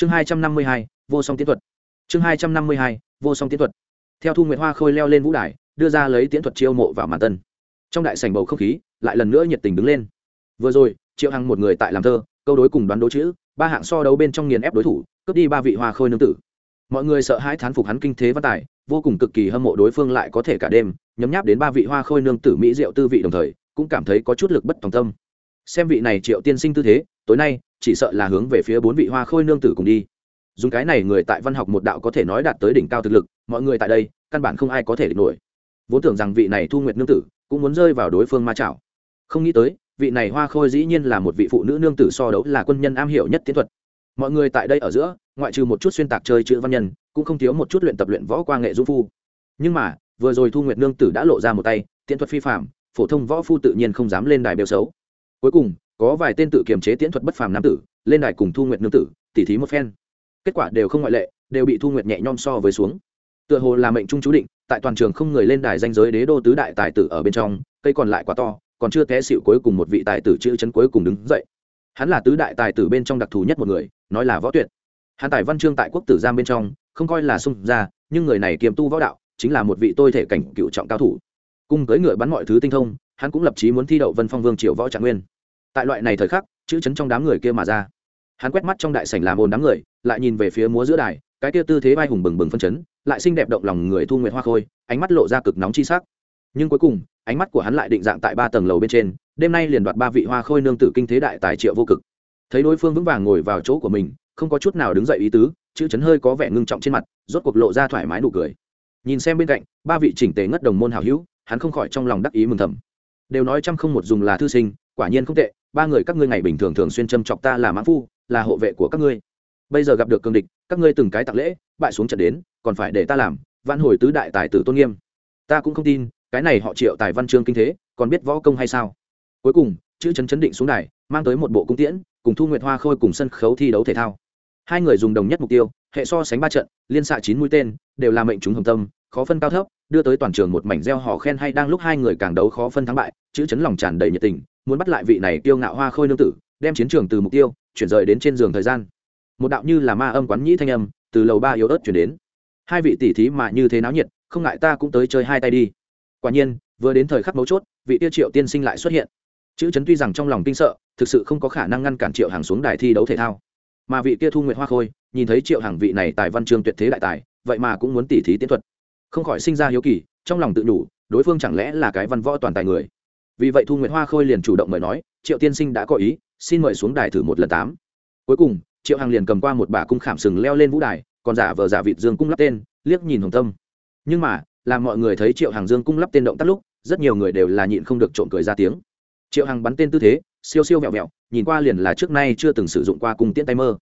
chương hai trăm năm mươi hai, vô song tiến thuật. Chương hai trăm năm mươi hai, vô song tiến thuật. Theo thu nguyệt hoa khôi leo lên vũ đài, đưa ra lấy tiến thuật chiêu mộ vào màn tân. Trong đại sảnh bầu không khí, lại lần nữa nhiệt tình đứng lên. Vừa rồi, triệu hằng một người tại làm thơ, câu đối cùng đoán đố chữ, ba hạng so đấu bên trong nghiền ép đối thủ, cướp đi ba vị hoa khôi nương tử. Mọi người sợ hãi thán phục hắn kinh thế văn tài, vô cùng cực kỳ hâm mộ đối phương lại có thể cả đêm, nhấm nháp đến ba vị hoa khôi nương tử mỹ diệu tư vị đồng thời, cũng cảm thấy có chút lực bất tòng tâm. Xem vị này triệu tiên sinh tư thế, tối nay chỉ sợ là hướng về phía bốn vị hoa khôi nương tử cùng đi. Dùng cái này người tại văn học một đạo có thể nói đạt tới đỉnh cao thực lực, mọi người tại đây, căn bản không ai có thể địch nổi. Vốn tưởng rằng vị này thu nguyệt nương tử cũng muốn rơi vào đối phương ma chảo. Không nghĩ tới, vị này hoa khôi dĩ nhiên là một vị phụ nữ nương tử so đấu là quân nhân am hiểu nhất tiến thuật. Mọi người tại đây ở giữa, ngoại trừ một chút xuyên tạc chơi chữ văn nhân, cũng không thiếu một chút luyện tập luyện võ qua nghệ dung phu. Nhưng mà, vừa rồi thu nguyệt nương tử đã lộ ra một tay, tiễn thuật phi phạm phổ thông võ phu tự nhiên không dám lên đài bêu xấu. Cuối cùng có vài tên tự kiềm chế tiễn thuật bất phàm nam tử, lên đài cùng thu nguyệt nương tử, tỉ thí một phen. Kết quả đều không ngoại lệ, đều bị thu nguyệt nhẹ nhom so với xuống. Tựa hồ là mệnh trung chú định, tại toàn trường không người lên đài danh giới đế đô tứ đại tài tử ở bên trong, cây còn lại quá to, còn chưa té xịu cuối cùng một vị tài tử chữ chấn cuối cùng đứng dậy. Hắn là tứ đại tài tử bên trong đặc thù nhất một người, nói là võ tuyệt. Hắn tài văn chương tại quốc tử giam bên trong, không coi là sung ra nhưng người này kiềm tu võ đạo, chính là một vị tôi thể cảnh cựu trọng cao thủ. Cung cưỡi ngựa bắn mọi thứ tinh thông, hắn cũng lập chí muốn thi đậu vân phong vương triều võ trạng nguyên tại loại này thời khắc, chữ chấn trong đám người kia mà ra. Hắn quét mắt trong đại sảnh làm ồn đám người, lại nhìn về phía múa giữa đài, cái kia tư thế vai hùng bừng bừng phân chấn, lại xinh đẹp động lòng người thu nguyệt hoa khôi, ánh mắt lộ ra cực nóng chi sắc. Nhưng cuối cùng, ánh mắt của hắn lại định dạng tại ba tầng lầu bên trên, đêm nay liền đoạt ba vị hoa khôi nương tử kinh thế đại tài triệu vô cực. Thấy đối phương vững vàng ngồi vào chỗ của mình, không có chút nào đứng dậy ý tứ, chữ chấn hơi có vẻ ngưng trọng trên mặt, rốt cuộc lộ ra thoải mái nụ cười. Nhìn xem bên cạnh, ba vị chỉnh tề ngất đồng môn hảo hữu, hắn không khỏi trong lòng đắc ý mừng thầm. Đều nói trăm không một dùng là thư sinh quả nhiên không tệ, ba người các ngươi ngày bình thường thường xuyên châm chọc ta là mãn phu, là hộ vệ của các ngươi. Bây giờ gặp được cương địch, các ngươi từng cái tặng lễ, bại xuống trận đến, còn phải để ta làm văn hồi tứ đại tài tử tôn nghiêm. Ta cũng không tin, cái này họ triệu tài văn chương kinh thế, còn biết võ công hay sao? Cuối cùng, chữ chấn chấn định xuống đài, mang tới một bộ cung tiễn, cùng thu nguyệt hoa khôi cùng sân khấu thi đấu thể thao. Hai người dùng đồng nhất mục tiêu, hệ so sánh ba trận, liên xạ chín mũi tên, đều là mệnh chúng hồng tâm, khó phân cao thấp, đưa tới toàn trường một mảnh gieo hò khen hay đang lúc hai người càng đấu khó phân thắng bại, chữ chấn lòng tràn đầy nhiệt tình muốn bắt lại vị này tiêu ngạo hoa khôi nương tử, đem chiến trường từ mục tiêu chuyển rời đến trên giường thời gian. Một đạo như là ma âm quán nhĩ thanh âm từ lầu ba yếu ớt chuyển đến. Hai vị tỷ thí mà như thế náo nhiệt, không ngại ta cũng tới chơi hai tay đi. Quả nhiên, vừa đến thời khắc mấu chốt, vị tiêu triệu tiên sinh lại xuất hiện. Chữ chấn tuy rằng trong lòng kinh sợ, thực sự không có khả năng ngăn cản triệu hàng xuống đài thi đấu thể thao. Mà vị kia thu nguyện hoa khôi, nhìn thấy triệu hàng vị này tài văn chương tuyệt thế đại tài, vậy mà cũng muốn tỉ thí tiến thuật. Không khỏi sinh ra hiếu kỳ, trong lòng tự đủ đối phương chẳng lẽ là cái văn võ toàn tài người? Vì vậy thu nguyệt hoa khôi liền chủ động mời nói, triệu tiên sinh đã có ý, xin mời xuống đài thử một lần tám. Cuối cùng, triệu hằng liền cầm qua một bà cung khảm sừng leo lên vũ đài, còn giả vờ giả vịt dương cung lắp tên, liếc nhìn hồng tâm. Nhưng mà, làm mọi người thấy triệu hằng dương cung lắp tên động tác lúc, rất nhiều người đều là nhịn không được trộm cười ra tiếng. Triệu hằng bắn tên tư thế, siêu siêu vẹo vẹo, nhìn qua liền là trước nay chưa từng sử dụng qua cung tiễn tay mơ.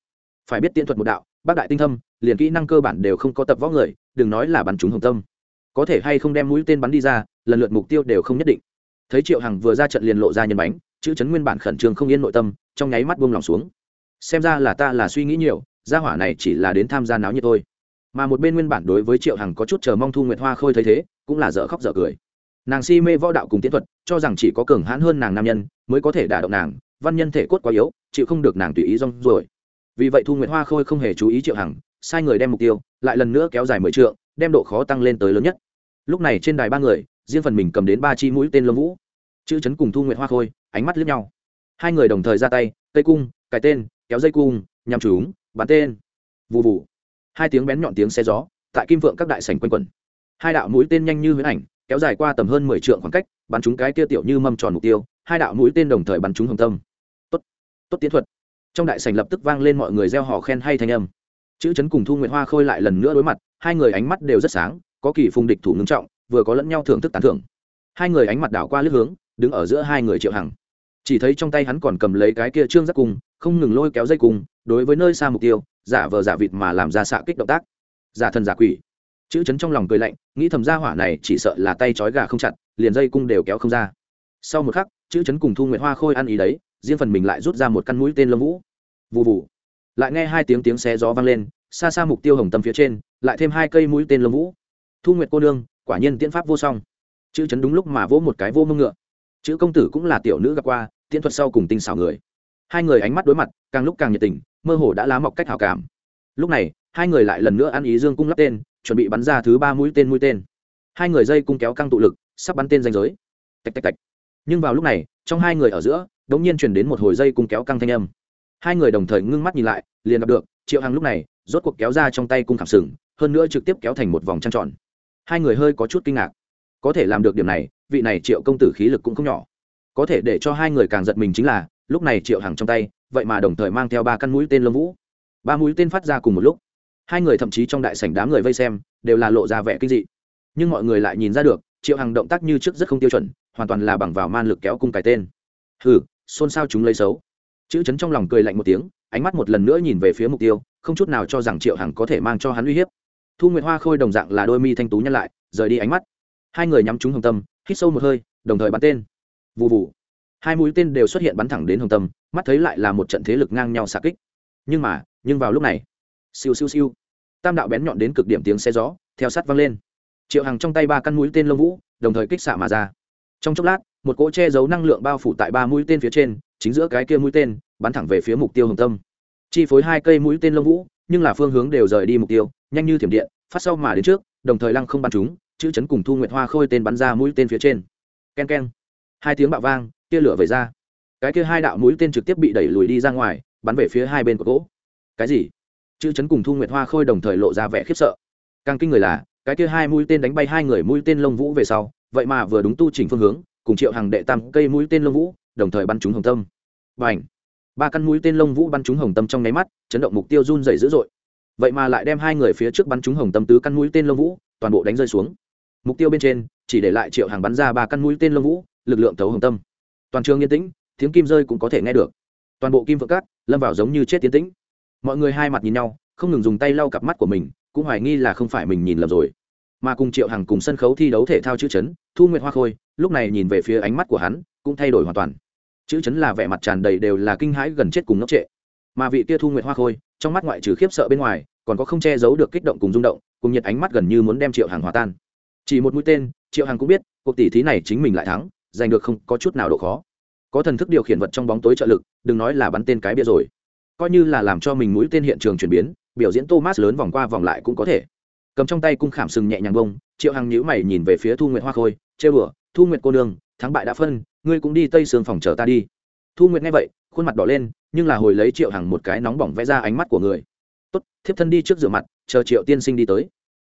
Phải biết tiễn thuật một đạo, bác đại tinh thâm, liền kỹ năng cơ bản đều không có tập võ người, đừng nói là bắn trúng hồng tâm. Có thể hay không đem mũi tên bắn đi ra, lần lượt mục tiêu đều không nhất định thấy triệu hằng vừa ra trận liền lộ ra nhân bánh, chữ chấn nguyên bản khẩn trương không yên nội tâm, trong nháy mắt buông lòng xuống. Xem ra là ta là suy nghĩ nhiều, gia hỏa này chỉ là đến tham gia náo nhiệt thôi. Mà một bên nguyên bản đối với triệu hằng có chút chờ mong thu nguyệt hoa khôi thấy thế, cũng là dở khóc dở cười. Nàng si mê võ đạo cùng tiến thuật, cho rằng chỉ có cường hãn hơn nàng nam nhân mới có thể đả động nàng, văn nhân thể cốt quá yếu, chịu không được nàng tùy ý rong rồi vì vậy thu nguyệt hoa khôi không hề chú ý triệu hằng, sai người đem mục tiêu lại lần nữa kéo dài mười trượng, đem độ khó tăng lên tới lớn nhất. Lúc này trên đài ba người riêng phần mình cầm đến ba chi mũi tên lông vũ. Chữ chấn cùng thu nguyện hoa khôi ánh mắt lướt nhau. Hai người đồng thời ra tay cây cung cài tên kéo dây cung nhằm trúng, bắn tên. Vụ vụ hai tiếng bén nhọn tiếng xe gió tại kim vượng các đại sảnh quanh quẩn. Hai đạo mũi tên nhanh như huyễn ảnh kéo dài qua tầm hơn mười trượng khoảng cách bắn chúng cái kia tiểu như mâm tròn mục tiêu. Hai đạo mũi tên đồng thời bắn chúng hồng tâm. Tốt tốt tiến thuật. Trong đại sảnh lập tức vang lên mọi người gieo hò khen hay thanh âm. Chữ chấn cùng thu nguyệt hoa khôi lại lần nữa đối mặt hai người ánh mắt đều rất sáng có kỳ phùng địch thủ ngưng trọng vừa có lẫn nhau thưởng thức tán thưởng. Hai người ánh mặt đảo qua lướt hướng, đứng ở giữa hai người triệu hằng. Chỉ thấy trong tay hắn còn cầm lấy cái kia trương giác cung, không ngừng lôi kéo dây cung, đối với nơi xa mục tiêu, giả vờ giả vịt mà làm ra xạ kích động tác. Giả thần giả quỷ. Chữ chấn trong lòng cười lạnh, nghĩ thầm gia hỏa này chỉ sợ là tay trói gà không chặt, liền dây cung đều kéo không ra. Sau một khắc, chữ chấn cùng thu nguyệt hoa khôi ăn ý đấy, riêng phần mình lại rút ra một căn mũi tên lâm vũ. Vụ vụ lại nghe hai tiếng tiếng xé gió vang lên, xa xa mục tiêu hồng tâm phía trên, lại thêm hai cây mũi tên lâm vũ. Thu nguyệt cô nương quả nhiên tiễn pháp vô song. Chữ chấn đúng lúc mà vỗ một cái vô mông ngựa. Chữ công tử cũng là tiểu nữ gặp qua, tiễn thuật sau cùng tinh xảo người. Hai người ánh mắt đối mặt, càng lúc càng nhiệt tình, mơ hồ đã lá mọc cách hào cảm. Lúc này, hai người lại lần nữa ăn ý dương cung lắp tên, chuẩn bị bắn ra thứ ba mũi tên mũi tên. Hai người dây cung kéo căng tụ lực, sắp bắn tên danh giới. Tạch tạch tạch. Nhưng vào lúc này, trong hai người ở giữa đ ỗ n g nhiên chuyển đến một hồi dây cung kéo căng thanh âm. Hai người đồng thời ngưng mắt nhìn lại, liền gặp được, triệu hằng lúc này, rốt cuộc kéo ra trong tay cung khảm sừng, hơn nữa trực tiếp kéo thành một vòng trăng tròn hai người hơi có chút kinh ngạc. Có thể làm được điểm này, vị này triệu công tử khí lực cũng không nhỏ. Có thể để cho hai người càng giật mình chính là, lúc này triệu hằng trong tay, vậy mà đồng thời mang theo ba căn mũi tên lông vũ. Ba mũi tên phát ra cùng một lúc. Hai người thậm chí trong đại sảnh đám người vây xem, đều là lộ ra vẻ kinh dị. Nhưng mọi người lại nhìn ra được, triệu hằng động tác như trước rất không tiêu chuẩn, hoàn toàn là bằng vào man lực kéo cung cái tên. Hừ, xôn xao chúng lấy xấu. Chữ chấn trong lòng cười lạnh một tiếng, ánh mắt một lần nữa nhìn về phía mục tiêu, không chút nào cho rằng triệu hằng có thể mang cho hắn uy hiếp thu nguyệt hoa khôi đồng dạng là đôi mi thanh tú nhăn lại, rời đi ánh mắt. Hai người nhắm trúng hồng tâm, hít sâu một hơi, đồng thời bắn tên. Vụ vụ hai mũi tên đều xuất hiện bắn thẳng đến hồng tâm, mắt thấy lại là một trận thế lực ngang nhau xạ kích. Nhưng mà, nhưng vào lúc này, siêu siêu siêu. Tam đạo bén nhọn đến cực điểm tiếng xe gió, theo sát văng lên. Triệu hằng trong tay ba căn mũi tên lông vũ, đồng thời kích xạ mà ra. Trong chốc lát, một cỗ che giấu năng lượng bao phủ tại ba mũi tên phía trên, chính giữa cái kia mũi tên, bắn thẳng về phía mục tiêu hồng tâm. Chi phối hai cây mũi tên lông vũ nhưng là phương hướng đều rời đi mục tiêu, nhanh như thiểm điện, phát sau mà đến trước, đồng thời lăng không bắn chúng, chữ chấn cùng thu nguyệt hoa khôi tên bắn ra mũi tên phía trên. K e n k e n hai tiếng bạo vang, tia lửa về ra. Cái kia hai đạo mũi tên trực tiếp bị đẩy lùi đi ra ngoài, bắn về phía hai bên của gỗ. Cái gì? Chữ chấn cùng thu nguyệt hoa khôi đồng thời lộ ra vẻ khiếp sợ. Càng kinh người là, cái kia hai mũi tên đánh bay hai người mũi tên lông vũ về sau, vậy mà vừa đúng tu chỉnh phương hướng, cùng triệu hàng đệ tam cây mũi tên lông vũ, đồng thời bắn trúng hồng tâm. Và ảnh ba căn mũi tên lông vũ bắn trúng hồng tâm trong nháy mắt, chấn động mục tiêu run dày dữ dội. Vậy mà lại đem hai người phía trước bắn trúng hồng tâm tứ căn mũi tên lông vũ, toàn bộ đánh rơi xuống. Mục tiêu bên trên, chỉ để lại triệu hàng bắn ra ba căn mũi tên lông vũ, lực lượng thấu hồng tâm. Toàn trường yên tĩnh, tiếng kim rơi cũng có thể nghe được. Toàn bộ kim vượng cát, lâm vào giống như chết tiến tĩnh. Mọi người hai mặt nhìn nhau, không ngừng dùng tay lau cặp mắt của mình, cũng hoài nghi là không phải mình nhìn lầm rồi. Mà cùng triệu hàng cùng sân khấu thi đấu thể thao chữ chấn, thu nguyệt hoa khôi, lúc này nhìn về phía ánh mắt của hắn, cũng thay đổi hoàn toàn chữ chấn là vẻ mặt tràn đầy đều là kinh hãi gần chết cùng ngốc trệ. Mà vị kia thu nguyệt hoa khôi, trong mắt ngoại trừ khiếp sợ bên ngoài, còn có không che giấu được kích động cùng rung động, cùng nhiệt ánh mắt gần như muốn đem triệu hàng hòa tan. Chỉ một mũi tên, triệu hàng cũng biết, cuộc tỷ thí này chính mình lại thắng, giành được không có chút nào độ khó. Có thần thức điều khiển vật trong bóng tối trợ lực, đừng nói là bắn tên cái bia rồi. Coi như là làm cho mình mũi tên hiện trường chuyển biến, biểu diễn thomas lớn vòng qua vòng lại cũng có thể. Cầm trong tay cung khảm sừng nhẹ nhàng bông, triệu hằng nhữ mày nhìn về phía thu nguyệt hoa khôi chê bửa thu nguyệt cô nương thắng bại đã phân, ngươi cũng đi tây sương phòng chờ ta đi. Thu nguyệt nghe vậy, khuôn mặt đỏ lên, nhưng là hồi lấy triệu hằng một cái nóng bỏng vẽ ra ánh mắt của người. Tốt, thiếp thân đi trước rửa mặt, chờ triệu tiên sinh đi tới.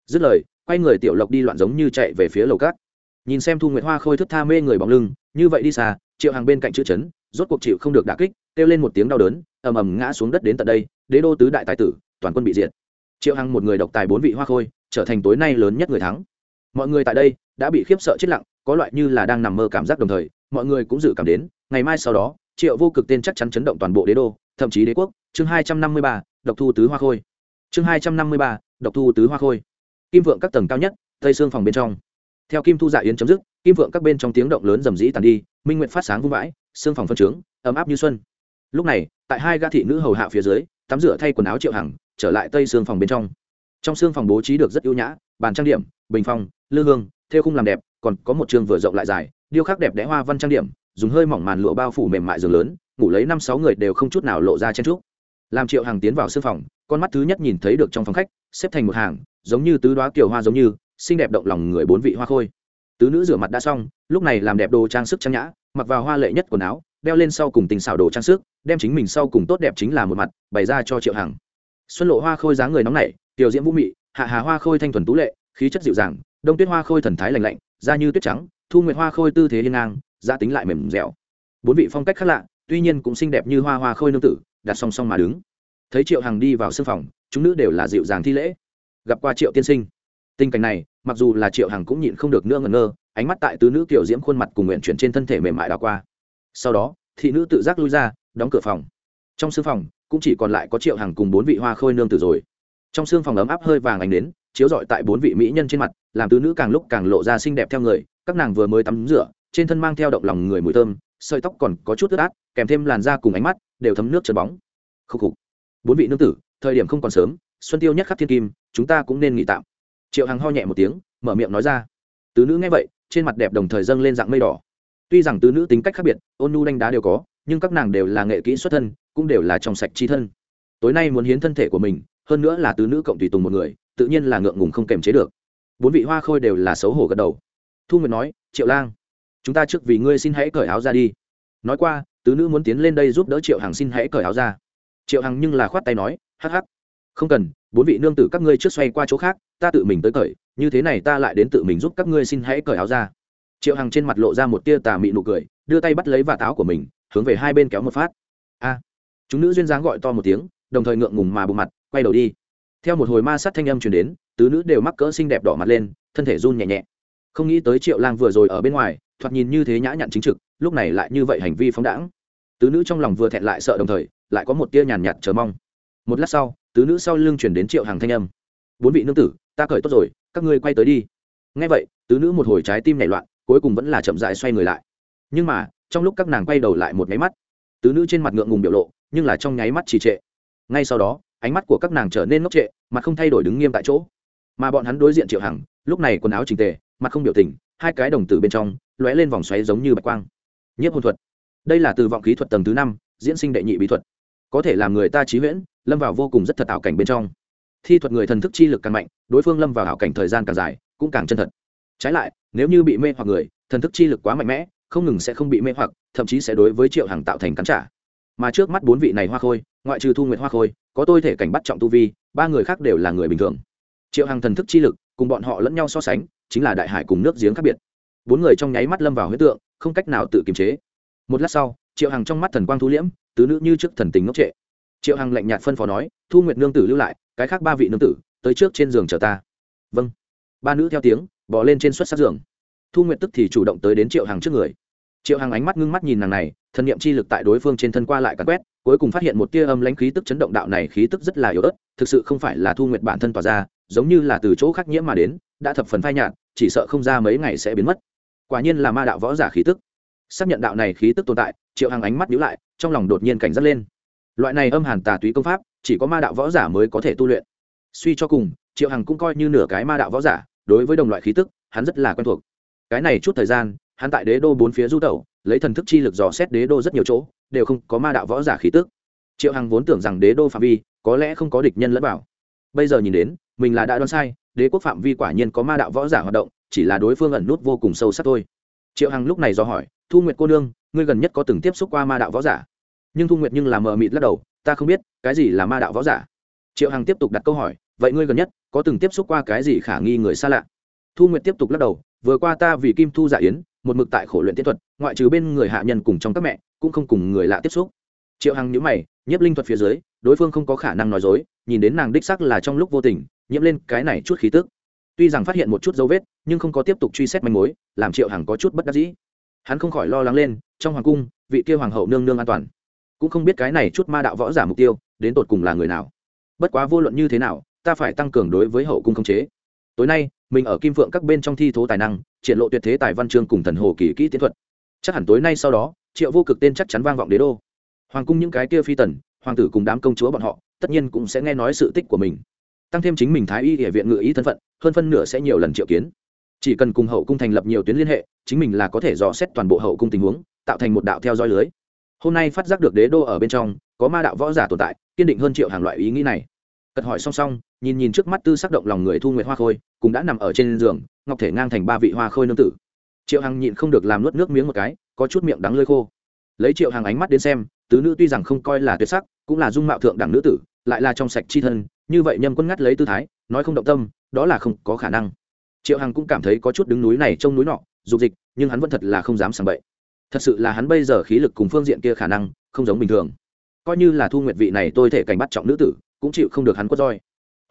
Dứt lời, quay người tiểu lộc đi loạn giống như chạy về phía lầu cát. Nhìn xem thu nguyệt hoa khôi thức tha mê người bóng lưng, như vậy đi xa, triệu hàng bên cạnh chữ chấn, rốt cuộc chịu không được đả kích, kêu lên một tiếng đau đớn, ầm ầm ngã xuống đất đến tận đây, đế đô tứ đại tài tử, toàn quân bị diệt. Triệu hằng một người độc tài bốn vị hoa khôi, trở thành tối nay lớn nhất người thắng mọi người tại đây đã bị khiếp sợ chết lặng, có loại như là đang nằm mơ cảm giác đồng thời, mọi người cũng dự cảm đến, ngày mai sau đó, triệu vô cực tên chắc chắn chấn động toàn bộ đế đô, thậm chí đế quốc. Chương hai trăm năm mươi ba, độc thu tứ hoa khôi. Chương hai trăm năm mươi ba, độc thu tứ hoa khôi. Kim vượng các tầng cao nhất, tây xương phòng bên trong. Theo kim thu dạ yến chấm dứt, kim vượng các bên trong tiếng động lớn rầm rĩ tàn đi, minh nguyện phát sáng vung vãi xương phòng phân trướng ấm áp như xuân. Lúc này, tại hai gã thị nữ hầu hạ phía dưới, tắm rửa thay quần áo triệu hằng, trở lại tây xương phòng bên trong. Trong xương phòng bố trí được rất ưu nhã, bàn trang điểm, bình phong lư hương theo khung làm đẹp, còn có một trường vừa rộng lại dài, điêu khắc đẹp đẽ hoa văn trang điểm, dùng hơi mỏng màn lụa bao phủ mềm mại giường lớn, ngủ lấy năm sáu người đều không chút nào lộ ra chen trúc làm triệu hàng tiến vào xương phòng, con mắt thứ nhất nhìn thấy được trong phòng khách, xếp thành một hàng, giống như tứ đoá kiều hoa giống như, xinh đẹp động lòng người bốn vị hoa khôi. Tứ nữ rửa mặt đã xong, lúc này làm đẹp đồ trang sức trang nhã, mặc vào hoa lệ nhất quần áo, đeo lên sau cùng tình xảo đồ trang sức, đem chính mình sau cùng tốt đẹp chính là một mặt, bày ra cho triệu hằng. Xuân lộ hoa khôi dáng người nóng nảy, tiểu diễm vũ mị, hạ hà hoa khôi thanh thuần tú lệ, khí chất dịu dàng đông tuyết hoa khôi thần thái lành lạnh, da như tuyết trắng, thu nguyệt hoa khôi tư thế hiên ngang gia tính lại mềm dẻo. Bốn vị phong cách khác lạ, tuy nhiên cũng xinh đẹp như hoa hoa khôi nương tử, đặt song song mà đứng. Thấy triệu hằng đi vào sân phòng, chúng nữ đều là dịu dàng thi lễ. Gặp qua triệu tiên sinh. Tình cảnh này, mặc dù là triệu hằng cũng nhịn không được nữa ngẩn ngơ, ánh mắt tại tứ nữ kiểu diễm khuôn mặt cùng nguyện chuyển trên thân thể mềm mại đào qua. Sau đó, thị nữ tự giác lui ra, đóng cửa phòng. Trong sương phòng, cũng chỉ còn lại có triệu hằng cùng bốn vị hoa khôi nương tử rồi. Trong sương phòng ấm áp hơi vàng ánh đến chiếu rọi tại bốn vị mỹ nhân trên mặt, làm tứ nữ càng lúc càng lộ ra xinh đẹp theo người, các nàng vừa mới tắm rửa, trên thân mang theo động lòng người mùi thơm, sợi tóc còn có chút ướt át, kèm thêm làn da cùng ánh mắt, đều thấm nước trơn bóng. Khúc khục. Bốn vị nương tử, thời điểm không còn sớm, xuân tiêu nhất khắc thiên kim, chúng ta cũng nên nghỉ tạm. Triệu hằng ho nhẹ một tiếng, mở miệng nói ra. Tứ nữ nghe vậy, trên mặt đẹp đồng thời dâng lên dạng mây đỏ. Tuy rằng tứ nữ tính cách khác biệt, ôn nhu đánh đá đều có, nhưng các nàng đều là nghệ kỹ xuất thân, cũng đều là trong sạch chi thân. Tối nay muốn hiến thân thể của mình, hơn nữa là tứ nữ cộng tùy tùng một người tự nhiên là ngượng ngùng không kềm chế được. Bốn vị hoa khôi đều là xấu hổ gật đầu. Thu nguyệt nói, triệu lang, chúng ta trước vì ngươi xin hãy cởi áo ra đi. Nói qua, tứ nữ muốn tiến lên đây giúp đỡ triệu hằng xin hãy cởi áo ra. Triệu hằng nhưng là khoát tay nói, hắc hắc, không cần, bốn vị nương tử các ngươi trước xoay qua chỗ khác, ta tự mình tới cởi, như thế này ta lại đến tự mình giúp các ngươi xin hãy cởi áo ra. Triệu hằng trên mặt lộ ra một tia tà mị nụ cười, đưa tay bắt lấy và táo của mình, hướng về hai bên kéo một phát. A. Chúng nữ duyên dáng gọi to một tiếng, đồng thời ngượng ngùng mà bù mặt, quay đầu đi theo một hồi ma sát thanh âm truyền đến, tứ nữ đều mắc cỡ xinh đẹp đỏ mặt lên, thân thể run nhẹ nhẹ. Không nghĩ tới triệu lang vừa rồi ở bên ngoài, thoạt nhìn như thế nhã nhặn chính trực, lúc này lại như vậy hành vi phóng đãng. Tứ nữ trong lòng vừa thẹn lại sợ đồng thời, lại có một tia nhàn nhạt chờ mong. Một lát sau, tứ nữ sau lưng chuyển đến triệu hàng thanh âm. Bốn vị nương tử, ta cởi tốt rồi, các ngươi quay tới đi. Ngay vậy, tứ nữ một hồi trái tim nảy loạn, cuối cùng vẫn là chậm dại xoay người lại. Nhưng mà, trong lúc các nàng quay đầu lại một nháy mắt, tứ nữ trên mặt ngượng ngùng biểu lộ, nhưng là trong nháy mắt trì trệ. Ngay sau đó ánh mắt của các nàng trở nên ngốc trệ mặt không thay đổi đứng nghiêm tại chỗ. Mà bọn hắn đối diện triệu hằng, lúc này quần áo trình tề, mặt không biểu tình, hai cái đồng tử bên trong, lóe lên vòng xoáy giống như bạch quang. Nhiếp hồn thuật. Đây là từ vọng khí thuật tầng thứ năm, diễn sinh đệ nhị bí thuật. Có thể làm người ta trí huyễn, lâm vào vô cùng rất thật ảo cảnh bên trong. Thi thuật người thần thức chi lực càng mạnh, đối phương lâm vào ảo cảnh thời gian càng dài, cũng càng chân thật. Trái lại, nếu như bị mê hoặc người, thần thức chi lực quá mạnh mẽ, không ngừng sẽ không bị mê hoặc, thậm chí sẽ đối với triệu hằng tạo thành cắn trả mà trước mắt bốn vị này hoa khôi, ngoại trừ thu nguyệt hoa khôi, có tôi thể cảnh bắt trọng tu vi, ba người khác đều là người bình thường. Triệu Hằng thần thức chi lực, cùng bọn họ lẫn nhau so sánh, chính là đại hải cùng nước giếng khác biệt. Bốn người trong nháy mắt lâm vào huyết tượng, không cách nào tự kiềm chế. Một lát sau, triệu hằng trong mắt thần quang thu liễm, tứ nữ như trước thần tình ngốc trệ. Triệu hằng lạnh nhạt phân phó nói, thu nguyệt nương tử lưu lại, cái khác ba vị nương tử, tới trước trên giường chờ ta. Vâng. Ba nữ theo tiếng bỏ lên trên xuất sát giường. Thu nguyệt tức thì chủ động tới đến triệu hằng trước người triệu hằng ánh mắt ngưng mắt nhìn nàng này thân niệm chi lực tại đối phương trên thân qua lại cắn quét, cuối cùng phát hiện một tia âm lãnh khí tức chấn động đạo này khí tức rất là yếu ớt, thực sự không phải là thu nguyệt bản thân tỏa ra, giống như là từ chỗ khác nhiễm mà đến, đã thập phần phai nhạt, chỉ sợ không ra mấy ngày sẽ biến mất. Quả nhiên là ma đạo võ giả khí tức. Xác nhận đạo này khí tức tồn tại, triệu hằng ánh mắt nhíu lại, trong lòng đột nhiên cảnh giác lên. Loại này âm hàn tà túy công pháp, chỉ có ma đạo võ giả mới có thể tu luyện. Suy cho cùng, triệu hằng cũng coi như nửa cái ma đạo võ giả, đối với đồng loại khí tức, hắn rất là quen thuộc. Cái này chút thời gian hắn tại đế đô bốn phía du tẩu, lấy thần thức chi lực dò xét đế đô rất nhiều chỗ, đều không có ma đạo võ giả khí tức. Triệu hằng vốn tưởng rằng đế đô phạm vi có lẽ không có địch nhân lẫn vào. Bây giờ nhìn đến, mình là đã đoán sai, đế quốc phạm vi quả nhiên có ma đạo võ giả hoạt động, chỉ là đối phương ẩn nút vô cùng sâu sắc thôi. Triệu hằng lúc này do hỏi, thu nguyệt cô nương, ngươi gần nhất có từng tiếp xúc qua ma đạo võ giả? Nhưng thu nguyệt nhưng là mờ mịt lắc đầu, ta không biết, cái gì là ma đạo võ giả? Triệu hằng tiếp tục đặt câu hỏi, vậy ngươi gần nhất có từng tiếp xúc qua cái gì khả nghi người xa lạ? Thu nguyệt tiếp tục lắc đầu vừa qua ta vì kim thu dạ yến, một mực tại khổ luyện tiết thuật, ngoại trừ bên người hạ nhân cùng trong các mẹ, cũng không cùng người lạ tiếp xúc. Triệu hằng nhữ mày, nhiếp linh thuật phía dưới, đối phương không có khả năng nói dối, nhìn đến nàng đích sắc là trong lúc vô tình, nhiễm lên cái này chút khí tức. Tuy rằng phát hiện một chút dấu vết, nhưng không có tiếp tục truy xét manh mối, làm triệu hằng có chút bất đắc dĩ. Hắn không khỏi lo lắng lên, trong hoàng cung, vị kia hoàng hậu nương nương an toàn. Cũng không biết cái này chút ma đạo võ giả mục tiêu, đến tột cùng là người nào. Bất quá vô luận như thế nào, ta phải tăng cường đối với hậu cung không chế. Tối nay mình ở kim phượng các bên trong thi thố tài năng, triển lộ tuyệt thế tài văn chương cùng thần hồ kỳ kỹ tiến thuật. Chắc hẳn tối nay sau đó, triệu vô cực tên chắc chắn vang vọng đế đô. Hoàng cung những cái kia phi tần, hoàng tử cùng đám công chúa bọn họ, tất nhiên cũng sẽ nghe nói sự tích của mình. Tăng thêm chính mình thái y địa viện ngự ý thân phận, hơn phân nửa sẽ nhiều lần triệu kiến. Chỉ cần cùng hậu cung thành lập nhiều tuyến liên hệ, chính mình là có thể dò xét toàn bộ hậu cung tình huống, tạo thành một đạo theo dõi lưới. Hôm nay phát giác được đế đô ở bên trong, có ma đạo võ giả tồn tại, kiên định hơn triệu hàng loại ý nghĩ này cật hỏi song song, nhìn nhìn trước mắt tư sắc động lòng người thu nguyệt hoa khôi cũng đã nằm ở trên giường, ngọc thể ngang thành ba vị hoa khôi nương tử. Triệu hằng nhịn không được làm nuốt nước miếng một cái, có chút miệng đắng lơi khô. Lấy triệu hàng ánh mắt đến xem, tứ nữ tuy rằng không coi là tuyệt sắc, cũng là dung mạo thượng đẳng nữ tử, lại là trong sạch chi thân, như vậy nhâm quân ngắt lấy tư thái, nói không động tâm, đó là không có khả năng. Triệu hằng cũng cảm thấy có chút đứng núi này trông núi nọ, dục dịch, nhưng hắn vẫn thật là không dám sàng bậy. Thật sự là hắn bây giờ khí lực cùng phương diện kia khả năng không giống bình thường. Coi như là thu nguyệt vị này tôi thể cảnh bắt trọng nữ tử cũng chịu không được hắn quất roi.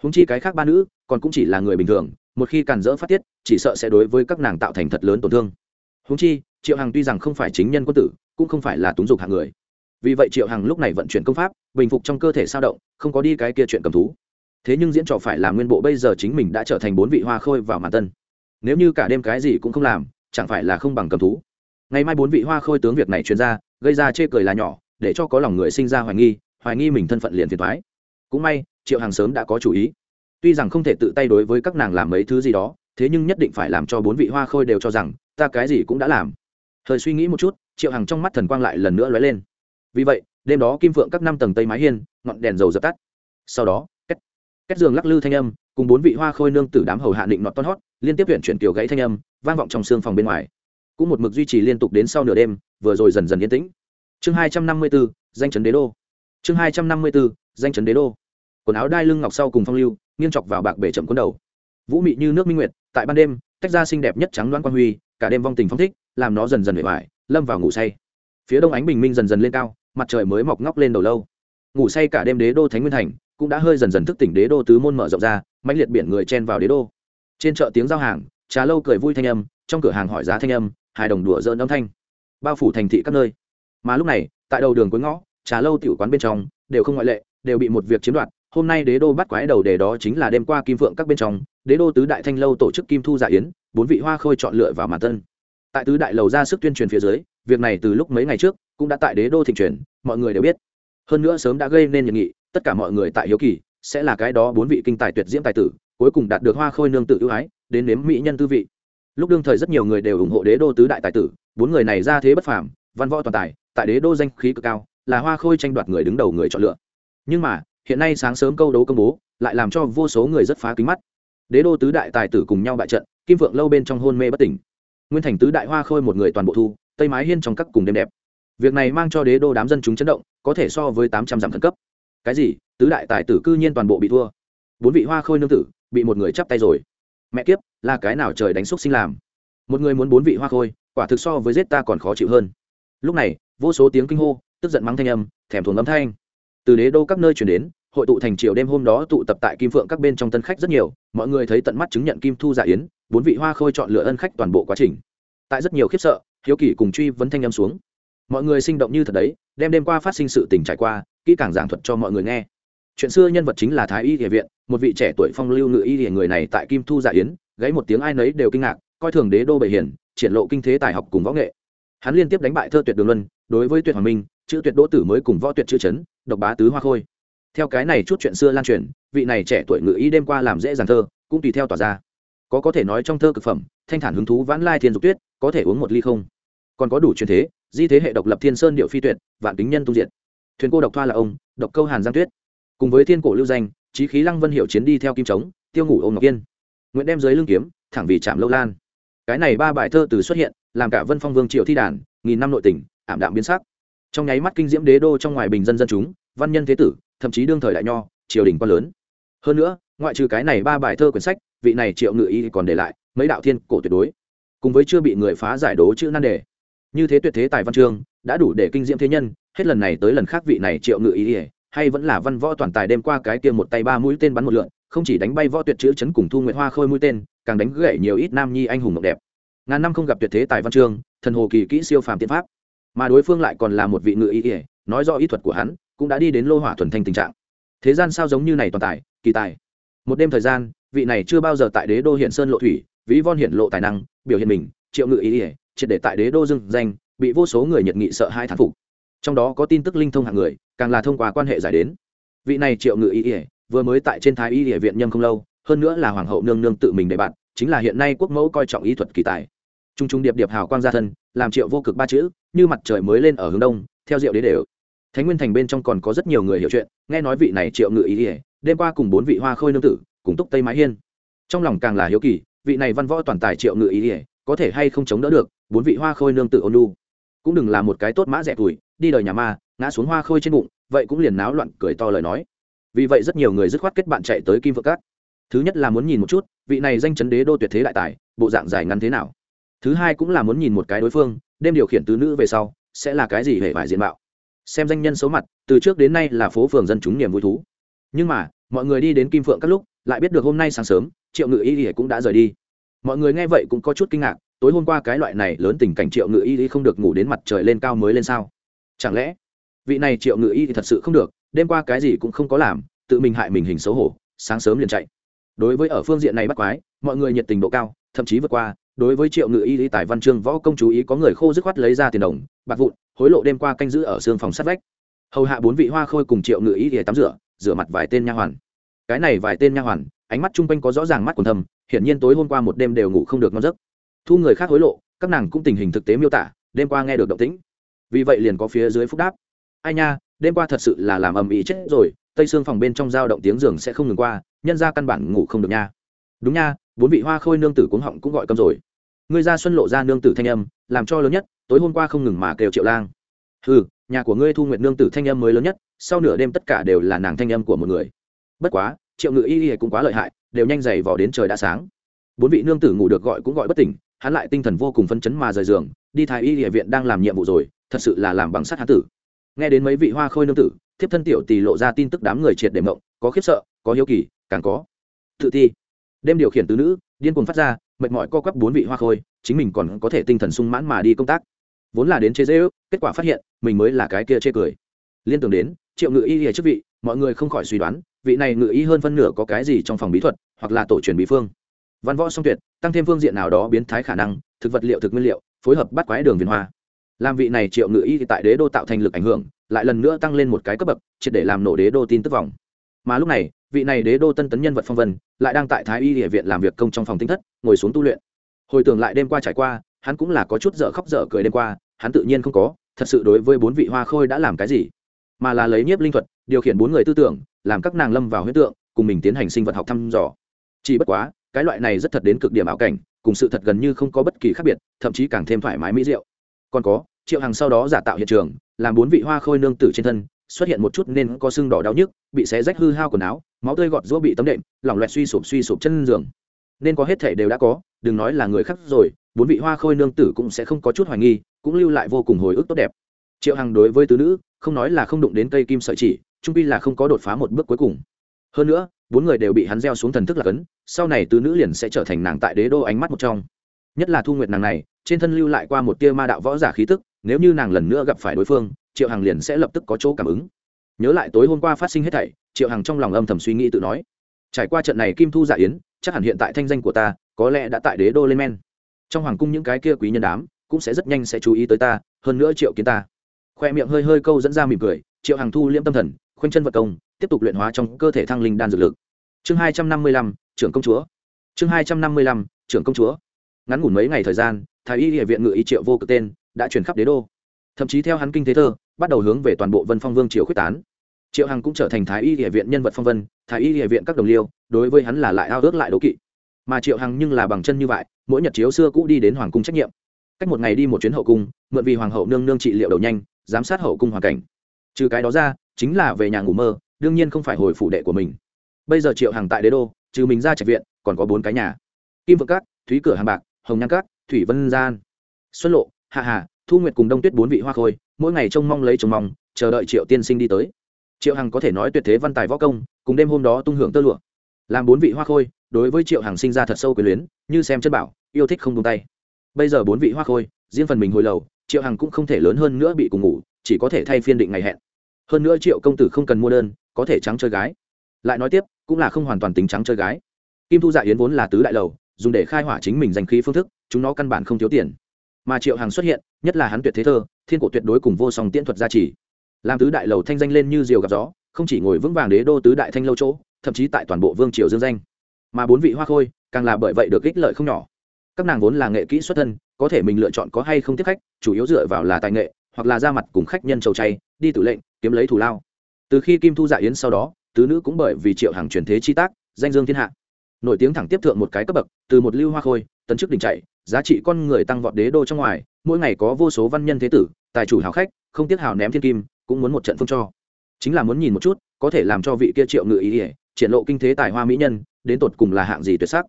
Húng chi cái khác ba nữ, còn cũng chỉ là người bình thường, một khi càn dỡ phát tiết, chỉ sợ sẽ đối với các nàng tạo thành thật lớn tổn thương. Húng chi, triệu hằng tuy rằng không phải chính nhân quân tử, cũng không phải là túng dục hạng người. Vì vậy triệu hằng lúc này vận chuyển công pháp, bình phục trong cơ thể sao động, không có đi cái kia chuyện cầm thú. Thế nhưng diễn trò phải là nguyên bộ bây giờ chính mình đã trở thành bốn vị hoa khôi vào màn tân. Nếu như cả đêm cái gì cũng không làm, chẳng phải là không bằng cầm thú. Ngày mai bốn vị hoa khôi tướng việc này truyền ra, gây ra chê cười là nhỏ, để cho có lòng người sinh ra hoài nghi hoài nghi mình thân phận liền thiệt thoái cũng may triệu hàng sớm đã có chủ ý. Tuy rằng không thể tự tay đối với các nàng làm mấy thứ gì đó thế nhưng nhất định phải làm cho bốn vị hoa khôi đều cho rằng ta cái gì cũng đã làm. Thời suy nghĩ một chút triệu hàng trong mắt thần quang lại lần nữa lóe lên. Vì vậy đêm đó kim phượng các năm tầng tây mái hiên ngọn đèn dầu dập tắt. Sau đó cách giường lắc lư thanh âm cùng bốn vị hoa khôi nương tử đám hầu hạ định nọt ton hót liên tiếp tuyển chuyển tiểu gãy thanh âm vang vọng trong xương phòng bên ngoài. Cũng một mực duy trì liên tục đến sau nửa đêm vừa rồi dần dần yên tĩnh. Chương hai trăm năm mươi 254, danh chấn đế đô. Chương hai trăm năm mươi 254, danh chấn đế đô quần áo đai lưng ngọc sau cùng phong lưu, nghiêng chọc vào bạc bể chậm cuốn đầu. Vũ mị như nước minh nguyệt, tại ban đêm, tách ra xinh đẹp nhất trắng loan quan huy, cả đêm vong tình phong thích, làm nó dần dần bể bại lâm vào ngủ say. Phía đông ánh bình minh dần dần lên cao, mặt trời mới mọc ngóc lên đầu lâu. Ngủ say cả đêm đế đô thánh nguyên thành, cũng đã hơi dần dần thức tỉnh đế đô tứ môn mở rộng ra mạnh liệt biển người chen vào đế đô. Trên chợ tiếng giao hàng, trà lâu cười vui thanh âm, trong cửa hàng hỏi giá thanh âm, hài đồng đùa dỡn âm thanh. Bao phủ thành thị các nơi. Mà lúc này, tại đầu đường cuối ngõ, trà lâu tiểu quán bên trong, đều không ngoại lệ, đều bị một việc chiếm đoạt hôm nay đế đô bắt quái đầu đề đó chính là đêm qua kim phượng các bên trong, đế đô tứ đại thanh lâu tổ chức kim thu dạ yến, bốn vị hoa khôi chọn lựa vào màn tân. Tại tứ đại lầu ra sức tuyên truyền phía dưới, việc này từ lúc mấy ngày trước, cũng đã tại đế đô thịnh truyền, mọi người đều biết. Hơn nữa sớm đã gây nên nhận nghị, tất cả mọi người tại hiếu kỳ, sẽ là cái đó bốn vị kinh tài tuyệt diễm tài tử, cuối cùng đạt được hoa khôi nương tự ưu ái, đến nếm mỹ nhân tư vị. Lúc đương thời rất nhiều người đều ủng hộ đế đô tứ đại tài tử, bốn người này ra thế bất phàm, văn võ toàn tài, tại đế đô danh khí cực cao, là hoa khôi tranh đoạt người đứng đầu người chọn lựa. Nhưng mà hiện nay sáng sớm câu đấu công bố, lại làm cho vô số người rất phá kính mắt. Đế đô tứ đại tài tử cùng nhau bại trận, kim phượng lâu bên trong hôn mê bất tỉnh. Nguyên thành tứ đại hoa khôi một người toàn bộ thu, tây mái hiên trong các cùng đêm đẹp. Việc này mang cho đế đô đám dân chúng chấn động, có thể so với tám trăm dặm khẩn cấp. Cái gì? Tứ đại tài tử cư nhiên toàn bộ bị thua. Bốn vị hoa khôi nương tử, bị một người chắp tay rồi. Mẹ kiếp, là cái nào trời đánh xúc sinh làm? Một người muốn bốn vị hoa khôi, quả thực so với giết ta còn khó chịu hơn. Lúc này, vô số tiếng kinh hô, tức giận mắng thanh âm, thèm thuồng âm thanh từ đế đô các nơi chuyển đến, hội tụ thành triều đêm hôm đó tụ tập tại kim phượng các bên trong tân khách rất nhiều, mọi người thấy tận mắt chứng nhận kim thu giả yến, bốn vị hoa khôi chọn lựa ân khách toàn bộ quá trình. Tại rất nhiều khiếp sợ, hiếu kỳ cùng truy vấn thanh âm xuống. Mọi người sinh động như thật đấy đem đêm qua phát sinh sự tình trải qua, kỹ càng giảng thuật cho mọi người nghe. Chuyện xưa nhân vật chính là thái y địa viện, một vị trẻ tuổi phong lưu ngự y địa người này tại kim thu giả yến gáy một tiếng ai nấy đều kinh ngạc, coi thường đế đô bệ hiển, triển lộ kinh thế tài học cùng võ nghệ. Hắn liên tiếp đánh bại thơ tuyệt đường luân, đối với tuyệt hoàng minh chữ tuyệt đỗ tử mới cùng võ tuyệt chữ chấn, độc bá tứ hoa khôi. Theo cái này chút chuyện xưa lan truyền, vị này trẻ tuổi ngự ý đêm qua làm dễ dàng thơ, cũng tùy theo tỏa ra. Có có thể nói trong thơ cực phẩm, thanh thản hứng thú vãn lai thiên dục tuyết, có thể uống một ly không? Còn có đủ truyền thế, di thế hệ độc lập thiên sơn điệu phi tuyệt, vạn tính nhân tu diện thuyền cô độc thoa là ông, độc câu hàn giang tuyết. Cùng với thiên cổ lưu danh trí khí lăng vân hiệu chiến đi theo kim trống tiêu ngủ ông ngọc yên. Nguyễn đem dưới lưng kiếm, thẳng vì chạm lâu lan. Cái này ba bài thơ từ xuất hiện, làm cả vân phong vương triều thi đàn, nghìn năm nội tỉnh ảm đạm biến sắc trong nháy mắt kinh diễm đế đô trong ngoài bình dân dân chúng, văn nhân thế tử, thậm chí đương thời đại nho, triều đình quan lớn. Hơn nữa, ngoại trừ cái này ba bài thơ quyển sách, vị này triệu ngự y còn để lại mấy đạo thiên cổ tuyệt đối, cùng với chưa bị người phá giải đố chữ nan đề. Như thế tuyệt thế tài văn chương, đã đủ để kinh diễm thế nhân, hết lần này tới lần khác vị này triệu ngự y hay vẫn là văn võ toàn tài đêm qua cái kia một tay ba mũi tên bắn một lượn, không chỉ đánh bay võ tuyệt chữ chấn cùng thu nguyệt hoa khôi mũi tên, càng đánh gãy nhiều ít nam nhi anh hùng mộng đẹp. Ngàn năm không gặp tuyệt thế tài văn chương, thần hồ kỳ kỹ siêu phàm tiên pháp mà đối phương lại còn là một vị ngự y ỉa, nói do ý thuật của hắn, cũng đã đi đến lô hỏa thuần thanh tình trạng. Thế gian sao giống như này toàn tài, kỳ tài? Một đêm thời gian, vị này chưa bao giờ tại đế đô hiện sơn lộ thủy ví von hiện lộ tài năng, biểu hiện mình, triệu ngự ý ỉa, triệt để tại đế đô dưng danh, bị vô số người nhiệt nghị sợ hai thán phục. Trong đó có tin tức linh thông hạng người, càng là thông qua quan hệ giải đến. Vị này triệu ngự ý ỉa, vừa mới tại trên thái y địa viện nhâm không lâu, hơn nữa là hoàng hậu nương nương tự mình đề bạn, chính là hiện nay quốc mẫu coi trọng ý thuật kỳ tài trung trung điệp điệp hào quang gia thân, làm triệu vô cực ba chữ, như mặt trời mới lên ở hướng đông, theo diệu đế đều. Thánh nguyên thành bên trong còn có rất nhiều người hiểu chuyện, nghe nói vị này triệu ngự ý ỉa đêm qua cùng bốn vị hoa khôi nương tử, cùng túc tây mái hiên. Trong lòng càng là hiếu kỳ, vị này văn võ toàn tài triệu ngự ý ỉa có thể hay không chống đỡ được, bốn vị hoa khôi nương tử ôn lu cũng đừng là một cái tốt mã rẻ tuổi, đi đời nhà ma, ngã xuống hoa khôi trên bụng, vậy cũng liền náo loạn, cười to lời nói. Vì vậy rất nhiều người dứt khoát kết bạn chạy tới kim vượng cát. Thứ nhất là muốn nhìn một chút, vị này danh chấn đế đô tuyệt thế đại tài, bộ dạng dài ngắn thế nào thứ hai cũng là muốn nhìn một cái đối phương, đêm điều khiển tứ nữ về sau, sẽ là cái gì hệ vải diện mạo. Xem danh nhân xấu mặt, từ trước đến nay là phố phường dân chúng niềm vui thú. Nhưng mà, mọi người đi đến kim phượng các lúc, lại biết được hôm nay sáng sớm, triệu ngự y cũng đã rời đi. Mọi người nghe vậy cũng có chút kinh ngạc, tối hôm qua cái loại này lớn tình cảnh triệu ngự y không được ngủ đến mặt trời lên cao mới lên sao? Chẳng lẽ, vị này triệu ngự y thì thật sự không được, đêm qua cái gì cũng không có làm, tự mình hại mình hình xấu hổ, sáng sớm liền chạy. Đối với ở phương diện này bắt quái, mọi người nhiệt tình độ cao, thậm chí vượt qua đối với triệu ngự y lý tài văn chương võ công chú ý có người khô dứt khoát lấy ra tiền đồng, bạc vụn, hối lộ đêm qua canh giữ ở xương phòng sát vách. Hầu hạ bốn vị hoa khôi cùng triệu ngự y để tắm rửa rửa mặt vài tên nha hoàn. Cái này vài tên nha hoàn, ánh mắt chung quanh có rõ ràng mắt còn thầm hiển nhiên tối hôm qua một đêm đều ngủ không được ngon giấc. Thu người khác hối lộ, các nàng cũng tình hình thực tế miêu tả, đêm qua nghe được động tĩnh. Vì vậy liền có phía dưới phúc đáp. Ai nha, đêm qua thật sự là làm ầm ĩ chết rồi, tây xương phòng bên trong dao động tiếng giường sẽ không ngừng qua, nhân ra căn bản ngủ không được nha. Đúng nha bốn vị hoa khôi nương tử cuống họng cũng gọi cầm rồi. Ngươi ra xuân lộ ra nương tử thanh âm, làm cho lớn nhất, tối hôm qua không ngừng mà kêu triệu lang. Ừ nhà của ngươi thu nguyện nương tử thanh âm mới lớn nhất, sau nửa đêm tất cả đều là nàng thanh âm của một người. Bất quá, triệu ngự y y cũng quá lợi hại, đều nhanh dày vò đến trời đã sáng. Bốn vị nương tử ngủ được gọi cũng gọi bất tỉnh, hắn lại tinh thần vô cùng phấn chấn mà rời giường, đi thái y địa viện đang làm nhiệm vụ rồi, thật sự là làm bằng sắt hán tử. Nghe đến mấy vị hoa khôi nương tử, thiếp thân tiểu tỳ lộ ra tin tức đám người triệt để mộng, có khiếp sợ, có hiếu kỳ, càng có. Tự ti đêm điều khiển tứ nữ, điên cuồng phát ra, mệt mỏi co quắp bốn vị hoa khôi, chính mình còn có thể tinh thần sung mãn mà đi công tác. Vốn là đến chế dễ ước kết quả phát hiện, mình mới là cái kia chê cười. Liên tưởng đến, triệu ngự y hề chức vị, mọi người không khỏi suy đoán, vị này ngự y hơn phân nửa có cái gì trong phòng bí thuật, hoặc là tổ truyền bí phương. Văn võ song tuyệt, tăng thêm phương diện nào đó biến thái khả năng, thực vật liệu, thực nguyên liệu, phối hợp bắt quái đường viền hoa. Làm vị này triệu ngự y tại đế đô tạo thành lực ảnh hưởng, lại lần nữa tăng lên một cái cấp bậc, triệt để làm nổ đế đô tin tức vòng mà lúc này, vị này đế đô tân tấn nhân vật phong vân lại đang tại thái y địa viện làm việc công trong phòng tinh thất, ngồi xuống tu luyện. Hồi tưởng lại đêm qua trải qua, hắn cũng là có chút dở khóc dở cười đêm qua, hắn tự nhiên không có, thật sự đối với bốn vị hoa khôi đã làm cái gì, mà là lấy nhiếp linh thuật, điều khiển bốn người tư tưởng, làm các nàng lâm vào huyết tượng, cùng mình tiến hành sinh vật học thăm dò. Chỉ bất quá, cái loại này rất thật đến cực điểm ảo cảnh, cùng sự thật gần như không có bất kỳ khác biệt, thậm chí càng thêm thoải mái mỹ diệu. Còn có, triệu hàng sau đó giả tạo hiện trường, làm bốn vị hoa khôi nương tử trên thân xuất hiện một chút nên có sưng đỏ đau nhức, bị xé rách hư hao quần áo, máu tươi gọt giũa bị tấm đệm, lỏng loẹt suy sụp suy sụp chân giường. Nên có hết thể đều đã có, đừng nói là người khác rồi, bốn vị hoa khôi nương tử cũng sẽ không có chút hoài nghi, cũng lưu lại vô cùng hồi ức tốt đẹp. Triệu hằng đối với tứ nữ, không nói là không đụng đến cây kim sợi chỉ trung pi là không có đột phá một bước cuối cùng. Hơn nữa, bốn người đều bị hắn gieo xuống thần thức là cấn, sau này tứ nữ liền sẽ trở thành nàng tại đế đô ánh mắt một trong. Nhất là thu nguyệt nàng này, trên thân lưu lại qua một tia ma đạo võ giả khí tức, nếu như nàng lần nữa gặp phải đối phương triệu hằng liền sẽ lập tức có chỗ cảm ứng. Nhớ lại tối hôm qua phát sinh hết thảy, triệu hằng trong lòng âm thầm suy nghĩ tự nói. Trải qua trận này kim thu giả yến, chắc hẳn hiện tại thanh danh của ta, có lẽ đã tại đế đô lên men. Trong hoàng cung những cái kia quý nhân đám, cũng sẽ rất nhanh sẽ chú ý tới ta, hơn nữa triệu kiến ta. Khoe miệng hơi hơi câu dẫn ra mỉm cười, triệu hằng thu liễm tâm thần, khoanh chân vật công, tiếp tục luyện hóa trong cơ thể thăng linh đan dược lực. Chương hai trăm năm mươi lăm, trưởng công chúa. Chương hai trăm năm mươi lăm, trưởng công chúa. Ngắn ngủn mấy ngày thời gian, thái y địa viện ngự y triệu vô cực tên đã chuyển khắp đế đô thậm chí theo hắn kinh thế thơ, bắt đầu hướng về toàn bộ vân phong vương triều quyết tán. Triệu hằng cũng trở thành thái y địa viện nhân vật phong vân, thái y địa viện các đồng liêu, đối với hắn là lại ao ước lại đố kỵ. Mà triệu hằng nhưng là bằng chân như vậy, mỗi nhật chiếu xưa cũ đi đến hoàng cung trách nhiệm. Cách một ngày đi một chuyến hậu cung, mượn vì hoàng hậu nương nương trị liệu đầu nhanh, giám sát hậu cung hoàn cảnh. Trừ cái đó ra, chính là về nhà ngủ mơ, đương nhiên không phải hồi phủ đệ của mình. Bây giờ triệu hằng tại đế đô, trừ mình ra trạch viện, còn có bốn cái nhà. Kim vượng cát thúy cửa hàng bạc, hồng nhan cát thủy vân gian. Xuân lộ hạ hà thu nguyệt cùng đông tuyết bốn vị hoa khôi, mỗi ngày trông mong lấy trông mong, chờ đợi triệu tiên sinh đi tới. Triệu hằng có thể nói tuyệt thế văn tài võ công, cùng đêm hôm đó tung hưởng tơ lụa. Làm bốn vị hoa khôi, đối với triệu hằng sinh ra thật sâu quyền luyến, như xem chất bảo, yêu thích không tung tay. Bây giờ bốn vị hoa khôi, riêng phần mình hồi lầu, triệu hằng cũng không thể lớn hơn nữa bị cùng ngủ, chỉ có thể thay phiên định ngày hẹn. Hơn nữa triệu công tử không cần mua đơn, có thể trắng chơi gái. Lại nói tiếp, cũng là không hoàn toàn tính trắng chơi gái. Kim thu dạ yến vốn là tứ đại lầu, dùng để khai hỏa chính mình danh khí phương thức, chúng nó căn bản không thiếu tiền. Mà triệu hằng xuất hiện nhất là hắn tuyệt thế thơ, thiên cổ tuyệt đối cùng vô song tiễn thuật gia trì. Làm tứ đại lầu thanh danh lên như diều gặp gió, không chỉ ngồi vững vàng đế đô tứ đại thanh lâu chỗ, thậm chí tại toàn bộ vương triều dương danh. Mà bốn vị hoa khôi, càng là bởi vậy được ích lợi không nhỏ. Các nàng vốn là nghệ kỹ xuất thân, có thể mình lựa chọn có hay không tiếp khách, chủ yếu dựa vào là tài nghệ, hoặc là ra mặt cùng khách nhân trầu chay, đi tự lệnh, kiếm lấy thù lao. Từ khi kim thu dạ yến sau đó, tứ nữ cũng bởi vì triệu hàng truyền thế chi tác, danh dương thiên hạ. Nổi tiếng thẳng tiếp thượng một cái cấp bậc, từ một lưu hoa khôi tấn chức đỉnh chạy, giá trị con người tăng vọt đế đô trong ngoài, mỗi ngày có vô số văn nhân thế tử, tài chủ hào khách, không tiếc hào ném thiên kim, cũng muốn một trận phương cho. Chính là muốn nhìn một chút, có thể làm cho vị kia triệu ngự ý ỉa triển lộ kinh thế tài hoa mỹ nhân, đến tột cùng là hạng gì tuyệt sắc.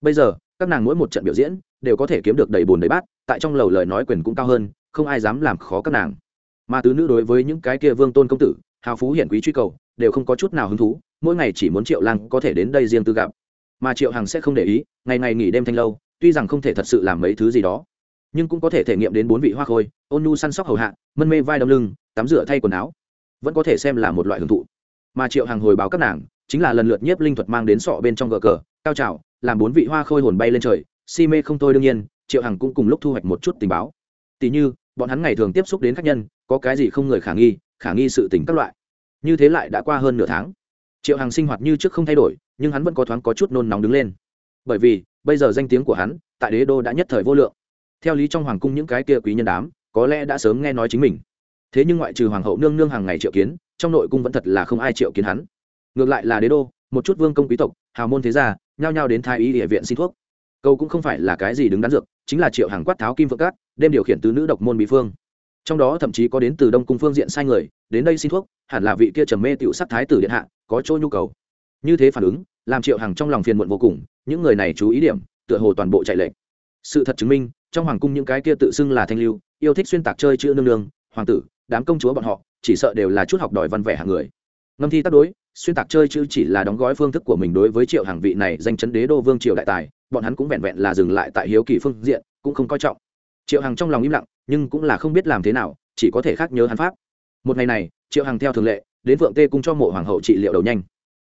Bây giờ, các nàng mỗi một trận biểu diễn, đều có thể kiếm được đầy bùn đầy bát, tại trong lầu lời nói quyền cũng cao hơn, không ai dám làm khó các nàng. Mà tứ nữ đối với những cái kia vương tôn công tử, hào phú hiển quý truy cầu, đều không có chút nào hứng thú, mỗi ngày chỉ muốn triệu lang có thể đến đây riêng tư gặp. Mà triệu hằng sẽ không để ý, ngày ngày nghỉ đêm thanh lâu tuy rằng không thể thật sự làm mấy thứ gì đó, nhưng cũng có thể thể nghiệm đến bốn vị hoa khôi, ôn nhu săn sóc hầu hạ, mân mê vai đâm lưng, tắm rửa thay quần áo, vẫn có thể xem là một loại hưởng thụ. Mà triệu hàng hồi báo các nàng, chính là lần lượt nhiếp linh thuật mang đến sọ bên trong gờ cờ, cao trào, làm bốn vị hoa khôi hồn bay lên trời, si mê không thôi đương nhiên, triệu hằng cũng cùng lúc thu hoạch một chút tình báo. Tỉ như, bọn hắn ngày thường tiếp xúc đến khách nhân, có cái gì không người khả nghi khả nghi sự tình các loại. Như thế lại đã qua hơn nửa tháng. Triệu hằng sinh hoạt như trước không thay đổi, nhưng hắn vẫn có thoáng có chút nôn nóng đứng lên. Bởi vì bây giờ danh tiếng của hắn tại đế đô đã nhất thời vô lượng. Theo lý trong hoàng cung những cái kia quý nhân đám, có lẽ đã sớm nghe nói chính mình. Thế nhưng ngoại trừ hoàng hậu nương nương hàng ngày triệu kiến, trong nội cung vẫn thật là không ai triệu kiến hắn. Ngược lại là đế đô, một chút vương công quý tộc, hào môn thế gia, nhao nhao đến thái y địa viện xin thuốc. Câu cũng không phải là cái gì đứng đắn dược, chính là triệu hàng quát tháo kim phượng cát, đem điều khiển tứ nữ độc môn bị phương. Trong đó thậm chí có đến từ đông cung phương diện sai người, đến đây xin thuốc, hẳn là vị kia trầm mê tiểu sắc thái tử điện hạ, có chỗ nhu cầu. Như thế phản ứng, làm triệu hàng trong lòng phiền muộn vô cùng những người này chú ý điểm, tựa hồ toàn bộ chạy lệnh sự thật chứng minh, trong hoàng cung những cái kia tự xưng là thanh lưu, yêu thích xuyên tạc chơi chữ nương nương, hoàng tử, đám công chúa bọn họ, chỉ sợ đều là chút học đòi văn vẻ hàng người. Ngâm thi tác đối, xuyên tạc chơi chữ chỉ là đóng gói phương thức của mình đối với triệu hàng vị này danh chấn đế đô vương triều đại tài, bọn hắn cũng vẹn vẹn là dừng lại tại hiếu kỳ phương diện, cũng không coi trọng. Triệu hằng trong lòng im lặng, nhưng cũng là không biết làm thế nào, chỉ có thể khác nhớ hắn pháp. Một ngày này, triệu hằng theo thường lệ, đến vượng tê cung cho mộ hoàng hậu trị liệu đầu nhanh.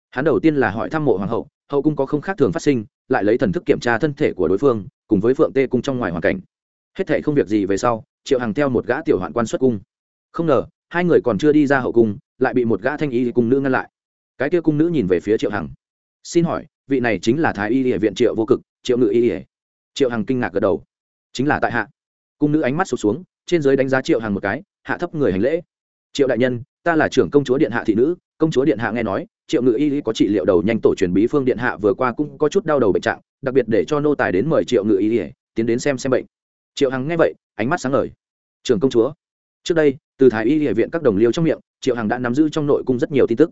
Hắn đầu tiên là hỏi thăm mộ hoàng hậu hậu cung có không khác thường phát sinh, lại lấy thần thức kiểm tra thân thể của đối phương, cùng với phượng tê cung trong ngoài hoàn cảnh. Hết thể không việc gì về sau, triệu hằng theo một gã tiểu hoạn quan xuất cung. Không ngờ, hai người còn chưa đi ra hậu cung, lại bị một gã thanh y cung nữ ngăn lại. Cái kia cung nữ nhìn về phía triệu hằng. Xin hỏi, vị này chính là thái y địa viện triệu vô cực, triệu ngự y ỉa triệu hằng kinh ngạc gật đầu. Chính là tại hạ. Cung nữ ánh mắt sụt xuống, trên giới đánh giá triệu hằng một cái, hạ thấp người hành lễ. Triệu đại nhân, ta là trưởng công chúa điện hạ thị nữ, công chúa điện hạ nghe nói triệu ngự y có trị liệu đầu nhanh tổ truyền bí phương điện hạ vừa qua cũng có chút đau đầu bệnh trạng, đặc biệt để cho nô tài đến mời triệu ngự y tiến đến xem xem bệnh. Triệu hằng nghe vậy, ánh mắt sáng ngời. Trưởng công chúa, trước đây, từ thái y địa viện các đồng liêu trong miệng, triệu hằng đã nắm giữ trong nội cung rất nhiều tin tức.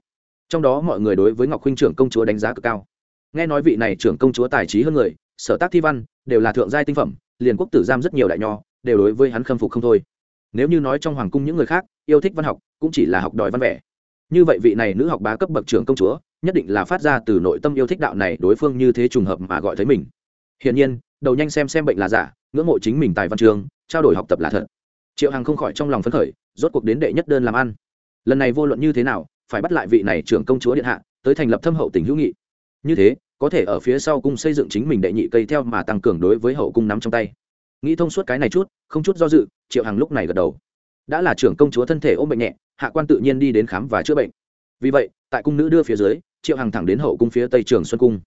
Trong đó mọi người đối với ngọc huynh trưởng công chúa đánh giá cực cao. Nghe nói vị này trưởng công chúa tài trí hơn người, sở tác thi văn, đều là thượng giai tinh phẩm, liền quốc tử giam rất nhiều đại nho, đều đối với hắn khâm phục không thôi. Nếu như nói trong hoàng cung những người khác, yêu thích văn học, cũng chỉ là học đòi văn vẻ như vậy vị này nữ học bá cấp bậc trưởng công chúa, nhất định là phát ra từ nội tâm yêu thích đạo này đối phương như thế trùng hợp mà gọi thấy mình. Hiển nhiên, đầu nhanh xem xem bệnh là giả, ngưỡng mộ chính mình tài văn trường, trao đổi học tập là thật. Triệu hằng không khỏi trong lòng phấn khởi, rốt cuộc đến đệ nhất đơn làm ăn. Lần này vô luận như thế nào, phải bắt lại vị này trưởng công chúa điện hạ, tới thành lập thâm hậu tình hữu nghị. Như thế, có thể ở phía sau cung xây dựng chính mình đệ nhị cây theo mà tăng cường đối với hậu cung nắm trong tay. Nghĩ thông suốt cái này chút, không chút do dự, triệu hằng lúc này gật đầu. Đã là trưởng công chúa thân thể ôm bệnh nhẹ hạ quan tự nhiên đi đến khám và chữa bệnh. Vì vậy, tại cung nữ đưa phía dưới, triệu hằng thẳng đến hậu cung phía tây trường xuân cung.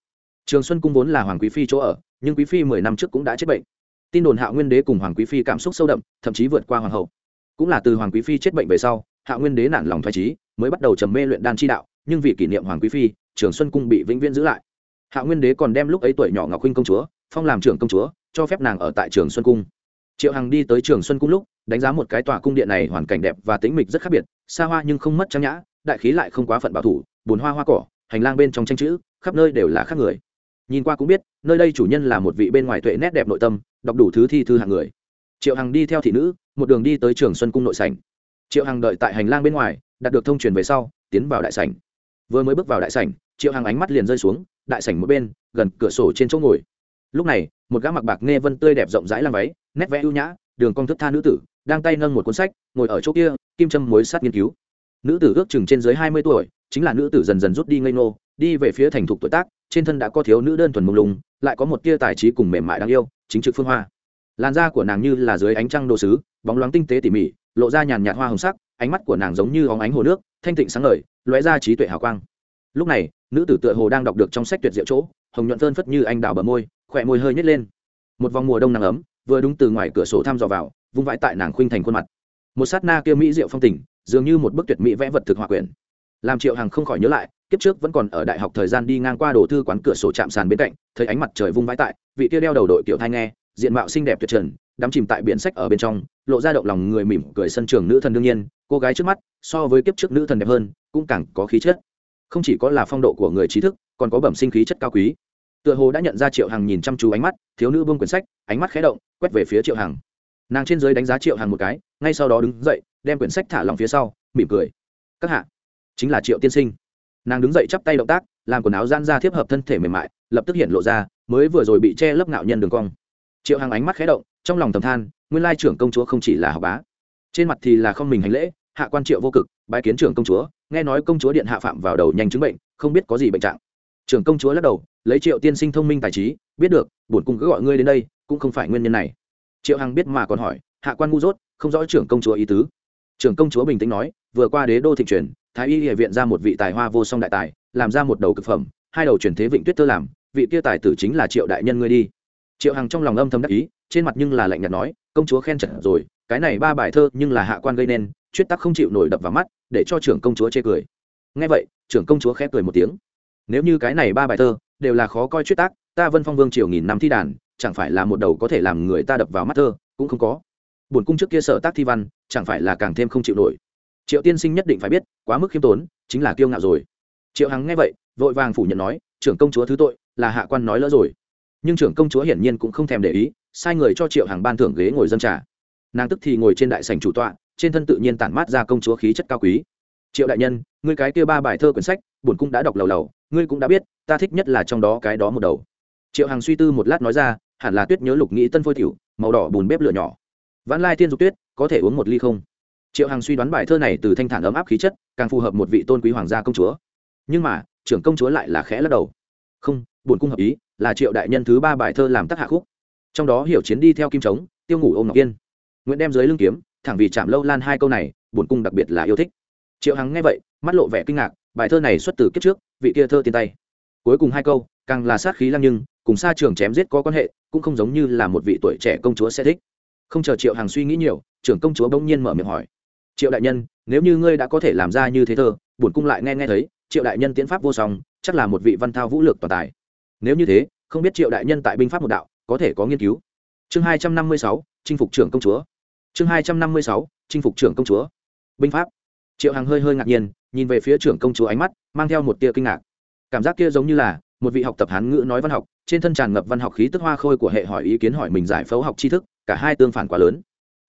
Trường xuân cung vốn là hoàng quý phi chỗ ở, nhưng quý phi mười năm trước cũng đã chết bệnh. Tin đồn hạ nguyên đế cùng hoàng quý phi cảm xúc sâu đậm, thậm chí vượt qua hoàng hậu. Cũng là từ hoàng quý phi chết bệnh về sau, hạ nguyên đế nản lòng thoải trí mới bắt đầu trầm mê luyện đan chi đạo, nhưng vì kỷ niệm hoàng quý phi, trường xuân cung bị vĩnh viễn giữ lại. Hạ nguyên đế còn đem lúc ấy tuổi nhỏ ngọc huynh công chúa, phong làm trưởng công chúa, cho phép nàng ở tại trường xuân cung. Triệu hằng đi tới trường xuân cung lúc đánh giá một cái tòa cung điện này hoàn cảnh đẹp và tĩnh mịch rất khác biệt, xa hoa nhưng không mất trang nhã, đại khí lại không quá phận bảo thủ bồn hoa hoa cỏ, hành lang bên trong tranh chữ, khắp nơi đều là khác người. Nhìn qua cũng biết, nơi đây chủ nhân là một vị bên ngoài tuệ nét đẹp nội tâm, đọc đủ thứ thi thư hạng người. Triệu hằng đi theo thị nữ, một đường đi tới trường xuân cung nội sảnh. Triệu hằng đợi tại hành lang bên ngoài đạt được thông truyền về sau, tiến vào đại sảnh. Vừa mới bước vào đại sảnh, triệu hằng ánh mắt liền rơi xuống, đại sảnh một bên, gần cửa sổ trên chỗ ngồi. Lúc này, một gã mặc bạc nghe vân tươi đẹp rộng rãi làm váy, nét vẽ ưu nhã, đường cong thức tha nữ tử đang tay nâng một cuốn sách ngồi ở chỗ kia kim châm mối sát nghiên cứu. Nữ tử ước chừng trên dưới hai mươi tuổi chính là nữ tử dần dần rút đi ngây ngô đi về phía thành thục tuổi tác trên thân đã có thiếu nữ đơn thuần mông lùng, lại có một tia tài trí cùng mềm mại đáng yêu chính trực phương hoa. Làn da của nàng như là dưới ánh trăng đồ sứ bóng loáng tinh tế tỉ mỉ lộ ra nhàn nhạt hoa hồng sắc ánh mắt của nàng giống như óng ánh hồ nước thanh tịnh sáng ngời lóe ra trí tuệ hào quang. Lúc này nữ tử tựa hồ đang đọc được trong sách tuyệt diệu chỗ hồng nhuận thơn phất như anh đào bờ môi khỏe môi hơi nhét lên. Một vòng mùa đông nắng ấm vừa đúng từ ngoài cửa sổ thăm dò vào vung vãi tại nàng khuynh thành khuôn mặt. Một sát na kia mỹ diệu phong tình, dường như một bức tuyệt mỹ vẽ vật thực hòa quyển. Làm triệu hằng không khỏi nhớ lại, kiếp trước vẫn còn ở đại học thời gian đi ngang qua đồ thư quán cửa sổ chạm sàn bên cạnh, thấy ánh mặt trời vung vãi tại, vị kia đeo đầu đội kiểu thai nghe, diện mạo xinh đẹp tuyệt trần, đắm chìm tại biển sách ở bên trong, lộ ra động lòng người mỉm cười sân trường nữ thần đương nhiên, cô gái trước mắt, so với kiếp trước nữ thần đẹp hơn, cũng càng có khí chất. Không chỉ có là phong độ của người trí thức, còn có bẩm sinh khí chất cao quý. Tựa hồ đã nhận ra triệu hằng nhìn chăm chú ánh mắt, thiếu nữ buông quyển sách, ánh mắt khé động, quét về phía triệu hằng nàng trên dưới đánh giá triệu hằng một cái, ngay sau đó đứng dậy, đem quyển sách thả lòng phía sau, mỉm cười. Các hạ, chính là triệu tiên sinh. Nàng đứng dậy chắp tay động tác, làm quần áo gian ra thiếp hợp thân thể mềm mại, lập tức hiện lộ ra, mới vừa rồi bị che lấp ngạo nhân đường cong. Triệu hằng ánh mắt khé động, trong lòng thầm than, nguyên lai trưởng công chúa không chỉ là học bá. Trên mặt thì là không mình hành lễ, hạ quan triệu vô cực, bái kiến trưởng công chúa, nghe nói công chúa điện hạ phạm vào đầu nhanh chứng bệnh, không biết có gì bệnh trạng. Trưởng công chúa lắc đầu, lấy triệu tiên sinh thông minh tài trí, biết được, bổn cung cứ gọi ngươi đến đây, cũng không phải nguyên nhân này triệu hằng biết mà còn hỏi, hạ quan ngu dốt, không rõ trưởng công chúa ý tứ. Trưởng công chúa bình tĩnh nói, vừa qua đế đô thịnh truyền, thái y địa viện ra một vị tài hoa vô song đại tài, làm ra một đầu cực phẩm, hai đầu truyền thế vịnh tuyết tơ làm, vị kia tài tử chính là triệu đại nhân ngươi đi. Triệu hằng trong lòng âm thầm đắc ý, trên mặt nhưng là lạnh nhạt nói, công chúa khen trận rồi, cái này ba bài thơ nhưng là hạ quan gây nên, chuyết tắc không chịu nổi đập vào mắt, để cho trưởng công chúa chê cười. Ngay vậy, trưởng công chúa khẽ cười một tiếng. Nếu như cái này ba bài thơ đều là khó coi chuyết tác ta vân phong vương triều nghìn năm thi đàn chẳng phải là một đầu có thể làm người ta đập vào mắt thơ, cũng không có. Buồn cung trước kia sở tác thi văn, chẳng phải là càng thêm không chịu nổi. Triệu tiên sinh nhất định phải biết, quá mức khiêm tốn, chính là kiêu ngạo rồi. Triệu hằng nghe vậy, vội vàng phủ nhận nói, trưởng công chúa thứ tội, là hạ quan nói lỡ rồi. Nhưng trưởng công chúa hiển nhiên cũng không thèm để ý, sai người cho triệu hằng ban thưởng ghế ngồi dân trà. Nàng tức thì ngồi trên đại sành chủ tọa, trên thân tự nhiên tản mát ra công chúa khí chất cao quý. Triệu đại nhân, ngươi cái kia ba bài thơ quyển sách bổn cung đã đọc lầu lầu, ngươi cũng đã biết, ta thích nhất là trong đó cái đó một đầu. Triệu hằng suy tư một lát nói ra hẳn là tuyết nhớ lục nghĩ tân phôi tiểu, màu đỏ bùn bếp lửa nhỏ. Vãn lai thiên dục tuyết, có thể uống một ly không? Triệu hằng suy đoán bài thơ này từ thanh thản ấm áp khí chất, càng phù hợp một vị tôn quý hoàng gia công chúa. Nhưng mà, trưởng công chúa lại là khẽ lắc đầu. Không, bổn cung hợp ý, là triệu đại nhân thứ ba bài thơ làm tác hạ khúc. Trong đó hiểu chiến đi theo kim trống tiêu ngủ ôm ngọc yên. Nguyễn đem dưới lưng kiếm, thẳng vì chạm lâu lan hai câu này, bổn cung đặc biệt là yêu thích. Triệu hằng nghe vậy, mắt lộ vẻ kinh ngạc, bài thơ này xuất từ kiếp trước, vị kia thơ tiên tay. Cuối cùng hai câu, càng là sát khí lăng nhưng, cùng xa trường chém giết có quan hệ cũng không giống như là một vị tuổi trẻ công chúa sẽ thích. Không chờ triệu hằng suy nghĩ nhiều, trưởng công chúa bỗng nhiên mở miệng hỏi. Triệu đại nhân, nếu như ngươi đã có thể làm ra như thế thơ, bổn cung lại nghe nghe thấy, triệu đại nhân tiến pháp vô song, chắc là một vị văn thao vũ lược toàn tài. Nếu như thế, không biết triệu đại nhân tại binh pháp một đạo, có thể có nghiên cứu. Chương hai trăm năm mươi sáu, chinh phục trưởng công chúa. Chương hai trăm năm mươi sáu, chinh phục trưởng công chúa. Binh pháp. Triệu hằng hơi hơi ngạc nhiên, nhìn về phía trưởng công chúa ánh mắt, mang theo một tia kinh ngạc. Cảm giác kia giống như là một vị học tập hán ngữ nói văn học trên thân tràn ngập văn học khí tức hoa khôi của hệ hỏi ý kiến hỏi mình giải phẫu học tri thức, cả hai tương phản quá lớn.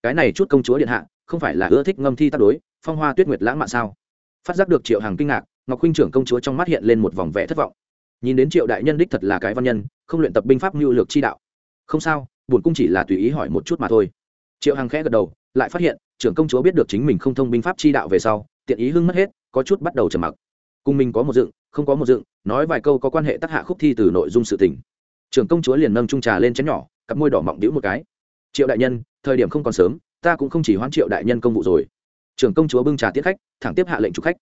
Cái này chút công chúa điện hạ, không phải là ưa thích ngâm thi tác đối, phong hoa tuyết nguyệt lãng mạn sao? Phát giác được triệu hằng kinh ngạc, ngọc huynh trưởng công chúa trong mắt hiện lên một vòng vẻ thất vọng. Nhìn đến triệu đại nhân đích thật là cái văn nhân, không luyện tập binh pháp mưu lược chi đạo. Không sao bổn cung chỉ là tùy ý hỏi một chút mà thôi. Triệu hằng khẽ gật đầu, lại phát hiện, trưởng công chúa biết được chính mình không thông binh pháp chi đạo về sau, tiện ý hưng mất hết, có chút bắt đầu trầm mặc. Cùng mình có một dựng, không có một dựng nói vài câu có quan hệ tác hạ khúc thi từ nội dung sự tình. Trưởng công chúa liền nâng trung trà lên chén nhỏ, cặp môi đỏ mọng đĩu một cái. Triệu đại nhân, thời điểm không còn sớm, ta cũng không chỉ hoãn triệu đại nhân công vụ rồi. Trưởng công chúa bưng trà tiết khách, thẳng tiếp hạ lệnh chủ khách.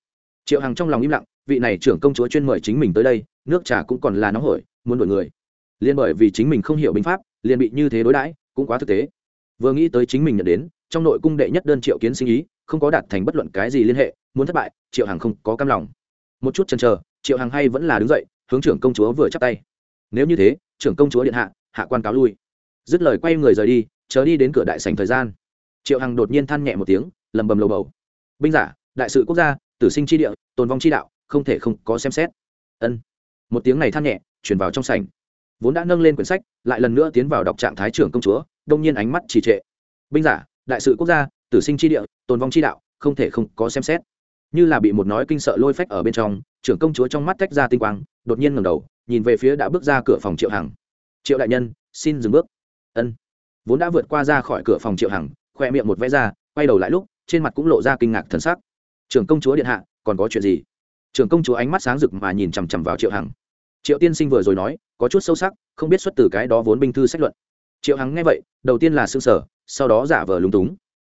Triệu hằng trong lòng im lặng, vị này trưởng công chúa chuyên mời chính mình tới đây, nước trà cũng còn là nóng hổi, muốn đổi người. Liên bởi vì chính mình không hiểu binh pháp, liền bị như thế đối đãi, cũng quá thực tế. Vừa nghĩ tới chính mình nhận đến, trong nội cung đệ nhất đơn triệu kiến sinh ý, không có đạt thành bất luận cái gì liên hệ, muốn thất bại, triệu hằng không có cam lòng. Một chút chần chờ triệu hằng hay vẫn là đứng dậy, hướng trưởng công chúa vừa chắp tay. Nếu như thế, trưởng công chúa điện hạ hạ quan cáo lui. Dứt lời quay người rời đi, chờ đi đến cửa đại sành thời gian. Triệu hằng đột nhiên than nhẹ một tiếng lầm bầm lầu bầu. Binh giả, đại sự quốc gia, tử sinh tri địa, tồn vong tri đạo, không thể không có xem xét. Ân. Một tiếng này than nhẹ chuyển vào trong sảnh. Vốn đã nâng lên quyển sách, lại lần nữa tiến vào đọc trạng thái trưởng công chúa, đông nhiên ánh mắt trì trệ. Binh giả, đại sự quốc gia, tử sinh tri địa, tồn vong tri đạo, không thể không có xem xét như là bị một nói kinh sợ lôi phách ở bên trong, trưởng công chúa trong mắt tách ra tinh quang, đột nhiên ngầm đầu, nhìn về phía đã bước ra cửa phòng triệu hằng. Triệu đại nhân, xin dừng bước. Ân. Vốn đã vượt qua ra khỏi cửa phòng triệu hằng, khoe miệng một vẽ ra, quay đầu lại lúc, trên mặt cũng lộ ra kinh ngạc thần sắc. Trưởng công chúa điện hạ, còn có chuyện gì? Trưởng công chúa ánh mắt sáng rực mà nhìn chằm chằm vào triệu hằng. Triệu tiên sinh vừa rồi nói, có chút sâu sắc, không biết xuất từ cái đó vốn binh thư sách luận. Triệu hằng nghe vậy, đầu tiên là xương sở sau đó giả vờ lúng túng.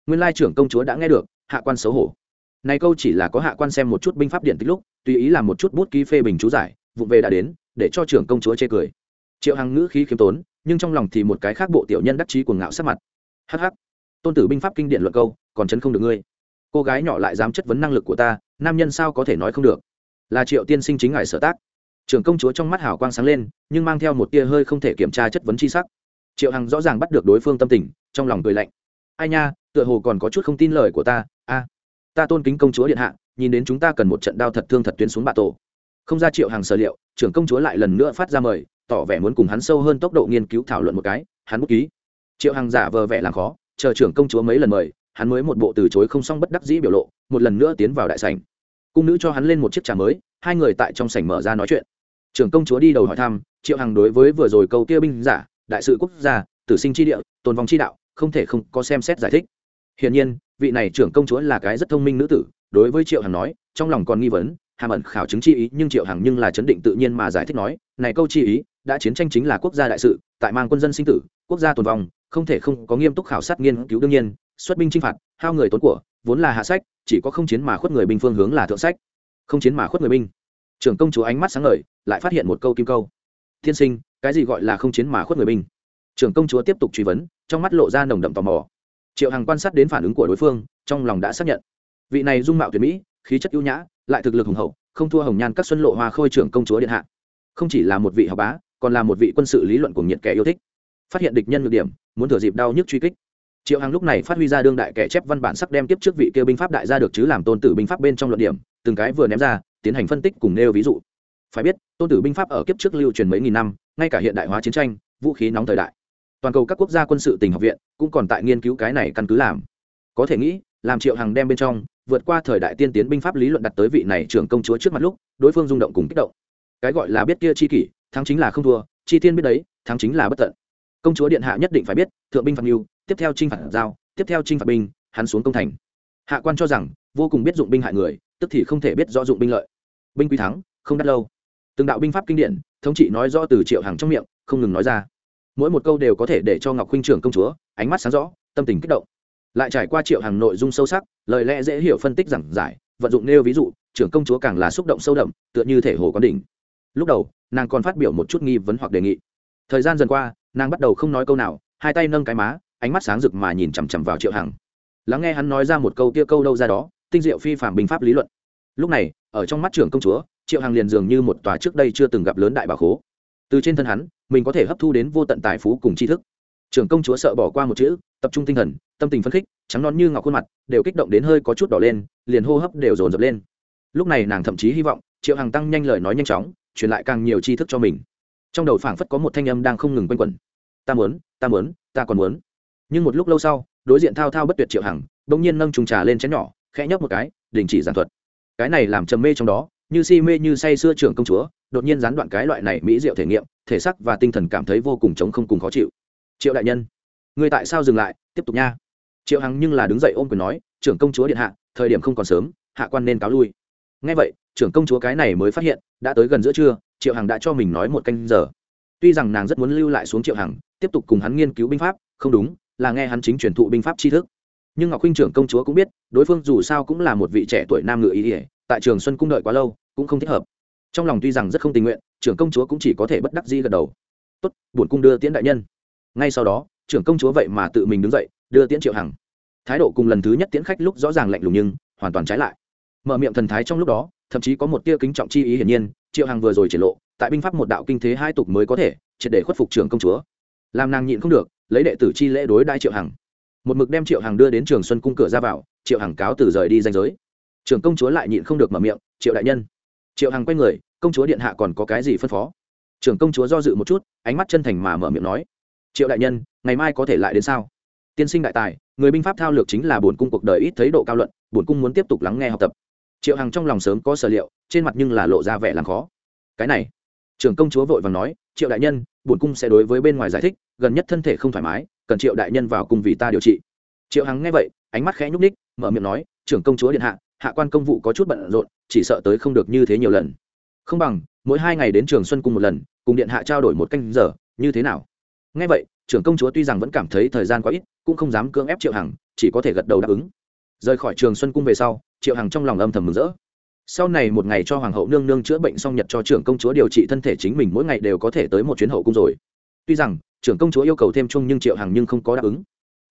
Nguyên lai trưởng công chúa đã nghe được, hạ quan xấu hổ này câu chỉ là có hạ quan xem một chút binh pháp điện tích lúc, tùy ý làm một chút bút ký phê bình chú giải, vụ về đã đến, để cho trưởng công chúa chê cười. Triệu hằng ngữ khí khiêm tốn, nhưng trong lòng thì một cái khác bộ tiểu nhân đắc chí cuồng ngạo sắc mặt. Hh tôn tử binh pháp kinh điển luận câu, còn chấn không được ngươi. Cô gái nhỏ lại dám chất vấn năng lực của ta, nam nhân sao có thể nói không được? Là triệu tiên sinh chính ngài sở tác. Trưởng công chúa trong mắt hào quang sáng lên, nhưng mang theo một tia hơi không thể kiểm tra chất vấn c h i sắc. Triệu hằng rõ ràng bắt được đối phương tâm tình, trong lòng cười lạnh. Ai nha, tựa hồ còn có chút không tin lời của ta, a ta tôn kính công chúa điện hạ, nhìn đến chúng ta cần một trận đao thật thương thật tuyến xuống bạ tổ. Không ra triệu hàng sở liệu, trưởng công chúa lại lần nữa phát ra mời, tỏ vẻ muốn cùng hắn sâu hơn tốc độ nghiên cứu thảo luận một cái, hắn bút ký. Triệu hàng giả vờ vẻ làm khó, chờ trưởng công chúa mấy lần mời, hắn mới một bộ từ chối không xong bất đắc dĩ biểu lộ, một lần nữa tiến vào đại sảnh. Cung nữ cho hắn lên một chiếc trà mới, hai người tại trong sảnh mở ra nói chuyện. Trưởng công chúa đi đầu hỏi thăm, triệu hằng đối với vừa rồi câu kia binh giả, đại sự quốc gia, tử sinh tri địa, tồn vong tri đạo, không thể không có xem xét giải thích hiển nhiên, vị này trưởng công chúa là cái rất thông minh nữ tử, đối với triệu hằng nói, trong lòng còn nghi vấn, hàm ẩn khảo chứng chi ý, nhưng triệu hằng nhưng là chấn định tự nhiên mà giải thích nói, này câu chi ý, đã chiến tranh chính là quốc gia đại sự, tại mang quân dân sinh tử, quốc gia tồn vong, không thể không có nghiêm túc khảo sát nghiên cứu đương nhiên, xuất binh chinh phạt, hao người tốn của, vốn là hạ sách, chỉ có không chiến mà khuất người binh phương hướng là thượng sách. Không chiến mà khuất người binh. Trưởng công chúa ánh mắt sáng ngời, lại phát hiện một câu kim câu. Thiên sinh, cái gì gọi là không chiến mà khuất người binh? Trưởng công chúa tiếp tục truy vấn, trong mắt lộ ra nồng đậm tò mò triệu hằng quan sát đến phản ứng của đối phương, trong lòng đã xác nhận. Vị này dung mạo tuyệt mỹ, khí chất ưu nhã, lại thực lực hùng hậu, không thua hồng nhan các xuân lộ hoa khôi trưởng công chúa điện hạ. Không chỉ là một vị học bá, còn là một vị quân sự lý luận của nhiệt kẻ yêu thích. Phát hiện địch nhân nhược điểm, muốn thừa dịp đau nhức truy kích. Triệu hằng lúc này phát huy ra đương đại kẻ chép văn bản sắc đem tiếp trước vị kêu binh pháp đại gia được chứ làm tôn tử binh pháp bên trong luận điểm, từng cái vừa ném ra, tiến hành phân tích cùng nêu ví dụ. Phải biết, tôn tử binh pháp ở kiếp trước lưu truyền mấy nghìn năm, ngay cả hiện đại hóa chiến tranh, vũ khí nóng thời đại toàn cầu các quốc gia quân sự tỉnh học viện cũng còn tại nghiên cứu cái này căn cứ làm. Có thể nghĩ, làm triệu hằng đem bên trong, vượt qua thời đại tiên tiến binh pháp lý luận đặt tới vị này trưởng công chúa trước mặt lúc, đối phương rung động cùng kích động. Cái gọi là biết kia chi kỷ, thắng chính là không thua, chi tiên biết đấy, thắng chính là bất tận. Công chúa điện hạ nhất định phải biết, thượng binh phạt mưu tiếp theo chinh phạt giao, tiếp theo chinh phạt binh, hắn xuống công thành. Hạ quan cho rằng, vô cùng biết dụng binh hại người, tức thì không thể biết rõ dụng binh lợi. Binh quý thắng, không đắt lâu. Từng đạo binh pháp kinh điển, thống trị nói rõ từ triệu hàng trong miệng, không ngừng nói ra mỗi một câu đều có thể để cho ngọc huynh trưởng công chúa, ánh mắt sáng rõ, tâm tình kích động. Lại trải qua triệu hàng nội dung sâu sắc, lời lẽ dễ hiểu phân tích giảng giải, vận dụng nêu ví dụ, trưởng công chúa càng là xúc động sâu đậm, tựa như thể hồ quán đỉnh. Lúc đầu, nàng còn phát biểu một chút nghi vấn hoặc đề nghị. Thời gian dần qua, nàng bắt đầu không nói câu nào, hai tay nâng cái má, ánh mắt sáng rực mà nhìn chằm chằm vào triệu hằng. Lắng nghe hắn nói ra một câu kia câu đâu ra đó, tinh diệu phi phạm bình pháp lý luận. Lúc này, ở trong mắt trưởng công chúa, triệu hằng liền dường như một tòa trước đây chưa từng gặp lớn đại bà khố từ trên thân hắn, mình có thể hấp thu đến vô tận tài phú cùng tri thức. Trưởng công chúa sợ bỏ qua một chữ, tập trung tinh thần, tâm tình phấn khích, trắng non như ngọc khuôn mặt, đều kích động đến hơi có chút đỏ lên, liền hô hấp đều dồn dập lên. Lúc này nàng thậm chí hy vọng, triệu hằng tăng nhanh lời nói nhanh chóng, truyền lại càng nhiều tri thức cho mình. Trong đầu phảng phất có một thanh âm đang không ngừng quanh quẩn. Ta muốn ta muốn, ta còn muốn. Nhưng một lúc lâu sau, đối diện thao thao bất tuyệt triệu hằng bỗng nhiên nâng trùng trà lên chén nhỏ, khẽ nhấp một cái, đình chỉ giảng thuật. Cái này làm trầm mê trong đó như si mê như say xưa trưởng công chúa, đột nhiên gián đoạn cái loại này mỹ diệu thể nghiệm, thể sắc và tinh thần cảm thấy vô cùng chống không cùng khó chịu. Triệu đại nhân, người tại sao dừng lại? Tiếp tục nha. Triệu hằng nhưng là đứng dậy ôm quyền nói, trưởng công chúa điện hạ, thời điểm không còn sớm, hạ quan nên cáo lui. Ngay vậy, trưởng công chúa cái này mới phát hiện, đã tới gần giữa trưa, triệu hằng đã cho mình nói một canh giờ. Tuy rằng nàng rất muốn lưu lại xuống triệu hằng, tiếp tục cùng hắn nghiên cứu binh pháp, không đúng, là nghe hắn chính truyền thụ binh pháp tri thức. Nhưng ngọc huynh trưởng công chúa cũng biết, đối phương dù sao cũng là một vị trẻ tuổi nam ngự ý ỉa tại trường xuân cung đợi quá lâu cũng không thích hợp. Trong lòng tuy rằng rất không tình nguyện, trưởng công chúa cũng chỉ có thể bất đắc dĩ gật đầu. Tốt, buồn cung đưa tiễn đại nhân. Ngay sau đó, trưởng công chúa vậy mà tự mình đứng dậy, đưa tiễn triệu hằng. Thái độ cùng lần thứ nhất tiễn khách lúc rõ ràng lạnh lùng nhưng hoàn toàn trái lại. Mở miệng thần thái trong lúc đó, thậm chí có một tia kính trọng chi ý hiển nhiên, triệu hằng vừa rồi triển lộ, tại binh pháp một đạo kinh thế hai tục mới có thể triệt để khuất phục trưởng công chúa. Làm nàng nhịn không được, lấy đệ tử chi lễ đối đai triệu hằng. Một mực đem triệu hằng đưa đến trường xuân cung cửa ra vào, triệu hằng cáo từ rời đi danh giới. Trưởng công chúa lại nhịn không được mở miệng, triệu đại nhân triệu hằng quay người, công chúa điện hạ còn có cái gì phân phó? Trưởng công chúa do dự một chút, ánh mắt chân thành mà mở miệng nói, triệu đại nhân, ngày mai có thể lại đến sao? Tiên sinh đại tài, người binh pháp thao lược chính là bổn cung cuộc đời ít thấy độ cao luận, bổn cung muốn tiếp tục lắng nghe học tập. Triệu hằng trong lòng sớm có sở liệu, trên mặt nhưng là lộ ra vẻ làm khó. Cái này. Trưởng công chúa vội vàng nói, triệu đại nhân, bổn cung sẽ đối với bên ngoài giải thích, gần nhất thân thể không thoải mái, cần triệu đại nhân vào cung vì ta điều trị. Triệu hằng nghe vậy, ánh mắt khẽ nhúc ních mở miệng nói, trưởng công chúa điện hạ hạ quan công vụ có chút bận rộn, chỉ sợ tới không được như thế nhiều lần. Không bằng, mỗi hai ngày đến trường xuân cung một lần, cùng điện hạ trao đổi một canh giờ, như thế nào? Nghe vậy, trưởng công chúa tuy rằng vẫn cảm thấy thời gian quá ít, cũng không dám cưỡng ép triệu hằng, chỉ có thể gật đầu đáp ứng. Rời khỏi trường xuân cung về sau, triệu hằng trong lòng âm thầm mừng rỡ. Sau này một ngày cho hoàng hậu nương nương chữa bệnh xong nhật cho trưởng công chúa điều trị thân thể chính mình, mỗi ngày đều có thể tới một chuyến hậu cung rồi. Tuy rằng, trưởng công chúa yêu cầu thêm chung nhưng triệu hằng nhưng không có đáp ứng.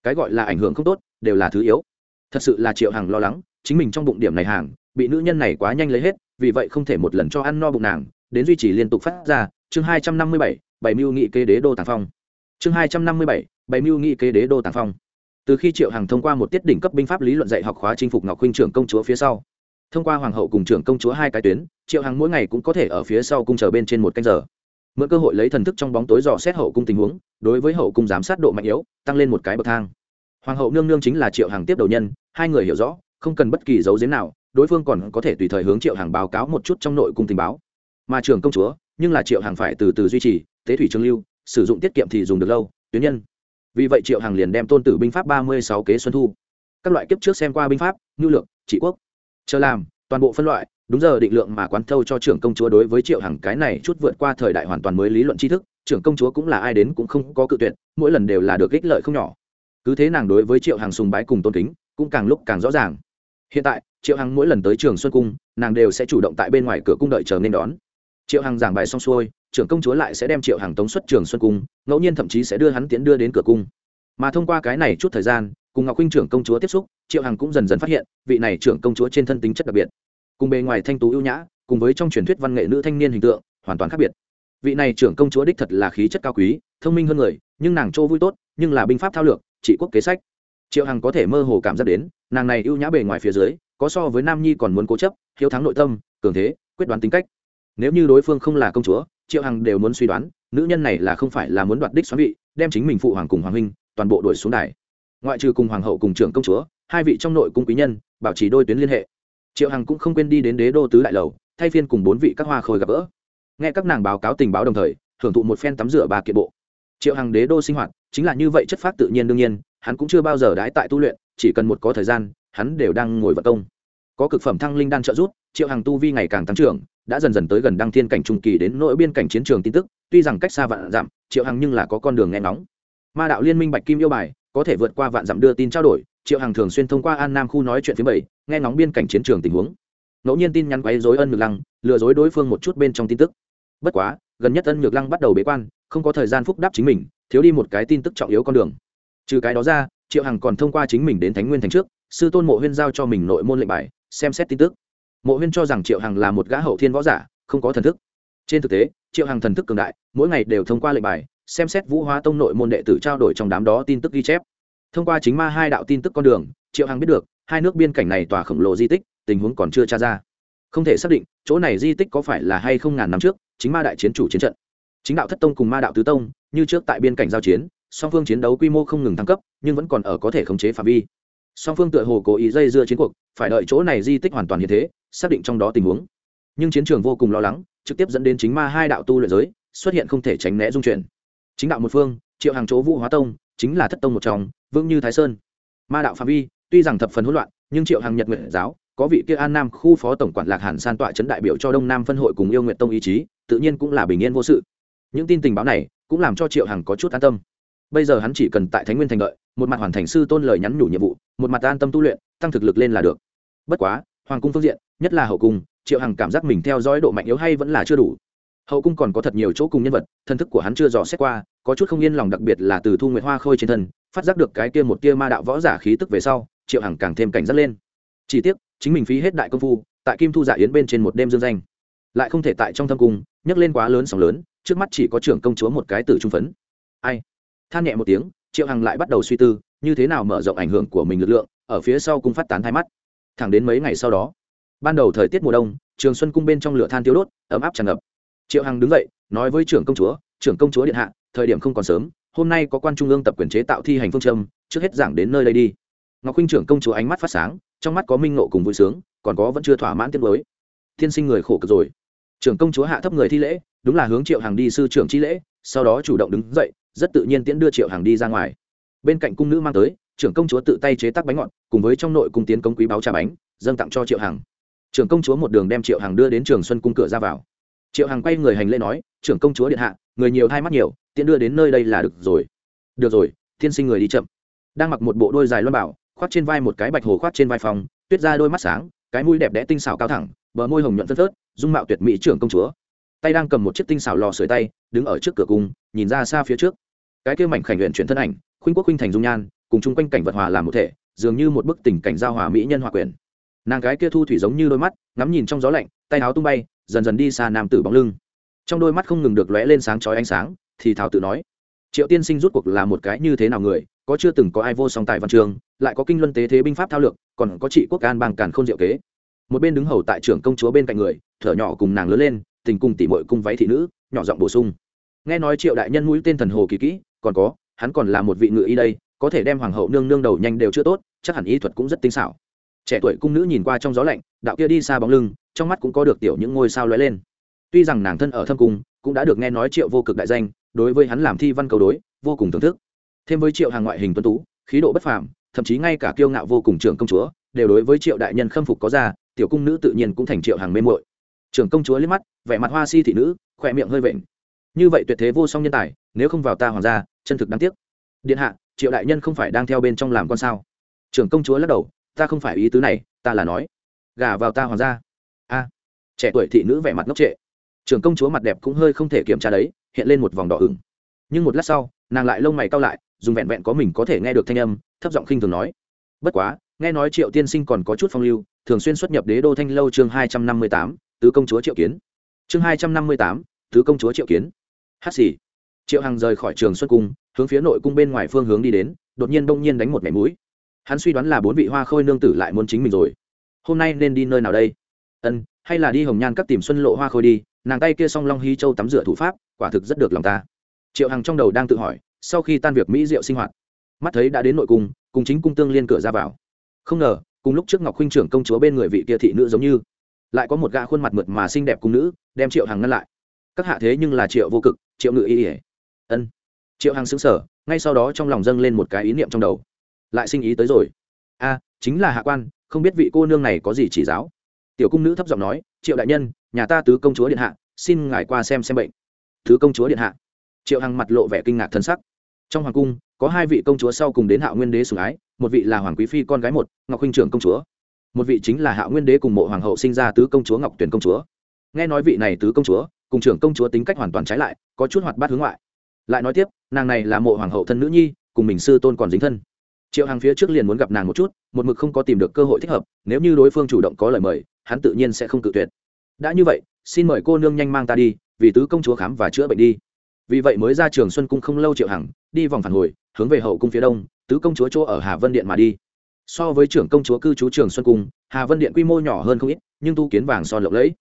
Cái gọi là ảnh hưởng không tốt, đều là thứ yếu. Thật sự là triệu hằng lo lắng chính mình trong bụng điểm này hàng, bị nữ nhân này quá nhanh lấy hết, vì vậy không thể một lần cho ăn no bụng nàng, đến duy trì liên tục phát ra, chương hai trăm năm mươi bảy bảy mưu nghị kế đế đô tàng phong. Chương hai trăm năm mươi bảy bảy mưu nghị kế đế đô tàng phong. Từ khi triệu hằng thông qua một tiết đỉnh cấp binh pháp lý luận dạy học khóa chinh phục ngọc huynh trưởng công chúa phía sau, thông qua hoàng hậu cùng trưởng công chúa hai cái tuyến, triệu hằng mỗi ngày cũng có thể ở phía sau cung chờ bên trên một canh giờ. Mượn cơ hội lấy thần thức trong bóng tối dò xét hậu cung tình huống, đối với hậu cung giám sát độ mạnh yếu, tăng lên một cái bậc thang. Hoàng hậu nương nương chính là triệu hằng tiếp đầu nhân, hai người hiểu rõ không cần bất kỳ dấu giếm nào, đối phương còn có thể tùy thời hướng triệu hàng báo cáo một chút trong nội cung tình báo. Mà trưởng công chúa, nhưng là triệu hàng phải từ từ duy trì, tế thủy trường lưu, sử dụng tiết kiệm thì dùng được lâu, tuyến nhân. Vì vậy triệu hàng liền đem tôn tử binh pháp ba mươi sáu kế xuân thu. Các loại kiếp trước xem qua binh pháp ngư lượng trị quốc. Chờ làm, toàn bộ phân loại, đúng giờ định lượng mà quán thâu cho trưởng công chúa đối với triệu hằng cái này chút vượt qua thời đại hoàn toàn mới lý luận tri thức, trưởng công chúa cũng là ai đến cũng không có cự tuyệt, mỗi lần đều là được ích lợi không nhỏ. Cứ thế nàng đối với triệu hằng sùng bái cùng tôn kính, cũng càng lúc càng rõ ràng hiện tại, triệu hằng mỗi lần tới trường xuân cung, nàng đều sẽ chủ động tại bên ngoài cửa cung đợi chờ nên đón. Triệu hằng giảng bài xong xuôi, trưởng công chúa lại sẽ đem triệu hằng tống xuất trường xuân cung, ngẫu nhiên thậm chí sẽ đưa hắn tiến đưa đến cửa cung. Mà thông qua cái này chút thời gian, cùng ngọc huynh trưởng công chúa tiếp xúc, triệu hằng cũng dần dần phát hiện, vị này trưởng công chúa trên thân tính chất đặc biệt. Cùng bề ngoài thanh tú ưu nhã, cùng với trong truyền thuyết văn nghệ nữ thanh niên hình tượng, hoàn toàn khác biệt. Vị này trưởng công chúa đích thật là khí chất cao quý, thông minh hơn người, nhưng nàng chỗ vui tốt, nhưng là binh pháp thao lược, trị quốc kế sách. Triệu hằng có thể mơ hồ cảm giác đến nàng này ưu nhã bề ngoài phía dưới, có so với nam nhi còn muốn cố chấp, hiếu thắng nội tâm, cường thế, quyết đoán tính cách. Nếu như đối phương không là công chúa, triệu hằng đều muốn suy đoán, nữ nhân này là không phải là muốn đoạt đích xoắn vị, đem chính mình phụ hoàng cùng hoàng huynh, toàn bộ đuổi xuống đài. Ngoại trừ cùng hoàng hậu cùng trưởng công chúa, hai vị trong nội cung quý nhân, bảo trì đôi tuyến liên hệ. Triệu hằng cũng không quên đi đến đế đô tứ đại lầu, thay phiên cùng bốn vị các hoa khôi gặp gỡ. Nghe các nàng báo cáo tình báo đồng thời hưởng thụ một phen tắm rửa bà kiệt bộ. Triệu hằng đế đô sinh hoạt, chính là như vậy chất phát tự nhiên đương nhiên, hắn cũng chưa bao giờ đái tại tu luyện chỉ cần một có thời gian, hắn đều đang ngồi vận công. Có cực phẩm thăng linh đan trợ giúp, triệu hằng tu vi ngày càng tăng trưởng, đã dần dần tới gần đăng thiên cảnh trung kỳ đến nỗi biên cảnh chiến trường tin tức, tuy rằng cách xa vạn dặm, triệu hằng nhưng là có con đường nghe ngóng. Ma đạo liên minh bạch kim yêu bài, có thể vượt qua vạn dặm đưa tin trao đổi, triệu hằng thường xuyên thông qua an nam khu nói chuyện phía bảy, nghe ngóng biên cảnh chiến trường tình huống. Ngẫu nhiên tin nhắn quấy dối ân ngược lăng, lừa dối đối phương một chút bên trong tin tức. Bất quá, gần nhất ân nhược lăng bắt đầu bế quan, không có thời gian phúc đáp chính mình, thiếu đi một cái tin tức trọng yếu con đường. Trừ cái đó ra triệu hằng còn thông qua chính mình đến thánh nguyên thành trước, sư tôn mộ huyên giao cho mình nội môn lệnh bài, xem xét tin tức. Mộ huyên cho rằng triệu hằng là một gã hậu thiên võ giả, không có thần thức. Trên thực tế, triệu hằng thần thức cường đại, mỗi ngày đều thông qua lệnh bài, xem xét vũ hóa tông nội môn đệ tử trao đổi trong đám đó tin tức ghi chép. Thông qua chính ma hai đạo tin tức con đường, triệu hằng biết được, hai nước biên cảnh này tòa khổng lồ di tích, tình huống còn chưa tra ra. Không thể xác định chỗ này di tích có phải là hay không ngàn năm trước, chính ma đại chiến chủ chiến trận. Chính đạo thất tông cùng ma đạo tứ tông, như trước tại biên cảnh giao chiến song phương chiến đấu quy mô không ngừng thăng cấp, nhưng vẫn còn ở có thể khống chế phạm vi. Song phương tựa hồ cố ý dây dưa chiến cuộc, phải đợi chỗ này di tích hoàn toàn như thế, xác định trong đó tình huống. Nhưng chiến trường vô cùng lo lắng, trực tiếp dẫn đến chính ma hai đạo tu luyện giới xuất hiện không thể tránh né dung chuyển. Chính đạo một phương, triệu hàng chỗ vũ hóa tông, chính là thất tông một trong vương như thái sơn. Ma đạo phạm vi, tuy rằng thập phần hỗn loạn, nhưng triệu hàng nhật nguyện giáo, có vị kia an nam khu phó tổng quản lạc hàn san tọa chấn đại biểu cho đông nam phân hội cùng yêu nguyện tông ý chí, tự nhiên cũng là bình yên vô sự. Những tin tình báo này cũng làm cho triệu hằng có chút an tâm bây giờ hắn chỉ cần tại thánh nguyên thành đợi, một mặt hoàn thành sư tôn lời nhắn nhủ nhiệm vụ, một mặt an tâm tu luyện, tăng thực lực lên là được. Bất quá, hoàng cung phương diện, nhất là hậu cung, triệu hằng cảm giác mình theo dõi độ mạnh yếu hay vẫn là chưa đủ. Hậu cung còn có thật nhiều chỗ cùng nhân vật, thân thức của hắn chưa dò xét qua, có chút không yên lòng đặc biệt là từ thu nguyệt hoa khôi trên thân, phát giác được cái kia một tia ma đạo võ giả khí tức về sau, triệu hằng càng thêm cảnh giác lên. Chỉ tiếc, chính mình phí hết đại công phu, tại kim thu dạ yến bên trên một đêm dương danh, lại không thể tại trong thâm cung, nhấc lên quá lớn sóng lớn, trước mắt chỉ có trưởng công chúa một cái tử trung phấn. Ai? Than nhẹ một tiếng, triệu hằng lại bắt đầu suy tư, như thế nào mở rộng ảnh hưởng của mình lực lượng, ở phía sau cung phát tán hai mắt. Thẳng đến mấy ngày sau đó, ban đầu thời tiết mùa đông, trường xuân cung bên trong lửa than tiêu đốt, ấm áp tràn ngập. Triệu hằng đứng dậy, nói với trưởng công chúa, trưởng công chúa điện hạ, thời điểm không còn sớm, hôm nay có quan trung ương tập quyền chế tạo thi hành phương châm, trước hết giảng đến nơi đây đi. Ngọc huynh trưởng công chúa ánh mắt phát sáng, trong mắt có minh nộ cùng vui sướng, còn có vẫn chưa thỏa mãn tiết mới. Thiên sinh người khổ cực rồi. Trưởng công chúa hạ thấp người thi lễ, đúng là hướng triệu hằng đi sư trưởng chi lễ, sau đó chủ động đứng dậy rất tự nhiên tiễn đưa triệu hàng đi ra ngoài. Bên cạnh cung nữ mang tới, trưởng công chúa tự tay chế tác bánh ngọt, cùng với trong nội cung tiến công quý báo trà bánh, dâng tặng cho triệu hàng trưởng công chúa một đường đem triệu hàng đưa đến trường xuân cung cửa ra vào. Triệu hàng quay người hành lễ nói, trưởng công chúa điện hạ, người nhiều hai mắt nhiều tiện đưa đến nơi đây là được rồi. Được rồi, tiên sinh người đi chậm. Đang mặc một bộ đôi dài loan bảo, khoác trên vai một cái bạch hồ khoác trên vai phòng, tuyết ra đôi mắt sáng, cái mũi đẹp đẽ tinh xảo cao thẳng, bờ môi hồng nhuận phân phớt, dung mạo tuyệt mỹ trưởng công chúa. Tay đang cầm một chiếc tinh xảo lò sưởi tay, đứng ở trước cửa cung, nhìn ra xa phía trước cái kia mảnh khảnh luyện chuyển thân ảnh, khuynh quốc khuynh thành dung nhan, cùng chung quanh cảnh vật hòa làm một thể, dường như một bức tình cảnh giao hòa mỹ nhân hòa quyền nàng gái kia thu thủy giống như đôi mắt, ngắm nhìn trong gió lạnh, tay áo tung bay, dần dần đi xa nam tử bóng lưng. Trong đôi mắt không ngừng được lóe lên sáng chói ánh sáng, thì thảo tự nói, triệu tiên sinh rút cuộc là một cái như thế nào người, có chưa từng có ai vô song tài văn trường, lại có kinh luân tế thế binh pháp thao lược, còn có trị quốc an bằng càn không diệu kế. Một bên đứng hầu tại trưởng công chúa bên cạnh người, thở nhỏ cùng nàng lớn lên, tình cùng tỉ mội cung váy thị nữ, nhỏ giọng bổ sung, nghe nói triệu đại nhân mũi tên thần hồ kỳ kỹ còn có, hắn còn là một vị ngự y đây, có thể đem hoàng hậu nương nương đầu nhanh đều chưa tốt, chắc hẳn y thuật cũng rất tinh xảo. Trẻ tuổi cung nữ nhìn qua trong gió lạnh, đạo kia đi xa bóng lưng, trong mắt cũng có được tiểu những ngôi sao lóe lên. Tuy rằng nàng thân ở thâm cung, cũng đã được nghe nói triệu vô cực đại danh, đối với hắn làm thi văn cầu đối, vô cùng thưởng thức. Thêm với triệu hàng ngoại hình tuấn tú, khí độ bất phàm, thậm chí ngay cả kiêu ngạo vô cùng trưởng công chúa, đều đối với triệu đại nhân khâm phục có ra, tiểu cung nữ tự nhiên cũng thành triệu hàng mê muội. trưởng công chúa liếc mắt, vẻ mặt hoa si thị nữ, khỏe miệng hơi vện. Như vậy tuyệt thế vô song nhân tài nếu không vào ta hoàng gia, chân thực đáng tiếc. Điện hạ, triệu đại nhân không phải đang theo bên trong làm con sao? Trưởng công chúa lắc đầu, ta không phải ý tứ này, ta là nói, gả vào ta hoàng gia. A, trẻ tuổi thị nữ vẻ mặt ngốc trệ. Trưởng công chúa mặt đẹp cũng hơi không thể kiểm tra đấy, hiện lên một vòng đỏ ửng. Nhưng một lát sau, nàng lại lông mày cau lại, dùng vẹn vẹn có mình có thể nghe được thanh âm, thấp giọng khinh thường nói, bất quá, nghe nói triệu tiên sinh còn có chút phong lưu, thường xuyên xuất nhập đế đô thanh lâu chương hai trăm năm mươi tám, tứ công chúa triệu kiến. Chương hai trăm năm mươi tám, tứ công chúa triệu kiến. Hát xì triệu hằng rời khỏi trường xuân cung, hướng phía nội cung bên ngoài phương hướng đi đến, đột nhiên Đông nhiên đánh một mẻ mũi. Hắn suy đoán là bốn vị hoa khôi nương tử lại muốn chính mình rồi. Hôm nay nên đi nơi nào đây? Ân, hay là đi hồng nhan các tìm xuân lộ hoa khôi đi, nàng tay kia song long hy châu tắm rửa thủ pháp, quả thực rất được lòng ta. Triệu hằng trong đầu đang tự hỏi, sau khi tan việc mỹ diệu sinh hoạt, mắt thấy đã đến nội cung, cùng chính cung tương liên cửa ra vào. Không ngờ, cùng lúc trước ngọc huynh trưởng công chúa bên người vị kia thị nữ giống như, lại có một gã khuôn mặt mượt mà xinh đẹp cung nữ, đem triệu hằng ngăn lại. Các hạ thế nhưng là triệu vô cực, triệu ngự y ỉa ân. Triệu hằng xứng sở ngay sau đó trong lòng dâng lên một cái ý niệm trong đầu. Lại sinh ý tới rồi. A, chính là hạ quan, không biết vị cô nương này có gì chỉ giáo. Tiểu cung nữ thấp giọng nói, triệu đại nhân, nhà ta tứ công chúa điện hạ, xin ngài qua xem xem bệnh. Thứ công chúa điện hạ? Triệu hằng mặt lộ vẻ kinh ngạc thân sắc. Trong hoàng cung, có hai vị công chúa sau cùng đến hạ nguyên đế sủng ái, một vị là hoàng quý phi con gái một, ngọc huynh trưởng công chúa. Một vị chính là hạ nguyên đế cùng mộ hoàng hậu sinh ra tứ công chúa ngọc tuyển công chúa. Nghe nói vị này tứ công chúa, cùng trưởng công chúa tính cách hoàn toàn trái lại, có chút hoạt bát hướng ngoại lại nói tiếp, nàng này là mộ hoàng hậu thân nữ nhi, cùng mình sư tôn còn dính thân. Triệu hàng phía trước liền muốn gặp nàng một chút, một mực không có tìm được cơ hội thích hợp, nếu như đối phương chủ động có lời mời, hắn tự nhiên sẽ không cự tuyệt. Đã như vậy, xin mời cô nương nhanh mang ta đi, vì tứ công chúa khám và chữa bệnh đi. Vì vậy mới ra trường xuân cung không lâu triệu hằng, đi vòng phản hồi, hướng về hậu cung phía đông, tứ công chúa chỗ ở hà vân điện mà đi. So với trưởng công chúa cư trú trường xuân cung, hà vân điện quy mô nhỏ hơn không ít, nhưng tu kiến vàng son lộng lẫy.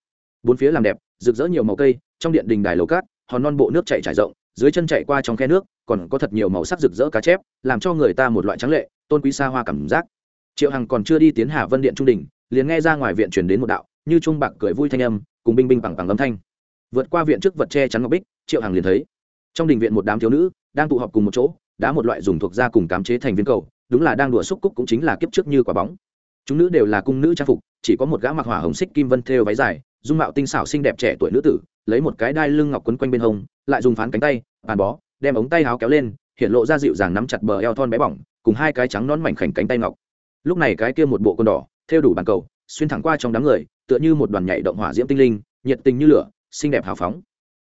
Bốn phía làm đẹp, rực rỡ nhiều màu cây, trong điện đình đài lầu cát, hòn non bộ nước chạy trải rộng dưới chân chạy qua trong khe nước, còn có thật nhiều màu sắc rực rỡ cá chép, làm cho người ta một loại trắng lệ, tôn quý xa hoa cảm giác. Triệu hằng còn chưa đi tiến hà vân điện trung đình, liền nghe ra ngoài viện chuyển đến một đạo, như trung bạc cười vui thanh âm, cùng binh binh bằng bằng âm thanh. Vượt qua viện trước vật che chắn ngọc bích, triệu hằng liền thấy, trong đình viện một đám thiếu nữ, đang tụ họp cùng một chỗ, đã một loại dùng thuộc da cùng cám chế thành viên cầu, đúng là đang đùa xúc cúc cũng chính là kiếp trước như quả bóng. Chúng nữ đều là cung nữ trang phục, chỉ có một gã mặc hỏa hồng xích kim vân thêu váy dài, dung mạo tinh xảo xinh đẹp trẻ tuổi nữ tử lấy một cái đai lưng ngọc quấn quanh bên hông, lại dùng phán cánh tay, bàn bó, đem ống tay áo kéo lên, hiện lộ ra dịu dàng nắm chặt bờ eo thon bé bỏng, cùng hai cái trắng nón mảnh khảnh cánh tay ngọc. Lúc này cái kia một bộ con đỏ, theo đủ bàn cầu, xuyên thẳng qua trong đám người, tựa như một đoàn nhảy động hỏa diễm tinh linh, nhiệt tình như lửa, xinh đẹp hào phóng.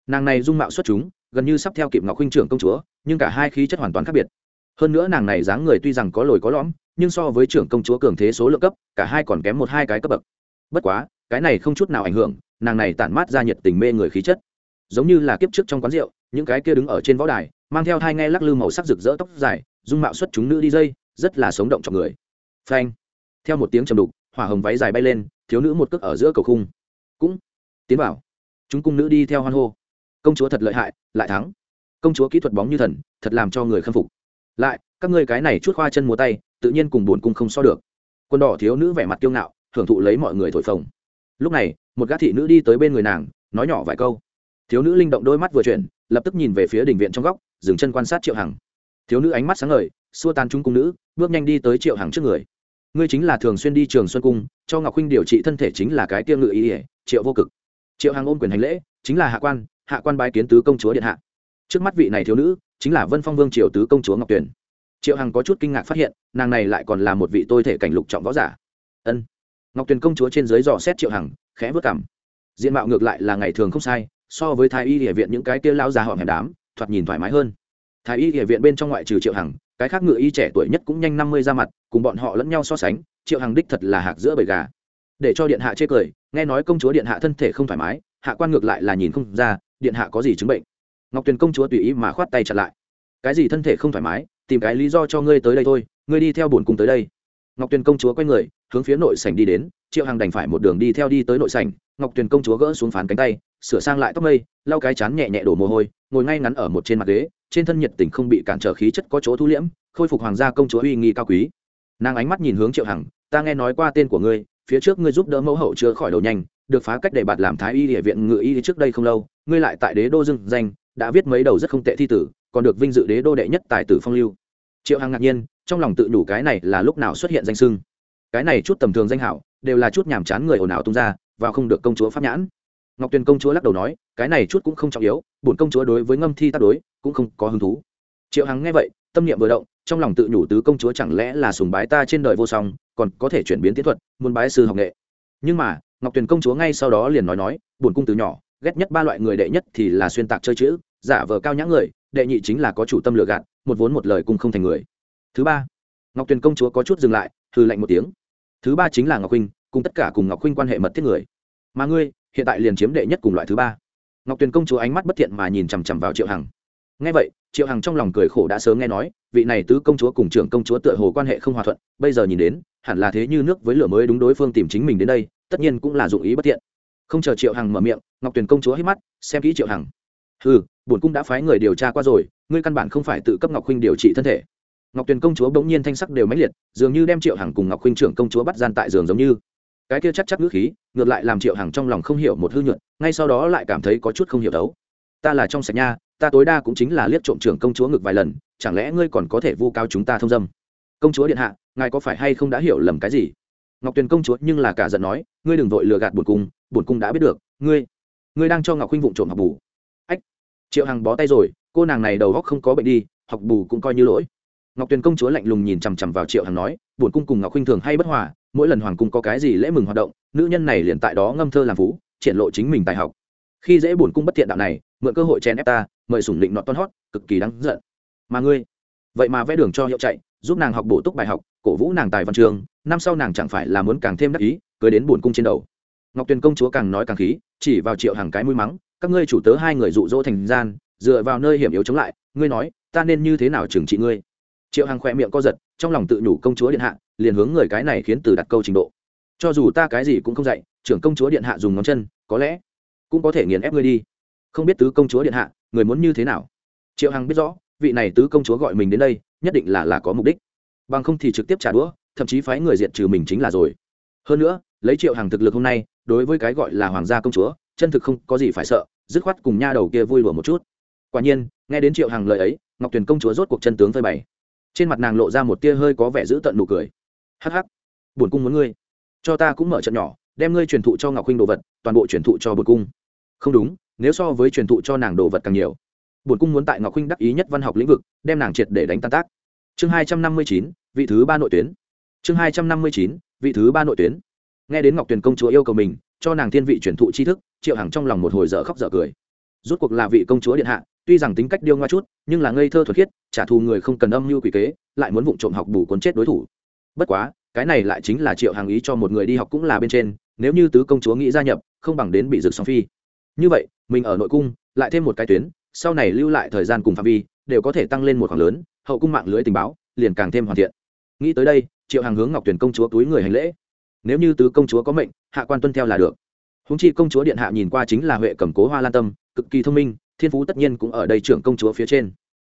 Nàng này dung mạo xuất chúng, gần như sắp theo kịp ngọc huynh trưởng công chúa, nhưng cả hai khí chất hoàn toàn khác biệt. Hơn nữa nàng này dáng người tuy rằng có lồi có lõm, nhưng so với trưởng công chúa cường thế số lượng cấp, cả hai còn kém một hai cái cấp bậc. Bất quá, cái này không chút nào ảnh hưởng nàng này tản mát ra nhiệt tình mê người khí chất. Giống như là kiếp trước trong quán rượu, những cái kia đứng ở trên võ đài, mang theo hai nghe lắc lư màu sắc rực rỡ tóc dài, dung mạo xuất chúng nữ đi dây, rất là sống động trong người. Phanh. Theo một tiếng trầm đục, hỏa hồng váy dài bay lên, thiếu nữ một cước ở giữa cầu khung. Cũng tiến vào. Chúng cung nữ đi theo hoan hô. Công chúa thật lợi hại, lại thắng. Công chúa kỹ thuật bóng như thần, thật làm cho người khâm phục. Lại, các ngươi cái này chút khoa chân múa tay, tự nhiên cùng buồn cung không so được. Quân đỏ thiếu nữ vẻ mặt kiêu ngạo, hưởng thụ lấy mọi người thổi phồng. Lúc này một gã thị nữ đi tới bên người nàng, nói nhỏ vài câu. Thiếu nữ linh động đôi mắt vừa chuyển, lập tức nhìn về phía đình viện trong góc, dừng chân quan sát triệu hằng. Thiếu nữ ánh mắt sáng ngời, xua tan chúng cung nữ, bước nhanh đi tới triệu hằng trước người. Ngươi chính là thường xuyên đi trường xuân cung, cho ngọc huynh điều trị thân thể chính là cái tiêm ngự ý ỉa triệu vô cực. Triệu hằng ôm quyền hành lễ, chính là hạ quan hạ quan bái kiến tứ công chúa điện hạ. Trước mắt vị này thiếu nữ, chính là vân phong vương triều tứ công chúa ngọc tuyền. Triệu hằng có chút kinh ngạc phát hiện, nàng này lại còn là một vị tôi thể cảnh lục trọng võ giả. Ân. Ngọc tuyền công chúa trên dưới dò xét triệu hằng khẽ vớt cảm. Diện mạo ngược lại là ngày thường không sai, so với thái y địa viện những cái kia lao già họ hẻm đám, thoạt nhìn thoải mái hơn. Thái y địa viện bên trong ngoại trừ triệu hằng, cái khác ngựa y trẻ tuổi nhất cũng nhanh năm mươi ra mặt, cùng bọn họ lẫn nhau so sánh, triệu hằng đích thật là hạc giữa bầy gà. Để cho điện hạ chê cười, nghe nói công chúa điện hạ thân thể không thoải mái, hạ quan ngược lại là nhìn không ra, điện hạ có gì chứng bệnh. Ngọc tuyền công chúa tùy ý mà khoát tay chặt lại. Cái gì thân thể không thoải mái, tìm cái lý do cho ngươi tới đây thôi, ngươi đi theo bổn cùng tới đây. Ngọc tuyền công chúa quay người hướng phía nội sảnh đi đến, triệu hằng đành phải một đường đi theo đi tới nội sảnh, ngọc tuyền công chúa gỡ xuống phán cánh tay, sửa sang lại tóc mây, lau cái chán nhẹ nhẹ đổ mồ hôi, ngồi ngay ngắn ở một trên mặt ghế, trên thân nhiệt tình không bị cản trở khí chất có chỗ thu liễm, khôi phục hoàng gia công chúa uy nghi cao quý. Nàng ánh mắt nhìn hướng triệu hằng, ta nghe nói qua tên của ngươi, phía trước ngươi giúp đỡ mẫu hậu chữa khỏi đầu nhanh, được phá cách để bạt làm thái y địa viện ngự y trước đây không lâu, ngươi lại tại đế đô dưng danh, đã viết mấy đầu rất không tệ thi tử, còn được vinh dự đế đô đệ nhất tài tử phong lưu. Triệu hằng ngạc nhiên, trong lòng tự đủ cái này là lúc nào xuất hiện danh sưng cái này chút tầm thường danh hảo, đều là chút nhàm chán người ồn ào tung ra và không được công chúa pháp nhãn. Ngọc tuyền công chúa lắc đầu nói, cái này chút cũng không trọng yếu, bổn công chúa đối với ngâm thi tác đối, cũng không có hứng thú. Triệu hằng nghe vậy, tâm niệm vừa động, trong lòng tự nhủ tứ công chúa chẳng lẽ là sùng bái ta trên đời vô song, còn có thể chuyển biến tiến thuật, muốn bái sư học nghệ. Nhưng mà, ngọc tuyền công chúa ngay sau đó liền nói nói, bổn cung từ nhỏ, ghét nhất ba loại người đệ nhất thì là xuyên tạc chơi chữ, giả vờ cao nhã người, đệ nhị chính là có chủ tâm lừa gạt, một vốn một lời cung không thành người. Thứ ba, ngọc tuyền công chúa có chút dừng lại hư lạnh một tiếng thứ ba chính là ngọc huynh, cùng tất cả cùng ngọc huynh quan hệ mật thiết người. Mà ngươi, hiện tại liền chiếm đệ nhất cùng loại thứ ba. Ngọc tuyền công chúa ánh mắt bất thiện mà nhìn chằm chằm vào triệu hằng. Nghe vậy, triệu hằng trong lòng cười khổ đã sớm nghe nói, vị này tứ công chúa cùng trưởng công chúa tựa hồ quan hệ không hòa thuận, bây giờ nhìn đến, hẳn là thế như nước với lửa mới đúng đối phương tìm chính mình đến đây, tất nhiên cũng là dụng ý bất thiện. Không chờ triệu hằng mở miệng, ngọc tuyền công chúa hít mắt, xem kỹ triệu hằng. Ừ bổn cung đã phái người điều tra qua rồi, ngươi căn bản không phải tự cấp ngọc huynh điều trị thân thể ngọc tuyền công chúa bỗng nhiên thanh sắc đều mãnh liệt, dường như đem triệu hằng cùng ngọc huynh trưởng công chúa bắt gian tại giường giống như. Cái kia chắc chắc ngữ khí, ngược lại làm triệu hằng trong lòng không hiểu một hư nhuận ngay sau đó lại cảm thấy có chút không hiểu đấu. Ta là trong sạch nha, ta tối đa cũng chính là liếc trộm trưởng công chúa ngực vài lần, chẳng lẽ ngươi còn có thể vu cao chúng ta thông dâm? Công chúa điện hạ, ngài có phải hay không đã hiểu lầm cái gì? Ngọc tuyền công chúa nhưng là cả giận nói, ngươi đừng vội lừa gạt bổn cung bổn cung đã biết được, ngươi ngươi đang cho ngọc huynh vụng trộm học bù. Ách, triệu hằng bó tay rồi, cô nàng này đầu góc không có bệnh đi, học bù cũng coi như lỗi ngọc tuyền công chúa lạnh lùng nhìn chằm chằm vào triệu hằng nói, bổn cung cùng ngọc huynh thường hay bất hòa, mỗi lần hoàng cung có cái gì lễ mừng hoạt động, nữ nhân này liền tại đó ngâm thơ làm phú, triển lộ chính mình tài học. Khi dễ bổn cung bất thiện đạo này, mượn cơ hội chen ép ta, mời sủng định nọ toan hót, cực kỳ đáng giận. Mà ngươi? Vậy mà vẽ đường cho hiệu chạy, giúp nàng học bổ túc bài học, cổ vũ nàng tài văn trường, năm sau nàng chẳng phải là muốn càng thêm đắc ý, cưới đến bổn cung trên đầu. Ngọc tuyền công chúa càng nói càng khí, chỉ vào triệu hàng cái mũi mắng, các ngươi chủ tớ hai người dụ dỗ thành gian, dựa vào nơi hiểm yếu chống lại, ngươi nói, ta nên như thế nào trừng trị ngươi? Triệu Hằng khỏe miệng co giật, trong lòng tự nhủ công chúa điện hạ, liền hướng người cái này khiến từ đặt câu trình độ. Cho dù ta cái gì cũng không dạy, trưởng công chúa điện hạ dùng ngón chân, có lẽ cũng có thể nghiền ép ngươi đi. Không biết tứ công chúa điện hạ, người muốn như thế nào? Triệu hằng biết rõ, vị này tứ công chúa gọi mình đến đây, nhất định là là có mục đích. Bằng không thì trực tiếp trả đũa, thậm chí phái người diện trừ mình chính là rồi. Hơn nữa, lấy triệu hằng thực lực hôm nay, đối với cái gọi là hoàng gia công chúa, chân thực không có gì phải sợ, dứt khoát cùng nha đầu kia vui đùa một chút. Quả nhiên, nghe đến triệu hằng lời ấy, ngọc tuyền công chúa rốt cuộc chân tướng phơi bày trên mặt nàng lộ ra một tia hơi có vẻ giữ tận nụ cười. Hắc hắc, buồn cung muốn ngươi. Cho ta cũng mở trận nhỏ, đem ngươi truyền thụ cho ngọc huynh đồ vật, toàn bộ truyền thụ cho bồn cung. Không đúng, nếu so với truyền thụ cho nàng đồ vật càng nhiều. Bồn cung muốn tại ngọc huynh đắc ý nhất văn học lĩnh vực, đem nàng triệt để đánh tan tác. Chương hai trăm năm mươi chín, vị thứ ba nội tuyến. Chương hai trăm năm mươi chín, vị thứ ba nội tuyến. Nghe đến ngọc tuyền công chúa yêu cầu mình, cho nàng thiên vị truyền thụ tri thức, triệu hằng trong lòng một hồi dở khóc dở cười rút cuộc là vị công chúa điện hạ, tuy rằng tính cách điêu ngoa chút, nhưng là ngây thơ thuật khiết, trả thù người không cần âm mưu quỷ kế, lại muốn vụng trộm học bù cuốn chết đối thủ. Bất quá, cái này lại chính là triệu hàng ý cho một người đi học cũng là bên trên, nếu như tứ công chúa nghĩ gia nhập, không bằng đến bị rực song phi. Như vậy, mình ở nội cung, lại thêm một cái tuyến, sau này lưu lại thời gian cùng phạm vi, đều có thể tăng lên một khoảng lớn, hậu cung mạng lưới tình báo, liền càng thêm hoàn thiện. Nghĩ tới đây, triệu hàng hướng ngọc tuyển công chúa túi người hành lễ. Nếu như tứ công chúa có mệnh, hạ quan tuân theo là được. Húng chi công chúa điện hạ nhìn qua chính là huệ cầm cố hoa lan tâm cực kỳ thông minh, thiên phú tất nhiên cũng ở đây trưởng công chúa phía trên.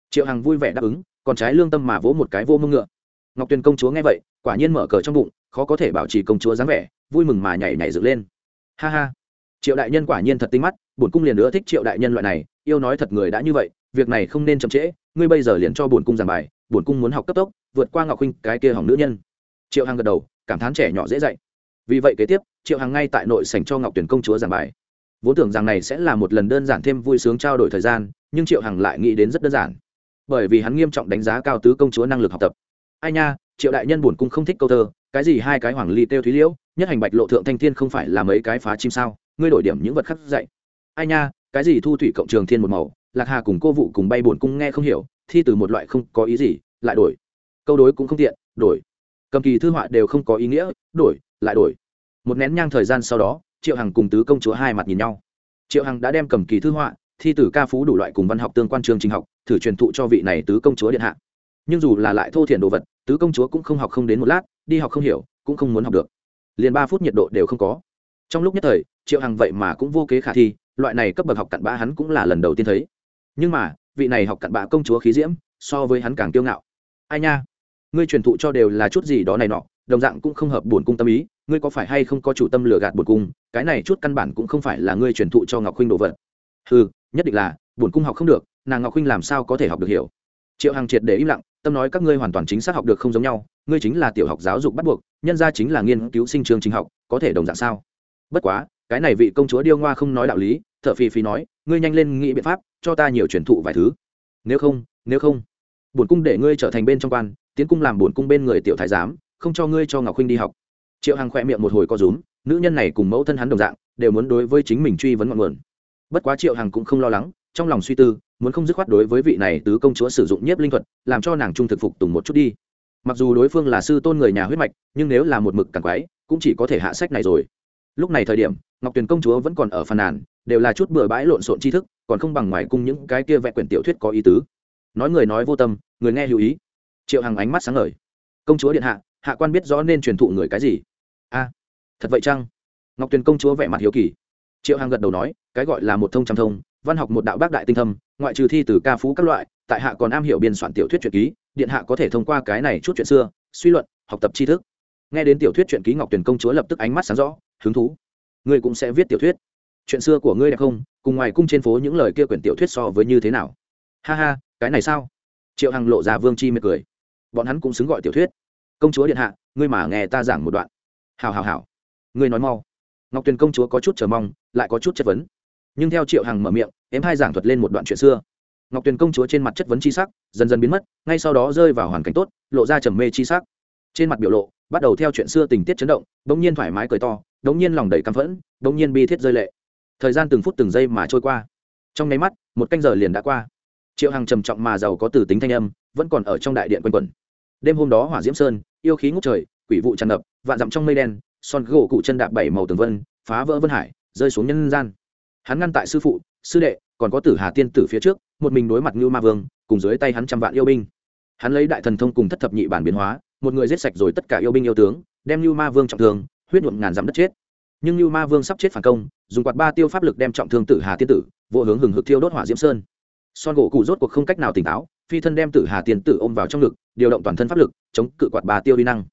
Triệu hằng vui vẻ đáp ứng, còn trái lương tâm mà vỗ một cái vô mông ngựa. Ngọc tuyền công chúa nghe vậy, quả nhiên mở cờ trong bụng, khó có thể bảo trì công chúa dáng vẻ, vui mừng mà nhảy nhảy dựng lên. Ha ha. Triệu đại nhân quả nhiên thật tinh mắt, bổn cung liền nữa thích triệu đại nhân loại này, yêu nói thật người đã như vậy, việc này không nên chậm trễ, ngươi bây giờ liền cho bổn cung giảng bài, bổn cung muốn học cấp tốc, vượt qua ngọc huynh, cái kia hỏng nữ nhân. Triệu hằng gật đầu, cảm thán trẻ nhỏ dễ dạy. Vì vậy kế tiếp, triệu hằng ngay tại nội sảnh cho ngọc tuyển công chúa giảng bài vốn tưởng rằng này sẽ là một lần đơn giản thêm vui sướng trao đổi thời gian, nhưng triệu hằng lại nghĩ đến rất đơn giản. Bởi vì hắn nghiêm trọng đánh giá cao tứ công chúa năng lực học tập. Ai nha, triệu đại nhân buồn cung không thích câu thơ, cái gì hai cái hoàng ly tiêu thúy liễu, nhất hành bạch lộ thượng thanh thiên không phải là mấy cái phá chim sao, ngươi đổi điểm những vật khắc dạy. Ai nha, cái gì thu thủy cộng trường thiên một màu, lạc hà cùng cô vụ cùng bay buồn cung nghe không hiểu, thi từ một loại không có ý gì, lại đổi. Câu đối cũng không tiện, đổi. Cầm kỳ thư họa đều không có ý nghĩa, đổi, lại đổi. Một nén nhang thời gian sau đó triệu hằng cùng tứ công chúa hai mặt nhìn nhau. Triệu hằng đã đem cầm kỳ thư họa, thi tử ca phú đủ loại cùng văn học tương quan trường trình học, thử truyền thụ cho vị này tứ công chúa điện hạ. Nhưng dù là lại thô thiển đồ vật, tứ công chúa cũng không học không đến một lát, đi học không hiểu, cũng không muốn học được. Liền ba phút nhiệt độ đều không có. Trong lúc nhất thời, triệu hằng vậy mà cũng vô kế khả thi, loại này cấp bậc học cặn bã hắn cũng là lần đầu tiên thấy. Nhưng mà, vị này học cặn bã công chúa khí diễm, so với hắn càng kiêu ngạo. Ai nha, ngươi truyền thụ cho đều là chút gì đó này nọ đồng dạng cũng không hợp bổn cung tâm ý, ngươi có phải hay không có chủ tâm lừa gạt bổn cung? Cái này chút căn bản cũng không phải là ngươi truyền thụ cho ngọc huynh đồ vật. Ừ nhất định là bổn cung học không được, nàng ngọc huynh làm sao có thể học được hiểu? Triệu hằng triệt để im lặng, tâm nói các ngươi hoàn toàn chính xác học được không giống nhau, ngươi chính là tiểu học giáo dục bắt buộc, nhân ra chính là nghiên cứu sinh trường trình học, có thể đồng dạng sao? Bất quá, cái này vị công chúa điêu ngoa không nói đạo lý t h ở phì phì nói, ngươi nhanh lên nghĩ biện pháp, cho ta nhiều truyền thụ vài thứ. Nếu không nếu không bổn cung để ngươi trở thành bên trong quan, tiến cung làm bổn cung bên người tiểu thái giám không cho ngươi cho ngọc huynh đi học. Triệu hằng khoe miệng một hồi co rúm, nữ nhân này cùng mẫu thân hắn đồng dạng, đều muốn đối với chính mình truy vấn ngọn nguồn. Bất quá triệu hằng cũng không lo lắng, trong lòng suy tư, muốn không dứt khoát đối với vị này tứ công chúa sử dụng nhiếp linh thuật, làm cho nàng trung thực phục tùng một chút đi. Mặc dù đối phương là sư tôn người nhà huyết mạch, nhưng nếu là một mực càng quái cũng chỉ có thể hạ sách này rồi. Lúc này thời điểm, ngọc tuyền công chúa vẫn còn ở phàn nàn, đều là chút bừa bãi lộn xộn tri thức, còn không bằng ngoài cung những cái kia vẽ quyển tiểu thuyết có ý tứ. Nói người nói vô tâm, người nghe lưu ý. Triệu hằng ánh mắt sáng ngời. Công chúa điện hạ hạ quan biết rõ nên truyền thụ người cái gì? A, thật vậy chăng? Ngọc tuyền công chúa vẻ mặt hiếu kỳ. Triệu hằng gật đầu nói, cái gọi là một thông trăm thông, văn học một đạo bác đại tinh thâm, ngoại trừ thi từ ca phú các loại, tại hạ còn am hiểu biên soạn tiểu thuyết truyện ký, điện hạ có thể thông qua cái này chút chuyện xưa, suy luận, học tập tri thức. Nghe đến tiểu thuyết truyện ký, ngọc tuyền công chúa lập tức ánh mắt sáng rõ, hứng thú. Ngươi cũng sẽ viết tiểu thuyết. Chuyện xưa của ngươi đẹp không? Cùng ngoài cung trên phố những lời kia quyển tiểu thuyết so với như thế nào? Ha ha, cái này sao? Triệu hằng lộ ra vương chi mệt cười. Bọn hắn cũng xứng gọi tiểu thuyết công chúa điện hạ, ngươi mà nghe ta giảng một đoạn. Hào hào hào ngươi nói mau. Ngọc tuyền công chúa có chút chờ mong, lại có chút chất vấn. Nhưng theo triệu hằng mở miệng, em hai giảng thuật lên một đoạn chuyện xưa. Ngọc tuyền công chúa trên mặt chất vấn c h i sắc dần dần biến mất, ngay sau đó rơi vào hoàn cảnh tốt, lộ ra trầm mê c h i sắc. Trên mặt biểu lộ, bắt đầu theo chuyện xưa tình tiết chấn động đ ỗ n g nhiên thoải mái cười to đ ỗ n g nhiên lòng đầy căm phẫn đ ỗ n g nhiên bi thiết rơi lệ. Thời gian từng phút từng giây mà trôi qua. Trong nháy mắt, một canh giờ liền đã qua. Triệu hằng trầm trọng mà giàu có từ tính thanh âm, vẫn còn ở trong đại điện quanh quẩn đêm hôm đó hỏa diễm sơn, yêu khí ngút trời, quỷ vụ tràn ngập, vạn dặm trong mây đen, son gỗ cụ chân đạp bảy màu tường vân, phá vỡ vân hải, rơi xuống nhân gian. Hắn ngăn tại sư phụ, sư đệ, còn có tử hà tiên tử phía trước, một mình đối mặt ngưu ma vương, cùng dưới tay hắn trăm vạn yêu binh. Hắn lấy đại thần thông cùng thất thập nhị bản biến hóa, một người giết sạch rồi tất cả yêu binh yêu tướng, đem ngưu ma vương trọng thương, huyết nhuộm ngàn dặm đất chết. Nhưng ngưu ma vương sắp chết phản công, dùng quạt ba tiêu pháp lực đem trọng thương tử hà tiên tử, vô hướng hừng hực thiêu đốt hỏa diễm sơn. Son gỗ cụ rốt cuộc không cách nào tỉnh táo phi thân đem tử hà tiên tử ôm vào trong ngực, điều động toàn thân pháp lực, chống cự quạt bà tiêu vi năng.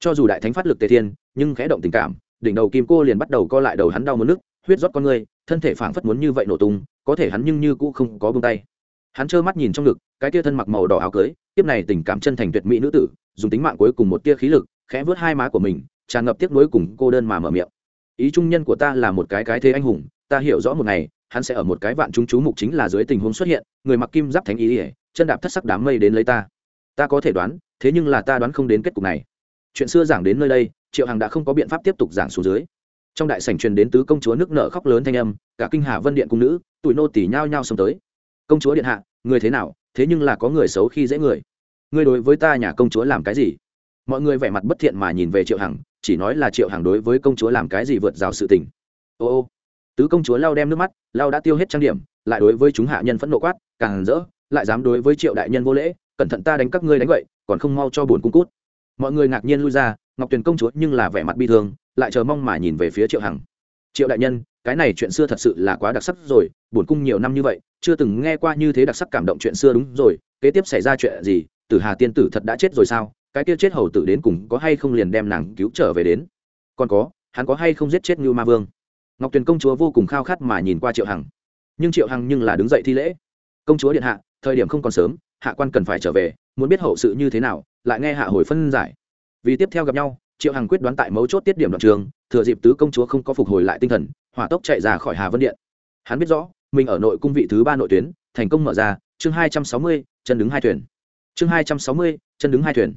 Cho dù đại thánh phát lực tề thiên, nhưng khẽ động tình cảm, đỉnh đầu kim cô liền bắt đầu co lại đầu hắn đau mất nước huyết rót con người, thân thể phảng phất muốn như vậy nổ tung, có thể hắn nhưng như cũ không có bông tay. Hắn trơ mắt nhìn trong ngực, cái tia thân mặc màu đỏ áo cưới, tiếp này tình cảm chân thành tuyệt mỹ nữ tử, dùng tính mạng cuối cùng một tia khí lực, khẽ vớt hai má của mình, tràn ngập tiếc nuối cùng cô đơn mà mở miệng. Ý trung nhân của ta là một cái cái thế anh hùng, ta hiểu rõ một ngày, hắn sẽ ở một cái vạn chúng chú mục chính là dưới tình huống xuất hiện, người mặc kim giáp thánh ý ỉa chân đạp thất sắc đám mây đến lấy ta. Ta có thể đoán, thế nhưng là ta đoán không đến kết cục này. Chuyện xưa giảng đến nơi đây, triệu hằng đã không có biện pháp tiếp tục giảng xuống dưới. Trong đại sảnh truyền đến tứ công chúa nước nợ khóc lớn thanh âm, cả kinh hà vân điện cung nữ tụi nô tỉ nhao nhao xông tới. Công chúa điện hạ, người thế nào, thế nhưng là có người xấu khi dễ người. Người đối với ta nhà công chúa làm cái gì? Mọi người vẻ mặt bất thiện mà nhìn về triệu hằng, chỉ nói là triệu hằng đối với công chúa làm cái gì vượt rào sự tình. Ô ô. Tứ công chúa lau đem nước mắt, lau đã tiêu hết trang điểm, lại đối với chúng hạ nhân phẫn nộ quát, càng rỡ lại dám đối với triệu đại nhân vô lễ, cẩn thận ta đánh các ngươi đánh vậy, còn không mau cho buồn cung cút. Mọi người ngạc nhiên lui ra, ngọc tuyền công chúa nhưng là vẻ mặt bi thương, lại chờ mong mà nhìn về phía triệu hằng. Triệu đại nhân, cái này chuyện xưa thật sự là quá đặc sắc rồi bổn cung nhiều năm như vậy, chưa từng nghe qua như thế đặc sắc cảm động chuyện xưa đúng rồi, kế tiếp xảy ra chuyện gì, tử hà tiên tử thật đã chết rồi sao, cái kia chết hầu tử đến cùng có hay không liền đem nàng cứu trở về đến. Còn có, hắn có hay không giết chết như ma vương? Ngọc tuyền công chúa vô cùng khao khát mà nhìn qua triệu hằng. Nhưng triệu hằng nhưng là đứng dậy thi lễ. Công chúa điện hạ thời điểm không còn sớm, hạ quan cần phải trở về, muốn biết hậu sự như thế nào, lại nghe hạ hồi phân giải. Vì tiếp theo gặp nhau, triệu hằng quyết đoán tại mấu chốt tiết điểm đoạn trường, thừa dịp tứ công chúa không có phục hồi lại tinh thần, hỏa tốc chạy ra khỏi hà vân điện. Hắn biết rõ, mình ở nội cung vị thứ ba nội tuyến, thành công mở ra, chương hai trăm sáu mươi, chân đứng hai thuyền. Chương hai trăm sáu mươi, chân đứng hai thuyền.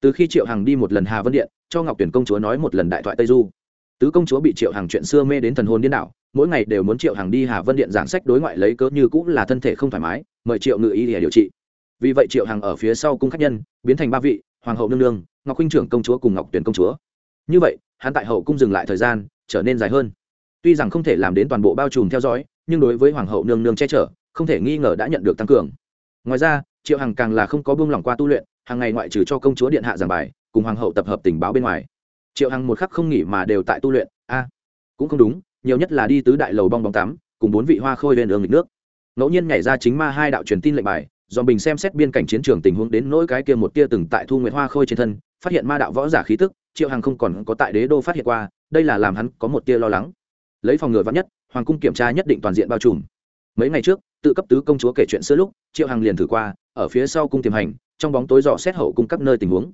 Từ khi triệu hằng đi một lần hà vân điện, cho ngọc tuyển công chúa nói một lần đại thoại tây du. Tứ công chúa bị triệu hằng chuyện xưa mê đến thần hồn điên đảo, mỗi ngày đều muốn triệu hằng đi hà vân điện giảng sách đối ngoại lấy cớ như cũng là thân thể không thoải mái mời triệu ngự y để điều trị. Vì vậy triệu hằng ở phía sau cung khách nhân, biến thành ba vị, hoàng hậu nương nương, ngọc huynh trưởng công chúa cùng ngọc tuyển công chúa. Như vậy, hắn tại hậu cung dừng lại thời gian, trở nên dài hơn. Tuy rằng không thể làm đến toàn bộ bao trùm theo dõi, nhưng đối với hoàng hậu nương nương che chở, không thể nghi ngờ đã nhận được tăng cường. Ngoài ra, triệu hằng càng là không có buông lỏng qua tu luyện, hàng ngày ngoại trừ cho công chúa điện hạ giảng bài, cùng hoàng hậu tập hợp tình báo bên ngoài. Triệu hằng một khắc không nghỉ mà đều tại tu luyện. A, cũng không đúng, nhiều nhất là đi tứ đại lầu bong bóng tắm, cùng bốn vị hoa khôi lên đường nghịch nước ngẫu nhiên nhảy ra chính ma hai đạo truyền tin lệnh bài, do bình xem xét biên cảnh chiến trường tình huống đến nỗi cái kia một tia từng tại thu nguyệt hoa khôi trên thân, phát hiện ma đạo võ giả khí tức, triệu hằng không còn có tại đế đô phát hiện qua, đây là làm hắn có một tia lo lắng. Lấy phòng ngừa vắn nhất, hoàng cung kiểm tra nhất định toàn diện bao trùm. Mấy ngày trước, tự cấp tứ công chúa kể chuyện xưa lúc, triệu hằng liền thử qua, ở phía sau cung tiềm hành, trong bóng tối dò xét hậu cung các nơi tình huống.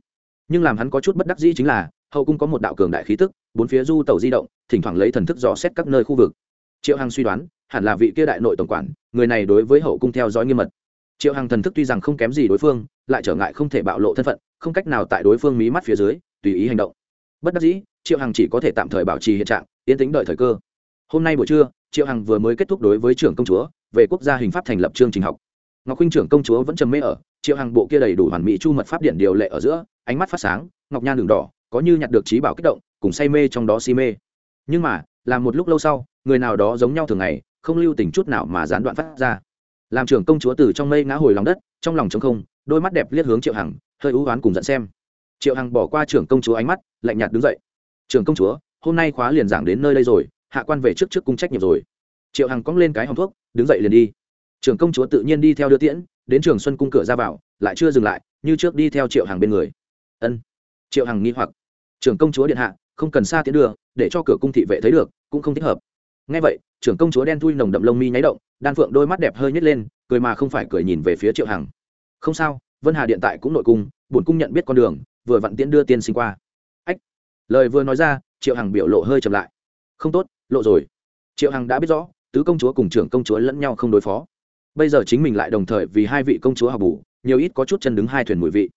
Nhưng làm hắn có chút bất đắc dĩ chính là, hậu cung có một đạo cường đại khí tức, bốn phía du tàu di động, thỉnh thoảng lấy thần thức dò xét các nơi khu vực. Triệu hằng suy đoán hẳn là vị kia đại nội tổng quản, người này đối với hậu cung theo dõi nghiêm mật. Triệu hằng thần thức tuy rằng không kém gì đối phương, lại trở ngại không thể bạo lộ thân phận, không cách nào tại đối phương mí mắt phía dưới, tùy ý hành động. Bất đắc dĩ, triệu hằng chỉ có thể tạm thời bảo trì hiện trạng, yên tính đợi thời cơ. Hôm nay buổi trưa, triệu hằng vừa mới kết thúc đối với trưởng công chúa, về quốc gia hình pháp thành lập chương trình học. Ngọc huynh trưởng công chúa vẫn trầm mê ở, triệu hằng bộ kia đầy đủ hoàn mỹ chu mật pháp điện điều lệ ở giữa, ánh mắt phát sáng, ngọc nhan đường đỏ, có như nhặt được trí bảo kích động, cùng say mê trong đó si mê. Nhưng mà làm một lúc lâu sau, người nào đó giống nhau thường ngày không lưu tình chút nào mà gián đoạn phát ra. Làm trưởng công chúa từ trong mây ngã hồi lòng đất, trong lòng trống không, đôi mắt đẹp liếc hướng triệu hằng, hơi ưu oán cùng dẫn xem. Triệu hằng bỏ qua trưởng công chúa ánh mắt, lạnh nhạt đứng dậy. Trưởng công chúa, hôm nay khóa liền giảng đến nơi đây rồi, hạ quan về trước trước cung trách nhiệm rồi. Triệu hằng cong lên cái hòng thuốc, đứng dậy liền đi. Trưởng công chúa tự nhiên đi theo đưa tiễn, đến trường xuân cung cửa ra vào, lại chưa dừng lại, như trước đi theo triệu hằng bên người. Ân. Triệu hằng nghi hoặc. Trưởng công chúa điện hạ, không cần xa tiến đưa để cho cửa cung thị vệ thấy được, cũng không thích hợp. Ngay vậy trưởng công chúa đen thui nồng đậm lông mi nháy động, đan phượng đôi mắt đẹp hơi nhét lên, cười mà không phải cười nhìn về phía triệu hằng. Không sao, vân hà điện tại cũng nội cung, bổn cung nhận biết con đường, vừa vặn tiễn đưa tiên sinh qua. Ách. Lời vừa nói ra, triệu hằng biểu lộ hơi chậm lại. Không tốt, lộ rồi. Triệu hằng đã biết rõ, tứ công chúa cùng trưởng công chúa lẫn nhau không đối phó. Bây giờ chính mình lại đồng thời vì hai vị công chúa học bù, nhiều ít có chút chân đứng hai thuyền mùi vị.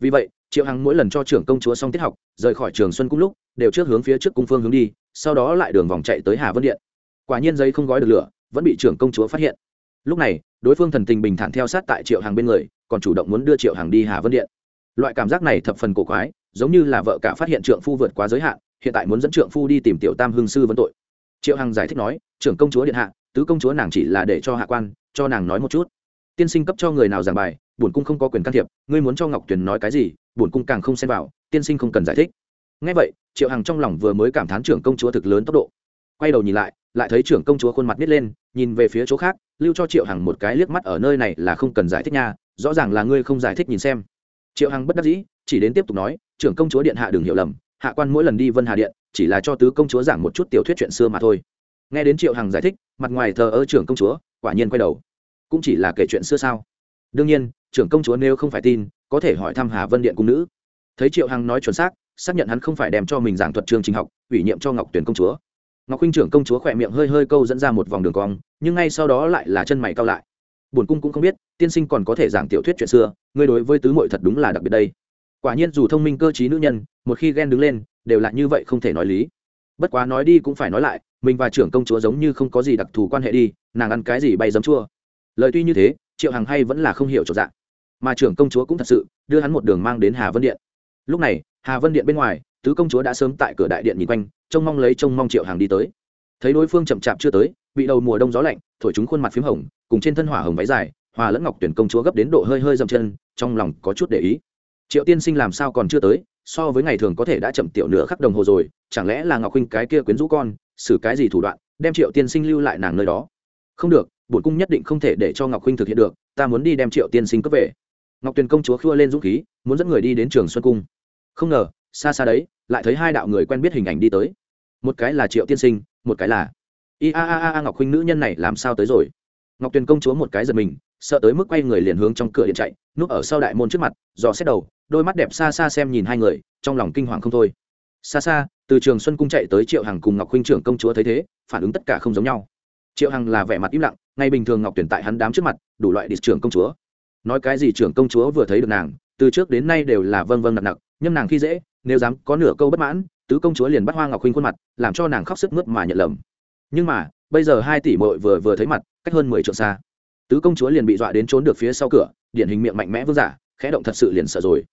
Vì vậy, triệu hằng mỗi lần cho trưởng công chúa xong tiết học, rời khỏi trường xuân cung lúc, đều trước hướng phía trước cung phương hướng đi, sau đó lại đường vòng chạy tới hà vân điện quả nhiên giấy không gói được lửa, vẫn bị trưởng công chúa phát hiện. Lúc này, đối phương thần tình bình thản theo sát tại triệu hàng bên người, còn chủ động muốn đưa triệu hàng đi hà vân điện. Loại cảm giác này thập phần cổ quái, giống như là vợ cả phát hiện trượng phu vượt quá giới hạn, hiện tại muốn dẫn trượng phu đi tìm tiểu tam hương sư vấn tội. Triệu hằng giải thích nói, trưởng công chúa điện hạ, tứ công chúa nàng chỉ là để cho hạ quan, cho nàng nói một chút. Tiên sinh cấp cho người nào giảng bài, bổn cung không có quyền can thiệp, ngươi muốn cho ngọc tuyền nói cái gì, bổn cung càng không xem vào, tiên sinh không cần giải thích. Ngay vậy, triệu hằng trong lòng vừa mới cảm thán trưởng công chúa thực lớn tốc độ. Quay đầu nhìn lại lại thấy trưởng công chúa khuôn mặt nít lên, nhìn về phía chỗ khác, lưu cho triệu hằng một cái liếc mắt ở nơi này là không cần giải thích nha, rõ ràng là ngươi không giải thích nhìn xem. Triệu hằng bất đắc dĩ, chỉ đến tiếp tục nói, trưởng công chúa điện hạ đừng hiểu lầm, hạ quan mỗi lần đi vân hà điện, chỉ là cho tứ công chúa giảng một chút tiểu thuyết chuyện xưa mà thôi. Nghe đến triệu hằng giải thích, mặt ngoài thờ ơ trưởng công chúa, quả nhiên quay đầu. Cũng chỉ là kể chuyện xưa sao? Đương nhiên, trưởng công chúa nếu không phải tin, có thể hỏi thăm hà vân điện cung nữ. Thấy triệu hằng nói chuẩn xác xác nhận hắn không phải đem cho mình giảng thuật trường trình học, ủy nhiệm cho ngọc tuyển công chúa ngọc huynh trưởng công chúa khỏe miệng hơi hơi câu dẫn ra một vòng đường cong, nhưng ngay sau đó lại là chân mày cao lại. Bổn cung cũng không biết, tiên sinh còn có thể giảng tiểu thuyết chuyện xưa, ngươi đối với tứ mội thật đúng là đặc biệt đây. Quả nhiên dù thông minh cơ t nữ nhân, một khi ghen đứng lên, đều là như vậy không thể nói lý. Bất quá nói đi cũng phải nói lại, mình và trưởng công chúa giống như không có gì đặc thù quan hệ đi, nàng ăn cái gì bay dấm chua. Lời tuy như thế, triệu hằng hay vẫn là không hiểu chỗ dạng mà trưởng công chúa cũng thật sự, đưa hắn một đường mang đến hà vân điện. Lúc này, hà vân điện bên ngoài, tứ công chúa đã sớm tại cửa đại điện nhìn quanh trông mong lấy trông mong triệu hàng đi tới. Thấy đối phương chậm chạp chưa tới, bị đầu mùa đông gió lạnh, thổi chúng khuôn mặt p h í m hồng, cùng trên thân hỏa hồng váy dài, hòa lẫn ngọc tuyển công chúa gấp đến độ hơi hơi dậm chân, trong lòng có chút để ý. Triệu tiên sinh làm sao còn chưa tới, so với ngày thường có thể đã chậm tiểu nửa khắc đồng hồ rồi, chẳng lẽ là ngọc huynh cái kia quyến rũ con, xử cái gì thủ đoạn, đem triệu tiên sinh lưu lại nàng nơi đó? Không được, bổn cung nhất định không thể để cho ngọc huynh thực hiện được, ta muốn đi đem triệu tiên sinh cướp về. Ngọc tuyền công chúa khua lên dũng khí, muốn dẫn người đi đến trường xuân cung. Không ngờ xa xa đấy, lại thấy hai đạo người quen biết hình ảnh đi tới. Một cái là triệu tiên sinh, một cái là i a a a ngọc huynh nữ nhân này làm sao tới rồi? Ngọc tuyền công chúa một cái giật mình, sợ tới mức quay người liền hướng trong cửa điện chạy, núp ở sau đại môn trước mặt, dò xét đầu, đôi mắt đẹp xa xa xem nhìn hai người, trong lòng kinh hoàng không thôi. Xa xa, từ trường xuân cung chạy tới triệu hằng cùng ngọc huynh trưởng công chúa thấy thế, phản ứng tất cả không giống nhau. Triệu hằng là vẻ mặt im lặng, ngay bình thường ngọc tuyển tại hắn đám trước mặt, đủ loại địch trưởng công chúa. Nói cái gì trưởng công chúa vừa thấy được nàng, từ trước đến nay đều là vâng vâng nặng nặng nhâm nàng khi dễ nếu dám có nửa câu bất mãn, tứ công chúa liền bắt hoa ngọc huynh khuôn mặt, làm cho nàng khóc sức mướt mà nhận lầm. Nhưng mà, bây giờ hai tỷ mội vừa vừa thấy mặt, cách hơn mười trượng xa. Tứ công chúa liền bị dọa đến trốn được phía sau cửa, điển hình miệng mạnh mẽ vương giả, khẽ động thật sự liền sợ rồi.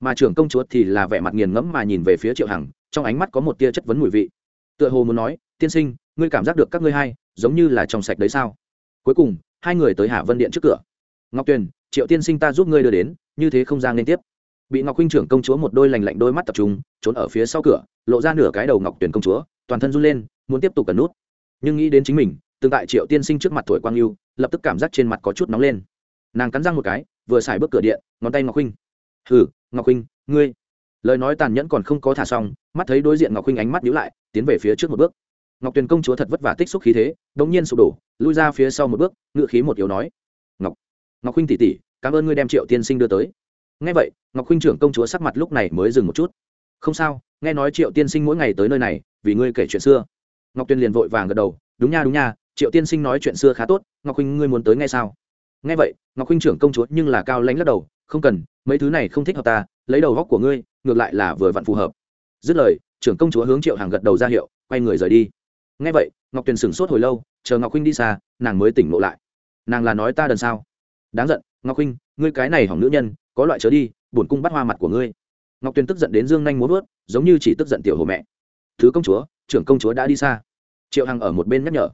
Mà trưởng công chúa thì là vẻ mặt nghiền ngẫm mà nhìn về phía triệu hằng, trong ánh mắt có một tia chất vấn mùi vị. Tựa hồ muốn nói, tiên sinh, ngươi cảm giác được các ngươi hai, giống như là trong sạch đấy sao? Cuối cùng, hai người tới hà vân điện trước cửa. Ngọc tuyền, triệu tiên sinh ta giúp ngươi đưa đến, như thế không gian liên tiếp bị ngọc huynh trưởng công chúa một đôi lành lạnh đôi mắt tập trung, trốn ở phía sau cửa, lộ ra nửa cái đầu ngọc tuyển công chúa, toàn thân run lên, muốn tiếp tục cần nút. Nhưng nghĩ đến chính mình, tương tại triệu tiên sinh trước mặt tuổi quang yêu lập tức cảm giác trên mặt có chút nóng lên. Nàng cắn răng một cái, vừa xài bước cửa điện, ngón tay ngọc huynh. Hừ, ngọc huynh, ngươi. Lời nói tàn nhẫn còn không có thả xong, mắt thấy đối diện ngọc huynh ánh mắt nhíu lại, tiến về phía trước một bước. Ngọc tuyền công chúa thật vất vả tích xúc khí thế, đống nhiên sụp đổ, lui ra phía sau một bước, ngựa khí một yếu nói. Ngọc ngọc huynh tỷ tỷ, cảm ơn ngươi đem triệu tiên sinh đưa tới ngay vậy, ngọc huynh trưởng công chúa sắc mặt lúc này mới dừng một chút. Không sao, nghe nói triệu tiên sinh mỗi ngày tới nơi này, vì ngươi kể chuyện xưa. Ngọc tuyên liền vội vàng gật đầu, đúng nha đúng nha, triệu tiên sinh nói chuyện xưa khá tốt, ngọc huynh ngươi muốn tới ngay sao? Nghe vậy, ngọc huynh trưởng công chúa nhưng là cao lãnh lắc đầu, không cần, mấy thứ này không thích hợp ta, lấy đầu góc của ngươi, ngược lại là vừa vặn phù hợp. Dứt lời, trưởng công chúa hướng triệu hàng gật đầu ra hiệu, quay người rời đi. Ngay vậy, ngọc tuyền sửng sốt hồi lâu, chờ ngọc huynh đi xa, nàng mới tỉnh ngộ lại. Nàng là nói ta đần sao? Đáng giận, ngọc huynh ngươi cái này hỏng nữ nhân có loại chớ đi, bổn cung bắt hoa mặt của ngươi. Ngọc tuyền tức giận đến dương nhanh muốn vớt giống như chỉ tức giận tiểu hồ mẹ. Thứ công chúa, trưởng công chúa đã đi xa. Triệu hằng ở một bên nhắc nhở.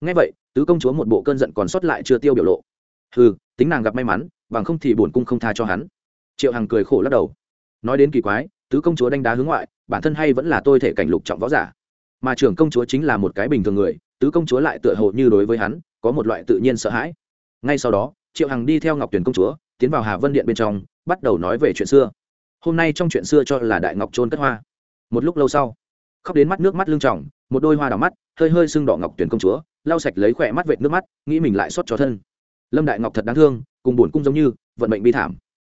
Ngay vậy, tứ công chúa một bộ cơn giận còn sót lại chưa tiêu biểu lộ. Hừ, tính nàng gặp may mắn, bằng không thì bổn cung không tha cho hắn. Triệu hằng cười khổ lắc đầu. Nói đến kỳ quái, tứ công chúa đánh đá hướng ngoại, bản thân hay vẫn là tôi thể cảnh lục trọng võ giả. Mà trưởng công chúa chính là một cái bình thường người, tứ công chúa lại tựa hồ như đối với hắn, có một loại tự nhiên sợ hãi. Ngay sau đó, triệu hằng đi theo ngọc Tuyền công chúa tiến vào hà vân điện bên trong, bắt đầu nói về chuyện xưa. Hôm nay trong chuyện xưa cho là đại ngọc trôn cất hoa. Một lúc lâu sau, khóc đến mắt nước mắt lưng tròng, một đôi hoa đỏ mắt, hơi hơi sưng đỏ ngọc tuyển công chúa, lau sạch lấy khỏe mắt vệt nước mắt, nghĩ mình lại xót cho thân. Lâm đại ngọc thật đáng thương, cùng buồn cung giống như, vận mệnh bi thảm.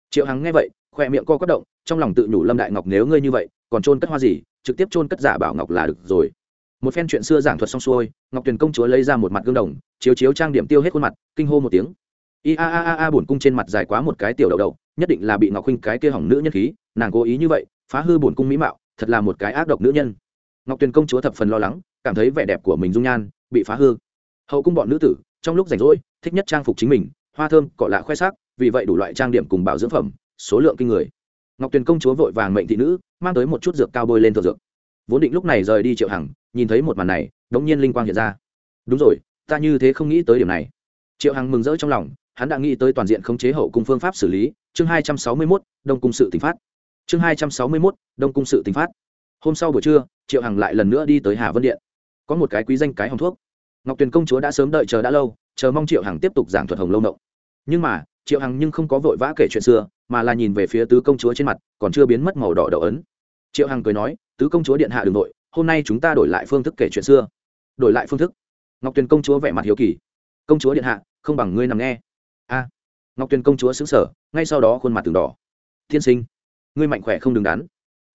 Triệu hằng nghe vậy, khỏe miệng co quất động, trong lòng tự nhủ lâm đại ngọc nếu ngươi như vậy, còn trôn cất hoa gì, trực tiếp trôn cất giả bảo ngọc là được rồi. Một phen chuyện xưa giảng thuật xong xuôi, ngọc tuyền công chúa lấy ra một mặt gương đồng, chiếu chiếu trang điểm tiêu hết khuôn mặt, kinh hô một tiếng i a a a a bổn cung trên mặt dài quá một cái tiểu đậu đậu nhất định là bị ngọc huynh cái kia hỏng nữ nhân khí, nàng cố ý như vậy, phá hư bổn cung mỹ mạo, thật là một cái ác độc nữ nhân. Ngọc tuyền công chúa thập phần lo lắng, cảm thấy vẻ đẹp của mình dung nhan, bị phá hư. Hậu cung bọn nữ tử, trong lúc rảnh rỗi, thích nhất trang phục chính mình, hoa thơm cọ lạ khoe sắc, vì vậy đủ loại trang điểm cùng bảo dưỡng phẩm, số lượng kinh người. Ngọc tuyền công chúa vội vàng mệnh thị nữ, mang tới một chút dược cao bôi lên thượng dược. Vốn định lúc này rời đi triệu hằng, nhìn thấy một màn này, đống nhiên linh quang hiện ra. Đúng rồi, ta như thế không nghĩ tới điểm này. Triệu hằng mừng rỡ trong lòng hắn đã nghĩ tới toàn diện khống chế hậu cung phương pháp xử lý. Chương hai trăm sáu mươi mốt, đông cung sự tỉnh phát. Chương hai trăm sáu mươi mốt, đông cung sự tỉnh phát. Hôm sau buổi trưa, triệu hằng lại lần nữa đi tới hà vân điện. Có một cái quý danh cái hồng thuốc. Ngọc tuyền công chúa đã sớm đợi chờ đã lâu, chờ mong triệu hằng tiếp tục giảng thuật hồng lâu nộng nhưng mà, triệu hằng nhưng không có vội vã kể chuyện xưa, mà là nhìn về phía tứ công chúa trên mặt, còn chưa biến mất màu đỏ đậu ấn. Triệu hằng cười nói, tứ công chúa điện hạ đường nội hôm nay chúng ta đổi lại phương thức kể chuyện xưa. Đổi lại phương thức? Ngọc tuyền công chúa vẻ mặt hiếu kỳ. Công chúa điện hạ, không bằng ngươi nằm nghe a. Ngọc tuyền công chúa xứng sở ngay sau đó khuôn mặt từng đỏ. Tiên sinh, ngươi mạnh khỏe không đứng đắn.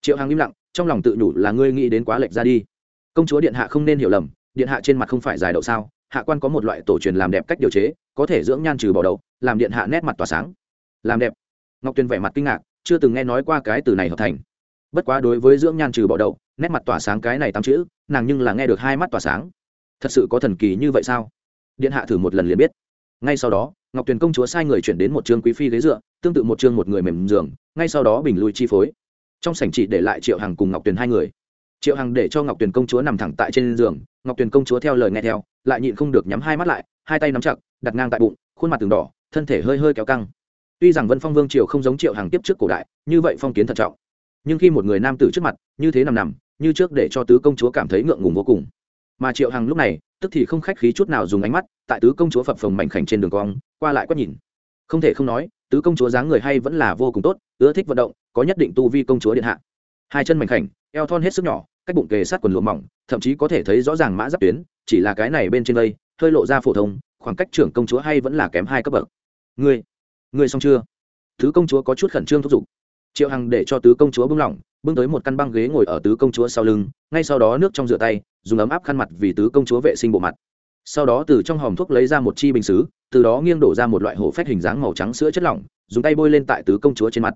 Triệu hằng im lặng, trong lòng tự nhủ là ngươi nghĩ đến quá lệch ra đi. Công chúa điện hạ không nên hiểu lầm, điện hạ trên mặt không phải dài đậu sao? Hạ quan có một loại tổ truyền làm đẹp cách điều chế, có thể dưỡng nhan trừ bỏ đậu, làm điện hạ nét mặt tỏa sáng. Làm đẹp. Ngọc tuyền vẻ mặt kinh ngạc, chưa từng nghe nói qua cái từ này hợp thành. Bất quá đối với dưỡng nhan trừ bỏ đậu, nét mặt tỏa sáng cái này tám chữ, nàng nhưng là nghe được hai mắt tỏa sáng. Thật sự có thần kỳ như vậy sao? Điện hạ thử một lần liền biết. Ngay sau đó ngọc tuyền công chúa sai người chuyển đến một chương quý phi ghế dựa, tương tự một chương một người mềm giường, ngay sau đó bình lui chi phối. Trong sảnh chỉ để lại triệu hằng cùng ngọc tuyền hai người. Triệu hằng để cho ngọc tuyền công chúa nằm thẳng tại trên giường, ngọc tuyền công chúa theo lời nghe theo, lại nhịn không được nhắm hai mắt lại, hai tay nắm chặt, đặt ngang tại bụng, khuôn mặt từng đỏ, thân thể hơi hơi kéo căng. Tuy rằng vân phong vương triều không giống triệu Hằng tiếp trước cổ đại, như vậy phong kiến thận trọng. Nhưng khi một người nam tử trước mặt, như thế nằm nằm, như trước để cho tứ công chúa cảm thấy ngượng ngùng vô cùng. Mà triệu hằng lúc này, tức thì không khách khí chút nào dùng ánh mắt tại tứ công chúa phập phồng mảnh khảnh trên đường cong, qua lại quét nhìn. Không thể không nói, tứ công chúa dáng người hay vẫn là vô cùng tốt, ưa thích vận động, có nhất định tu vi công chúa điện hạ. Hai chân mảnh khảnh, eo thon hết sức nhỏ, cách bụng kề sát quần lụa mỏng, thậm chí có thể thấy rõ ràng mã giáp tuyến, chỉ là cái này bên trên đây, hơi lộ ra phổ thông, khoảng cách trưởng công chúa hay vẫn là kém hai cấp bậc. Ngươi ngươi xong chưa? Thứ công chúa có chút khẩn trương thúc giục. Triệu hằng để cho tứ công chúa bưng lỏng, bưng tới một căn băng ghế ngồi ở tứ công chúa sau lưng, ngay sau đó nước trong rửa tay, dùng ấm áp khăn mặt vì tứ công chúa vệ sinh bộ mặt sau đó từ trong hòm thuốc lấy ra một chi bình xứ, từ đó nghiêng đổ ra một loại hổ phách hình dáng màu trắng sữa chất lỏng, dùng tay bôi lên tại tứ công chúa trên mặt.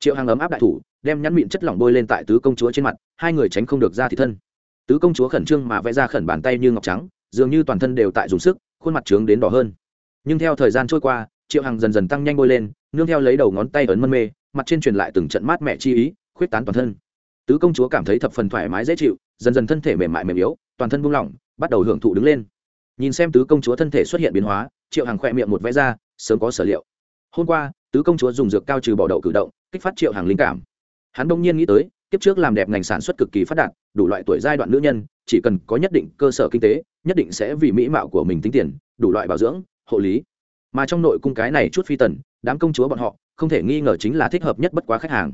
Triệu hằng ấm áp đại thủ, đem nhắn mịn chất lỏng bôi lên tại tứ công chúa trên mặt, hai người tránh không được ra thì thân. Tứ công chúa khẩn trương mà vẽ ra khẩn bàn tay như ngọc trắng, dường như toàn thân đều tại dùng sức, khuôn mặt trướng đến đỏ hơn. Nhưng theo thời gian trôi qua, triệu hằng dần dần tăng nhanh bôi lên, nương theo lấy đầu ngón tay ấn mân mê, mặt trên truyền lại từng trận mát mẹ chi ý, khuyết tán toàn thân. Tứ công chúa cảm thấy thập phần thoải mái dễ chịu, dần dần thân thể mềm mại mềm yếu, toàn thân buông lỏng, bắt đầu hưởng thụ đứng lên nhìn xem tứ công chúa thân thể xuất hiện biến hóa, triệu hằng khỏe miệng một vẽ ra, sớm có sở liệu. Hôm qua, tứ công chúa dùng dược cao trừ bỏ đậu cử động, kích phát triệu hàng linh cảm. Hắn đông nhiên nghĩ tới, kiếp trước làm đẹp ngành sản xuất cực kỳ phát đạt, đủ loại tuổi giai đoạn nữ nhân, chỉ cần có nhất định cơ sở kinh tế, nhất định sẽ vì mỹ mạo của mình tính tiền, đủ loại bảo dưỡng, hộ lý. Mà trong nội cung cái này chút phi tần, đám công chúa bọn họ, không thể nghi ngờ chính là thích hợp nhất bất quá khách hàng.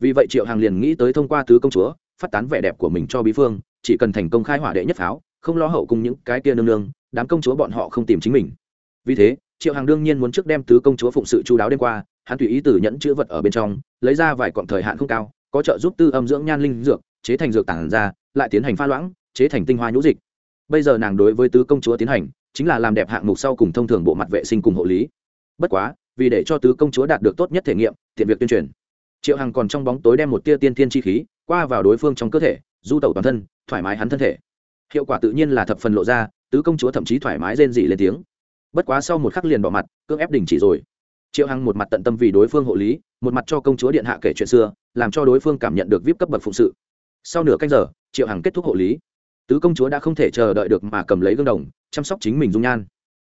Vì vậy triệu hàng liền nghĩ tới thông qua tứ công chúa, phát tán vẻ đẹp của mình cho bí phương, chỉ cần thành công khai hỏa đệ nhất pháo, không lo hậu cùng những cái kia nương nương đám công chúa bọn họ không tìm chính mình. Vì thế, triệu hàng đương nhiên muốn trước đem tứ công chúa phụng sự chú đáo đêm qua, hắn tùy ý từ nhẫn chữ vật ở bên trong, lấy ra vài cọn thời hạn không cao, có trợ giúp tư âm dưỡng nhan linh dược, chế thành dược tản ra, lại tiến hành pha loãng, chế thành tinh hoa nhũ dịch. Bây giờ nàng đối với tứ công chúa tiến hành, chính là làm đẹp hạng mục sau cùng thông thường bộ mặt vệ sinh cùng hộ lý. Bất quá, vì để cho tứ công chúa đạt được tốt nhất thể nghiệm, tiện việc tuyên truyền. Triệu hằng còn trong bóng tối đem một tia tiên tiên chi khí, qua vào đối phương trong cơ thể, du tẩu toàn thân, thoải mái hắn thân thể hiệu quả tự nhiên là thập phần lộ ra, tứ công chúa thậm chí thoải mái rên dị lên tiếng. Bất quá sau một khắc liền bỏ mặt, cưỡng ép đình chỉ rồi. Triệu hằng một mặt tận tâm vì đối phương hộ lý, một mặt cho công chúa điện hạ kể chuyện xưa, làm cho đối phương cảm nhận được vip cấp bậc phụng sự. Sau nửa canh giờ, triệu hằng kết thúc hộ lý. Tứ công chúa đã không thể chờ đợi được mà cầm lấy gương đồng, chăm sóc chính mình dung nhan.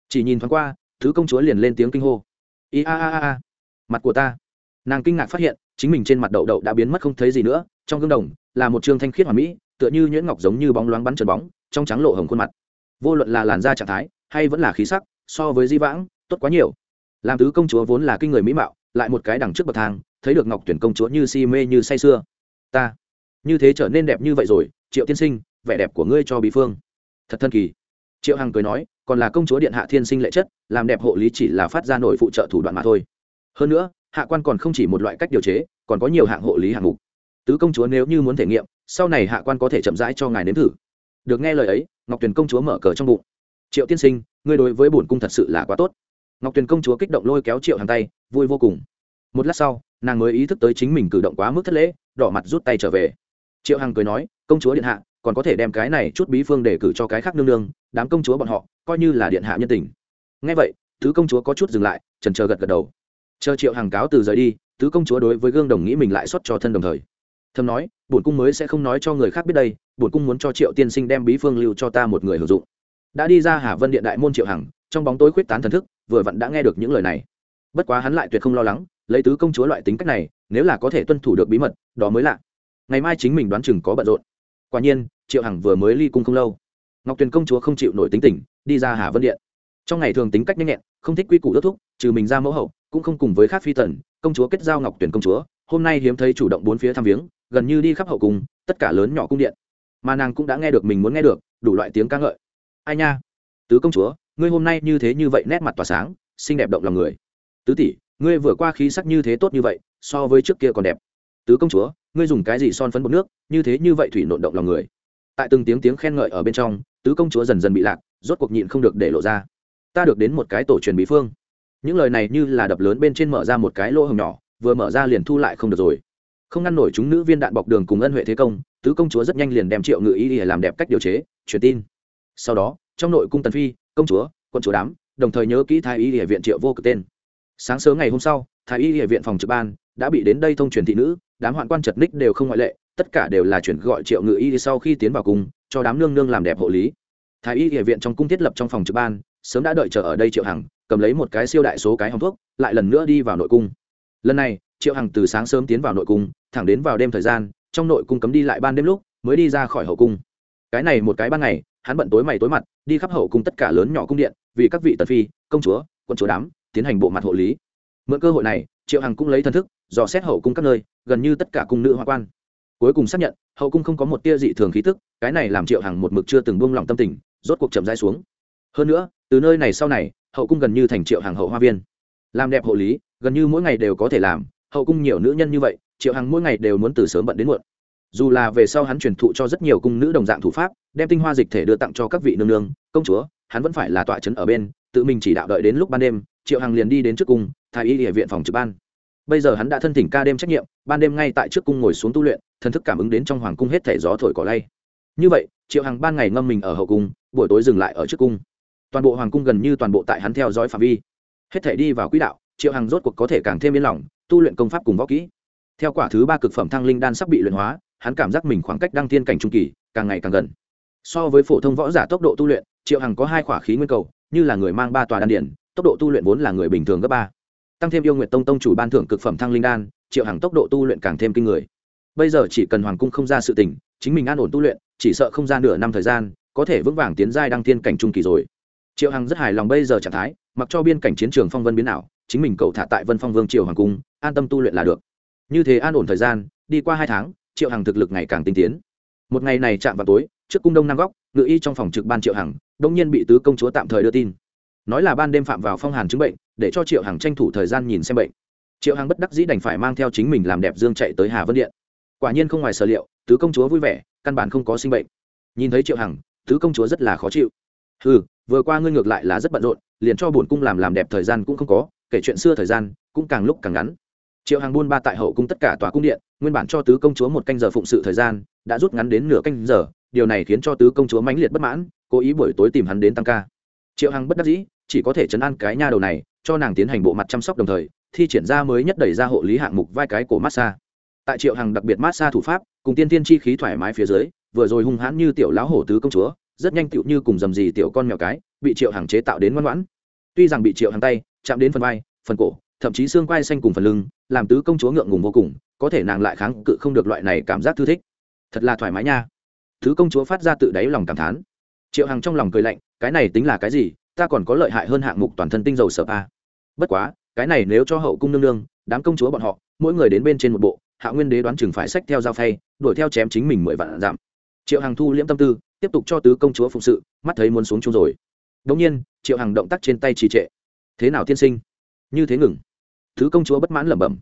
Chỉ nhìn thoáng qua, tứ công chúa liền lên tiếng kinh hô. I a a a, mặt của ta. Nàng kinh ngạc phát hiện, chính mình trên mặt đậu đậu đã biến mất không thấy gì nữa, trong gương đồng là một trương thanh khiết hoàn mỹ tựa như nhuyễn ngọc giống như bóng loáng bắn trần bóng, trong trắng lộ hồng khuôn mặt. Vô luận là làn da trạng thái, hay vẫn là khí sắc, so với di vãng, tốt quá nhiều. Làm tứ công chúa vốn là kinh người mỹ mạo, lại một cái đằng trước bậc thang, thấy được ngọc tuyển công chúa như si mê như say sưa. Ta, như thế trở nên đẹp như vậy rồi, triệu tiên sinh, vẻ đẹp của ngươi cho bí phương. Thật thân kỳ. Triệu hằng cười nói, còn là công chúa điện hạ thiên sinh lệ chất, làm đẹp hộ lý chỉ là phát ra nổi phụ trợ thủ đoạn mà thôi. Hơn nữa, hạ quan còn không chỉ một loại cách điều chế, còn có nhiều hạng hộ lý hạng mục. Tứ công chúa nếu như muốn thể nghiệm sau này hạ quan có thể chậm rãi cho ngài nếm thử. Được nghe lời ấy, ngọc tuyền công chúa mở cờ trong bụng. Triệu tiên sinh, ngươi đối với bổn cung thật sự là quá tốt. Ngọc tuyền công chúa kích động lôi kéo triệu hàng tay, vui vô cùng. Một lát sau, nàng mới ý thức tới chính mình cử động quá mức thất lễ, đỏ mặt rút tay trở về. Triệu hằng cười nói, công chúa điện hạ, còn có thể đem cái này chút bí phương để cử cho cái khác nương nương, đám công chúa bọn họ coi như là điện hạ nhân tình. Ngay vậy thứ công chúa có chút dừng lại, trần chờ gật gật đầu. Chờ triệu hàng cáo từ rời đi thứ công chúa đối với gương đồng nghĩ mình lại xuất cho thân đồng thời thầm nói, bổn cung mới sẽ không nói cho người khác biết đây, bổn cung muốn cho triệu tiên sinh đem bí phương lưu cho ta một người hữu dụng. Đã đi ra hà vân điện đại môn triệu hằng, trong bóng tối khuyết tán thần thức, vừa vặn đã nghe được những lời này. Bất quá hắn lại tuyệt không lo lắng, lấy tứ công chúa loại tính cách này, nếu là có thể tuân thủ được bí mật, đó mới lạ. Ngày mai chính mình đoán chừng có bận rộn. Quả nhiên, triệu hằng vừa mới ly cung không lâu. Ngọc tuyền công chúa không chịu nổi tính tình, đi ra hà vân điện. Trong ngày thường tính cách nhanh nhẹn, không thích quy củ đốt thúc, trừ mình ra mẫu hậu, cũng không cùng với khác phi tần, công chúa kết giao ngọc tuyển công chúa hôm nay hiếm thấy chủ động bốn phía thăm viếng, gần như đi khắp hậu cung, tất cả lớn nhỏ cung điện. Mà nàng cũng đã nghe được mình muốn nghe được, đủ loại tiếng ca ngợi. Ai nha? Tứ công chúa, ngươi hôm nay như thế như vậy nét mặt tỏa sáng, xinh đẹp động lòng người. Tứ tỷ, ngươi vừa qua khí sắc như thế tốt như vậy, so với trước kia còn đẹp. Tứ công chúa, ngươi dùng cái gì son phấn bột nước, như thế như vậy thủy nộn động lòng người. Tại từng tiếng tiếng khen ngợi ở bên trong, tứ công chúa dần dần bị lạc, rốt cuộc nhịn không được để lộ ra. Ta được đến một cái tổ truyền bí phương. Những lời này như là đập lớn bên trên mở ra một cái lỗ hồng nhỏ vừa mở ra liền thu lại không được rồi. Không ngăn nổi chúng nữ viên đạn bọc đường cùng ân huệ thế công, tứ công chúa rất nhanh liền đem triệu ngự y để làm đẹp cách điều chế, truyền tin. Sau đó, trong nội cung tần phi, công chúa quân chúa đám, đồng thời nhớ kỹ thái y địa viện triệu vô cực tên. Sáng sớm ngày hôm sau, thái y địa viện phòng trực ban đã bị đến đây thông truyền thị nữ, đám hoạn quan trật ních đều không ngoại lệ, tất cả đều là chuyển gọi triệu ngự y sau khi tiến vào cung, cho đám nương nương làm đẹp hộ lý. Thái y địa viện trong cung thiết lập trong phòng trực ban, sớm đã đợi chờ ở đây triệu hằng, cầm lấy một cái siêu đại số cái hòng thuốc, lại lần nữa đi vào nội cung lần này, triệu hằng từ sáng sớm tiến vào nội cung, thẳng đến vào đêm thời gian, trong nội cung cấm đi lại ban đêm lúc, mới đi ra khỏi hậu cung. Cái này một cái ban ngày, hắn bận tối mày tối mặt, đi khắp hậu cung tất cả lớn nhỏ cung điện, vì các vị tần phi, công chúa quân chúa đám, tiến hành bộ mặt hộ lý. Mượn cơ hội này, triệu hằng cũng lấy thân thức, dò xét hậu cung các nơi, gần như tất cả cung nữ hoa quan. Cuối cùng xác nhận, hậu cung không có một tia dị thường khí tức, cái này làm triệu hằng một mực chưa từng buông lỏng tâm tình, rốt cuộc chậm dai xuống. Hơn nữa, từ nơi này sau này, hậu cung gần như thành triệu hàng hậu hoa viên. Làm đẹp hộ lý gần như mỗi ngày đều có thể làm, hậu cung nhiều nữ nhân như vậy, triệu hằng mỗi ngày đều muốn từ sớm bận đến muộn. Dù là về sau hắn truyền thụ cho rất nhiều cung nữ đồng dạng thủ pháp, đem tinh hoa dịch thể đưa tặng cho các vị nương nương, công chúa, hắn vẫn phải là tọa trấn ở bên, tự mình chỉ đạo đợi đến lúc ban đêm, triệu hằng liền đi đến trước cung, thái y địa viện phòng trực ban. Bây giờ hắn đã thân thỉnh ca đêm trách nhiệm, ban đêm ngay tại trước cung ngồi xuống tu luyện, thần thức cảm ứng đến trong hoàng cung hết thể gió thổi cỏ lay. Như vậy, triệu hằng ban ngày ngâm mình ở hậu cung, buổi tối dừng lại ở trước cung. Toàn bộ hoàng cung gần như toàn bộ tại hắn theo dõi phạm vi. Hết thể đi vào quỹ đạo triệu hằng rốt cuộc có thể càng thêm yên lòng, tu luyện công pháp cùng võ kỹ. Theo quả thứ ba cực phẩm thăng linh đan sắp bị luyện hóa, hắn cảm giác mình khoảng cách đăng thiên cảnh trung kỳ càng ngày càng gần. So với phổ thông võ giả tốc độ tu luyện, triệu hằng có hai khỏa khí nguyên cầu, như là người mang ba tòa đan điển tốc độ tu luyện vốn là người bình thường gấp ba. Tăng thêm yêu nguyện tông tông chủ ban thưởng cực phẩm thăng linh đan, triệu hằng tốc độ tu luyện càng thêm kinh người. Bây giờ chỉ cần hoàng cung không ra sự tình, chính mình an ổn tu luyện, chỉ sợ không ra nửa năm thời gian, có thể vững vàng tiến giai đăng thiên cảnh trung kỳ rồi. Triệu hằng rất hài lòng bây giờ trạng thái, mặc cho biên cảnh chiến trường phong vân biến ảo chính mình cầu thả tại vân phong vương triều hoàng cung, an tâm tu luyện là được. Như thế an ổn thời gian, đi qua hai tháng, triệu hằng thực lực ngày càng tinh tiến. Một ngày này chạm vào tối, trước cung đông nam góc, ngự y trong phòng trực ban triệu hằng, đông nhiên bị tứ công chúa tạm thời đưa tin. Nói là ban đêm phạm vào phong hàn chứng bệnh, để cho triệu hằng tranh thủ thời gian nhìn xem bệnh. Triệu hằng bất đắc dĩ đành phải mang theo chính mình làm đẹp dương chạy tới hà vân điện. Quả nhiên không ngoài sở liệu, tứ công chúa vui vẻ, căn bản không có sinh bệnh. Nhìn thấy triệu hằng, tứ công chúa rất là khó chịu. Ừ vừa qua ngươi ngược lại là rất bận rộn, liền cho bổn cung làm làm đẹp thời gian cũng không có kể chuyện xưa thời gian, cũng càng lúc càng ngắn. Triệu hàng buôn ba tại hậu cung tất cả tòa cung điện, nguyên bản cho tứ công chúa một canh giờ phụng sự thời gian, đã rút ngắn đến nửa canh giờ, điều này khiến cho tứ công chúa mãnh liệt bất mãn, cố ý buổi tối tìm hắn đến tăng ca. Triệu hằng bất đắc dĩ, chỉ có thể chấn an cái nha đầu này, cho nàng tiến hành bộ mặt chăm sóc đồng thời, thi triển ra mới nhất đẩy ra hộ lý hạng mục vai cái cổ massage. Tại triệu hằng đặc biệt massage thủ pháp, cùng tiên tiên chi khí thoải mái phía dưới, vừa rồi hung hãn như tiểu lão hổ tứ công chúa, rất nhanh tựu như cùng dầm gì tiểu con mèo cái, bị triệu hàng chế tạo đến ngoan ngoãn. Tuy rằng bị triệu hàng tay chạm đến phần vai, phần cổ, thậm chí xương quai xanh cùng phần lưng, làm tứ công chúa ngượng ngùng vô cùng, có thể nàng lại kháng cự không được loại này cảm giác thư thích. Thật là thoải mái nha. Thứ công chúa phát ra tự đáy lòng cảm thán. Triệu hằng trong lòng cười lạnh, cái này tính là cái gì? Ta còn có lợi hại hơn hạng mục toàn thân tinh dầu sợ a. Bất quá, cái này nếu cho hậu cung nương nương, đám công chúa bọn họ, mỗi người đến bên trên một bộ, hạ nguyên đế đoán chừng phải sách theo dao phay, đuổi theo chém chính mình mười vạn giảm. Triệu hằng thu liễm tâm tư, tiếp tục cho tứ công chúa phụng sự, mắt thấy muốn xuống chung rồi. Đống nhiên, triệu hằng động tác trên tay trì trệ thế nào tiên sinh? Như thế ngừng. Thứ công chúa bất mãn lẩm bẩm.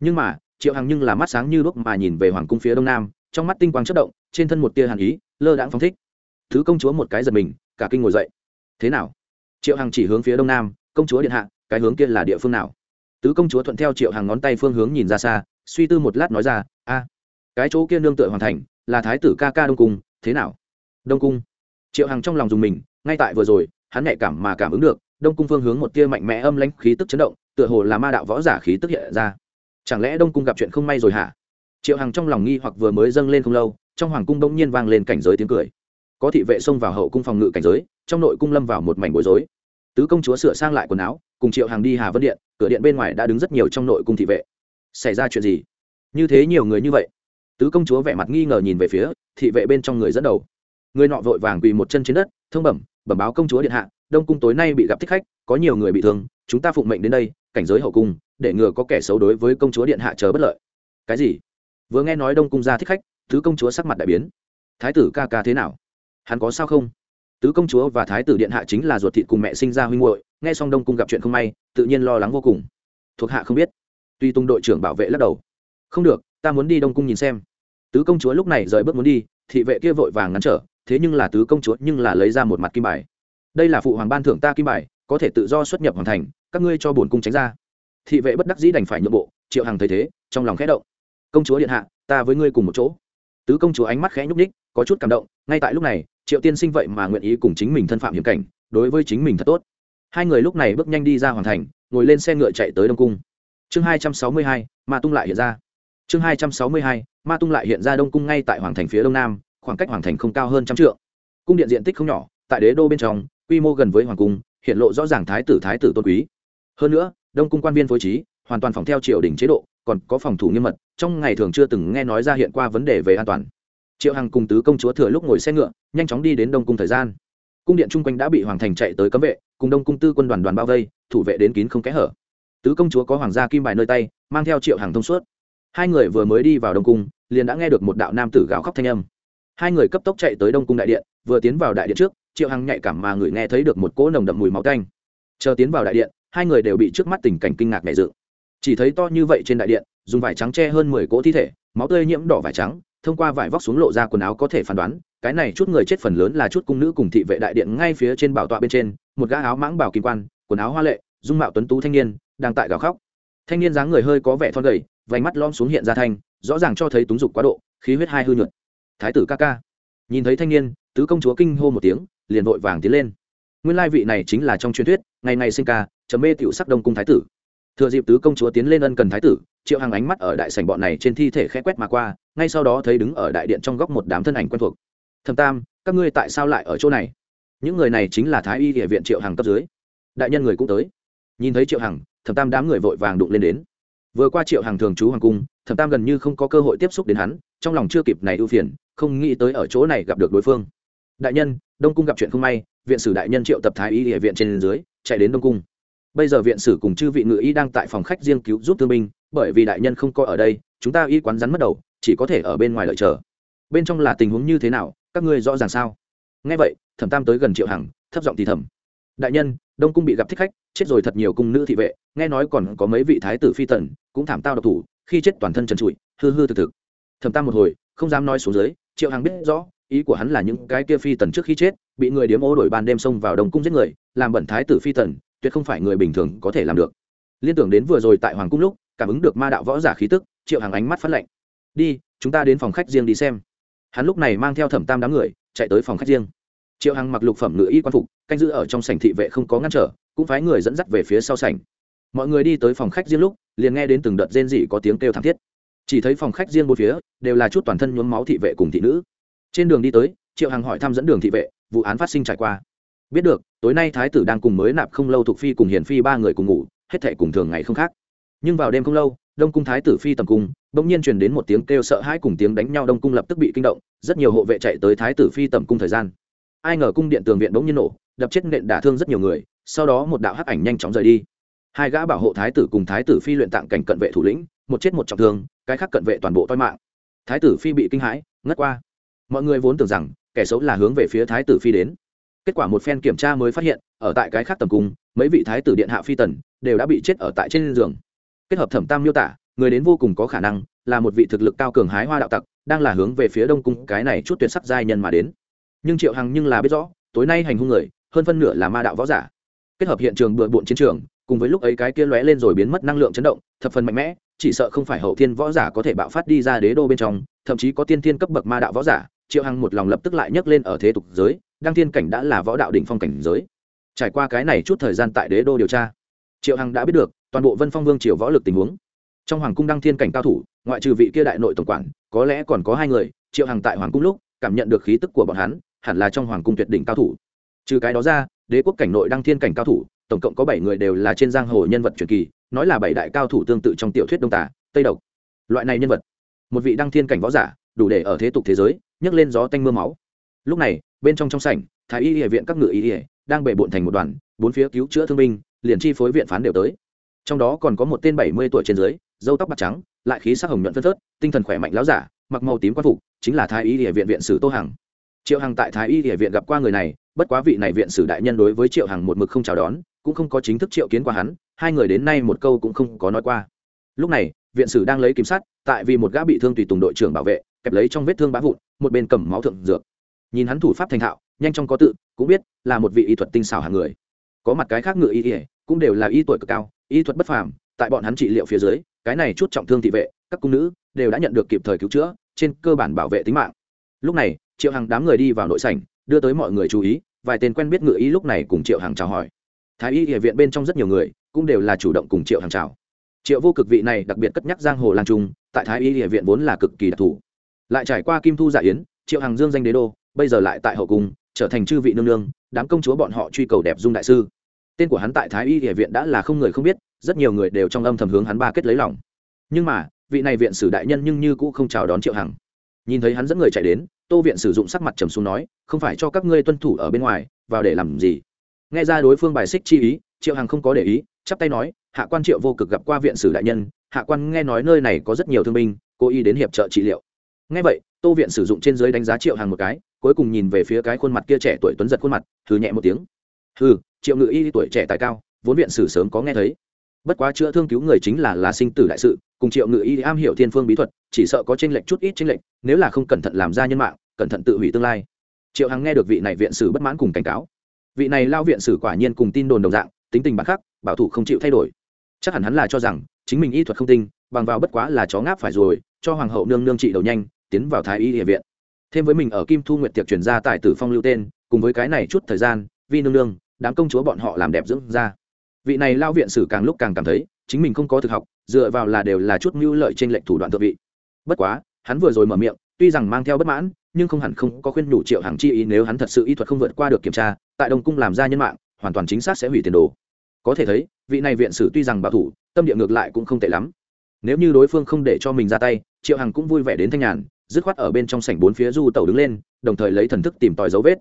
Nhưng mà, triệu hằng nhưng là mắt sáng như đuốc mà nhìn về hoàng cung phía đông nam, trong mắt tinh quang chất động, trên thân một tia hàn ý, lơ đãng phóng thích. Thứ công chúa một cái giật mình, cả kinh ngồi dậy. Thế nào? Triệu hằng chỉ hướng phía đông nam, công chúa điện hạ, cái hướng kia là địa phương nào? Tứ công chúa thuận theo triệu hằng ngón tay phương hướng nhìn ra xa, suy tư một lát nói ra, a, cái chỗ kia nương tựa hoàn thành, là thái tử ca ca đông cung, thế nào? Đông cung. Triệu hằng trong lòng dùng mình, ngay tại vừa rồi hắn nhạy cảm mà cảm ứng được, đông cung phương hướng một tia mạnh mẽ âm lãnh khí tức chấn động, tựa hồ là ma đạo võ giả khí tức hiện ra. Chẳng lẽ đông cung gặp chuyện không may rồi hả? Triệu hằng trong lòng nghi hoặc vừa mới dâng lên không lâu, trong hoàng cung đông nhiên vang lên cảnh giới tiếng cười. Có thị vệ xông vào hậu cung phòng ngự cảnh giới, trong nội cung lâm vào một mảnh bối rối. Tứ công chúa sửa sang lại quần áo, cùng triệu hàng đi hà vân điện, cửa điện bên ngoài đã đứng rất nhiều trong nội cung thị vệ. Xảy ra chuyện gì? Như thế nhiều người như vậy. Tứ công chúa vẻ mặt nghi ngờ nhìn về phía thị vệ bên trong người dẫn đầu. Người nọ vội vàng quỳ một chân trên đất, thông bẩm bẩm báo công chúa điện hạ, đông cung tối nay bị gặp thích khách, có nhiều người bị thương, chúng ta phụng mệnh đến đây, cảnh giới hậu cung, để ngừa có kẻ xấu đối với công chúa điện hạ chờ bất lợi. Cái gì? Vừa nghe nói đông cung ra thích khách thứ công chúa sắc mặt đại biến. Thái tử ca ca thế nào? Hắn có sao không? Tứ công chúa và thái tử điện hạ chính là ruột thịt cùng mẹ sinh ra huynh hội nghe xong đông cung gặp chuyện không may, tự nhiên lo lắng vô cùng. Thuộc hạ không biết. Tuy tung đội trưởng bảo vệ lắc đầu. Không được, ta muốn đi đông cung nhìn xem. Tứ công chúa lúc này rời bước muốn đi, thị vệ kia vội vàng ngăn trở thế nhưng là tứ công chúa nhưng là lấy ra một mặt kim bài. Đây là phụ hoàng ban thưởng ta kim bài, có thể tự do xuất nhập hoàn thành, các ngươi cho bổn cung tránh ra. Thị vệ bất đắc dĩ đành phải nhượng bộ, triệu hằng thấy thế, trong lòng khẽ động. Công chúa điện hạ, ta với ngươi cùng một chỗ. Tứ công chúa ánh mắt khẽ nhúc ních có chút cảm động, ngay tại lúc này, triệu tiên sinh vậy mà nguyện ý cùng chính mình thân phạm hiểm cảnh, đối với chính mình thật tốt. Hai người lúc này bước nhanh đi ra hoàn thành, ngồi lên xe ngựa chạy tới đông cung. Chương hai trăm sáu mươi hai, ma tung lại hiện ra. Chương hai trăm sáu mươi hai, ma tung lại hiện ra đông cung ngay tại hoàng thành phía đông nam khoảng cách hoàng thành không cao hơn trăm trượng. Cung điện diện tích không nhỏ, tại đế đô bên trong, quy mô gần với hoàng cung, hiện lộ rõ ràng thái tử thái tử tôn quý. Hơn nữa, đông cung quan viên phối trí, hoàn toàn phòng theo triều đình chế độ, còn có phòng thủ nghiêm mật, trong ngày thường chưa từng nghe nói ra hiện qua vấn đề về an toàn. Triệu hằng cùng tứ công chúa thừa lúc ngồi xe ngựa, nhanh chóng đi đến đông cung thời gian. Cung điện chung quanh đã bị hoàng thành chạy tới cấm vệ, cùng đông cung tư quân đoàn đoàn bao vây, thủ vệ đến kín không kẽ hở. Tứ công chúa có hoàng gia kim bài nơi tay, mang theo triệu hàng thông suốt. Hai người vừa mới đi vào đông cung, liền đã nghe được một đạo nam tử gào khóc thanh âm hai người cấp tốc chạy tới đông cung đại điện, vừa tiến vào đại điện trước, triệu hằng nhạy cảm mà người nghe thấy được một cỗ nồng đậm mùi máu canh chờ tiến vào đại điện, hai người đều bị trước mắt tình cảnh kinh ngạc nhẹ dự chỉ thấy to như vậy trên đại điện, dùng vải trắng che hơn mười cỗ thi thể, máu tươi nhiễm đỏ vải trắng, thông qua vải vóc xuống lộ ra quần áo có thể phán đoán, cái này chút người chết phần lớn là chút cung nữ cùng thị vệ đại điện ngay phía trên bảo tọa bên trên, một gã áo mãng bảo kim quan, quần áo hoa lệ, dung mạo tuấn tú thanh niên, đang tại gào khóc. Thanh niên dáng người hơi có vẻ thon gầy, vành mắt lom xuống hiện ra thanh, rõ ràng cho thấy túng dục quá độ, khí huyết hai hư nhuận thái tử ca ca. Nhìn thấy thanh niên, tứ công chúa kinh hô một tiếng, liền vội vàng tiến lên. Nguyên lai vị này chính là trong truyền thuyết, ngày ngày sinh ca chấm mê tiểu sắc đông cung thái tử. Thừa dịp tứ công chúa tiến lên ân cần thái tử, triệu hàng ánh mắt ở đại sảnh bọn này trên thi thể khẽ quét mà qua, ngay sau đó thấy đứng ở đại điện trong góc một đám thân ảnh quen thuộc. Thầm tam, các ngươi tại sao lại ở chỗ này? Những người này chính là thái y địa viện triệu hàng cấp dưới. Đại nhân người cũng tới. Nhìn thấy triệu hằng, thẩm tam đám người vội vàng đụng lên đến. Vừa qua triệu hằng thường trú hoàng cung, thẩm tam gần như không có cơ hội tiếp xúc đến hắn, trong lòng chưa kịp này ưu phiền không nghĩ tới ở chỗ này gặp được đối phương. Đại nhân, đông cung gặp chuyện không may, viện sử đại nhân triệu tập thái y địa viện trên dưới, chạy đến đông cung. Bây giờ viện sử cùng chư vị ngự y đang tại phòng khách riêng cứu giúp thương binh, bởi vì đại nhân không có ở đây, chúng ta y quán rắn mất đầu, chỉ có thể ở bên ngoài đợi chờ. Bên trong là tình huống như thế nào, các ngươi rõ ràng sao? Nghe vậy, thẩm tam tới gần triệu hằng, thấp giọng thì thầm. Đại nhân, đông cung bị gặp thích khách, chết rồi thật nhiều cung nữ thị vệ, nghe nói còn có mấy vị thái tử phi tần, cũng thảm tao độc thủ, khi chết toàn thân trần trụi, hư hư thực thực. Thẩm tam một hồi, không dám nói xuống dưới triệu hằng biết rõ, ý của hắn là những cái kia phi tần trước khi chết, bị người điếm ô đổi ban đêm xông vào đông cung giết người, làm bẩn thái tử phi tần, tuyệt không phải người bình thường có thể làm được. Liên tưởng đến vừa rồi tại hoàng cung lúc, cảm ứng được ma đạo võ giả khí tức, triệu Hằng ánh mắt phát lệnh đi, chúng ta đến phòng khách riêng đi xem. Hắn lúc này mang theo thẩm tam đám người, chạy tới phòng khách riêng. Triệu hằng mặc lục phẩm ngựa y quan phục, canh giữ ở trong sảnh thị vệ không có ngăn trở, cũng phái người dẫn dắt về phía sau sảnh. Mọi người đi tới phòng khách riêng lúc, liền nghe đến từng đợt rên rỉ có tiếng kêu thảm thiết chỉ thấy phòng khách riêng bốn phía đều là chút toàn thân nhuốm máu thị vệ cùng thị nữ. Trên đường đi tới, triệu hằng hỏi thăm dẫn đường thị vệ, vụ án phát sinh trải qua. Biết được, tối nay thái tử đang cùng mới nạp không lâu thuộc phi cùng hiền phi ba người cùng ngủ, hết thể cùng thường ngày không khác. Nhưng vào đêm không lâu, đông cung thái tử phi tầm cung, bỗng nhiên truyền đến một tiếng kêu sợ hãi cùng tiếng đánh nhau, đông cung lập tức bị kinh động, rất nhiều hộ vệ chạy tới thái tử phi tầm cung thời gian. Ai ngờ cung điện tường viện bỗng nhiên nổ, đập chết nện đả thương rất nhiều người, sau đó một đạo hắc ảnh nhanh chóng rời đi. Hai gã bảo hộ thái tử cùng thái tử phi luyện tạng cảnh cận vệ thủ lĩnh một chết một trọng thương, cái khác cận vệ toàn bộ toi mạng. Thái tử phi bị kinh hãi, ngất qua. Mọi người vốn tưởng rằng, kẻ xấu là hướng về phía thái tử phi đến. Kết quả một phen kiểm tra mới phát hiện, ở tại cái khác tầm cung, mấy vị thái tử điện hạ phi tần đều đã bị chết ở tại trên giường. Kết hợp thẩm tam miêu tả, người đến vô cùng có khả năng là một vị thực lực cao cường hái hoa đạo tặc, đang là hướng về phía đông cung cái này chút tuyệt sắc giai nhân mà đến. Nhưng triệu hằng nhưng là biết rõ, tối nay hành hung người, hơn phân nửa là ma đạo võ giả. Kết hợp hiện trường bừa bộn chiến trường cùng với lúc ấy cái kia lóe lên rồi biến mất năng lượng chấn động, thập phần mạnh mẽ, chỉ sợ không phải hậu thiên võ giả có thể bạo phát đi ra đế đô bên trong, thậm chí có tiên thiên cấp bậc ma đạo võ giả, triệu hằng một lòng lập tức lại nhấc lên ở thế tục giới, đăng thiên cảnh đã là võ đạo đỉnh phong cảnh giới. Trải qua cái này chút thời gian tại đế đô điều tra, triệu hằng đã biết được toàn bộ vân phong vương triều võ lực tình huống. Trong hoàng cung đăng thiên cảnh cao thủ, ngoại trừ vị kia đại nội tổng quản, có lẽ còn có hai người, triệu hằng tại hoàng cung lúc, cảm nhận được khí tức của bọn hắn, hẳn là trong hoàng cung tuyệt đỉnh cao thủ. Trừ cái đó ra, đế quốc cảnh nội đăng thiên cảnh cao thủ tổng cộng có bảy người đều là trên giang hồ nhân vật truyền kỳ, nói là bảy đại cao thủ tương tự trong tiểu thuyết đông tả tây độc. Loại này nhân vật, một vị đăng thiên cảnh võ giả, đủ để ở thế tục thế giới, nhấc lên gió tanh mưa máu. Lúc này, bên trong trong sảnh, thái y địa viện các ngự y địa đang bể bộn thành một đoàn, bốn phía cứu chữa thương binh, liền chi phối viện phán đều tới. Trong đó còn có một tên bảy mươi tuổi trên dưới dâu tóc bạc trắng, lại khí sắc hồng nhuận phân phớt, tinh thần khỏe mạnh láo giả, mặc màu tím quan phục, chính là thái y địa viện viện sử tô hằng. Triệu hằng tại thái y địa viện gặp qua người này, bất quá vị này viện sử đại nhân đối với triệu hằng một mực không chào đón cũng không có chính thức triệu kiến qua hắn, hai người đến nay một câu cũng không có nói qua. Lúc này, viện sử đang lấy kiểm sát tại vì một gã bị thương tùy tùng đội trưởng bảo vệ, kẹp lấy trong vết thương bá vụn, một bên cầm máu thượng dược. Nhìn hắn thủ pháp thành thạo, nhanh trong có tự, cũng biết là một vị y thuật tinh xảo hàng người. Có mặt cái khác ngựa y ỉa cũng đều là y tuổi cực cao, y thuật bất phàm, tại bọn hắn trị liệu phía dưới, cái này chút trọng thương thị vệ, các cung nữ, đều đã nhận được kịp thời cứu chữa, trên cơ bản bảo vệ tính mạng. Lúc này, triệu hằng đám người đi vào nội sảnh, đưa tới mọi người chú ý, vài tên quen biết ngựa y lúc này cùng triệu hằng chào hỏi thái y địa viện bên trong rất nhiều người, cũng đều là chủ động cùng triệu hàng chào. Triệu vô cực vị này đặc biệt cất nhắc giang hồ Lan trung, tại thái y địa viện vốn là cực kỳ đặc thù. Lại trải qua kim thu dạ yến, triệu hàng dương danh đế đô, bây giờ lại tại hậu cung, trở thành chư vị nương nương, đám công chúa bọn họ truy cầu đẹp dung đại sư. Tên của hắn tại thái y địa viện đã là không người không biết, rất nhiều người đều trong âm thầm hướng hắn ba kết lấy lòng. Nhưng mà, vị này viện sử đại nhân nhưng như cũng không chào đón triệu hằng. Nhìn thấy hắn dẫn người chạy đến, tô viện sử dụng sắc mặt trầm xuống nói, không phải cho các ngươi tuân thủ ở bên ngoài, vào để làm gì? Nghe ra đối phương bài xích chi ý, triệu hằng không có để ý, chắp tay nói, hạ quan triệu vô cực gặp qua viện sử đại nhân, hạ quan nghe nói nơi này có rất nhiều thương binh, cố ý đến hiệp trợ trị liệu. Nghe vậy, tô viện sử dụng trên dưới đánh giá triệu hằng một cái, cuối cùng nhìn về phía cái khuôn mặt kia trẻ tuổi tuấn giật khuôn mặt thử nhẹ một tiếng. Hừ, triệu ngự y tuổi trẻ tài cao, vốn viện sử sớm có nghe thấy. Bất quá chữa thương cứu người chính là là sinh tử đại sự, cùng triệu ngự y am hiểu thiên phương bí thuật, chỉ sợ có tranh lệch chút ít tranh lệch, nếu là không cẩn thận làm ra nhân mạng, cẩn thận tự hủy tương lai. Triệu hằng nghe được vị này viện sử bất mãn cùng cảnh cáo vị này lao viện sử quả nhiên cùng tin đồn đồng dạng, tính tình bản khắc, bảo thủ không chịu thay đổi. Chắc hẳn hắn là cho rằng, chính mình y thuật không tinh, bằng vào bất quá là chó ngáp phải rồi, cho hoàng hậu nương nương trị đầu nhanh, tiến vào thái y địa viện. Thêm với mình ở kim thu nguyệt tiệc chuyển ra tại tử phong lưu tên, cùng với cái này chút thời gian, vi nương nương, đám công chúa bọn họ làm đẹp dưỡng ra vị này lao viện sử càng lúc càng cảm thấy, chính mình không có thực học, dựa vào là đều là chút mưu lợi trên lệnh thủ đoạn tự vị. Bất quá, hắn vừa rồi mở miệng, tuy rằng mang theo bất mãn, nhưng không hẳn không có khuyên đủ triệu hàng chi ý nếu hắn thật sự y thuật không vượt qua được kiểm tra tại đông cung làm ra nhân mạng, hoàn toàn chính xác sẽ hủy tiền đồ. Có thể thấy, vị này viện sử tuy rằng bảo thủ, tâm địa ngược lại cũng không tệ lắm. Nếu như đối phương không để cho mình ra tay, triệu hằng cũng vui vẻ đến thanh nhàn, dứt khoát ở bên trong sảnh bốn phía du tàu đứng lên, đồng thời lấy thần thức tìm tòi dấu vết.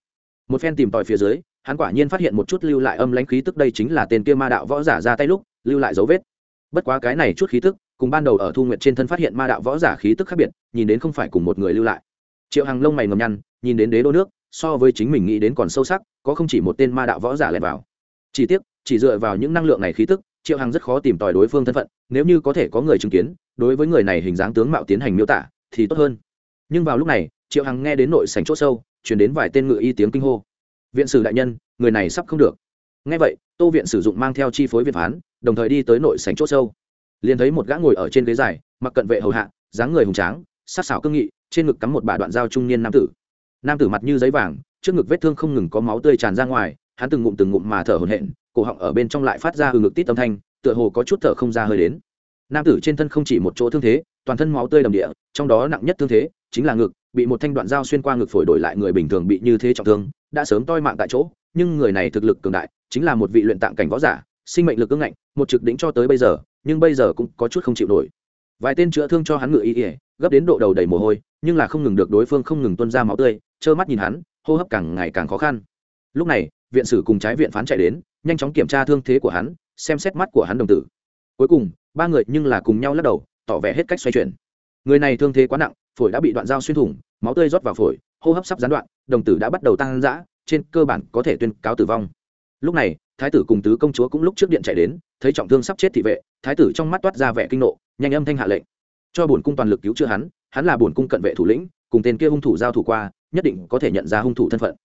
Một phen tìm tòi phía dưới, hắn quả nhiên phát hiện một chút lưu lại âm lãnh khí tức đây chính là tên kia ma đạo võ giả ra tay lúc, lưu lại dấu vết. Bất quá cái này chút khí tức, cùng ban đầu ở thu nguyện trên thân phát hiện ma đạo võ giả khí tức khác biệt, nhìn đến không phải cùng một người lưu lại. Triệu hằng lông mày ngầm nhăn, nhìn đến đế đô nước so với chính mình nghĩ đến còn sâu sắc, có không chỉ một tên ma đạo võ giả lẻn vào. Chỉ tiếc, chỉ dựa vào những năng lượng này khí tức, triệu hằng rất khó tìm tòi đối phương thân phận, nếu như có thể có người chứng kiến, đối với người này hình dáng tướng mạo tiến hành miêu tả, thì tốt hơn. Nhưng vào lúc này, triệu hằng nghe đến nội sảnh c h ỗ sâu chuyển đến vài tên ngự y tiếng kinh hô. Viện sử đại nhân, người này sắp không được. Nghe vậy, tô viện sử dụng mang theo chi phối viện phán, đồng thời đi tới nội sảnh c h ỗ sâu. Liền thấy một gã ngồi ở trên ghế dài, mặc cận vệ hầu hạ, dáng người hùng tráng sát xảo cương nghị, trên ngực cắm một bà đoạn dao trung niên nam tử nam tử mặt như giấy vàng, trước ngực vết thương không ngừng có máu tươi tràn ra ngoài, hắn từng ngụm từng ngụm mà thở hổn hển, cổ họng ở bên trong lại phát ra từ ngực tít âm thanh, tựa hồ có chút thở không ra hơi đến. Nam tử trên thân không chỉ một chỗ thương thế, toàn thân máu tươi đầm địa, trong đó nặng nhất thương thế chính là ngực, bị một thanh đoạn dao xuyên qua ngực phổi đổi lại người bình thường bị như thế trọng thương, đã sớm toi mạng tại chỗ, nhưng người này thực lực cường đại, chính là một vị luyện tạng cảnh võ giả, sinh mệnh lực ưng ngạnh, một trực đỉnh cho tới bây giờ, nhưng bây giờ cũng có chút không chịu nổi. Vài tên chữa thương cho hắn ngựa y ỉa gấp đến độ đầu đầy mồ hôi, nhưng là không ngừng được đối phương không ngừng tuân ra máu tươi trơ mắt nhìn hắn, hô hấp càng ngày càng khó khăn. Lúc này, viện sử cùng trái viện phán chạy đến, nhanh chóng kiểm tra thương thế của hắn, xem xét mắt của hắn đồng tử. Cuối cùng, ba người nhưng là cùng nhau lắc đầu, tỏ vẻ hết cách xoay chuyển. Người này thương thế quá nặng, phổi đã bị đoạn dao xuyên thủng, máu tươi rót vào phổi, hô hấp sắp gián đoạn, đồng tử đã bắt đầu tăng giã trên cơ bản có thể tuyên cáo tử vong. Lúc này, thái tử cùng tứ công chúa cũng lúc trước điện chạy đến, thấy trọng thương sắp chết thị vệ, thái tử trong mắt toát ra vẻ kinh nộ, nhanh âm thanh hạ lệnh. Cho bổn cung toàn lực cứu chữa hắn hắn là bổn cung cận vệ thủ lĩnh, cùng tên kia hung thủ giao thủ qua nhất định có thể nhận ra hung thủ thân phận.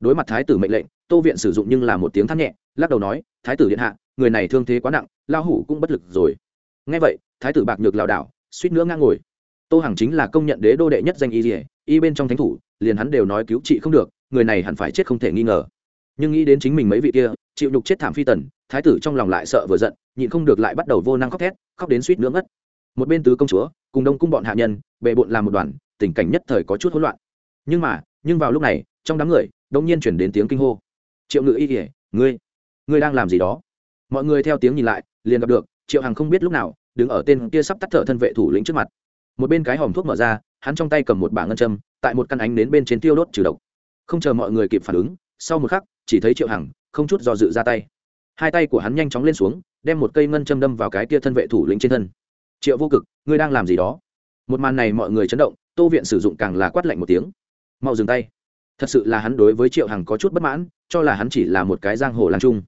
Đối mặt thái tử mệnh lệnh, tô viện sử dụng nhưng là một tiếng thắt nhẹ, lắc đầu nói, thái tử điện hạ, người này thương thế quá nặng lao hủ cũng bất lực rồi. Ngay vậy, thái tử bạc nhược lảo đảo, suýt nữa ngang ngồi. Tô hằng chính là công nhận đế đô đệ nhất danh y dỉa y bên trong thánh thủ, liền hắn đều nói cứu trị không được, người này hẳn phải chết không thể nghi ngờ. Nhưng nghĩ đến chính mình mấy vị kia, chịu nhục chết thảm phi tần, thái tử trong lòng lại sợ vừa giận, nhịn không được lại bắt đầu vô năng khóc thét, khóc đến suýt nữa ngất. Một bên tứ công chúa, cùng đông cung bọn hạ nhân bệ bộn làm một đoàn, tình cảnh nhất thời có chút hỗn loạn nhưng mà, nhưng vào lúc này, trong đám người đông nhiên chuyển đến tiếng kinh hô. Triệu ngự y kỉa ngươi ngươi đang làm gì đó? Mọi người theo tiếng nhìn lại, liền gặp được, triệu hằng không biết lúc nào, đứng ở tên kia sắp tắt thở thân vệ thủ lĩnh trước mặt. Một bên cái hòm thuốc mở ra, hắn trong tay cầm một bảng ngân châm, tại một căn ánh đến bên trên tiêu đốt trừ độc. Không chờ mọi người kịp phản ứng, sau một khắc, chỉ thấy triệu hằng, không chút do dự ra tay. Hai tay của hắn nhanh chóng lên xuống, đem một cây ngân châm đâm vào cái kia thân vệ thủ lĩnh trên thân. Triệu vô cực, ngươi đang làm gì đó? Một màn này mọi người chấn động, tô viện sử dụng càng là quát lạnh một tiếng mau dừng tay. Thật sự là hắn đối với triệu hằng có chút bất mãn, cho là hắn chỉ là một cái giang hồ lang trung.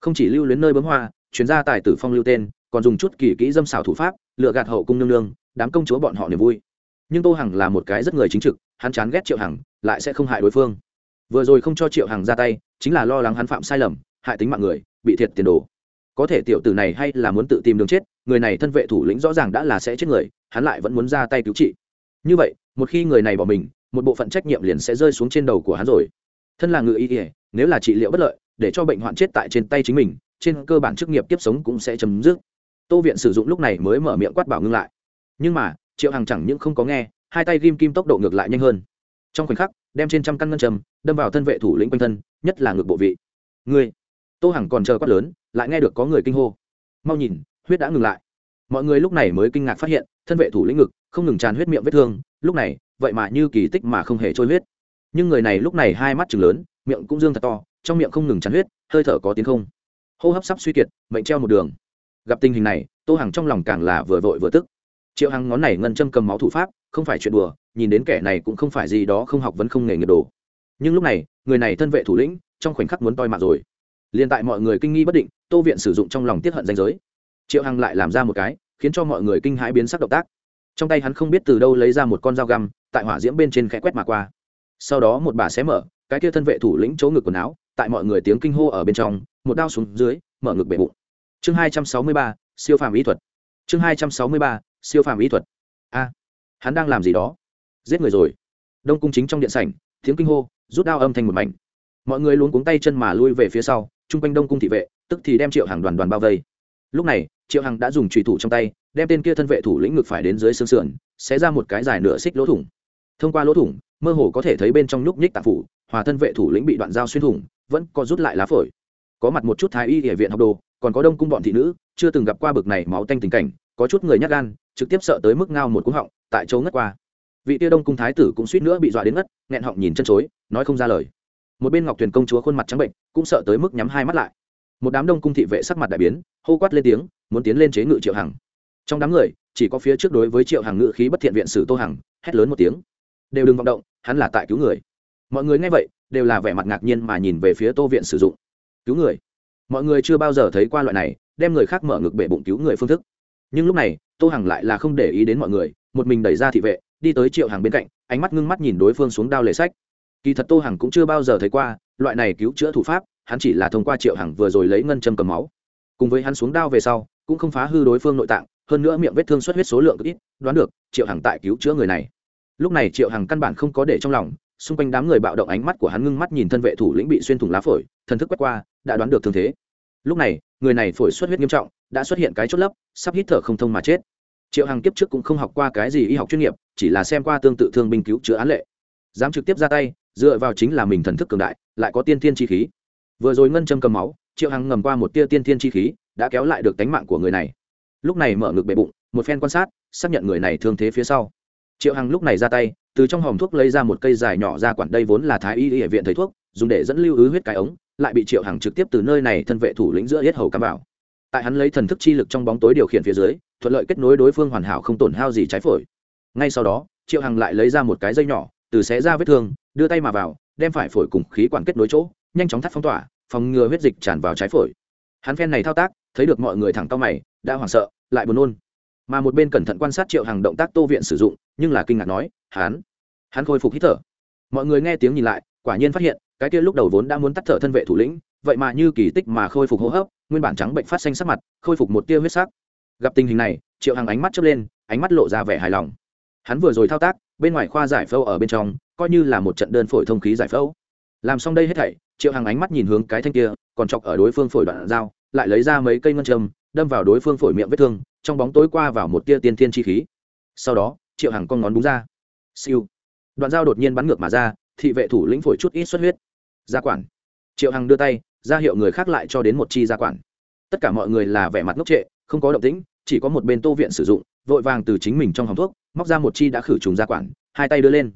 Không chỉ lưu luyến nơi bấm hoa, chuyên gia tài tử phong lưu tên, còn dùng chút kỳ kỹ dâm xảo thủ pháp lựa gạt hậu cung nương nương, đám công chúa bọn họ niềm vui. Nhưng tô hằng là một cái rất người chính trực, hắn chán ghét triệu hằng, lại sẽ không hại đối phương. Vừa rồi không cho triệu hằng ra tay, chính là lo lắng hắn phạm sai lầm, hại tính mạng người, bị thiệt tiền đồ. Có thể tiểu tử này hay là muốn tự tìm đường chết, người này thân vệ thủ lĩnh rõ ràng đã là sẽ chết người, hắn lại vẫn muốn ra tay cứu trị. Như vậy, một khi người này bỏ mình một bộ phận trách nhiệm liền sẽ rơi xuống trên đầu của hắn rồi. Thân là ngự y ỉa nếu là trị liệu bất lợi, để cho bệnh hoạn chết tại trên tay chính mình, trên cơ bản chức nghiệp tiếp sống cũng sẽ chấm dứt. Tô viện sử dụng lúc này mới mở miệng quát bảo ngưng lại. Nhưng mà, triệu hằng chẳng những không có nghe, hai tay ghim kim tốc độ ngược lại nhanh hơn. Trong khoảnh khắc, đem trên trăm căn ngân trầm đâm vào thân vệ thủ lĩnh quanh thân, nhất là ngược bộ vị. Người tô hằng còn chờ quát lớn, lại nghe được có người kinh hô. Mau nhìn, huyết đã ngừng lại. Mọi người lúc này mới kinh ngạc phát hiện, thân vệ thủ lĩnh ngực không ngừng tràn huyết miệng vết thương, lúc này vậy mà như kỳ tích mà không hề trôi huyết. Nhưng người này lúc này hai mắt chừng lớn, miệng cũng dương thật to, trong miệng không ngừng chắn huyết, hơi thở có tiếng không. Hô hấp sắp suy kiệt, mệnh treo một đường. Gặp tình hình này, tô hằng trong lòng càng là vừa vội vừa tức. Triệu hằng ngón này ngân châm cầm máu thủ pháp, không phải chuyện đùa, nhìn đến kẻ này cũng không phải gì đó không học vẫn không nghề nghiệp đồ. Nhưng lúc này, người này thân vệ thủ lĩnh, trong khoảnh khắc muốn toi mạng rồi. Liền tại mọi người kinh nghi bất định, tô viện sử dụng trong lòng tiết hận danh giới. Triệu hằng lại làm ra một cái, khiến cho mọi người kinh hãi biến sắc động tác. Trong tay hắn không biết từ đâu lấy ra một con dao găm tại hỏa diễm bên trên khẽ quét mà qua. Sau đó một bà xé mở, cái kia thân vệ thủ lĩnh chỗ ngực quần áo, tại mọi người tiếng kinh hô ở bên trong, một đao xuống dưới, mở ngực bể bụng. Chương hai trăm sáu mươi ba, siêu phàm ý thuật. Chương hai trăm sáu mươi ba, siêu phàm ý thuật. A, hắn đang làm gì đó? Giết người rồi. Đông cung chính trong điện sảnh, tiếng kinh hô, rút đao âm thanh một mảnh. Mọi người luôn cuống tay chân mà lui về phía sau, chung quanh đông cung thị vệ, tức thì đem triệu hàng đoàn đoàn bao vây. Lúc này, triệu hằng đã dùng trùy thủ trong tay, đem tên kia thân vệ thủ lĩnh ngực phải đến dưới xương sườn, xé ra một cái dài nửa xích lỗ thủng thông qua lỗ thủng, mơ hồ có thể thấy bên trong nhúc nhích tạp phủ, hòa thân vệ thủ lĩnh bị đoạn dao xuyên thủng, vẫn có rút lại lá phổi. Có mặt một chút thái y địa viện học đồ, còn có đông cung bọn thị nữ, chưa từng gặp qua bực này máu tanh tình cảnh, có chút người nhát gan, trực tiếp sợ tới mức ngao một cú họng, tại chỗ ngất qua. Vị tia đông cung thái tử cũng suýt nữa bị dọa đến ngất, nghẹn họng nhìn chân chối, nói không ra lời. Một bên ngọc thuyền công chúa khuôn mặt trắng bệnh, cũng sợ tới mức nhắm hai mắt lại. Một đám đông cung thị vệ sắc mặt đại biến, hô quát lên tiếng, muốn tiến lên chế ngự triệu hằng. Trong đám người, chỉ có phía trước đối với triệu hằng ngự khí bất thiện viện sử tô hằng, hét lớn một tiếng đều đừng vọng động, hắn là tại cứu người. Mọi người nghe vậy, đều là vẻ mặt ngạc nhiên mà nhìn về phía tô viện sử dụng. Cứu người? Mọi người chưa bao giờ thấy qua loại này, đem người khác mở ngực bể bụng cứu người phương thức. Nhưng lúc này, tô hằng lại là không để ý đến mọi người, một mình đẩy ra thị vệ, đi tới triệu hàng bên cạnh, ánh mắt ngưng mắt nhìn đối phương xuống đao lề sách. Kỳ thật tô hằng cũng chưa bao giờ thấy qua, loại này cứu chữa thủ pháp, hắn chỉ là thông qua triệu hằng vừa rồi lấy ngân châm cầm máu. Cùng với hắn xuống đao về sau, cũng không phá hư đối phương nội tạng, hơn nữa miệng vết thương xuất huyết số lượng ít, đoán được, triệu hằng tại cứu chữa người này lúc này triệu hằng căn bản không có để trong lòng, xung quanh đám người bạo động ánh mắt của hắn ngưng mắt nhìn thân vệ thủ lĩnh bị xuyên thủng lá phổi, thần thức quét qua, đã đoán được thương thế. Lúc này, người này phổi xuất huyết nghiêm trọng, đã xuất hiện cái chốt lấp, sắp hít thở không thông mà chết. Triệu hằng kiếp trước cũng không học qua cái gì y học chuyên nghiệp, chỉ là xem qua tương tự thương binh cứu chữa án lệ. Dám trực tiếp ra tay, dựa vào chính là mình thần thức cường đại, lại có tiên thiên chi khí. Vừa rồi ngân châm cầm máu, triệu hằng ngầm qua một tia tiên thiên chi khí, đã kéo lại được tánh mạng của người này. Lúc này mở ngực bệ bụng, một phen quan sát, xác nhận người này thương thế phía sau triệu hằng lúc này ra tay, từ trong hòm thuốc lấy ra một cây dài nhỏ ra quản đây vốn là thái y y viện thầy thuốc, dùng để dẫn lưu ứ huyết cái ống, lại bị triệu hằng trực tiếp từ nơi này thân vệ thủ lĩnh giữa hết hầu cắm vào. Tại hắn lấy thần thức chi lực trong bóng tối điều khiển phía dưới, thuận lợi kết nối đối phương hoàn hảo không tổn hao gì trái phổi. Ngay sau đó, triệu hằng lại lấy ra một cái dây nhỏ, từ xé ra vết thương, đưa tay mà vào, đem phải phổi cùng khí quản kết nối chỗ, nhanh chóng thắt phong tỏa, phòng ngừa huyết dịch tràn vào trái phổi. Hắn phen này thao tác, thấy được mọi người thẳng tao mày, đã hoảng sợ, lại buồn nôn mà một bên cẩn thận quan sát triệu hàng động tác tô viện sử dụng, nhưng là kinh ngạc nói hắn hắn khôi phục hít thở. Mọi người nghe tiếng nhìn lại, quả nhiên phát hiện, cái kia lúc đầu vốn đã muốn tắt thở thân vệ thủ lĩnh, vậy mà như kỳ tích mà khôi phục hô hấp, nguyên bản trắng bệnh phát xanh sắc mặt, khôi phục một tia huyết sắc. Gặp tình hình này, triệu hàng ánh mắt chớp lên, ánh mắt lộ ra vẻ hài lòng. Hắn vừa rồi thao tác, bên ngoài khoa giải phẫu ở bên trong, coi như là một trận đơn phổi thông khí giải phẫu. Làm xong đây hết thảy, triệu hàng ánh mắt nhìn hướng cái thanh kia, còn chọc ở đối phương phổi đoạn dao lại lấy ra mấy cây ngân châm, đâm vào đối phương phổi miệng vết thương trong bóng tối qua vào một tia tiên thiên chi khí. Sau đó, triệu hằng con ngón búng ra. Siêu. Đoạn dao đột nhiên bắn ngược mà ra, thị vệ thủ lĩnh phổi chút ít xuất huyết. Gia quản. Triệu hằng đưa tay, ra hiệu người khác lại cho đến một chi gia quản. Tất cả mọi người là vẻ mặt ngốc trệ, không có động tĩnh, chỉ có một bên tô viện sử dụng, vội vàng từ chính mình trong hòng thuốc, móc ra một chi đã khử trùng gia quản, hai tay đưa lên.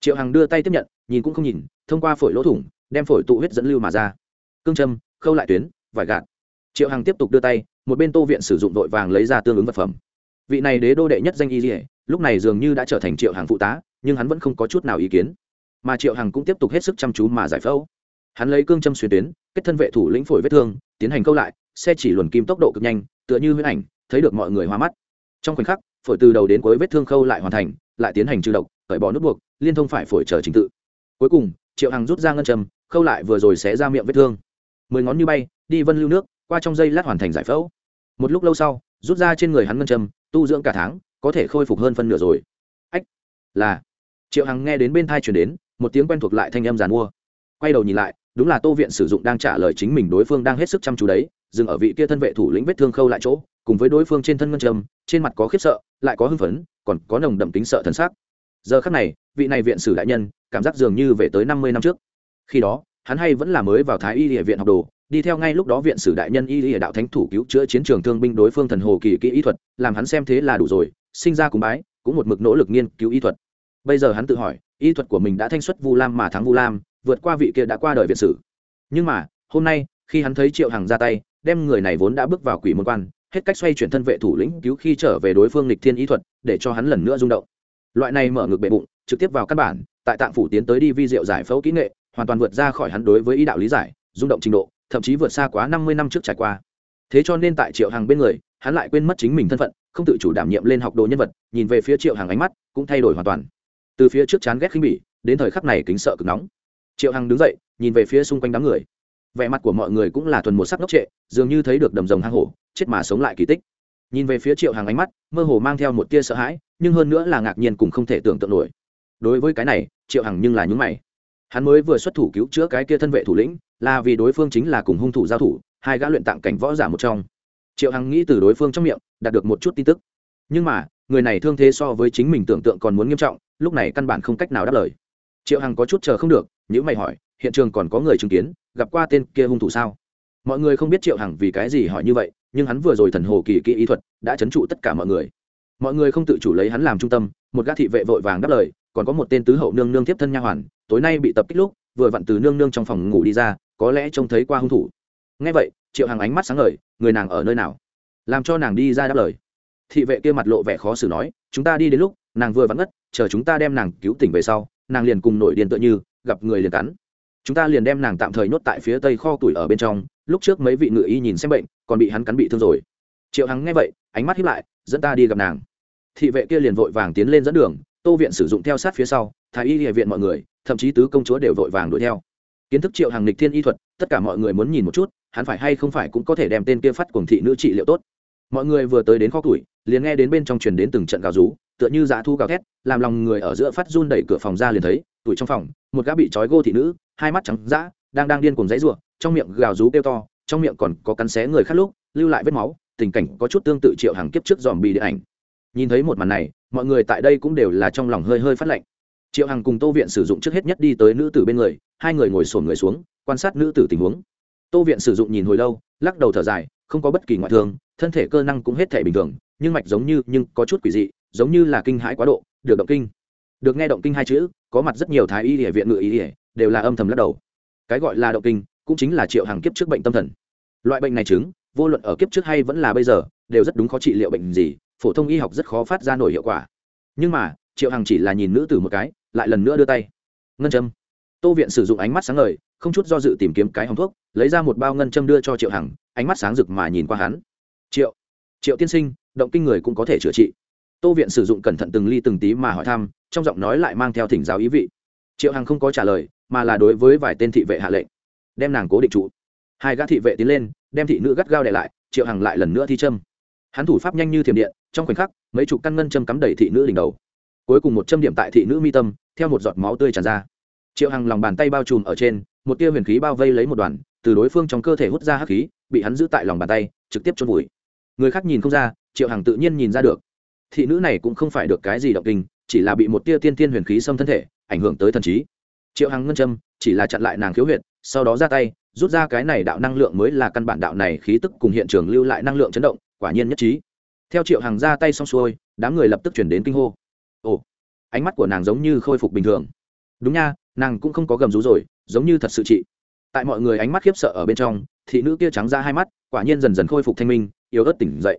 Triệu hằng đưa tay tiếp nhận, nhìn cũng không nhìn, thông qua phổi lỗ thủng, đem phổi tụ huyết dẫn lưu mà ra. Cương châm, khâu lại tuyến, vải gạt. Triệu hằng tiếp tục đưa tay một bên tô viện sử dụng vội vàng lấy ra tương ứng vật phẩm. Vị này đế đô đệ nhất danh y dỉa lúc này dường như đã trở thành triệu hàng phụ tá, nhưng hắn vẫn không có chút nào ý kiến. Mà triệu hằng cũng tiếp tục hết sức chăm chú mà giải phẫu. Hắn lấy cương châm xuyên tuyến, kết thân vệ thủ lĩnh phổi vết thương, tiến hành câu lại, xe chỉ luồn kim tốc độ cực nhanh, tựa như huyết ảnh, thấy được mọi người hoa mắt. Trong khoảnh khắc, phổi từ đầu đến cuối vết thương khâu lại hoàn thành, lại tiến hành trừ độc, cởi bỏ nút buộc, liên thông phải phổi chờ trình tự. Cuối cùng, triệu hằng rút ra ngân châm, khâu lại vừa rồi sẽ ra miệng vết thương. Mười ngón như bay, đi vân lưu nước qua trong dây lát hoàn thành giải phẫu. Một lúc lâu sau, rút ra trên người hắn ngân châm, tu dưỡng cả tháng, có thể khôi phục hơn phân nửa rồi. Ách, là. Triệu hằng nghe đến bên thai chuyển đến, một tiếng quen thuộc lại thanh âm giàn mua. Quay đầu nhìn lại, đúng là tô viện sử dụng đang trả lời chính mình đối phương đang hết sức chăm chú đấy, dừng ở vị kia thân vệ thủ lĩnh vết thương khâu lại chỗ, cùng với đối phương trên thân ngân châm, trên mặt có khiếp sợ, lại có hưng phấn, còn có nồng đậm tính sợ thân xác giờ khắc này, vị này viện sử đại nhân, cảm giác dường như về tới năm mươi năm trước. Khi đó hắn hay vẫn là mới vào thái y địa viện học đồ, đi theo ngay lúc đó viện sử đại nhân y địa đạo thánh thủ cứu chữa chiến trường thương binh đối phương thần hồ kỳ kỹ y thuật, làm hắn xem thế là đủ rồi, sinh ra cùng bái, cũng một mực nỗ lực nghiên cứu y thuật. Bây giờ hắn tự hỏi, y thuật của mình đã thanh xuất vu lam mà thắng vu lam, vượt qua vị kia đã qua đời viện sử. Nhưng mà, hôm nay, khi hắn thấy triệu hằng ra tay, đem người này vốn đã bước vào quỷ môn quan, hết cách xoay chuyển thân vệ thủ lĩnh cứu khi trở về đối phương lịch thiên y thuật, để cho hắn lần nữa rung động. Loại này mở ngực bệ bụng, trực tiếp vào căn bản, tại tạng phủ tiến tới đi vi diệu giải phẫu kỹ nghệ hoàn toàn vượt ra khỏi hắn đối với ý đạo lý giải, rung động trình độ, thậm chí vượt xa quá năm mươi năm trước trải qua. Thế cho nên tại triệu hàng bên người, hắn lại quên mất chính mình thân phận, không tự chủ đảm nhiệm lên học đồ nhân vật, nhìn về phía triệu hàng ánh mắt cũng thay đổi hoàn toàn. Từ phía trước chán ghét khinh bỉ, đến thời khắc này kính sợ cực nóng. Triệu hằng đứng dậy, nhìn về phía xung quanh đám người. Vẻ mặt của mọi người cũng là thuần một sắc ngốc trệ, dường như thấy được đầm rồng hang hổ, chết mà sống lại kỳ tích. Nhìn về phía triệu hằng ánh mắt, mơ hồ mang theo một tia sợ hãi, nhưng hơn nữa là ngạc nhiên cùng không thể tưởng tượng nổi. Đối với cái này, triệu hằng nhưng là nhúng mày hắn mới vừa xuất thủ cứu chữa cái kia thân vệ thủ lĩnh, là vì đối phương chính là cùng hung thủ giao thủ, hai gã luyện tạng cảnh võ giả một trong. Triệu hằng nghĩ từ đối phương trong miệng, đạt được một chút tin tức. Nhưng mà, người này thương thế so với chính mình tưởng tượng còn muốn nghiêm trọng, lúc này căn bản không cách nào đáp lời. Triệu hằng có chút chờ không được nếu mày hỏi, hiện trường còn có người chứng kiến, gặp qua tên kia hung thủ sao? Mọi người không biết triệu hằng vì cái gì hỏi như vậy, nhưng hắn vừa rồi thần hồ kỳ kỹ ý thuật, đã chấn trụ tất cả mọi người. Mọi người không tự chủ lấy hắn làm trung tâm, một gã thị vệ vội vàng đáp lời còn có một tên tứ hậu nương nương tiếp thân nha hoàn, tối nay bị tập kích lúc, vừa vặn từ nương nương trong phòng ngủ đi ra, có lẽ trông thấy qua hung thủ. Ngay vậy, triệu hằng ánh mắt sáng ngời, người nàng ở nơi nào? Làm cho nàng đi ra đáp lời. Thị vệ kia mặt lộ vẻ khó xử nói, chúng ta đi đến lúc, nàng vừa vặn ngất, chờ chúng ta đem nàng cứu tỉnh về sau, nàng liền cùng nổi điên tựa như, gặp người liền cắn. Chúng ta liền đem nàng tạm thời nhốt tại phía tây kho tuổi ở bên trong, lúc trước mấy vị ngự y nhìn xem bệnh, còn bị hắn cắn bị thương rồi. Triệu hằng nghe vậy, ánh mắt hiếp lại, dẫn ta đi gặp nàng. Thị vệ kia liền vội vàng tiến lên dẫn đường tô viện sử dụng theo sát phía sau, thái y địa viện mọi người, thậm chí tứ công chúa đều vội vàng đuổi theo. Kiến thức triệu hàng lịch thiên y thuật, tất cả mọi người muốn nhìn một chút, hắn phải hay không phải cũng có thể đem tên kia phát cuồng thị nữ trị liệu tốt. Mọi người vừa tới đến kho tuổi liền nghe đến bên trong truyền đến từng trận gào rú, tựa như giá thu gào thét, làm lòng người ở giữa phát run đẩy cửa phòng ra liền thấy tuổi trong phòng, một gã bị trói gô thị nữ, hai mắt trắng dã, đang đang điên cuồng dãy ruộng trong miệng gào rú kêu to, trong miệng còn có cắn xé người khác lúc, lưu lại vết máu, tình cảnh có chút tương tự triệu hàng kiếp trước dòm bị điện ảnh. Nhìn thấy một màn này mọi người tại đây cũng đều là trong lòng hơi hơi phát lạnh. Triệu hằng cùng tô viện sử dụng trước hết nhất đi tới nữ tử bên người, hai người ngồi sổn người xuống, quan sát nữ tử tình huống. Tô viện sử dụng nhìn hồi lâu, lắc đầu thở dài, không có bất kỳ ngoại thương, thân thể cơ năng cũng hết thể bình thường, nhưng mạch giống như, nhưng có chút quỷ dị, giống như là kinh hãi quá độ, được động kinh. Được nghe động kinh hai chữ, có mặt rất nhiều thái y địa viện ngự y địa đều là âm thầm lắc đầu. Cái gọi là động kinh, cũng chính là triệu hàng kiếp trước bệnh tâm thần. Loại bệnh này chứng, vô luận ở kiếp trước hay vẫn là bây giờ, đều rất đúng khó trị liệu bệnh gì phổ thông y học rất khó phát ra nổi hiệu quả. Nhưng mà, triệu hằng chỉ là nhìn nữ tử một cái, lại lần nữa đưa tay. Ngân châm. Tô viện sử dụng ánh mắt sáng ngời, không chút do dự tìm kiếm cái hòng thuốc, lấy ra một bao ngân châm đưa cho triệu hằng, ánh mắt sáng rực mà nhìn qua hắn. Triệu triệu tiên sinh, động kinh người cũng có thể chữa trị. Tô viện sử dụng cẩn thận từng ly từng tí mà hỏi thăm, trong giọng nói lại mang theo thỉnh giáo ý vị. Triệu hằng không có trả lời, mà là đối với vài tên thị vệ hạ lệnh. Đem nàng cố định trụ. Hai gã thị vệ tiến lên, đem thị nữ gắt gao đè lại, triệu hằng lại lần nữa thi châm hắn thủ pháp nhanh như thiểm điện, trong khoảnh khắc, mấy chục căn ngân châm cắm đầy thị nữ đỉnh đầu. Cuối cùng một châm điểm tại thị nữ mi tâm, theo một giọt máu tươi tràn ra. Triệu hằng lòng bàn tay bao trùm ở trên, một tia huyền khí bao vây lấy một đoàn, từ đối phương trong cơ thể hút ra hắc khí, bị hắn giữ tại lòng bàn tay, trực tiếp chôn vùi. Người khác nhìn không ra, triệu hằng tự nhiên nhìn ra được. Thị nữ này cũng không phải được cái gì động kinh, chỉ là bị một tia tiên tiên huyền khí xâm thân thể, ảnh hưởng tới thần trí. Triệu hằng ngân châm, chỉ là chặn lại nàng khiếu huyệt, sau đó ra tay, rút ra cái này đạo năng lượng mới là căn bản đạo này khí tức cùng hiện trường lưu lại năng lượng chấn động quả nhiên nhất trí. Theo triệu hàng ra tay xong xuôi, đám người lập tức chuyển đến kinh hô. Ồ, ánh mắt của nàng giống như khôi phục bình thường. Đúng nha, nàng cũng không có gầm rú rồi, giống như thật sự chị. Tại mọi người ánh mắt khiếp sợ ở bên trong, thị nữ kia trắng ra hai mắt, quả nhiên dần dần khôi phục thanh minh, yếu ớt tỉnh dậy.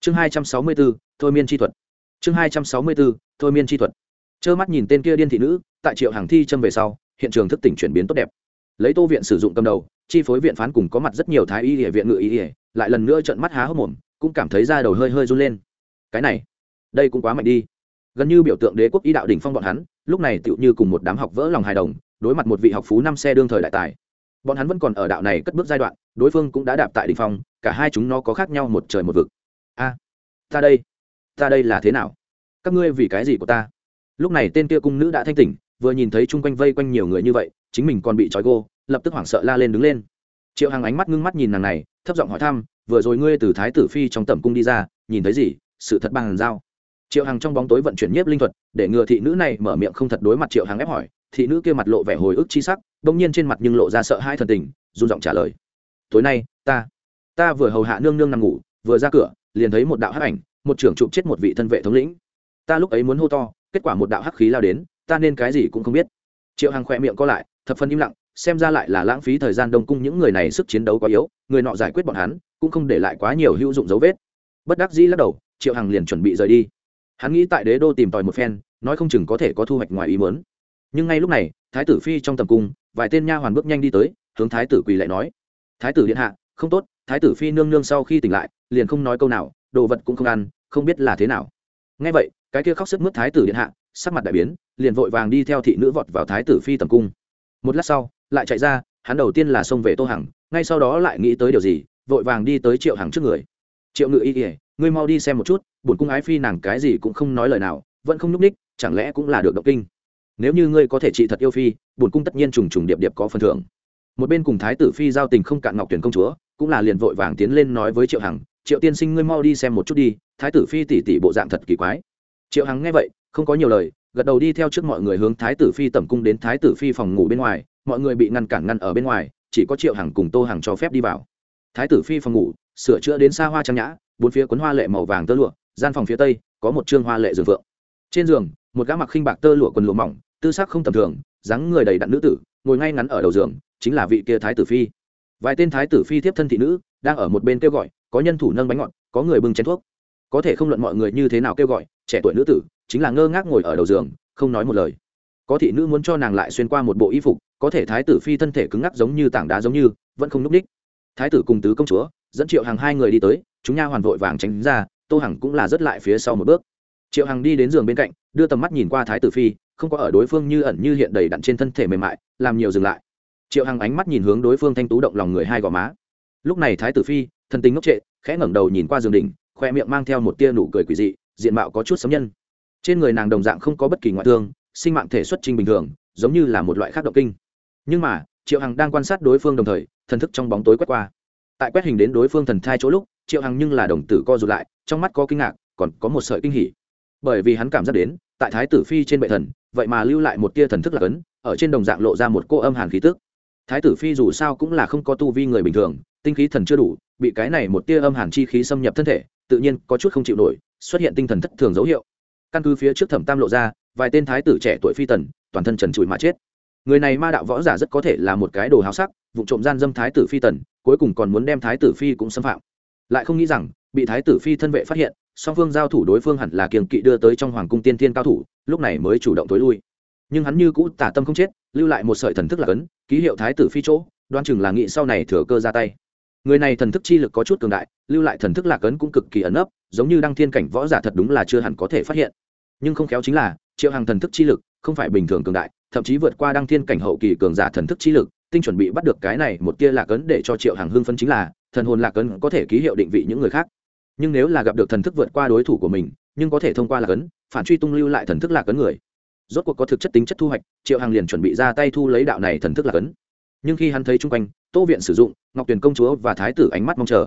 Chương hai trăm sáu mươi b ố thôi miên chi thuật. Chương hai trăm sáu mươi b ố thôi miên chi thuật. Trơ mắt nhìn tên kia điên thị nữ, tại triệu hàng thi châm về sau, hiện trường thức tỉnh chuyển biến tốt đẹp. Lấy tô viện sử dụng cầm đầu, chi phối viện phán cùng có mặt rất nhiều thái y địa viện ngự y địa lại lần nữa trận mắt há hốc mồm cũng cảm thấy da đầu hơi hơi run lên. Cái này, đây cũng quá mạnh đi. Gần như biểu tượng đế quốc ý đạo đỉnh phong bọn hắn, lúc này tựu như cùng một đám học vỡ lòng hài đồng, đối mặt một vị học phú năm xe đương thời đại tài. Bọn hắn vẫn còn ở đạo này cất bước giai đoạn, đối phương cũng đã đạp tại đỉnh phong, cả hai chúng nó có khác nhau một trời một vực. A, ta đây ta đây là thế nào? Các ngươi vì cái gì của ta? Lúc này tên kia cung nữ đã thanh tỉnh, vừa nhìn thấy chung quanh vây quanh nhiều người như vậy, chính mình còn bị trói gô, lập tức hoảng sợ la lên đứng lên. Triệu hằng ánh mắt ngưng mắt nhìn nàng này, thấp giọng hỏi thăm vừa rồi ngươi từ thái tử phi trong tẩm cung đi ra, nhìn thấy gì? Sự thật bằng giao triệu hằng trong bóng tối vận chuyển nhiếp linh thuật, để ngừa thị nữ này mở miệng không thật đối mặt triệu hằng ép hỏi. Thị nữ kia mặt lộ vẻ hồi ức chi sắc bỗng nhiên trên mặt nhưng lộ ra sợ hai thần tình, run giọng trả lời. Tối nay, ta ta vừa hầu hạ nương nương nằm ngủ, vừa ra cửa, liền thấy một đạo hắc ảnh, một trưởng trụng chết một vị thân vệ thống lĩnh. Ta lúc ấy muốn hô to, kết quả một đạo hắc khí lao đến, ta nên cái gì cũng không biết. Triệu hằng khỏe miệng co lại, thập phân im lặng, xem ra lại là lãng phí thời gian đông cung những người này sức chiến đấu quá yếu, người nọ giải quyết bọn hắn cũng không để lại quá nhiều hữu dụng dấu vết. Bất đắc dĩ lắc đầu, triệu hằng liền chuẩn bị rời đi. Hắn nghĩ tại đế đô tìm tòi một phen, nói không chừng có thể có thu hoạch ngoài ý muốn. Nhưng ngay lúc này, thái tử phi trong tầm cung, vài tên nha hoàn bước nhanh đi tới, hướng thái tử quỳ lại nói. Thái tử điện hạ, không tốt, thái tử phi nương nương sau khi tỉnh lại, liền không nói câu nào, đồ vật cũng không ăn, không biết là thế nào. Ngay vậy, cái kia khóc sức mướt thái tử điện hạ, sắc mặt đại biến, liền vội vàng đi theo thị nữ vọt vào thái tử phi tầm cung. Một lát sau, lại chạy ra, hắn đầu tiên là xông về tô hằng, ngay sau đó lại nghĩ tới điều gì vội vàng đi tới triệu hằng trước người. Triệu ngự y ỉa ngươi mau đi xem một chút, bổn cung ái phi nàng cái gì cũng không nói lời nào, vẫn không nhúc ních chẳng lẽ cũng là được động kinh? Nếu như ngươi có thể trị thật yêu phi, bổn cung tất nhiên trùng trùng điệp điệp có phần thưởng. Một bên cùng thái tử phi giao tình không cạn ngọc tuyển công chúa, cũng là liền vội vàng tiến lên nói với triệu hằng, triệu tiên sinh ngươi mau đi xem một chút đi, thái tử phi tỉ tỉ bộ dạng thật kỳ quái. Triệu hằng nghe vậy, không có nhiều lời, gật đầu đi theo trước mọi người hướng thái tử phi tẩm cung đến thái tử phi phòng ngủ bên ngoài, mọi người bị ngăn cản ngăn ở bên ngoài, chỉ có triệu hằng cùng tô hằng cho phép đi vào thái tử phi phòng ngủ, sửa chữa đến xa hoa trang nhã, bốn phía quấn hoa lệ màu vàng tơ lụa, gian phòng phía tây có một trương hoa lệ giường vượng. Trên giường, một gã mặc khinh bạc tơ lụa quần lụa mỏng, tư sắc không tầm thường, dáng người đầy đặn nữ tử, ngồi ngay ngắn ở đầu giường, chính là vị kia thái tử phi. Vài tên thái tử phi tiếp thân thị nữ đang ở một bên kêu gọi, có nhân thủ nâng bánh ngọt, có người bưng chén thuốc. Có thể không luận mọi người như thế nào kêu gọi, trẻ tuổi nữ tử chính là ngơ ngác ngồi ở đầu giường, không nói một lời. Có thị nữ muốn cho nàng lại xuyên qua một bộ y phục, có thể thái tử phi thân thể cứng ngắc giống như tảng đá giống như, vẫn không n ú c ních thái tử cùng tứ công chúa, dẫn triệu hàng hai người đi tới, chúng nha hoàn vội vàng tránh ra, tô hằng cũng là rất lại phía sau một bước. Triệu hằng đi đến giường bên cạnh, đưa tầm mắt nhìn qua thái tử phi, không có ở đối phương như ẩn như hiện đầy đặn trên thân thể mềm mại, làm nhiều dừng lại. Triệu hằng ánh mắt nhìn hướng đối phương thanh tú động lòng người hai gò má. Lúc này thái tử phi, thân tình ngốc trệ, khẽ ngẩng đầu nhìn qua giường đỉnh, khoe miệng mang theo một tia nụ cười quỷ dị, diện mạo có chút sấm nhân. Trên người nàng đồng dạng không có bất kỳ ngoại thương, sinh mạng thể xuất trình bình thường, giống như là một loại khác động kinh. Nhưng mà, triệu hằng đang quan sát đối phương đồng thời thần thức trong bóng tối quét qua. Tại quét hình đến đối phương thần thai chỗ lúc, triệu hằng nhưng là đồng tử co rụt lại, trong mắt có kinh ngạc, còn có một sợi kinh hỉ. Bởi vì hắn cảm giác đến, tại thái tử phi trên bệ thần, vậy mà lưu lại một tia thần thức là cấn, ở trên đồng dạng lộ ra một cô âm hàn khí tức. Thái tử phi dù sao cũng là không có tu vi người bình thường, tinh khí thần chưa đủ, bị cái này một tia âm hàn chi khí xâm nhập thân thể, tự nhiên có chút không chịu nổi, xuất hiện tinh thần thất thường dấu hiệu. Căn cứ phía trước thẩm tam lộ ra, vài tên thái tử trẻ tuổi phi tần, toàn thân trần trụi mà chết người này ma đạo võ giả rất có thể là một cái đồ háo sắc, vụ trộm gian dâm thái tử phi tần, cuối cùng còn muốn đem thái tử phi cũng xâm phạm. Lại không nghĩ rằng, bị thái tử phi thân vệ phát hiện, song phương giao thủ đối phương hẳn là kiềng kỵ đưa tới trong hoàng cung tiên thiên cao thủ, lúc này mới chủ động tối lui. Nhưng hắn như cũ tả tâm không chết, lưu lại một sợi thần thức là cấn, ký hiệu thái tử phi chỗ, đoan chừng là nghị sau này thừa cơ ra tay. Người này thần thức chi lực có chút cường đại, lưu lại thần thức lạc ấn cũng cực kỳ ẩn ấp giống như đăng thiên cảnh võ giả thật đúng là chưa hẳn có thể phát hiện. Nhưng không khéo chính là, triệu hàng thần thức chi lực không phải bình thường cường đại thậm chí vượt qua đăng thiên cảnh hậu kỳ cường giả thần thức chi lực, tinh chuẩn bị bắt được cái này một tia lạc ấn để cho triệu hàng hưng phân chính là, thần hồn lạc ấn có thể ký hiệu định vị những người khác. Nhưng nếu là gặp được thần thức vượt qua đối thủ của mình, nhưng có thể thông qua lạc ấn, phản truy tung lưu lại thần thức lạc ấn người. Rốt cuộc có thực chất tính chất thu hoạch, triệu hàng liền chuẩn bị ra tay thu lấy đạo này thần thức lạc ấn. Nhưng khi hắn thấy chung quanh, tô viện sử dụng, ngọc tuyền công chúa và thái tử ánh mắt mong chờ.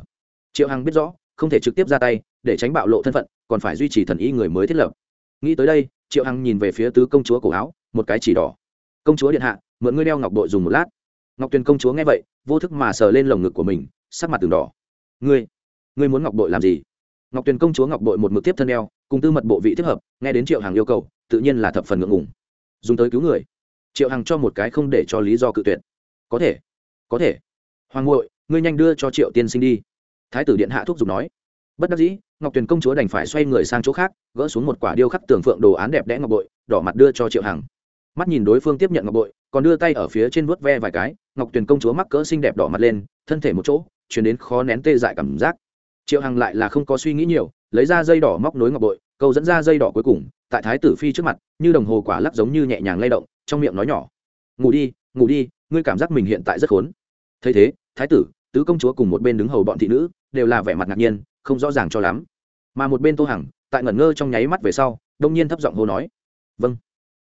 Triệu hằng biết rõ, không thể trực tiếp ra tay, để tránh bạo lộ thân phận, còn phải duy trì thần y người mới thiết lập. Nghĩ tới đây, triệu hằng nhìn về phía tứ công chúa cổ áo, một cái chỉ đỏ công chúa điện hạ, mượn ngươi đeo ngọc bội dùng một lát. Ngọc tuyền công chúa nghe vậy, vô thức mà sờ lên lồng ngực của mình, sắc mặt từng đỏ. Ngươi ngươi muốn ngọc bội làm gì? Ngọc tuyền công chúa ngọc bội một mực tiếp thân đeo, cùng tư mật bộ vị tiếp hợp, nghe đến triệu hằng yêu cầu, tự nhiên là thập phần ngượng ngùng. Dùng tới cứu người. Triệu hằng cho một cái không để cho lý do cự tuyệt. Có thể có thể. Hoàng ngội ngươi nhanh đưa cho triệu tiên sinh đi. Thái tử điện hạ thúc giục nói. Bất đắc dĩ, ngọc tuyền công chúa đành phải xoay người sang chỗ khác, gỡ xuống một quả điêu khắc tường phượng đồ án đẹp đẽ ngọc bội, đỏ mặt đưa cho triệu hằng mắt nhìn đối phương tiếp nhận ngọc bội, còn đưa tay ở phía trên vuốt ve vài cái, ngọc tuyền công chúa mắc cỡ xinh đẹp đỏ mặt lên, thân thể một chỗ, chuyển đến khó nén tê dại cảm giác. Triệu hằng lại là không có suy nghĩ nhiều, lấy ra dây đỏ móc nối ngọc bội, câu dẫn ra dây đỏ cuối cùng, tại thái tử phi trước mặt, như đồng hồ quả lắc giống như nhẹ nhàng lay động, trong miệng nói nhỏ. Ngủ đi ngủ đi, ngươi cảm giác mình hiện tại rất khốn. Thấy thế, thái tử, tứ công chúa cùng một bên đứng hầu bọn thị nữ, đều là vẻ mặt ngạc nhiên, không rõ ràng cho lắm. Mà một bên tô hằng, tại ngẩn ngơ trong nháy mắt về sau, đông nhiên thấp giọng hô nói vâng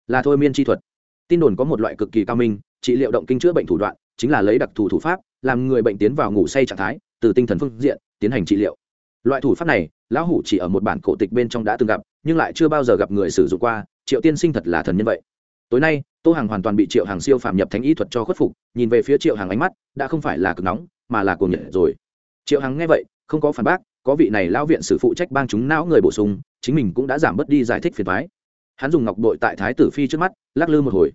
là thôi miên chi thuật. Tin đồn có một loại cực kỳ cao minh, trị liệu động kinh chữa bệnh thủ đoạn, chính là lấy đặc thù thủ pháp, làm người bệnh tiến vào ngủ say trạng thái, từ tinh thần phương diện, tiến hành trị liệu. Loại thủ pháp này, lão hủ chỉ ở một bản cổ tịch bên trong đã từng gặp, nhưng lại chưa bao giờ gặp người sử dụng qua, triệu tiên sinh thật là thần nhân vậy. Tối nay, tô hàng hoàn toàn bị triệu hàng siêu phạm nhập thánh ý thuật cho khuất phục, nhìn về phía triệu hàng ánh mắt, đã không phải là cực nóng, mà là cuồng nhiệt rồi. Triệu hàng nghe vậy, không có phản bác, có vị này lão viện sử phụ trách bang chúng não người bổ sung, chính mình cũng đã giảm bớt đi giải thích phiền thoái hắn dùng ngọc bội tại thái tử phi trước mắt, lắc lư một hồi.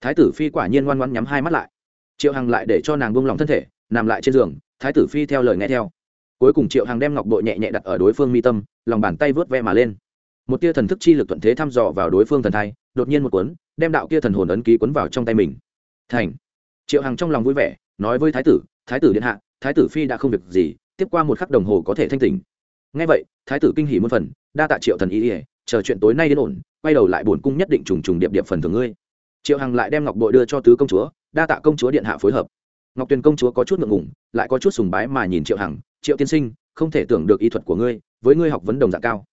Thái tử phi quả nhiên ngoan ngoan nhắm hai mắt lại. Triệu hằng lại để cho nàng buông lỏng thân thể, nằm lại trên giường, thái tử phi theo lời nghe theo. Cuối cùng triệu hằng đem ngọc bội nhẹ nhẹ đặt ở đối phương mi tâm, lòng bàn tay vớt ve mà lên. Một tia thần thức chi lực thuận thế thăm dò vào đối phương thần thai, đột nhiên một cuốn, đem đạo kia thần hồn ấn ký cuốn vào trong tay mình. Thành. Triệu hằng trong lòng vui vẻ, nói với thái tử thái tử điện hạ, thái tử phi đã không việc gì, tiếp qua một khắc đồng hồ có thể thanh tỉnh. Ngay vậy, thái tử kinh hỉ muôn phần, đa tạ triệu thần ý ỉa chờ chuyện tối nay đến ổn quay đầu lại bổn cung nhất định trùng trùng điệp điệp phần thưởng ngươi. Triệu hằng lại đem ngọc bội đưa cho tứ công chúa, đa tạ công chúa điện hạ phối hợp. Ngọc tuyền công chúa có chút ngượng ngủng lại có chút sùng bái mà nhìn triệu hằng, triệu tiên sinh, không thể tưởng được y thuật của ngươi, với ngươi học vấn đồng dạng cao.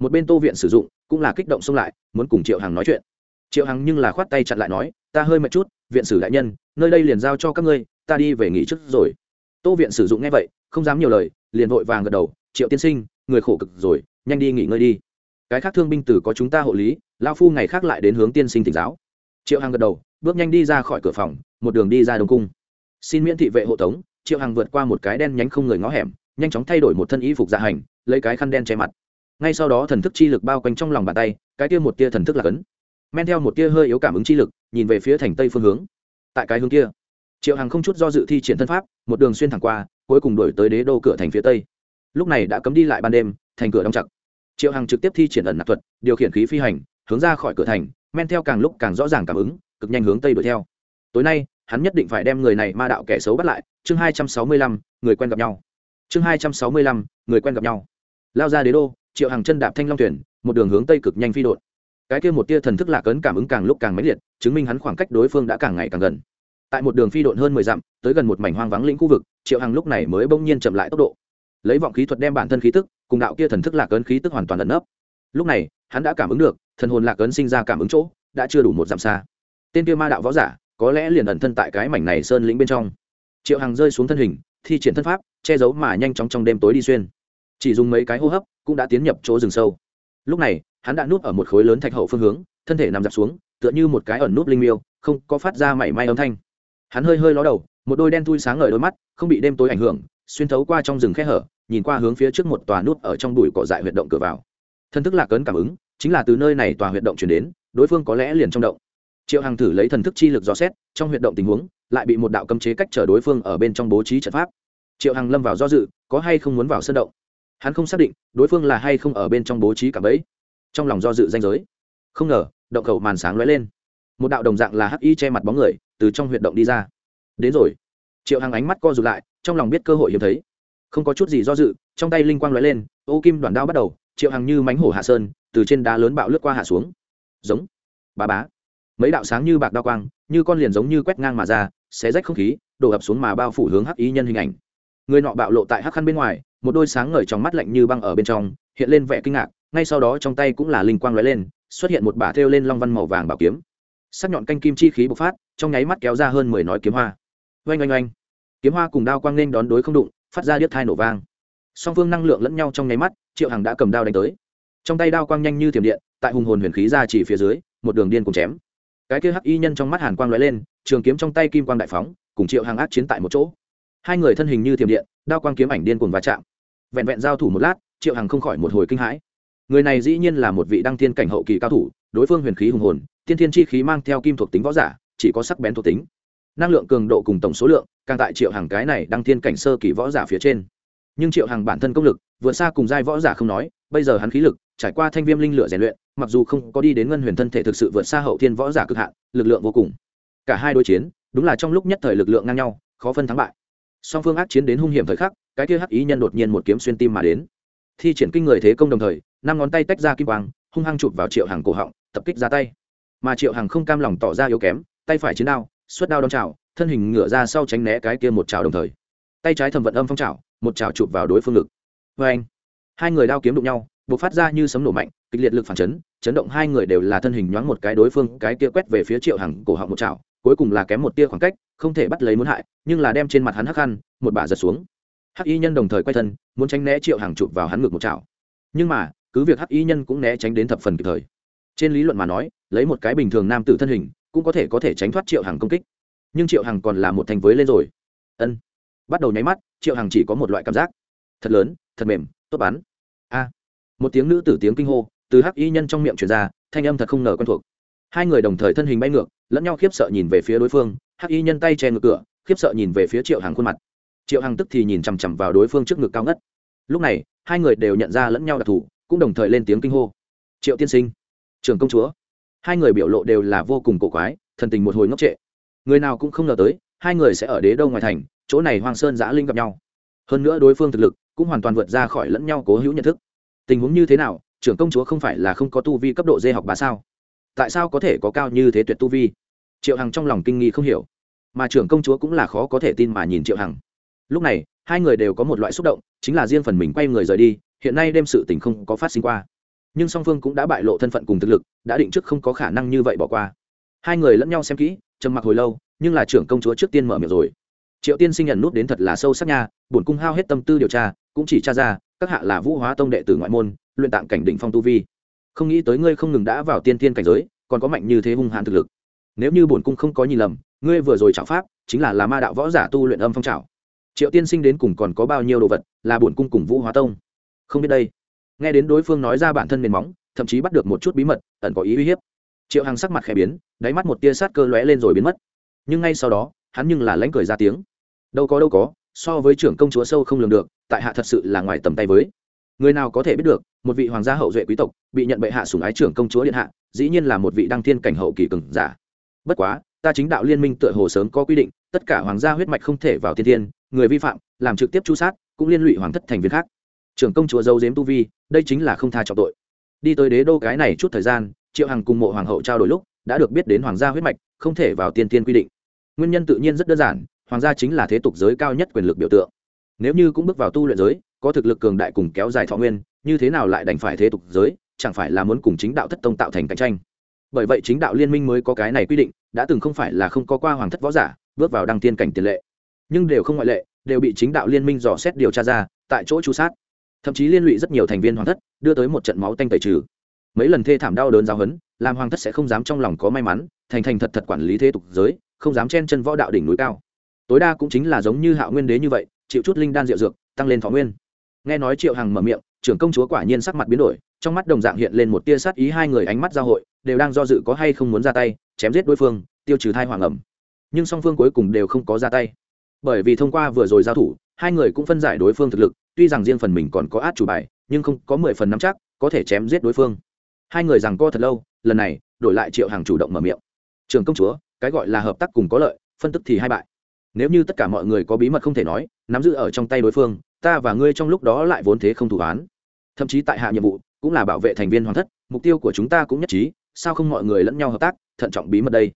Một bên tô viện sử dụng, cũng là kích động xông lại, muốn cùng triệu hằng nói chuyện. Triệu hằng nhưng là khoát tay chặn lại nói, ta hơi mệt chút, viện sử đại nhân, nơi đây liền giao cho các ngươi, ta đi về nghỉ trước rồi. Tô viện sử dụng nghe vậy, không dám nhiều lời, liền vội vàng gật đầu, triệu tiên sinh, người khổ cực rồi, nhanh đi nghỉ ngơi đi cái khác thương binh tử có chúng ta hộ lý, lao phu ngày khác lại đến hướng tiên sinh tỉnh giáo. Triệu hằng gật đầu, bước nhanh đi ra khỏi cửa phòng, một đường đi ra đông cung. Xin miễn thị vệ hộ tống, triệu hằng vượt qua một cái đen nhánh không người ngó hẻm, nhanh chóng thay đổi một thân y phục dạ hành, lấy cái khăn đen che mặt. Ngay sau đó thần thức chi lực bao quanh trong lòng bàn tay, cái tia một tia thần thức là cấn. Men theo một tia hơi yếu cảm ứng chi lực, nhìn về phía thành tây phương hướng. Tại cái hướng kia, triệu hằng không chút do dự thi triển thân pháp, một đường xuyên thẳng qua, cuối cùng đổi tới đế đô cửa thành phía tây. Lúc này đã cấm đi lại ban đêm, thành cửa đóng chặt triệu hằng trực tiếp thi triển ẩn nạp thuật, điều khiển khí phi hành, hướng ra khỏi cửa thành, men theo càng lúc càng rõ ràng cảm ứng, cực nhanh hướng tây đuổi theo. Tối nay, hắn nhất định phải đem người này ma đạo kẻ xấu bắt lại. Chương hai trăm sáu mươi lăm, người quen gặp nhau. Chương hai trăm sáu mươi lăm, người quen gặp nhau. Lao ra đế đô, triệu hàng chân đạp thanh long thuyền, một đường hướng tây cực nhanh phi đột. Cái kia một tia thần thức lạc ấn cảm ứng càng lúc càng mãnh liệt, chứng minh hắn khoảng cách đối phương đã càng ngày càng gần. Tại một đường phi đột hơn mười dặm, tới gần một mảnh hoang vắng lĩnh khu vực, triệu hằng lúc này mới bỗng nhiên chậm lại tốc độ lấy vọng khí thuật đem bản thân khí tức, cùng đạo kia thần thức lạc ấn khí tức hoàn toàn ẩn nấp. Lúc này, hắn đã cảm ứng được, thần hồn lạc ấn sinh ra cảm ứng chỗ, đã chưa đủ một dặm xa. Tên kia ma đạo võ giả, có lẽ liền ẩn thân tại cái mảnh này sơn lĩnh bên trong. Triệu hằng rơi xuống thân hình, thi triển thân pháp, che giấu mà nhanh chóng trong đêm tối đi xuyên. Chỉ dùng mấy cái hô hấp, cũng đã tiến nhập chỗ rừng sâu. Lúc này, hắn đã núp ở một khối lớn thạch hậu phương hướng, thân thể nằm dạp xuống, tựa như một cái ẩn núp linh miêu, không có phát ra mảy may âm thanh. Hắn hơi hơi ló đầu, một đôi đen thui sáng ngời đôi mắt, không bị đêm tối ảnh hưởng xuyên thấu qua trong rừng khe hở, nhìn qua hướng phía trước một tòa nút ở trong bụi cỏ dại huyệt động cửa vào. Thân thức lạc ấn cảm ứng, chính là từ nơi này tòa huyệt động chuyển đến, đối phương có lẽ liền trong động. Triệu hằng thử lấy thần thức chi lực dò xét, trong huyệt động tình huống, lại bị một đạo cấm chế cách chở đối phương ở bên trong bố trí trận pháp. Triệu hằng lâm vào do dự, có hay không muốn vào sân động? Hắn không xác định, đối phương là hay không ở bên trong bố trí cả bẫy. Trong lòng do dự danh giới. Không ngờ, động khẩu màn sáng lóe lên. Một đạo đồng dạng là hắc y che mặt bóng người, từ trong huyệt động đi ra. Đến rồi. Triệu hằng ánh mắt co rụt lại trong lòng biết cơ hội hiếm thấy. Không có chút gì do dự, trong tay linh quang lóe lên, ô kim đoàn đao bắt đầu, triệu hằng như mánh hổ hạ sơn, từ trên đá lớn bạo lướt qua hạ xuống. Giống. Bà bá. Mấy đạo sáng như bạc đao quang, như con liền giống như quét ngang mà ra, xé rách không khí, đổ ập xuống mà bao phủ hướng hắc ý nhân hình ảnh. Người nọ bạo lộ tại hắc khăn bên ngoài, một đôi sáng ngời trong mắt lạnh như băng ở bên trong, hiện lên vẻ kinh ngạc, ngay sau đó trong tay cũng là linh quang lóe lên, xuất hiện một bả thêu lên long văn màu vàng bảo kiếm. Sắc nhọn canh kim chi khí bộc phát, trong nháy mắt kéo ra hơn mười nói kiếm hoa. Oanh oanh oanh kiếm hoa cùng đao quang nên đón đối không đụng, phát ra điếc thai nổ vang. Song phương năng lượng lẫn nhau trong nháy mắt, triệu hằng đã cầm đao đánh tới. Trong tay đao quang nhanh như thiểm điện, tại hùng hồn huyền khí ra chỉ phía dưới, một đường điên cùng chém. Cái kia hắc y nhân trong mắt hàn quang lóe lên, trường kiếm trong tay kim quang đại phóng, cùng triệu hằng ác chiến tại một chỗ. Hai người thân hình như thiểm điện, đao quang kiếm ảnh điên cuồng va chạm. Vẹn vẹn giao thủ một lát, triệu hằng không khỏi một hồi kinh hãi. Người này dĩ nhiên là một vị đăng thiên cảnh hậu kỳ cao thủ, đối phương huyền khí hùng hồn, tiên thiên chi khí mang theo kim thuộc tính võ giả, chỉ có sắc bén thuộc tính năng lượng cường độ cùng tổng số lượng, càng tại triệu hàng cái này đăng thiên cảnh sơ kỳ võ giả phía trên. Nhưng triệu hàng bản thân công lực, vượt xa cùng giai võ giả không nói, bây giờ hắn khí lực, trải qua thanh viêm linh lửa rèn luyện, mặc dù không có đi đến ngân huyền thân thể thực sự vượt xa hậu thiên võ giả cực hạn, lực lượng vô cùng. Cả hai đối chiến, đúng là trong lúc nhất thời lực lượng ngang nhau, khó phân thắng bại. Song phương ác chiến đến hung hiểm thời khắc, cái kia hắc ý nhân đột nhiên một kiếm xuyên tim mà đến. Thi triển kinh người thế công đồng thời, năm ngón tay tách ra kim quang, hung hăng chụp vào triệu hàng cổ họng, tập kích ra tay. Mà triệu hàng không cam lòng tỏ ra yếu kém, tay phải chiến đao xuất đao đón chảo thân hình ngửa ra sau tránh né cái kia một chảo đồng thời. Tay trái thầm vận âm phong chảo, một chảo chụp vào đối phương lực. vê anh, hai người đao kiếm đụng nhau b ộ c phát ra như sấm nổ mạnh, kịch liệt lực phản chấn chấn động hai người đều là thân hình nhoáng một cái đối phương, cái kia quét về phía triệu hằng cổ họng một chảo, cuối cùng là kém một tia khoảng cách, không thể bắt lấy muốn hại, nhưng là đem trên mặt hắn hắc khăn một bà giật xuống. Hắc y nhân đồng thời quay thân, muốn tránh né triệu hằng chụp vào hắn ngực một chảo. Nhưng mà, cứ việc hắc y nhân cũng né tránh đến thập phần kịp thời. Trên lý luận mà nói, lấy một cái bình thường nam tử thân hình cũng có thể có thể tránh thoát triệu hằng công kích. Nhưng triệu hằng còn là một thành với lên rồi. Ân. Bắt đầu nháy mắt, triệu hằng chỉ có một loại cảm giác. Thật lớn, thật mềm, tốt bắn. A. Một tiếng nữ tử tiếng kinh hô từ hắc y nhân trong miệng truyền ra, thanh âm thật không ngờ quen thuộc. Hai người đồng thời thân hình bay ngược, lẫn nhau khiếp sợ nhìn về phía đối phương, hắc y nhân tay che ngược cửa, khiếp sợ nhìn về phía triệu hằng khuôn mặt. Triệu hằng tức thì nhìn chằm chằm vào đối phương trước ngực cao ngất. Lúc này, hai người đều nhận ra lẫn nhau đặc thù, cũng đồng thời lên tiếng kinh hô. Triệu tiên sinh trường công chúa hai người biểu lộ đều là vô cùng cổ quái, thần tình một hồi ngốc trệ. Người nào cũng không ngờ tới, hai người sẽ ở đế đâu ngoài thành, chỗ này hoang sơn giã linh gặp nhau. Hơn nữa đối phương thực lực cũng hoàn toàn vượt ra khỏi lẫn nhau cố hữu nhận thức. Tình huống như thế nào, trưởng công chúa không phải là không có tu vi cấp độ dê học bà sao? Tại sao có thể có cao như thế tuyệt tu vi? Triệu hằng trong lòng kinh nghi không hiểu. Mà trưởng công chúa cũng là khó có thể tin mà nhìn triệu hằng. Lúc này, hai người đều có một loại xúc động, chính là riêng phần mình quay người rời đi, hiện nay đêm sự tình không có phát sinh qua nhưng song phương cũng đã bại lộ thân phận cùng thực lực, đã định trước không có khả năng như vậy bỏ qua. Hai người lẫn nhau xem kỹ, trầm mặc hồi lâu, nhưng là trưởng công chúa trước tiên mở miệng rồi. Triệu tiên sinh nhận nút đến thật là sâu sắc nha, bổn cung hao hết tâm tư điều tra, cũng chỉ tra ra, các hạ là vũ hóa tông đệ tử ngoại môn, luyện tạng cảnh đỉnh phong tu vi. Không nghĩ tới ngươi không ngừng đã vào tiên tiên cảnh giới, còn có mạnh như thế hung hãn thực lực. Nếu như bổn cung không có nhìn lầm, ngươi vừa rồi trảo pháp, chính là là ma đạo võ giả tu luyện âm phong trảo triệu tiên sinh đến cùng còn có bao nhiêu đồ vật, là bổn cung cùng vũ hóa tông? Không biết đây nghe đến đối phương nói ra bản thân mềm móng, thậm chí bắt được một chút bí mật, ẩn có ý uy hiếp. Triệu hằng sắc mặt khẽ biến, đáy mắt một tia sát cơ lóe lên rồi biến mất. Nhưng ngay sau đó, hắn nhưng là lánh cười ra tiếng. Đâu có đâu có, so với trưởng công chúa sâu không lường được, tại hạ thật sự là ngoài tầm tay với. Người nào có thể biết được, một vị hoàng gia hậu duệ quý tộc, bị nhận bệ hạ sủng ái trưởng công chúa điện hạ, dĩ nhiên là một vị đăng thiên cảnh hậu kỳ cường giả. Bất quá, ta chính đạo liên minh tựa hồ sớm có quy định, tất cả hoàng gia huyết mạch không thể vào thiên thiên, người vi phạm, làm trực tiếp chu sát, cũng liên lụy hoàng thất thành viên khác trưởng công chúa dâu dếm tu vi, đây chính là không tha trọng tội. Đi tới đế đô cái này chút thời gian, triệu hằng cùng mộ hoàng hậu trao đổi lúc, đã được biết đến hoàng gia huyết mạch, không thể vào tiên tiên quy định. Nguyên nhân tự nhiên rất đơn giản, hoàng gia chính là thế tục giới cao nhất quyền lực biểu tượng. Nếu như cũng bước vào tu luyện giới, có thực lực cường đại cùng kéo dài thọ nguyên, như thế nào lại đành phải thế tục giới, chẳng phải là muốn cùng chính đạo thất tông tạo thành cạnh tranh? Bởi vậy chính đạo liên minh mới có cái này quy định, đã từng không phải là không có qua hoàng thất võ giả, bước vào đăng tiên cảnh tiền lệ. Nhưng đều không ngoại lệ, đều bị chính đạo liên minh dò xét điều tra ra, tại chỗ chú sát thậm chí liên lụy rất nhiều thành viên hoàng thất, đưa tới một trận máu tanh tẩy trừ. Mấy lần thê thảm đau đớn giáo hấn làm hoàng thất sẽ không dám trong lòng có may mắn, thành thành thật thật quản lý thế tục giới, không dám chen chân võ đạo đỉnh núi cao. Tối đa cũng chính là giống như hạo nguyên đế như vậy, chịu chút linh đan rượu dược, tăng lên thọ nguyên. Nghe nói triệu hằng mở miệng, trưởng công chúa quả nhiên sắc mặt biến đổi, trong mắt đồng dạng hiện lên một tia sát ý hai người ánh mắt giao hội, đều đang do dự có hay không muốn ra tay, chém giết đối phương, tiêu trừ thai hoàng ẩm. Nhưng song phương cuối cùng đều không có ra tay. Bởi vì thông qua vừa rồi giao thủ hai người cũng phân giải đối phương thực lực, tuy rằng riêng phần mình còn có át chủ bài, nhưng không có mười phần nắm chắc, có thể chém giết đối phương. Hai người rằng co thật lâu, lần này, đổi lại triệu hàng chủ động mở miệng. Trường công chúa, cái gọi là hợp tác cùng có lợi, phân tức thì hai bại. Nếu như tất cả mọi người có bí mật không thể nói, nắm giữ ở trong tay đối phương, ta và ngươi trong lúc đó lại vốn thế không thủ án thậm chí tại hạ nhiệm vụ, cũng là bảo vệ thành viên hoàng thất, mục tiêu của chúng ta cũng nhất trí, sao không mọi người lẫn nhau hợp tác, thận trọng bí mật đây.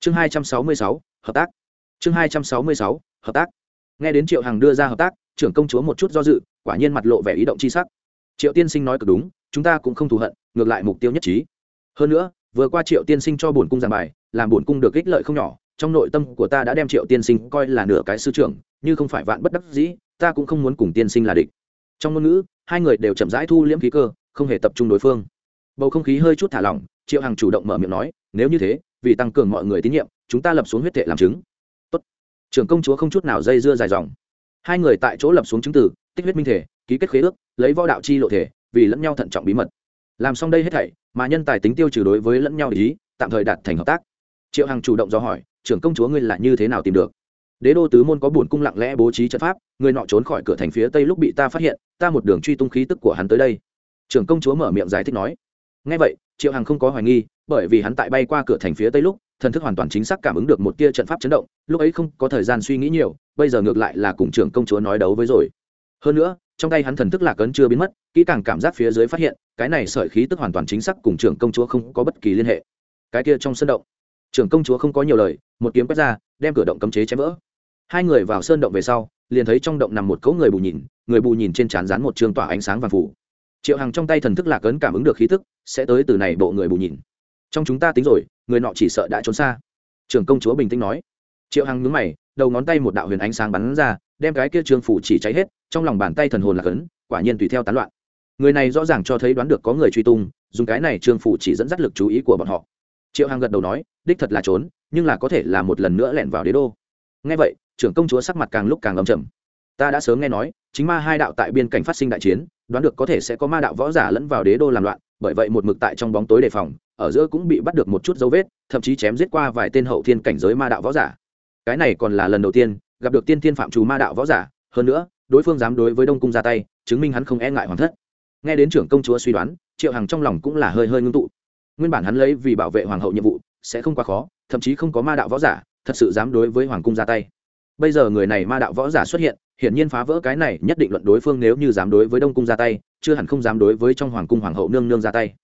Chương hai trăm sáu mươi sáu, hợp tác. Chương hai trăm sáu mươi sáu, hợp tác nghe đến triệu hằng đưa ra hợp tác, trưởng công chúa một chút do dự, quả nhiên mặt lộ vẻ ý động c h i sắc. Triệu tiên sinh nói cực đúng, chúng ta cũng không thù hận, ngược lại mục tiêu nhất trí. Hơn nữa, vừa qua triệu tiên sinh cho bổn cung giảng bài, làm bổn cung được ích lợi không nhỏ, trong nội tâm của ta đã đem triệu tiên sinh coi là nửa cái sư trưởng, như không phải vạn bất đắc dĩ, ta cũng không muốn cùng tiên sinh là địch. Trong ngôn ngữ, hai người đều chậm rãi thu liễm khí cơ, không hề tập trung đối phương. Bầu không khí hơi chút thả lỏng, triệu hằng chủ động mở miệng nói, nếu như thế, vì tăng cường mọi người tín nhiệm, chúng ta lập xuống huyết thệ làm chứng trưởng công chúa không chút nào dây dưa dài dòng. Hai người tại chỗ lập xuống chứng từ, tích huyết minh thể, ký kết khế ước, lấy võ đạo chi lộ thể, vì lẫn nhau thận trọng bí mật. Làm xong đây hết thảy, mà nhân tài tính tiêu trừ đối với lẫn nhau ý, tạm thời đạt thành hợp tác. Triệu hằng chủ động do hỏi, trưởng công chúa ngươi là như thế nào tìm được? Đế đô tứ môn có bổn cung lặng lẽ bố trí trận pháp, người nọ trốn khỏi cửa thành phía tây lúc bị ta phát hiện, ta một đường truy tung khí tức của hắn tới đây. Trưởng công chúa mở miệng giải thích nói ngay vậy, triệu hằng không có hoài nghi, bởi vì hắn tại bay qua cửa thành phía tây lúc thần thức hoàn toàn chính xác cảm ứng được một tia trận pháp chấn động, lúc ấy không có thời gian suy nghĩ nhiều, bây giờ ngược lại là cùng trưởng công chúa nói đấu với rồi. Hơn nữa, trong tay hắn thần thức lạc ấn chưa biến mất, kỹ càng cảm giác phía dưới phát hiện, cái này sợi khí tức hoàn toàn chính xác cùng trưởng công chúa không có bất kỳ liên hệ. Cái kia trong sân động, trưởng công chúa không có nhiều lời, một kiếm quét ra, đem cửa động cấm chế chém vỡ. Hai người vào sơn động về sau, liền thấy trong động nằm một cỗ người bù nhìn, người bù nhìn trên trán dán một trường tỏa ánh sáng vàng phủ. Triệu hằng trong tay thần thức lạc ấn cảm ứng được khí tức, sẽ tới từ này bộ người bù nhìn trong chúng ta tính rồi người nọ chỉ sợ đã trốn xa. Trưởng công chúa bình tĩnh nói. Triệu hằng nhướng mày đầu ngón tay một đạo huyền ánh sáng bắn ra đem cái kia trương phủ chỉ cháy hết trong lòng bàn tay thần hồn là cấn, quả nhiên tùy theo tán loạn. Người này rõ ràng cho thấy đoán được có người truy tung dùng cái này trương phủ chỉ dẫn dắt lực chú ý của bọn họ. Triệu hằng gật đầu nói đích thật là trốn nhưng là có thể là một lần nữa lẻn vào đế đô. Ngay vậy trưởng công chúa sắc mặt càng lúc càng âm trầm. Ta đã sớm nghe nói chính ma hai đạo tại biên cảnh phát sinh đại chiến đoán được có thể sẽ có ma đạo võ giả lẫn vào đế đô làm loạn bởi vậy một mực tại trong bóng tối đề phòng ở giữa cũng bị bắt được một chút dấu vết, thậm chí chém giết qua vài tên hậu thiên cảnh giới ma đạo võ giả. Cái này còn là lần đầu tiên, gặp được tiên thiên phạm trù ma đạo võ giả. Hơn nữa, đối phương dám đối với đông cung ra tay, chứng minh hắn không e ngại hoàng thất. Nghe đến trưởng công chúa suy đoán, triệu hằng trong lòng cũng là hơi hơi ngưng tụ. Nguyên bản hắn lấy vì bảo vệ hoàng hậu nhiệm vụ, sẽ không quá khó, thậm chí không có ma đạo võ giả, thật sự dám đối với hoàng cung ra tay. Bây giờ người này ma đạo võ giả xuất hiện, hiển nhiên phá vỡ cái này, nhất định luận đối phương nếu như dám đối với đông cung ra tay, chưa hẳn không dám đối với trong hoàng cung hoàng hậu nương nương ra tay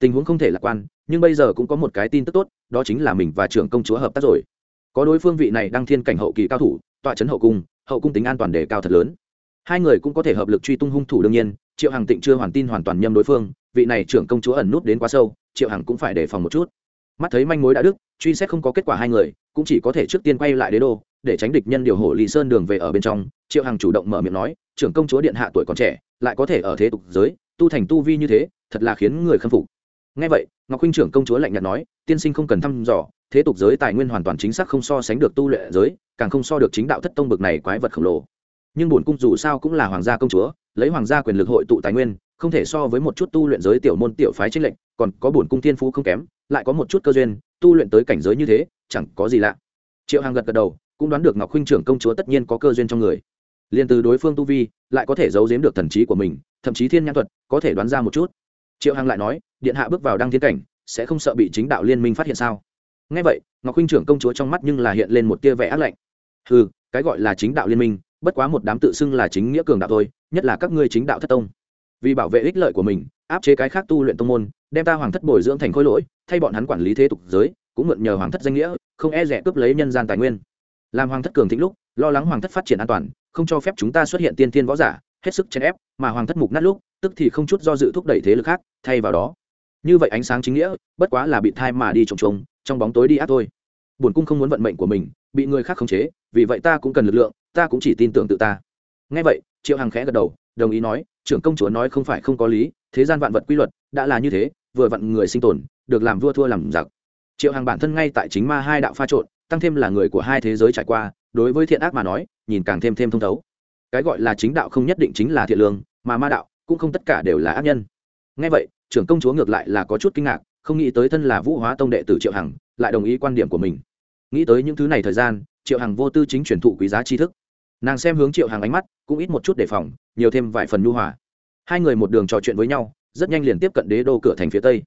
tình huống không thể lạc quan, nhưng bây giờ cũng có một cái tin tức tốt, đó chính là mình và trưởng công chúa hợp tác rồi. Có đối phương vị này đăng thiên cảnh hậu kỳ cao thủ, tọa trấn hậu cung hậu cung tính an toàn đề cao thật lớn. Hai người cũng có thể hợp lực truy tung hung thủ đương nhiên, triệu hằng tịnh chưa hoàn tin hoàn toàn nhâm đối phương, vị này trưởng công chúa ẩn nút đến quá sâu, triệu hằng cũng phải đề phòng một chút. Mắt thấy manh mối đã đức truy xét không có kết quả hai người, cũng chỉ có thể trước tiên quay lại đế đô, để tránh địch nhân điều hổ lý sơn đường về ở bên trong, triệu hằng chủ động mở miệng nói, trưởng công chúa điện hạ tuổi còn trẻ, lại có thể ở thế tục giới, tu thành tu vi như thế, thật là khiến người khâm phục ngay vậy, ngọc huynh trưởng công chúa lạnh nhạt nói, tiên sinh không cần thăm dò, thế tục giới tài nguyên hoàn toàn chính xác không so sánh được tu luyện giới, càng không so được chính đạo thất tông bực này quái vật khổng lồ. Nhưng bổn cung dù sao cũng là hoàng gia công chúa, lấy hoàng gia quyền lực hội tụ tài nguyên, không thể so với một chút tu luyện giới tiểu môn tiểu phái trích lệnh còn có bổn cung thiên phú không kém, lại có một chút cơ duyên, tu luyện tới cảnh giới như thế, chẳng có gì lạ. Triệu hàng gật gật đầu, cũng đoán được ngọc huynh trưởng công chúa tất nhiên có cơ duyên trong người. Liền từ đối phương tu vi, lại có thể giấu giếm được thần trí của mình, thậm chí thiên nhãn thuật, có thể đoán ra một chút. Triệu hằng lại nói điện hạ bước vào đăng thiên cảnh, sẽ không sợ bị chính đạo liên minh phát hiện sao? Ngay vậy, ngọc huynh trưởng công chúa trong mắt nhưng là hiện lên một tia vẻ ác lạnh. Ừ cái gọi là chính đạo liên minh, bất quá một đám tự xưng là chính nghĩa cường đạo thôi, nhất là các ngươi chính đạo thất tông. Vì bảo vệ ích lợi của mình, áp chế cái khác tu luyện tông môn, đem ta hoàng thất bồi dưỡng thành khối lỗi, thay bọn hắn quản lý thế tục giới, cũng mượn nhờ hoàng thất danh nghĩa, không e rẻ cướp lấy nhân gian tài nguyên. Làm hoàng thất cường thịnh lúc, lo lắng hoàng thất phát triển an toàn, không cho phép chúng ta xuất hiện tiên thiên võ giả, hết sức chèn ép, mà hoàng thất mục nát lúc, tức thì không chút do dự thúc đẩy thế lực khác, thay vào đó như vậy ánh sáng chính nghĩa bất quá là bị thai mà đi trồng trống, trong bóng tối đi ác thôi. Bổn cung không muốn vận mệnh của mình bị người khác khống chế vì vậy ta cũng cần lực lượng ta cũng chỉ tin tưởng tự ta. Ngay vậy triệu hằng khẽ gật đầu đồng ý nói trưởng công chúa nói không phải không có lý thế gian vạn vật quy luật đã là như thế vừa vặn người sinh tồn được làm vua thua làm giặc. Triệu hằng bản thân ngay tại chính ma hai đạo pha trộn tăng thêm là người của hai thế giới trải qua đối với thiện ác mà nói nhìn càng thêm thêm thông thấu. Cái gọi là chính đạo không nhất định chính là thiện lương mà ma đạo cũng không tất cả đều là ác nhân. Ngay vậy trưởng công chúa ngược lại là có chút kinh ngạc, không nghĩ tới thân là vũ hóa tông đệ tử triệu hằng, lại đồng ý quan điểm của mình. Nghĩ tới những thứ này thời gian, triệu hằng vô tư chính truyền thụ quý giá tri thức. Nàng xem hướng triệu hằng ánh mắt, cũng ít một chút đề phòng, nhiều thêm vài phần nhu hòa. Hai người một đường trò chuyện với nhau, rất nhanh liền tiếp cận đế đô cửa thành phía tây.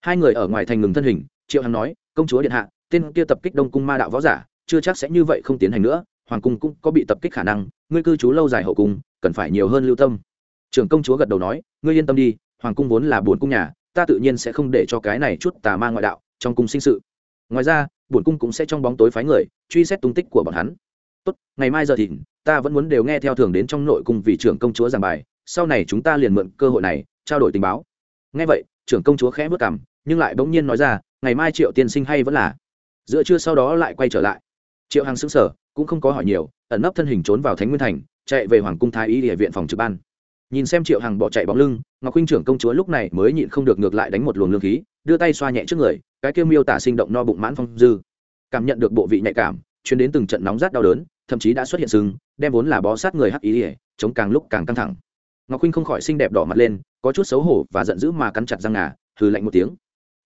Hai người ở ngoài thành ngừng thân hình, triệu hằng nói, công chúa điện hạ, tên kia tập kích đông cung ma đạo võ giả, chưa chắc sẽ như vậy không tiến hành nữa, hoàng cung cũng có bị tập kích khả năng, ngươi cư trú lâu dài hậu cung, cần phải nhiều hơn lưu tâm. Trưởng công chúa gật đầu nói, ngươi yên tâm đi hoàng cung vốn là buồn cung nhà, ta tự nhiên sẽ không để cho cái này chút tà ma ngoại đạo trong cung sinh sự. Ngoài ra buồn cung cũng sẽ trong bóng tối phái người, truy xét tung tích của bọn hắn. Tốt, ngày mai giờ thì ta vẫn muốn đều nghe theo thường đến trong nội cung vì trưởng công chúa giảng bài, sau này chúng ta liền mượn cơ hội này, trao đổi tình báo. Ngay vậy, trưởng công chúa khẽ bước cảm nhưng lại bỗng nhiên nói ra, ngày mai triệu tiên sinh hay vẫn là. Giữa trưa sau đó lại quay trở lại. Triệu hằng xứng sở cũng không có hỏi nhiều, ẩn nấp thân hình trốn vào thánh nguyên thành, chạy về hoàng cung thái y địa viện phòng trực ban nhìn xem triệu hằng bỏ chạy bóng lưng, ngọc huynh trưởng công chúa lúc này mới nhịn không được ngược lại đánh một luồng lương khí, đưa tay xoa nhẹ trước người, cái kêu miêu tả sinh động no bụng mãn phong dư. Cảm nhận được bộ vị nhạy cảm chuyến đến từng trận nóng rát đau đớn, thậm chí đã xuất hiện sưng, đem vốn là bó sát người hắc ý ỉa chống càng lúc càng căng thẳng. Ngọc huynh không khỏi xinh đẹp đỏ mặt lên, có chút xấu hổ và giận dữ mà cắn chặt răng ngà, hừ lạnh một tiếng.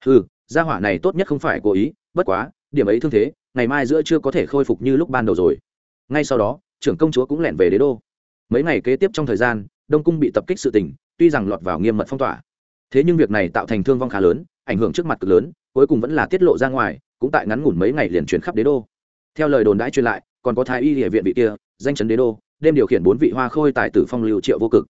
Hừ, gia hỏa này tốt nhất không phải cố ý, bất quá, điểm ấy thương thế, ngày mai giữa chưa có thể khôi phục như lúc ban đầu rồi. Ngay sau đó, trưởng công chúa cũng lẻn về đế đô. Mấy ngày kế tiếp trong thời gian đông cung bị tập kích sự tình, tuy rằng lọt vào nghiêm mật phong tỏa. Thế nhưng việc này tạo thành thương vong khá lớn, ảnh hưởng trước mặt cực lớn, cuối cùng vẫn là tiết lộ ra ngoài, cũng tại ngắn ngủn mấy ngày liền chuyển khắp đế đô. Theo lời đồn đãi truyền lại, còn có thái y địa viện vị kia, danh chấn đế đô, đêm điều khiển bốn vị hoa khôi tài tử phong lưu triệu vô cực.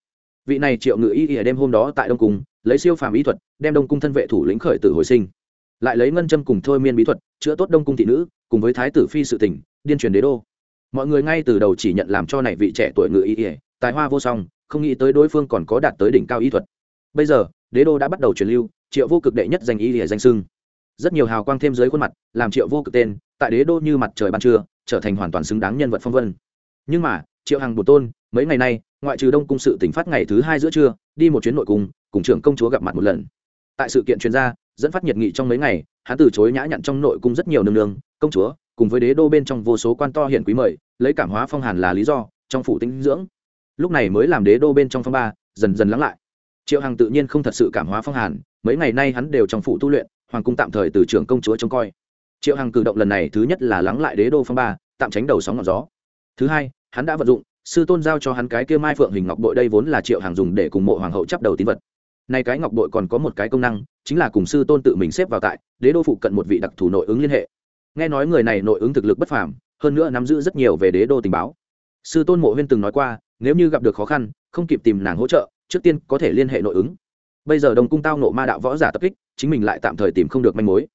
Vị này triệu ngự y ỉa đêm hôm đó tại đông cung, lấy siêu phàm ý thuật, đem đông cung thân vệ thủ lĩnh khởi tử hồi sinh. Lại lấy ngân châm cùng thôi miên bí thuật, chữa tốt đông cung thị nữ, cùng với thái tử phi sự tỉnh điên truyền đế đô. Mọi người ngay từ đầu chỉ nhận làm cho này vị trẻ tuổi ngự y ỉa tài hoa vô song không nghĩ tới đối phương còn có đạt tới đỉnh cao y thuật. Bây giờ, đế đô đã bắt đầu truyền lưu, triệu vô cực đệ nhất danh y ỉa danh sưng rất nhiều hào quang thêm dưới khuôn mặt, làm triệu vô cực tên, tại đế đô như mặt trời ban trưa, trở thành hoàn toàn xứng đáng nhân vật phong vân. Nhưng mà, triệu hằng bổ tôn, mấy ngày nay, ngoại trừ đông cung sự tỉnh phát ngày thứ hai giữa trưa, đi một chuyến nội cung, cùng trưởng công chúa gặp mặt một lần. Tại sự kiện chuyên gia, dẫn phát nhiệt nghị trong mấy ngày, hắn từ chối nhã nhặn trong nội cung rất nhiều nương nương, công chúa, cùng với đế đô bên trong vô số quan to hiển quý mời, lấy cảm hóa phong hàn là lý do, trong phủ tinh dưỡng lúc này mới làm đế đô bên trong phong ba, dần dần lắng lại. Triệu hằng tự nhiên không thật sự cảm hóa phong hàn, mấy ngày nay hắn đều trong phủ tu luyện, hoàng cung tạm thời từ trưởng công chúa trông coi. Triệu hằng cử động lần này thứ nhất là lắng lại đế đô phong ba, tạm tránh đầu sóng ngọn gió. Thứ hai, hắn đã vận dụng, sư tôn giao cho hắn cái kia mai phượng hình ngọc bội đây vốn là triệu hằng dùng để cùng mộ hoàng hậu chấp đầu tín vật. Nay cái ngọc bội còn có một cái công năng, chính là cùng sư tôn tự mình xếp vào tại, đế đô phụ cận một vị đặc thù nội ứng liên hệ. Nghe nói người này nội ứng thực lực bất phàm, hơn nữa nắm giữ rất nhiều về đế đô tình báo. Sư tôn mộ huyên từng nói qua nếu như gặp được khó khăn, không kịp tìm nàng hỗ trợ, trước tiên có thể liên hệ nội ứng. Bây giờ đồng cung tao nộ ma đạo võ giả tập kích, chính mình lại tạm thời tìm không được manh mối.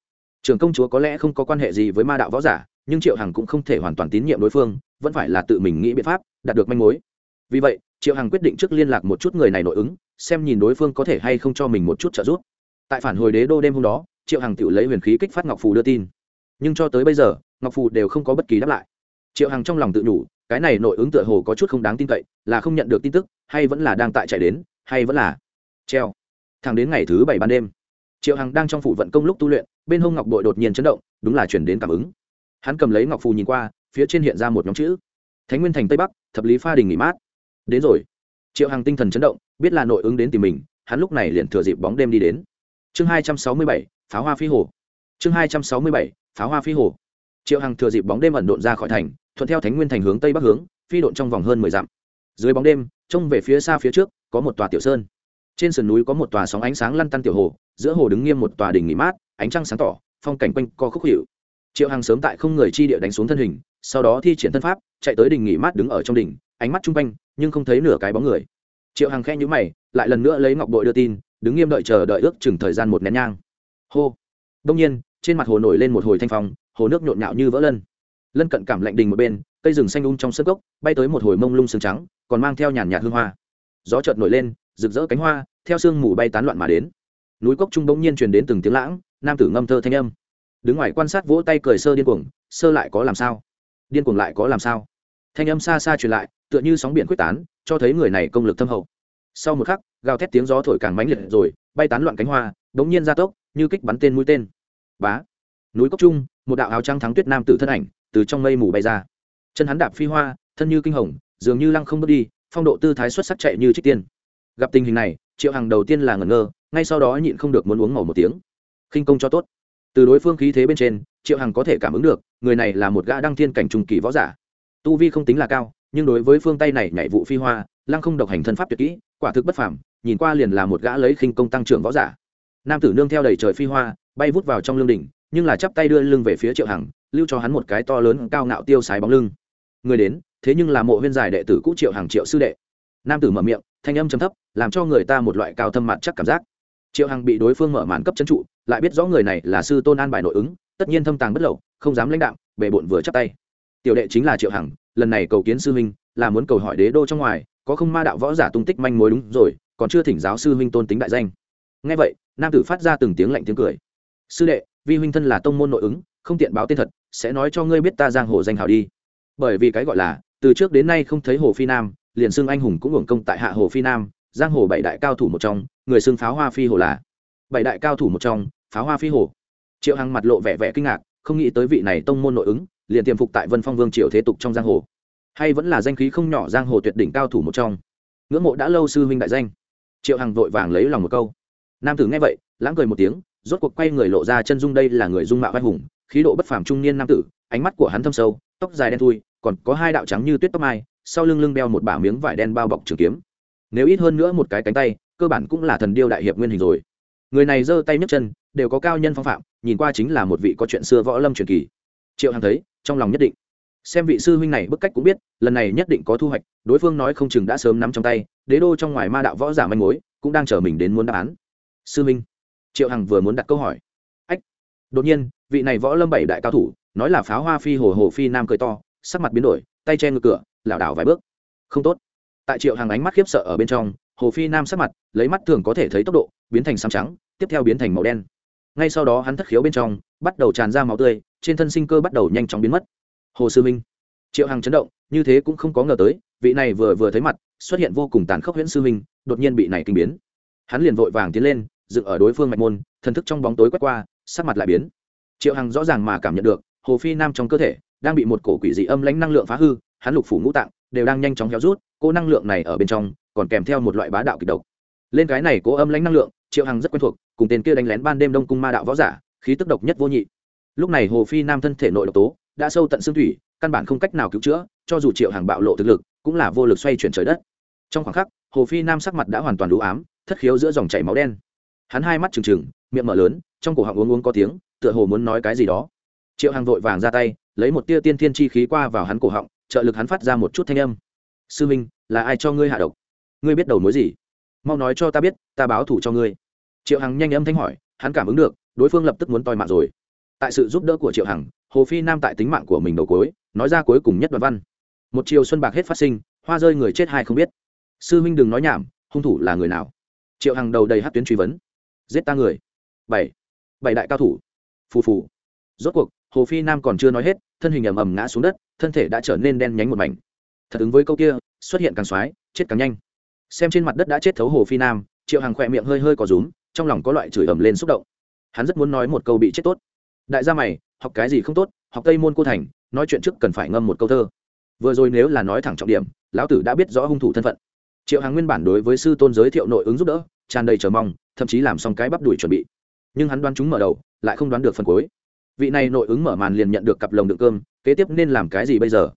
Trường công chúa có lẽ không có quan hệ gì với ma đạo võ giả, nhưng triệu hằng cũng không thể hoàn toàn tín nhiệm đối phương, vẫn phải là tự mình nghĩ biện pháp, đạt được manh mối. Vì vậy, triệu hằng quyết định trước liên lạc một chút người này nội ứng, xem nhìn đối phương có thể hay không cho mình một chút trợ giúp. Tại phản hồi đế đô đêm hôm đó, triệu hằng tự lấy huyền khí kích phát ngọc phù đưa tin. Nhưng cho tới bây giờ, ngọc phù đều không có bất kỳ đáp lại. Triệu hằng trong lòng tự nhủ cái này nội ứng tựa hồ có chút không đáng tin cậy, là không nhận được tin tức, hay vẫn là đang tại chạy đến, hay vẫn là treo. Thẳng đến ngày thứ bảy ban đêm, triệu hằng đang trong phủ vận công lúc tu luyện, bên hông ngọc bội đột nhiên chấn động, đúng là chuyển đến cảm ứng. Hắn cầm lấy ngọc phù nhìn qua, phía trên hiện ra một nhóm chữ. Thánh nguyên thành tây bắc, thập lý pha đình nghỉ mát. Đến rồi. Triệu hằng tinh thần chấn động, biết là nội ứng đến tìm mình, hắn lúc này liền thừa dịp bóng đêm đi đến. Chương hai trăm sáu mươi bảy, pháo hoa phi hồ. Chương hai trăm sáu mươi bảy, pháo hoa phi hồ. Triệu hằng thừa dịp bóng đêm ẩn độn ra khỏi thành thuận theo thánh nguyên thành hướng tây bắc hướng, phi độn trong vòng hơn mười dặm. Dưới bóng đêm, trông về phía xa phía trước, có một tòa tiểu sơn. Trên sườn núi có một tòa sóng ánh sáng lăn tăn tiểu hồ, giữa hồ đứng nghiêm một tòa đình nghỉ mát, ánh trăng sáng tỏ, phong cảnh quanh co khúc hiệu triệu hằng sớm tại không người chi địa đánh xuống thân hình, sau đó thi triển thân pháp, chạy tới đình nghỉ mát đứng ở trong đỉnh, ánh mắt chung quanh, nhưng không thấy nửa cái bóng người. Triệu hằng khe nhũ mày, lại lần nữa lấy ngọc bội đưa tin, đứng nghiêm đợi chờ đợi ước chừng thời gian một nén nhang. Hô. Đông nhiên, trên mặt hồ nổi lên một hồi thanh phong, hồ nước nhộn nhạo như vỡ lân lân cận cảm lạnh đình một bên, cây rừng xanh um trong sân gốc bay tới một hồi mông lung sương trắng, còn mang theo nhàn nhạt hương hoa. Gió chợt nổi lên, rực rỡ cánh hoa, theo sương mù bay tán loạn mà đến. Núi cốc trung bỗng nhiên truyền đến từng tiếng lãng, nam tử ngâm thơ thanh âm. Đứng ngoài quan sát vỗ tay cười sơ điên cuồng, sơ lại có làm sao? Điên cuồng lại có làm sao? Thanh âm xa xa truyền lại, tựa như sóng biển quyết tán, cho thấy người này công lực thâm hậu. Sau một khắc, gào thét tiếng gió thổi càng mãnh liệt rồi, bay tán loạn cánh hoa đống nhiên ra tốc, như kích bắn tên mũi tên. Bá! Núi cốc trung, một đạo áo trắng thắng tuyết nam tử thân ảnh từ trong mây mù bay ra. Chân hắn đạp phi hoa, thân như kinh hồng, dường như lăng không bước đi, phong độ tư thái xuất sắc chạy như trích tiên. Gặp tình hình này, triệu hằng đầu tiên là ngẩn ngơ, ngay sau đó nhịn không được muốn uống màu một tiếng. Khinh công cho tốt. Từ đối phương khí thế bên trên, triệu hằng có thể cảm ứng được, người này là một gã đăng thiên cảnh trùng kỳ võ giả. Tu vi không tính là cao, nhưng đối với phương tây này nhảy vụ phi hoa, lăng không độc hành thân pháp tuyệt kỹ, quả thực bất phàm, nhìn qua liền là một gã lấy khinh công tăng trưởng võ giả. Nam tử nương theo đầy trời phi hoa, bay vút vào trong lương đỉnh, nhưng là chắp tay đưa lưng về phía triệu hằng lưu cho hắn một cái to lớn cao ngạo tiêu sái bóng lưng. Người đến, thế nhưng là mộ huyên giải đệ tử cũ triệu hàng triệu sư đệ. Nam tử mở miệng, thanh âm chấm thấp, làm cho người ta một loại cao thâm mặt chắc cảm giác. Triệu hằng bị đối phương mở màn cấp c trụ, lại biết rõ người này là sư tôn an bài nội ứng, tất nhiên thâm tàng bất lậu, không dám lãnh đạo bề bộn vừa chắp tay. Tiểu đệ chính là triệu hằng, lần này cầu kiến sư huynh, là muốn cầu hỏi đế đô trong ngoài, có không ma đạo võ giả tung tích manh mối đúng rồi, còn chưa thỉnh giáo sư huynh tôn tính đại danh. Ngay vậy, nam tử phát ra từng tiếng lạnh tiếng cười. Sư đệ, vi huynh thân là tông môn nội ứng, không tiện báo tên thật sẽ nói cho ngươi biết ta giang hồ danh hào đi. Bởi vì cái gọi là, từ trước đến nay không thấy hồ phi nam, liền xưng anh hùng cũng hưởng công tại hạ hồ phi nam, giang hồ bảy đại cao thủ một trong, người xưng pháo hoa phi hồ là. Bảy đại cao thủ một trong, pháo hoa phi hồ. Triệu hằng mặt lộ vẻ vẻ kinh ngạc, không nghĩ tới vị này tông môn nội ứng, liền tiềm phục tại vân phong vương triều thế tục trong giang hồ. Hay vẫn là danh khí không nhỏ giang hồ tuyệt đỉnh cao thủ một trong. Ngưỡng mộ đã lâu sư huynh đại danh. Triệu hằng vội vàng lấy lòng một câu. Nam tử nghe vậy, lãng cười một tiếng, rốt cuộc quay người lộ ra chân dung đây là người dung mạo vai hùng khí độ bất phàm trung niên nam tử, ánh mắt của hắn thâm sâu, tóc dài đen thui, còn có hai đạo trắng như tuyết tóc mai, sau lưng lưng đeo một bả miếng vải đen bao bọc trường kiếm. Nếu ít hơn nữa một cái cánh tay, cơ bản cũng là thần điêu đại hiệp nguyên hình rồi. Người này giơ tay nhấc chân, đều có cao nhân phong phạm, nhìn qua chính là một vị có chuyện xưa võ lâm truyền kỳ. Triệu hằng thấy, trong lòng nhất định. Xem vị sư huynh này bức cách cũng biết, lần này nhất định có thu hoạch, đối phương nói không chừng đã sớm nắm trong tay, đế đô trong ngoài ma đạo võ giả manh mối, cũng đang chờ mình đến muốn đáp án. Sư huynh. Triệu hằng vừa muốn đặt câu hỏi. Ách. Đột nhiên vị này võ lâm bảy đại cao thủ, nói là pháo hoa phi hồ hồ phi nam cười to, sắc mặt biến đổi, tay che ngược cửa, lảo đảo vài bước. Không tốt. Tại triệu hàng ánh mắt khiếp sợ ở bên trong, hồ phi nam sắc mặt, lấy mắt thường có thể thấy tốc độ, biến thành xám trắng, tiếp theo biến thành màu đen. Ngay sau đó hắn thất khiếu bên trong, bắt đầu tràn ra máu tươi, trên thân sinh cơ bắt đầu nhanh chóng biến mất. Hồ sư minh triệu hằng chấn động, như thế cũng không có ngờ tới, vị này vừa vừa thấy mặt, xuất hiện vô cùng tàn khốc huyễn sư minh đột nhiên bị này kinh biến. Hắn liền vội vàng tiến lên, dựng ở đối phương mạch môn, thần thức trong bóng tối quét qua, sắc mặt lại biến triệu hằng rõ ràng mà cảm nhận được, hồ phi nam trong cơ thể đang bị một cổ quỷ dị âm lãnh năng lượng phá hư, hắn lục phủ ngũ tạng đều đang nhanh chóng héo rút cô năng lượng này ở bên trong còn kèm theo một loại bá đạo kịch độc. Lên cái này cố âm lãnh năng lượng, triệu hằng rất quen thuộc, cùng tên kia đánh lén ban đêm đông cung ma đạo võ giả, khí tức độc nhất vô nhị. Lúc này hồ phi nam thân thể nội độc tố đã sâu tận xương thủy, căn bản không cách nào cứu chữa, cho dù triệu Hằng bạo lộ thực lực, cũng là vô lực xoay chuyển trời đất. Trong khoảng khắc, hồ phi nam sắc mặt đã hoàn toàn đủ ám, thất khiếu giữa dòng chảy máu đen hắn hai mắt trừng trừng, miệng mở lớn, trong cổ họng uống uống có tiếng, tựa hồ muốn nói cái gì đó. Triệu Hằng vội vàng ra tay, lấy một tia tiên thiên chi khí qua vào hắn cổ họng, trợ lực hắn phát ra một chút thanh âm. Sư minh, là ai cho ngươi hạ độc? Ngươi biết đầu mối gì? Mau nói cho ta biết, ta báo thủ cho ngươi. Triệu hằng nhanh âm thanh hỏi, hắn cảm ứng được, đối phương lập tức muốn toi mạng rồi. Tại sự giúp đỡ của triệu hằng, hồ phi nam tại tính mạng của mình đầu cuối, nói ra cuối cùng nhất đoạn văn. Một chiều xuân bạc hết phát sinh, hoa rơi người chết hai không biết. Sư minh đừng nói nhảm, hung thủ là người nào? Triệu hằng đầu đầy hát tuyến truy vấn giết ta người. Bảy. Bảy đại cao thủ. Phù phù. Rốt cuộc, hồ phi nam còn chưa nói hết, thân hình ầm ầm ngã xuống đất, thân thể đã trở nên đen nhánh một mảnh. Thật ứng với câu kia, xuất hiện càng xoái, chết càng nhanh. Xem trên mặt đất đã chết thấu hồ phi nam, triệu hàng khỏe miệng hơi hơi có rúm, trong lòng có loại chửi ầm lên xúc động. Hắn rất muốn nói một câu bị chết tốt. Đại gia mày, học cái gì không tốt, học tây môn cô thành, nói chuyện trước cần phải ngâm một câu thơ. Vừa rồi nếu là nói thẳng trọng điểm, lão tử đã biết rõ hung thủ thân phận. Triệu hàng nguyên bản đối với sư tôn giới thiệu nội ứng giúp đỡ, tràn đầy chờ mong thậm chí làm xong cái bắp đuổi chuẩn bị. Nhưng hắn đoán chúng mở đầu, lại không đoán được phần cuối. Vị này nội ứng mở màn liền nhận được cặp lồng đựng cơm, kế tiếp nên làm cái gì bây giờ?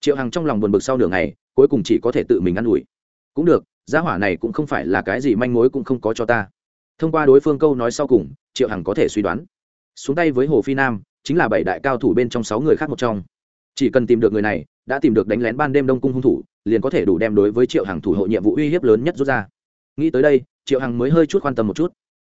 Triệu hằng trong lòng buồn bực sau nửa ngày, cuối cùng chỉ có thể tự mình ă n ủi. Cũng được, gia hỏa này cũng không phải là cái gì manh mối cũng không có cho ta. Thông qua đối phương câu nói sau cùng, triệu hằng có thể suy đoán. Xuống tay với hồ phi nam, chính là bảy đại cao thủ bên trong sáu người khác một trong. Chỉ cần tìm được người này, đã tìm được đánh lén ban đêm đông cung hung thủ, liền có thể đủ đem đối với triệu hằng thủ hộ nhiệm vụ uy hiếp lớn nhất rút ra nghĩ tới đây, triệu hằng mới hơi chút quan tâm một chút.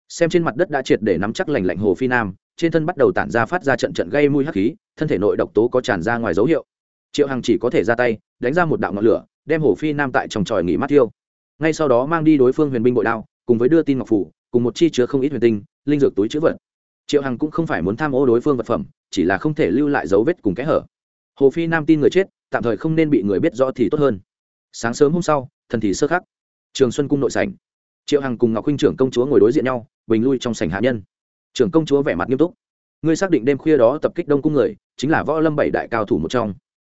Xem trên mặt đất đã triệt để nắm chắc lành lạnh hồ phi nam, trên thân bắt đầu tản ra phát ra trận trận gây mùi hắc khí, thân thể nội độc tố có tràn ra ngoài dấu hiệu. Triệu hằng chỉ có thể ra tay, đánh ra một đạo ngọn lửa, đem hồ phi nam tại trong tròi nghỉ mát thiêu. Ngay sau đó mang đi đối phương huyền binh bội đao, cùng với đưa tin ngọc phủ, cùng một chi chứa không ít huyền tinh, linh dược túi chữ vật. Triệu hằng cũng không phải muốn tham ô đối phương vật phẩm, chỉ là không thể lưu lại dấu vết cùng kẽ hở. Hồ phi nam tin người chết, tạm thời không nên bị người biết rõ thì tốt hơn. Sáng sớm hôm sau, thần thì sơ khắc trường xuân cung nội sảnh. Triệu hằng cùng ngọc huynh trưởng công chúa ngồi đối diện nhau, bình lui trong sảnh hạ nhân. Trưởng công chúa vẻ mặt nghiêm túc. Ngươi xác định đêm khuya đó tập kích đông cung người, chính là võ lâm bảy đại cao thủ một trong.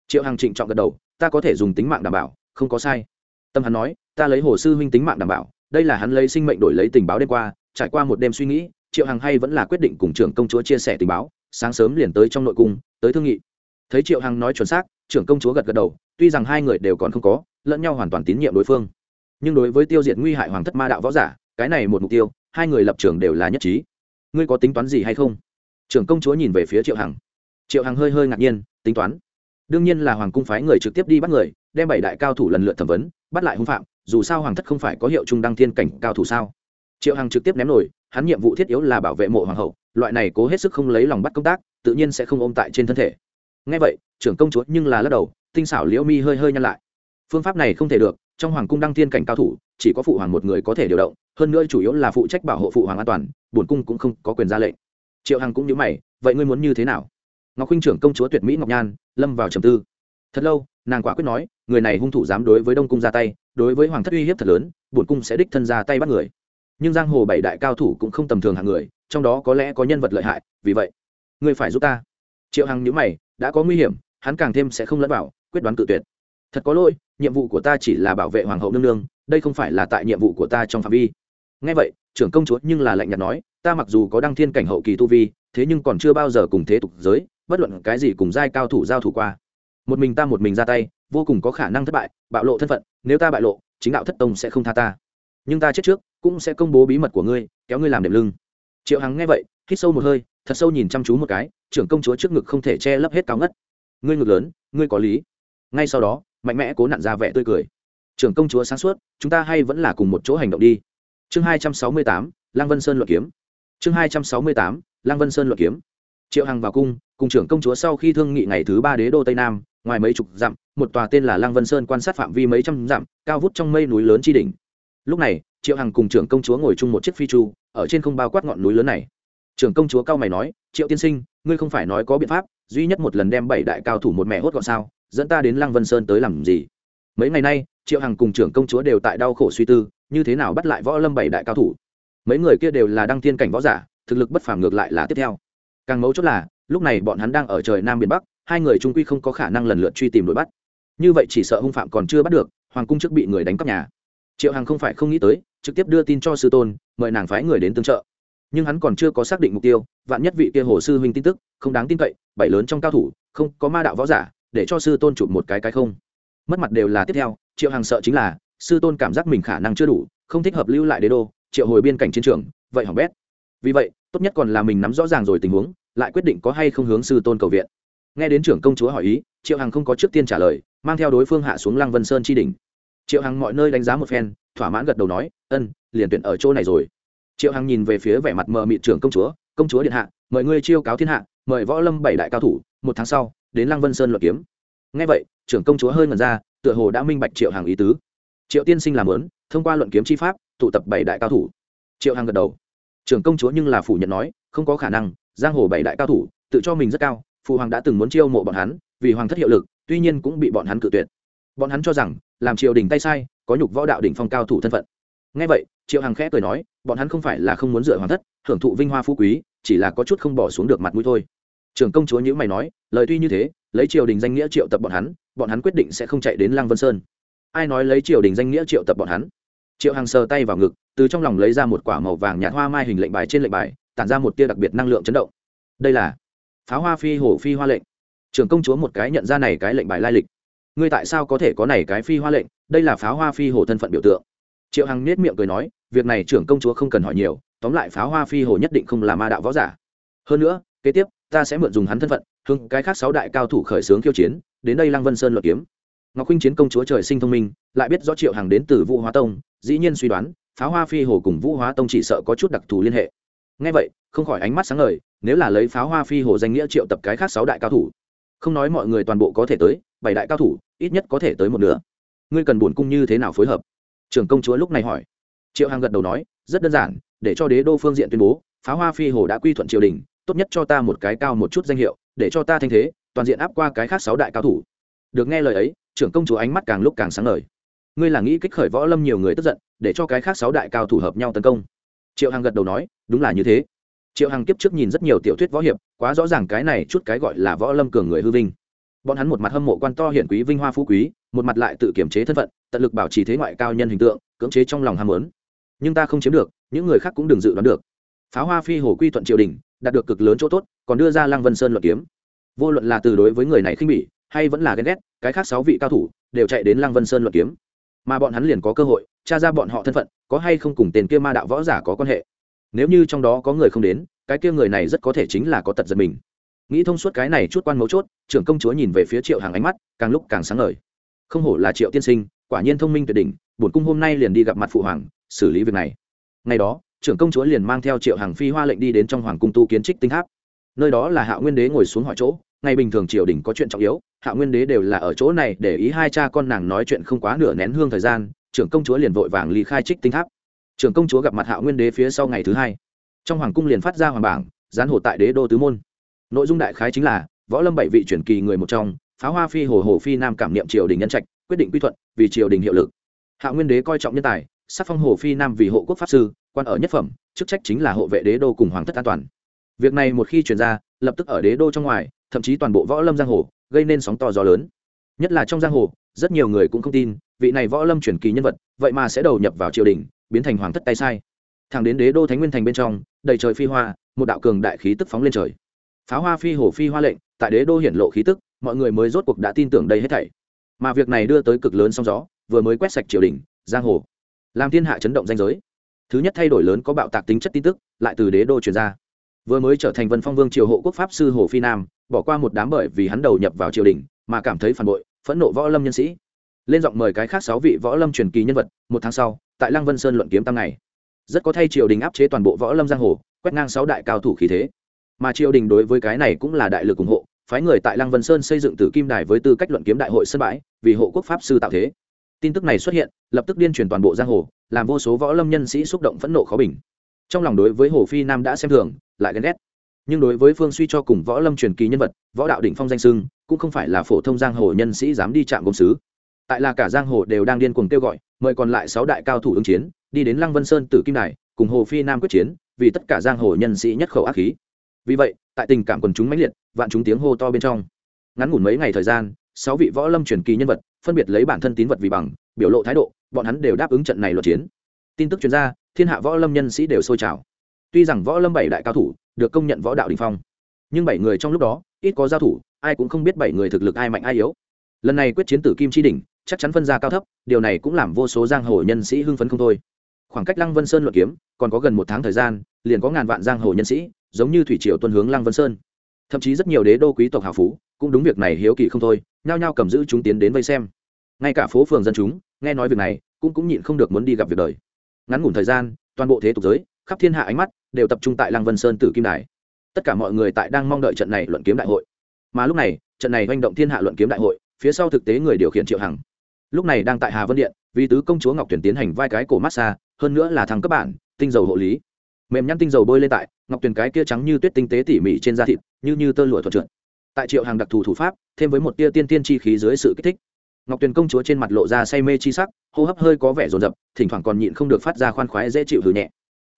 Triệu hằng trịnh trọng gật đầu, ta có thể dùng tính mạng đảm bảo, không có sai. Tâm hắn nói, ta lấy hồ sư huynh tính mạng đảm bảo, đây là hắn lấy sinh mệnh đổi lấy tình báo đêm qua, trải qua một đêm suy nghĩ, triệu hằng hay vẫn là quyết định cùng trưởng công chúa chia sẻ tình báo, sáng sớm liền tới trong nội cung, tới thương nghị. Thấy triệu hằng nói chuẩn xác, trưởng công chúa gật gật đầu, tuy rằng hai người đều còn không có, lẫn nhau hoàn toàn tín nhiệm đối phương nhưng đối với tiêu diệt nguy hại hoàng thất ma đạo võ giả, cái này một mục tiêu, hai người lập trường đều là nhất trí. Ngươi có tính toán gì hay không? Trưởng công chúa nhìn về phía triệu hằng. Triệu hằng hơi hơi ngạc nhiên, tính toán. Đương nhiên là hoàng cung phái người trực tiếp đi bắt người, đem bảy đại cao thủ lần lượt thẩm vấn, bắt lại hung phạm, dù sao hoàng thất không phải có hiệu trung đăng thiên cảnh cao thủ sao? Triệu hằng trực tiếp ném nổi, hắn nhiệm vụ thiết yếu là bảo vệ mộ hoàng hậu, loại này cố hết sức không lấy lòng bắt công tác, tự nhiên sẽ không ôm tại trên thân thể. Ngay vậy, trưởng công chúa nhưng là lắc đầu, tinh xảo liễu mi hơi hơi nhăn lại. Phương pháp này không thể được trong hoàng cung đăng thiên cảnh cao thủ, chỉ có phụ hoàng một người có thể điều động, hơn nữa chủ yếu là phụ trách bảo hộ phụ hoàng an toàn, bổn cung cũng không có quyền ra lệnh. Triệu hằng cũng nhớ mày, vậy ngươi muốn như thế nào? Ngọc huynh trưởng công chúa tuyệt mỹ ngọc nhan lâm vào trầm tư. Thật lâu, nàng quả quyết nói, người này hung thủ dám đối với đông cung ra tay, đối với hoàng thất uy hiếp thật lớn, bổn cung sẽ đích thân ra tay bắt người. Nhưng giang hồ bảy đại cao thủ cũng không tầm thường hạng người, trong đó có lẽ có nhân vật lợi hại, vì vậy, ngươi phải giúp ta. Triệu hằng nhớ mày, đã có nguy hiểm, hắn càng thêm sẽ không lẫn vào, quyết đoán cự tuyệt thật có lỗi, nhiệm vụ của ta chỉ là bảo vệ hoàng hậu nương nương, đây không phải là tại nhiệm vụ của ta trong phạm vi. Ngay vậy, trưởng công chúa nhưng là lạnh nhạt nói, ta mặc dù có đăng thiên cảnh hậu kỳ tu vi, thế nhưng còn chưa bao giờ cùng thế tục giới, bất luận cái gì cùng giai cao thủ giao thủ qua. Một mình ta một mình ra tay, vô cùng có khả năng thất bại, bạo lộ thân phận, nếu ta bại lộ, chính đạo thất tông sẽ không tha ta. Nhưng ta chết trước, cũng sẽ công bố bí mật của ngươi, kéo ngươi làm đệm lưng. Triệu hằng nghe vậy, hít sâu một hơi, thật sâu nhìn chăm chú một cái, trưởng công chúa trước ngực không thể che lấp hết cao ngất. Ngươi ngực lớn, ngươi có lý. Ngay sau đó mạnh mẽ cố nặn ra vẻ tươi cười. Trưởng công chúa sáng suốt, chúng ta hay vẫn là cùng một chỗ hành động đi. Chương hai trăm sáu mươi tám, lăng vân sơn luận kiếm. Chương hai trăm sáu mươi tám, lăng vân sơn luận kiếm. Triệu hằng vào cung, cùng trưởng công chúa sau khi thương nghị ngày thứ ba đế đô tây nam, ngoài mấy chục dặm, một tòa tên là lăng vân sơn quan sát phạm vi mấy trăm dặm, cao vút trong mây núi lớn tri đỉnh. Lúc này, triệu hằng cùng trưởng công chúa ngồi chung một chiếc phi chu, ở trên không bao quát ngọn núi lớn này trưởng công chúa cao mày nói, triệu tiên sinh, ngươi không phải nói có biện pháp, duy nhất một lần đem bảy đại cao thủ một mẹ hốt gọn sao, dẫn ta đến lăng vân sơn tới làm gì? Mấy ngày nay, triệu hằng cùng trưởng công chúa đều tại đau khổ suy tư, như thế nào bắt lại võ lâm bảy đại cao thủ? Mấy người kia đều là đăng thiên cảnh võ giả, thực lực bất phàm ngược lại là tiếp theo. Càng mấu chốt là, lúc này bọn hắn đang ở trời nam biển bắc, hai người trung quy không có khả năng lần lượt truy tìm đuổi bắt. Như vậy chỉ sợ hung phạm còn chưa bắt được, hoàng cung trước bị người đánh cắp nhà. Triệu hằng không phải không nghĩ tới, trực tiếp đưa tin cho sư tôn, mời nàng phái người đến tương trợ nhưng hắn còn chưa có xác định mục tiêu, vạn nhất vị kia hồ sư huynh tin tức, không đáng tin cậy, bảy lớn trong cao thủ, không có ma đạo võ giả, để cho sư tôn chụp một cái cái không. Mất mặt đều là tiếp theo, triệu hằng sợ chính là, sư tôn cảm giác mình khả năng chưa đủ, không thích hợp lưu lại đế đô, triệu hồi biên cảnh chiến trường, vậy hỏng bét. Vì vậy, tốt nhất còn là mình nắm rõ ràng rồi tình huống, lại quyết định có hay không hướng sư tôn cầu viện. Nghe đến trưởng công chúa hỏi ý, triệu hằng không có trước tiên trả lời, mang theo đối phương hạ xuống lăng vân sơn chi đỉnh. Triệu hằng mọi nơi đánh giá một phen, thỏa mãn gật đầu nói, ân, liền tuyển ở chỗ này rồi triệu hằng nhìn về phía vẻ mặt mờ mịt trưởng công chúa công chúa điện hạ, mời ngươi chiêu cáo thiên hạ, mời võ lâm bảy đại cao thủ, một tháng sau, đến lăng vân sơn luận kiếm. Ngay vậy, trưởng công chúa hơi ngần ra, tựa hồ đã minh bạch triệu Hằng ý tứ. Triệu tiên sinh làm lớn thông qua luận kiếm chi pháp, tụ tập bảy đại cao thủ. Triệu Hằng gật đầu. Trưởng công chúa nhưng là phủ nhận nói, không có khả năng, giang hồ bảy đại cao thủ, tự cho mình rất cao, phụ hoàng đã từng muốn chiêu mộ bọn hắn, vì hoàng thất hiệu lực, tuy nhiên cũng bị bọn hắn cự tuyệt. Bọn hắn cho rằng, làm triều đình tay sai, có nhục võ đạo đỉnh phong cao thủ thân phận. Ngay vậy triệu hằng khẽ cười nói, bọn hắn không phải là không muốn dựa hoàng thất, hưởng thụ vinh hoa phú quý, chỉ là có chút không bỏ xuống được mặt mũi thôi. Trưởng công chúa nhữ mày nói, lời tuy như thế, lấy triều đình danh nghĩa triệu tập bọn hắn bọn hắn quyết định sẽ không chạy đến lăng vân sơn. Ai nói lấy triều đình danh nghĩa triệu tập bọn hắn? Triệu hằng sờ tay vào ngực, từ trong lòng lấy ra một quả màu vàng nhạt hoa mai hình lệnh bài trên lệnh bài, tản ra một tia đặc biệt năng lượng chấn động. Đây là pháo hoa phi hổ phi hoa lệnh. Trưởng công chúa một cái nhận ra này cái lệnh bài lai lịch. Ngươi tại sao có thể có này cái phi hoa lệnh? Đây là pháo hoa phi hổ thân phận biểu tượng triệu hằng nết miệng cười nói, việc này trưởng công chúa không cần hỏi nhiều, tóm lại pháo hoa phi hồ nhất định không là ma đạo võ giả. Hơn nữa, kế tiếp, ta sẽ mượn dùng hắn thân phận hưng cái khác sáu đại cao thủ khởi xướng khiêu chiến, đến đây lăng vân sơn luật kiếm. Ngọc huynh chiến công chúa trời sinh thông minh, lại biết rõ triệu Hằng đến từ vũ hóa tông, dĩ nhiên suy đoán, pháo hoa phi hồ cùng vũ hóa tông chỉ sợ có chút đặc thù liên hệ. Ngay vậy, không khỏi ánh mắt sáng ngời, nếu là lấy pháo hoa phi hồ danh nghĩa triệu tập cái khác sáu đại cao thủ. Không nói mọi người toàn bộ có thể tới, bảy đại cao thủ, ít nhất có thể tới một nửa. Ngươi cần buồn cung như thế nào phối hợp? Trưởng công chúa lúc này hỏi. Triệu Hằng gật đầu nói, rất đơn giản, để cho đế đô phương diện tuyên bố pháo hoa phi hồ đã quy thuận triều đình, tốt nhất cho ta một cái cao một chút danh hiệu, để cho ta thanh thế, toàn diện áp qua cái khác sáu đại cao thủ. Được nghe lời ấy, trưởng công chúa ánh mắt càng lúc càng sáng lời. ngươi là nghĩ kích khởi võ lâm nhiều người tức giận, để cho cái khác sáu đại cao thủ hợp nhau tấn công? Triệu hằng gật đầu nói, đúng là như thế. Triệu hằng kiếp trước nhìn rất nhiều tiểu thuyết võ hiệp, quá rõ ràng cái này chút cái gọi là võ lâm cường người hư vinh bọn hắn một mặt hâm mộ quan to hiển quý vinh hoa phú quý, một mặt lại tự kiểm chế thân phận, tận lực bảo trì thế ngoại cao nhân hình tượng, cưỡng chế trong lòng ham muốn. Nhưng ta không chiếm được, những người khác cũng đừng dự đoán được. Pháo hoa phi hồ quy thuận triều đình, đạt được cực lớn chỗ tốt, còn đưa ra lăng vân sơn luận kiếm. Vô luận là từ đối với người này khinh bỉ, hay vẫn là ghen ghét, cái khác sáu vị cao thủ đều chạy đến lăng vân sơn luận kiếm. Mà bọn hắn liền có cơ hội, tra ra bọn họ thân phận, có hay không cùng tiền kia ma đạo võ giả có quan hệ. Nếu như trong đó có người không đến, cái kia người này rất có thể chính là có tật giật mình nghĩ thông suốt cái này chút quan mấu chốt, trưởng công chúa nhìn về phía triệu hàng ánh mắt, càng lúc càng sáng ngời. Không hổ là triệu tiên sinh, quả nhiên thông minh tuyệt đỉnh bổn cung hôm nay liền đi gặp mặt phụ hoàng, xử lý việc này. Ngày đó, trưởng công chúa liền mang theo triệu hàng phi hoa lệnh đi đến trong hoàng cung tu kiến trích tinh tháp nơi đó là hạ nguyên đế ngồi xuống hỏi chỗ, ngày bình thường triều đình có chuyện trọng yếu, hạ nguyên đế đều là ở chỗ này để ý hai cha con nàng nói chuyện không quá nửa nén hương thời gian, trưởng công chúa liền vội vàng ly khai trích tinh tháp trưởng công chúa gặp mặt hạ nguyên đế phía sau ngày thứ hai. Trong hoàng cung liền phát ra hoàng bảng, gián hồ tại đế đô tứ môn nội dung đại khái chính là, võ lâm bảy vị truyền kỳ người một trong pháo hoa phi hồ hồ phi nam cảm niệm triều đình nhân trạch, quyết định quy thuận, vì triều đình hiệu lực. Hạ nguyên đế coi trọng nhân tài, sắc phong hồ phi nam vì hộ quốc pháp sư, quan ở nhất phẩm, chức trách chính là hộ vệ đế đô cùng hoàng thất an toàn. Việc này một khi chuyển ra, lập tức ở đế đô trong ngoài, thậm chí toàn bộ võ lâm giang hồ, gây nên sóng to gió lớn. Nhất là trong giang hồ, rất nhiều người cũng không tin, vị này võ lâm truyền kỳ nhân vật, vậy mà sẽ đầu nhập vào triều đình, biến thành hoàng thất tay sai. Thẳng đến đế đô thánh nguyên thành bên trong, đầy trời phi hoa, một đạo cường đại khí tức phóng lên trời pháo hoa phi hồ phi hoa lệnh, tại đế đô hiển lộ khí tức, mọi người mới rốt cuộc đã tin tưởng đây hết thảy. Mà việc này đưa tới cực lớn sóng gió, vừa mới quét sạch triều đình, giang hồ, làm thiên hạ chấn động danh giới. Thứ nhất thay đổi lớn có bạo tạc tính chất tin tức, lại từ đế đô truyền ra. Vừa mới trở thành vân phong vương triều hộ quốc pháp sư hồ phi nam, bỏ qua một đám bởi vì hắn đầu nhập vào triều đình, mà cảm thấy phản bội, phẫn nộ võ lâm nhân sĩ. Lên giọng mời cái khác sáu vị võ lâm truyền kỳ nhân vật, một tháng sau, tại lăng vân sơn luận kiếm tăng ngày. Rất có thay triều đình áp chế toàn bộ võ lâm giang hồ, quét ngang sáu đại cao thủ khí thế mà triều đình đối với cái này cũng là đại lực ủng hộ, phái người tại lăng vân sơn xây dựng tử kim đài với tư cách luận kiếm đại hội sân bãi, vì hộ quốc pháp sư tạo thế. Tin tức này xuất hiện, lập tức điên truyền toàn bộ giang hồ, làm vô số võ lâm nhân sĩ xúc động phẫn nộ khó bình. Trong lòng đối với hồ phi nam đã xem thường, lại ghen ghét. Nhưng đối với phương suy cho cùng võ lâm truyền kỳ nhân vật, võ đạo đỉnh phong danh sưng cũng không phải là phổ thông giang hồ nhân sĩ dám đi chạm công sứ. Tại là cả giang hồ đều đang điên cuồng kêu gọi, mời còn lại sáu đại cao thủ ứng chiến, đi đến lăng vân sơn tử kim đài, cùng hồ phi nam quyết chiến, vì tất cả giang hồ nhân sĩ nhất khẩu ác khí vì vậy, tại tình cảm quần chúng mãnh liệt, vạn chúng tiếng hô to bên trong. Ngắn ngủn mấy ngày thời gian, sáu vị võ lâm truyền kỳ nhân vật, phân biệt lấy bản thân tín vật vì bằng, biểu lộ thái độ, bọn hắn đều đáp ứng trận này luật chiến. Tin tức chuyên gia thiên hạ võ lâm nhân sĩ đều sôi trào. Tuy rằng võ lâm bảy đại cao thủ được công nhận võ đạo đình phong, nhưng bảy người trong lúc đó, ít có giao thủ, ai cũng không biết bảy người thực lực ai mạnh ai yếu. Lần này quyết chiến tử kim chi đỉnh, chắc chắn phân ra cao thấp, điều này cũng làm vô số giang hồ nhân sĩ hưng phấn không thôi. Khoảng cách lăng vân sơn luận kiếm còn có gần một tháng thời gian, liền có ngàn vạn giang hồ nhân sĩ giống như thủy triều tuân hướng lăng vân sơn. Thậm chí rất nhiều đế đô quý tộc hào phú, cũng đúng việc này hiếu kỳ không thôi, nhao nhao cầm giữ chúng tiến đến vây xem. Ngay cả phố phường dân chúng, nghe nói việc này, cũng cũng nhịn không được muốn đi gặp việc đời. Ngắn ngủn thời gian, toàn bộ thế tục giới, khắp thiên hạ ánh mắt đều tập trung tại lăng vân sơn tử kim đài. Tất cả mọi người tại đang mong đợi trận này luận kiếm đại hội. Mà lúc này, trận này manh động thiên hạ luận kiếm đại hội, phía sau thực tế người điều khiển triệu hằng. Lúc này đang tại hà vân điện, vì tứ công chúa ngọc tuyển tiến hành vai cái cổ massage hơn nữa là thằng cấp bản, tinh dầu hộ lý mềm nhăn tinh dầu bôi lên tại, ngọc tuyển cái kia trắng như tuyết tinh tế tỉ mỉ trên da thịt, như như tơ lụa thuật trượt. Tại triệu hàng đặc thù thủ pháp, thêm với một tia tiên tiên chi khí dưới sự kích thích. Ngọc tuyền công chúa trên mặt lộ ra say mê chi sắc, hô hấp hơi có vẻ rồn rập thỉnh thoảng còn nhịn không được phát ra khoan khoái dễ chịu hử nhẹ.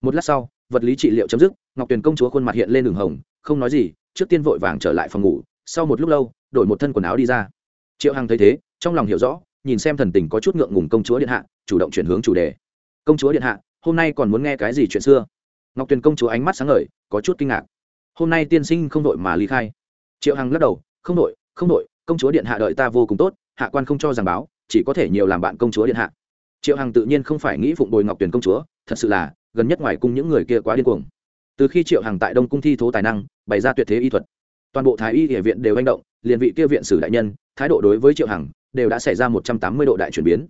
Một lát sau, vật lý trị liệu chấm dứt, ngọc tuyền công chúa khuôn mặt hiện lên đường hồng, không nói gì, trước tiên vội vàng trở lại phòng ngủ, sau một lúc lâu, đổi một thân quần áo đi ra. Triệu hằng thấy thế, trong lòng hiểu rõ, nhìn xem thần tình có chút ngượng ngùng công chúa điện hạ, chủ động chuyển hướng chủ đề. Công chúa điện hạ, hôm nay còn muốn nghe cái gì chuyện xưa? Ngọc tuyền công chúa ánh mắt sáng ngời, có chút kinh ngạc. Hôm nay tiên sinh không đội mà ly khai. Triệu hằng lắc đầu, không đội không đội, công chúa điện hạ đợi ta vô cùng tốt, hạ quan không cho giảng báo, chỉ có thể nhiều làm bạn công chúa điện hạ. Triệu hằng tự nhiên không phải nghĩ phụng bồi ngọc Tuyền công chúa, thật sự là, gần nhất ngoài cung những người kia quá điên cuồng. Từ khi triệu hằng tại đông cung thi thố tài năng, bày ra tuyệt thế y thuật, toàn bộ thái y địa viện đều manh động, liền vị kia viện sử đại nhân, thái độ đối với triệu hằng, đều đã xảy ra một trăm tám mươi độ đại chuyển biến.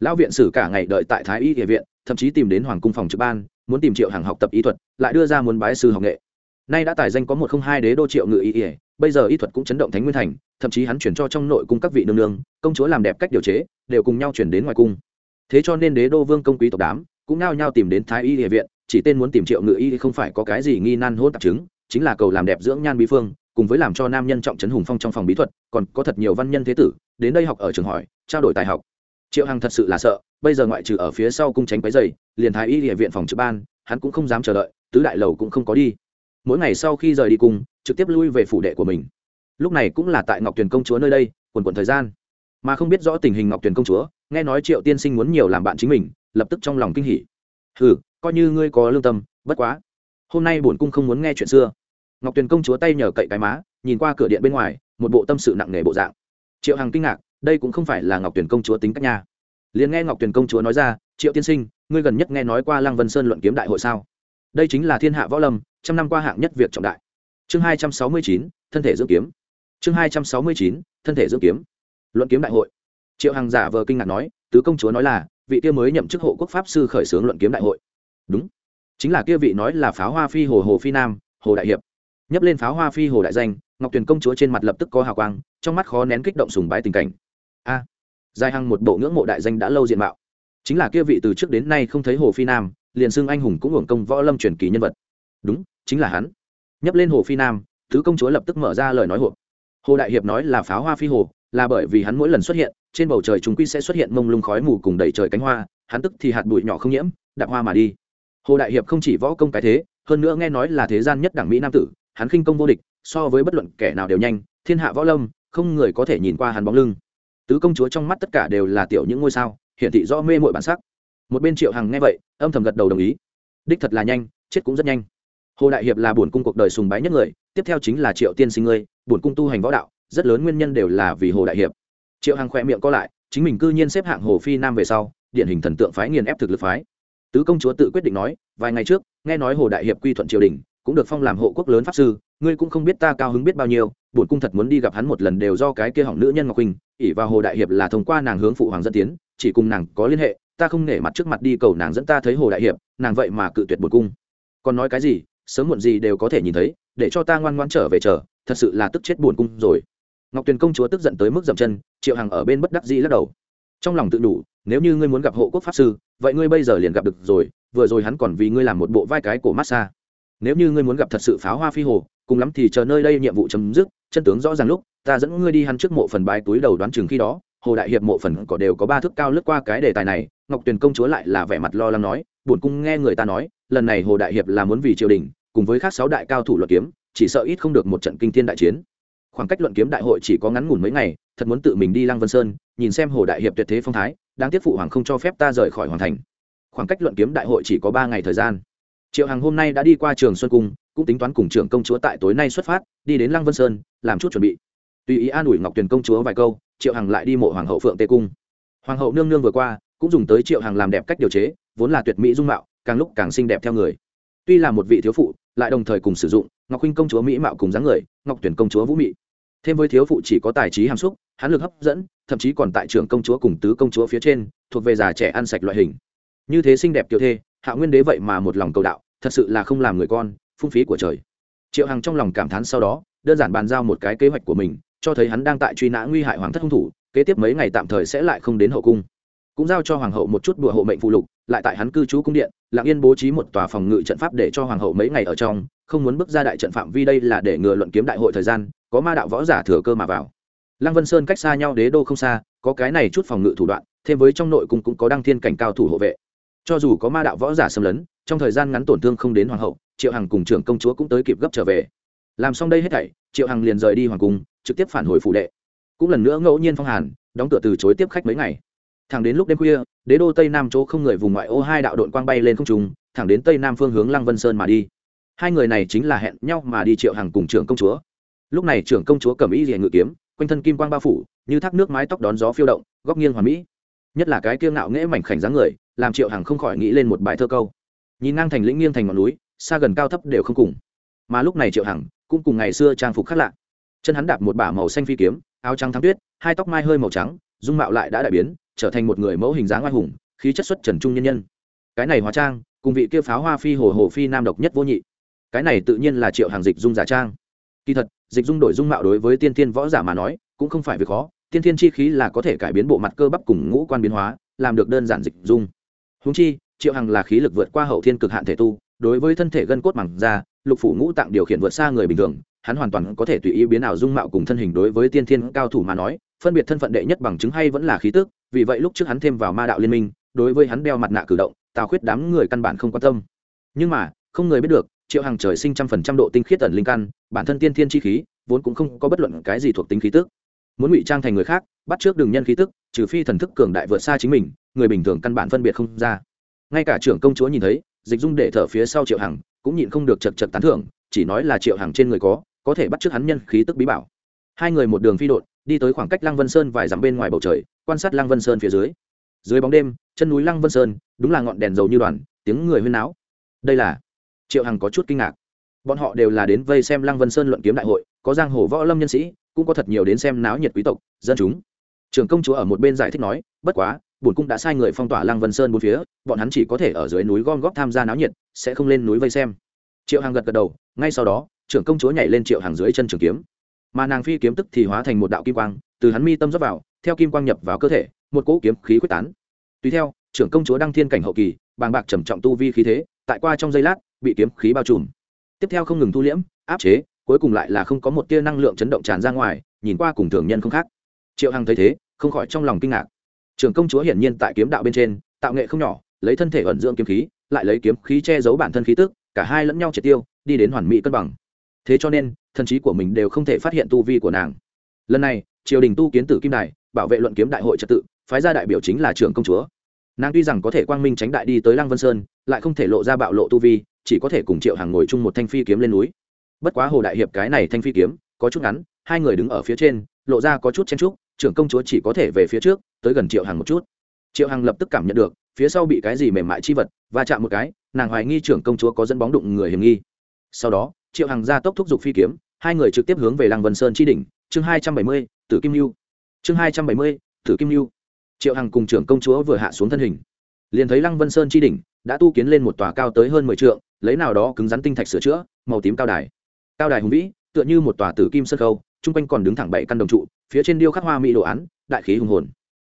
Lão viện sử cả ngày đợi tại thái y địa viện thậm chí tìm đến hoàng cung phòng trực ban, muốn tìm triệu hàng học tập y thuật, lại đưa ra muốn bái sư học nghệ. Nay đã tài danh có một không hai đế đô triệu ngự y ỉa bây giờ y thuật cũng chấn động thánh nguyên thành, thậm chí hắn chuyển cho trong nội cung các vị nương nương, công chúa làm đẹp cách điều chế, đều cùng nhau chuyển đến ngoài cung. Thế cho nên đế đô vương công quý tộc đám, cũng nao nhau tìm đến thái y địa viện, chỉ tên muốn tìm triệu ngự y không phải có cái gì nghi nan hôn tạp chứng, chính là cầu làm đẹp dưỡng nhan bí phương, cùng với làm cho nam nhân trọng trấn hùng phong trong phòng bí thuật, còn có thật nhiều văn nhân thế tử, đến đây học ở trường hỏi, trao đổi tài học triệu hằng thật sự là sợ, bây giờ ngoại trừ ở phía sau cung tránh quấy dày liền thái y địa viện phòng trực ban, hắn cũng không dám chờ đợi, tứ đại lầu cũng không có đi. Mỗi ngày sau khi rời đi cùng trực tiếp lui về phủ đệ của mình. Lúc này cũng là tại ngọc tuyền công chúa nơi đây, quần quần thời gian. Mà không biết rõ tình hình ngọc tuyền công chúa, nghe nói triệu tiên sinh muốn nhiều làm bạn chính mình, lập tức trong lòng kinh hỉ. Hừ, coi như ngươi có lương tâm, bất quá. Hôm nay bổn cung không muốn nghe chuyện xưa. Ngọc tuyền công chúa tay nhờ cậy cái má, nhìn qua cửa điện bên ngoài, một bộ tâm sự nặng nề bộ dạng. Triệu hằng kinh ngạc đây cũng không phải là ngọc tuyển công chúa tính cách nha. Liền nghe ngọc tuyển công chúa nói ra, triệu tiên sinh, ngươi gần nhất nghe nói qua lăng vân sơn luận kiếm đại hội sao? Đây chính là thiên hạ võ lâm, trăm năm qua hạng nhất việc trọng đại. Chương hai trăm sáu mươi chín, thân thể dưỡng kiếm. Chương hai trăm sáu mươi chín, thân thể dưỡng kiếm. Luận kiếm đại hội. Triệu hằng giả vờ kinh ngạc nói, tứ công chúa nói là, vị kia mới nhậm chức hộ quốc pháp sư khởi xướng luận kiếm đại hội. Đúng. Chính là kia vị nói là pháo hoa phi hồ hồ phi nam, hồ đại hiệp. Nhấp lên pháo hoa phi hồ đại danh, ngọc tuyền công chúa trên mặt lập tức có hào quang, trong mắt khó nén kích động sùng bái tình cảnh a. À, dài hằng một bộ ngưỡng mộ đại danh đã lâu diện mạo. Chính là kia vị từ trước đến nay không thấy hồ phi nam liền xưng anh hùng cũng hưởng công võ lâm truyền kỳ nhân vật. Đúng chính là hắn. Nhấp lên hồ phi nam thứ công chúa lập tức mở ra lời nói hộp. Hồ đại hiệp nói là pháo hoa phi hồ là bởi vì hắn mỗi lần xuất hiện trên bầu trời chúng quy sẽ xuất hiện mông lung khói mù cùng đầy trời cánh hoa hắn tức thì hạt bụi nhỏ không nhiễm đạp hoa mà đi. Hồ đại hiệp không chỉ võ công cái thế hơn nữa nghe nói là thế gian nhất đẳng mỹ nam tử hắn khinh công vô địch so với bất luận kẻ nào đều nhanh thiên hạ võ lâm không người có thể nhìn qua hắn bóng lưng tứ công chúa trong mắt tất cả đều là tiểu những ngôi sao, hiển thị rõ mê mội bản sắc. Một bên triệu hằng nghe vậy, âm thầm gật đầu đồng ý. Đích thật là nhanh, chết cũng rất nhanh. Hồ đại hiệp là bổn cung cuộc đời sùng bái nhất người, tiếp theo chính là triệu tiên sinh ngươi, bổn cung tu hành võ đạo, rất lớn nguyên nhân đều là vì hồ đại hiệp. Triệu hằng khỏe miệng co lại, chính mình cư nhiên xếp hạng hồ phi nam về sau, điển hình thần tượng phái nghiền ép thực lực phái. Tứ công chúa tự quyết định nói, vài ngày trước, nghe nói hồ đại hiệp quy thuận triều đình, cũng được phong làm hộ quốc lớn pháp sư, ngươi cũng không biết ta cao hứng biết bao nhiêu bổn cung thật muốn đi gặp hắn một lần đều do cái kia hỏng nữ nhân ngọc huynh ỷ và hồ đại hiệp là thông qua nàng hướng phụ hoàng dẫn tiến, chỉ cùng nàng có liên hệ, ta không nể mặt trước mặt đi cầu nàng dẫn ta thấy hồ đại hiệp, nàng vậy mà cự tuyệt bổn cung. Còn nói cái gì, sớm muộn gì đều có thể nhìn thấy, để cho ta ngoan ngoan trở về chờ, thật sự là tức chết bổn cung rồi. Ngọc tuyền công chúa tức giận tới mức dậm chân, triệu hằng ở bên bất đắc dĩ lắc đầu. Trong lòng tự đủ, nếu như ngươi muốn gặp hộ quốc pháp sư, vậy ngươi bây giờ liền gặp được rồi, vừa rồi hắn còn vì ngươi làm một bộ vai cái cổ massage nếu như ngươi muốn gặp thật sự pháo hoa phi hồ, cùng lắm thì chờ nơi đây nhiệm vụ chấm dứt chân tướng rõ ràng lúc, ta dẫn ngươi đi hắn trước mộ phần bái túi đầu đoán chừng khi đó, hồ đại hiệp mộ phần có đều có ba thước cao lướt qua cái đề tài này, ngọc tuyền công chúa lại là vẻ mặt lo lắng nói, bổn cung nghe người ta nói, lần này hồ đại hiệp là muốn vì triều đình, cùng với các sáu đại cao thủ luật kiếm, chỉ sợ ít không được một trận kinh thiên đại chiến. Khoảng cách luận kiếm đại hội chỉ có ngắn ngủn mấy ngày, thật muốn tự mình đi lăng vân sơn, nhìn xem hồ đại hiệp tuyệt thế phong thái, đáng tiếc phụ hoàng không cho phép ta rời khỏi hoàng thành. Khoảng cách luận kiếm đại hội chỉ có ba ngày thời gian triệu hằng hôm nay đã đi qua trường xuân cung, cũng tính toán cùng trưởng công chúa tại tối nay xuất phát, đi đến lăng vân sơn, làm chút chuẩn bị. Tùy ý an ủi ngọc tuyền công chúa vài câu, triệu hằng lại đi mộ hoàng hậu phượng tê cung. Hoàng hậu nương nương vừa qua, cũng dùng tới triệu hằng làm đẹp cách điều chế, vốn là tuyệt mỹ dung mạo, càng lúc càng xinh đẹp theo người. Tuy là một vị thiếu phụ, lại đồng thời cùng sử dụng, ngọc huynh công chúa mỹ mạo cùng dáng người, ngọc tuyển công chúa vũ mị. Thêm với thiếu phụ chỉ có tài trí hàm xúc hán lực hấp dẫn, thậm chí còn tại Trường công chúa cùng tứ công chúa phía trên, thuộc về già trẻ ăn sạch loại hình. Như thế xinh đẹp kiểu thê, hạ nguyên đế vậy mà một lòng cầu đạo thật sự là không làm người con, phung phí của trời. Triệu hằng trong lòng cảm thán sau đó, đơn giản bàn giao một cái kế hoạch của mình, cho thấy hắn đang tại truy nã nguy hại hoàng thất hung thủ, kế tiếp mấy ngày tạm thời sẽ lại không đến hậu cung. Cũng giao cho hoàng hậu một chút đùa hộ mệnh phụ lục, lại tại hắn cư trú cung điện lạng yên bố trí một tòa phòng ngự trận pháp để cho hoàng hậu mấy ngày ở trong, không muốn bước ra đại trận phạm vi đây là để ngừa luận kiếm đại hội thời gian, có ma đạo võ giả thừa cơ mà vào. Lăng vân sơn cách xa nhau đế đô không xa, có cái này chút phòng ngự thủ đoạn, thêm với trong nội cung cũng có đăng thiên cảnh cao thủ hộ vệ cho dù có ma đạo võ giả xâm lấn, trong thời gian ngắn tổn thương không đến hoàng hậu, triệu hằng cùng trưởng công chúa cũng tới kịp gấp trở về. Làm xong đây hết thảy, triệu hằng liền rời đi hoàng cung, trực tiếp phản hồi phủ đệ. Cũng lần nữa ngẫu nhiên phong hàn, đóng cửa từ chối tiếp khách mấy ngày. Thẳng đến lúc đêm khuya, đế đô tây nam chỗ không người vùng ngoại ô hai đạo đội quang bay lên không trùng thẳng đến tây nam phương hướng lăng vân sơn mà đi. Hai người này chính là hẹn nhau mà đi triệu hằng cùng trưởng công chúa. Lúc này trưởng công chúa cầm ý rìa ngự kiếm, quanh thân kim quang bao phủ, như thác nước mái tóc đón gió phiêu động, góc nghiêng hoàn mỹ. Nhất là cái kiêng ngạo nghễ mảnh khảnh dáng người làm triệu hằng không khỏi nghĩ lên một bài thơ câu. Nhìn ngang thành lĩnh nghiêng thành ngọn núi, xa gần cao thấp đều không cùng. Mà lúc này triệu hằng cũng cùng ngày xưa trang phục khác lạ. Chân hắn đạp một bả màu xanh phi kiếm, áo trắng thắng tuyết, hai tóc mai hơi màu trắng, dung mạo lại đã đại biến, trở thành một người mẫu hình dáng oai hùng, khí chất xuất trần trung nhân nhân. Cái này hóa trang, cùng vị kia pháo hoa phi hồ hồ phi nam độc nhất vô nhị. Cái này tự nhiên là triệu hàng dịch dung giả trang. Kỳ thật, dịch dung đổi dung mạo đối với tiên thiên võ giả mà nói, cũng không phải việc khó, tiên thiên chi khí là có thể cải biến bộ mặt cơ bắp cùng ngũ quan biến hóa, làm được đơn giản dịch dung húng chi, triệu hằng là khí lực vượt qua hậu thiên cực hạn thể tu, đối với thân thể gân cốt mẳng da lục phủ ngũ tạng điều khiển vượt xa người bình thường, hắn hoàn toàn có thể tùy ý biến ảo dung mạo cùng thân hình đối với tiên thiên cao thủ mà nói, phân biệt thân phận đệ nhất bằng chứng hay vẫn là khí tức, vì vậy lúc trước hắn thêm vào ma đạo liên minh, đối với hắn đeo mặt nạ cử động, tào khuyết đám người căn bản không quan tâm. Nhưng mà, không người biết được, triệu hàng trời sinh trăm phần trăm độ tinh khiết tần linh căn, bản thân tiên thiên chi khí, vốn cũng không có bất luận cái gì thuộc tính khí tức. Muốn ngụy trang thành người khác, bắt trước đường nhân khí tức, trừ phi thần thức cường đại vượt xa chính mình người bình thường căn bản phân biệt không ra. Ngay cả trưởng công chúa nhìn thấy, dịch dung để thở phía sau triệu hằng, cũng nhịn không được chật chật tán thưởng, chỉ nói là triệu hằng trên người có có thể bắt trước hắn nhân khí tức bí bảo. Hai người một đường phi đột, đi tới khoảng cách lăng vân sơn vài dặm bên ngoài bầu trời, quan sát lăng vân sơn phía dưới. Dưới bóng đêm, chân núi lăng vân sơn, đúng là ngọn đèn dầu như đoàn, tiếng người huyên náo. Đây là triệu hằng có chút kinh ngạc. Bọn họ đều là đến vây xem lăng vân sơn luận kiếm đại hội, có giang hồ võ lâm nhân sĩ, cũng có thật nhiều đến xem náo nhiệt quý tộc, dân chúng. Trưởng công chúa ở một bên giải thích nói, bất quá bổn cung đã sai người phong tỏa lăng vân sơn bốn phía, bọn hắn chỉ có thể ở dưới núi gom góp tham gia náo nhiệt, sẽ không lên núi vây xem. Triệu hàng gật gật đầu, ngay sau đó, trưởng công chúa nhảy lên triệu hàng dưới chân trường kiếm. Mà nàng phi kiếm tức thì hóa thành một đạo kim quang, từ hắn mi tâm dốc vào, theo kim quang nhập vào cơ thể, một cỗ kiếm khí quyết tán. Tùy theo, trưởng công chúa đăng thiên cảnh hậu kỳ, bàng bạc trầm trọng tu vi khí thế, tại qua trong giây lát, bị kiếm khí bao trùm. Tiếp theo không ngừng thu liễm, áp chế, cuối cùng lại là không có một tia năng lượng chấn động tràn ra ngoài, nhìn qua cùng thường nhân không khác. Triệu hằng thấy thế, không khỏi trong lòng kinh ngạc trưởng công chúa hiển nhiên tại kiếm đạo bên trên, tạo nghệ không nhỏ, lấy thân thể ẩn dưỡng kiếm khí, lại lấy kiếm khí che giấu bản thân khí tức, cả hai lẫn nhau triệt tiêu, đi đến hoàn mỹ cân bằng. Thế cho nên, thần trí của mình đều không thể phát hiện tu vi của nàng. Lần này, triều đình tu kiến tử kim đài, bảo vệ luận kiếm đại hội trật tự, phái ra đại biểu chính là trưởng công chúa. Nàng tuy rằng có thể quang minh tránh đại đi tới lăng vân sơn, lại không thể lộ ra bạo lộ tu vi, chỉ có thể cùng triệu hàng ngồi chung một thanh phi kiếm lên núi. Bất quá hồ đại hiệp cái này thanh phi kiếm, có chút ngắn, hai người đứng ở phía trên, lộ ra có chút chen trúc trưởng công chúa chỉ có thể về phía trước, tới gần triệu hằng một chút. Triệu hằng lập tức cảm nhận được, phía sau bị cái gì mềm mại chi vật và chạm một cái, nàng hoài nghi trưởng công chúa có dẫn bóng đụng người hiểm nghi. Sau đó, triệu hằng ra tốc thúc giục phi kiếm, hai người trực tiếp hướng về làng vân sơn chi đỉnh, chương hai trăm bảy mươi, tử kim lưu chương hai trăm bảy mươi, tử kim lưu triệu hằng cùng trưởng công chúa vừa hạ xuống thân hình, liền thấy lăng vân sơn chi đỉnh đã tu kiến lên một tòa cao tới hơn mười t lấy nào đó cứng rắn tinh thạch sửa chữa, màu tím cao đài. Cao đài hùng vĩ, tựa như một tòa tử kim sân khâu chung quanh còn đứng thẳng bảy căn đồng trụ phía trên điêu khắc hoa mỹ đồ án, đại khí hùng hồn.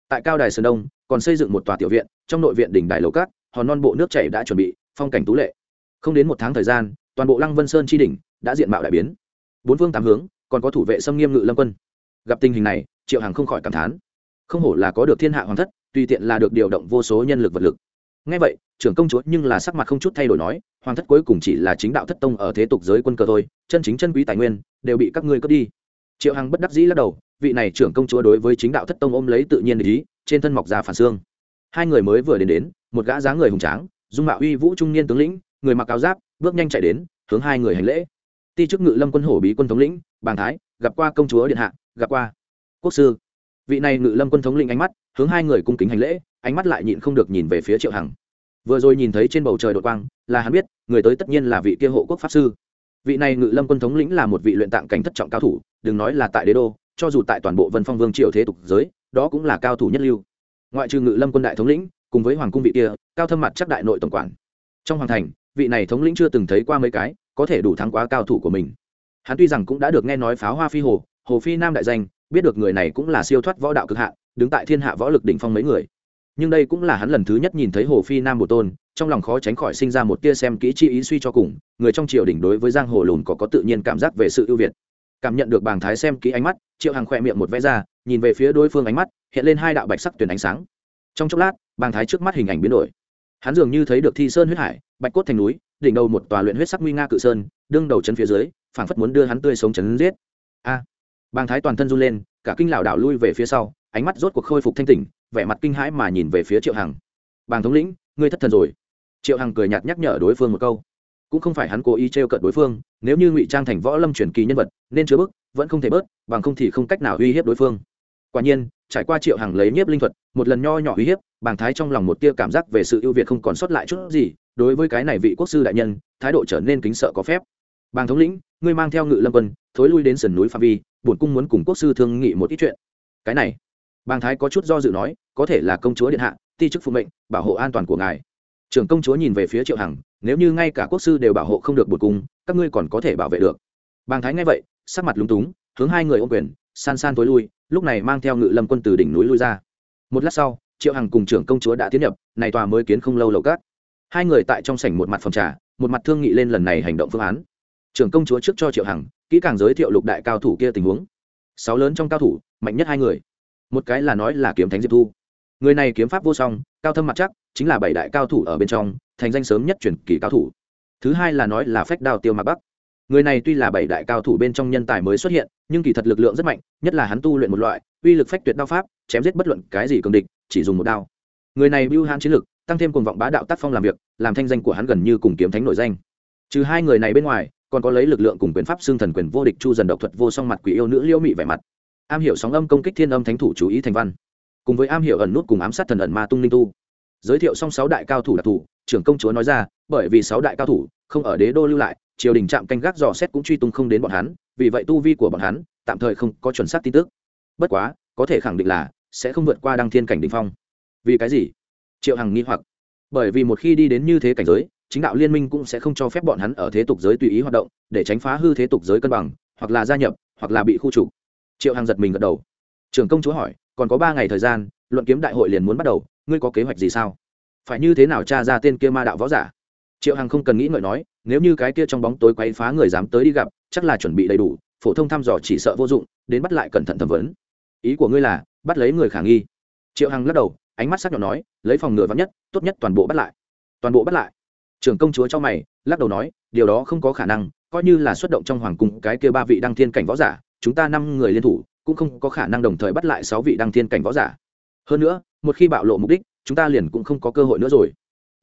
Tại cao đài sơn đông, còn xây dựng một tòa tiểu viện, trong nội viện đỉnh đài lầu cát, hòn non bộ nước chảy đã chuẩn bị, phong cảnh tú lệ. Không đến một tháng thời gian, toàn bộ lăng vân sơn tri đỉnh đã diện mạo đại biến. Bốn phương tám hướng, còn có thủ vệ xâm nghiêm ngự lâm quân. Gặp tình hình này, triệu hằng không khỏi cảm thán. Không hổ là có được thiên hạ hoàng thất, tùy tiện là được điều động vô số nhân lực vật lực. Ngay vậy, trưởng công chúa nhưng là sắc mặt không chút thay đổi nói, hoàng thất cuối cùng chỉ là chính đạo thất tông ở thế tục giới quân cờ thôi, chân chính chân quý tài nguyên, đều bị các ngươi cướp đi. Triệu hằng bất đắc dĩ lắc đầu vị này trưởng công chúa đối với chính đạo thất tông ôm lấy tự nhiên ý trên thân mọc ra phản xương. Hai người mới vừa đến đến, một gã dáng người hùng tráng, dung mạo uy vũ trung niên tướng lĩnh, người mặc áo giáp, bước nhanh chạy đến, hướng hai người hành lễ. Ti chức ngự lâm quân hổ bí quân thống lĩnh bàn thái, gặp qua công chúa điện hạ, gặp qua quốc sư. Vị này ngự lâm quân thống lĩnh ánh mắt, hướng hai người cung kính hành lễ, ánh mắt lại nhịn không được nhìn về phía triệu hằng. Vừa rồi nhìn thấy trên bầu trời đột quang, là hắn biết, người tới tất nhiên là vị kia hộ quốc pháp sư. Vị này ngự lâm quân thống lĩnh là một vị luyện tạng cảnh thất trọng cao thủ, đừng nói là tại đế đô cho dù tại toàn bộ vân phong vương triều thế tục giới, đó cũng là cao thủ nhất lưu. Ngoại trừ ngự lâm quân đại thống lĩnh, cùng với hoàng cung vị kia, cao thâm mặt chắc đại nội tổng quản. Trong hoàng thành, vị này thống lĩnh chưa từng thấy qua mấy cái, có thể đủ thắng quá cao thủ của mình. Hắn tuy rằng cũng đã được nghe nói pháo hoa phi hồ hồ phi nam đại danh, biết được người này cũng là siêu thoát võ đạo cực hạn, đứng tại thiên hạ võ lực đỉnh phong mấy người. Nhưng đây cũng là hắn lần thứ nhất nhìn thấy hồ phi nam bồ tôn, trong lòng khó tránh khỏi sinh ra một tia xem kỹ chi ý suy cho cùng, người trong triều đình đối với giang hồ lùn có có tự nhiên cảm giác về sự ưu việt cảm nhận được bàng thái xem kỹ ánh mắt, triệu hằng khỏe miệng một vẽ ra, nhìn về phía đối phương ánh mắt, hiện lên hai đạo bạch sắc tuyển ánh sáng. Trong chốc lát, bàng thái trước mắt hình ảnh biến đổi. Hắn dường như thấy được thi sơn huyết hải, bạch cốt thành núi, đỉnh đầu một tòa luyện huyết sắc nguy nga cự sơn, đương đầu chân phía dưới, phảng phất muốn đưa hắn tươi sống chấn giết. A! Bàng thái toàn thân run lên, cả kinh lảo đảo lui về phía sau, ánh mắt rốt cuộc khôi phục thanh tỉnh, vẻ mặt kinh hãi mà nhìn về phía triệu hằng. Bàng thống lĩnh, ngươi thất thần rồi. Triệu hằng cười nhạt nhắc nhở đối phương một câu cũng không phải hắn cố ý trêu cợt cận đối phương, nếu như ngụy trang thành võ lâm truyền kỳ nhân vật, nên chứa bức, vẫn không thể bớt, bằng không thì không cách nào uy hiếp đối phương. Quả nhiên, trải qua triệu hằng lấy nhiếp linh thuật, một lần nho nhỏ uy hiếp, bàng thái trong lòng một tia cảm giác về sự ưu việt không còn sót lại chút gì, đối với cái này vị quốc sư đại nhân, thái độ trở nên kính sợ có phép. Bàng thống lĩnh, ngươi mang theo ngự lâm quân, thối lui đến sườn núi phạm vi, bổn cung muốn cùng quốc sư thương nghị một ít chuyện. Cái này, bàng thái có chút do dự nói, có thể là công chúa điện hạ, ti chức phụ mệnh, bảo hộ an toàn của ngài. Trưởng công chúa nhìn về phía triệu hằng nếu như ngay cả quốc sư đều bảo hộ không được bột cung, các ngươi còn có thể bảo vệ được. Bàng thái nghe vậy, sắc mặt lúng túng, hướng hai người ô quyền, san san tối lui, lúc này mang theo ngự lâm quân từ đỉnh núi lui ra. Một lát sau, triệu hằng cùng trưởng công chúa đã tiến nhập, này tòa mới kiến không lâu lầu cát. Hai người tại trong sảnh một mặt phòng trà, một mặt thương nghị lên lần này hành động phương án. Trưởng công chúa trước cho triệu hằng, kỹ càng giới thiệu lục đại cao thủ kia tình huống. Sáu lớn trong cao thủ, mạnh nhất hai người. Một cái là nói là kiếm thánh diệp thu. Người này kiếm pháp vô song, cao thâm mặt chắc, chính là bảy đại cao thủ ở bên trong thành danh sớm nhất truyền kỳ cao thủ. Thứ hai là nói là phách đao tiêu mạc bắc. Người này tuy là bảy đại cao thủ bên trong nhân tài mới xuất hiện, nhưng kỳ thật lực lượng rất mạnh, nhất là hắn tu luyện một loại, uy lực phách tuyệt đao pháp, chém giết bất luận cái gì cường địch, chỉ dùng một đao. Người này bưu hãn chiến lực, tăng thêm cuồng vọng bá đạo tác phong làm việc, làm thanh danh của hắn gần như cùng kiếm thánh nổi danh. Trừ hai người này bên ngoài, còn có lấy lực lượng cùng quyền pháp xương thần quyền vô địch chu dần độc thuật vô song mặt quỷ yêu nữ liễu mị vẻ mặt. Am hiểu sóng âm công kích thiên âm thánh thủ chú ý thành văn. Cùng với am hiểu ẩn nút cùng ám sát thần ẩn ma tung linh tu giới thiệu xong sáu đại cao thủ đặc thù, trưởng công chúa nói ra, bởi vì sáu đại cao thủ không ở đế đô lưu lại, triều đình trạm canh gác dò xét cũng truy tung không đến bọn hắn, vì vậy tu vi của bọn hắn tạm thời không có chuẩn xác tin tức. Bất quá, có thể khẳng định là sẽ không vượt qua đăng thiên cảnh đ ỉ n h phong. Vì cái gì? Triệu hằng nghi hoặc. Bởi vì một khi đi đến như thế cảnh giới, chính đạo liên minh cũng sẽ không cho phép bọn hắn ở thế tục giới tùy ý hoạt động, để tránh phá hư thế tục giới cân bằng, hoặc là gia nhập, hoặc là bị khu trục. Triệu hằng giật mình gật đầu. Trưởng công chúa hỏi, còn có ba ngày thời gian, luận kiếm đại hội liền muốn bắt đầu ngươi có kế hoạch gì sao? Phải như thế nào tra ra tên kia ma đạo võ giả? Triệu hằng không cần nghĩ ngợi nói, nếu như cái kia trong bóng tối quấy phá người dám tới đi gặp, chắc là chuẩn bị đầy đủ, phổ thông thăm dò chỉ sợ vô dụng, đến bắt lại cẩn thận thẩm vấn. Ý của ngươi là, bắt lấy người khả nghi. Triệu hằng lắc đầu, ánh mắt sắc nhọn nói, lấy phòng ngựa vắn nhất, tốt nhất toàn bộ bắt lại. Toàn bộ bắt lại? Trưởng công chúa cho mày, lắc đầu nói, điều đó không có khả năng, coi như là xuất động trong hoàng cung cái kia ba vị đăng thiên cảnh võ giả, chúng ta năm người liên thủ, cũng không có khả năng đồng thời bắt lại sáu vị đăng thiên cảnh võ giả. Hơn nữa một khi bạo lộ mục đích, chúng ta liền cũng không có cơ hội nữa rồi.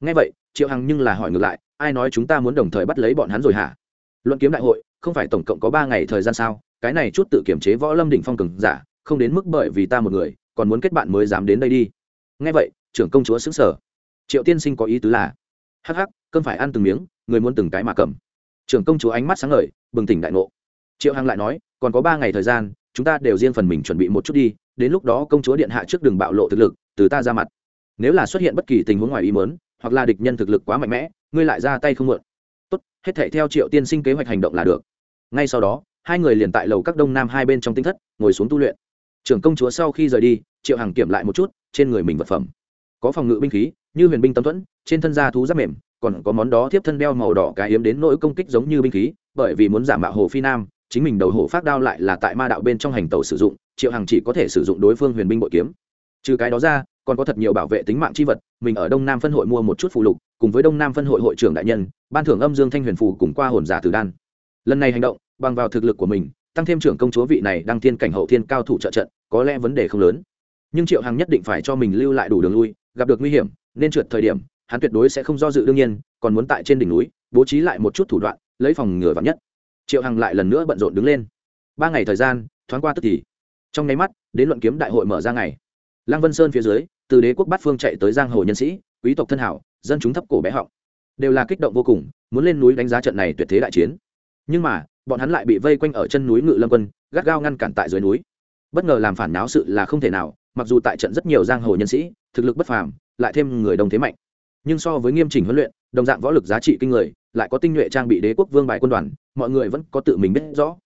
Ngay vậy, triệu hằng nhưng là hỏi ngược lại, ai nói chúng ta muốn đồng thời bắt lấy bọn hắn rồi hả? Luận kiếm đại hội, không phải tổng cộng có ba ngày thời gian sao? Cái này chút tự kiểm chế võ lâm đỉnh phong cường giả, không đến mức bởi vì ta một người, còn muốn kết bạn mới dám đến đây đi. Ngay vậy, trưởng công chúa xứng sở triệu tiên sinh có ý tứ là, hắc hắc, cơm phải ăn từng miếng, người muốn từng cái mà cầm. Trưởng công chúa ánh mắt sáng ngời, bừng tỉnh đại ngộ. Triệu hằng lại nói, còn có ba ngày thời gian, chúng ta đều riêng phần mình chuẩn bị một chút đi, đến lúc đó công chúa điện hạ trước đường bạo lộ thực lực từ ta ra mặt. Nếu là xuất hiện bất kỳ tình huống ngoài ý mớn hoặc là địch nhân thực lực quá mạnh mẽ, ngươi lại ra tay không mượn. Tốt, hết thể theo triệu tiên sinh kế hoạch hành động là được. Ngay sau đó, hai người liền tại lầu các đông nam hai bên trong tinh thất, ngồi xuống tu luyện. Trưởng công chúa sau khi rời đi, triệu hằng kiểm lại một chút, trên người mình vật phẩm. Có phòng ngự binh khí, như huyền binh tâm thuẫn, trên thân da thú giáp mềm, còn có món đó tiếp thân đeo màu đỏ cái yếm đến nỗi công kích giống như binh khí, bởi vì muốn giảm mạo hồ phi nam, chính mình đầu hổ phát đao lại là tại ma đạo bên trong hành tàu sử dụng, triệu hằng chỉ có thể sử dụng đối phương huyền binh bội kiếm trừ cái đó ra, còn có thật nhiều bảo vệ tính mạng chi vật, mình ở đông nam phân hội mua một chút phụ lục, cùng với đông nam phân hội hội trưởng đại nhân, ban thưởng âm dương thanh huyền phù cùng qua hồn giả tử đan. Lần này hành động, bằng vào thực lực của mình, tăng thêm trưởng công chúa vị này đăng thiên cảnh hậu thiên cao thủ trợ trận, có lẽ vấn đề không lớn. Nhưng triệu hằng nhất định phải cho mình lưu lại đủ đường lui, gặp được nguy hiểm, nên trượt thời điểm, hắn tuyệt đối sẽ không do dự đương nhiên, còn muốn tại trên đỉnh núi, bố trí lại một chút thủ đoạn, lấy phòng ngừa vắng nhất. Triệu hằng lại lần nữa bận rộn đứng lên. Ba ngày thời gian, thoáng qua tức thì. Trong nháy mắt, đến luận kiếm đại hội mở ra ngày lăng vân sơn phía dưới, từ đế quốc bát phương chạy tới giang hồ nhân sĩ, quý tộc thân hảo, dân chúng thấp cổ bé họng. Đều là kích động vô cùng, muốn lên núi đánh giá trận này tuyệt thế đại chiến. Nhưng mà, bọn hắn lại bị vây quanh ở chân núi ngự lâm quân, gắt gao ngăn cản tại dưới núi. Bất ngờ làm phản náo sự là không thể nào, mặc dù tại trận rất nhiều giang hồ nhân sĩ, thực lực bất phàm, lại thêm người đồng thế mạnh. Nhưng so với nghiêm chỉnh huấn luyện, đồng dạng võ lực giá trị kinh người, lại có tinh nhuệ trang bị đế quốc vương bài quân đoàn, mọi người vẫn có tự mình biết rõ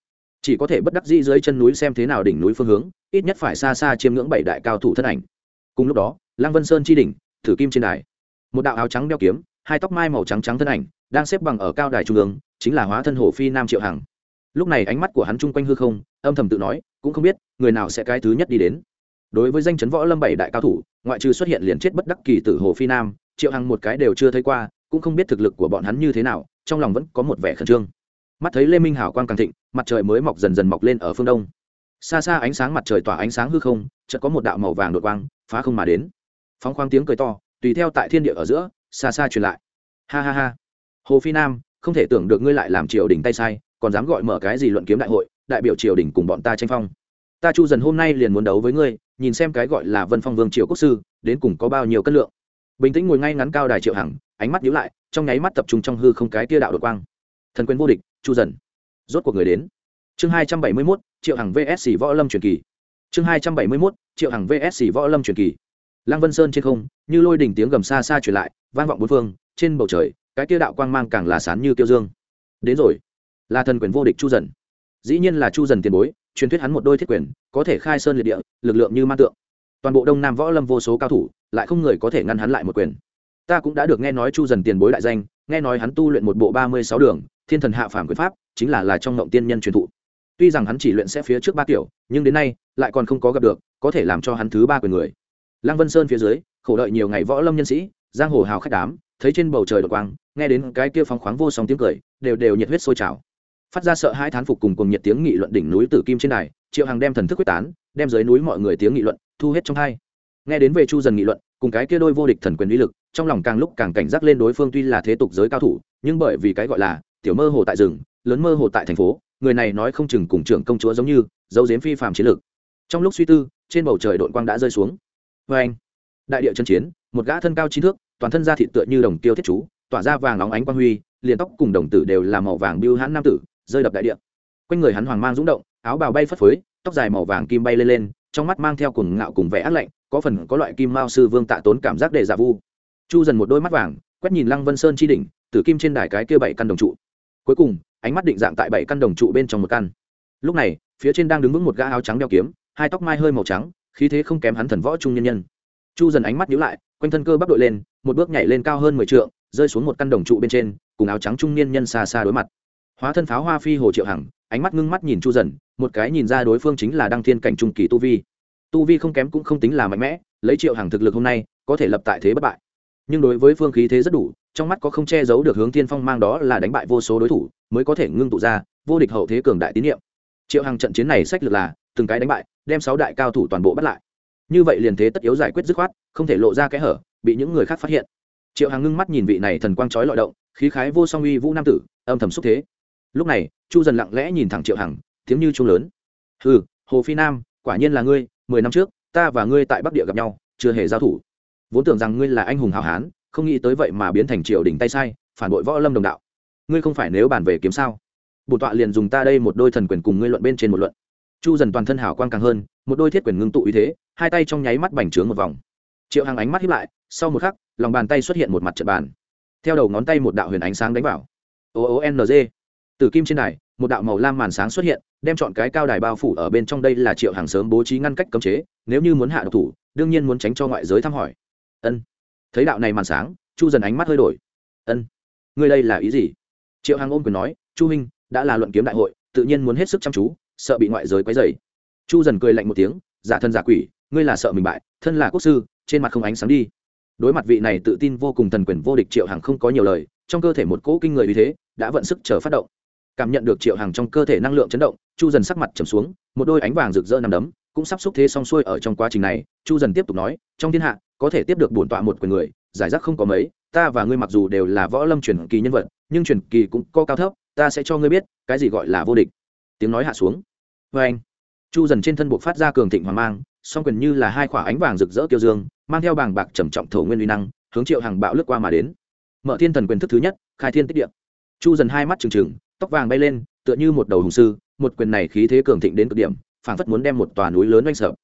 chỉ có thể bất đắc dĩ dưới chân núi xem thế nào đỉnh núi phương hướng, ít nhất phải xa xa chiêm ngưỡng bảy đại cao thủ thân ảnh. Cùng lúc đó, lăng vân sơn chi đỉnh, thử kim trên đài. Một đạo áo trắng đeo kiếm, hai tóc mai màu trắng trắng thân ảnh, đang xếp bằng ở cao đài trung ương, chính là hóa thân hồ phi nam triệu hằng. Lúc này ánh mắt của hắn chung quanh hư không, âm thầm tự nói, cũng không biết, người nào sẽ cái thứ nhất đi đến. Đối với danh chấn võ lâm bảy đại cao thủ, ngoại trừ xuất hiện liền chết bất đắc kỳ tử hồ phi nam, triệu hằng một cái đều chưa thấy qua, cũng không biết thực lực của bọn hắn như thế nào, trong lòng vẫn có một vẻ khẩn trương mắt thấy lê minh hảo quang càng thịnh, mặt trời mới mọc dần dần mọc lên ở phương đông. Xa xa ánh sáng mặt trời tỏa ánh sáng hư không, chợt có một đạo màu vàng đột quang, phá không mà đến. Phóng khoáng tiếng cười to, tùy theo tại thiên địa ở giữa, xa xa truyền lại. Ha ha ha. Hồ phi nam, không thể tưởng được ngươi lại làm triều đình tay sai, còn dám gọi mở cái gì luận kiếm đại hội, đại biểu triều đình cùng bọn ta tranh phong. Ta chu dần hôm nay liền muốn đấu với ngươi, nhìn xem cái gọi là vân phong vương triều quốc sư, đến cùng có bao nhiêu cân lượng. Bình tĩnh ngồi ngay ngắn cao đài triệu hằng, ánh mắt nhíu lại, trong nháy mắt tập trung trong hư không cái tia đạo đột quang thần quyền vô địch, chu dần. Rốt cuộc người đến. Chương hai trăm bảy mươi mốt, triệu hằng vsc võ lâm truyền kỳ. Chương hai trăm bảy mươi mốt, triệu hằng vsc võ lâm truyền kỳ. Lăng vân sơn trên không, như lôi đỉnh tiếng gầm xa xa truyền lại, vang vọng bốn phương, trên bầu trời, cái kia đạo quang mang càng là sán như tiêu dương. Đến rồi. Là thần quyền vô địch chu dần. Dĩ nhiên là chu dần tiền bối, truyền thuyết hắn một đôi thiết quyền, có thể khai sơn liệt địa, lực lượng như ma tượng. Toàn bộ đông nam võ lâm vô số cao thủ, lại không người có thể ngăn hắn lại một quyền. Ta cũng đã được nghe nói chu dần tiền bối đại danh nghe nói hắn tu luyện một bộ ba mươi sáu đường thiên thần hạ phàm quyền pháp chính là là trong ngộng tiên nhân truyền thụ. Tuy rằng hắn chỉ luyện sẽ phía trước ba kiểu nhưng đến nay lại còn không có gặp được có thể làm cho hắn thứ ba quyền người. Lăng vân sơn phía dưới khổ đợi nhiều ngày võ lâm nhân sĩ giang hồ hào khách đám thấy trên bầu trời đột quang nghe đến cái kia phóng khoáng vô song tiếng cười đều đều nhiệt huyết sôi trào. Phát ra sợ hai thán phục cùng cùng nhiệt tiếng nghị luận đỉnh núi tử kim trên này, triệu hàng đem thần thức quyết tán đem dưới núi mọi người tiếng nghị luận thu hết trong hai. Nghe đến về chu dần nghị luận cùng cái kia đôi vô địch thần quyền uy lực, trong lòng càng lúc càng cảnh giác lên đối phương tuy là thế tục giới cao thủ, nhưng bởi vì cái gọi là tiểu mơ hồ tại rừng, lớn mơ hồ tại thành phố, người này nói không chừng cùng trưởng công chúa giống như dấu diếm phi phạm chiến lược trong lúc suy tư, trên bầu trời đội quang đã rơi xuống. Vê anh, đại địa chân chiến, một gã thân cao chín thước, toàn thân da thịt tựa như đồng tiêu thiết chú, tỏa ra vàng óng ánh quang huy, liền tóc cùng đồng tử đều là màu vàng biêu hãn nam tử, rơi đập đại địa. Quanh người hắn hoàng mang rúng động, áo bào bay phất phới, tóc dài màu vàng kim bay lên lên trong mắt mang theo cùng ngạo cùng vẻ ác lạnh, có phần có loại kim mao sư vương tạ tốn cảm giác để giả vu. Chu dần một đôi mắt vàng, quét nhìn lăng vân sơn chi đỉnh, tử kim trên đài cái kia bảy căn đồng trụ. Cuối cùng, ánh mắt định dạng tại bảy căn đồng trụ bên trong một căn. Lúc này, phía trên đang đứng vững một gã áo trắng đeo kiếm, hai tóc mai hơi màu trắng, khí thế không kém hắn thần võ trung nhân nhân. Chu dần ánh mắt nhíu lại, quanh thân cơ bắp đội lên, một bước nhảy lên cao hơn mười trượng, rơi xuống một căn đồng trụ bên trên, cùng áo trắng trung niên nhân xa xa đối mặt. Hóa thân pháo hoa phi hồ triệu hằng ánh mắt ngưng mắt nhìn chu dần, một cái nhìn ra đối phương chính là đăng thiên cảnh trung kỳ tu vi. Tu vi không kém cũng không tính là mạnh mẽ, lấy triệu hằng thực lực hôm nay, có thể lập tại thế bất bại. Nhưng đối với phương khí thế rất đủ, trong mắt có không che giấu được hướng thiên phong mang đó là đánh bại vô số đối thủ, mới có thể ngưng tụ ra vô địch hậu thế cường đại tín nhiệm. Triệu hằng trận chiến này sách lược là, từng cái đánh bại, đem sáu đại cao thủ toàn bộ bắt lại. Như vậy liền thế tất yếu giải quyết dứt khoát, không thể lộ ra kẽ hở, bị những người khác phát hiện. Triệu hằng ngưng mắt nhìn vị này thần quang trói lọi động, khí khái vô song uy vũ nam tử, âm thầm xúc thế lúc này, chu dần lặng lẽ nhìn thẳng triệu hằng, tiếng như chung lớn. Ừ hồ phi nam, quả nhiên là ngươi, mười năm trước, ta và ngươi tại bắc địa gặp nhau, chưa hề giao thủ. Vốn tưởng rằng ngươi là anh hùng hào hán, không nghĩ tới vậy mà biến thành triều đình tay sai, phản bội võ lâm đồng đạo. Ngươi không phải nếu bàn về kiếm sao? Bổn tọa liền dùng ta đây một đôi thần quyền cùng ngươi luận bên trên một luận. Chu dần toàn thân hào quang càng hơn, một đôi thiết quyền ngưng tụ ý thế, hai tay trong nháy mắt bành trướng một vòng. Triệu hằng ánh mắt hiếp lại, sau một khắc, lòng bàn tay xuất hiện một mặt trận bàn. Theo đầu ngón tay một đạo huyền ánh sáng đánh vào. Ồ o n g từ kim trên đài, một đạo màu lam màn sáng xuất hiện, đem chọn cái cao đài bao phủ ở bên trong đây là triệu hàng sớm bố trí ngăn cách cấm chế, nếu như muốn hạ độc thủ, đương nhiên muốn tránh cho ngoại giới thăm hỏi. Ân. Thấy đạo này màn sáng, chu dần ánh mắt hơi đổi. Ân. Ngươi đây là ý gì? Triệu hàng ôm quyền nói, chu huynh đã là luận kiếm đại hội, tự nhiên muốn hết sức chăm chú, sợ bị ngoại giới quấy dày chu dần cười lạnh một tiếng, giả thân giả quỷ, ngươi là sợ mình bại, thân là quốc sư, trên mặt không ánh sáng đi. Đối mặt vị này tự tin vô cùng thần quyền vô địch triệu hàng không có nhiều lời, trong cơ thể một cỗ kinh người uy thế, đã vận sức chờ phát động cảm nhận được triệu hàng trong cơ thể năng lượng chấn động, chu dần sắc mặt trầm xuống, một đôi ánh vàng rực rỡ nằm đấm cũng sắp xúc thế xong xuôi ở trong quá trình này, chu dần tiếp tục nói, trong thiên hạ, có thể tiếp được bổn tọa một quyền người, giải rác không có mấy, ta và ngươi mặc dù đều là võ lâm truyền kỳ nhân vật, nhưng truyền kỳ cũng có cao thấp, ta sẽ cho ngươi biết, cái gì gọi là vô địch. Tiếng nói hạ xuống. Vê anh. Chu dần trên thân buộc phát ra cường thịnh hoàng mang, song quyền như là hai khỏa ánh vàng rực rỡ kiêu dương, mang theo bàng bạc trầm trọng thổ nguyên uy năng, hướng triệu hàng bạo lướt qua mà đến. Mở thiên thần quyền thức thứ nhất, khai thiên tích điệm chu dần hai mắt trừng trừng tóc vàng bay lên, tựa như một đầu hùng sư, một quyền này khí thế cường thịnh đến cực điểm, phảng phất muốn đem một tòa núi lớn oanh sợ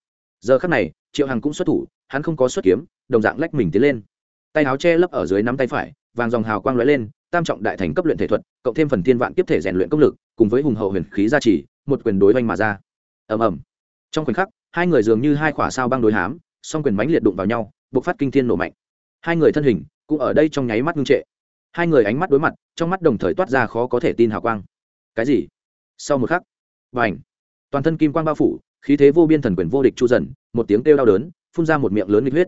giờ khắc này, triệu hằng cũng xuất thủ, hắn không có xuất kiếm, đồng dạng lách mình tiến lên. Tay áo che lấp ở dưới nắm tay phải, vàng dòng hào quang lóe lên, tam trọng đại thành cấp luyện thể thuật, cộng thêm phần thiên vạn kiếp thể rèn luyện công lực, cùng với hùng hậu huyền khí gia trì, một quyền đối oanh mà ra. Ầm ầm. Trong khoảnh khắc, hai người dường như hai khỏa sao băng đối hám, song quyền mánh liệt đụng vào nhau, bộc phát kinh thiên nổ mạnh. Hai người thân hình cũng ở đây trong nháy mắt ngưng trệ hai người ánh mắt đối mặt, trong mắt đồng thời toát ra khó có thể tin hào quang. Cái gì? Sau một khắc và ảnh toàn thân kim quang bao phủ, khí thế vô biên thần quyền vô địch chu dần, một tiếng kêu đau đớn, phun ra một miệng lớn nghịch huyết.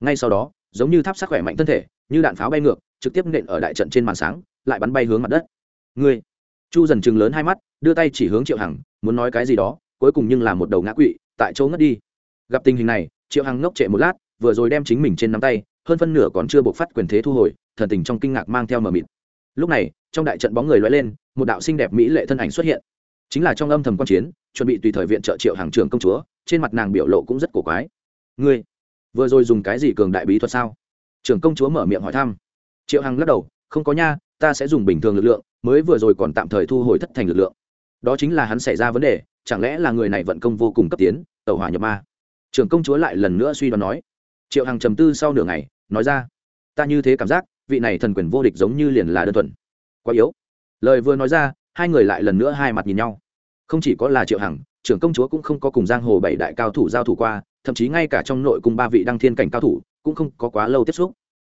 Ngay sau đó, giống như tháp sắc khỏe mạnh thân thể, như đạn pháo bay ngược, trực tiếp nện ở đại trận trên màn sáng, lại bắn bay hướng mặt đất. Ngươi! Chu dần chừng lớn hai mắt, đưa tay chỉ hướng triệu hằng, muốn nói cái gì đó, cuối cùng nhưng là một đầu ngã quỵ, tại chỗ ngất đi. Gặp tình hình này, triệu hằng ngốc trệ một lát, vừa rồi đem chính mình trên nắm tay, hơn phân nửa còn chưa buộc phát quyền thế thu hồi thần tình trong kinh ngạc mang theo mờ mịt. Lúc này, trong đại trận bóng người lóe lên, một đạo xinh đẹp mỹ lệ thân ảnh xuất hiện. Chính là trong âm thầm quan chiến, chuẩn bị tùy thời viện trợ triệu hàng trưởng công chúa, trên mặt nàng biểu lộ cũng rất cổ quái. Ngươi, vừa rồi dùng cái gì cường đại bí thuật sao? Trưởng công chúa mở miệng hỏi thăm. Triệu hằng lắc đầu, không có nha, ta sẽ dùng bình thường lực lượng, mới vừa rồi còn tạm thời thu hồi thất thành lực lượng. Đó chính là hắn xảy ra vấn đề, chẳng lẽ là người này vận công vô cùng cấp tiến, tẩu hỏa nhập ma? Trưởng công chúa lại lần nữa suy đoán nói. Triệu hằng trầm tư sau nửa ngày, nói ra, ta như thế cảm giác vị này thần quyền vô địch giống như liền là đơn thuần. Quá yếu. Lời vừa nói ra, hai người lại lần nữa hai mặt nhìn nhau. Không chỉ có là triệu hằng, trưởng công chúa cũng không có cùng giang hồ bảy đại cao thủ giao thủ qua, thậm chí ngay cả trong nội cung ba vị đăng thiên cảnh cao thủ cũng không có quá lâu tiếp xúc.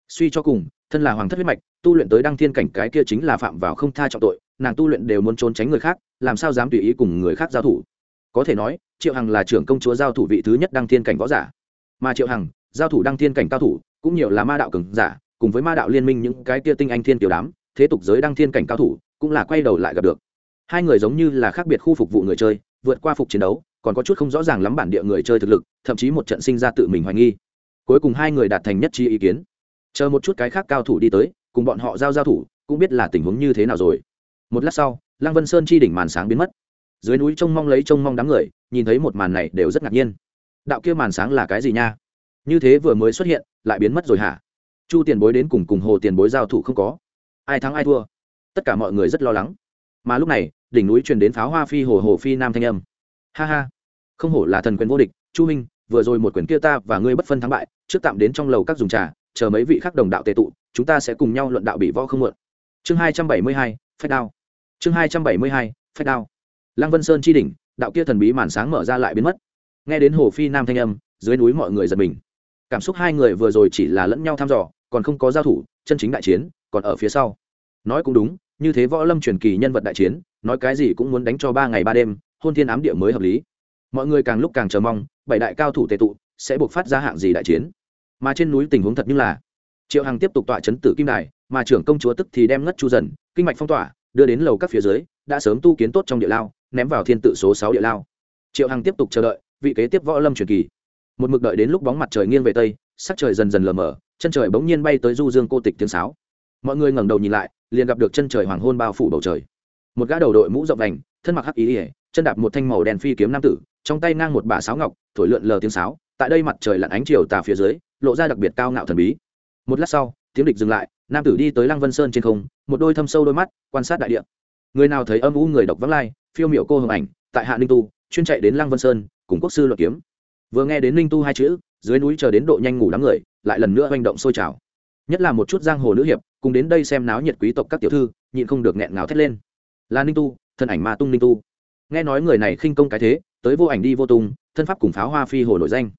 Suy cho cùng, thân là hoàng thất huyết mạch, tu luyện tới đăng thiên cảnh cái kia chính là phạm vào không tha trọng tội, nàng tu luyện đều muốn trốn tránh người khác, làm sao dám tùy ý cùng người khác giao thủ? Có thể nói, triệu hằng là trưởng công chúa giao thủ vị thứ nhất đăng thiên cảnh võ giả. Mà triệu hằng, giao thủ đăng thiên cảnh cao thủ, cũng nhiều là ma đạo cường giả cùng với ma đạo liên minh những cái kia tinh anh thiên tiểu đám, thế tục giới đăng thiên cảnh cao thủ, cũng là quay đầu lại gặp được. Hai người giống như là khác biệt khu phục vụ người chơi, vượt qua phục chiến đấu, còn có chút không rõ ràng lắm bản địa người chơi thực lực, thậm chí một trận sinh ra tự mình hoài nghi. Cuối cùng hai người đạt thành nhất trí ý kiến. Chờ một chút cái khác cao thủ đi tới, cùng bọn họ giao giao thủ, cũng biết là tình huống như thế nào rồi. Một lát sau, lăng vân sơn chi đỉnh màn sáng biến mất. Dưới núi trông mong lấy trông mong đám người, nhìn thấy một màn này đều rất ngạc nhiên. Đạo kia màn sáng là cái gì nha? Như thế vừa mới xuất hiện, lại biến mất rồi hả? Chu tiền bối đến cùng cùng hồ tiền bối giao thủ không có. Ai thắng ai thua? Tất cả mọi người rất lo lắng. Mà lúc này, đỉnh núi truyền đến pháo hoa phi hồ hồ phi nam thanh âm. Ha ha. Không hổ là thần quyền vô địch, chu minh vừa rồi một quyền kia ta và ngươi bất phân thắng bại, trước tạm đến trong lầu các dùng trà, chờ mấy vị khác đồng đạo tệ tụ, chúng ta sẽ cùng nhau luận đạo bị võ không muộn chương hai trăm bảy mươi hai, phách đao. Chương hai trăm bảy mươi hai, phách đao. Lăng vân sơn chi đỉnh, đạo kia thần bí màn sáng mở ra lại biến mất. Nghe đến hồ phi nam thanh âm, dưới núi mọi người giật mình. Cảm xúc hai người vừa rồi chỉ là lẫn nhau thăm dò còn không có giao thủ, chân chính đại chiến, còn ở phía sau. Nói cũng đúng, như thế võ lâm truyền kỳ nhân vật đại chiến, nói cái gì cũng muốn đánh cho ba ngày ba đêm, hôn thiên ám địa mới hợp lý. Mọi người càng lúc càng chờ mong, bảy đại cao thủ tệ tụ, sẽ buộc phát ra hạng gì đại chiến. Mà trên núi tình huống thật như là, triệu hằng tiếp tục tọa chấn tử kim đài, mà trưởng công chúa tức thì đem ngất chu dần, kinh mạch phong tỏa, đưa đến lầu các phía dưới, đã sớm tu kiến tốt trong địa lao, ném vào thiên tự số sáu địa lao. Triệu hằng tiếp tục chờ đợi, vị kế tiếp võ lâm truyền kỳ. Một mực đợi đến lúc bóng mặt trời nghiêng về tây sắc trời dần dần lờ mờ, chân trời bỗng nhiên bay tới du dương cô tịch tiếng sáo. Mọi người ngẩng đầu nhìn lại, liền gặp được chân trời hoàng hôn bao phủ bầu trời. Một gã đầu đội mũ rộng đành, thân mặc hắc ý ỉa chân đạp một thanh màu đèn phi kiếm nam tử, trong tay ngang một bả sáo ngọc, thổi lượn lờ tiếng sáo, tại đây mặt trời lặn ánh chiều tà phía dưới, lộ ra đặc biệt cao ngạo thần bí. Một lát sau, tiếng địch dừng lại, nam tử đi tới lăng vân sơn trên không, một đôi thâm sâu đôi mắt, quan sát đại địa. Người nào thấy âm u người độc vắng lai, phiêu miệu cô hồng ảnh, tại hạ ninh tu, chuyên chạy đến lăng vân sơn, cùng quốc sư luận kiếm. Vừa nghe đến ninh tu hai chữ dưới núi chờ đến độ nhanh ngủ đám người, lại lần nữa hành động sôi trào. Nhất là một chút giang hồ nữ hiệp, cùng đến đây xem náo nhiệt quý tộc các tiểu thư, nhịn không được nghẹn ngào thét lên. Là ninh tu, thân ảnh ma tung ninh tu. Nghe nói người này khinh công cái thế, tới vô ảnh đi vô tung, thân pháp cùng pháo hoa phi hồ nổi danh.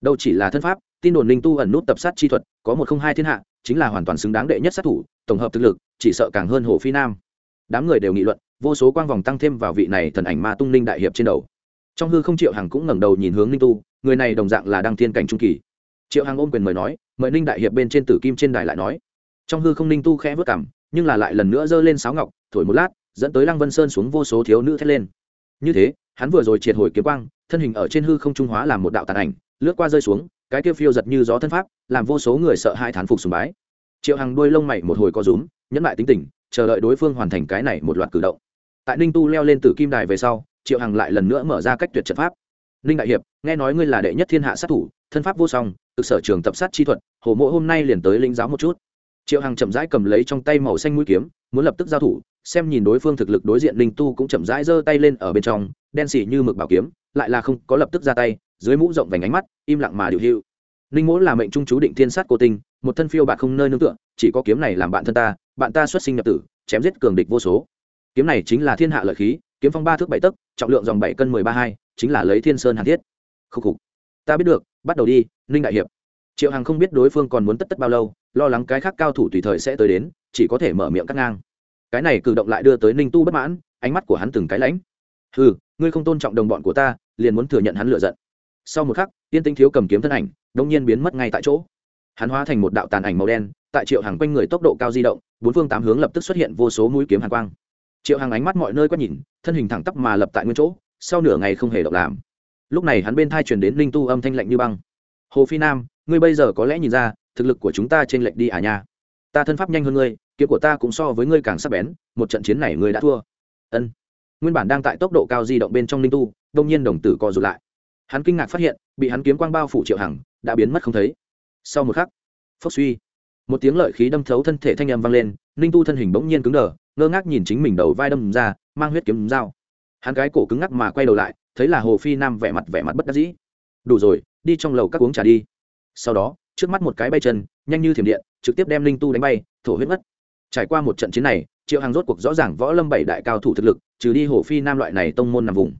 Đâu chỉ là thân pháp, tin đồn ninh tu ẩn nút tập sát chi thuật, có một không hai thiên hạ, chính là hoàn toàn xứng đáng đệ nhất sát thủ, tổng hợp thực lực, chỉ sợ càng hơn hồ phi nam. Đám người đều nghị luận, vô số quang vòng tăng thêm vào vị này thần ảnh ma tung ninh đại hiệp trên đầu. Trong hư không triệu hằng cũng ngẩng đầu nhìn hướng ninh tu người này đồng dạng là đăng thiên cảnh trung kỳ. Triệu hằng ôm quyền mời nói, mời ninh đại hiệp bên trên tử kim trên đài lại nói. Trong hư không ninh tu khẽ vớt cảm nhưng là lại lần nữa giơ lên sáo ngọc, thổi một lát, dẫn tới lăng vân sơn xuống vô số thiếu nữ thét lên. Như thế, hắn vừa rồi triệt hồi kiếm quang, thân hình ở trên hư không trung hóa làm một đạo tàn ảnh, lướt qua rơi xuống, cái kia phiêu giật như gió thân pháp, làm vô số người sợ hai thán phục sùng bái. Triệu hằng đuôi lông mày một hồi có rúm, nhẫn lại tính tình, chờ đợi đối phương hoàn thành cái này một loạt cử động. Tại ninh tu leo lên tử kim đài về sau, triệu hằng lại lần nữa mở ra cách tuyệt trận pháp ninh đại hiệp, nghe nói ngươi là đệ nhất thiên hạ sát thủ, thân pháp vô song, thực sở trường tập sát chi thuật, hồ mộ hôm nay liền tới linh giáo một chút. Triệu hằng chậm rãi cầm lấy trong tay màu xanh mũi kiếm, muốn lập tức giao thủ, xem nhìn đối phương thực lực đối diện linh tu cũng chậm rãi giơ tay lên ở bên trong, đen xỉ như mực bảo kiếm, lại là không có lập tức ra tay, dưới mũ rộng vành ánh mắt, im lặng mà điều hưu linh mỗ là mệnh trung chú định thiên sát cô tinh, một thân phiêu bạn không nơi nương tựa, chỉ có kiếm này làm bạn thân ta, bạn ta xuất sinh nhập tử, chém giết cường địch vô số. Kiếm này chính là thiên hạ lợi khí, kiếm phong ba thước bảy tấc, trọng lượng dòng bảy cân mười ba hai chính là lấy thiên sơn hàn thiết. Khúc khục. Ta biết được, bắt đầu đi, ninh đại hiệp. Triệu hằng không biết đối phương còn muốn tất tất bao lâu, lo lắng cái khác cao thủ tùy thời sẽ tới đến, chỉ có thể mở miệng cắt ngang. Cái này cử động lại đưa tới ninh tu bất mãn, ánh mắt của hắn từng cái lãnh. Ừ ngươi không tôn trọng đồng bọn của ta, liền muốn thừa nhận hắn lựa giận. Sau một khắc, tiên tinh thiếu cầm kiếm thân ảnh đông nhiên biến mất ngay tại chỗ. Hắn hóa thành một đạo tàn ảnh màu đen, tại triệu hàng quanh người tốc độ cao di động, bốn phương tám hướng lập tức xuất hiện vô số mũi kiếm hàn quang. Triệu hàng ánh mắt mọi nơi quét nhìn, thân hình thẳng tắp mà lập tại nguyên chỗ sau nửa ngày không hề động làm. Lúc này hắn bên thai truyền đến linh tu âm thanh lạnh như băng. Hồ phi nam, ngươi bây giờ có lẽ nhìn ra, thực lực của chúng ta trên lệnh đi à nha. Ta thân pháp nhanh hơn ngươi, kiếm của ta cũng so với ngươi càng sắc bén, một trận chiến này ngươi đã thua. Ân. Nguyên bản đang tại tốc độ cao di động bên trong linh tu, đông nhiên đồng tử co rụt lại. Hắn kinh ngạc phát hiện, bị hắn kiếm quang bao phủ triệu hằng, đã biến mất không thấy. Sau một khắc, phốc suy. Một tiếng lợi khí đâm thấu thân thể thanh âm vang lên ninh tu thân hình bỗng nhiên cứng đờ, ngơ ngác nhìn chính mình đầu vai đâm ra, mang huyết kiếm dao hắn cái cổ cứng ngắc mà quay đầu lại, thấy là hồ phi nam vẻ mặt vẻ mặt bất đắc dĩ. Đủ rồi, đi trong lầu các uống trà đi. Sau đó, trước mắt một cái bay chân, nhanh như thiểm điện, trực tiếp đem linh tu đánh bay, thổ huyết mất. Trải qua một trận chiến này, triệu hàng rốt cuộc rõ ràng võ lâm bảy đại cao thủ thực lực, trừ đi hồ phi nam loại này tông môn nằm vùng.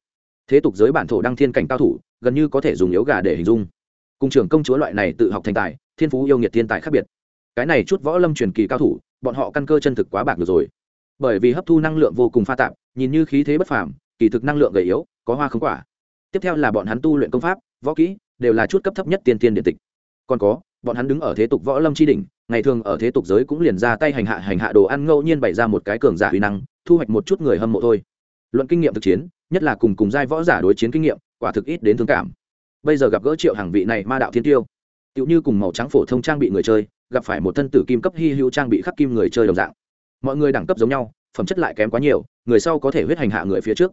Thế tục giới bản thổ đăng thiên cảnh cao thủ, gần như có thể dùng yếu gà để hình dung. Cùng trưởng công chúa loại này tự học thành tài, thiên phú yêu nghiệt thiên tài khác biệt. Cái này chút võ lâm truyền kỳ cao thủ, bọn họ căn cơ chân thực quá bạc được rồi. Bởi vì hấp thu năng lượng vô cùng pha tạp, nhìn như khí thế bất phàm kỳ thực năng lượng gầy yếu, có hoa không quả. Tiếp theo là bọn hắn tu luyện công pháp, võ kỹ, đều là chút cấp thấp nhất tiên tiên điện tịch. Còn có, bọn hắn đứng ở thế tục võ lâm tri đỉnh, ngày thường ở thế tục giới cũng liền ra tay hành hạ hành hạ đồ ăn ngẫu nhiên bày ra một cái cường giả uy năng, thu hoạch một chút người hâm mộ thôi. Luận kinh nghiệm thực chiến, nhất là cùng cùng giai võ giả đối chiến kinh nghiệm, quả thực ít đến thương cảm. Bây giờ gặp gỡ triệu hàng vị này ma đạo thiên tiêu. Tựu như cùng màu trắng phổ thông trang bị người chơi, gặp phải một thân tử kim cấp hy hữu trang bị khắc kim người chơi đồng dạng. Mọi người đẳng cấp giống nhau, phẩm chất lại kém quá nhiều, người sau có thể huyết hành hạ người phía trước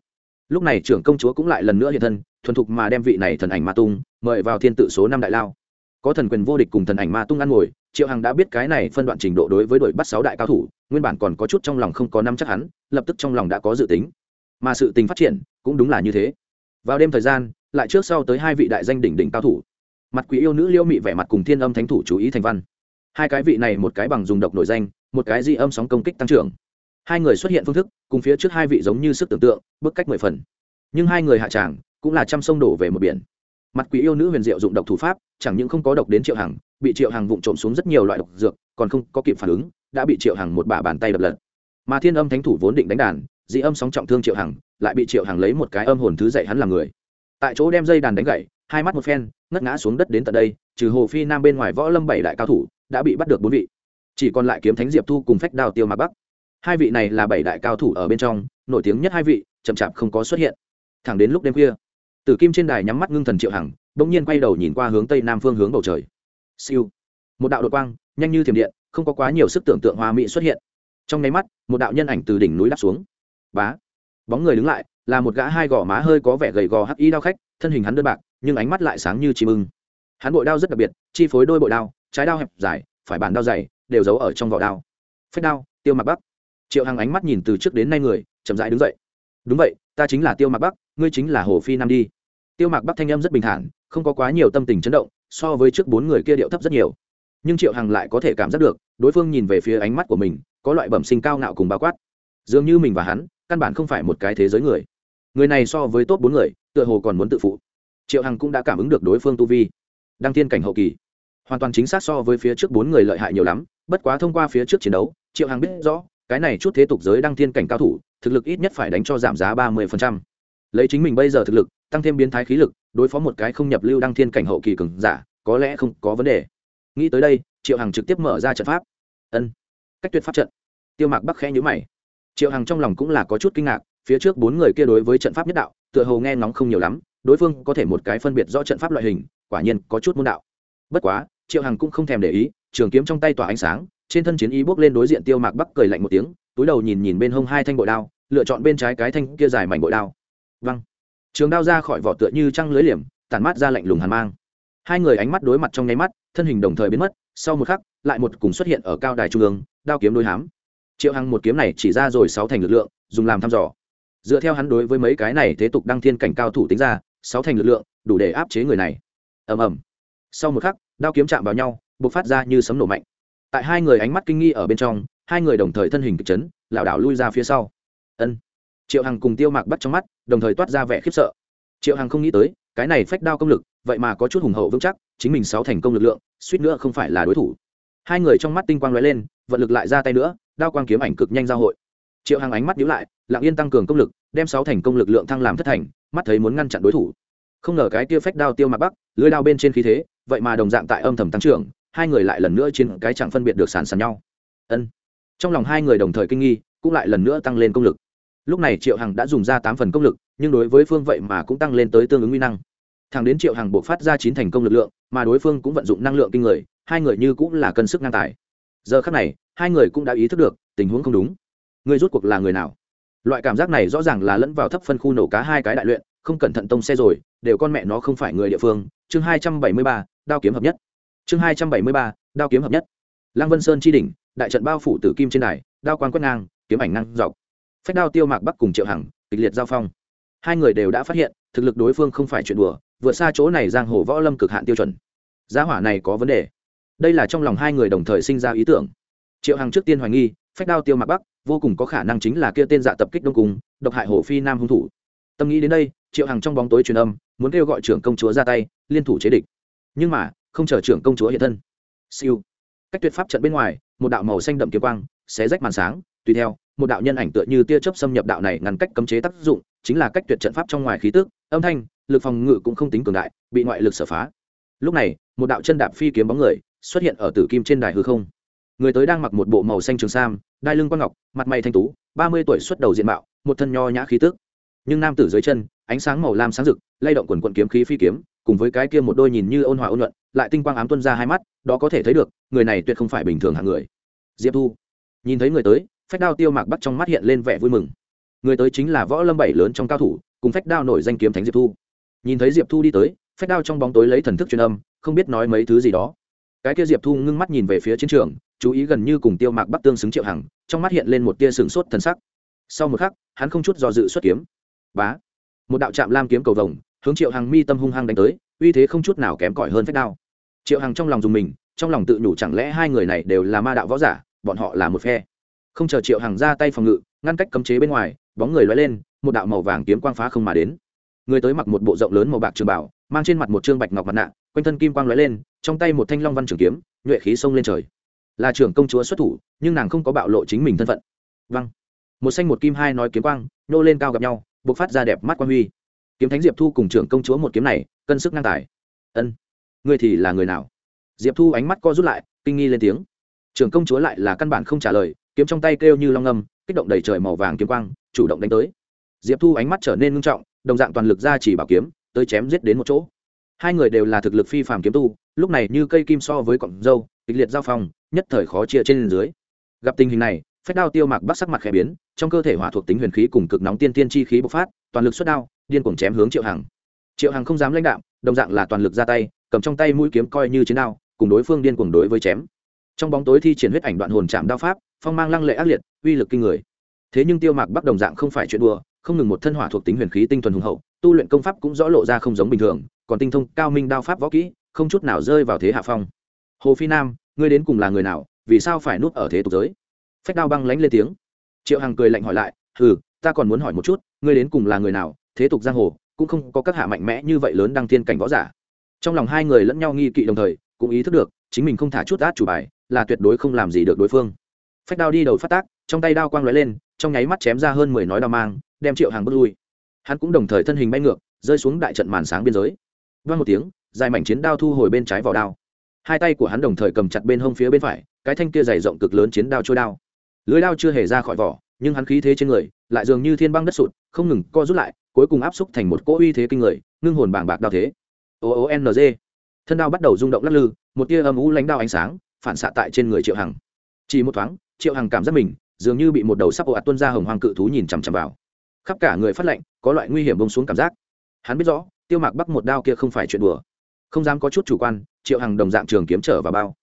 lúc này trưởng công chúa cũng lại lần nữa hiện thân, thuần thục mà đem vị này thần ảnh ma tung mời vào thiên tự số năm đại lao. Có thần quyền vô địch cùng thần ảnh ma tung ăn ngồi, triệu hằng đã biết cái này phân đoạn trình độ đối với đội bắt sáu đại cao thủ, nguyên bản còn có chút trong lòng không có năm chắc hắn, lập tức trong lòng đã có dự tính. Mà sự tình phát triển cũng đúng là như thế. Vào đêm thời gian, lại trước sau tới hai vị đại danh đỉnh đỉnh cao thủ. Mặt quỷ yêu nữ liêu mị vẻ mặt cùng thiên âm thánh thủ chú ý thành văn. Hai cái vị này, một cái bằng dùng độc nổi danh, một cái di âm sóng công kích tăng trưởng hai người xuất hiện phương thức, cùng phía trước hai vị giống như sức tưởng tượng, bức cách mười phần. Nhưng hai người hạ tràng, cũng là trăm sông đổ về một biển. Mặt quỷ yêu nữ huyền diệu dụng độc thủ pháp, chẳng những không có độc đến triệu hằng, bị triệu hằng vụng trộm xuống rất nhiều loại độc dược, còn không có kịp phản ứng, đã bị triệu hằng một bả bàn tay đập lật. Mà thiên âm thánh thủ vốn định đánh đàn, dị âm sóng trọng thương triệu hằng, lại bị triệu hằng lấy một cái âm hồn thứ dạy hắn làm người. Tại chỗ đem dây đàn đánh gậy hai mắt một phen, ngất ngã xuống đất đến tận đây, trừ hồ phi nam bên ngoài võ lâm bảy đại cao thủ, đã bị bắt được bốn vị. Chỉ còn lại kiếm thánh diệp thu cùng phách đào tiêu mạc bắc hai vị này là bảy đại cao thủ ở bên trong, nổi tiếng nhất hai vị, chậm chạp không có xuất hiện. Thẳng đến lúc đêm khuya, tử kim trên đài nhắm mắt ngưng thần triệu hằng, bỗng nhiên quay đầu nhìn qua hướng tây nam phương hướng bầu trời. Siêu. Một đạo đột quang, nhanh như thiểm điện, không có quá nhiều sức tưởng tượng hoa mỹ xuất hiện. Trong nháy mắt, một đạo nhân ảnh từ đỉnh núi đáp xuống. Bá. Bóng người đứng lại, là một gã hai gò má hơi có vẻ gầy gò hắc y đao khách, thân hình hắn đơn bạc, nhưng ánh mắt lại sáng như chim ưng. Hắn bội đao rất đặc biệt, chi phối đôi bội đao, trái đao hẹp dài, phải bàn đao dày, đều giấu ở trong vỏ đao. Phách đao, tiêu mặc bắc triệu hằng ánh mắt nhìn từ trước đến nay người, chậm rãi đứng dậy. Đúng vậy, ta chính là tiêu mặc bắc, ngươi chính là hồ phi nam đi. Tiêu mặc bắc thanh âm rất bình thản, không có quá nhiều tâm tình chấn động, so với trước bốn người kia điệu thấp rất nhiều. Nhưng triệu hằng lại có thể cảm giác được, đối phương nhìn về phía ánh mắt của mình, có loại bẩm sinh cao ngạo cùng bao quát. Dường như mình và hắn, căn bản không phải một cái thế giới người. Người này so với tốt bốn người, tựa hồ còn muốn tự phụ. Triệu hằng cũng đã cảm ứng được đối phương tu vi. Đăng thiên cảnh hậu kỳ. Hoàn toàn chính xác so với phía trước bốn người lợi hại nhiều lắm, bất quá thông qua phía trước chiến đấu, triệu hằng biết rõ cái này chút thế tục giới đăng thiên cảnh cao thủ, thực lực ít nhất phải đánh cho giảm giá ba mươi lấy chính mình bây giờ thực lực, tăng thêm biến thái khí lực, đối phó một cái không nhập lưu đăng thiên cảnh hậu kỳ cường giả, có lẽ không có vấn đề. Nghĩ tới đây, triệu hằng trực tiếp mở ra trận pháp. Ân. Cách tuyệt pháp trận. Tiêu mạc bắc khẽ nhữ mày. Triệu hằng trong lòng cũng là có chút kinh ngạc, phía trước bốn người kia đối với trận pháp nhất đạo, tựa hồ nghe ngóng không nhiều lắm, đối phương có thể một cái phân biệt rõ trận pháp loại hình, quả nhiên có chút môn đạo. Bất quá, triệu hằng cũng không thèm để ý, trường kiếm trong tay tỏa ánh sáng trên thân chiến y bước lên đối diện tiêu mạc bắc cười lạnh một tiếng, túi đầu nhìn nhìn bên hông hai thanh bội đao, lựa chọn bên trái cái thanh kia dài mảnh bội đao. Văng trường đao ra khỏi vỏ tựa như trăng lưới liềm tàn mắt ra lạnh lùng hàn mang. Hai người ánh mắt đối mặt trong nháy mắt, thân hình đồng thời biến mất, sau một khắc, lại một cùng xuất hiện ở cao đài trung ương, đao kiếm đối hám. Triệu hằng một kiếm này chỉ ra rồi sáu thành lực lượng, dùng làm thăm dò. Dựa theo hắn đối với mấy cái này thế tục đăng thiên cảnh cao thủ tính ra, sáu thành lực lượng, đủ để áp chế người này. Ầm ầm. Sau một khắc, đao kiếm chạm vào nhau b ộ c phát ra như sấm nổ mạnh tại hai người ánh mắt kinh nghi ở bên trong, hai người đồng thời thân hình kịch chấn, lảo đảo lui ra phía sau. Ân. Triệu hằng cùng tiêu mạc bắt trong mắt, đồng thời toát ra vẻ khiếp sợ. Triệu hằng không nghĩ tới, cái này phách đao công lực, vậy mà có chút hùng hậu vững chắc, chính mình sáu thành công lực lượng, suýt nữa không phải là đối thủ. Hai người trong mắt tinh quang lóe lên, vận lực lại ra tay nữa, đao quang kiếm ảnh cực nhanh giao hội. Triệu hằng ánh mắt nhíu lại, lặng yên tăng cường công lực, đem sáu thành công lực lượng thăng làm thất thành, mắt thấy muốn ngăn chặn đối thủ. Không ngờ cái kia phách đao tiêu mạc bắc lưới đao bên trên khí thế, vậy mà đồng dạng tại âm thầm tăng trưởng hai người lại lần nữa trên cái chẳng phân biệt được sàn sàn nhau. Ân. Trong lòng hai người đồng thời kinh nghi, cũng lại lần nữa tăng lên công lực. Lúc này triệu hằng đã dùng ra tám phần công lực, nhưng đối với phương vậy mà cũng tăng lên tới tương ứng uy năng. Thẳng đến triệu hằng buộc phát ra chín thành công lực lượng, mà đối phương cũng vận dụng năng lượng kinh người, hai người như cũng là cân sức ngang tài. Giờ khắc này, hai người cũng đã ý thức được, tình huống không đúng. Người rút cuộc là người nào? Loại cảm giác này rõ ràng là lẫn vào thấp phân khu nổ cá hai cái đại luyện, không cẩn thận tông xe rồi, đều con mẹ nó không phải người địa phương. Chương hai trăm bảy mươi ba, đao kiếm hợp nhất chương hai trăm bảy mươi ba, đao kiếm hợp nhất. Lăng vân sơn chi đỉnh, đại trận bao phủ tử kim trên đài, đao quan quét ngang, kiếm ảnh năng dọc. Phách đao tiêu mạc bắc cùng triệu hằng, kịch liệt giao phong. Hai người đều đã phát hiện, thực lực đối phương không phải chuyện đùa, vượt xa chỗ này giang hồ võ lâm cực hạn tiêu chuẩn. Giá hỏa này có vấn đề. Đây là trong lòng hai người đồng thời sinh ra ý tưởng. Triệu hằng trước tiên hoài nghi, phách đao tiêu mạc bắc, vô cùng có khả năng chính là kia tên dạ tập kích đông cung, độc hại hồ phi nam hung thủ. Tâm nghĩ đến đây, triệu hằng trong bóng tối truyền âm, muốn kêu gọi trưởng công chúa ra tay, liên thủ chế địch. Nhưng mà không chờ trưởng công chúa hiện thân. Siêu. Cách tuyệt pháp trận bên ngoài, một đạo màu xanh đậm kiếm quang xé rách màn sáng, tùy theo, một đạo nhân ảnh tựa như tia chớp xâm nhập đạo này ngăn cách cấm chế tác dụng, chính là cách tuyệt trận pháp trong ngoài khí tức, âm thanh, lực phòng ngự cũng không tính cường đại, bị ngoại lực sở phá. Lúc này, một đạo chân đạp phi kiếm bóng người xuất hiện ở tử kim trên đài hư không. Người tới đang mặc một bộ màu xanh trường sam, đai lưng quang ngọc, mặt mày thanh tú, ba mươi tuổi xuất đầu diện mạo, một thân nho nhã khí tức. Nhưng nam tử dưới chân, ánh sáng màu lam sáng rực, lay động quần quận kiếm khí phi kiếm cùng với cái kia một đôi nhìn như ôn hòa ôn nhuận, lại tinh quang ám tuân ra hai mắt, đó có thể thấy được, người này tuyệt không phải bình thường hạng người. Diệp thu nhìn thấy người tới, phách đao tiêu mạc bắt trong mắt hiện lên vẻ vui mừng. Người tới chính là võ lâm bảy lớn trong cao thủ, cùng phách đao nổi danh kiếm thánh diệp thu. Nhìn thấy diệp thu đi tới, phách đao trong bóng tối lấy thần thức truyền âm, không biết nói mấy thứ gì đó. Cái kia diệp thu ngưng mắt nhìn về phía chiến trường, chú ý gần như cùng tiêu mạc bắc tương xứng triệu hằng, trong mắt hiện lên một tia sừng sốt thần sắc. Sau một khắc, hắn không chút do dự xuất kiếm. Bá! Một đạo trạm lam kiếm cầu vồng hướng triệu hằng mi tâm hung hăng đánh tới, uy thế không chút nào kém cỏi hơn phách đao. Triệu hằng trong lòng dùng mình, trong lòng tự nhủ chẳng lẽ hai người này đều là ma đạo võ giả, bọn họ là một phe. Không chờ triệu hằng ra tay phòng ngự, ngăn cách cấm chế bên ngoài, bóng người loay lên, một đạo màu vàng kiếm quang phá không mà đến. Người tới mặc một bộ rộng lớn màu bạc trường bảo, mang trên mặt một trương bạch ngọc mặt nạ, quanh thân kim quang lóe lên, trong tay một thanh long văn trường kiếm, nhuệ khí xông lên trời. Là trưởng công chúa xuất thủ, nhưng nàng không có bạo lộ chính mình thân phận. Văng một xanh một kim hai nói kiếm quang, nô lên cao gặp nhau buộc phát ra đẹp mắt quang huy kiếm thánh diệp thu cùng trưởng công chúa một kiếm này, cân sức ngang tài. Ân người thì là người nào? Diệp thu ánh mắt co rút lại, kinh nghi lên tiếng. Trưởng công chúa lại là căn bản không trả lời, kiếm trong tay kêu như long ngâm, kích động đầy trời màu vàng kiếm quang, chủ động đánh tới. Diệp thu ánh mắt trở nên ngưng trọng, đồng dạng toàn lực ra chỉ bảo kiếm, tới chém giết đến một chỗ. Hai người đều là thực lực phi phàm kiếm tu, lúc này như cây kim so với cọng dâu, kịch liệt giao phong, nhất thời khó chia trên dưới. Gặp tình hình này phép đao tiêu mạc bắt sắc mặt khẽ biến, trong cơ thể hỏa thuộc tính huyền khí cùng cực nóng tiên tiên chi khí bộc phát toàn lực xuất đao, điên cuồng chém hướng triệu hằng. Triệu hằng không dám lãnh đạm, đồng dạng là toàn lực ra tay, cầm trong tay mũi kiếm coi như chiến đao, cùng đối phương điên cuồng đối với chém. Trong bóng tối thi triển huyết ảnh đoạn hồn chạm đao pháp, phong mang lăng lệ ác liệt, uy lực kinh người. Thế nhưng tiêu mạc bắc đồng dạng không phải chuyện đùa, không ngừng một thân hỏa thuộc tính huyền khí tinh thuần hùng hậu, tu luyện công pháp cũng rõ lộ ra không giống bình thường, còn tinh thông cao minh đao pháp võ kỹ, không chút nào rơi vào thế hạ phong. Hồ phi nam, ngươi đến cùng là người nào, vì sao phải núp ở thế tục giới? Phách đao băng lánh lên tiếng. Triệu hằng cười lạnh hỏi lại, hừ ta còn muốn hỏi một chút, ngươi đến cùng là người nào, thế tục giang hồ, cũng không có các hạ mạnh mẽ như vậy lớn đăng thiên cảnh võ giả. Trong lòng hai người lẫn nhau nghi kỵ đồng thời, cũng ý thức được, chính mình không thả chút át chủ bài, là tuyệt đối không làm gì được đối phương. Phách đao đi đầu phát tác, trong tay đao quang lóe lên, trong nháy mắt chém ra hơn mười nói đao mang, đem triệu hàng bước lui. Hắn cũng đồng thời thân hình bay ngược, rơi xuống đại trận màn sáng biên giới. Vang một tiếng, dài mảnh chiến đao thu hồi bên trái vào đao. Hai tay của hắn đồng thời cầm chặt bên hông phía bên phải, cái thanh kia dày rộng cực lớn chiến đao trôi đao. Lưới đao chưa hề ra khỏi vỏ nhưng hắn khí thế trên người lại dường như thiên băng đất sụt, không ngừng co rút lại, cuối cùng áp xúc thành một cỗ uy thế kinh người, ngưng hồn bảng bạc đao thế. O o n g. Thân đao bắt đầu rung động lắc lư, một tia âm u lánh đao ánh sáng phản xạ tại trên người triệu hằng. Chỉ một thoáng, triệu hằng cảm giác mình dường như bị một đầu sắp ồ ạt tuân ra hồng hoàng cự thú nhìn chằm chằm vào. Khắp cả người phát lệnh có loại nguy hiểm bông xuống cảm giác. Hắn biết rõ, tiêu mạc bắc một đao kia không phải chuyện đùa. Không dám có chút chủ quan, triệu hằng đồng dạng trường kiếm trở vào bao.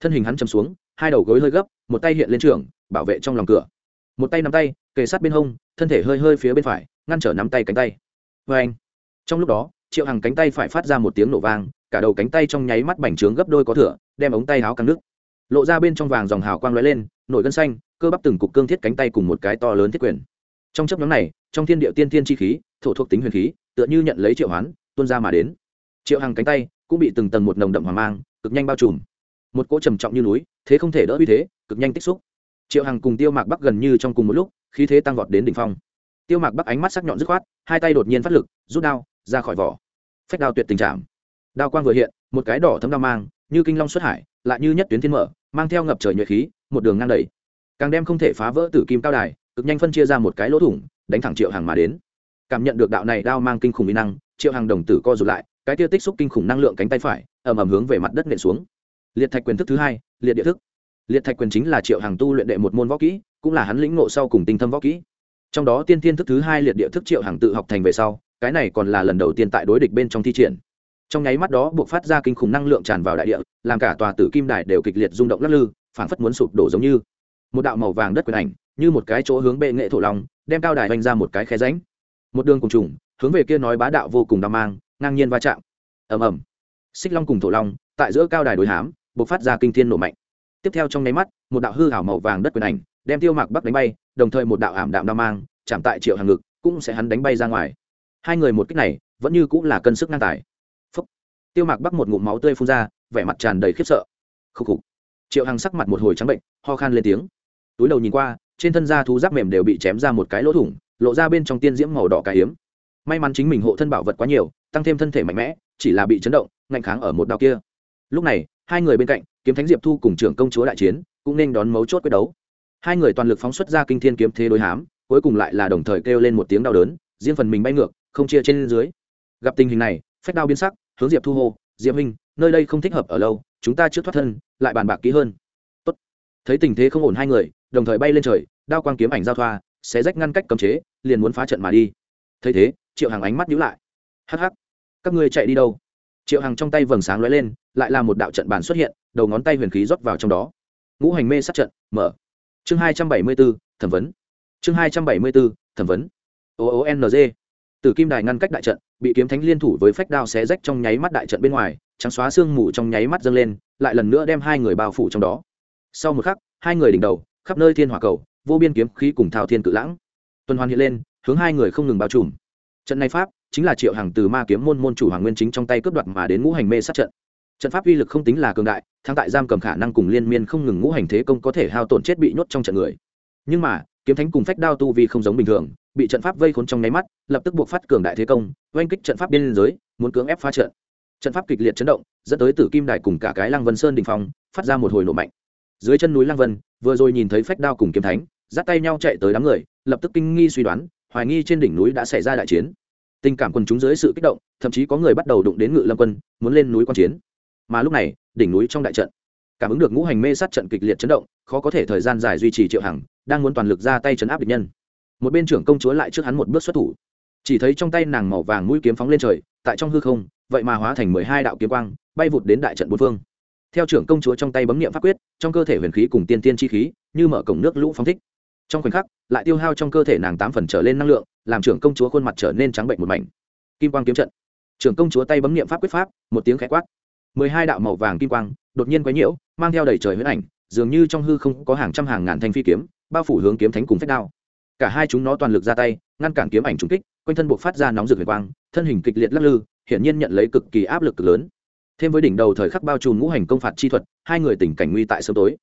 Thân hình hắn chầm xuống, hai đầu gối hơi gấp, một tay hiện lên trường, bảo vệ trong lòng cửa một tay nắm tay, kề sát bên hông, thân thể hơi hơi phía bên phải, ngăn trở nắm tay cánh tay. Vê anh. Trong lúc đó, triệu hằng cánh tay phải phát ra một tiếng nổ vang, cả đầu cánh tay trong nháy mắt bành trướng gấp đôi có thửa, đem ống tay áo căng nước. Lộ ra bên trong vàng dòng hào quang lóe lên, nổi gân xanh, cơ bắp từng cục cương thiết cánh tay cùng một cái to lớn thiết quyền. Trong chấp nhóm này, trong thiên địa tiên tiên chi khí, thổ thuộc tính huyền khí, tựa như nhận lấy triệu hoán, tuôn ra mà đến. Triệu hằng cánh tay cũng bị từng tầng một nồng đậm hoàng mang, cực nhanh bao trùm. Một cỗ trầm trọng như núi, thế không thể đỡ uy thế, cực nhanh tích xúc triệu hằng cùng tiêu mạc bắc gần như trong cùng một lúc, khí thế tăng vọt đến đỉnh phong. Tiêu mạc bắc ánh mắt sắc nhọn dứt khoát, hai tay đột nhiên phát lực, rút đao, ra khỏi vỏ. Phách đao tuyệt tình trạng đao quang vừa hiện, một cái đỏ thấm đao mang, như kinh long xuất hải, lại như nhất tuyến thiên mở, mang theo ngập trời nhuệ khí, một đường ngang đầy. Càng đem không thể phá vỡ tử kim cao đài, cực nhanh phân chia ra một cái lỗ thủng, đánh thẳng triệu Hằng mà đến. Cảm nhận được đạo này đao mang kinh khủng mỹ năng, triệu Hằng đồng tử co rụt lại, cái tiêu tích xúc kinh khủng năng lượng cánh tay phải, ầm ầm hướng về mặt đất nện xuống. Liệt thạch quyền thức thứ hai, liệt địa thức liệt thạch quyền chính là triệu hàng tu luyện đệ một môn võ kỹ, cũng là hắn lĩnh ngộ sau cùng tinh thâm võ kỹ. Trong đó tiên tiên thức thứ hai liệt địa thức triệu hàng tự học thành về sau, cái này còn là lần đầu tiên tại đối địch bên trong thi triển. Trong nháy mắt đó buộc phát ra kinh khủng năng lượng tràn vào đại địa, làm cả tòa tử kim đài đều kịch liệt rung động lắc lư, phảng phất muốn sụp đổ giống như. Một đạo màu vàng đất quyền ảnh, như một cái chỗ hướng bệ nghệ thổ lòng đem cao đài vanh ra một cái khe ránh một đường cùng trùng, hướng về kia nói bá đạo vô cùng đau mang, ngang nhiên va chạm. Ầm ầm. Xích long cùng thổ long, tại giữa cao đài đối hám, buộc phát ra kinh thiên nổ mạnh tiếp theo trong nháy mắt, một đạo hư hảo màu vàng đất quyền ảnh đem tiêu mạc bắc đánh bay, đồng thời một đạo ảm đạm đao mang chạm tại triệu hàng ngực cũng sẽ hắn đánh bay ra ngoài. Hai người một cách này vẫn như cũng là cân sức ngang tài. Phúc. tiêu mạc bắc một ngụm máu tươi phun ra, vẻ mặt tràn đầy khiếp sợ. Khúc khục. Triệu hằng sắc mặt một hồi trắng bệnh, ho khan lên tiếng. Túi đầu nhìn qua, trên thân da thú giáp mềm đều bị chém ra một cái lỗ thủng, lộ ra bên trong tiên diễm màu đỏ cà hiếm may mắn chính mình hộ thân bảo vật quá nhiều, tăng thêm thân thể mạnh mẽ, chỉ là bị chấn động, ngạnh kháng ở một đao kia. Lúc này, hai người bên cạnh kiếm thánh diệp thu cùng trưởng công chúa đại chiến, cũng nên đón mấu chốt quyết đấu. Hai người toàn lực phóng xuất ra kinh thiên kiếm thế đối hám, cuối cùng lại là đồng thời kêu lên một tiếng đau đớn, riêng phần mình bay ngược, không chia trên dưới. Gặp tình hình này, phách đao biến sắc, hướng diệp thu hô, diệp huynh, nơi đây không thích hợp ở lâu, chúng ta trước thoát thân, lại bàn bạc kỹ hơn. Tốt. thấy tình thế không ổn hai người, đồng thời bay lên trời, đao quang kiếm ảnh giao thoa sẽ rách ngăn cách cấm chế, liền muốn phá trận mà đi. Thấy thế, triệu hàng ánh mắt nhíu lại. Hắc hắc, các ngươi chạy đi đâu? Triệu hàng trong tay vầng sáng lóe lên lại là một đạo trận bàn xuất hiện, đầu ngón tay huyền khí rót vào trong đó. Ngũ hành mê sát trận, mở. Chương hai trăm bảy mươi b ố thẩm vấn. Chương hai trăm bảy mươi b ố thẩm vấn. O N G. Từ kim đài ngăn cách đại trận, bị kiếm thánh liên thủ với phách đao xé rách trong nháy mắt đại trận bên ngoài, trắng xóa sương mù trong nháy mắt dâng lên, lại lần nữa đem hai người bao phủ trong đó. Sau một khắc, hai người đỉnh đầu, khắp nơi thiên hỏa cầu, vô biên kiếm khí cùng thao thiên cự lãng. Tuần hoàn hiện lên, hướng hai người không ngừng bao trùm. Trận này pháp, chính là triệu hàng từ ma kiếm môn môn chủ hoàng nguyên chính trong tay cướp đoạt mà đến ngũ hành mê sát trận trận pháp uy lực không tính là cường đại, thắng tại giam cầm khả năng cùng liên miên không ngừng ngũ hành thế công có thể hao tổn chết bị nhốt trong trận người. Nhưng mà, kiếm thánh cùng phách đao tu vi không giống bình thường, bị trận pháp vây khốn trong nháy mắt, lập tức buộc phát cường đại thế công, oanh kích trận pháp biên giới, muốn cưỡng ép phá trận. Trận pháp kịch liệt chấn động, dẫn tới tử kim đài cùng cả cái lăng vân sơn đình phong, phát ra một hồi nổ mạnh. Dưới chân núi lăng vân, vừa rồi nhìn thấy phách đao cùng kiếm thánh, dắt tay nhau chạy tới đám người, lập tức kinh nghi suy đoán, hoài nghi trên đỉnh núi đã xảy ra đại chiến. Tình cảm quần chúng dưới sự kích động, thậm chí có người bắt đầu đụng đến ngự lâm quân, muốn lên núi quan chiến mà lúc này, đỉnh núi trong đại trận, cảm ứng được ngũ hành mê sát trận kịch liệt chấn động, khó có thể thời gian dài duy trì triệu hằng, đang muốn toàn lực ra tay chấn áp địch nhân. Một bên trưởng công chúa lại trước hắn một bước xuất thủ. Chỉ thấy trong tay nàng màu vàng mũi kiếm phóng lên trời, tại trong hư không, vậy mà hóa thành mười hai đạo kiếm quang, bay vụt đến đại trận bốn phương. Theo trưởng công chúa trong tay bấm nghiệm pháp quyết, trong cơ thể huyền khí cùng tiên tiên chi khí, như mở cổng nước lũ phóng thích. Trong khoảnh khắc, lại tiêu hao trong cơ thể nàng tám phần trở lên năng lượng, làm trưởng công chúa khuôn mặt trở nên trắng bệnh một mảnh. Kim quang kiếm trận. Trưởng công chúa tay bấm nghiệm pháp quyết pháp, một tiếng khẽ quát mười hai đạo màu vàng kim quang, đột nhiên quấy nhiễu, mang theo đầy trời huyết ảnh, dường như trong hư không có hàng trăm hàng ngàn thanh phi kiếm, bao phủ hướng kiếm thánh cùng phách đao. Cả hai chúng nó toàn lực ra tay, ngăn cản kiếm ảnh trúng kích, quanh thân buộc phát ra nóng rực huyền quang, thân hình kịch liệt lắc lư, hiển nhiên nhận lấy cực kỳ áp lực cực lớn. Thêm với đỉnh đầu thời khắc bao trùm ngũ hành công phạt chi thuật, hai người tình cảnh nguy tại sớm tối.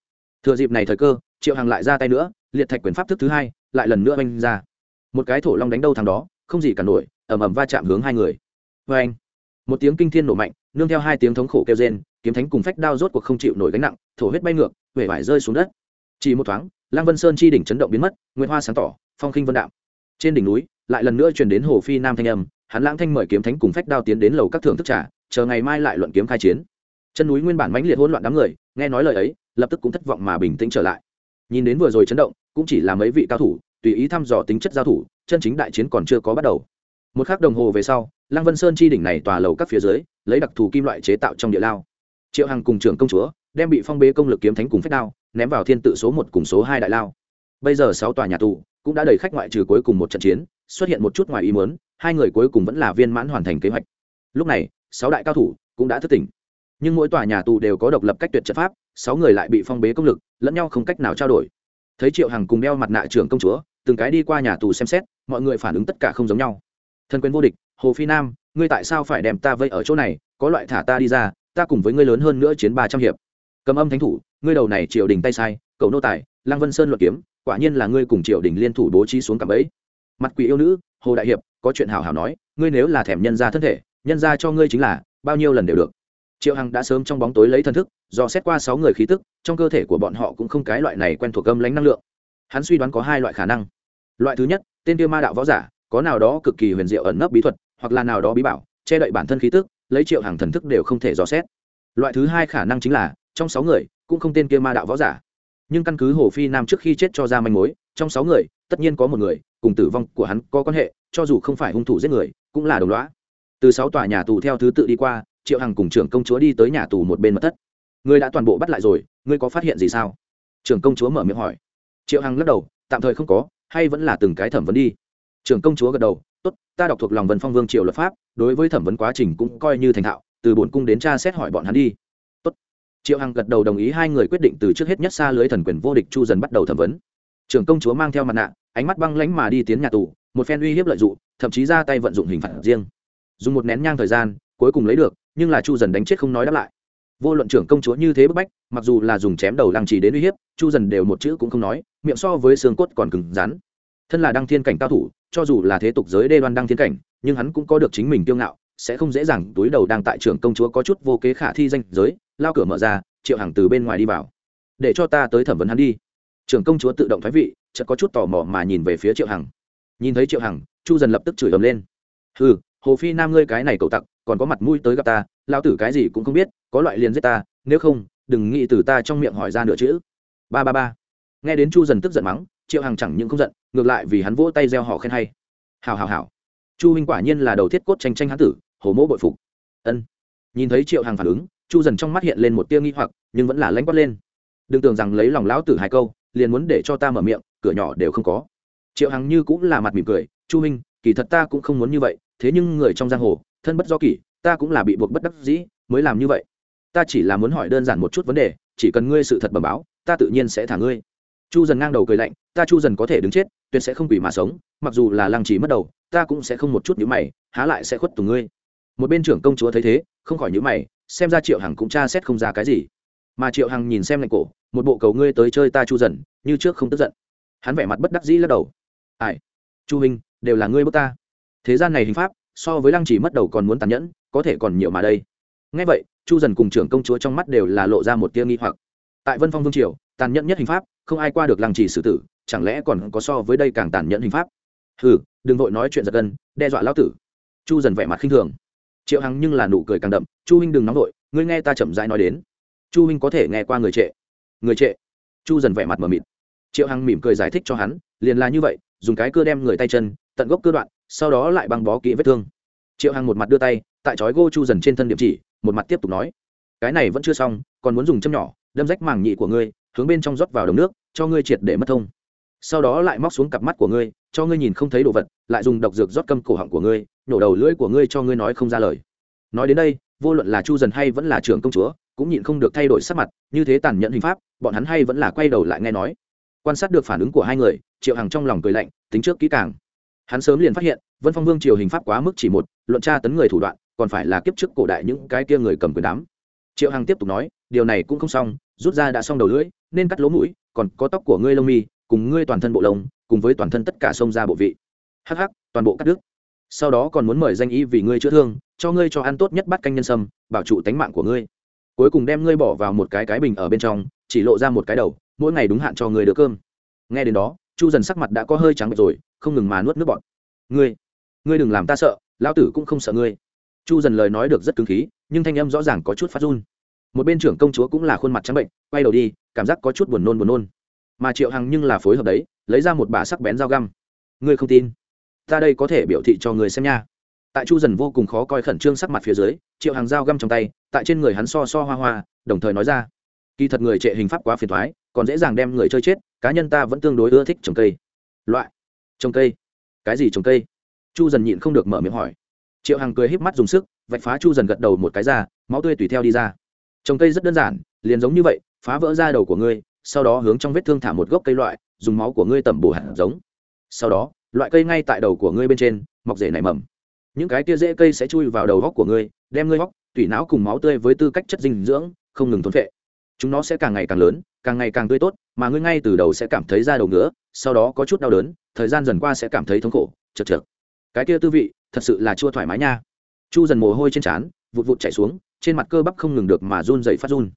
Thừa dịp này thời cơ, triệu hàng lại ra tay nữa, liệt thạch quyền pháp thức thứ hai, lại lần nữa oanh ra. Một cái thổ long đánh đâu thằng đó, không gì cả nổi ẩm ẩm va chạm hướng hai người. Vê anh một tiếng kinh thiên nổ mạnh nương theo hai tiếng thống khổ kêu rên, kiếm thánh cùng phách đao rốt cuộc không chịu nổi gánh nặng, thổ huyết bay ngược huệ vải rơi xuống đất. Chỉ một thoáng lang vân sơn chi đỉnh chấn động biến mất nguyễn hoa sáng tỏ, phong khinh vân đạm. trên đỉnh núi, lại lần nữa truyền đến hồ phi nam thanh âm, hắn lãng thanh mời kiếm thánh cùng phách đao tiến đến lầu các thượng thức trả chờ ngày mai lại luận kiếm khai chiến. Chân núi nguyên bản mãnh liệt hỗn loạn đám người, nghe nói lời ấy, lập tức cũng thất vọng mà bình tĩnh trở lại. Nhìn đến vừa rồi chấn động, cũng chỉ là mấy vị cao thủ, tùy ý thăm dò tính chất giao thủ, chân chính đại chiến còn chưa có bắt đầu. Một khắc đồng hồ về sau lăng vân sơn chi đỉnh này tòa lầu các phía dưới, lấy đặc thù kim loại chế tạo trong địa lao. Triệu hằng cùng trưởng công chúa đem bị phong bế công lực kiếm thánh cùng phép đao ném vào thiên tự số một cùng số hai đại lao. Bây giờ sáu tòa nhà tù cũng đã đầy khách ngoại trừ cuối cùng một trận chiến, xuất hiện một chút ngoài ý muốn, hai người cuối cùng vẫn là viên mãn hoàn thành kế hoạch. Lúc này, sáu đại cao thủ cũng đã thức tỉnh. Nhưng mỗi tòa nhà tù đều có độc lập cách tuyệt trận pháp, sáu người lại bị phong bế công lực, lẫn nhau không cách nào trao đổi. Thấy triệu hằng cùng đeo mặt nạ trưởng công chúa, từng cái đi qua nhà tù xem xét, mọi người phản ứng tất cả không giống nhau. Thân quyền vô địch hồ phi nam, ngươi tại sao phải đem ta vây ở chỗ này? Có loại thả ta đi ra, ta cùng với ngươi lớn hơn nữa chiến ba trăm hiệp. Cầm âm thánh thủ, ngươi đầu này triều đình tay sai cậu nô tài, lăng vân sơn luật kiếm, quả nhiên là ngươi cùng triều đình liên thủ bố trí xuống cặp ấy mặt quỷ yêu nữ, hồ đại hiệp, có chuyện hào hào nói, ngươi nếu là thèm nhân ra thân thể, nhân ra cho ngươi chính là, bao nhiêu lần đều được. Triệu hằng đã sớm trong bóng tối lấy thân thức, do xét qua sáu người khí tức, trong cơ thể của bọn họ cũng không cái loại này quen thuộc âm lãnh năng lượng. Hắn suy đoán có hai loại khả năng. Loại thứ nhất, tên tiêu ma đạo võ giả, có nào đó cực kỳ huyền diệu ẩn nấp bí thuật hoặc là nào đó bí bảo, che đậy bản thân khí tức, lấy triệu hàng thần thức đều không thể dò xét. Loại thứ hai khả năng chính là, trong sáu người, cũng không tên kia ma đạo võ giả. Nhưng căn cứ hồ phi nam trước khi chết cho ra manh mối, trong sáu người, tất nhiên có một người, cùng tử vong của hắn có quan hệ, cho dù không phải hung thủ giết người, cũng là đồng lõa. Từ sáu tòa nhà tù theo thứ tự đi qua, triệu hằng cùng trưởng công chúa đi tới nhà tù một bên mật thất. Ngươi đã toàn bộ bắt lại rồi, ngươi có phát hiện gì sao? Trưởng công chúa mở miệng hỏi. Triệu hằng lắc đầu, tạm thời không có, hay vẫn là từng cái thẩm vấn đi. Trưởng công chúa gật đầu tốt, ta đọc thuộc lòng vân phong vương triều luật pháp, đối với thẩm vấn quá trình cũng coi như thành thạo, từ bổn cung đến tra xét hỏi bọn hắn đi. Tốt. Triệu hằng gật đầu đồng ý hai người quyết định từ trước hết nhất xa lưới thần quyền vô địch chu dần bắt đầu thẩm vấn. Trưởng công chúa mang theo mặt nạ, ánh mắt băng lánh mà đi tiến nhà tù, một phen uy hiếp lợi dụng, thậm chí ra tay vận dụng hình phạt riêng. Dùng một nén nhang thời gian, cuối cùng lấy được, nhưng là chu dần đánh chết không nói đáp lại. Vô luận trưởng công chúa như thế bức bách, mặc dù là dùng chém đầu lăng trì đến uy hiếp, chu dần đều một chữ cũng không nói, miệng so với xương cốt còn cứng rắn. Thân là đăng thiên cảnh cao thủ cho dù là thế tục giới đê đoan đăng thiên cảnh, nhưng hắn cũng có được chính mình kiêu ngạo, sẽ không dễ dàng túi đầu đang tại trưởng công chúa có chút vô kế khả thi danh giới, lao cửa mở ra, triệu hàng từ bên ngoài đi vào. Để cho ta tới thẩm vấn hắn đi. Trường công chúa tự động thái vị, chợt có chút tò mò mà nhìn về phía triệu hằng. Nhìn thấy triệu hằng, chu dần lập tức chửi ầm lên. Hừ, hồ phi nam ngươi cái này cậu tặc, còn có mặt mũi tới gặp ta lao tử cái gì cũng không biết, có loại liền giết ta, nếu không, đừng nghĩ từ ta trong miệng hỏi ra nửa chữ ba ba ba. Nghe đến chu dần tức giận mắng, triệu hằng chẳng những không giận ngược lại vì hắn vỗ tay gieo họ khen hay. Hào hào hào chu huynh quả nhiên là đầu thiết cốt tranh tranh hán tử hồ mỗ bội phục. Ân. Nhìn thấy triệu hằng phản ứng, chu dần trong mắt hiện lên một tia nghi hoặc, nhưng vẫn là lánh quát lên. Đừng tưởng rằng lấy lòng lão tử hai câu, liền muốn để cho ta mở miệng, cửa nhỏ đều không có. Triệu hằng như cũng là mặt mỉm cười, chu huynh, kỳ thật ta cũng không muốn như vậy, thế nhưng người trong giang hồ, thân bất do kỷ, ta cũng là bị buộc bất đắc dĩ, mới làm như vậy. Ta chỉ là muốn hỏi đơn giản một chút vấn đề, chỉ cần ngươi sự thật bẩm báo, ta tự nhiên sẽ thả ngươi chu dần ngang đầu cười lạnh, ta chu dần có thể đứng chết, tuyệt sẽ không quỷ mà sống, mặc dù là lăng trì mất đầu, ta cũng sẽ không một chút nhữ mày, há lại sẽ khuất tùng ngươi. Một bên trưởng công chúa thấy thế, không khỏi nhữ mày, xem ra triệu hằng cũng tra xét không ra cái gì. Mà triệu hằng nhìn xem lạnh cổ, một bộ cầu ngươi tới chơi ta chu dần, như trước không tức giận. Hắn vẻ mặt bất đắc dĩ lắc đầu. Ai? Chu hình đều là ngươi bước ta. Thế gian này hình pháp, so với lăng chỉ mất đầu còn muốn tàn nhẫn, có thể còn nhiều mà đây. Ngay vậy, chu dần cùng trưởng công chúa trong mắt đều là lộ ra một tia nghi hoặc. Tại vân phong vương triều tàn nhẫn nhất hình pháp, không ai qua được lăng trì xử tử, chẳng lẽ còn có so với đây càng tàn nhẫn hình pháp? Hừ, đừng vội nói chuyện giật gân, đe dọa lão tử. Chu dần vẻ mặt khinh thường. Triệu hằng nhưng là nụ cười càng đậm, chu huynh đừng nóng vội, ngươi nghe ta chậm rãi nói đến. Chu huynh có thể nghe qua người trệ. Người trệ? Chu dần vẻ mặt mờ mịt. Triệu hằng mỉm cười giải thích cho hắn, liền là như vậy, dùng cái cưa đem người tay chân, tận gốc cơ đoạn, sau đó lại băng bó kỹ vết thương. Triệu hằng một mặt đưa tay, tại chói gô chu dần trên thân điểm chỉ, một mặt tiếp tục nói, cái này vẫn chưa xong, còn muốn dùng châm nhỏ, đâm rách màng nhị của ngươi hướng bên trong rót vào đồng nước, cho ngươi triệt để mất thông. Sau đó lại móc xuống cặp mắt của ngươi, cho ngươi nhìn không thấy đồ vật, lại dùng độc dược rót câm cổ họng của ngươi, nhổ đầu lưỡi của ngươi cho ngươi nói không ra lời. Nói đến đây, vô luận là chu dần hay vẫn là trưởng công chúa, cũng nhịn không được thay đổi sắc mặt, như thế tàn nhẫn hình pháp, bọn hắn hay vẫn là quay đầu lại nghe nói. Quan sát được phản ứng của hai người, triệu hằng trong lòng cười lạnh, tính trước kỹ càng. Hắn sớm liền phát hiện, vân phong vương triều hình pháp quá mức chỉ một, luận tra tấn người thủ đoạn, còn phải là kiếp trước cổ đại những cái kia người cầm quyền đám triệu hằng tiếp tục nói, điều này cũng không xong, rút ra đã xong đầu lưỡi, nên cắt lỗ mũi, còn có tóc của ngươi lông mi, cùng ngươi toàn thân bộ lông, cùng với toàn thân tất cả sông ra bộ vị. Hh toàn bộ cắt đứt. Sau đó còn muốn mời danh y vì ngươi chữa thương, cho ngươi cho ăn tốt nhất bắt canh nhân sâm, bảo trụ tánh mạng của ngươi. Cuối cùng đem ngươi bỏ vào một cái cái bình ở bên trong, chỉ lộ ra một cái đầu, mỗi ngày đúng hạn cho ngươi được cơm. Nghe đến đó, chu dần sắc mặt đã có hơi trắng bệch rồi, không ngừng mà nuốt nước bọt. Ngươi ngươi đừng làm ta sợ, lão tử cũng không sợ ngươi. Chu dần lời nói được rất cứng khí nhưng thanh âm rõ ràng có chút phát run. Một bên trưởng công chúa cũng là khuôn mặt trắng bệnh, quay đầu đi, cảm giác có chút buồn nôn buồn nôn. Mà triệu hằng nhưng là phối hợp đấy, lấy ra một bả sắc bén dao găm. Ngươi không tin? Ta đây có thể biểu thị cho người xem nha. Tại chu dần vô cùng khó coi khẩn trương sắc mặt phía dưới, triệu hàng dao găm trong tay, tại trên người hắn so so hoa hoa, đồng thời nói ra. Kỳ thật người trệ hình pháp quá phiền thoái còn dễ dàng đem người chơi chết, cá nhân ta vẫn tương đối ưa thích trồng cây. Loại. Trồng cây. Cái gì trồng cây? Chu dần nhịn không được mở miệng hỏi. Triệu hằng cười híp mắt dùng sức vạch phá chu dần gật đầu một cái ra, máu tươi tùy theo đi ra. Trồng cây rất đơn giản, liền giống như vậy, phá vỡ ra đầu của ngươi, sau đó hướng trong vết thương thả một gốc cây loại, dùng máu của ngươi tẩm bổ hạt giống. Sau đó, loại cây ngay tại đầu của ngươi bên trên, mọc rễ nảy mầm. Những cái tia rễ cây sẽ chui vào đầu góc của ngươi, đem ngươi góc, tủy não cùng máu tươi với tư cách chất dinh dưỡng, không ngừng thốn vệ chúng nó sẽ càng ngày càng lớn, càng ngày càng tươi tốt, mà ngươi ngay từ đầu sẽ cảm thấy da đầu nữa sau đó có chút đau đớn, thời gian dần qua sẽ cảm thấy thống khổ, chật chật cái kia tư vị, thật sự là chua thoải mái nha chu dần mồ hôi trên trán, vụt vụt chạy xuống, trên mặt cơ bắp không ngừng được mà run dày phát run.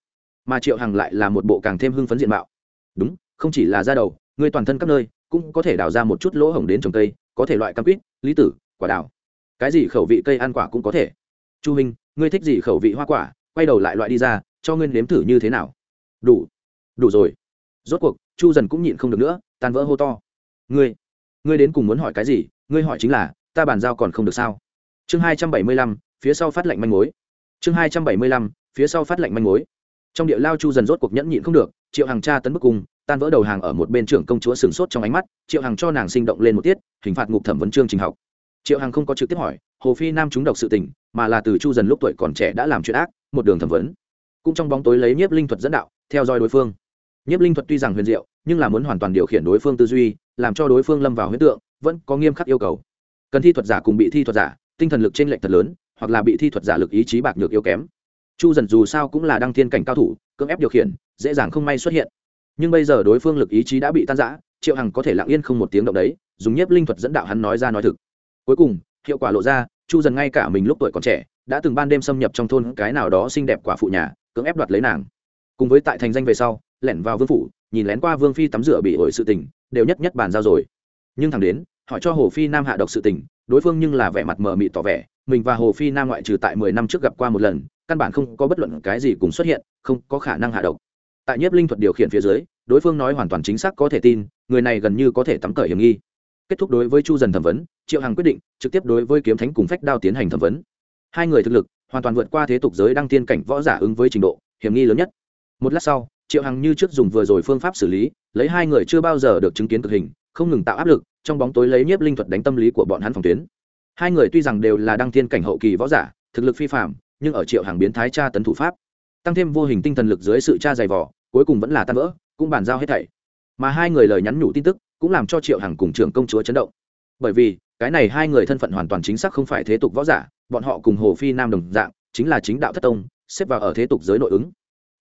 Mà triệu hằng lại là một bộ càng thêm hưng phấn diện mạo. Đúng, không chỉ là da đầu ngươi toàn thân các nơi cũng có thể đào ra một chút lỗ hổng đến trồng cây, có thể loại cam quýt, lý tử, quả đào. Cái gì khẩu vị cây ăn quả cũng có thể. Chu minh, ngươi thích gì khẩu vị hoa quả? Quay đầu lại loại đi ra, cho ngươi nếm thử như thế nào. Đủ. Đủ rồi. Rốt cuộc, chu dần cũng nhịn không được nữa, tan vỡ hô to. Ngươi ngươi đến cùng muốn hỏi cái gì? Ngươi hỏi chính là, ta bàn giao còn không được sao? Chương hai trăm bảy mươi lăm, phía sau phát lệnh manh mối. Chương hai trăm bảy mươi lăm, phía sau phát lệnh manh mối. Trong địa lao chu dần rốt cuộc nhẫn nhịn không được, triệu hàng tra tấn bức cung, tan vỡ đầu hàng ở một bên trưởng công chúa sừng sốt trong ánh mắt, triệu hàng cho nàng sinh động lên một tiết, hình phạt ngục thẩm vấn chương trình học. Triệu hàng không có trực tiếp hỏi, hồ phi nam chúng độc sự tình, mà là từ chu dần lúc tuổi còn trẻ đã làm chuyện ác, một đường thẩm vấn. Cũng trong bóng tối lấy nhiếp linh thuật dẫn đạo, theo dõi đối phương. Nhiếp linh thuật tuy rằng huyền diệu, nhưng là muốn hoàn toàn điều khiển đối phương tư duy, làm cho đối phương lâm vào huyết tượng, vẫn có nghiêm khắc yêu cầu. Cần thi thuật giả cùng bị thi thuật giả tinh thần lực trên lệnh lệch thật lớn, hoặc là bị thi thuật giả lực ý chí bạc nhược yếu kém. Chu dần dù sao cũng là đăng thiên cảnh cao thủ, cưỡng ép điều khiển, dễ dàng không may xuất hiện. Nhưng bây giờ đối phương lực ý chí đã bị tan giã triệu hằng có thể lặng yên không một tiếng động đấy, dùng nhiếp linh thuật dẫn đạo hắn nói ra nói thực. Cuối cùng, hiệu quả lộ ra, chu dần ngay cả mình lúc tuổi còn trẻ, đã từng ban đêm xâm nhập trong thôn cái nào đó xinh đẹp quả phụ nhà, cưỡng ép đoạt lấy nàng. Cùng với tại thành danh về sau, lẻn vào vương phủ, nhìn lén qua vương phi tắm rửa bị ổi sự tình, đều nhất nhất bàn giao rồi. Nhưng thằng đến hỏi cho hồ phi nam hạ độc sự tình, đối phương nhưng là vẻ mặt mờ mị tỏ vẻ, mình và hồ phi nam ngoại trừ tại mười năm trước gặp qua một lần, căn bản không có bất luận cái gì cùng xuất hiện, không có khả năng hạ độc. Tại nhiếp linh thuật điều khiển phía dưới, đối phương nói hoàn toàn chính xác có thể tin, người này gần như có thể tắm cởi hiểm nghi. Kết thúc đối với chu dần thẩm vấn, triệu hằng quyết định trực tiếp đối với kiếm thánh cùng phách đao tiến hành thẩm vấn. Hai người thực lực hoàn toàn vượt qua thế tục giới đăng tiên cảnh võ giả ứng với trình độ, hiểm nghi lớn nhất. Một lát sau, triệu hằng như trước dùng vừa rồi phương pháp xử lý, lấy hai người chưa bao giờ được chứng kiến cực hình, không ngừng tạo áp lực trong bóng tối lấy nhiếp linh thuật đánh tâm lý của bọn hắn phòng tuyến. Hai người tuy rằng đều là đăng thiên cảnh hậu kỳ võ giả, thực lực phi phạm nhưng ở triệu hàng biến thái tra tấn thủ pháp, tăng thêm vô hình tinh thần lực dưới sự tra dày vỏ, cuối cùng vẫn là tan vỡ, cũng bàn giao hết thảy. Mà hai người lời nhắn nhủ tin tức, cũng làm cho triệu hằng cùng trưởng công chúa chấn động. Bởi vì, cái này hai người thân phận hoàn toàn chính xác không phải thế tục võ giả, bọn họ cùng hồ phi nam đồng dạng, chính là chính đạo thất tông, xếp vào ở thế tục giới nội ứng.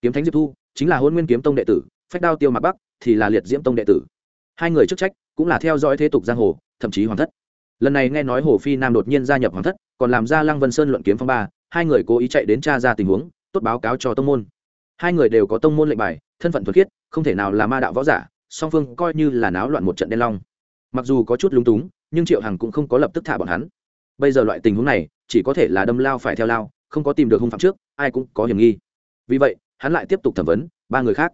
Kiếm thánh diệp thu, chính là hôn nguyên kiếm tông đệ tử, phách đao tiêu mạc bắc, thì là liệt diễm tông đệ tử hai người chức trách cũng là theo dõi thế tục giang hồ, thậm chí hoàng thất. Lần này nghe nói hồ phi nam đột nhiên gia nhập hoàng thất, còn làm ra lăng vân sơn luận kiếm phong ba, hai người cố ý chạy đến tra ra tình huống, tốt báo cáo cho tông môn. Hai người đều có tông môn lệnh bài, thân phận thuật khiết, không thể nào là ma đạo võ giả, song phương coi như là náo loạn một trận đen long. Mặc dù có chút lúng túng, nhưng triệu hằng cũng không có lập tức thả bọn hắn. Bây giờ loại tình huống này, chỉ có thể là đâm lao phải theo lao, không có tìm được hung phạm trước, ai cũng có hiểm nghi. Vì vậy, hắn lại tiếp tục thẩm vấn ba người khác.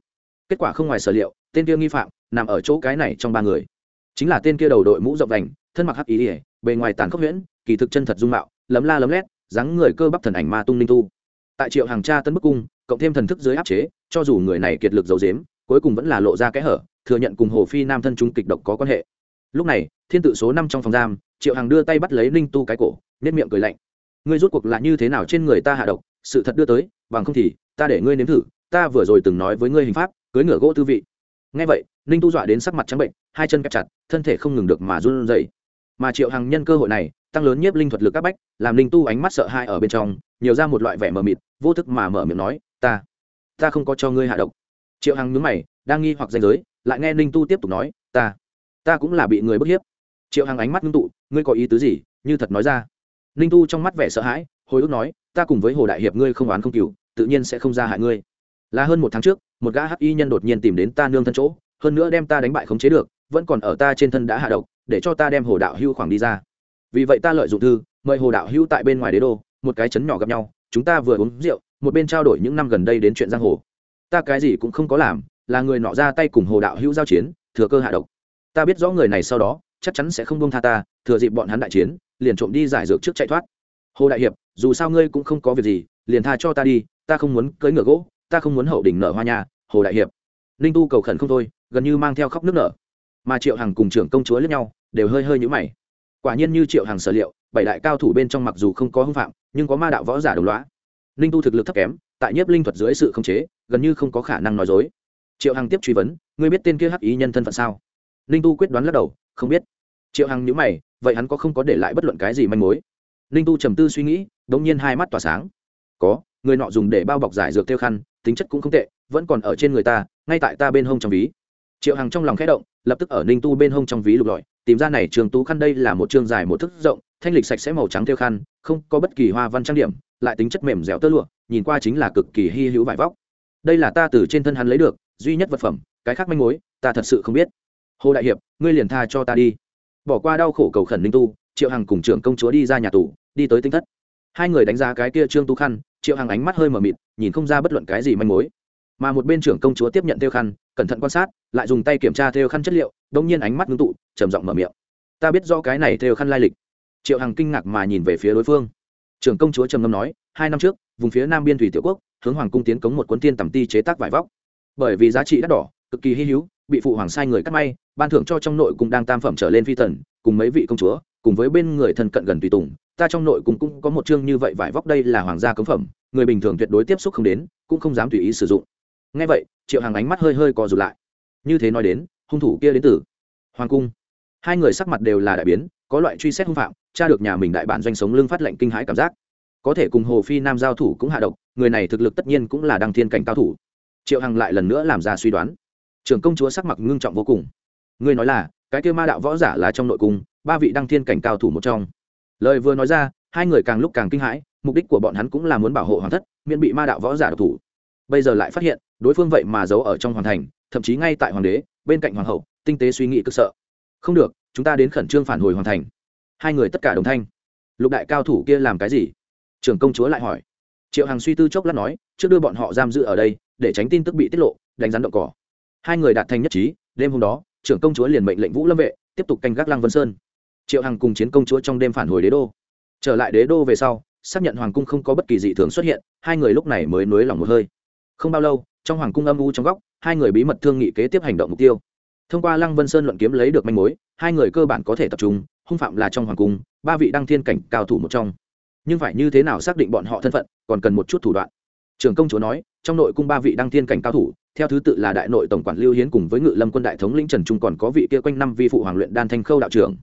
Kết quả không ngoài sở liệu, tên kia nghi phạm nằm ở chỗ cái này trong ba người. Chính là tên kia đầu đội mũ rộng đành, thân mặc hắc ý ỉa bề ngoài tàn khốc huyễn, kỳ thực chân thật dung mạo, lấm la lấm lét, dáng người cơ bắp thần ảnh ma tung linh tu. Tại triệu hàng tra tân bức cung, cộng thêm thần thức dưới áp chế, cho dù người này kiệt lực giấu dếm cuối cùng vẫn là lộ ra kẽ hở, thừa nhận cùng hồ phi nam thân chúng kịch độc có quan hệ. Lúc này, thiên tự số năm trong phòng giam, triệu hàng đưa tay bắt lấy ninh tu cái cổ nếp miệng cười lạnh. Ngươi rút cuộc là như thế nào trên người ta hạ độc, sự thật đưa tới, bằng không thì, ta để ngươi nếm thử, ta vừa rồi từng nói với ngươi hình pháp cưới ngựa gỗ tư vị. Ngay vậy ninh tu dọa đến sắc mặt trắng bệnh, hai chân kẹp chặt, thân thể không ngừng được mà run dậy mà triệu hằng nhân cơ hội này, tăng lớn nhiếp linh thuật lực các bách, làm ninh tu ánh mắt sợ hãi ở bên trong, nhiều ra một loại vẻ mờ mịt, vô thức mà mở miệng nói, ta ta không có cho ngươi hạ độc. Triệu hằng nhướng mày, đang nghi hoặc danh giới, lại nghe ninh tu tiếp tục nói, ta ta cũng là bị người bức hiếp. Triệu hằng ánh mắt ngưng tụ, ngươi có ý tứ gì? Như thật nói ra. Ninh tu trong mắt vẻ sợ hãi, hồi ức nói, ta cùng với hồ đại hiệp ngươi không oán không cừu, tự nhiên sẽ không ra hại ngươi. Là hơn một tháng trước, một gã hắc y nhân đột nhiên tìm đến ta nương thân chỗ hơn nữa đem ta đánh bại khống chế được, vẫn còn ở ta trên thân đã hạ độc, để cho ta đem hồ đạo hưu khoảng đi ra. Vì vậy ta lợi dụng thư, mời hồ đạo hưu tại bên ngoài đế đô, một cái chấn nhỏ gặp nhau, chúng ta vừa uống rượu, một bên trao đổi những năm gần đây đến chuyện giang hồ. Ta cái gì cũng không có làm, là người nọ ra tay cùng hồ đạo hưu giao chiến, thừa cơ hạ độc. Ta biết rõ người này sau đó, chắc chắn sẽ không bông tha ta, thừa dịp bọn hắn đại chiến, liền trộm đi giải dược trước chạy thoát. Hồ đại hiệp, dù sao ngươi cũng không có việc gì, liền tha cho ta đi, ta không muốn cưỡi ngựa gỗ, ta không muốn hậu đỉnh nở hoa nhà, hồ đại hiệp. Ninh tu cầu khẩn không thôi gần như mang theo khóc nước nở. Mà triệu hằng cùng trưởng công chúa lẫn nhau, đều hơi hơi nhũ mày. Quả nhiên như triệu hằng sở liệu, bảy đại cao thủ bên trong mặc dù không có hưng phạm, nhưng có ma đạo võ giả đồng loá ninh tu thực lực thấp kém, tại nhiếp linh thuật dưới sự khống chế, gần như không có khả năng nói dối. Triệu hằng tiếp truy vấn, ngươi biết tên kia hắc ý nhân thân phận sao? Ninh tu quyết đoán lắc đầu, không biết. Triệu hằng nhữ mày, vậy hắn có không có để lại bất luận cái gì manh mối? Ninh tu trầm tư suy nghĩ đ ỗ n g nhiên hai mắt tỏa sáng. Có, người nọ dùng để bao bọc giải dược tiêu khăn, tính chất cũng không tệ, vẫn còn ở trên người ta, ngay tại ta bên hông trong ví triệu hằng trong lòng khẽ động, lập tức ở ninh tu bên hông trong ví lục lọi, tìm ra này trường tú khăn đây là một chương dài một thức rộng, thanh lịch sạch sẽ màu trắng theo khăn, không có bất kỳ hoa văn trang điểm, lại tính chất mềm dẻo tơ lụa, nhìn qua chính là cực kỳ hy hữu vải vóc. Đây là ta từ trên thân hắn lấy được, duy nhất vật phẩm, cái khác manh mối, ta thật sự không biết. Hồ đại hiệp, ngươi liền tha cho ta đi. Bỏ qua đau khổ cầu khẩn ninh tu, triệu hằng cùng trưởng công chúa đi ra nhà tù, đi tới tinh thất. Hai người đánh giá cái kia trương tu khăn, triệu hằng ánh mắt hơi mờ mịt, nhìn không ra bất luận cái gì manh mối mà một bên trưởng công chúa tiếp nhận theo khăn, cẩn thận quan sát, lại dùng tay kiểm tra theo khăn chất liệu đông nhiên ánh mắt ngưng tụ, trầm giọng mở miệng. Ta biết do cái này theo khăn lai lịch. Triệu hằng kinh ngạc mà nhìn về phía đối phương. Trưởng công chúa trầm ngâm nói, hai năm trước, vùng phía nam biên thủy tiểu quốc, hướng hoàng cung tiến cống một cuốn tiên tầm ti chế tác vải vóc. Bởi vì giá trị đắt đỏ, cực kỳ hy hữu, bị phụ hoàng sai người cắt may, ban thưởng cho trong nội cung đang tam phẩm trở lên phi tần cùng mấy vị công chúa, cùng với bên người thân cận gần tùy tùng, ta trong nội cung cũng có một chương như vậy vải vóc đây là hoàng gia cấm phẩm, người bình thường tuyệt đối tiếp xúc không đến, cũng không dám tùy ý sử dụng ngay vậy, triệu hàng ánh mắt hơi hơi co rụt lại. Như thế nói đến, hung thủ kia đến từ hoàng cung. Hai người sắc mặt đều là đại biến, có loại truy xét hung phạm, tra được nhà mình đại bản doanh sống lưng phát lệnh kinh hãi cảm giác. Có thể cùng hồ phi nam giao thủ cũng hạ độc, người này thực lực tất nhiên cũng là đăng thiên cảnh cao thủ. Triệu hằng lại lần nữa làm ra suy đoán. Trưởng công chúa sắc mặt ngưng trọng vô cùng. Ngươi nói là, cái kêu ma đạo võ giả là trong nội cung, ba vị đăng thiên cảnh cao thủ một trong. Lời vừa nói ra, hai người càng lúc càng kinh hãi, mục đích của bọn hắn cũng là muốn bảo hộ hoàng thất, miễn bị ma đạo võ giả độc thủ bây giờ lại phát hiện, đối phương vậy mà giấu ở trong hoàng thành, thậm chí ngay tại hoàng đế, bên cạnh hoàng hậu, tinh tế suy nghĩ cực sợ. Không được, chúng ta đến khẩn trương phản hồi hoàng thành. Hai người tất cả đồng thanh. Lục đại cao thủ kia làm cái gì? Trưởng công chúa lại hỏi. Triệu hằng suy tư chốc lát nói, trước đưa bọn họ giam giữ ở đây, để tránh tin tức bị tiết lộ, đánh rắn động cỏ. Hai người đạt thành nhất trí, đêm hôm đó, trưởng công chúa liền mệnh lệnh vũ lâm vệ, tiếp tục canh gác lăng vân sơn. Triệu hằng cùng chiến công chúa trong đêm phản hồi đế đô. Trở lại đế đô về sau, xác nhận hoàng cung không có bất kỳ dị thường xuất hiện, hai người lúc này mới nối lòng một hơi không bao lâu, trong hoàng cung âm u trong góc, hai người bí mật thương nghị kế tiếp hành động mục tiêu. Thông qua lăng vân sơn luận kiếm lấy được manh mối, hai người cơ bản có thể tập trung, hung phạm là trong hoàng cung, ba vị đăng thiên cảnh cao thủ một trong. Nhưng phải như thế nào xác định bọn họ thân phận, còn cần một chút thủ đoạn. Trưởng công chúa nói, trong nội cung ba vị đăng thiên cảnh cao thủ, theo thứ tự là đại nội tổng quản lưu hiến cùng với ngự lâm quân đại thống lĩnh trần trung còn có vị kia quanh năm vi phụ hoàng luyện đan thanh khâu đạo trưởng.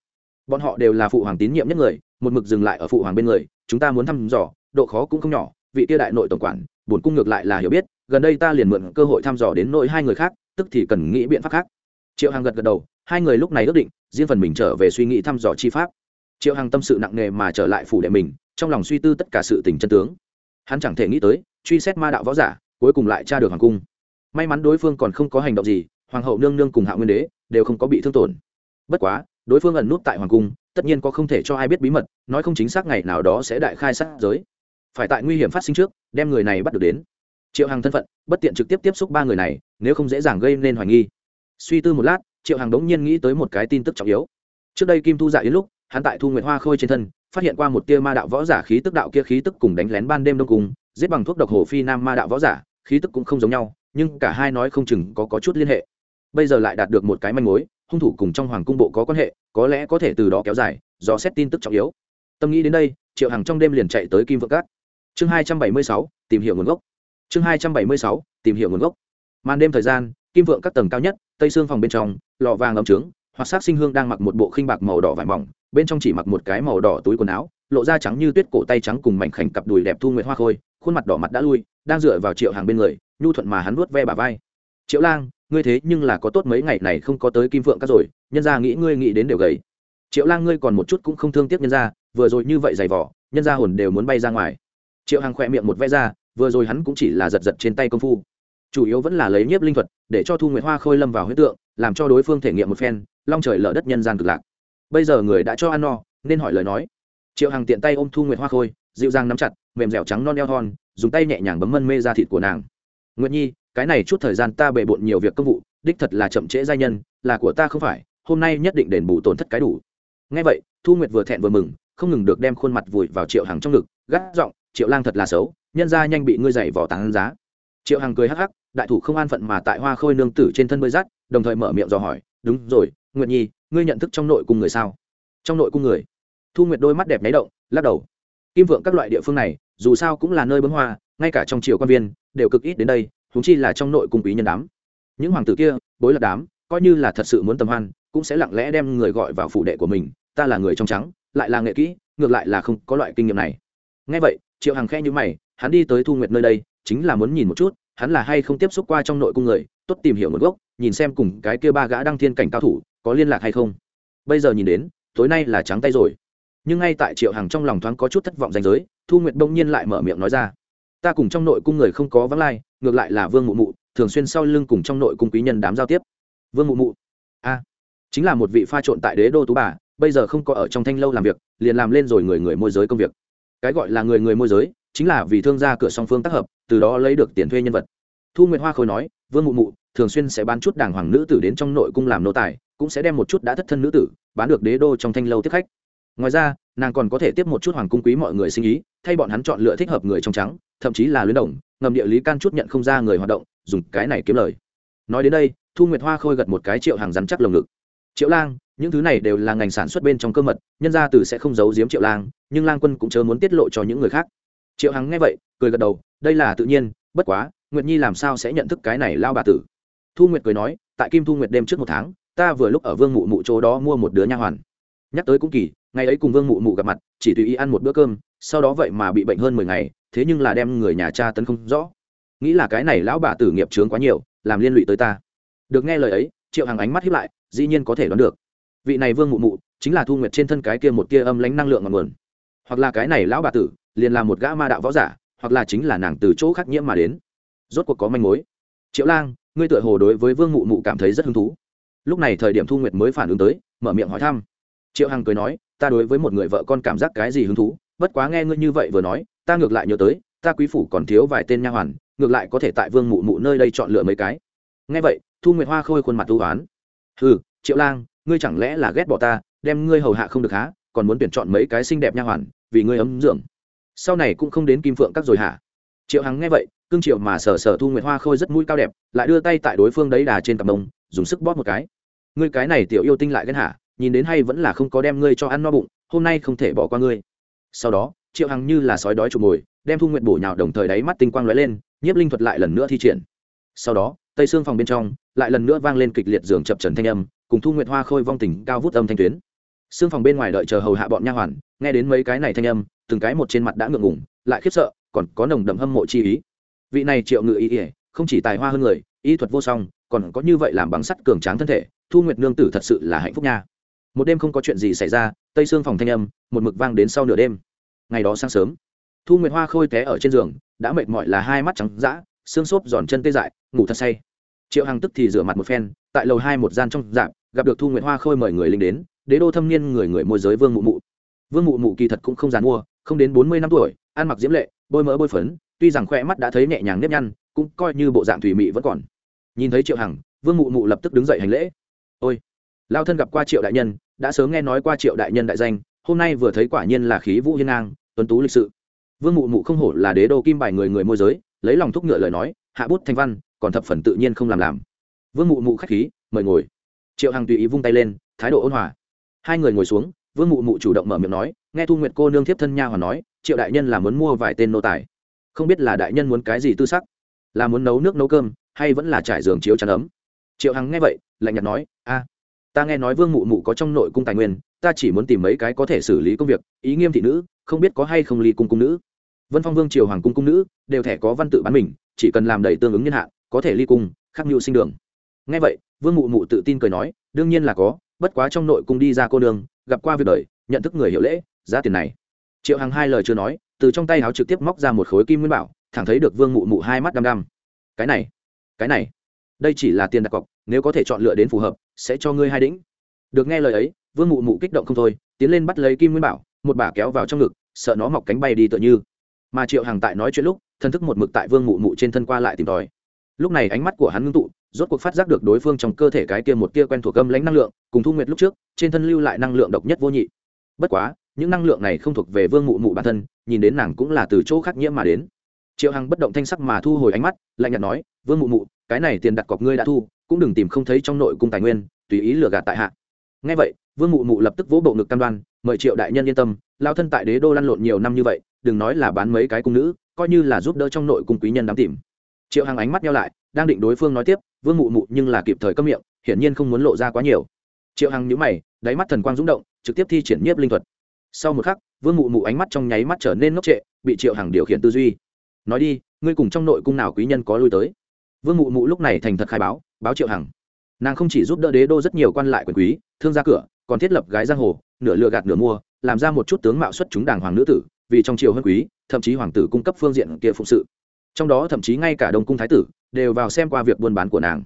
Bọn họ đều là phụ hoàng tín nhiệm nhất người, một mực dừng lại ở phụ hoàng bên người, chúng ta muốn thăm dò, độ khó cũng không nhỏ, vị kia đại nội tổng quản bổn cung ngược lại là hiểu biết gần đây ta liền mượn cơ hội thăm dò đến nội hai người khác, tức thì cần nghĩ biện pháp khác. Triệu hằng gật gật đầu, hai người lúc này ước định, riêng phần mình trở về suy nghĩ thăm dò chi pháp. Triệu hằng tâm sự nặng nề mà trở lại phủ đệ mình, trong lòng suy tư tất cả sự tình chân tướng. Hắn chẳng thể nghĩ tới, truy xét ma đạo võ giả, cuối cùng lại tra được hoàng cung. May mắn đối phương còn không có hành động gì, hoàng hậu nương nương cùng hạ nguyên đế đều không có bị thương tổn. Bất quá, đối phương ẩn nút tại hoàng cung, tất nhiên có không thể cho ai biết bí mật, nói không chính xác ngày nào đó sẽ đại khai sát giới. Phải tại nguy hiểm phát sinh trước, đem người này bắt được đến triệu hằng thân phận bất tiện trực tiếp tiếp xúc ba người này nếu không dễ dàng gây nên hoài nghi. Suy tư một lát triệu hằng đống nhiên nghĩ tới một cái tin tức trọng yếu. Trước đây kim thu dạ yến lúc hắn tại thu nguyệt hoa khôi trên thân phát hiện qua một tia ma đạo võ giả khí tức đạo kia khí tức cùng đánh lén ban đêm đông cùng giết bằng thuốc độc hồ phi nam ma đạo võ giả khí tức cũng không giống nhau nhưng cả hai nói không chừng có, có chút liên hệ. Bây giờ lại đạt được một cái manh mối hung thủ cùng trong hoàng cung bộ có quan hệ có lẽ có thể từ đó kéo dài do xét tin tức trọng yếu. Tâm nghĩ đến đây triệu hằng trong đêm liền chạy tới kim vượng cát chương hai trăm bảy mươi sáu tìm hiểu nguồn gốc chương hai trăm bảy mươi sáu, tìm hiểu nguồn gốc. Màn đêm thời gian, kim vượng các tầng cao nhất, tây xương phòng bên trong lò vàng ấm trướng, hoặc sát sinh hương đang mặc một bộ khinh bạc màu đỏ vải mỏng, bên trong chỉ mặc một cái màu đỏ túi quần áo, lộ ra trắng như tuyết cổ tay trắng cùng mảnh khảnh cặp đùi đẹp thu nguyệt hoa khôi, khuôn mặt đỏ mặt đã lui, đang dựa vào triệu hàng bên người, nhu thuận mà hắn vuốt ve bà vai. Triệu lang, ngươi thế nhưng là có tốt mấy ngày này không có tới kim Vượng các rồi, nhân ra nghĩ ngươi nghĩ đến đều gầy. Triệu lang, ngươi còn một chút cũng không thương tiếc nhân ra vừa rồi như vậy giày vỏ, nhân ra hồn đều muốn bay ra ngoài. Triệu hàng khỏe miệng một vẽ ra vừa rồi hắn cũng chỉ là giật giật trên tay công phu. Chủ yếu vẫn là lấy nhiếp linh thuật, để cho thu nguyệt hoa khôi lâm vào huyết tượng, làm cho đối phương thể nghiệm một phen, long trời lở đất nhân gian cực lạc. Bây giờ người đã cho ăn no, nên hỏi lời nói. Triệu hằng tiện tay ôm thu nguyệt hoa khôi, dịu dàng nắm chặt, mềm dẻo trắng non eo thon, dùng tay nhẹ nhàng bấm mân mê ra thịt của nàng. Nguyệt nhi, cái này chút thời gian ta bề bộn nhiều việc công vụ, đích thật là chậm trễ giai nhân, là của ta không phải, hôm nay nhất định đền bù tổn thất cái đủ. Ngay vậy, thu nguyệt vừa thẹn vừa mừng, không ngừng được đem khuôn mặt vùi vào triệu hằng trong ngực, gắt giọng, triệu lang thật là xấu nhân ra nhanh bị ngươi dày vỏ tán giá. Triệu hằng cười hắc hắc, đại thủ không an phận mà tại hoa khôi nương tử trên thân bơi rát, đồng thời mở miệng dò hỏi, đúng rồi, nguyệt nhi, ngươi nhận thức trong nội cung người sao? Trong nội cung người? Thu nguyệt đôi mắt đẹp nháy động, lắc đầu. Kim vượng các loại địa phương này, dù sao cũng là nơi bấm hoa, ngay cả trong triều quan viên, đều cực ít đến đây húng chi là trong nội cung quý nhân đám. Những hoàng tử kia, bối lạc đám, coi như là thật sự muốn tầm hoan, cũng sẽ lặng lẽ đem người gọi vào phủ đệ của mình, ta là người trong trắng, lại là nghệ kỹ, ngược lại là không có loại kinh nghiệm này. Ngay vậy, triệu hằng khe như mày hắn đi tới thu nguyệt nơi đây, chính là muốn nhìn một chút, hắn là hay không tiếp xúc qua trong nội cung người, tốt tìm hiểu nguồn gốc, nhìn xem cùng cái kia ba gã đăng thiên cảnh cao thủ có liên lạc hay không. Bây giờ nhìn đến, tối nay là trắng tay rồi. Nhưng ngay tại triệu hằng trong lòng thoáng có chút thất vọng danh giới, thu nguyệt đông nhiên lại mở miệng nói ra. Ta cùng trong nội cung người không có vắng lai, ngược lại là vương mụ mụ, thường xuyên sau lưng cùng trong nội cung quý nhân đám giao tiếp. Vương mụ mụ. A, chính là một vị pha trộn tại đế đô tú bà, bây giờ không có ở trong thanh lâu làm việc, liền làm lên rồi người người môi giới công việc. Cái gọi là người người môi giới chính là vì thương gia cửa song phương tác hợp, từ đó lấy được tiền thuê nhân vật. Thu nguyệt hoa khôi nói, vương mụ mụ, thường xuyên sẽ bán chút đàng hoàng nữ tử đến trong nội cung làm nô tài, cũng sẽ đem một chút đã thất thân nữ tử bán được đế đô trong thanh lâu tiếp khách. Ngoài ra, nàng còn có thể tiếp một chút hoàng cung quý mọi người sinh ý, thay bọn hắn chọn lựa thích hợp người trong trắng, thậm chí là luyến đồng, ngầm địa lý can chút nhận không ra người hoạt động, dùng cái này kiếm lời. Nói đến đây, thu nguyệt hoa khôi gật một cái triệu hàng rắn chắc lồng ngực. Triệu lang, những thứ này đều là ngành sản xuất bên trong cơ mật, nhân gia từ sẽ không giấu giếm triệu lang, nhưng lang quân cũng chớ muốn tiết lộ cho những người khác triệu hằng nghe vậy, cười gật đầu, đây là tự nhiên, bất quá, nguyệt nhi làm sao sẽ nhận thức cái này lao bà tử? Thu nguyệt cười nói, tại kim thu nguyệt đêm trước một tháng, ta vừa lúc ở vương mụ mụ chỗ đó mua một đứa nha hoàn. Nhắc tới cũng kỳ, ngày ấy cùng vương mụ mụ gặp mặt, chỉ tùy ý ăn một bữa cơm, sau đó vậy mà bị bệnh hơn mười ngày, thế nhưng là đem người nhà cha tấn không rõ. Nghĩ là cái này lão bà tử nghiệp trướng quá nhiều, làm liên lụy tới ta. Được nghe lời ấy, triệu hằng ánh mắt hiếp lại, dĩ nhiên có thể đoán được. Vị này vương mụ mụ, chính là thu nguyệt trên thân cái kia một tia âm lánh năng lượng ngọn nguồn. Hoặc là cái này lão bà tử liền là một gã ma đạo võ giả, hoặc là chính là nàng từ chỗ khác nhiễm mà đến. Rốt cuộc có manh mối. Triệu lang, ngươi tựa hồ đối với vương mụ mụ cảm thấy rất hứng thú. Lúc này thời điểm thu nguyệt mới phản ứng tới, mở miệng hỏi thăm. Triệu hằng cười nói, ta đối với một người vợ con cảm giác cái gì hứng thú? Bất quá nghe ngươi như vậy vừa nói, ta ngược lại nhớ tới, ta quý phủ còn thiếu vài tên nha hoàn, ngược lại có thể tại vương mụ mụ nơi đây chọn lựa mấy cái. Nghe vậy, thu nguyệt hoa khôi khuôn mặt tu hoán. ừ triệu lang, ngươi chẳng lẽ là ghét bỏ ta, đem ngươi hầu hạ không được há, còn muốn tuyển chọn mấy cái xinh đẹp nha hoàn, vì ngươi ấm dưỡng sau này cũng không đến kim phượng các rồi hả? Triệu hằng nghe vậy, cương triệu mà sở sở thu nguyệt hoa khôi rất mũi cao đẹp, lại đưa tay tại đối phương đấy đà trên cặp mông, dùng sức bóp một cái. Ngươi cái này tiểu yêu tinh lại ghen hả? Nhìn đến hay vẫn là không có đem ngươi cho ăn no bụng, hôm nay không thể bỏ qua ngươi. Sau đó, triệu hằng như là sói đói chụp mồi, đem thu nguyện bổ nhào đồng thời đáy mắt tinh quang lóe lên, nhiếp linh thuật lại lần nữa thi triển. Sau đó, tây xương phòng bên trong, lại lần nữa vang lên kịch liệt giường chập trần thanh âm, cùng thu nguyệt hoa khôi vong tình cao vút âm thanh tuyến. Xương phòng bên ngoài đợi chờ hầu hạ bọn nha hoàn, nghe đến mấy cái này thanh âm từng cái một trên mặt đã ngượng ngùng, lại khiếp sợ còn có nồng đậm hâm mộ chi ý. Vị này triệu ngự ý ỉa không chỉ tài hoa hơn người y thuật vô song còn có như vậy làm bằng sắt cường tráng thân thể thu nguyệt nương tử thật sự là hạnh phúc nha. Một đêm không có chuyện gì xảy ra tây xương phòng thanh âm một mực vang đến sau nửa đêm. Ngày đó sáng sớm thu nguyệt hoa khôi té ở trên giường đã mệt mỏi là hai mắt trắng d ã xương xốp giòn chân tê dại ngủ thật say. Triệu hằng tức thì rửa mặt một phen tại lầu hai một gian trong dạp gặp được thu nguyệt hoa khôi mời người linh đến đế đô thâm niên người người môi giới vương mụ mụ. Vương mụ mụ kỳ thật cũng không dàn mua không đến bốn mươi năm tuổi, ăn mặc diễm lệ, bôi mỡ bôi phấn, tuy rằng khoe mắt đã thấy nhẹ nhàng nếp nhăn, cũng coi như bộ dạng thủy mị vẫn còn. Nhìn thấy triệu hằng, vương mụ mụ lập tức đứng dậy hành lễ. Ôi, lao thân gặp qua triệu đại nhân, đã sớm nghe nói qua triệu đại nhân đại danh, hôm nay vừa thấy quả nhiên là khí vũ hiên ngang, tuấn tú lịch sự. Vương mụ mụ không hổ là đế đô kim bài người người môi giới, lấy lòng thúc ngựa lời nói, hạ bút thanh văn, còn thập phần tự nhiên không làm làm. Vương mụ mụ k h á c h khí, mời ngồi. Triệu hằng tùy ý vung tay lên, thái độ ôn hòa. Hai người ngồi xuống vương mụ mụ chủ động mở miệng nói, nghe thu nguyệt cô nương thiếp thân nha hoàn nói, triệu đại nhân là muốn mua vài tên nô tài. Không biết là đại nhân muốn cái gì tư sắc? Là muốn nấu nước nấu cơm, hay vẫn là trải giường chiếu chăn ấm? Triệu hằng nghe vậy, lạnh nhạt nói, a, ta nghe nói vương mụ mụ có trong nội cung tài nguyên, ta chỉ muốn tìm mấy cái có thể xử lý công việc, ý nghiêm thị nữ, không biết có hay không ly cung cung nữ. Vân phong vương triều hoàng cung cung nữ, đều thẻ có văn tự bán mình, chỉ cần làm đầy tương ứng nhân hạn, có thể ly cung, khắc mưu sinh đường. Nghe vậy, vương mụ mụ tự tin cười nói, đương nhiên là có, bất quá trong nội cung đi ra cô đường gặp qua việc đời, nhận thức người hiểu lễ, giá tiền này. Triệu hằng hai lời chưa nói, từ trong tay áo trực tiếp móc ra một khối kim nguyên bảo, thẳng thấy được vương mụ mụ hai mắt đăm đăm. Cái này cái này, đây chỉ là tiền đặt cọc, nếu có thể chọn lựa đến phù hợp, sẽ cho ngươi hai đĩnh được nghe lời ấy, vương mụ mụ kích động không thôi, tiến lên bắt lấy kim nguyên bảo, một bà kéo vào trong ngực, sợ nó mọc cánh bay đi tựa như. Mà triệu hằng tại nói chuyện lúc thân thức một mực tại vương mụ mụ trên thân qua lại tìm tòi. Lúc này ánh mắt của hắn ngưng tụ rốt cuộc phát giác được đối phương trong cơ thể cái kia một kia quen thuộc âm lãnh năng lượng, cùng thu nguyệt lúc trước, trên thân lưu lại năng lượng độc nhất vô nhị. Bất quá, những năng lượng này không thuộc về vương mụ mụ bản thân, nhìn đến nàng cũng là từ chỗ khác nhiễm mà đến. Triệu hằng bất động thanh sắc mà thu hồi ánh mắt, lạnh nhạt nói, vương mụ mụ, cái này tiền đặt cọc ngươi đã thu, cũng đừng tìm không thấy trong nội cung tài nguyên, tùy ý lừa gạt tại hạ. Ngay vậy, vương mụ mụ lập tức vỗ bộ ngực cam đoan, mời triệu đại nhân yên tâm lao thân tại đế đô lăn lộn nhiều năm như vậy, đừng nói là bán mấy cái cung nữ, coi như là giúp đỡ trong nội cung quý nhân đám tìm triệu hằng ánh mắt nhau lại, đang định đối phương nói tiếp, vương mụ mụ nhưng là kịp thời cấm miệng, hiển nhiên không muốn lộ ra quá nhiều. Triệu hằng nhữ mày, đáy mắt thần quang rúng động, trực tiếp thi triển nhiếp linh thuật. Sau một khắc, vương mụ mụ ánh mắt trong nháy mắt trở nên ngốc trệ, bị triệu hằng điều khiển tư duy. Nói đi, ngươi cùng trong nội cung nào quý nhân có lui tới? Vương mụ mụ lúc này thành thật khai báo báo triệu hằng. Nàng không chỉ giúp đỡ đế đô rất nhiều quan lại quyền quý, thương gia cửa, còn thiết lập gái giang hồ, nửa lừa gạt nửa mua, làm ra một chút tướng mạo xuất chúng đàng hoàng nữ tử, vì trong triều hân quý, thậm chí hoàng tử cung cấp phương diện kia phụng sự trong đó thậm chí ngay cả đông cung thái tử đều vào xem qua việc buôn bán của nàng.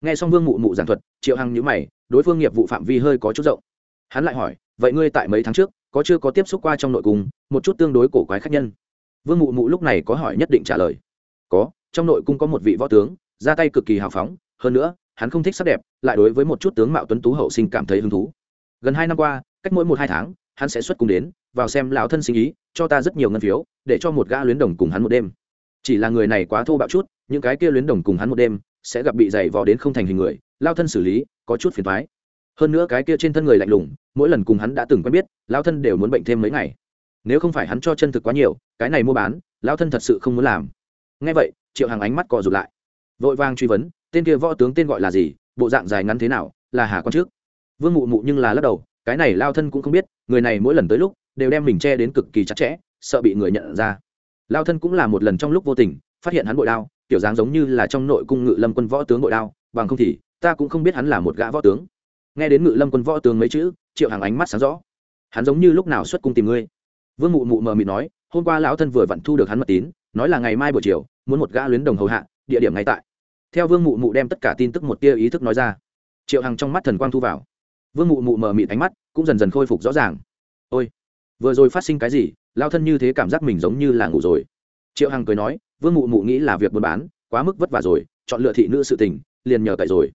Nghe xong vương mụ mụ giảng thuật, triệu hằng nhữ mày, đối phương nghiệp vụ phạm vi hơi có chút rộng. Hắn lại hỏi, vậy ngươi tại mấy tháng trước, có chưa có tiếp xúc qua trong nội cung, một chút tương đối cổ quái khác nhân? Vương mụ mụ lúc này có hỏi nhất định trả lời. Có, trong nội cung có một vị võ tướng, ra tay cực kỳ hào phóng, hơn nữa, hắn không thích sắc đẹp, lại đối với một chút tướng mạo tuấn tú hậu sinh cảm thấy hứng thú. Gần hai năm qua, cách mỗi một hai tháng, hắn sẽ xuất cung đến, vào xem lão thân sinh ý, cho ta rất nhiều ngân phiếu, để cho một gã luyến đồng cùng hắn một đêm chỉ là người này quá thô bạo chút, những cái kia luyến đồng cùng hắn một đêm, sẽ gặp bị dày vò đến không thành hình người, lao thân xử lý, có chút phiền thoái hơn nữa cái kia trên thân người lạnh lùng, mỗi lần cùng hắn đã từng quen biết, lao thân đều muốn bệnh thêm mấy ngày. Nếu không phải hắn cho chân thực quá nhiều, cái này mua bán, lao thân thật sự không muốn làm. Ngay vậy, triệu hàng ánh mắt cò rụt lại. Vội vang truy vấn, tên kia võ tướng tên gọi là gì, bộ dạng dài ngắn thế nào, là hà con trước? Vương mụ mụ nhưng là lắc đầu, cái này lao thân cũng không biết, người này mỗi lần tới lúc, đều đem mình che đến cực kỳ chặt chẽ, sợ bị người nhận ra lao thân cũng là một lần trong lúc vô tình, phát hiện hắn bội đao kiểu dáng giống như là trong nội cung ngự lâm quân võ tướng bội đao, bằng không thì, ta cũng không biết hắn là một gã võ tướng. Nghe đến ngự lâm quân võ tướng mấy chữ, triệu hàng ánh mắt sáng rõ. Hắn giống như lúc nào xuất cung tìm ngươi. Vương mụ mụ mờ mịt nói, hôm qua lão thân vừa vặn thu được hắn mật tín, nói là ngày mai buổi chiều, muốn một gã luyến đồng hầu hạ, địa điểm ngay tại. Theo vương mụ mụ đem tất cả tin tức một tia ý thức nói ra, triệu hằng trong mắt thần quang thu vào. Vương mụ mụ mờ mịt ánh mắt cũng dần dần khôi phục rõ ràng. Ôi, vừa rồi phát sinh cái gì? Lao thân như thế cảm giác mình giống như là ngủ rồi. Triệu hằng cười nói, vương mụ mụ nghĩ là việc buôn bán, quá mức vất vả rồi, chọn lựa thị nữ sự tình, liền nhờ cậy rồi.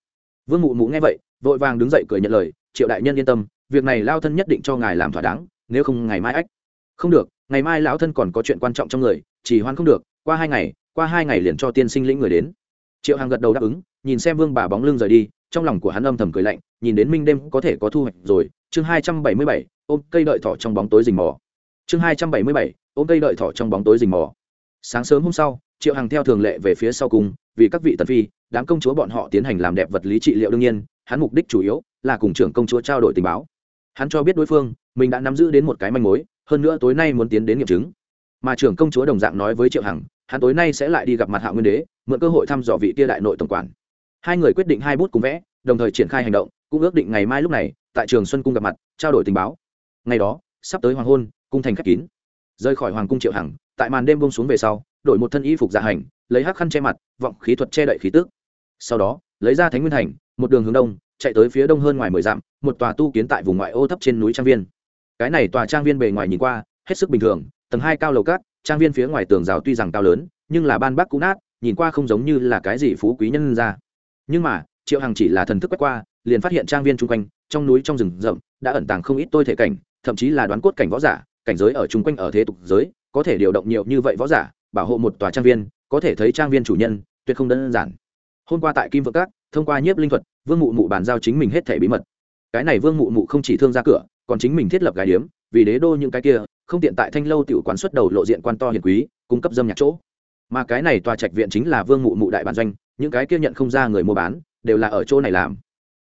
Vương mụ mụ nghe vậy, vội vàng đứng dậy cười nhận lời, triệu đại nhân yên tâm, việc này lao thân nhất định cho ngài làm thỏa đáng, nếu không ngày mai ách. Không được, ngày mai lão thân còn có chuyện quan trọng trong người, chỉ hoan không được, qua hai ngày, qua hai ngày liền cho tiên sinh lĩnh người đến. Triệu hằng gật đầu đáp ứng, nhìn xem vương bà bóng lưng rời đi, trong lòng của hắn âm thầm cười lạnh, nhìn đến minh đêm có thể có thu hoạch rồi, chương hai trăm bảy mươi bảy, ôm cây đợi thỏ trong bóng tối rình mò chương hai trăm bảy mươi bảy, ôm cây đợi thỏ trong bóng tối rình mò. Sáng sớm hôm sau, triệu hằng theo thường lệ về phía sau cùng, vì các vị tần phi, đám công chúa bọn họ tiến hành làm đẹp vật lý trị liệu đương nhiên, hắn mục đích chủ yếu là cùng trưởng công chúa trao đổi tình báo. Hắn cho biết đối phương, mình đã nắm giữ đến một cái manh mối, hơn nữa tối nay muốn tiến đến nghiệm chứng. Mà trưởng công chúa đồng dạng nói với triệu hằng, hắn tối nay sẽ lại đi gặp mặt hạ nguyên đế, mượn cơ hội thăm dò vị tia đại nội tổng quản. Hai người quyết định hai bút cùng vẽ, đồng thời triển khai hành động, cũng ước định ngày mai lúc này, tại trường xuân cung gặp mặt, trao đổi tình báo. Ngày đó, sắp tới hoàng hôn cung thành khép kín. Rời khỏi hoàng cung triệu hằng, tại màn đêm bông xuống về sau, đổi một thân y phục dạ hành, lấy hắc khăn che mặt, vọng khí thuật che đậy khí tức. Sau đó, lấy ra thánh nguyên thành một đường hướng đông, chạy tới phía đông hơn ngoài mười dặm, một tòa tu kiến tại vùng ngoại ô thấp trên núi trang viên. Cái này tòa trang viên bề ngoài nhìn qua, hết sức bình thường, tầng hai cao lầu cát, trang viên phía ngoài tường rào tuy rằng cao lớn, nhưng là ban bắc cũ nát, nhìn qua không giống như là cái gì phú quý nhân ra nhưng mà, triệu hằng chỉ là thần thức quét qua, liền phát hiện trang viên chung quanh, trong núi trong rừng rậm, đã ẩn tàng không ít tôi thể cảnh, thậm chí là đoán cốt cảnh võ giả cảnh giới ở chung quanh ở thế tục giới, có thể điều động nhiều như vậy võ giả, bảo hộ một tòa trang viên, có thể thấy trang viên chủ nhân, tuyệt không đơn giản. Hôm qua tại kim vượng các, thông qua nhiếp linh thuật, vương mụ mụ bàn giao chính mình hết thể bí mật. Cái này vương mụ mụ không chỉ thương ra cửa, còn chính mình thiết lập gái điếm, vì đế đô những cái kia, không tiện tại thanh lâu tiểu quán xuất đầu lộ diện quan to hiền quý, cung cấp dâm nhạc chỗ. Mà cái này tòa trạch viện chính là vương mụ mụ đại bản doanh, những cái kia nhận không ra người mua bán, đều là ở chỗ này làm.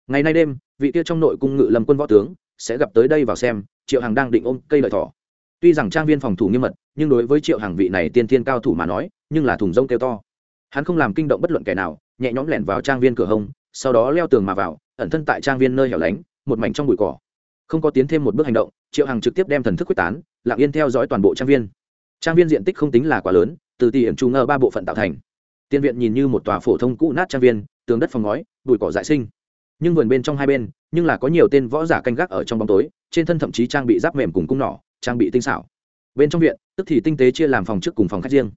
Ngày nay đêm, vị kia trong nội cung ngự lâm quân võ tướng, sẽ gặp tới đây vào xem, triệu hằng đang định ôm cây lợi thỏ tuy rằng trang viên phòng thủ nghiêm mật, nhưng đối với triệu hàng vị này tiên thiên cao thủ mà nói, nhưng là thùng rông kêu to. Hắn không làm kinh động bất luận kẻ nào, nhẹ nhõm lẻn vào trang viên cửa hông, sau đó leo tường mà vào, ẩn thân tại trang viên nơi hẻo lánh, một mảnh trong bụi cỏ. Không có tiến thêm một bước hành động, triệu hằng trực tiếp đem thần thức quyết tán, lặng yên theo dõi toàn bộ trang viên. Trang viên diện tích không tính là quá lớn, từ tỷ hiểm trung ngờ ba bộ phận tạo thành. Tiên viện nhìn như một tòa phổ thông cũ nát trang viên, tường đất phòng ngói, bụi cỏ dại sinh. Nhưng vườn bên trong hai bên, nhưng là có nhiều tên võ giả canh gác ở trong bóng tối, trên thân thậm chí trang bị giáp mềm cùng cung nỏ trang bị tinh xảo. Bên trong viện, tức thì tinh tế chia làm phòng trước cùng phòng khách riêng.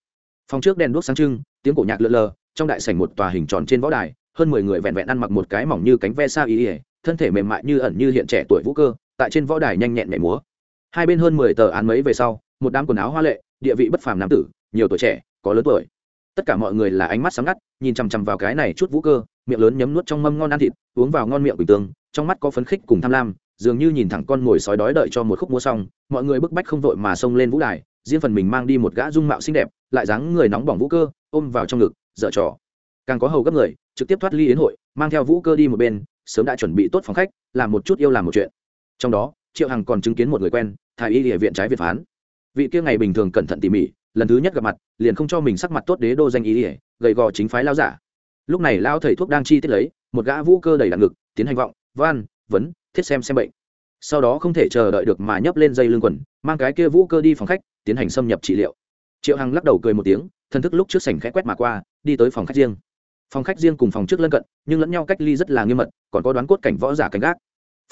Phòng trước đèn đuốc sáng trưng, tiếng cổ nhạc lượn lờ, trong đại sảnh một tòa hình tròn trên võ đài, hơn mười người vẹn vẹn ăn mặc một cái mỏng như cánh ve sa ý ỉa thân thể mềm mại như ẩn như hiện trẻ tuổi vũ cơ, tại trên võ đài nhanh nhẹn nhảy múa. Hai bên hơn mười tờ án mấy về sau, một đám quần áo hoa lệ, địa vị bất phàm nam tử, nhiều tuổi trẻ, có lớn tuổi. Tất cả mọi người là ánh mắt sáng ngắt, nhìn chằm chằm vào cái này chút vũ cơ, miệng lớn nhấm nuốt trong mâm ngon ăn thịt, uống vào ngon miệng bình tương, trong mắt có phấn khích cùng tham lam dường như nhìn thẳng con ngồi sói đói đợi cho một khúc mua xong, mọi người bức bách không vội mà xông lên vũ đài, riêng phần mình mang đi một gã dung mạo xinh đẹp, lại dáng người nóng bỏng vũ cơ, ôm vào trong ngực, dở trò. Càng có hầu gấp người, trực tiếp thoát ly yến hội, mang theo vũ cơ đi một bên, sớm đã chuẩn bị tốt phòng khách, làm một chút yêu làm một chuyện. Trong đó, triệu hằng còn chứng kiến một người quen, thái y địa viện trái việt phán. Vị kia ngày bình thường cẩn thận tỉ mỉ, lần thứ nhất gặp mặt, liền không cho mình sắc mặt tốt đế đô danh ý ỉa gầy gò chính phái lao giả. Lúc này lao thầy thuốc đang chi tiết lấy, một gã vũ cơ đầy đạn ngực, tiến hành vọng, van vấn, thiết xem xem bệnh. Sau đó không thể chờ đợi được mà nhấp lên dây lưng quần, mang cái kia vũ cơ đi phòng khách, tiến hành xâm nhập trị liệu. Triệu hằng lắc đầu cười một tiếng thân thức lúc trước sảnh khẽ quét mà qua, đi tới phòng khách riêng. Phòng khách riêng cùng phòng trước lân cận, nhưng lẫn nhau cách ly rất là nghiêm mật, còn có đoán cốt cảnh võ giả canh gác.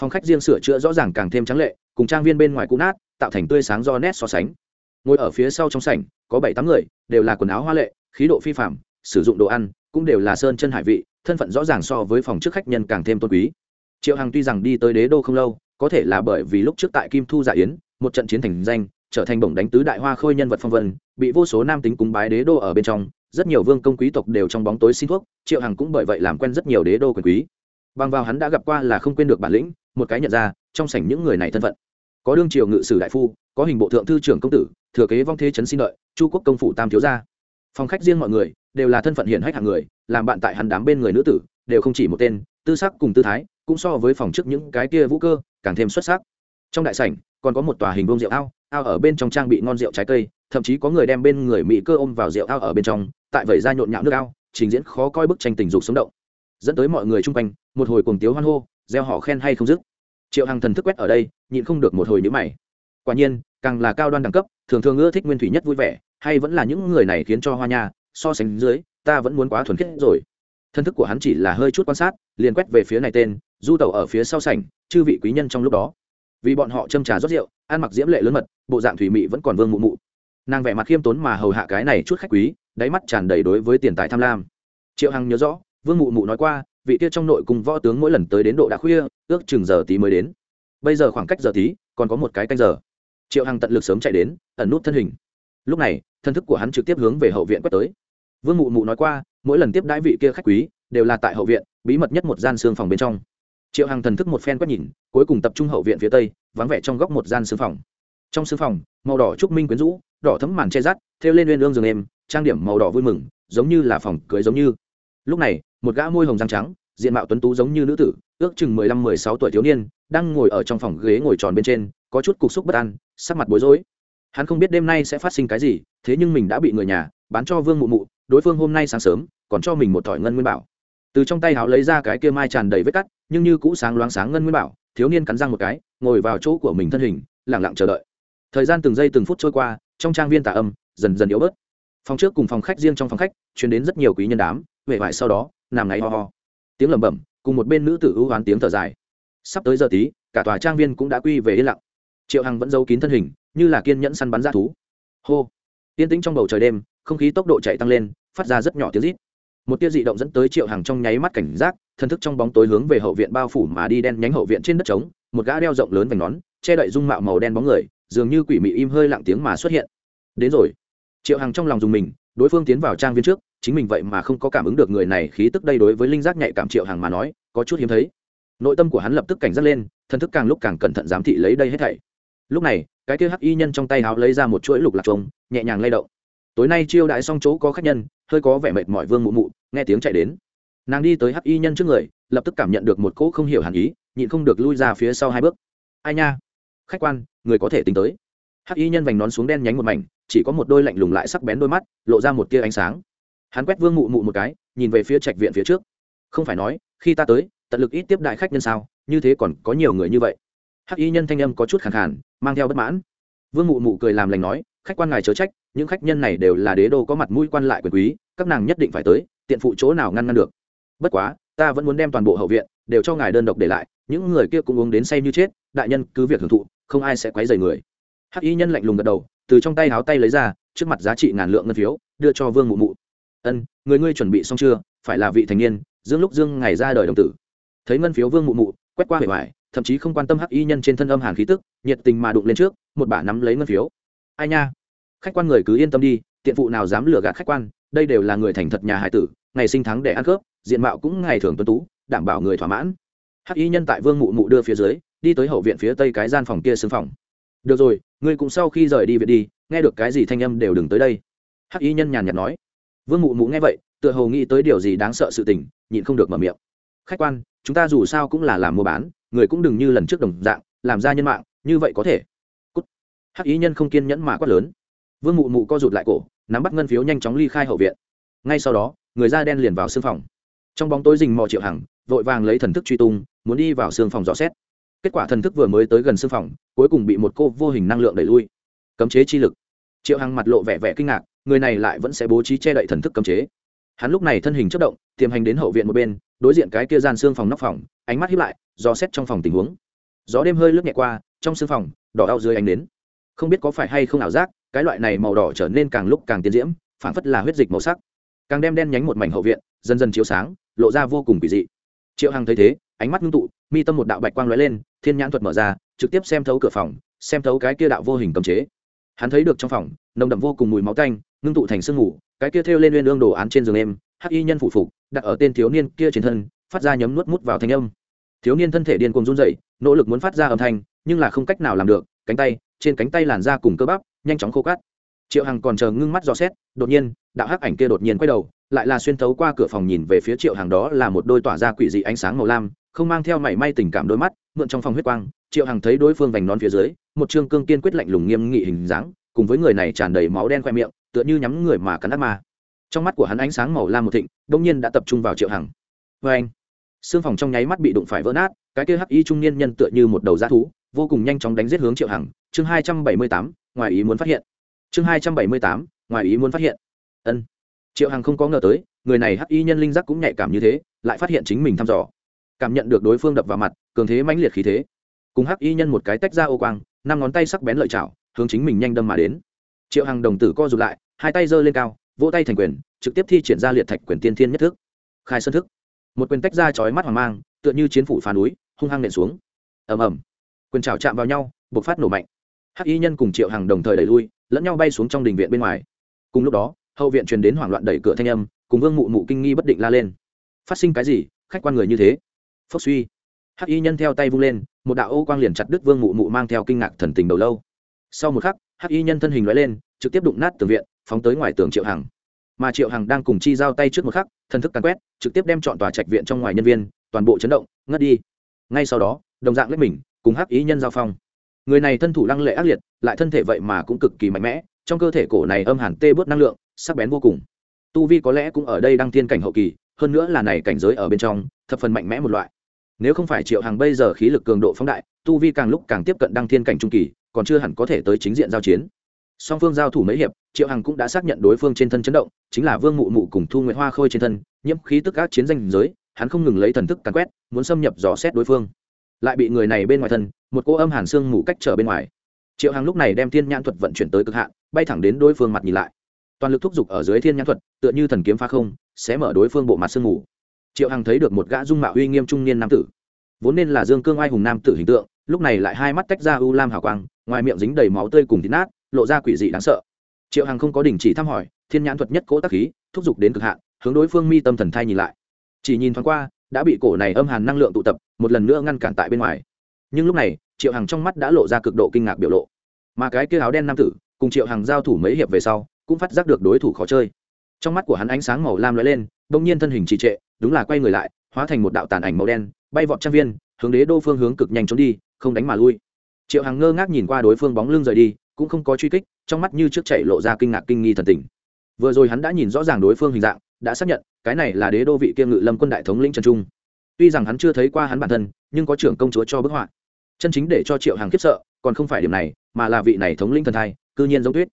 Phòng khách riêng sửa chữa rõ ràng càng thêm trắng lệ, cùng trang viên bên ngoài cũ nát, tạo thành tươi sáng do nét so sánh. Ngồi ở phía sau trong sảnh, có bảy tám người, đều là quần áo hoa lệ, khí độ phi phạm sử dụng đồ ăn cũng đều là sơn chân hải vị, thân phận rõ ràng so với phòng trước khách nhân càng thêm tôn quý triệu hằng tuy rằng đi tới đế đô không lâu, có thể là bởi vì lúc trước tại kim thu giả yến, một trận chiến thành danh, trở thành bổng đánh tứ đại hoa khôi nhân vật phong vân, bị vô số nam tính cúng bái đế đô ở bên trong, rất nhiều vương công quý tộc đều trong bóng tối xin thuốc, triệu hằng cũng bởi vậy làm quen rất nhiều đế đô quyền quý. Bằng vào hắn đã gặp qua là không quên được bản lĩnh, một cái nhận ra, trong sảnh những người này thân phận. Có đương triều ngự sử đại phu, có hình bộ thượng thư trưởng công tử, thừa kế vong thế trấn xin lợi chu quốc công phủ tam thiếu gia. Phòng khách riêng mọi người đều là thân phận hiển hách hạng người, làm bạn tại hắn đám bên người nữ tử, đều không chỉ một tên, tư sắc cùng tư thái cũng so với phòng trước những cái kia vũ cơ, càng thêm xuất sắc. Trong đại sảnh, còn có một tòa hình vuông rượu ao ao ở bên trong trang bị ngon rượu trái cây, thậm chí có người đem bên người mỹ cơ ôm vào rượu ao ở bên trong, tại vẩy ra nhộn nhạo nước ao, trình diễn khó coi bức tranh tình dục sống động. Dẫn tới mọi người chung quanh, một hồi cuồng tiếu hoan hô gieo họ khen hay không dứt. Triệu hằng thần thức quét ở đây, nhịn không được một hồi nhữ mày. Quả nhiên, càng là cao đoan đẳng cấp, thường thường ưa thích nguyên thủy nhất vui vẻ, hay vẫn là những người này khiến cho hoa nha, so sánh dưới, ta vẫn muốn quá thuần khiết rồi. Thân thức của hắn chỉ là hơi chút quan sát, liền quét về phía này tên du tàu ở phía sau sảnh, chư vị quý nhân trong lúc đó. Vì bọn họ châm trà rót rượu, ăn mặc diễm lệ lớn mật, bộ dạng thủy mị vẫn còn vương mụ mụ. Nàng vẻ mặt khiêm tốn mà hầu hạ cái này chút khách quý, đáy mắt tràn đầy đối với tiền tài tham lam. Triệu hằng nhớ rõ, vương mụ mụ nói qua, vị kia trong nội cùng võ tướng mỗi lần tới đến độ đã khuya, ước chừng giờ tí mới đến. Bây giờ khoảng cách giờ tí, còn có một cái canh giờ. Triệu hằng tận lực sớm chạy đến, ẩn nút thân hình. Lúc này, thân thức của hắn trực tiếp hướng về hậu viện quét tới. Vương mụ mụ nói qua, mỗi lần tiếp đãi vị kia khách quý, đều là tại hậu viện, bí mật nhất một gian xương phòng bên trong triệu hằng thần thức một phen quét nhìn, cuối cùng tập trung hậu viện phía tây, vắng vẻ trong góc một gian xương phòng. Trong xương phòng, màu đỏ trúc minh quyến rũ, đỏ thấm màn che rắt, thêu lên uyên ương giường êm, trang điểm màu đỏ vui mừng, giống như là phòng cưới giống như. Lúc này, một gã môi hồng răng trắng, diện mạo tuấn tú giống như nữ tử, ước chừng mười lăm mười sáu tuổi thiếu niên, đang ngồi ở trong phòng ghế ngồi tròn bên trên, có chút cục xúc bất an, sắc mặt bối rối. Hắn không biết đêm nay sẽ phát sinh cái gì, thế nhưng mình đã bị người nhà bán cho vương mụ mụ, đối phương hôm nay sáng sớm, còn cho mình một thỏi ngân nguyên bảo từ trong tay háo lấy ra cái kia mai tràn đầy vết cắt, nhưng như cũ sáng loáng sáng ngân nguyên bảo, thiếu niên cắn răng một cái, ngồi vào chỗ của mình thân hình lẳng lặng chờ đợi. Thời gian từng giây từng phút trôi qua, trong trang viên tà âm dần dần yếu bớt. Phòng trước cùng phòng khách riêng trong phòng khách chuyển đến rất nhiều quý nhân đám huệ vải sau đó, nằm ngáy ho ho. Tiếng lẩm bẩm, cùng một bên nữ tử ưu hoán tiếng thở dài. Sắp tới giờ tí, cả tòa trang viên cũng đã quy về yên lặng. Triệu hằng vẫn giấu kín thân hình, như là kiên nhẫn săn bắn ra thú. Hô. Yên tĩnh trong bầu trời đêm, không khí tốc độ chạy tăng lên, phát ra rất nhỏ tiếng rít một tia dị động dẫn tới triệu hằng trong nháy mắt cảnh giác thân thức trong bóng tối hướng về hậu viện bao phủ mà đi đen nhánh hậu viện trên đất trống, một gã đeo rộng lớn vành nón, che đậy dung mạo màu đen bóng người, dường như quỷ mị im hơi lặng tiếng mà xuất hiện. Đến rồi. Triệu hằng trong lòng dùng mình, đối phương tiến vào trang viên trước, chính mình vậy mà không có cảm ứng được người này khí tức đây đối với linh giác nhạy cảm triệu hằng mà nói, có chút hiếm thấy. Nội tâm của hắn lập tức cảnh giác lên thân thức càng lúc càng cẩn thận giám thị lấy đây hết thảy. Lúc này, cái kia hắc y nhân trong tay háo lấy ra một chuỗi lục lạc trống nhẹ nhàng lay động tối nay chiêu đãi xong chỗ có khách nhân, hơi có vẻ mệt mỏi vương mụ mụ, nghe tiếng chạy đến. Nàng đi tới hắc y nhân trước người, lập tức cảm nhận được một cỗ không hiểu hẳn ý, nhịn không được lui ra phía sau hai bước. Ai nha? Khách quan, người có thể tính tới. Hắc y nhân vành nón xuống đen nhánh một mảnh, chỉ có một đôi lạnh lùng lại sắc bén đôi mắt, lộ ra một tia ánh sáng. Hắn quét vương mụ mụ một cái, nhìn về phía trạch viện phía trước. Không phải nói, khi ta tới, tận lực ít tiếp đại khách nhân sao, như thế còn có nhiều người như vậy. Hắc y nhân thanh âm có chút khẳng khàn, mang theo bất mãn. Vương mụ mụ cười làm lành nói khách quan ngài chớ trách, những khách nhân này đều là đế đô có mặt mũi quan lại quyền quý, các nàng nhất định phải tới, tiện phụ chỗ nào ngăn ngăn được. Bất quá, ta vẫn muốn đem toàn bộ hậu viện đều cho ngài đơn độc để lại, những người kia cũng uống đến say như chết, đại nhân cứ việc hưởng thụ, không ai sẽ quấy rầy người. Hắc y nhân lạnh lùng gật đầu, từ trong tay háo tay lấy ra, trước mặt giá trị ngàn lượng ngân phiếu, đưa cho vương mụ mụ. Ân, người ngươi chuẩn bị xong chưa? Phải là vị thành niên, dương lúc dương ngày ra đời đồng tử. Thấy ngân phiếu vương mụ mụ, quét qua bề ngoài, thậm chí không quan tâm hắc y nhân trên thân âm hàn khí tức, nhiệt tình mà đụng lên trước, một bà nắm lấy ngân phiếu ai nha? Khách quan người cứ yên tâm đi, tiện phụ nào dám lừa gạt khách quan, đây đều là người thành thật nhà hải tử, ngày sinh tháng để ăn cướp diện mạo cũng ngày thường tuân tú, đảm bảo người thỏa mãn. Hắc y nhân tại vương mụ mụ đưa phía dưới, đi tới hậu viện phía tây cái gian phòng kia xương phòng. Được rồi, ngươi cũng sau khi rời đi viện đi, nghe được cái gì thanh âm đều đừng tới đây. Hắc y nhân nhàn nhạt nói. Vương mụ mụ nghe vậy, tựa hồ nghĩ tới điều gì đáng sợ sự tình, nhịn không được mở miệng. Khách quan, chúng ta dù sao cũng là làm mua bán, người cũng đừng như lần trước đồng dạng, làm ra nhân mạng, như vậy có thể hắc ý nhân không kiên nhẫn mà quát lớn. Vương mụ mụ co rụt lại cổ, nắm bắt ngân phiếu nhanh chóng ly khai hậu viện. Ngay sau đó, người da đen liền vào xương phòng. Trong bóng tối rình mò triệu hằng, vội vàng lấy thần thức truy tung, muốn đi vào xương phòng dò xét. Kết quả thần thức vừa mới tới gần xương phòng, cuối cùng bị một cô vô hình năng lượng đẩy lui. Cấm chế chi lực. Triệu hằng mặt lộ vẻ vẻ kinh ngạc, người này lại vẫn sẽ bố trí che đậy thần thức cấm chế. Hắn lúc này thân hình chất động, tiềm hành đến hậu viện một bên, đối diện cái kia gian xương phòng nóc phòng, ánh mắt hiếp lại, dò xét trong phòng tình huống. Gió đêm hơi lướt nhẹ qua, trong xương phòng, đỏ đau dưới ánh đến không biết có phải hay không ảo giác, cái loại này màu đỏ trở nên càng lúc càng tiến diễm, phảng phất là huyết dịch màu sắc. Càng đem đen nhánh một mảnh hậu viện, dần dần chiếu sáng, lộ ra vô cùng kỳ dị. Triệu hằng thấy thế, ánh mắt ngưng tụ, mi tâm một đạo bạch quang lóe lên, thiên nhãn thuật mở ra, trực tiếp xem thấu cửa phòng, xem thấu cái kia đạo vô hình cầm chế. Hắn thấy được trong phòng, nồng đậm vô cùng mùi máu tanh, ngưng tụ thành sương ngủ cái kia thêu lên lên lương đồ án trên giường em, hắc y nhân phụ phục, đặt ở tên thiếu niên kia trên thân, phát ra nhấm nuốt mút vào thanh âm. Thiếu niên thân thể điên cuồng run dậy nỗ lực muốn phát ra âm thanh, nhưng là không cách nào làm được cánh tay, trên cánh tay làn da cùng cơ bắp, nhanh chóng khô cát. Triệu hằng còn chờ ngưng mắt dò xét, đột nhiên, đạo hắc ảnh kia đột nhiên quay đầu, lại là xuyên thấu qua cửa phòng nhìn về phía triệu Hằng đó là một đôi tỏa ra quỷ dị ánh sáng màu lam, không mang theo mảy may tình cảm đôi mắt, mượn trong phòng huyết quang, triệu hằng thấy đối phương vành nón phía dưới, một trương cương kiên quyết lạnh lùng nghiêm nghị hình dáng, cùng với người này tràn đầy máu đen khoe miệng, tựa như nhắm người mà cắn ác ma. Trong mắt của hắn ánh sáng màu lam một thịnh đông nhiên đã tập trung vào triệu hằng. Vê anh xương phòng trong nháy mắt bị đụng phải vỡ nát, cái kia hắc y trung niên nhân tựa như một đầu g thú vô cùng nhanh chóng đánh giết hướng triệu hằng. Chương hai trăm bảy mươi tám, ngoài ý muốn phát hiện. Chương hai trăm bảy mươi tám, ngoài ý muốn phát hiện. Ân. Triệu hằng không có ngờ tới, người này hắc y nhân linh giác cũng nhạy cảm như thế, lại phát hiện chính mình thăm dò. Cảm nhận được đối phương đập vào mặt, cường thế mãnh liệt khí thế. Cùng hắc y nhân một cái tách ra ô quang, năm ngón tay sắc bén lợi chảo, hướng chính mình nhanh đâm mà đến. Triệu hằng đồng tử co rụt lại, hai tay giơ lên cao, vỗ tay thành quyền, trực tiếp thi triển ra liệt thạch quyền tiên thiên nhất thức. Khai sơn thức. Một quyền tách ra chói mắt hoàng mang, tựa như chiến phủ phá núi, hung hăng nện xuống. Ầm ầm quyền trào chạm vào nhau, bộc phát nổ mạnh. Hắc y nhân cùng triệu hằng đồng thời đẩy lui, lẫn nhau bay xuống trong đình viện bên ngoài. Cùng lúc đó, hậu viện truyền đến hoảng loạn đẩy cửa thanh âm, cùng vương mụ mụ kinh nghi bất định la lên. Phát sinh cái gì? Khách quan người như thế. Phốc suy. Hắc y nhân theo tay vung lên, một đạo ô quang liền chặt đứt vương mụ mụ mang theo kinh ngạc thần tình đầu lâu. Sau một khắc, hắc y nhân thân hình loại lên, trực tiếp đụng nát tường viện, phóng tới ngoài tường triệu hằng. Mà triệu hằng đang cùng chi giao tay trước một khắc, thần thức càn quét, trực tiếp đem chọn tòa trạch viện trong ngoài nhân viên, toàn bộ chấn động, ngất đi. Ngay sau đó, đồng dạng lấy mình cùng hắc ý nhân giao phong. Người này thân thủ lăng lệ ác liệt, lại thân thể vậy mà cũng cực kỳ mạnh mẽ, trong cơ thể cổ này âm hẳn tê bớt năng lượng, sắc bén vô cùng. Tu vi có lẽ cũng ở đây đang thiên cảnh hậu kỳ, hơn nữa là này cảnh giới ở bên trong, thập phần mạnh mẽ một loại. Nếu không phải triệu hàng bây giờ khí lực cường độ phóng đại, tu vi càng lúc càng tiếp cận đăng thiên cảnh trung kỳ, còn chưa hẳn có thể tới chính diện giao chiến. Song phương giao thủ mấy hiệp, triệu hằng cũng đã xác nhận đối phương trên thân chấn động, chính là vương mụ mụ cùng thu nguyễn hoa khôi trên thân, nhiễm khí tức các chiến danh giới, hắn không ngừng lấy thần thức càn quét, muốn xâm nhập dò xét đối phương lại bị người này bên ngoài thân, một cô âm hàn xương mù cách trở bên ngoài. Triệu hằng lúc này đem thiên nhãn thuật vận chuyển tới cực hạn, bay thẳng đến đối phương mặt nhìn lại. Toàn lực thúc giục ở dưới thiên nhãn thuật, tựa như thần kiếm phá không, sẽ mở đối phương bộ mặt sương mù. Triệu hằng thấy được một gã dung mạo uy nghiêm trung niên nam tử, vốn nên là dương cương oai hùng nam tử hình tượng, lúc này lại hai mắt tách ra u lam hào quang, ngoài miệng dính đầy máu tươi cùng thịt nát, lộ ra quỷ dị đáng sợ. Triệu hằng không có đình chỉ thăm hỏi, thiên nhãn thuật nhất cố tác khí, thúc giục đến cực hạn, hướng đối phương mi tâm thần thai nhìn lại. Chỉ nhìn thoáng qua đã bị cổ này âm hàn năng lượng tụ tập, một lần nữa ngăn cản tại bên ngoài. Nhưng lúc này, triệu hằng trong mắt đã lộ ra cực độ kinh ngạc biểu lộ. Mà cái kia áo đen nam tử, cùng triệu hằng giao thủ mấy hiệp về sau, cũng phát giác được đối thủ khó chơi. Trong mắt của hắn ánh sáng màu lam lóe lên, bỗng nhiên thân hình trì trệ, đúng là quay người lại, hóa thành một đạo tàn ảnh màu đen, bay vọt trang viên, hướng đế đô phương hướng cực nhanh trốn đi, không đánh mà lui. Triệu hằng ngơ ngác nhìn qua đối phương bóng lưng rời đi, cũng không có truy kích, trong mắt như trước chạy lộ ra kinh ngạc kinh nghi thần tình. Vừa rồi hắn đã nhìn rõ ràng đối phương hình dạng, đã xác nhận cái này là đế đô vị kiêm ngự lâm quân đại thống lĩnh trần trung. Tuy rằng hắn chưa thấy qua hắn bản thân, nhưng có trưởng công chúa cho bức họa. Chân chính để cho triệu hàng khiếp sợ, còn không phải điểm này, mà là vị này thống lĩnh thần thai, cư nhiên giống tuyết.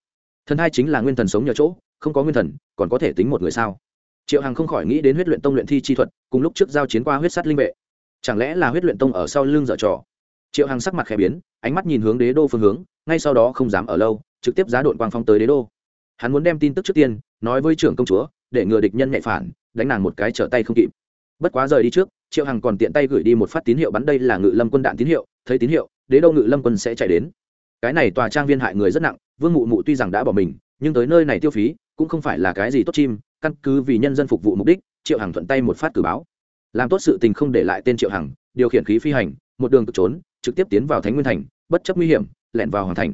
Thần thai chính là nguyên thần sống nhờ chỗ, không có nguyên thần, còn có thể tính một người sao? Triệu hằng không khỏi nghĩ đến huyết luyện tông luyện thi chi thuật, cùng lúc trước giao chiến qua huyết sắt linh vệ. Chẳng lẽ là huyết luyện tông ở sau lưng dở trò? Triệu hằng sắc mặt khẽ biến, ánh mắt nhìn hướng đế đô phương hướng, ngay sau đó không dám ở lâu, trực tiếp giá đội quang phong tới đế đô. Hắn muốn đem tin tức trước tiên, nói với trưởng công chúa để ngừa địch nhân nhạy phản, đánh nàng một cái trở tay không kịp. Bất quá rời đi trước, triệu hằng còn tiện tay gửi đi một phát tín hiệu bắn đây là ngự lâm quân đạn tín hiệu, thấy tín hiệu, đế đâu ngự lâm quân sẽ chạy đến. Cái này tòa trang viên hại người rất nặng, vương mụ mụ tuy rằng đã bỏ mình, nhưng tới nơi này tiêu phí, cũng không phải là cái gì tốt chim, căn cứ vì nhân dân phục vụ mục đích, triệu hằng thuận tay một phát cử báo. Làm tốt sự tình không để lại tên triệu hằng, điều khiển khí phi hành, một đường cực trốn, trực tiếp tiến vào thánh nguyên thành, bất chấp nguy hiểm, lẻn vào hoàng thành.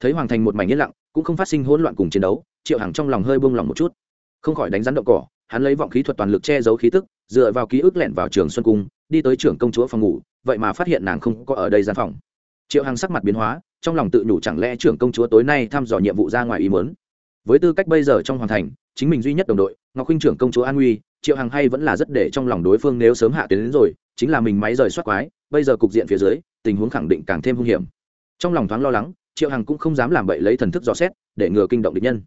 Thấy hoàng thành một mảnh yên lặng, cũng không phát sinh hỗn loạn cùng chiến đấu, triệu hằng trong lòng hơi buông lỏng một chút không khỏi đánh rắn động cỏ, hắn lấy vọng khí thuật toàn lực che giấu khí tức, dựa vào ký ức lẻn vào trường xuân cung, đi tới trưởng công chúa phòng ngủ, vậy mà phát hiện nàng không có ở đây gian phòng. Triệu hằng sắc mặt biến hóa, trong lòng tự nhủ chẳng lẽ trưởng công chúa tối nay thăm dò nhiệm vụ ra ngoài ý muốn. Với tư cách bây giờ trong hoàng thành, chính mình duy nhất đồng đội, ngọc huynh trưởng công chúa an uy triệu hằng hay vẫn là rất để trong lòng đối phương nếu sớm hạ tuyến đến rồi, chính là mình máy rời soát quái, bây giờ cục diện phía dưới, tình huống khẳng định càng thêm hung hiểm. Trong lòng thoáng lo lắng, triệu hằng cũng không dám làm bậy lấy thần thức dò xét, để ngừa kinh động địch nhân.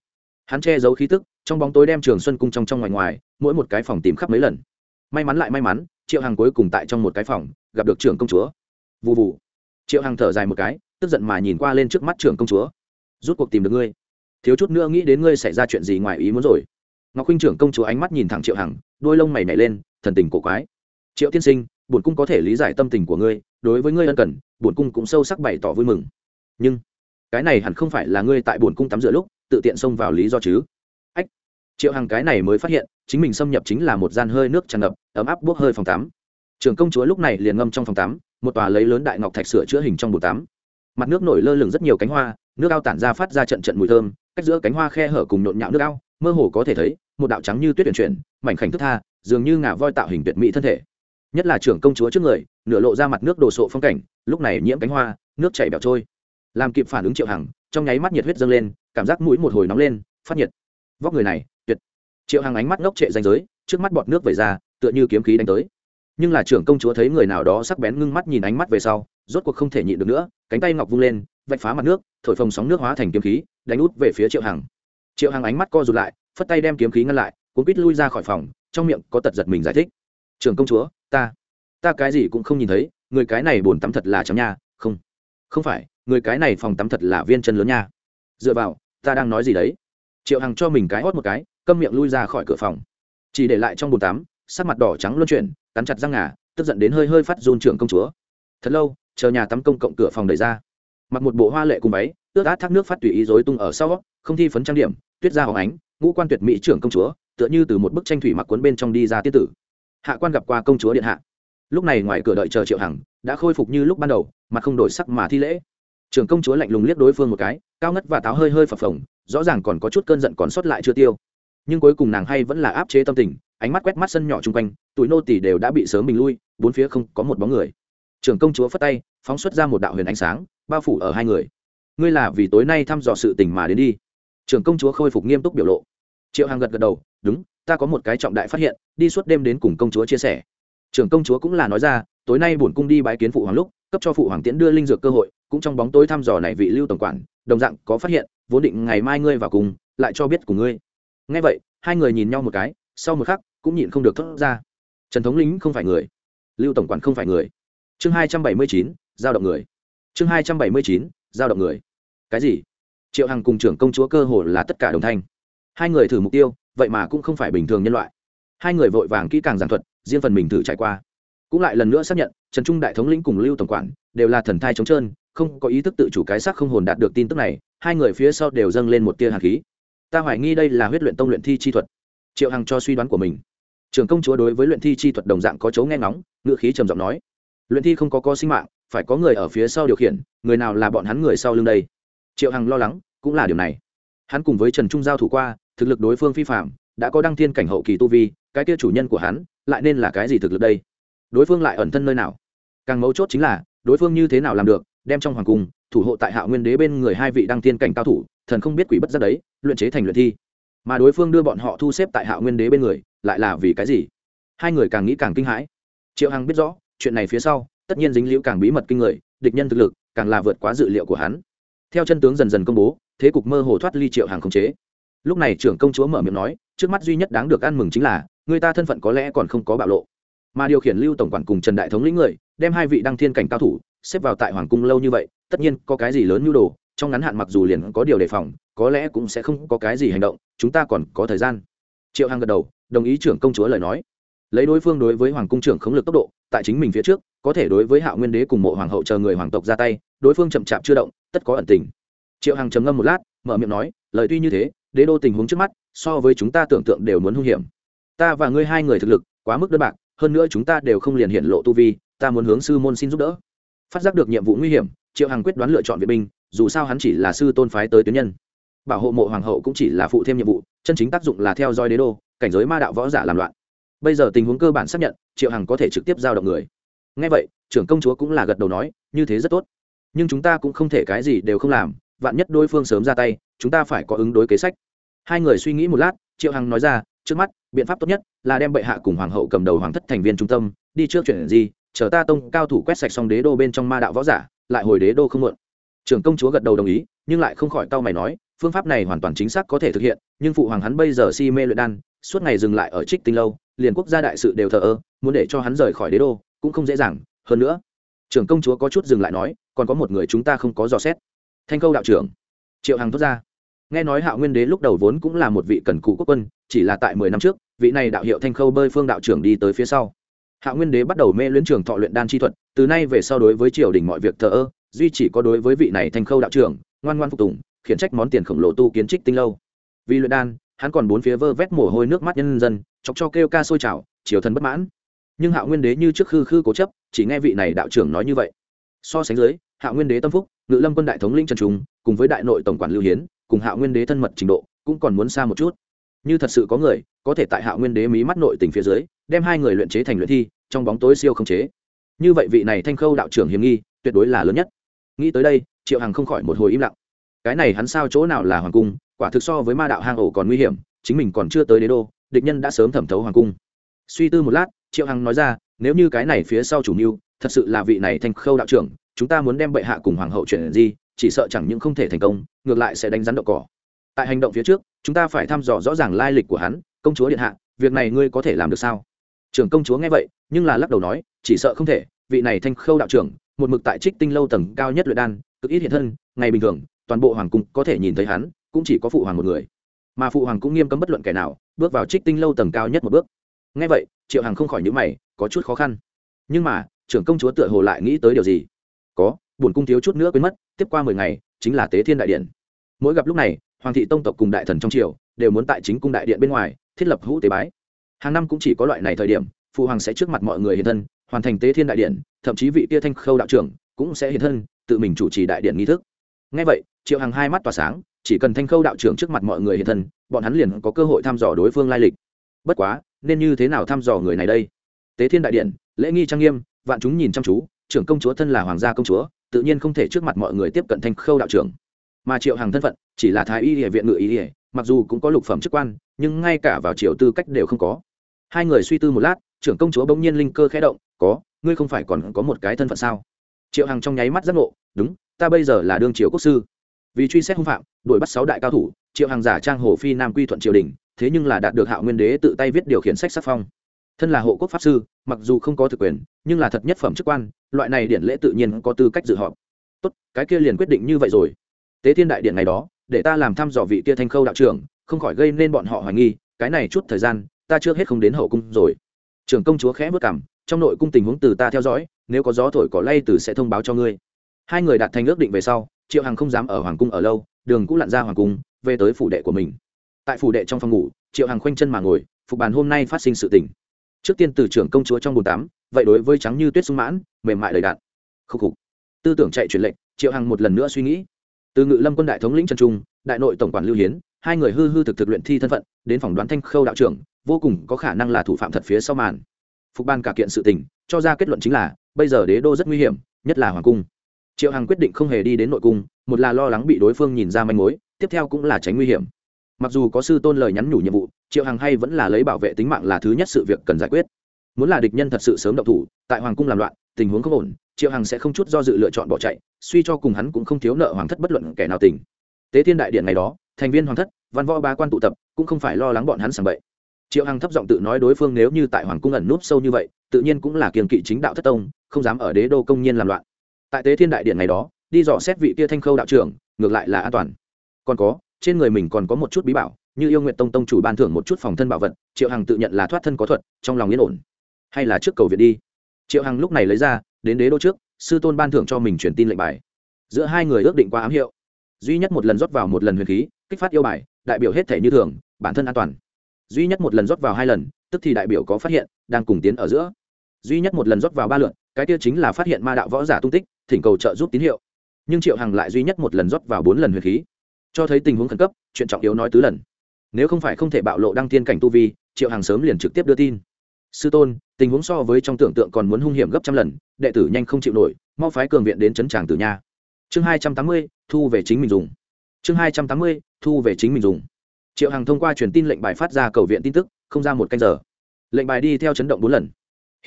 Hắn che giấu khí tức trong bóng tối đem trường xuân cung trong trong ngoài ngoài, mỗi một cái phòng tìm khắp mấy lần. May mắn lại may mắn, triệu hằng cuối cùng tại trong một cái phòng, gặp được trưởng công chúa. Vụ vụ triệu hằng thở dài một cái, tức giận mà nhìn qua lên trước mắt trưởng công chúa. Rút cuộc tìm được ngươi. Thiếu chút nữa nghĩ đến ngươi xảy ra chuyện gì ngoài ý muốn rồi. Ngọc huynh trưởng công chúa ánh mắt nhìn thẳng triệu hằng, đôi lông mày nhảy lên, thần tình cổ quái. Triệu tiên sinh, bổn cung có thể lý giải tâm tình của ngươi, đối với ngươi ân cần, bổn cung cũng sâu sắc bày tỏ vui mừng. Nhưng, cái này hẳn không phải là ngươi tại bổn cung tắm rửa lúc, tự tiện xông vào lý do chứ triệu hằng cái này mới phát hiện, chính mình xâm nhập chính là một gian hơi nước tràn ngập, ấm áp bốc hơi phòng tắm. Trưởng công chúa lúc này liền ngâm trong phòng tắm, một tòa lấy lớn đại ngọc thạch sửa chữa hình trong bồn tắm. Mặt nước nổi lơ lửng rất nhiều cánh hoa, nước ao tản ra phát ra trận trận mùi thơm, cách giữa cánh hoa khe hở cùng nhộn nhạo nước ao, mơ hồ có thể thấy, một đạo trắng như tuyết tuyển chuyển, mảnh khảnh thức tha, dường như ngả voi tạo hình tuyệt mỹ thân thể. Nhất là trưởng công chúa trước người, nửa lộ ra mặt nước đồ sộ phong cảnh, lúc này nhiễm cánh hoa, nước chảy bẻo trôi. Làm kịp phản ứng triệu hằng, trong nháy mắt nhiệt huyết dâng lên, cảm giác mũi một hồi nóng lên, phát nhiệt vóc người này, tuyệt. Triệu hằng ánh mắt ngốc trệ danh giới, trước mắt bọt nước về ra, tựa như kiếm khí đánh tới. Nhưng là trưởng công chúa thấy người nào đó sắc bén ngưng mắt nhìn ánh mắt về sau, rốt cuộc không thể nhịn được nữa, cánh tay ngọc vung lên, vạch phá mặt nước, thổi phồng sóng nước hóa thành kiếm khí, đánh út về phía triệu hằng. Triệu hằng ánh mắt co rụt lại, phất tay đem kiếm khí ngăn lại, cuốn quýt lui ra khỏi phòng, trong miệng có tật giật mình giải thích. Trưởng công chúa, ta ta cái gì cũng không nhìn thấy, người cái này buồn tắm thật là chấm nha, không không phải, người cái này phòng tắm thật là viên chân lớn nha. Dựa vào, ta đang nói gì đấy? Triệu hằng cho mình cái hót một cái, câm miệng lui ra khỏi cửa phòng. Chỉ để lại trong bồn tắm, sắc mặt đỏ trắng luân chuyển, cắn chặt răng ngà, tức giận đến hơi hơi phát run trưởng công chúa. Thật lâu, chờ nhà tắm công cộng cửa phòng đẩy ra. Mặc một bộ hoa lệ cùng váy, ướt át thác nước phát tùy ý dối tung ở sau, không thi phấn trang điểm, tuyết ra hóng ánh, ngũ quan tuyệt mỹ trưởng công chúa, tựa như từ một bức tranh thủy mặc cuốn bên trong đi ra tiết tử. Hạ quan gặp qua công chúa điện hạ. Lúc này ngoài cửa đợi chờ triệu hằng, đã khôi phục như lúc ban đầu, mặt không đổi sắc mà thi lễ trưởng công chúa lạnh lùng liếc đối phương một cái, cao ngất và táo hơi hơi phập phồng, rõ ràng còn có chút cơn giận còn sót lại chưa tiêu. Nhưng cuối cùng nàng hay vẫn là áp chế tâm tình, ánh mắt quét mắt sân nhỏ chung quanh, tụi nô tỳ đều đã bị sớm bình lui, bốn phía không có một bóng người. Trưởng công chúa phất tay, phóng xuất ra một đạo huyền ánh sáng, bao phủ ở hai người. Ngươi là vì tối nay thăm dò sự tình mà đến đi. Trưởng công chúa khôi phục nghiêm túc biểu lộ. Triệu hàng gật gật đầu, đúng, ta có một cái trọng đại phát hiện, đi suốt đêm đến cùng công chúa chia sẻ. Trưởng công chúa cũng là nói ra, tối nay bổn cung đi bái kiến phụ hoàng lúc cấp cho phụ hoàng tiễn đưa linh dược cơ hội, cũng trong bóng tối thăm dò này vị lưu tổng quản, đồng dạng có phát hiện, vốn định ngày mai ngươi vào cùng, lại cho biết của ngươi. Ngay vậy, hai người nhìn nhau một cái, sau một khắc, cũng nhịn không được thốt ra. Trần thống lĩnh không phải người. Lưu tổng quản không phải người. Chương hai trăm bảy mươi chín, giao động người. Chương hai trăm bảy mươi chín, giao động người. Cái gì? Triệu hằng cùng trưởng công chúa cơ hồ là tất cả đồng thanh. Hai người thử mục tiêu, vậy mà cũng không phải bình thường nhân loại. Hai người vội vàng kỹ càng giảng thuật, riêng phần mình thử trải qua. Cũng lại lần nữa xác nhận trần trung đại thống lĩnh cùng lưu tổng quản đều là thần thai trống trơn, không có ý thức tự chủ cái xác không hồn đạt được tin tức này, hai người phía sau đều dâng lên một tia hạt khí. Ta hoài nghi đây là huyết luyện tông luyện thi chi thuật. Triệu hằng cho suy đoán của mình. Trưởng công chúa đối với luyện thi chi thuật đồng dạng có chấu nghe ngóng ngựa khí trầm giọng nói, luyện thi không có có sinh mạng, phải có người ở phía sau điều khiển, người nào là bọn hắn người sau lưng đây? Triệu hằng lo lắng, cũng là điều này. Hắn cùng với trần trung giao thủ qua, thực lực đối phương phi phạm đã có đăng thiên cảnh hậu kỳ tu vi, cái kia chủ nhân của hắn, lại nên là cái gì thực lực đây? Đối phương lại ẩn thân nơi nào? Càng mấu chốt chính là, đối phương như thế nào làm được, đem trong hoàng cung, thủ hộ tại hạ nguyên đế bên người hai vị đăng thiên cảnh cao thủ, thần không biết quỷ bất giác đấy, luyện chế thành luyện thi. Mà đối phương đưa bọn họ thu xếp tại hạ nguyên đế bên người, lại là vì cái gì? Hai người càng nghĩ càng kinh hãi. Triệu hằng biết rõ, chuyện này phía sau, tất nhiên dính liễu càng bí mật kinh người, địch nhân thực lực càng là vượt quá dự liệu của hắn. Theo chân tướng dần dần công bố, thế cục mơ hồ thoát ly triệu hàng khống chế. Lúc này trưởng công chúa mở miệng nói, trước mắt duy nhất đáng được ăn mừng chính là, người ta thân phận có lẽ còn không có bạo lộ mà điều khiển lưu tổng quản cùng trần đại thống lĩnh người, đem hai vị đăng thiên cảnh cao thủ xếp vào tại hoàng cung lâu như vậy, tất nhiên có cái gì lớn nhu đồ, trong ngắn hạn mặc dù liền có điều đề phòng, có lẽ cũng sẽ không có cái gì hành động, chúng ta còn có thời gian. Triệu hằng gật đầu, đồng ý trưởng công chúa lời nói. Lấy đối phương đối với hoàng cung trưởng khống lực tốc độ, tại chính mình phía trước, có thể đối với hạ nguyên đế cùng mộ hoàng hậu chờ người hoàng tộc ra tay, đối phương chậm chạp chưa động, tất có ẩn tình. Triệu hằng trầm ngâm một lát, mở miệng nói, lời tuy như thế, đế đô tình huống trước mắt, so với chúng ta tưởng tượng đều muốn hung hiểm. Ta và ngươi hai người thực lực quá mức đơn bạc hơn nữa chúng ta đều không liền hiện lộ tu vi, ta muốn hướng sư môn xin giúp đỡ. Phát giác được nhiệm vụ nguy hiểm, triệu hằng quyết đoán lựa chọn vệ binh, dù sao hắn chỉ là sư tôn phái tới tuyến nhân. Bảo hộ mộ hoàng hậu cũng chỉ là phụ thêm nhiệm vụ, chân chính tác dụng là theo dõi đế đô, cảnh giới ma đạo võ giả làm loạn. Bây giờ tình huống cơ bản xác nhận, triệu hằng có thể trực tiếp giao động người. Ngay vậy, trưởng công chúa cũng là gật đầu nói, như thế rất tốt. Nhưng chúng ta cũng không thể cái gì đều không làm, vạn nhất đối phương sớm ra tay, chúng ta phải có ứng đối kế sách. Hai người suy nghĩ một lát, triệu hằng nói ra, trước mắt biện pháp tốt nhất là đem bệ hạ cùng hoàng hậu cầm đầu hoàng thất thành viên trung tâm, đi trước chuyện gì, chờ ta tông cao thủ quét sạch xong đế đô bên trong ma đạo võ giả, lại hồi đế đô không muộn. Trưởng công chúa gật đầu đồng ý, nhưng lại không khỏi tao mày nói, phương pháp này hoàn toàn chính xác có thể thực hiện, nhưng phụ hoàng hắn bây giờ si mê luyện đan, suốt ngày dừng lại ở trích tinh lâu, liền quốc gia đại sự đều thờ ơ, muốn để cho hắn rời khỏi đế đô cũng không dễ dàng, hơn nữa, trưởng công chúa có chút dừng lại nói, còn có một người chúng ta không có dò xét. Thanh câu đạo trưởng, triệu hằng thốt ra. Nghe nói hạo nguyên đế lúc đầu vốn cũng là một vị cần cụ quốc quân chỉ là tại mười năm trước, vị này đạo hiệu thanh khâu bơi phương đạo trưởng đi tới phía sau. Hạ nguyên đế bắt đầu mê luyến trường thọ luyện đan chi thuật, từ nay về sau đối với triều đình mọi việc thờ ơ, duy chỉ có đối với vị này thanh khâu đạo trưởng, ngoan ngoan phục tùng, khiển trách món tiền khổng lồ tu kiến trích tinh lâu. Vì luyện đan, hắn còn bốn phía vơ vét mồ hôi nước mắt nhân dân, chọc cho kêu ca sôi trào, triều thần bất mãn. Nhưng hạ nguyên đế như trước khư khư cố chấp, chỉ nghe vị này đạo trưởng nói như vậy. So sánh dưới, hạ nguyên đế tâm phúc, ngự lâm quân đại thống linh trần trung, cùng với đại nội tổng quản lưu hiến, cùng hạ nguyên đế thân mật trình độ, cũng còn muốn xa một chút như thật sự có người, có thể tại hạo nguyên đế mí mắt nội tình phía dưới, đem hai người luyện chế thành luyện thi, trong bóng tối siêu không chế. Như vậy vị này thanh khâu đạo trưởng hiểm nghi, tuyệt đối là lớn nhất. Nghĩ tới đây, triệu hằng không khỏi một hồi im lặng. Cái này hắn sao chỗ nào là hoàng cung, quả thực so với ma đạo hang ổ còn nguy hiểm, chính mình còn chưa tới đế đô, địch nhân đã sớm thẩm thấu hoàng cung. Suy tư một lát, triệu hằng nói ra, nếu như cái này phía sau chủ mưu, thật sự là vị này thanh khâu đạo trưởng, chúng ta muốn đem bệ hạ cùng hoàng hậu chuyển gì chỉ sợ chẳng những không thể thành công, ngược lại sẽ đánh rắn đậu cỏ. Tại hành động phía trước chúng ta phải thăm dò rõ ràng lai lịch của hắn, công chúa điện hạ, việc này ngươi có thể làm được sao? Trưởng công chúa nghe vậy, nhưng là lắc đầu nói, chỉ sợ không thể, vị này thanh khâu đạo trưởng, một mực tại trích tinh lâu tầng cao nhất luyện đan, cực ít hiện thân, ngày bình thường, toàn bộ hoàng cung có thể nhìn thấy hắn, cũng chỉ có phụ hoàng một người. Mà phụ hoàng cũng nghiêm cấm bất luận kẻ nào, bước vào trích tinh lâu tầng cao nhất một bước. Nghe vậy, triệu hằng không khỏi nhữ mày, có chút khó khăn. Nhưng mà, trưởng công chúa tựa hồ lại nghĩ tới điều gì? Có, buồn cung thiếu chút nữa quên mất, tiếp qua mười ngày, chính là tế thiên đại điện. Mỗi gặp lúc này hoàng thị tông tộc cùng đại thần trong triều đều muốn tại chính cung đại điện bên ngoài thiết lập hữu tế bái. Hàng năm cũng chỉ có loại này thời điểm, phụ hoàng sẽ trước mặt mọi người hiện thân, hoàn thành tế thiên đại điện, thậm chí vị tia thanh khâu đạo trưởng cũng sẽ hiện thân, tự mình chủ trì đại điện nghi thức. Ngay vậy, triệu hằng hai mắt tỏa sáng, chỉ cần thanh khâu đạo trưởng trước mặt mọi người hiện thân, bọn hắn liền có cơ hội thăm dò đối phương lai lịch. Bất quá, nên như thế nào thăm dò người này đây? Tế thiên đại điện, lễ nghi trang nghiêm, vạn chúng nhìn chăm chú, trưởng công chúa thân là hoàng gia công chúa, tự nhiên không thể trước mặt mọi người tiếp cận thanh khâu đạo trưởng mà triệu hằng thân phận chỉ là thái y địa viện ngự y địa mặc dù cũng có lục phẩm chức quan, nhưng ngay cả vào triều tư cách đều không có. Hai người suy tư một lát, trưởng công chúa bỗng nhiên linh cơ khẽ động, có, ngươi không phải còn có một cái thân phận sao? Triệu hằng trong nháy mắt giác ngộ, đúng, ta bây giờ là đương triều quốc sư. Vì truy xét hung phạm, đuổi bắt sáu đại cao thủ, triệu hằng giả trang hồ phi nam quy thuận triều đình, thế nhưng là đạt được hạo nguyên đế tự tay viết điều khiển sách sắc phong. Thân là hộ quốc pháp sư, mặc dù không có thực quyền, nhưng là thật nhất phẩm chức quan, loại này điển lễ tự nhiên có tư cách dự họp. Tốt, cái kia liền quyết định như vậy rồi tế thiên đại điện ngày đó, để ta làm thăm dò vị kia thanh khâu đạo trưởng, không khỏi gây nên bọn họ hoài nghi, cái này chút thời gian, ta chưa hết không đến hậu cung rồi. Trưởng công chúa khẽ vất cảm trong nội cung tình huống từ ta theo dõi, nếu có gió thổi cỏ lay từ sẽ thông báo cho ngươi. Hai người đạt thành ước định về sau, triệu hằng không dám ở hoàng cung ở lâu, đường cũng lặn ra hoàng cung, về tới phủ đệ của mình. Tại phủ đệ trong phòng ngủ, triệu hằng khoanh chân mà ngồi, phục bàn hôm nay phát sinh sự tình. Trước tiên từ trưởng công chúa trong bồn tắm, vậy đối với trắng như tuyết sung mãn, mềm mại đầy đạn khúc khục. Tư tưởng chạy truyền lệnh, triệu hằng một lần nữa suy nghĩ từ ngự lâm quân đại thống lĩnh trần trung, đại nội tổng quản lưu hiến, hai người hư hư thực thực luyện thi thân phận, đến phỏng đoán thanh khâu đạo trưởng, vô cùng có khả năng là thủ phạm thật phía sau màn. Phục ban cả kiện sự tình, cho ra kết luận chính là, bây giờ đế đô rất nguy hiểm, nhất là hoàng cung. Triệu hằng quyết định không hề đi đến nội cung, một là lo lắng bị đối phương nhìn ra manh mối, tiếp theo cũng là tránh nguy hiểm. Mặc dù có sư tôn lời nhắn nhủ nhiệm vụ, triệu hằng hay vẫn là lấy bảo vệ tính mạng là thứ nhất sự việc cần giải quyết. Muốn là địch nhân thật sự sớm động thủ, tại hoàng cung làm loạn, tình huống không ổn triệu hằng sẽ không chút do dự lựa chọn bỏ chạy, suy cho cùng hắn cũng không thiếu nợ hoàng thất bất luận kẻ nào tình. Tế thiên đại điện ngày đó, thành viên hoàng thất, văn võ ba quan tụ tập, cũng không phải lo lắng bọn hắn sàng bậy. Triệu hằng thấp giọng tự nói đối phương nếu như tại hoàng cung ẩn núp sâu như vậy, tự nhiên cũng là kiềm kỵ chính đạo thất tông, không dám ở đế đô công nhiên làm loạn. Tại tế thiên đại điện ngày đó, đi dò xét vị kia thanh khâu đạo trưởng, ngược lại là an toàn. Còn có, trên người mình còn có một chút bí bảo, như yêu nguyện tông tông chủ ban thưởng một chút phòng thân bảo vật, triệu hằng tự nhận là thoát thân có thuật, trong lòng yên ổn. Hay là trước cầu viện đi. Triệu hằng lúc này lấy ra đến đế đô trước, sư tôn ban thưởng cho mình truyền tin lệnh bài. Giữa hai người ước định qua ám hiệu. Duy nhất một lần rót vào một lần huyền khí, kích phát yêu bài, đại biểu hết thể như thường, bản thân an toàn. Duy nhất một lần rót vào hai lần, tức thì đại biểu có phát hiện, đang cùng tiến ở giữa. Duy nhất một lần rót vào ba lượn cái tiêu chính là phát hiện ma đạo võ giả tung tích, thỉnh cầu trợ giúp tín hiệu. Nhưng triệu hằng lại duy nhất một lần rót vào bốn lần huyền khí. Cho thấy tình huống khẩn cấp, chuyện trọng yếu nói tứ lần. Nếu không phải không thể bạo lộ đăng tiên cảnh tu vi, triệu hằng sớm liền trực tiếp đưa tin sư tôn, tình huống so với trong tưởng tượng còn muốn hung hiểm gấp trăm lần, đệ tử nhanh không chịu nổi, mau phái cường viện đến chấn tràng tử nha. Chương hai trăm tám mươi, thu về chính mình dùng. Chương hai trăm tám mươi, thu về chính mình dùng. Triệu hằng thông qua truyền tin lệnh bài phát ra cầu viện tin tức, không ra một canh giờ. Lệnh bài đi theo chấn động bốn lần.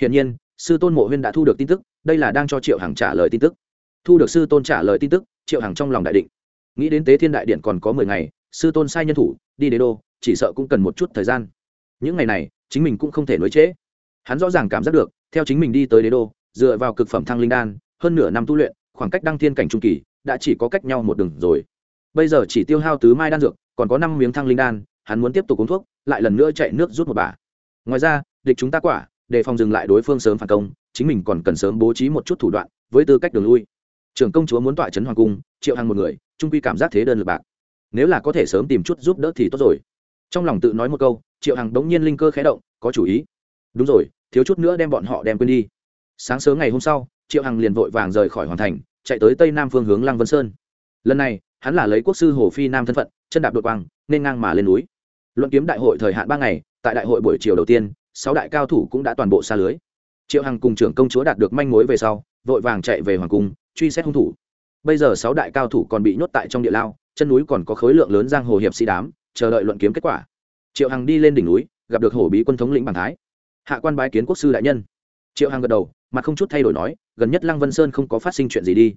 Hiển nhiên, sư tôn mộ huyên đã thu được tin tức, đây là đang cho triệu hằng trả lời tin tức. Thu được sư tôn trả lời tin tức, triệu hằng trong lòng đại định. Nghĩ đến tế thiên đại điện còn có mười ngày, sư tôn sai nhân thủ, đi đế đô, chỉ sợ cũng cần một chút thời gian. Những ngày này chính mình cũng không thể nối trễ. Hắn rõ ràng cảm giác được, theo chính mình đi tới đế đô, dựa vào cực phẩm thăng linh đan, hơn nửa năm tu luyện, khoảng cách đăng thiên cảnh trung kỳ đã chỉ có cách nhau một đường rồi. Bây giờ chỉ tiêu hao tứ mai đan dược, còn có năm miếng thăng linh đan, hắn muốn tiếp tục uống thuốc, lại lần nữa chạy nước rút một bà. ngoài ra, địch chúng ta quả để phòng dừng lại đối phương sớm phản công, chính mình còn cần sớm bố trí một chút thủ đoạn, với tư cách đường lui. Trưởng công chúa muốn tọa trấn hoàng cung, triệu hàng một người, trung quy cảm giác thế đơn lực bạc. Nếu là có thể sớm tìm chút giúp đỡ thì tốt rồi. Trong lòng tự nói một câu triệu hằng đống nhiên linh cơ khé động, có chủ ý. Đúng rồi, thiếu chút nữa đem bọn họ đem quên đi. Sáng sớm ngày hôm sau, triệu hằng liền vội vàng rời khỏi hoàn thành, chạy tới tây nam phương hướng lăng vân sơn. Lần này, hắn là lấy quốc sư hồ phi nam thân phận, chân đạp đột quang, nên ngang mà lên núi. Luận kiếm đại hội thời hạn ba ngày, tại đại hội buổi chiều đầu tiên, sáu đại cao thủ cũng đã toàn bộ xa lưới. Triệu hằng cùng trưởng công chúa đạt được manh mối về sau, vội vàng chạy về hoàng cung, truy xét hung thủ. Bây giờ sáu đại cao thủ còn bị nhốt tại trong địa lao, chân núi còn có khối lượng lớn giang hồ hiệp sĩ đám, chờ đợi luận kiếm kết quả triệu hằng đi lên đỉnh núi, gặp được hổ bí quân thống lĩnh bằng thái. Hạ quan bái kiến quốc sư đại nhân. Triệu hằng gật đầu, mặt không chút thay đổi nói, gần nhất lăng vân sơn không có phát sinh chuyện gì đi.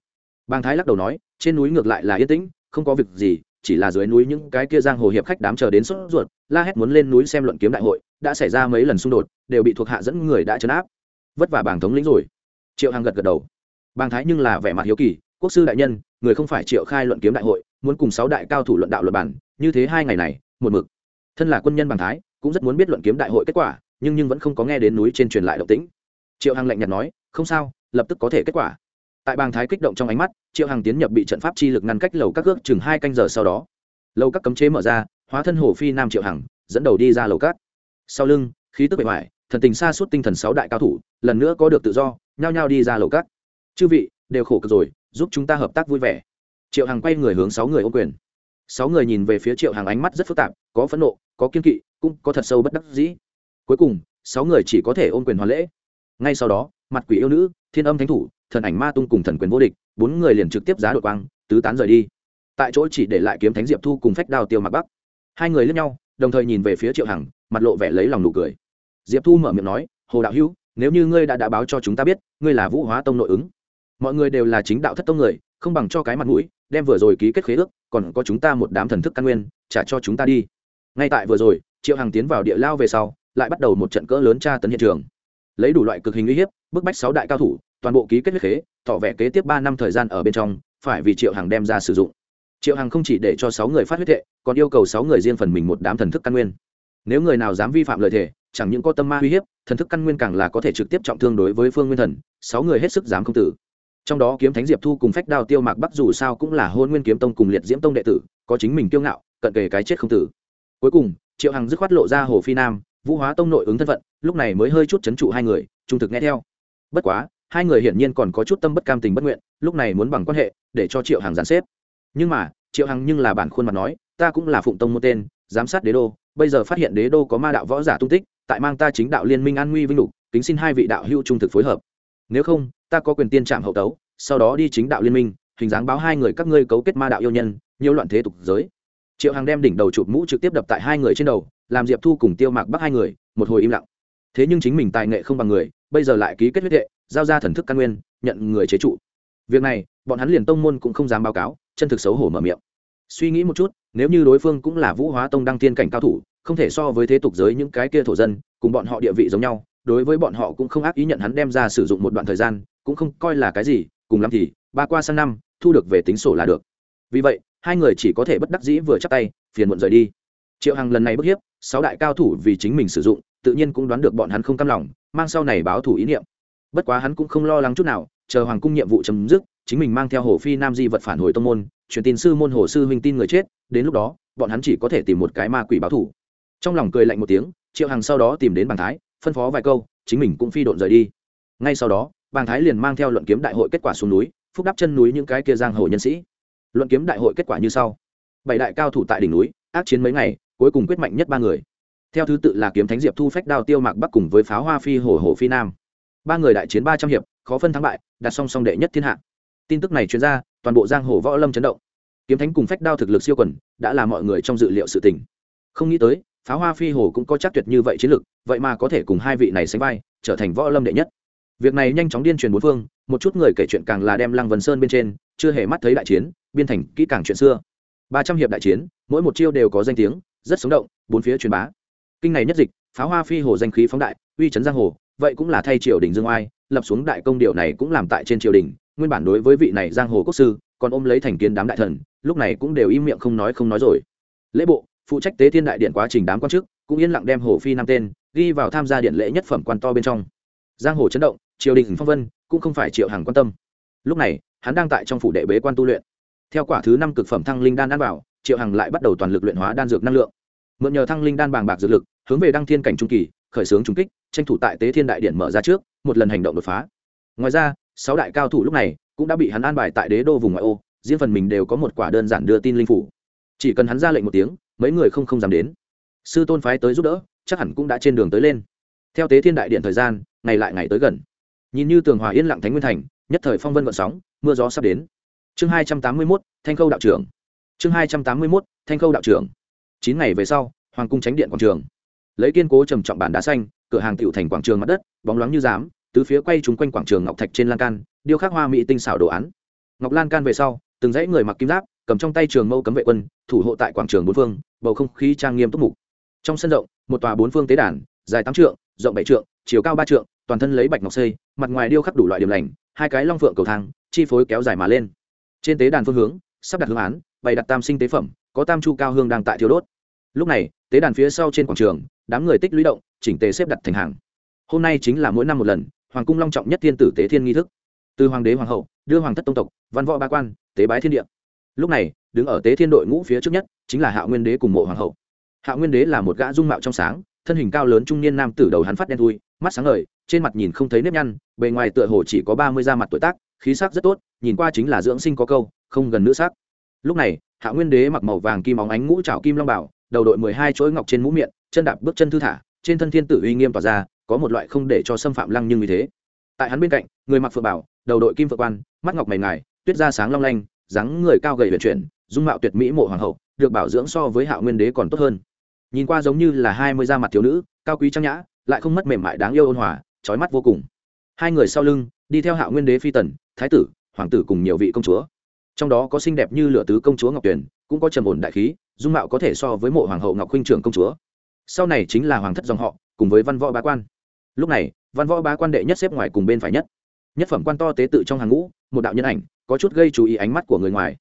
Bàng thái lắc đầu nói, trên núi ngược lại là yên tĩnh, không có việc gì, chỉ là dưới núi những cái kia giang hồ hiệp khách đám chờ đến sốt ruột, la hét muốn lên núi xem luận kiếm đại hội, đã xảy ra mấy lần xung đột, đều bị thuộc hạ dẫn người đã chấn áp. Vất vả bàng thống lĩnh rồi. Triệu hằng gật gật đầu. Bàng thái nhưng là vẻ mặt hiếu kỳ, quốc sư đại nhân, người không phải triệu khai luận kiếm đại hội, muốn cùng sáu đại cao thủ luận đạo luật bản như thế hai ngày này, một mực thân là quân nhân bằng thái, cũng rất muốn biết luận kiếm đại hội kết quả, nhưng nhưng vẫn không có nghe đến núi trên truyền lại động tĩnh. Triệu hằng lạnh nhạt nói, không sao, lập tức có thể kết quả. Tại bàng thái kích động trong ánh mắt, triệu hằng tiến nhập bị trận pháp chi lực ngăn cách lầu các ước chừng hai canh giờ sau đó. Lầu các cấm chế mở ra, hóa thân hồ phi nam triệu hằng, dẫn đầu đi ra lầu các. Sau lưng, khí tức bề ngoài thần tình xa suốt tinh thần sáu đại cao thủ, lần nữa có được tự do, nhao nhao đi ra lầu các. Chư vị, đều khổ cực rồi, giúp chúng ta hợp tác vui vẻ. Triệu hằng quay người hướng sáu người ô quyền sáu người nhìn về phía triệu hàng ánh mắt rất phức tạp, có phẫn nộ, có kiên kỵ, cũng có thật sâu bất đắc dĩ. Cuối cùng, sáu người chỉ có thể ôm quyền hoàn lễ. Ngay sau đó, mặt quỷ yêu nữ, thiên âm thánh thủ, thần ảnh ma tung cùng thần quyền vô địch, bốn người liền trực tiếp giá đội quang, tứ tán rời đi. Tại chỗ chỉ để lại kiếm thánh diệp thu cùng phách đao tiêu mặc bắc. Hai người lướt nhau, đồng thời nhìn về phía triệu hằng, mặt lộ vẻ lấy lòng nụ cười. Diệp thu mở miệng nói, hồ đạo hữu, nếu như ngươi đã đã báo cho chúng ta biết, ngươi là vũ hóa tông nội ứng. Mọi người đều là chính đạo thất tông người, không bằng cho cái mặt mũi đem vừa rồi ký kết khế ước, còn có chúng ta một đám thần thức căn nguyên, trả cho chúng ta đi. Ngay tại vừa rồi, triệu hằng tiến vào địa lao về sau, lại bắt đầu một trận cỡ lớn tra tấn hiện trường. Lấy đủ loại cực hình uy hiếp, bức bách sáu đại cao thủ, toàn bộ ký kết huyết khế, tỏ vẻ kế tiếp ba năm thời gian ở bên trong, phải vì triệu hằng đem ra sử dụng. Triệu hằng không chỉ để cho sáu người phát huyết thệ còn yêu cầu sáu người riêng phần mình một đám thần thức căn nguyên. Nếu người nào dám vi phạm lời thề chẳng những có tâm ma uy hiếp, thần thức căn nguyên càng là có thể trực tiếp trọng thương đối với phương nguyên thần, sáu người hết sức dám không tử trong đó kiếm thánh diệp thu cùng phách đao tiêu mạc bắc dù sao cũng là hôn nguyên kiếm tông cùng liệt diễm tông đệ tử, có chính mình kiêu ngạo, cận kề cái chết không tử. Cuối cùng, triệu hằng dứt khoát lộ ra hồ phi nam, vũ hóa tông nội ứng thân phận, lúc này mới hơi chút chấn trụ hai người, trung thực nghe theo. Bất quá, hai người hiển nhiên còn có chút tâm bất cam tình bất nguyện, lúc này muốn bằng quan hệ, để cho triệu hằng giàn xếp. Nhưng mà, triệu hằng nhưng là bản khuôn mặt nói, ta cũng là phụng tông một tên, giám sát đế đô, bây giờ phát hiện đế đô có ma đạo võ giả tung tích, tại mang ta chính đạo liên minh an nguy vinh lục, kính xin hai vị đạo hữu trung thực phối hợp nếu không, ta có quyền tiên trạm hậu tấu, sau đó đi chính đạo liên minh, hình dáng báo hai người các ngươi cấu kết ma đạo yêu nhân nhiều loạn thế tục giới. Triệu hằng đem đỉnh đầu chụp mũ trực tiếp đập tại hai người trên đầu, làm diệp thu cùng tiêu mạc bắc hai người, một hồi im lặng. Thế nhưng chính mình tài nghệ không bằng người, bây giờ lại ký kết huyết hệ, giao ra thần thức căn nguyên, nhận người chế trụ. Việc này, bọn hắn liền tông môn cũng không dám báo cáo, chân thực xấu hổ mở miệng. Suy nghĩ một chút, nếu như đối phương cũng là vũ hóa tông đăng tiên cảnh cao thủ, không thể so với thế tục giới những cái kia thổ dân, cùng bọn họ địa vị giống nhau đối với bọn họ cũng không ác ý nhận hắn đem ra sử dụng một đoạn thời gian, cũng không coi là cái gì, cùng lắm thì, ba qua sang năm, thu được về tính sổ là được. Vì vậy, hai người chỉ có thể bất đắc dĩ vừa chắc tay, phiền muộn rời đi. Triệu hằng lần này bức hiếp, sáu đại cao thủ vì chính mình sử dụng, tự nhiên cũng đoán được bọn hắn không cam lòng, mang sau này báo thủ ý niệm. Bất quá hắn cũng không lo lắng chút nào, chờ hoàng cung nhiệm vụ chấm dứt, chính mình mang theo hồ phi nam di vật phản hồi tông môn, truyền tin sư môn hồ sư huynh tin người chết, đến lúc đó, bọn hắn chỉ có thể tìm một cái ma quỷ báo thủ. Trong lòng cười lạnh một tiếng, triệu hằng sau đó tìm đến bàn thái phân phó vài câu, chính mình cũng phi độn rời đi. Ngay sau đó, bàng thái liền mang theo luận kiếm đại hội kết quả xuống núi, phúc đắp chân núi những cái kia giang hồ nhân sĩ. Luận kiếm đại hội kết quả như sau. Bảy đại cao thủ tại đỉnh núi, ác chiến mấy ngày, cuối cùng quyết mạnh nhất ba người. Theo thứ tự là kiếm thánh diệp thu phách đao tiêu mạc bắc cùng với pháo hoa phi hồ hồ phi nam. Ba người đại chiến ba trăm hiệp, khó phân thắng bại đặt song song đệ nhất thiên hạ. Tin tức này chuyên ra, toàn bộ giang hồ võ lâm chấn động. Kiếm thánh cùng phách đao thực lực siêu quần, đã là mọi người trong dự liệu sự tình. Không nghĩ tới pháo hoa phi hồ cũng có chắc tuyệt như vậy chiến lực, vậy mà có thể cùng hai vị này sánh vai, trở thành võ lâm đệ nhất. Việc này nhanh chóng điên truyền bốn phương, một chút người kể chuyện càng là đem lăng vân sơn bên trên, chưa hề mắt thấy đại chiến, biên thành kỹ càng chuyện xưa. Ba trăm hiệp đại chiến, mỗi một chiêu đều có danh tiếng, rất sống động, bốn phía truyền bá. Kinh này nhất dịch, pháo hoa phi hồ danh khí phóng đại, uy chấn giang hồ, vậy cũng là thay triều đình dương oai, lập xuống đại công điều này cũng làm tại trên triều đình, nguyên bản đối với vị này giang hồ quốc sư, còn ôm lấy thành kiến đám đại thần, lúc này cũng đều im miệng không nói không nói rồi. Lễ bộ phụ trách tế thiên đại điện quá trình đám quan chức, cũng yên lặng đem hồ phi năm tên ghi vào tham gia điện lễ nhất phẩm quan to bên trong. Giang hồ chấn động, triều đình phong vân, cũng không phải triệu hàng quan tâm. Lúc này, hắn đang tại trong phủ đệ bế quan tu luyện. Theo quả thứ năm cực phẩm thăng linh đan đan bảo triệu hằng lại bắt đầu toàn lực luyện hóa đan dược năng lượng. Mượn nhờ thăng linh đan bàng bạc dược lực, hướng về đăng thiên cảnh trung kỳ, khởi xướng trung kích, tranh thủ tại tế thiên đại điện mở ra trước, một lần hành động đột phá. Ngoài ra, sáu đại cao thủ lúc này cũng đã bị hắn an bài tại đế đô vùng ngoại ô, riêng phần mình đều có một quả đơn giản đưa tin linh phủ. Chỉ cần hắn ra lệnh một tiếng mấy người không không dám đến. Sư tôn phái tới giúp đỡ, chắc hẳn cũng đã trên đường tới lên. Theo tế thiên đại điện thời gian, ngày lại ngày tới gần. Nhìn như tường hòa yên lặng thánh nguyên thành, nhất thời phong vân vận sóng, mưa gió sắp đến. Chương hai trăm tám mươi mốt, thanh khâu đạo trưởng. Chương hai trăm tám mươi mốt, thanh khâu đạo trưởng. Chín ngày về sau, hoàng cung tránh điện quảng trường. Lấy kiên cố trầm trọng bản đá xanh, cửa hàng tiểu thành quảng trường mặt đất, bóng loáng như giám, tứ phía quay trúng quanh quảng trường ngọc thạch trên lan can, điêu khắc hoa mỹ tinh xảo đồ án. Ngọc lan can về sau, từng dãy người mặc kim giáp cầm trong tay trường mâu cấm vệ quân, thủ hộ tại quảng trường bốn phương, bầu không khí trang nghiêm túc mục. Trong sân rộng, một tòa bốn phương tế đàn, dài tám trượng, rộng bảy trượng, chiều cao ba trượng, toàn thân lấy bạch ngọc xây mặt ngoài điêu khắc đủ loại điểm lành, hai cái long phượng cầu thang, chi phối kéo dài mà lên. Trên tế đàn phương hướng, sắp đặt hương án, bày đặt tam sinh tế phẩm, có tam chu cao hương đang tại thiếu đốt. Lúc này, tế đàn phía sau trên quảng trường, đám người tích lũy động, chỉnh tề xếp đặt thành hàng. Hôm nay chính là mỗi năm một lần, hoàng cung long trọng nhất thiên tử tế thiên nghi thức. Từ hoàng đế hoàng hậu, đưa hoàng thất tông tộc, văn võ ba quan, tế bái thiên địa lúc này, đứng ở tế thiên đội ngũ phía trước nhất, chính là hạ nguyên đế cùng mộ hoàng hậu. Hạ nguyên đế là một gã dung mạo trong sáng, thân hình cao lớn trung niên nam tử đầu hắn phát đen thui, mắt sáng ngời, trên mặt nhìn không thấy nếp nhăn, bề ngoài tựa hồ chỉ có ba mươi da mặt tuổi tác, khí sắc rất tốt, nhìn qua chính là dưỡng sinh có câu, không gần nữ sắc. Lúc này, hạ nguyên đế mặc màu vàng kim óng ánh ngũ trảo kim long bảo, đầu đội mười hai chuỗi ngọc trên mũ miệng, chân đạp bước chân thư thả, trên thân thiên tử uy nghiêm tỏa ra, có một loại không để cho xâm phạm lăng nhưng như thế. Tại hắn bên cạnh, người mặc phượng bảo, đầu đội kim phượng quan, mắt ngọc mày ngài, tuyết da sáng long lanh dáng người cao gầy vận chuyển, dung mạo tuyệt mỹ mộ hoàng hậu, được bảo dưỡng so với hạo nguyên đế còn tốt hơn. Nhìn qua giống như là hai mươi da mặt thiếu nữ, cao quý trang nhã, lại không mất mềm mại đáng yêu ôn hòa, trói mắt vô cùng. Hai người sau lưng, đi theo hạo nguyên đế phi tần, thái tử, hoàng tử cùng nhiều vị công chúa. Trong đó có xinh đẹp như lửa tứ công chúa ngọc tuyền, cũng có trầm ổn đại khí, dung mạo có thể so với mộ hoàng hậu ngọc huynh trưởng công chúa. Sau này chính là hoàng thất dòng họ, cùng với văn võ bá quan. Lúc này, văn võ bá quan đệ nhất xếp ngoài cùng bên phải nhất. Nhất phẩm quan to tế tự trong hàng ngũ, một đạo nhân ảnh có chút gây chú ý ánh mắt của người ngoài.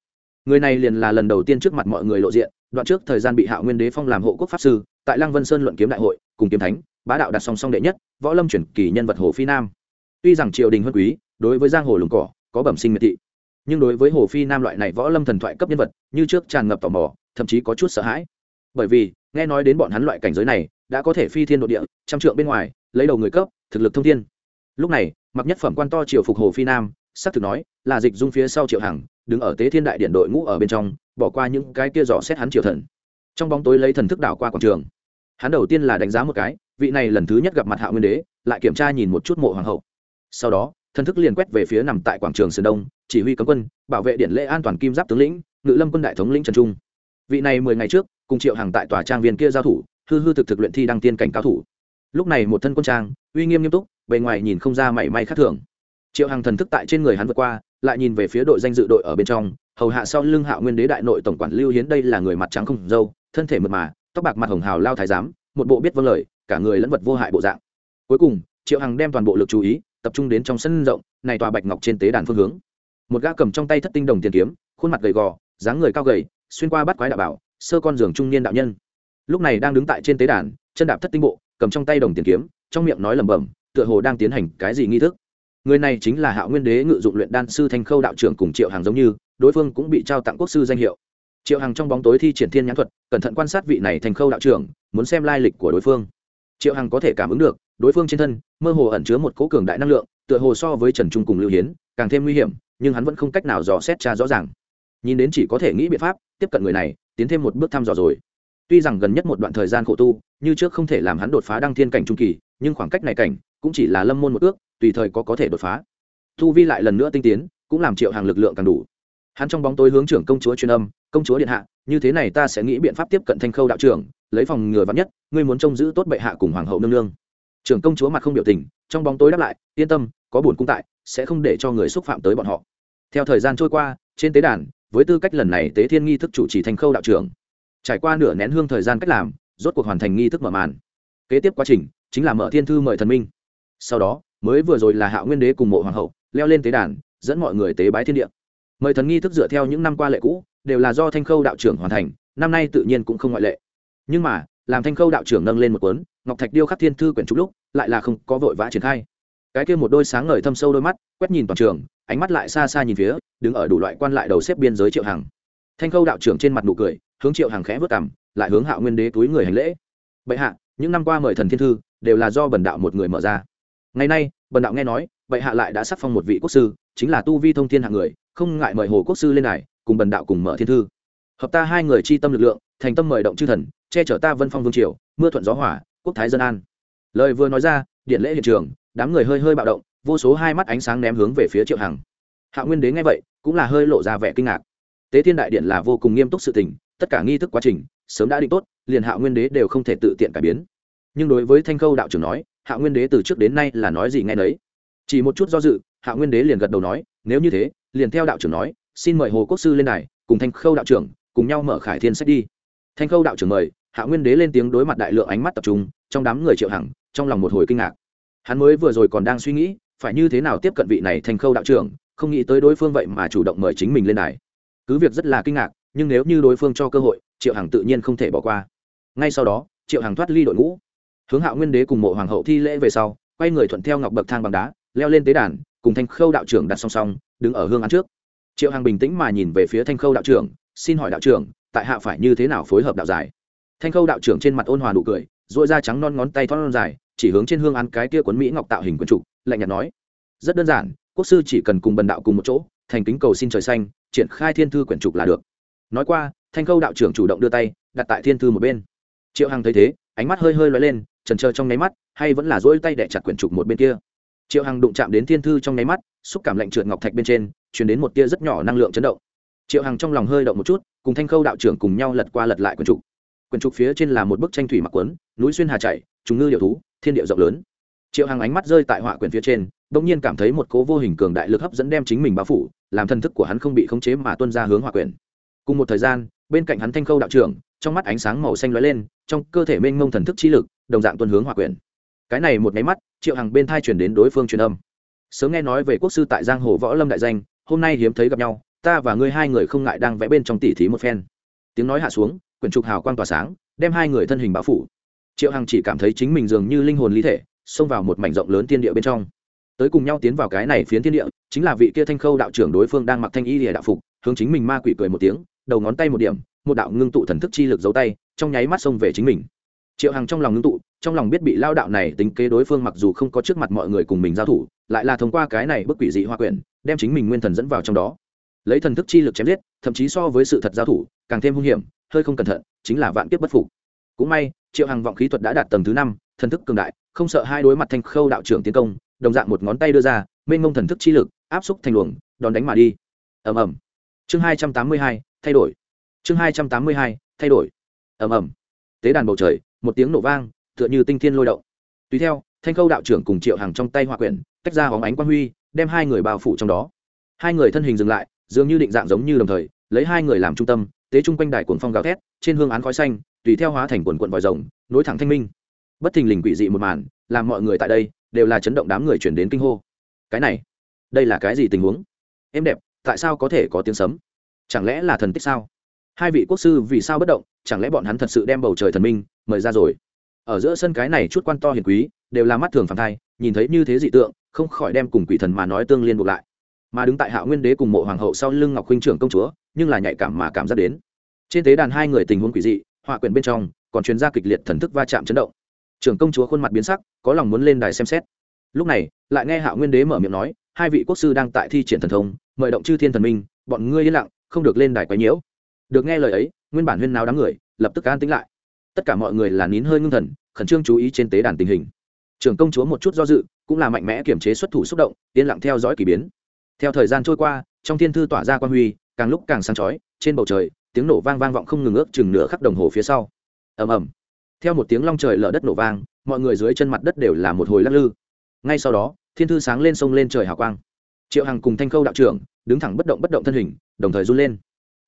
Người này liền là lần đầu tiên trước mặt mọi người lộ diện, đoạn trước thời gian bị Hạo nguyên đế phong làm hộ quốc pháp sư, tại lăng vân sơn luận kiếm đại hội, cùng kiếm thánh, bá đạo đặt song song đệ nhất, võ lâm chuyển kỳ nhân vật hồ phi nam. Tuy rằng triều đình huân quý, đối với giang hồ lùng cỏ, có bẩm sinh miệt thị, nhưng đối với hồ phi nam loại này võ lâm thần thoại cấp nhân vật, như trước tràn ngập tò mò, thậm chí có chút sợ hãi. Bởi vì, nghe nói đến bọn hắn loại cảnh giới này, đã có thể phi thiên nội địa, trăm trượng bên ngoài, lấy đầu người cấp, thực lực thông thiên. Lúc này, mặc nhất phẩm quan to triều phục hồ phi nam xác thực nói, là dịch dung phía sau triệu hằng, đứng ở tế thiên đại điện đội ngũ ở bên trong, bỏ qua những cái kia dò xét hắn triệu thần. Trong bóng tối lấy thần thức đảo qua quảng trường. Hắn đầu tiên là đánh giá một cái, vị này lần thứ nhất gặp mặt hạ nguyên đế, lại kiểm tra nhìn một chút mộ hoàng hậu. Sau đó, thần thức liền quét về phía nằm tại quảng trường sơn đông, chỉ huy cấm quân, bảo vệ điện lễ an toàn kim giáp tướng lĩnh, ngự lâm quân đại thống lĩnh trần trung. Vị này mười ngày trước, cùng triệu hàng tại tòa trang viên kia giao thủ, hư hư thực thực luyện thi đăng tiên cảnh cao thủ. Lúc này một thân quân trang, uy nghiêm nghiêm túc, bề ngoài nhìn không ra mảy may khác thường triệu Hằng thần thức tại trên người hắn vượt qua, lại nhìn về phía đội danh dự đội ở bên trong, hầu hạ sau lưng hạ nguyên đế đại nội tổng quản lưu hiến đây là người mặt trắng không dâu, thân thể mượt mà, tóc bạc mặt hồng hào lao thái giám, một bộ biết vâng lời, cả người lẫn vật vô hại bộ dạng. Cuối cùng, triệu hằng đem toàn bộ lực chú ý tập trung đến trong sân rộng, này tòa bạch ngọc trên tế đàn phương hướng. Một gã cầm trong tay thất tinh đồng tiền kiếm, khuôn mặt gầy gò, dáng người cao gầy, xuyên qua bắt quái đạo bảo, sơ con giường trung niên đạo nhân. Lúc này đang đứng tại trên tế đàn, chân đạp thất tinh bộ, cầm trong tay đồng tiền kiếm, trong miệng nói lẩm bẩm, tựa hồ đang tiến hành cái gì nghi thức người này chính là hạo nguyên đế ngự dụng luyện đan sư thanh khâu đạo trưởng cùng triệu hàng giống như, đối phương cũng bị trao tặng quốc sư danh hiệu. Triệu Hằng trong bóng tối thi triển thiên nhãn thuật, cẩn thận quan sát vị này thanh khâu đạo trưởng, muốn xem lai lịch của đối phương. Triệu hằng có thể cảm ứng được, đối phương trên thân, mơ hồ ẩn chứa một cố cường đại năng lượng, tựa hồ so với trần trung cùng lưu hiến, càng thêm nguy hiểm, nhưng hắn vẫn không cách nào dò xét tra rõ ràng. Nhìn đến chỉ có thể nghĩ biện pháp, tiếp cận người này, tiến thêm một bước thăm dò rồi. Tuy rằng gần nhất một đoạn thời gian khổ tu, như trước không thể làm hắn đột phá đăng thiên cảnh trung kỳ, nhưng khoảng cách này cảnh, cũng chỉ là lâm môn một ước tùy thời có có thể đột phá. Thu vi lại lần nữa tinh tiến, cũng làm triệu hàng lực lượng càng đủ. Hắn trong bóng tối hướng trưởng công chúa truyền âm, công chúa điện hạ, như thế này ta sẽ nghĩ biện pháp tiếp cận thanh khâu đạo trưởng, lấy phòng ngừa vắn nhất, ngươi muốn trông giữ tốt bệ hạ cùng hoàng hậu nương nương. Trưởng công chúa mặt không biểu tình, trong bóng tối đáp lại, yên tâm, có buồn cung tại, sẽ không để cho người xúc phạm tới bọn họ. Theo thời gian trôi qua, trên tế đàn, với tư cách lần này tế thiên nghi thức chủ trì thanh khâu đạo trưởng, trải qua nửa nén hương thời gian cách làm, rốt cuộc hoàn thành nghi thức mở màn. Kế tiếp quá trình, chính là mở thiên thư mời thần minh. Sau đó mới vừa rồi là hạo nguyên đế cùng mộ hoàng hậu, leo lên tế đàn, dẫn mọi người tế bái thiên địa. Mời thần nghi thức dựa theo những năm qua lệ cũ, đều là do thanh khâu đạo trưởng hoàn thành, năm nay tự nhiên cũng không ngoại lệ. Nhưng mà, làm thanh khâu đạo trưởng nâng lên một cuốn, ngọc thạch điêu khắc thiên thư quyển trúc lúc, lại là không có vội vã triển khai. Cái kia một đôi sáng ngời thâm sâu đôi mắt, quét nhìn toàn trường, ánh mắt lại xa xa nhìn phía, đứng ở đủ loại quan lại đầu xếp biên giới triệu hằng. Thanh khâu đạo trưởng trên mặt nụ cười, hướng triệu hằng khẽ vớt cảm lại hướng hạo nguyên đế túi người hành lễ. Bệ hạ, những năm qua mời thần thiên thư, đều là do bần đạo một người mở ra ngày nay, bần đạo nghe nói, vậy hạ lại đã sắc phong một vị quốc sư, chính là tu vi thông thiên hạng người, không ngại mời hồ quốc sư lên này cùng bần đạo cùng mở thiên thư. Hợp ta hai người chi tâm lực lượng, thành tâm mời động chư thần, che chở ta vân phong vương triều, mưa thuận gió hỏa quốc thái dân an. Lời vừa nói ra, điện lễ hiện trường, đám người hơi hơi bạo động, vô số hai mắt ánh sáng ném hướng về phía triệu hằng. Hạ nguyên đế nghe vậy, cũng là hơi lộ ra vẻ kinh ngạc. Tế thiên đại điện là vô cùng nghiêm túc sự tình, tất cả nghi thức quá trình, sớm đã định tốt, liền hạ nguyên đế đều không thể tự tiện cải biến. Nhưng đối với thanh khâu đạo trưởng nói hạ nguyên đế từ trước đến nay là nói gì nghe nấy. Chỉ một chút do dự, hạ nguyên đế liền gật đầu nói, nếu như thế, liền theo đạo trưởng nói, xin mời hồ quốc sư lên đài, cùng thanh khâu đạo trưởng, cùng nhau mở khải thiên sách đi. Thanh khâu đạo trưởng mời, hạ nguyên đế lên tiếng đối mặt đại lượng ánh mắt tập trung, trong đám người triệu hằng, trong lòng một hồi kinh ngạc. Hắn mới vừa rồi còn đang suy nghĩ, phải như thế nào tiếp cận vị này thanh khâu đạo trưởng, không nghĩ tới đối phương vậy mà chủ động mời chính mình lên đài. Cứ việc rất là kinh ngạc, nhưng nếu như đối phương cho cơ hội, triệu hằng tự nhiên không thể bỏ qua. Ngay sau đó, triệu hằng thoát ly đội ngũ hướng hạ nguyên đế cùng mộ hoàng hậu thi lễ về sau, quay người thuận theo ngọc bậc thang bằng đá, leo lên tế đàn, cùng thanh khâu đạo trưởng đặt song song, đứng ở hương án trước. Triệu hằng bình tĩnh mà nhìn về phía thanh khâu đạo trưởng, xin hỏi đạo trưởng, tại hạ phải như thế nào phối hợp đạo giải? Thanh khâu đạo trưởng trên mặt ôn hòa nụ cười dội da trắng non ngón tay thon dài, chỉ hướng trên hương án cái kia quấn mỹ ngọc tạo hình quần trục, lạnh nhạt nói. Rất đơn giản, quốc sư chỉ cần cùng bần đạo cùng một chỗ, thành kính cầu xin trời xanh, triển khai thiên thư quyển trục là được. Nói qua, thanh khâu đạo trưởng chủ động đưa tay, đặt tại thiên thư một bên. Triệu hằng thấy thế, ánh mắt hơi hơi lóe lên trần trơ trong nháy mắt, hay vẫn là dỗi tay đẻ chặt quyển trục một bên kia. Triệu hằng đụng chạm đến thiên thư trong nháy mắt, xúc cảm lạnh trượt ngọc thạch bên trên chuyển đến một tia rất nhỏ năng lượng chấn động. Triệu hằng trong lòng hơi động một chút, cùng thanh khâu đạo trưởng cùng nhau lật qua lật lại quyển trục. Quyển trục phía trên là một bức tranh thủy mặc quấn, núi xuyên hà chạy trùng ngư điệu thú, thiên điệu rộng lớn. Triệu hằng ánh mắt rơi tại họa quyển phía trên bỗng nhiên cảm thấy một cố vô hình cường đại lực hấp dẫn đem chính mình bao phủ, làm thân thức của hắn không bị khống chế mà tuân ra hướng họa quyển. Cùng một thời gian, bên cạnh hắn thanh khâu đạo trưởng, trong mắt ánh sáng màu xanh lóe lên, trong cơ thể mênh mông thần thức chi lực đồng dạng tuân hướng hòa quyển cái này một máy mắt, triệu hằng bên thai chuyển đến đối phương truyền âm. Sớm nghe nói về quốc sư tại giang hồ võ lâm đại danh, hôm nay hiếm thấy gặp nhau, ta và ngươi hai người không ngại đang vẽ bên trong tỉ thí một phen. Tiếng nói hạ xuống, quyển trục hào quang tỏa sáng, đem hai người thân hình bao phủ. Triệu hằng chỉ cảm thấy chính mình dường như linh hồn ly thể, xông vào một mảnh rộng lớn tiên địa bên trong. Tới cùng nhau tiến vào cái này phiến thiên địa, chính là vị kia thanh khâu đạo trưởng đối phương đang mặc thanh y lìa đạo phục, hướng chính mình ma quỷ cười một tiếng, đầu ngón tay một điểm, một đạo ngưng tụ thần thức chi lực giấu tay, trong nháy mắt xông về chính mình triệu hằng trong lòng ngưng tụ, trong lòng biết bị lao đạo này tính kế đối phương mặc dù không có trước mặt mọi người cùng mình giao thủ, lại là thông qua cái này bức quỷ dị hoa quyển, đem chính mình nguyên thần dẫn vào trong đó. Lấy thần thức chi lực chém giết, thậm chí so với sự thật giao thủ, càng thêm hung hiểm, hơi không cẩn thận, chính là vạn kiếp bất phục. Cũng may, triệu hằng vọng khí thuật đã đạt tầng thứ năm, thần thức cường đại, không sợ hai đối mặt thanh khâu đạo trưởng tiến công, đồng dạng một ngón tay đưa ra, mênh mông thần thức chi lực, áp xúc thành luồng đòn đánh mà đi. Ầm ầm. Chương hai trăm tám mươi hai, thay đổi. Chương hai trăm tám mươi hai, thay đổi. Ầm ầm. Tế đàn bầu trời một tiếng nổ vang, tựa như tinh thiên lôi động. Tùy theo, thanh khâu đạo trưởng cùng triệu hàng trong tay hòa quyển, tách ra hóng ánh quang huy, đem hai người bao phủ trong đó. Hai người thân hình dừng lại, dường như định dạng giống như đồng thời, lấy hai người làm trung tâm, tế chung quanh đài cuồng phong gào thét, trên hương án khói xanh, tùy theo hóa thành quần quận vòi rồng, nối thẳng thanh minh. Bất thình lình quỷ dị một màn, làm mọi người tại đây đều là chấn động đám người chuyển đến kinh hô. Cái này, đây là cái gì tình huống? Em đẹp, tại sao có thể có tiếng sấm? Chẳng lẽ là thần tích sao? Hai vị quốc sư vì sao bất động, chẳng lẽ bọn hắn thật sự đem bầu trời thần minh mời ra rồi? Ở giữa sân cái này chút quan to hiền quý, đều là mắt thường phản thai, nhìn thấy như thế dị tượng, không khỏi đem cùng quỷ thần mà nói tương liên buộc lại. Mà đứng tại hạ nguyên đế cùng mộ hoàng hậu sau lưng ngọc huynh trưởng công chúa, nhưng là nhạy cảm mà cảm giác đến. Trên tế đàn hai người tình huống quỷ dị, họa quyển bên trong, còn chuyên gia kịch liệt thần thức va chạm chấn động. Trưởng công chúa khuôn mặt biến sắc, có lòng muốn lên đài xem xét. Lúc này, lại nghe hạ nguyên đế mở miệng nói, hai vị quốc sư đang tại thi triển thần thông, mời động chư thiên thần minh, bọn ngươi yên lặng, không được lên đài quấy nhiễu được nghe lời ấy, nguyên bản huyên nào đám người, lập tức an tính lại. Tất cả mọi người là nín hơi ngưng thần, khẩn trương chú ý trên tế đàn tình hình. Trưởng công chúa một chút do dự, cũng là mạnh mẽ kiểm chế xuất thủ xúc động, yên lặng theo dõi k ỳ biến. Theo thời gian trôi qua, trong thiên thư tỏa ra quan huy, càng lúc càng sáng chói, trên bầu trời, tiếng nổ vang vang vọng không ngừng ước chừng nửa khắp đồng hồ phía sau. Ầm ầm. Theo một tiếng long trời lở đất nổ vang, mọi người dưới chân mặt đất đều là một hồi lắc lư. Ngay sau đó, thiên thư sáng lên sông lên trời hào quang. Triệu hằng cùng thanh khâu đạo trưởng, đứng thẳng bất động bất động thân hình, đồng thời run lên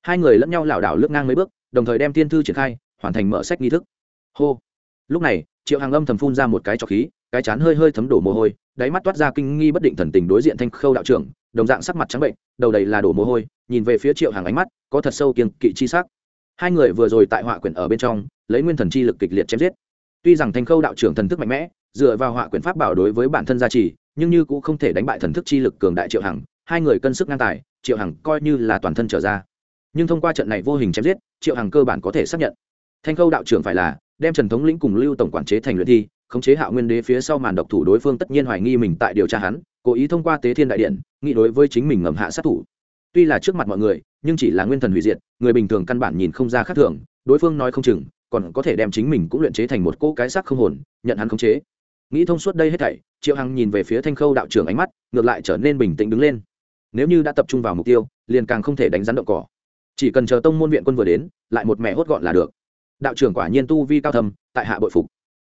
hai người lẫn nhau lảo đảo lướt ngang mấy bước, đồng thời đem tiên thư triển khai, hoàn thành mở sách nghi thức. Hô. Lúc này, triệu hàng âm thầm phun ra một cái trọc khí, cái chán hơi hơi thấm đổ mồ hôi, đáy mắt toát ra kinh nghi bất định thần tình đối diện thanh khâu đạo trưởng, đồng dạng sắc mặt trắng bệnh, đầu đầy là đổ mồ hôi, nhìn về phía triệu hàng ánh mắt, có thật sâu kiên kỵ chi sắc. Hai người vừa rồi tại họa quyển ở bên trong, lấy nguyên thần chi lực kịch liệt chém giết. Tuy rằng thanh khâu đạo trưởng thần thức mạnh mẽ, dựa vào họa quyển pháp bảo đối với bản thân gia trì, nhưng như cũng không thể đánh bại thần thức chi lực cường đại triệu hằng, hai người cân sức ngang tài, triệu hằng coi như là toàn thân trở ra nhưng thông qua trận này vô hình chém giết, triệu hằng cơ bản có thể xác nhận. Thanh khâu đạo trưởng phải là, đem trần thống lĩnh cùng lưu tổng quản chế thành luyện thi, khống chế hạo nguyên đế phía sau màn độc thủ đối phương tất nhiên hoài nghi mình tại điều tra hắn, cố ý thông qua tế thiên đại điện nghị đối với chính mình ngầm hạ sát thủ. Tuy là trước mặt mọi người, nhưng chỉ là nguyên thần hủy diệt, người bình thường căn bản nhìn không ra khác thường, đối phương nói không chừng, còn có thể đem chính mình cũng luyện chế thành một cỗ cái xác không hồn, nhận hắn khống chế. Nghĩ thông suốt đây hết thảy, triệu hằng nhìn về phía thanh khâu đạo trưởng ánh mắt, ngược lại trở nên bình tĩnh đứng lên. Nếu như đã tập trung vào mục tiêu, liền càng không thể đánh rắn động cỏ chỉ cần chờ tông môn viện quân vừa đến, lại một mẹ hốt gọn là được. Đạo trưởng quả nhiên tu vi cao thầm tại hạ bội phục.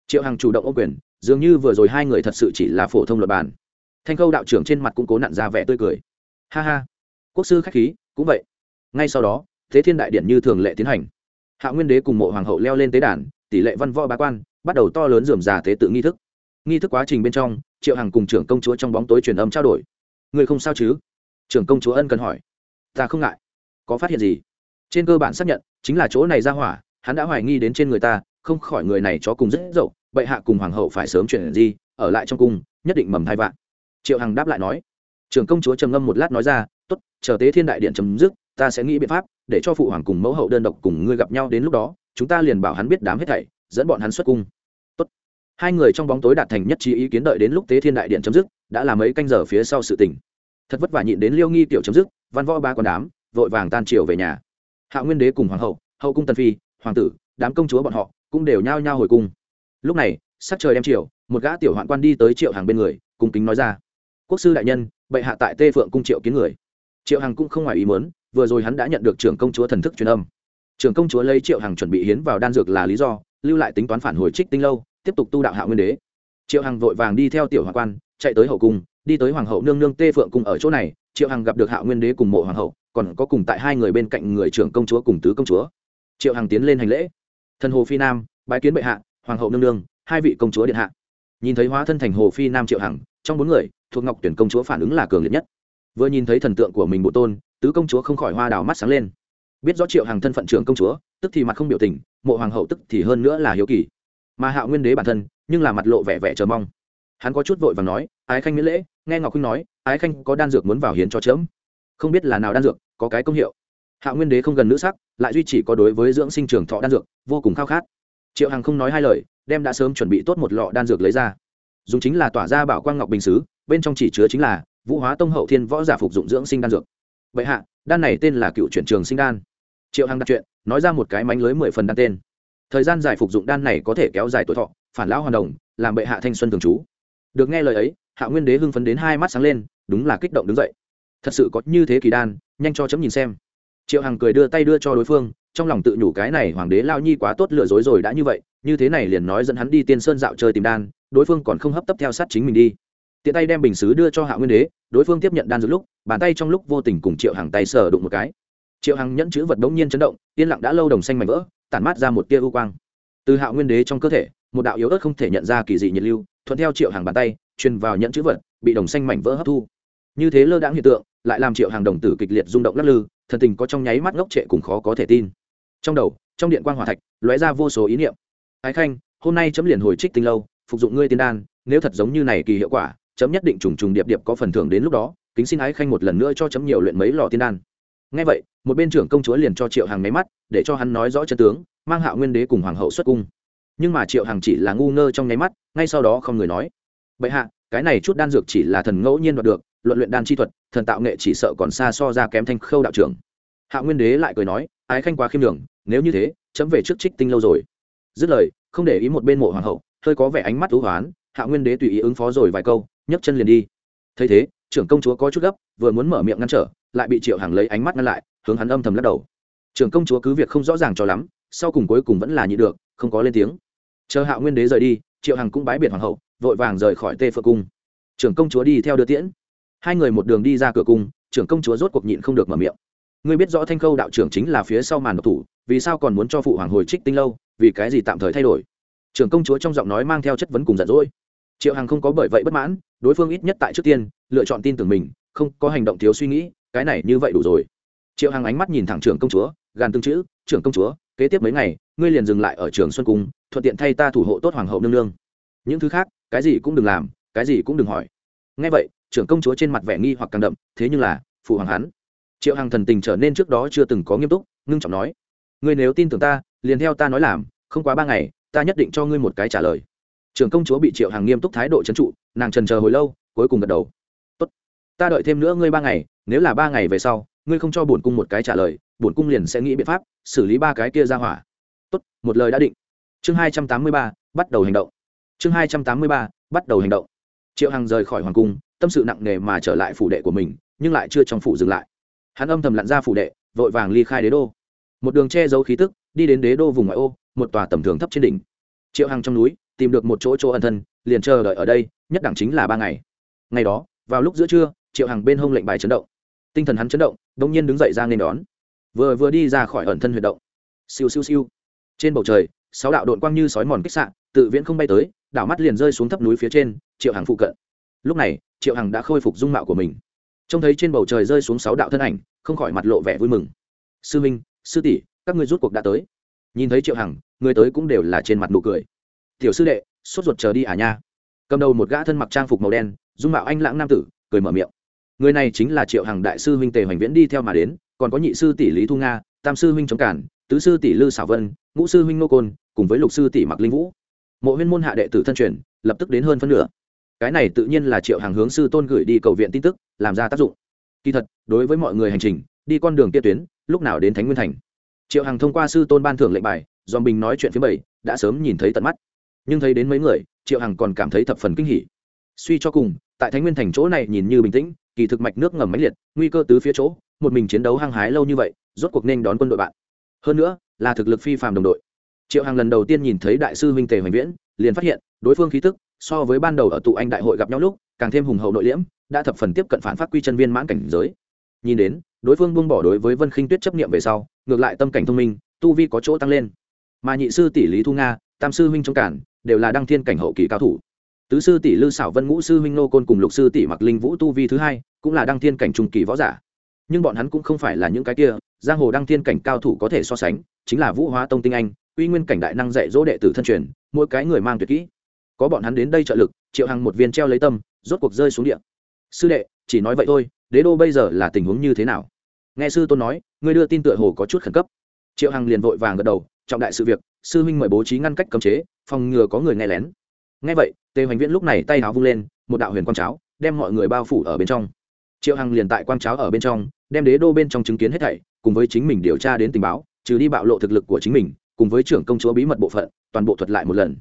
Triệu hằng chủ động ô quyền, dường như vừa rồi hai người thật sự chỉ là phổ thông luật bàn thanh khâu đạo trưởng trên mặt cũng cố nặn ra vẻ tươi cười. Ha ha, quốc sư khách khí, cũng vậy. Ngay sau đó, thế thiên đại điện như thường lệ tiến hành. Hạ nguyên đế cùng mộ hoàng hậu leo lên tế đàn, tỷ lệ văn võ bá quan, bắt đầu to lớn dườm già tế tự nghi thức. Nghi thức quá trình bên trong, triệu hằng cùng trưởng công chúa trong bóng tối truyền âm trao đổi. Người không sao chứ? Trưởng công chúa ân cần hỏi. Ta không ngại có phát hiện gì? Trên cơ bản xác nhận, chính là chỗ này ra hỏa, hắn đã hoài nghi đến trên người ta, không khỏi người này chó cùng rất dậu, bệ hạ cùng hoàng hậu phải sớm chuyển gì, ở lại trong cung, nhất định mầm thai vạn. Triệu hằng đáp lại nói. Trưởng công chúa trầm ngâm một lát nói ra, tốt, chờ tế thiên đại điện chấm dứt, ta sẽ nghĩ biện pháp, để cho phụ hoàng cùng mẫu hậu đơn độc cùng ngươi gặp nhau đến lúc đó, chúng ta liền bảo hắn biết đám hết thảy, dẫn bọn hắn xuất cung. Tốt. Hai người trong bóng tối đạt thành nhất trí ý kiến đợi đến lúc tế thiên đại điện chấm dứt, đã là mấy canh giờ phía sau sự tình. Thật vất vả nhịn đến liêu nghi tiểu chấm dứt, văn võ ba con đám vội vàng tan triều về nhà. Hạ nguyên đế cùng hoàng hậu hậu cung tân phi, hoàng tử, đám công chúa bọn họ cũng đều nhao nhao hồi cung. Lúc này, sắc trời đem chiều một gã tiểu hoạn quan đi tới triệu hàng bên người, cung kính nói ra. Quốc sư đại nhân, bệ hạ tại tê phượng cung triệu kiến người. Triệu hằng cũng không ngoài ý muốn, vừa rồi hắn đã nhận được trưởng công chúa thần thức truyền âm. Trưởng công chúa lấy triệu hằng chuẩn bị hiến vào đan dược là lý do, lưu lại tính toán phản hồi trích tinh lâu, tiếp tục tu đạo hạ nguyên đế. Triệu hằng vội vàng đi theo tiểu hoàng quan, chạy tới hậu cung đi tới hoàng hậu nương nương tê phượng cùng ở chỗ này, triệu hằng gặp được hạ nguyên đế cùng mộ hoàng hậu, còn có cùng tại hai người bên cạnh người trưởng công chúa cùng tứ công chúa. Triệu hằng tiến lên hành lễ. Thần hồ phi nam, bái kiến bệ hạ, hoàng hậu nương nương, hai vị công chúa điện hạ. Nhìn thấy hóa thân thành hồ phi nam triệu hằng, trong bốn người, thuộc ngọc tuyển công chúa phản ứng là cường liệt nhất. Vừa nhìn thấy thần tượng của mình bộ tôn, tứ công chúa không khỏi hoa đào mắt sáng lên. Biết rõ triệu hằng thân phận trưởng công chúa, tức thì mặt không biểu tình, mộ hoàng hậu tức thì hơn nữa là hiếu kỳ. Mà hạo nguyên đế bản thân, nhưng là mặt lộ vẻ vẻ chờ mong. Hắn có chút vội và nói, ái khanh miễn lễ nghe ngọc huynh nói, ái khanh có đan dược muốn vào hiến cho chớm. Không biết là nào đan dược, có cái công hiệu. Hạ nguyên đế không gần nữ sắc, lại duy chỉ có đối với dưỡng sinh trường thọ đan dược, vô cùng khao khát. Triệu hằng không nói hai lời, đem đã sớm chuẩn bị tốt một lọ đan dược lấy ra. Dùng chính là tỏa ra bảo quang ngọc bình xứ, bên trong chỉ chứa chính là vũ hóa tông hậu thiên võ giả phục dụng dưỡng sinh đan dược. Vậy hạ, đan này tên là cựu chuyển trường sinh đan. Triệu hằng đặt chuyện, nói ra một cái mánh lưới mười phần đan tên. Thời gian dài phục dụng đan này có thể kéo dài tuổi thọ, phản lão hoàn đồng, làm bệ hạ thanh xuân thường trú được nghe lời ấy, hạ nguyên đế hưng phấn đến hai mắt sáng lên, đúng là kích động đứng dậy. Thật sự có như thế kỳ đan, nhanh cho chấm nhìn xem. Triệu hằng cười đưa tay đưa cho đối phương, trong lòng tự nhủ cái này hoàng đế lao nhi quá tốt lừa dối rồi đã như vậy, như thế này liền nói dẫn hắn đi tiên sơn dạo chơi tìm đan, đối phương còn không hấp tấp theo sát chính mình đi. Tiện tay đem bình xứ đưa cho hạ nguyên đế, đối phương tiếp nhận đan dược lúc, bàn tay trong lúc vô tình cùng triệu hằng tay sờ đụng một cái. Triệu hằng nhẫn chữ vật đ ố n g nhiên chấn động, yên lặng đã lâu đồng xanh mảnh vỡ, tản mát ra một tia ưu quang. Từ hạ nguyên đế trong cơ thể một đạo yếu ớt không thể nhận ra kỳ dị nhiệt lưu, thuận theo triệu hàng bàn tay, truyền vào nhận chữ vật, bị đồng xanh mảnh vỡ hấp thu. Như thế lơ đãng hiện tượng, lại làm triệu hàng đồng tử kịch liệt rung động lắc lư, thần tình có trong nháy mắt ngốc trệ cùng khó có thể tin. Trong đầu, trong điện quan hòa thạch, lóe ra vô số ý niệm. Ái khanh, hôm nay chấm liền hồi trích tinh lâu, phục dụng ngươi tiên đan, nếu thật giống như này kỳ hiệu quả, chấm nhất định trùng trùng điệp điệp có phần thưởng đến lúc đó, kính xin ái khanh một lần nữa cho chấm nhiều luyện mấy lò tiên đan. Ngay vậy, một bên trưởng công chúa liền cho triệu hàng máy mắt, để cho hắn nói rõ chân tướng, mang hạo nguyên đế cùng hoàng hậu xuất cung nhưng mà triệu hằng chỉ là ngu ngơ trong nháy mắt, ngay sau đó không người nói. Bệ hạ, cái này chút đan dược chỉ là thần ngẫu nhiên đoạt được, luận luyện đan chi thuật, thần tạo nghệ chỉ sợ còn xa so ra kém thanh khâu đạo trưởng. Hạ nguyên đế lại cười nói, ái khanh quá khiêm đường nếu như thế, chấm về trước trích tinh lâu rồi. Dứt lời, không để ý một bên mộ hoàng hậu, hơi có vẻ ánh mắt thú hoán, hạ nguyên đế tùy ý ứng phó rồi vài câu, nhấc chân liền đi. Thấy thế, trưởng công chúa có chút gấp, vừa muốn mở miệng ngăn trở, lại bị triệu hằng lấy ánh mắt ngăn lại, hướng hắn âm thầm lắc đầu. Trưởng công chúa cứ việc không rõ ràng cho lắm, sau cùng cuối cùng vẫn là nhị được, không có lên tiếng chờ Hạo nguyên đế rời đi, triệu hằng cũng bái biệt hoàng hậu, vội vàng rời khỏi tê phượng cung. Trưởng công chúa đi theo đưa tiễn. Hai người một đường đi ra cửa cung, trưởng công chúa rốt cuộc nhịn không được mở miệng. Ngươi biết rõ thanh khâu đạo trưởng chính là phía sau màn độc thủ, vì sao còn muốn cho phụ hoàng hồi trích tinh lâu, vì cái gì tạm thời thay đổi? Trưởng công chúa trong giọng nói mang theo chất vấn cùng giận dỗi. Triệu hằng không có bởi vậy bất mãn, đối phương ít nhất tại trước tiên, lựa chọn tin tưởng mình, không có hành động thiếu suy nghĩ, cái này như vậy đủ rồi. Triệu hằng ánh mắt nhìn thẳng trưởng công chúa, gàn tương chữ, trưởng công chúa, kế tiếp mấy ngày, ngươi liền dừng lại ở trường xuân cung thuận tiện thay ta thủ hộ tốt hoàng hậu nương nương. Những thứ khác, cái gì cũng đừng làm, cái gì cũng đừng hỏi. Ngay vậy, trưởng công chúa trên mặt vẻ nghi hoặc càng đậm, thế nhưng là, phụ hoàng hắn. Triệu hằng thần tình trở nên trước đó chưa từng có nghiêm túc, ngưng trọng nói, ngươi nếu tin tưởng ta, liền theo ta nói làm, không quá ba ngày, ta nhất định cho ngươi một cái trả lời. Trưởng công chúa bị triệu hàng nghiêm túc thái độ trấn trụ, nàng trần chờ hồi lâu, cuối cùng gật đầu. Tốt, ta đợi thêm nữa ngươi ba ngày, nếu là ba ngày về sau, ngươi không cho bổn cung một cái trả lời, bổn cung liền sẽ nghĩ biện pháp xử lý ba cái kia ra hỏa. Tốt, một lời đã định chương hai trăm tám mươi ba, bắt đầu hành động. Chương hai trăm tám mươi ba, bắt đầu hành động. Triệu hằng rời khỏi hoàng cung, tâm sự nặng nề mà trở lại phủ đệ của mình, nhưng lại chưa trong phủ dừng lại. Hắn âm thầm lặn ra phủ đệ, vội vàng ly khai đế đô. Một đường che giấu khí tức, đi đến đế đô vùng ngoại ô, một tòa tầm thường thấp trên đỉnh. Triệu hằng trong núi, tìm được một chỗ chỗ ẩn thân, liền chờ đợi ở đây, nhất đẳng chính là ba ngày. Ngày đó, vào lúc giữa trưa, triệu hằng bên hông lệnh bài chấn động. Tinh thần hắn chấn động đông nhiên đứng dậy ra nên đón. Vừa vừa đi ra khỏi ẩn thân huyệt động. Siêu siêu siêu. Trên bầu trời sáu đạo đội quang như sói mòn kích sạn tự viễn không bay tới, đảo mắt liền rơi xuống thấp núi phía trên, triệu hằng phụ cận. Lúc này, triệu hằng đã khôi phục dung mạo của mình. Trông thấy trên bầu trời rơi xuống sáu đạo thân ảnh, không khỏi mặt lộ vẻ vui mừng. Sư minh, sư tỷ, các ngươi rút cuộc đã tới. Nhìn thấy triệu hằng, người tới cũng đều là trên mặt nụ cười. Tiểu sư đệ, sốt ruột chờ đi à nha? Cầm đầu một gã thân mặc trang phục màu đen, dung mạo anh lãng nam tử, cười mở miệng. Người này chính là triệu hằng đại sư huynh tề hoành viễn đi theo mà đến, còn có nhị sư tỷ lý thu nga, tam sư huynh chống cản, tứ sư tỷ lư xảo vân, ngũ sư huynh nô côn cùng với lục sư tỷ mặc linh vũ. Mộ huyên môn hạ đệ tử thân truyền, lập tức đến hơn phân nửa. Cái này tự nhiên là triệu hàng hướng sư tôn gửi đi cầu viện tin tức, làm ra tác dụng. Kỳ thật, đối với mọi người hành trình, đi con đường kia tuyến, lúc nào đến thánh nguyên thành. Triệu hàng thông qua sư tôn ban thưởng lệnh bài do bình nói chuyện phía bảy, đã sớm nhìn thấy tận mắt. Nhưng thấy đến mấy người, triệu hằng còn cảm thấy thập phần kinh hỉ. Suy cho cùng, tại thánh nguyên thành chỗ này nhìn như bình tĩnh, kỳ thực mạch nước ngầm máy liệt, nguy cơ tứ phía chỗ, một mình chiến đấu hăng hái lâu như vậy, rốt cuộc nên đón quân đội bạn. Hơn nữa, là thực lực phi phàm đồng đội triệu hằng lần đầu tiên nhìn thấy đại sư huynh tề hoành viễn, liền phát hiện, đối phương khí tức, so với ban đầu ở tụ anh đại hội gặp nhau lúc, càng thêm hùng hậu nội liễm, đã thập phần tiếp cận phản phát quy chân viên mãn cảnh giới. Nhìn đến, đối phương buông bỏ đối với vân khinh tuyết chấp niệm về sau, ngược lại tâm cảnh thông minh, tu vi có chỗ tăng lên. Mà nhị sư tỷ lý thu nga, tam sư huynh trong cản, đều là đăng thiên cảnh hậu kỳ cao thủ. Tứ sư tỷ lư xảo vân ngũ sư huynh nô côn cùng lục sư tỷ mặc linh vũ tu vi thứ hai, cũng là đăng thiên cảnh trung kỳ võ giả. Nhưng bọn hắn cũng không phải là những cái kia, giang hồ đăng thiên cảnh cao thủ có thể so sánh, chính là vũ hóa tông tinh anh uy nguyên cảnh đại năng dạy dỗ đệ tử thân truyền, mỗi cái người mang tuyệt kỹ. Có bọn hắn đến đây trợ lực, triệu hằng một viên treo lấy tâm, rốt cuộc rơi xuống địa. Sư đệ, chỉ nói vậy thôi, đế đô bây giờ là tình huống như thế nào? Nghe sư tôn nói, ngươi đưa tin tựa hồ có chút khẩn cấp. Triệu hằng liền vội vàng gật đầu, trọng đại sự việc, sư huynh mời bố trí ngăn cách cấm chế, phòng ngừa có người nghe lén. Nghe vậy, tề hoành viễn lúc này tay áo vung lên, một đạo huyền quang cháo, đem mọi người bao phủ ở bên trong. Triệu hằng liền tại quang cháo ở bên trong, đem đế đô bên trong chứng kiến hết thảy, cùng với chính mình điều tra đến tình báo, trừ đi bạo lộ thực lực của chính mình cùng với trưởng công chúa bí mật bộ phận, toàn bộ thuật lại một lần.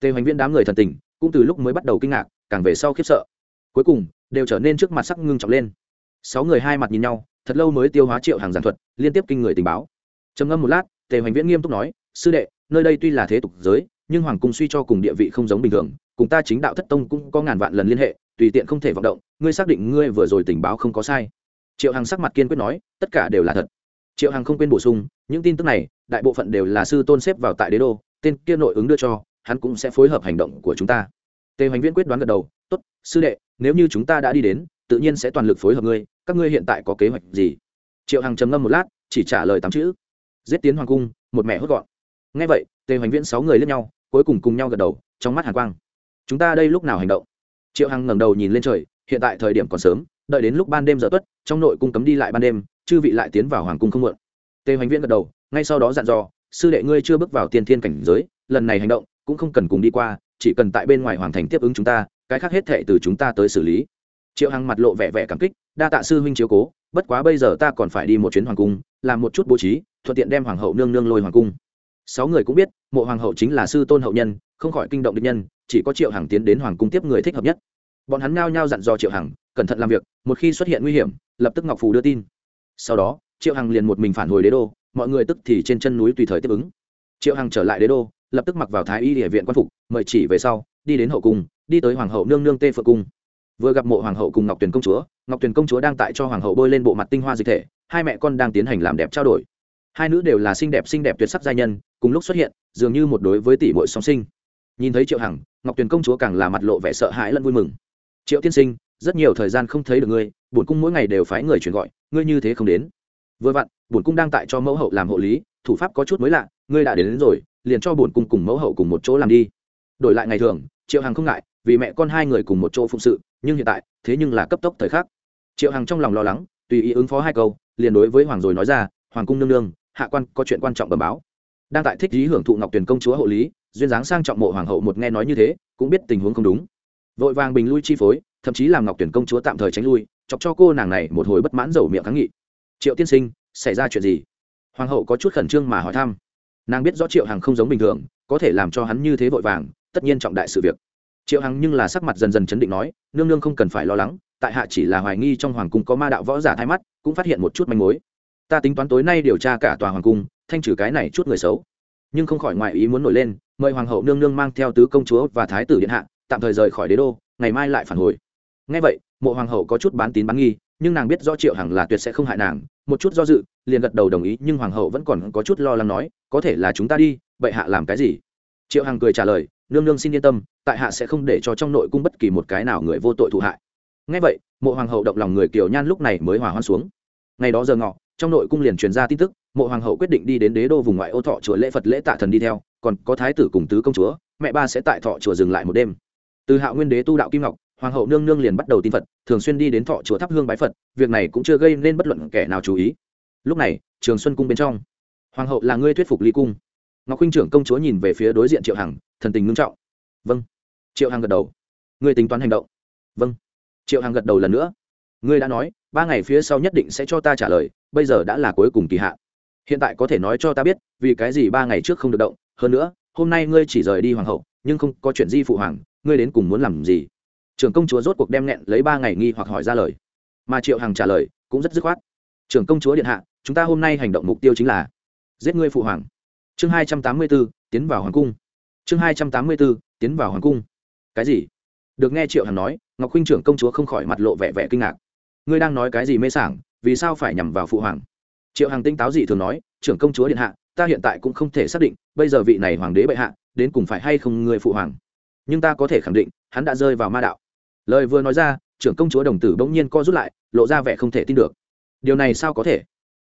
Tề hoành viễn đám người thần tình cũng từ lúc mới bắt đầu kinh ngạc, càng về sau khiếp sợ. Cuối cùng, đều trở nên trước mặt sắc ngưng trọng lên. Sáu người hai mặt nhìn nhau, thật lâu mới tiêu hóa triệu hàng giản thuật, liên tiếp kinh người tình báo. Trầm ngâm một lát, tề hoành viễn nghiêm túc nói, sư đệ, nơi đây tuy là thế tục giới, nhưng hoàng cung suy cho cùng địa vị không giống bình thường, cùng ta chính đạo thất tông cũng có ngàn vạn lần liên hệ, tùy tiện không thể vọng động, ngươi xác định ngươi vừa rồi tình báo không có sai. Triệu hằng sắc mặt kiên quyết nói, tất cả đều là thật triệu hằng không quên bổ sung, những tin tức này, đại bộ phận đều là sư tôn xếp vào tại đế đô, tên kia nội ứng đưa cho, hắn cũng sẽ phối hợp hành động của chúng ta. Tề hoành viễn quyết đoán gật đầu, tốt, sư đệ, nếu như chúng ta đã đi đến, tự nhiên sẽ toàn lực phối hợp ngươi, các ngươi hiện tại có kế hoạch gì? Triệu hằng trầm ngâm một lát, chỉ trả lời tám chữ. Giết tiến hoàng cung, một mẹ hốt gọn. Ngay vậy, tề hoành viễn sáu người lướt nhau, cuối cùng cùng nhau gật đầu, trong mắt hàn quang. Chúng ta đây lúc nào hành động? Triệu hằng ngẩng đầu nhìn lên trời hiện tại thời điểm còn sớm, đợi đến lúc ban đêm giờ tuất, trong nội cung cấm đi lại ban đêm, chư vị lại tiến vào hoàng cung không muộn. Tề hoành viễn gật đầu, ngay sau đó dặn dò, sư đệ ngươi chưa bước vào tiên thiên cảnh giới, lần này hành động cũng không cần cùng đi qua, chỉ cần tại bên ngoài hoàng thành tiếp ứng chúng ta, cái khác hết thệ từ chúng ta tới xử lý. Triệu hằng mặt lộ vẻ vẻ cảm kích, đa tạ sư huynh chiếu cố, bất quá bây giờ ta còn phải đi một chuyến hoàng cung, làm một chút bố trí, thuận tiện đem hoàng hậu nương nương lôi hoàng cung. Sáu người cũng biết, mộ hoàng hậu chính là sư tôn hậu nhân, không khỏi kinh động địch nhân, chỉ có triệu hằng tiến đến hoàng cung tiếp người thích hợp nhất bọn hắn nao nhao dặn dò triệu hằng, cẩn thận làm việc, một khi xuất hiện nguy hiểm, lập tức ngọc phù đưa tin. Sau đó, triệu hằng liền một mình phản hồi đế đô, mọi người tức thì trên chân núi tùy thời tiếp ứng. Triệu hằng trở lại đế đô, lập tức mặc vào thái y địa viện quan phục, mời chỉ về sau, đi đến hậu cung, đi tới hoàng hậu nương nương tê phượng cung. Vừa gặp mộ hoàng hậu cùng ngọc tuyền công chúa, ngọc tuyền công chúa đang tại cho hoàng hậu bôi lên bộ mặt tinh hoa dịch thể, hai mẹ con đang tiến hành làm đẹp trao đổi. Hai nữ đều là xinh đẹp xinh đẹp tuyệt sắc giai nhân, cùng lúc xuất hiện, dường như một đối với tỷ muội song sinh. Nhìn thấy triệu hằng, ngọc tuyền công chúa càng là mặt lộ vẻ sợ hãi lẫn vui mừng triệu tiên sinh rất nhiều thời gian không thấy được ngươi bổn cung mỗi ngày đều phái người chuyển gọi ngươi như thế không đến. Vừa vặn bổn cung đang tại cho mẫu hậu làm hộ lý thủ pháp có chút mới lạ ngươi đã đến, đến rồi liền cho bổn cung cùng mẫu hậu cùng một chỗ làm đi. Đổi lại ngày thường triệu hằng không ngại vì mẹ con hai người cùng một chỗ phụng sự nhưng hiện tại thế nhưng là cấp tốc thời khắc. Triệu hằng trong lòng lo lắng tùy ý ứng phó hai câu liền đối với hoàng rồi nói ra hoàng cung nương nương hạ quan có chuyện quan trọng bẩm báo. Đang tại thích lý hưởng thụ ngọc tuyền công chúa hộ lý duyên dáng sang trọng mộ hoàng hậu một nghe nói như thế cũng biết tình huống không đúng vội vàng bình lui chi phối, thậm chí làm ngọc tuyển công chúa tạm thời tránh lui, chọc cho cô nàng này một hồi bất mãn dầu miệng kháng nghị. Triệu tiên sinh, xảy ra chuyện gì? Hoàng hậu có chút khẩn trương mà hỏi thăm. Nàng biết rõ triệu hằng không giống bình thường, có thể làm cho hắn như thế vội vàng, tất nhiên trọng đại sự việc. Triệu hằng nhưng là sắc mặt dần dần chấn định nói, nương nương không cần phải lo lắng, tại hạ chỉ là hoài nghi trong hoàng cung có ma đạo võ giả thay mắt, cũng phát hiện một chút manh mối. Ta tính toán tối nay điều tra cả tòa hoàng cung, thanh trừ cái này chút người xấu. Nhưng không khỏi ngoại ý muốn nổi lên, mời hoàng hậu nương nương mang theo tứ công chúa và thái tử điện hạ tạm thời rời khỏi đế đô, ngày mai lại phản hồi. Ngay vậy, mộ hoàng hậu có chút bán tín bán nghi, nhưng nàng biết do triệu hằng là tuyệt sẽ không hại nàng, một chút do dự, liền gật đầu đồng ý, nhưng hoàng hậu vẫn còn có chút lo lắng nói, có thể là chúng ta đi bệ hạ làm cái gì? Triệu hằng cười trả lời, nương nương xin yên tâm, tại hạ sẽ không để cho trong nội cung bất kỳ một cái nào người vô tội thụ hại. Ngay vậy, mộ hoàng hậu động lòng người kiều nhan lúc này mới hòa hoan xuống. Ngày đó giờ ngọ, trong nội cung liền truyền ra tin tức, mộ hoàng hậu quyết định đi đến đế đô vùng ngoại ô thọ chùa lễ phật lễ tạ thần đi theo, còn có thái tử cùng tứ công chúa, mẹ ba sẽ tại thọ chùa dừng lại một đêm từ hạ nguyên đế tu đạo kim ngọc, hoàng hậu nương nương liền bắt đầu tin phật, thường xuyên đi đến thọ chùa thắp hương bái phật, việc này cũng chưa gây nên bất luận kẻ nào chú ý. Lúc này, trường xuân cung bên trong. Hoàng hậu là ngươi thuyết phục ly cung. Ngọc huynh trưởng công chúa nhìn về phía đối diện triệu hằng, thần tình ngưng trọng. Vâng. Triệu hằng gật đầu. Ngươi tính toán hành động. Vâng. Triệu hằng gật đầu lần nữa. Ngươi đã nói, ba ngày phía sau nhất định sẽ cho ta trả lời, bây giờ đã là cuối cùng kỳ hạn. Hiện tại có thể nói cho ta biết, vì cái gì ba ngày trước không được động, hơn nữa, hôm nay ngươi chỉ rời đi hoàng hậu, nhưng không có chuyện di phụ hoàng ngươi đến cùng muốn làm gì? Trưởng công chúa rốt cuộc đem nghẹn lấy ba ngày nghi hoặc hỏi ra lời. Mà triệu hằng trả lời, cũng rất dứt khoát. Trưởng công chúa điện hạ, chúng ta hôm nay hành động mục tiêu chính là giết ngươi phụ hoàng. Chương hai trăm tám mươi b ố tiến vào hoàng cung. Chương hai trăm tám mươi b ố tiến vào hoàng cung. Cái gì? Được nghe triệu hằng nói, ngọc huynh trưởng công chúa không khỏi mặt lộ vẻ vẻ kinh ngạc. Ngươi đang nói cái gì mê sảng, vì sao phải nhằm vào phụ hoàng? Triệu hằng tinh táo dị thường nói, trưởng công chúa điện hạ, ta hiện tại cũng không thể xác định, bây giờ vị này hoàng đế bệ hạ, đến cùng phải hay không người phụ hoàng? Nhưng ta có thể khẳng định, hắn đã rơi vào ma đạo. Lời vừa nói ra, trưởng công chúa đồng tử bỗng nhiên co rút lại, lộ ra vẻ không thể tin được. Điều này sao có thể?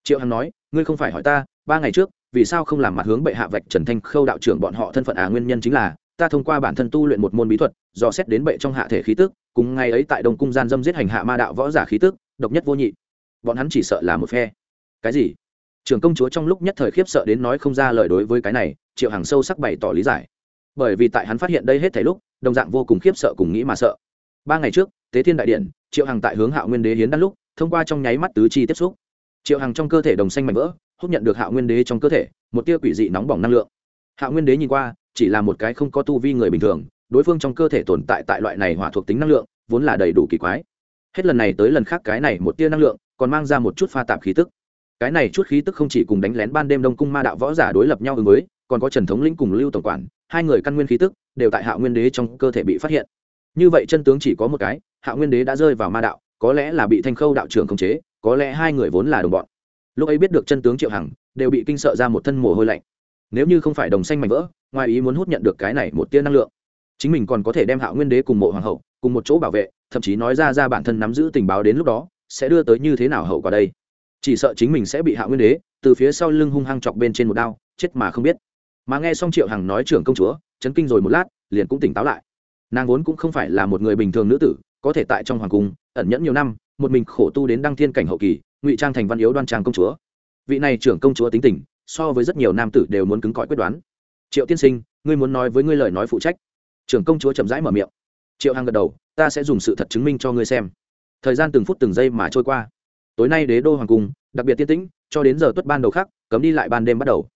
Triệu hằng nói, ngươi không phải hỏi ta, ba ngày trước, vì sao không làm mặt hướng bệ hạ vạch trần thanh khâu đạo trưởng bọn họ thân phận à nguyên nhân chính là, ta thông qua bản thân tu luyện một môn bí thuật do xét đến bệ trong hạ thể khí tức, cùng ngày ấy tại đông cung gian dâm giết hành hạ ma đạo võ giả khí tức, độc nhất vô nhị. Bọn hắn chỉ sợ là một phe. Cái gì? Trưởng công chúa trong lúc nhất thời khiếp sợ đến nói không ra lời đối với cái này, triệu hằng sâu sắc bày tỏ lý giải bởi vì tại hắn phát hiện đây hết thảy lúc, đồng dạng vô cùng khiếp sợ cùng nghĩ mà sợ. Ba ngày trước, tế thiên đại điện, triệu hằng tại hướng hạo nguyên đế hiến đan lúc, thông qua trong nháy mắt tứ chi tiếp xúc. Triệu hằng trong cơ thể đồng xanh mạnh vỡ, hút nhận được hạo nguyên đế trong cơ thể, một tia quỷ dị nóng bỏng năng lượng. Hạo nguyên đế nhìn qua, chỉ là một cái không có tu vi người bình thường, đối phương trong cơ thể tồn tại tại loại này hỏa thuộc tính năng lượng, vốn là đầy đủ kỳ quái. Hết lần này tới lần khác cái này một tia năng lượng, còn mang ra một chút pha tạp khí tức. Cái này chút khí tức không chỉ cùng đánh lén ban đêm đông cung ma đạo võ giả đối lập nhau ứng với còn có trần thống lĩnh cùng lưu tổng quản, hai người căn nguyên khí tức đều tại hạ nguyên đế trong cơ thể bị phát hiện. Như vậy chân tướng chỉ có một cái hạ nguyên đế đã rơi vào ma đạo, có lẽ là bị thanh khâu đạo trưởng khống chế, có lẽ hai người vốn là đồng bọn. Lúc ấy biết được chân tướng triệu hằng, đều bị kinh sợ ra một thân mồ hôi lạnh. Nếu như không phải đồng xanh mảnh vỡ, ngoài ý muốn hút nhận được cái này một tia năng lượng, chính mình còn có thể đem hạ nguyên đế cùng mộ hoàng hậu cùng một chỗ bảo vệ, thậm chí nói ra ra bản thân nắm giữ tình báo đến lúc đó, sẽ đưa tới như thế nào hậu quả đây? Chỉ sợ chính mình sẽ bị hạ nguyên đế từ phía sau lưng hung hăng chọc bên trên một đao, chết mà không biết mà nghe xong triệu hằng nói trưởng công chúa, chấn kinh rồi một lát, liền cũng tỉnh táo lại. Nàng vốn cũng không phải là một người bình thường nữ tử, có thể tại trong hoàng cung, ẩn nhẫn nhiều năm, một mình khổ tu đến đăng thiên cảnh hậu kỳ, ngụy trang thành văn yếu đoan trang công chúa. Vị này trưởng công chúa tính tình, so với rất nhiều nam tử đều muốn cứng cỏi quyết đoán. Triệu tiên sinh, ngươi muốn nói với ngươi lời nói phụ trách. Trưởng công chúa chậm rãi mở miệng. Triệu hằng gật đầu, ta sẽ dùng sự thật chứng minh cho ngươi xem. Thời gian từng phút từng giây mà trôi qua. Tối nay đế đô hoàng cung, đặc biệt tiên tĩnh, cho đến giờ tuất ban đầu khác cấm đi lại ban đêm bắt đầu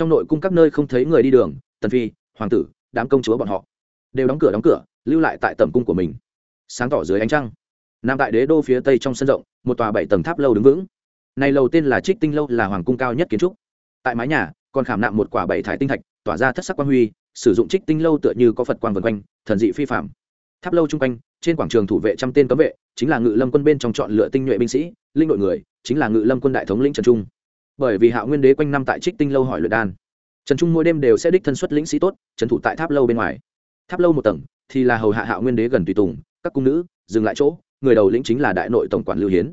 trong nội cung các nơi không thấy người đi đường, tần phi, hoàng tử, đám công chúa bọn họ đều đóng cửa đóng cửa, lưu lại tại tầm cung của mình. Sáng tỏ dưới ánh trăng, nằm tại đế đô phía tây trong sân rộng, một tòa bảy tầng tháp lâu đứng vững. Này lầu tên là trích tinh lâu, là hoàng cung cao nhất kiến trúc. Tại mái nhà, còn khảm nạm một quả bảy thải tinh thạch, tỏa ra thất sắc quang huy, sử dụng trích tinh lâu tựa như có phật quang vần quanh, thần dị phi phạm tháp lâu chung quanh, trên quảng trường thủ vệ trăm tên cấm vệ, chính là ngự lâm quân bên trong chọn lựa tinh nhuệ binh sĩ, linh đội người, chính là ngự lâm quân đại thống lĩnh trần trung bởi vì hạo nguyên đế quanh năm tại trích tinh lâu hỏi luyện đan. Trần trung mỗi đêm đều sẽ đích thân xuất lĩnh sĩ tốt trần thủ tại tháp lâu bên ngoài. Tháp lâu một tầng thì là hầu hạ hạo nguyên đế gần tùy tùng, các cung nữ, dừng lại chỗ, người đầu lĩnh chính là đại nội tổng quản lưu hiến.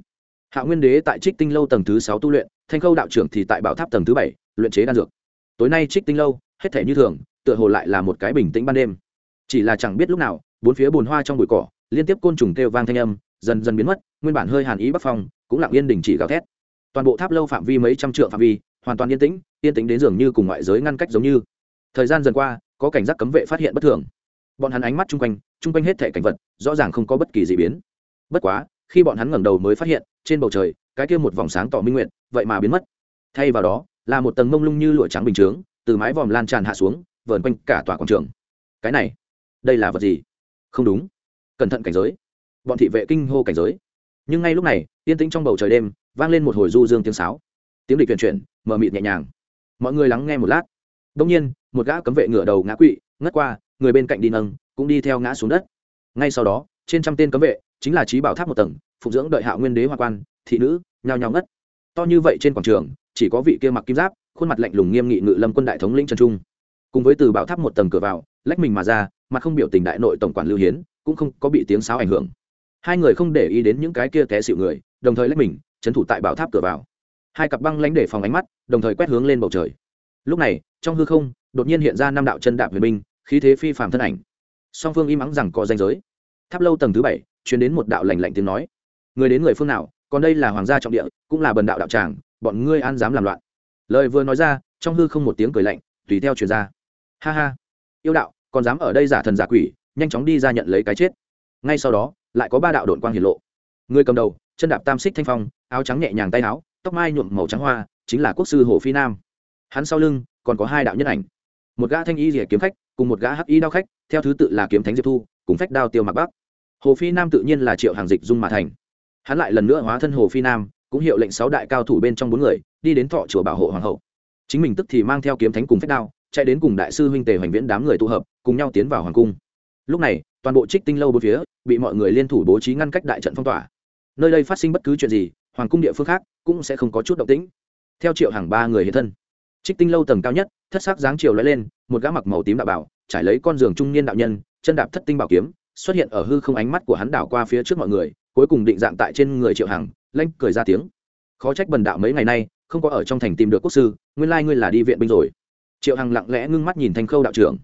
Hạo nguyên đế tại trích tinh lâu tầng thứ sáu tu luyện, thanh khâu đạo trưởng thì tại bảo tháp tầng thứ bảy, luyện chế đan dược. Tối nay trích tinh lâu, hết thể như thường, tựa hồ lại là một cái bình tĩnh ban đêm. Chỉ là chẳng biết lúc nào, bốn phía bồn hoa trong bụi cỏ, liên tiếp côn trùng kêu vang thanh âm, dần dần biến mất, nguyên bản hơi hàn ý bắc phong, cũng lặng yên đình chỉ gào thét toàn bộ tháp lâu phạm vi mấy trăm trượng phạm vi, hoàn toàn yên tĩnh yên tĩnh đến dường như cùng ngoại giới ngăn cách giống như. Thời gian dần qua, có cảnh giác cấm vệ phát hiện bất thường. Bọn hắn ánh mắt chung quanh chung quanh hết thể cảnh vật, rõ ràng không có bất kỳ gì biến. Bất quá, khi bọn hắn ngẩng đầu mới phát hiện, trên bầu trời, cái kia một vòng sáng tỏ minh nguyện vậy mà biến mất. Thay vào đó, là một tầng mông lung như lụa trắng bình chướng, từ mái vòm lan tràn hạ xuống, vờn quanh cả tòa quảng trường. Cái này, đây là vật gì? Không đúng. Cẩn thận cảnh giới. Bọn thị vệ kinh hô cảnh giới. Nhưng ngay lúc này, yên tĩnh trong bầu trời đêm vang lên một hồi du dương tiếng sáo. Tiếng địch tuyển chuyển, mờ mịt nhẹ nhàng. Mọi người lắng nghe một lát. Đông nhiên, một gã cấm vệ ngửa đầu ngã quỵ, ngất qua, người bên cạnh đi nâng, cũng đi theo ngã xuống đất. Ngay sau đó, trên trăm tên cấm vệ, chính là trí bảo tháp một tầng, phụng dưỡng đợi hạ nguyên đế hoa quan, thị nữ, nhao nhao ngất. To như vậy trên quảng trường, chỉ có vị kia mặc kim giáp, khuôn mặt lạnh lùng nghiêm nghị ngự lâm quân đại thống lĩnh trần trung. Cùng với từ bảo tháp một tầng cửa vào, lách mình mà ra, mặt không biểu tình đại nội tổng quản lưu hiến, cũng không có bị tiếng sáo ảnh hưởng. Hai người không để ý đến những cái kia té xịu người, đồng thời lách mình trấn thủ tại bảo tháp cửa vào. Hai cặp băng lãnh để phòng ánh mắt, đồng thời quét hướng lên bầu trời. Lúc này, trong hư không, đột nhiên hiện ra năm đạo chân đạp huyền binh, khí thế phi phàm thân ảnh. Song phương im ắng rằng có danh giới. Tháp lâu tầng thứ bảy chuyển đến một đạo lành lạnh tiếng nói. Người đến người phương nào, còn đây là hoàng gia trọng địa, cũng là bần đạo đạo tràng, bọn ngươi an dám làm loạn. Lời vừa nói ra, trong hư không một tiếng cười lạnh, tùy theo truyền ra. Ha ha. Yêu đạo, còn dám ở đây giả thần giả quỷ, nhanh chóng đi ra nhận lấy cái chết. Ngay sau đó, lại có ba đạo đội quang hiển lộ. Người cầm đầu chân đạp tam xích thanh phong, áo trắng nhẹ nhàng tay áo, tóc mai nhuộm màu trắng hoa, chính là quốc sư hồ phi nam. Hắn sau lưng còn có hai đạo nhân ảnh. Một gã thanh y rỉa kiếm khách, cùng một gã hắc y đao khách, theo thứ tự là kiếm thánh diệp thu, cùng phách đao tiêu mặc bắc. Hồ phi nam tự nhiên là triệu hàng dịch dung mà thành. Hắn lại lần nữa hóa thân hồ phi nam, cũng hiệu lệnh sáu đại cao thủ bên trong bốn người, đi đến thọ chùa bảo hộ hoàng hậu. Chính mình tức thì mang theo kiếm thánh cùng phách đao, chạy đến cùng đại sư huynh tề hoành viễn đám người tụ hợp, cùng nhau tiến vào hoàng cung. Lúc này, toàn bộ trích tinh lâu bốn phía, bị mọi người liên thủ bố trí ngăn cách đại trận phong tỏa nơi đây phát sinh bất cứ chuyện gì, hoàng cung địa phương khác cũng sẽ không có chút động tĩnh. Theo triệu hàng ba người hiện thân, trích tinh lâu tầng cao nhất, thất sắc dáng chiều lóe lên, một gã mặc màu tím đạo bảo, trải lấy con giường trung niên đạo nhân, chân đạp thất tinh bảo kiếm, xuất hiện ở hư không ánh mắt của hắn đảo qua phía trước mọi người, cuối cùng định dạng tại trên người triệu hằng lanh cười ra tiếng. Khó trách bần đạo mấy ngày nay không có ở trong thành tìm được quốc sư, nguyên lai ngươi là đi viện binh rồi. Triệu hằng lặng lẽ ngưng mắt nhìn thanh khâu đạo trưởng.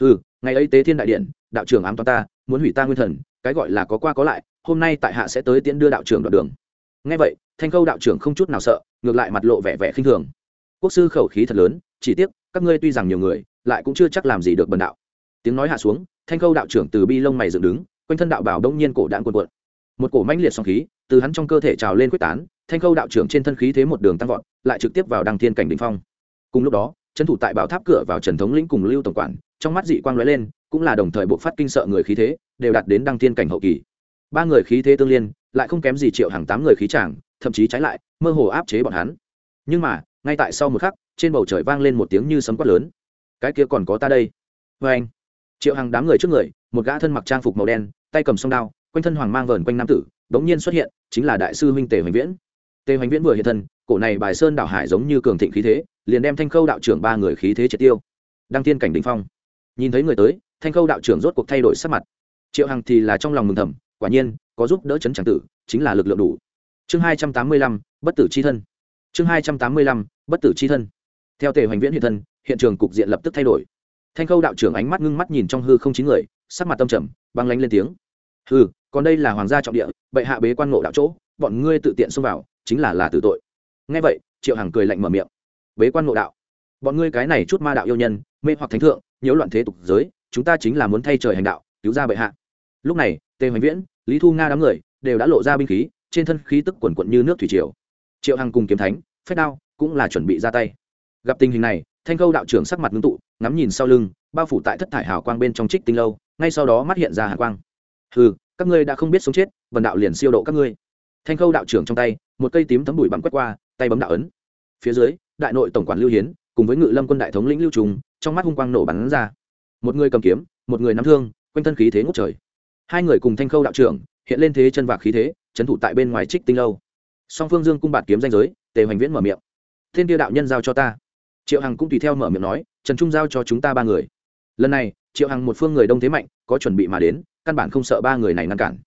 Ừ ngày ấy tế thiên đại điện, đạo trưởng ám toán ta, muốn hủy ta nguyên thần, cái gọi là có qua có lại hôm nay tại hạ sẽ tới tiễn đưa đạo trưởng đoạn đường. Ngay vậy, thanh khâu đạo trưởng không chút nào sợ, ngược lại mặt lộ vẻ vẻ khinh thường. Quốc sư khẩu khí thật lớn, chỉ tiếc, các ngươi tuy rằng nhiều người, lại cũng chưa chắc làm gì được bần đạo. Tiếng nói hạ xuống, thanh khâu đạo trưởng từ bi lông mày dựng đứng, quanh thân đạo bảo đông nhiên cổ đạn cuộn cuộn. Một cổ mãnh liệt song khí từ hắn trong cơ thể trào lên quyết tán, thanh khâu đạo trưởng trên thân khí thế một đường tăng vọt, lại trực tiếp vào đăng thiên cảnh đ ỉ n h phong. Cùng lúc đó, trấn thủ tại bảo tháp cửa vào trần thống lĩnh cùng lưu tổng quản, trong mắt dị quang lóe lên, cũng là đồng thời bộ phát kinh sợ người khí thế, đều đạt đến đăng thiên cảnh hậu kỳ ba người khí thế tương liên, lại không kém gì triệu hàng tám người khí tràng thậm chí trái lại, mơ hồ áp chế bọn hắn. Nhưng mà, ngay tại sau một khắc, trên bầu trời vang lên một tiếng như sấm quát lớn. Cái kia còn có ta đây. Vê anh, triệu hàng đám người trước người, một gã thân mặc trang phục màu đen, tay cầm song đao, quanh thân hoàng mang vờn quanh nam tử bỗng nhiên xuất hiện, chính là đại sư huynh tề hoành viễn. Tề hoành viễn vừa hiện thân, cổ này bài sơn đảo hải giống như cường thịnh khí thế, liền đem thanh khâu đạo trưởng ba người khí thế triệt tiêu. Đăng tiên cảnh đình phong. Nhìn thấy người tới, thanh khâu đạo trưởng rốt cuộc thay đổi sắc mặt. Triệu hằng thì là trong lòng mừng thầm quả nhiên, có giúp đỡ chấn tràng tử, chính là lực lượng đủ. Chương hai trăm tám mươi lăm, bất tử c h i thân. Chương hai trăm tám mươi lăm, bất tử c h i thân. Theo tề hoành viễn hiện thân, hiện trường cục diện lập tức thay đổi. Thanh khâu đạo trưởng ánh mắt ngưng mắt nhìn trong hư không chín người, sắc mặt tâm trầm, băng lánh lên tiếng. Hư còn đây là hoàng gia trọng địa, bệ hạ bế quan ngộ đạo chỗ, bọn ngươi tự tiện xông vào, chính là là tử tội. Ngay vậy, triệu hằng cười lạnh mở miệng. Bế quan ngộ đạo. Bọn ngươi cái này chút ma đạo yêu nhân, mê hoặc thánh thượng, nhiễu loạn thế tục giới, chúng ta chính là muốn thay trời hành đạo, cứu ra bệ hạ lúc này, tề hoành viễn, lý thu nga đám người đều đã lộ ra binh khí, trên thân khí tức quần quận như nước thủy triều. Triệu hằng cùng kiếm thánh phép đao, cũng là chuẩn bị ra tay. Gặp tình hình này, thanh khâu đạo trưởng sắc mặt ngưng tụ, ngắm nhìn sau lưng, bao phủ tại thất thải hào quang bên trong trích tinh lâu, ngay sau đó mắt hiện ra hạ quang. Hừ, các ngươi đã không biết sống chết vần đạo liền siêu độ các ngươi. Thanh khâu đạo trưởng trong tay, một cây tím thấm bụi bắn quét qua, tay bấm đạo ấn. Phía dưới, đại nội tổng quản lưu hiến, cùng với ngự lâm quân đại thống lĩnh lưu trùng trong mắt hung quang nổ bắn ra. Một người cầm kiếm, một người nắm thương, quanh thân khí thế ngốc trời hai người cùng thanh khâu đạo trưởng hiện lên thế chân vạc khí thế, trấn thủ tại bên ngoài trích tinh lâu. Song phương dương cung bạt kiếm danh giới, tề hoành viễn mở miệng. Thiên tiêu đạo nhân giao cho ta. Triệu hằng cũng tùy theo mở miệng nói, trần trung giao cho chúng ta ba người. Lần này, triệu hằng một phương người đông thế mạnh, có chuẩn bị mà đến, căn bản không sợ ba người này ngăn cản.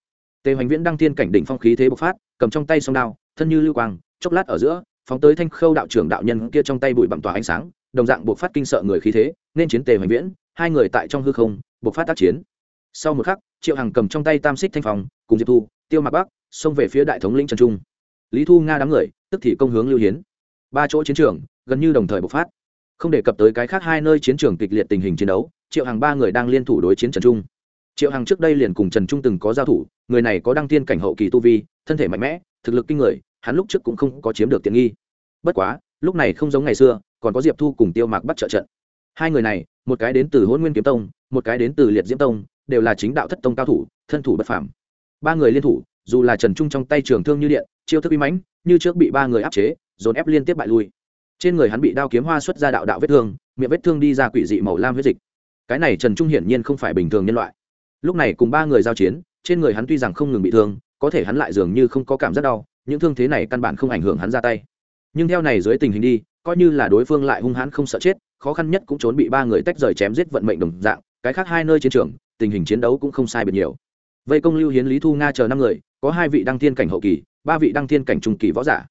Tề hoành viễn đăng thiên cảnh đỉnh phong khí thế bộc phát, cầm trong tay song đao, thân như lưu quang, chốc lát ở giữa, phóng tới thanh khâu đạo trưởng đạo nhân kia trong tay bụi bặm tỏa ánh sáng, đồng dạng bộc phát kinh sợ người khí thế, nên chiến tề hoành viễn, hai người tại trong hư không, bộc phát tác chiến sau một khắc, triệu hằng cầm trong tay tam xích thanh phòng cùng diệp thu, tiêu mặc bắc, xông về phía đại thống lĩnh trần trung. Lý thu nga đám người, tức thì công hướng lưu hiến. Ba chỗ chiến trường, gần như đồng thời bộc phát. Không đề cập tới cái khác hai nơi chiến trường kịch liệt tình hình chiến đấu, triệu hằng ba người đang liên thủ đối chiến trần trung. Triệu hằng trước đây liền cùng trần trung từng có giao thủ, người này có đăng tiên cảnh hậu kỳ tu vi, thân thể mạnh mẽ, thực lực kinh người, hắn lúc trước cũng không có chiếm được tiện nghi. Bất quá, lúc này không giống ngày xưa, còn có diệp thu cùng tiêu mạc bắt trợ trận. Hai người này, một cái đến từ hôn nguyên kiếm tông, một cái đến từ liệt diễm tông đều là chính đạo thất tông cao thủ, thân thủ bất phàm. Ba người liên thủ, dù là trần trung trong tay trường thương như điện, chiêu thức uy mãnh, như trước bị ba người áp chế, dồn ép liên tiếp bại lui. Trên người hắn bị đao kiếm hoa xuất ra đạo đạo vết thương, miệng vết thương đi ra quỷ dị màu lam huyết dịch. Cái này trần trung hiển nhiên không phải bình thường nhân loại. Lúc này cùng ba người giao chiến, trên người hắn tuy rằng không ngừng bị thương, có thể hắn lại dường như không có cảm giác đau, những thương thế này căn bản không ảnh hưởng hắn ra tay. Nhưng theo này dưới tình hình đi, coi như là đối phương lại hung hãn không sợ chết, khó khăn nhất cũng trốn bị ba người tách rời chém giết vận mệnh đồng dạng, cái khác hai nơi chiến trường tình hình chiến đấu cũng không sai biệt nhiều. Vây công lưu hiến, lý thu nga chờ năm người, có hai vị đăng thiên cảnh hậu kỳ, ba vị đăng thiên cảnh trung kỳ võ giả.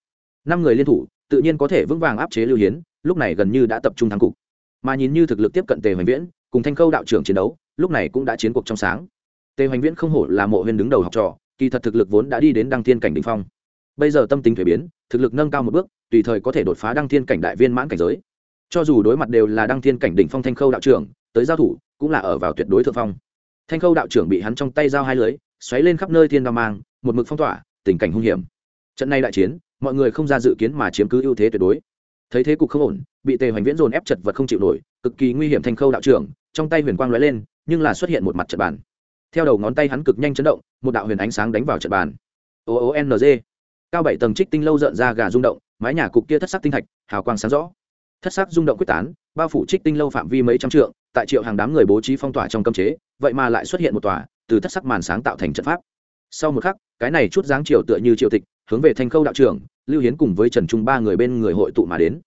Năm người liên thủ, tự nhiên có thể vững vàng áp chế lưu hiến, lúc này gần như đã tập trung thắng cục. Mà nhìn như thực lực tiếp cận tề hoành viễn, cùng thanh khâu đạo trưởng chiến đấu, lúc này cũng đã chiến cuộc trong sáng. Tề hoành viễn không hổ là mộ huyền đứng đầu học trò, kỳ thật thực lực vốn đã đi đến đăng thiên cảnh đ ỉ n h phong. Bây giờ tâm tính thuế biến, thực lực nâng cao một bước, tùy thời có thể đột phá đăng thiên cảnh đại viên mãn cảnh giới. Cho dù đối mặt đều là đăng thiên cảnh đỉnh phong thanh khâu đạo trưởng, tới giao thủ cũng là ở vào tuyệt đối thượng phong thanh khâu đạo trưởng bị hắn trong tay giao hai lưới, xoáy lên khắp nơi thiên đao mang, một mực phong tỏa, tình cảnh hung hiểm. Trận này đại chiến, mọi người không ra dự kiến mà chiếm cứ ưu thế tuyệt đối. Thấy thế cục không ổn, bị tề hoành viễn dồn ép chật vật không chịu nổi, cực kỳ nguy hiểm thanh khâu đạo trưởng, trong tay huyền quang lóe lên, nhưng là xuất hiện một mặt trận bàn. Theo đầu ngón tay hắn cực nhanh chấn động, một đạo huyền ánh sáng đánh vào trận bàn. O o n g. Cao bảy tầng trích tinh lâu rợn ra gà rung động, mái nhà cục kia thất sắc tinh thạch, hào quang sáng rõ. Thất sắc rung động quyết tán bao phủ trích tinh lâu phạm vi mấy trăm trượng, tại triệu hàng đám người bố trí phong tỏa trong cấm chế, vậy mà lại xuất hiện một tòa, từ thất sắc màn sáng tạo thành trận pháp. Sau một khắc, cái này chút dáng triều tựa như triều tịch, hướng về thanh khâu đạo trưởng, lưu hiến cùng với trần trung ba người bên người hội tụ mà đến.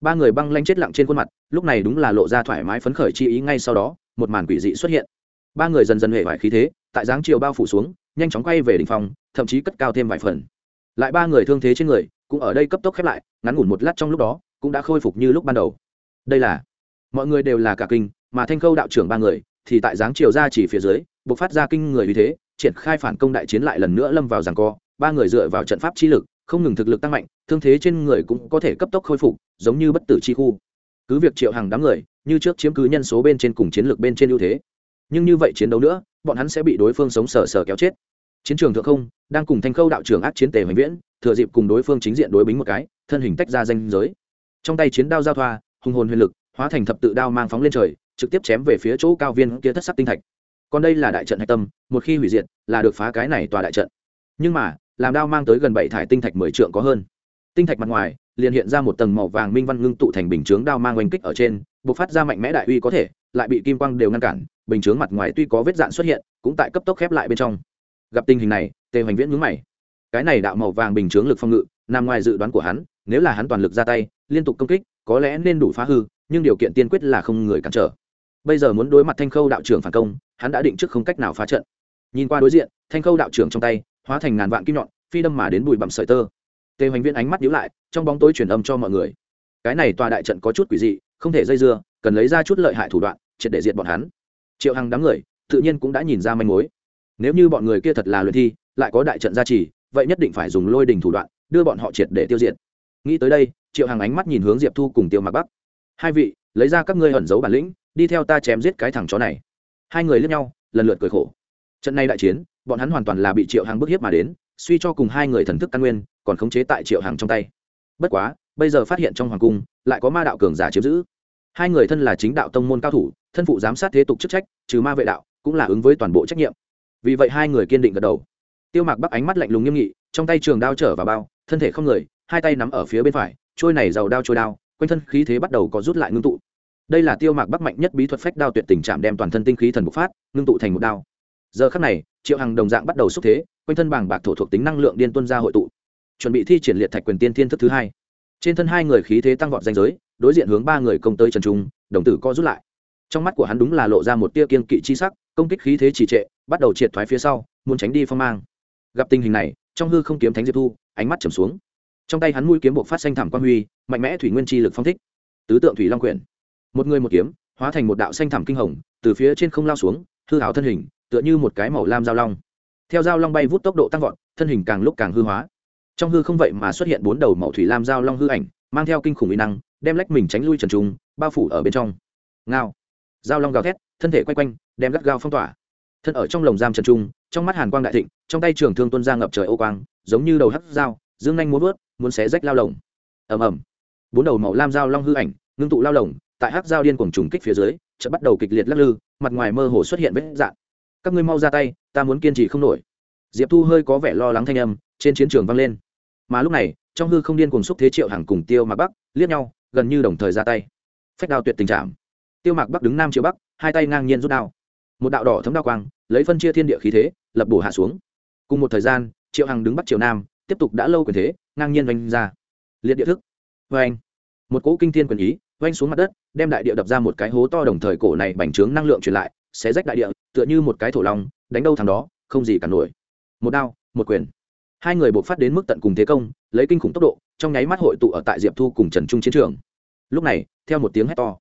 Ba người băng lanh chết lặng trên khuôn mặt, lúc này đúng là lộ ra thoải mái phấn khởi chi ý ngay sau đó, một màn quỷ dị xuất hiện. Ba người dần dần hệ vải khí thế, tại dáng triều bao phủ xuống, nhanh chóng quay về đ ỉ n h phòng, thậm chí cất cao thêm vài phần. Lại ba người thương thế trên người, cũng ở đây cấp tốc khép lại, ngắn ngủn một lát trong lúc đó, cũng đã khôi phục như lúc ban đầu đây là, mọi người đều là cả kinh, mà thanh khâu đạo trưởng ba người thì tại dáng chiều ra chỉ phía dưới buộc phát ra kinh người vì thế, triển khai phản công đại chiến lại lần nữa lâm vào giằng co. Ba người dựa vào trận pháp chi lực, không ngừng thực lực tăng mạnh, thương thế trên người cũng có thể cấp tốc khôi phục, giống như bất tử chi khu. Cứ việc triệu hàng đám người, như trước chiếm cứ nhân số bên trên cùng chiến lược bên trên ưu thế. Nhưng như vậy chiến đấu nữa, bọn hắn sẽ bị đối phương sống sờ sờ kéo chết. Chiến trường thượng không, đang cùng thanh khâu đạo trưởng ác chiến tề hoành viễn, thừa dịp cùng đối phương chính diện đối bính một cái, thân hình tách ra danh giới. Trong tay chiến đao giao thoa hùng hồn huyền lực, hóa thành thập tự đao mang phóng lên trời, trực tiếp chém về phía chỗ cao viên kia thất sắc tinh thạch. Còn đây là đại trận hạch tâm, một khi hủy diệt là được phá cái này tòa đại trận. Nhưng mà, làm đao mang tới gần bảy thải tinh thạch mười trượng có hơn. Tinh thạch mặt ngoài, liền hiện ra một tầng màu vàng minh văn ngưng tụ thành bình chướng đao mang oanh kích ở trên b ộ c phát ra mạnh mẽ đại uy có thể, lại bị kim quang đều ngăn cản, bình chướng mặt ngoài tuy có vết dạn xuất hiện, cũng tại cấp tốc khép lại bên trong. Gặp tình hình này, tề hoành viễn nhướng mày. Cái này đạo màu vàng bình chướng lực phong ngự, nằm ngoài dự đoán của hắn, nếu là hắn toàn lực ra tay, liên tục công kích có lẽ nên đủ phá hư, nhưng điều kiện tiên quyết là không người cản trở. Bây giờ muốn đối mặt thanh khâu đạo trưởng phản công, hắn đã định trước không cách nào phá trận. Nhìn qua đối diện, thanh khâu đạo trưởng trong tay, hóa thành ngàn vạn kim nhọn, phi đâm mà đến bụi bặm sợi tơ. Tề hoành viễn ánh mắt nhíu lại, trong bóng tối truyền âm cho mọi người. Cái này tòa đại trận có chút quỷ dị, không thể dây dưa, cần lấy ra chút lợi hại thủ đoạn, triệt để diệt bọn hắn. Triệu hằng đám người, tự nhiên cũng đã nhìn ra manh mối. Nếu như bọn người kia thật là luyện thi, lại có đại trận gia trì, vậy nhất định phải dùng lôi đình thủ đoạn, đưa bọn họ triệt để tiêu diệt. Nghĩ tới đây triệu Hàng ánh mắt nhìn hướng diệp thu cùng tiêu Mặc bắc. Hai vị, lấy ra các ngươi ẩn giấu bản lĩnh, đi theo ta chém giết cái thằng chó này. Hai người lướt nhau, lần lượt cười khổ. Trận này đại chiến, bọn hắn hoàn toàn là bị triệu Hàng bức hiếp mà đến, suy cho cùng hai người thần thức căn nguyên, còn khống chế tại triệu Hàng trong tay. Bất quá, bây giờ phát hiện trong hoàng cung, lại có ma đạo cường giả chiếm giữ. Hai người thân là chính đạo tông môn cao thủ, thân phụ giám sát thế tục chức trách, trừ ma vệ đạo, cũng là ứng với toàn bộ trách nhiệm. Vì vậy hai người kiên định gật đầu. Tiêu mạc bắc ánh mắt lạnh lùng nghiêm nghị, trong tay trường đao trở vào bao, thân thể không người, hai tay nắm ở phía bên phải trôi này giàu đao trôi đao, quanh thân khí thế bắt đầu có rút lại ngưng tụ. Đây là tiêu mạc bắc mạnh nhất bí thuật phách đao tuyệt tình chạm đem toàn thân tinh khí thần bộc phát, ngưng tụ thành một đao. Giờ khắc này, triệu hằng đồng dạng bắt đầu xúc thế, quanh thân bảng bạc thổ thuộc tính năng lượng điên tuân ra hội tụ. Chuẩn bị thi triển liệt thạch quyền tiên thiên thức thứ hai. Trên thân hai người khí thế tăng vọt danh giới, đối diện hướng ba người công tới trần trung đồng tử co rút lại. Trong mắt của hắn đúng là lộ ra một tia kiên kỵ chi sắc, công kích khí thế trì trệ, bắt đầu triệt thoái phía sau, muốn tránh đi phong mang. Gặp tình hình này, trong hư không kiếm thánh diệp thu, ánh mắt trầm xuống trong tay hắn mũi kiếm buộc phát xanh thảm quan huy, mạnh mẽ thủy nguyên chi lực phong thích. Tứ tượng thủy long quyển. Một người một kiếm, hóa thành một đạo xanh thảm kinh hồng, từ phía trên không lao xuống, hư hảo thân hình, tựa như một cái màu lam dao long. Theo dao long bay vút tốc độ tăng vọt, thân hình càng lúc càng hư hóa. Trong hư không vậy mà xuất hiện bốn đầu màu thủy lam dao long hư ảnh, mang theo kinh khủng uy năng, đem lách mình tránh lui trần trung bao phủ ở bên trong. Ngao. Dao long gào thét, thân thể quay quanh, đem gắt gao phong tỏa. Thân ở trong lồng giam trần trung trong mắt hàn quang đại thịnh, trong tay trường thương tuân ra ngập trời ô quang, giống như đầu hắt dao dương nhanh muốn vớt, muốn xé rách lao lồng. Ầm ầm. Bốn đầu màu lam dao long hư ảnh, ngưng tụ lao lồng, tại hắc dao điên cuồng trùng kích phía dưới, chợt bắt đầu kịch liệt lắc lư, mặt ngoài mơ hồ xuất hiện vết dạn các ngươi mau ra tay, ta muốn kiên trì không nổi. Diệp thu hơi có vẻ lo lắng thanh âm trên chiến trường vang lên. Mà lúc này, trong hư không điên cuồng xúc thế triệu hàng cùng tiêu mạc bắc liếc nhau, gần như đồng thời ra tay. Phách đao tuyệt tình trạng tiêu mạc bắc đứng nam triệu bắc, hai tay ngang nhiên rút đao. Một đạo đỏ thấm đao quang, lấy phân chia thiên địa khí thế, lập bổ hạ xuống. Cùng một thời gian, triệu hằng đứng bắc triệu nam tiếp tục đã lâu quyền thế, ngang nhiên vanh ra. Liệt địa thức. Vê anh một cỗ kinh thiên quyền ý vanh xuống mặt đất, đem đại địa đập ra một cái hố to đồng thời cổ này bành trướng năng lượng truyền lại, xé rách đại địa, tựa như một cái thổ lòng đánh đâu thằng đó, không gì cả nổi. Một đao, một quyền. Hai người buộc phát đến mức tận cùng thế công, lấy kinh khủng tốc độ, trong nháy mắt hội tụ ở tại diệp thu cùng trần trung chiến trường. Lúc này, theo một tiếng hét to,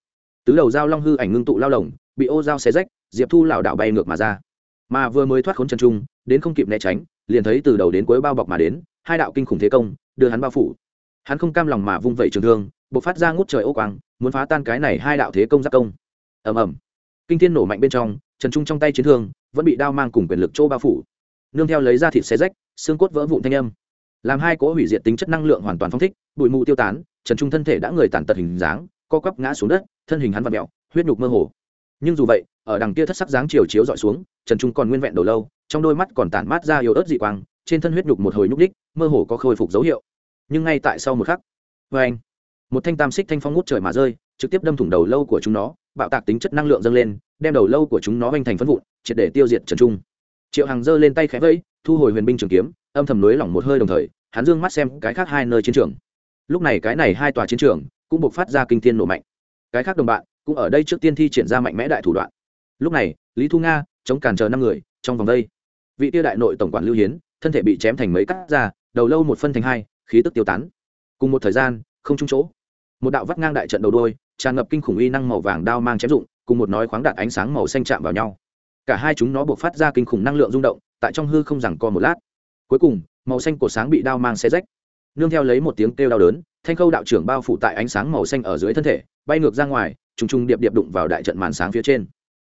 tứ đầu dao long hư ảnh ngưng tụ lao lồng, bị ô dao xé rách, diệp thu lảo đảo bay ngược mà ra. Mà vừa mới thoát khốn trần trung, đến không kịp né tránh, liền thấy từ đầu đến cuối bao bọc mà đến hai đạo kinh khủng thế công đưa hắn bao phủ. Hắn không cam lòng mà vung vẩy trường thương buộc phát ra ngút trời ô quang, muốn phá tan cái này hai đạo thế công giác công. Ầm ầm. Kinh thiên nổ mạnh bên trong, trần trung trong tay chiến thương vẫn bị đao mang cùng quyền lực chỗ bao phủ. Nương theo lấy ra thịt xé rách, xương cốt vỡ vụn thanh âm. Làm hai cỗ hủy diệt tính chất năng lượng hoàn toàn phong thích, bụi mù tiêu tán, trần trung thân thể đã người tàn tật hình dáng, co quắp ngã xuống đất, thân hình hắn vặn mẹo huyết nhục mơ hồ. Nhưng dù vậy, ở đằng kia thất sắc dáng chiều chiếu dọi xuống, trần trung còn nguyên vẹn đầu lâu, trong đôi mắt còn tản mát ra yếu ớt dị quang trên thân huyết nhục một hồi nhúc đích mơ hồ có khôi phục dấu hiệu. Nhưng ngay tại sau một khắc vê anh, một thanh tam xích thanh phong ngút trời mà rơi, trực tiếp đâm thủng đầu lâu của chúng nó, bạo tạc tính chất năng lượng dâng lên, đem đầu lâu của chúng nó hoành thành phân vụn, triệt để tiêu diệt trần trung. Triệu hằng giơ lên tay khẽ vẫy, thu hồi huyền binh trường kiếm, âm thầm nối lỏng một hơi đồng thời, hắn dương mắt xem cái khác hai nơi chiến trường. Lúc này cái này hai tòa chiến trường cũng buộc phát ra kinh thiên nổ mạnh. Cái khác đồng bạn cũng ở đây trước tiên thi triển ra mạnh mẽ đại thủ đoạn. Lúc này, lý thu nga chống cản chờ năm người trong vòng đây. Vị tiêu đại nội tổng quản lưu hiến thân thể bị chém thành mấy cắt ra, đầu lâu một phân thành hai, khí tức tiêu tán. Cùng một thời gian, không trung chỗ. Một đạo vắt ngang đại trận đầu đôi, tràn ngập kinh khủng uy năng màu vàng đao mang chém dụng, cùng một nói khoáng đạt ánh sáng màu xanh chạm vào nhau. Cả hai chúng nó buộc phát ra kinh khủng năng lượng rung động, tại trong hư không rằng co một lát. Cuối cùng, màu xanh của sáng bị đao mang xe rách. Nương theo lấy một tiếng kêu đau đớn, thanh khâu đạo trưởng bao phủ tại ánh sáng màu xanh ở dưới thân thể, bay ngược ra ngoài, trùng trùng điệp điệp đụng vào đại trận màn sáng phía trên.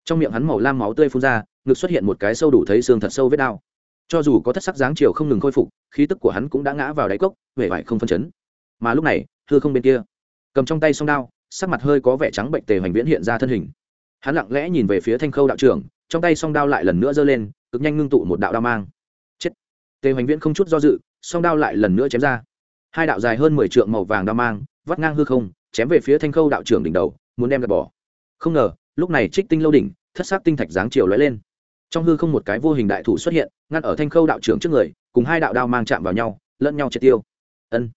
Trong miệng hắn màu lam máu tươi phun ra, ngực xuất hiện một cái sâu đủ thấy xương thật sâu vết đao cho dù có thất sắc dáng chiều không ngừng khôi phục, khí tức của hắn cũng đã ngã vào đáy cốc huệ vải không phân chấn. Mà lúc này, hư không bên kia, cầm trong tay song đao, sắc mặt hơi có vẻ trắng bệnh tề hoành viễn hiện ra thân hình. Hắn lặng lẽ nhìn về phía thanh khâu đạo trưởng, trong tay song đao lại lần nữa giơ lên, cực nhanh ngưng tụ một đạo đao mang. Chết! Tề hoành viễn không chút do dự, song đao lại lần nữa chém ra. Hai đạo dài hơn mười trượng màu vàng đao mang, vắt ngang hư không, chém về phía thanh khâu đạo trưởng đỉnh đầu, muốn đem gạt bỏ. Không ngờ, lúc này trích tinh lâu đỉnh, thất sắc tinh thạch dáng chiều lóe lên trong hư không một cái vô hình đại thủ xuất hiện, ngăn ở thanh khâu đạo trưởng trước người, cùng hai đạo đao mang chạm vào nhau, lẫn nhau triệt tiêu. Ân.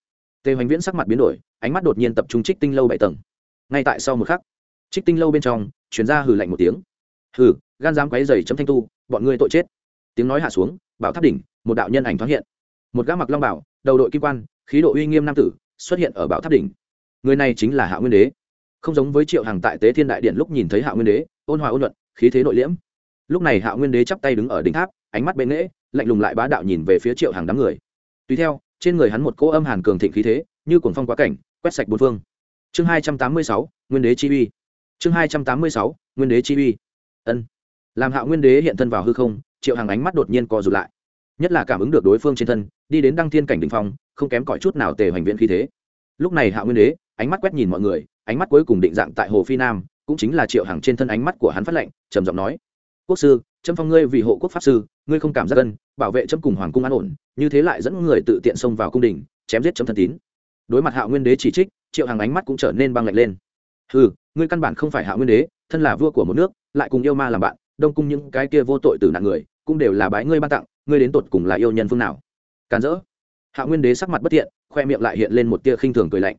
Tề hoành viễn sắc mặt biến đổi, ánh mắt đột nhiên tập trung trích tinh lâu bảy tầng. Ngay tại sau một khắc, trích tinh lâu bên trong chuyển ra hừ lạnh một tiếng. Hừ, gan dám quấy dày chấm thanh tu, bọn ngươi tội chết. Tiếng nói hạ xuống, bảo tháp đỉnh, một đạo nhân ảnh thoáng hiện. Một gã mặc long bảo, đầu đội kim quan, khí độ uy nghiêm nam tử, xuất hiện ở bảo tháp đỉnh. Người này chính là hạ nguyên đế. Không giống với triệu hàng tại tế thiên đại điện lúc nhìn thấy hạ nguyên đế, ôn hòa ôn luận, khí thế nội liễm lúc này hạ nguyên đế chắp tay đứng ở đỉnh tháp, ánh mắt bệ nghễ, lạnh lùng lại bá đạo nhìn về phía triệu hàng đám người. Tùy theo, trên người hắn một cỗ âm hàn cường thịnh khí thế, như cuồng phong quá cảnh, quét sạch bốn phương. Chương hai trăm tám mươi sáu, nguyên đế chi uy. Chương hai trăm tám mươi sáu, nguyên đế chi uy. Ân. Làm hạ nguyên đế hiện thân vào hư không, triệu hàng ánh mắt đột nhiên co rụt lại. Nhất là cảm ứng được đối phương trên thân, đi đến đăng thiên cảnh đình phong, không kém cỏi chút nào tề hoành viện khí thế. Lúc này hạ nguyên đế, ánh mắt quét nhìn mọi người, ánh mắt cuối cùng định dạng tại hồ phi nam, cũng chính là triệu hàng trên thân ánh mắt của hắn phát lệnh, trầm giọng nói quốc sư trâm phong ngươi vì hộ quốc pháp sư, ngươi không cảm giác ân, bảo vệ trâm cùng hoàng cung an ổn, như thế lại dẫn người tự tiện xông vào cung đình, chém giết trâm thân tín. Đối mặt hạ nguyên đế chỉ trích, triệu hàng ánh mắt cũng trở nên băng lạnh lên. Ừ ngươi căn bản không phải hạ nguyên đế, thân là vua của một nước, lại cùng yêu ma làm bạn, đông cung những cái kia vô tội tử nạn người, cũng đều là bái ngươi ban tặng, ngươi đến tột cùng là yêu nhân phương nào? Càn rỡ. Hạ nguyên đế sắc mặt bất thiện, khoe miệng lại hiện lên một tia khinh thường cười lạnh.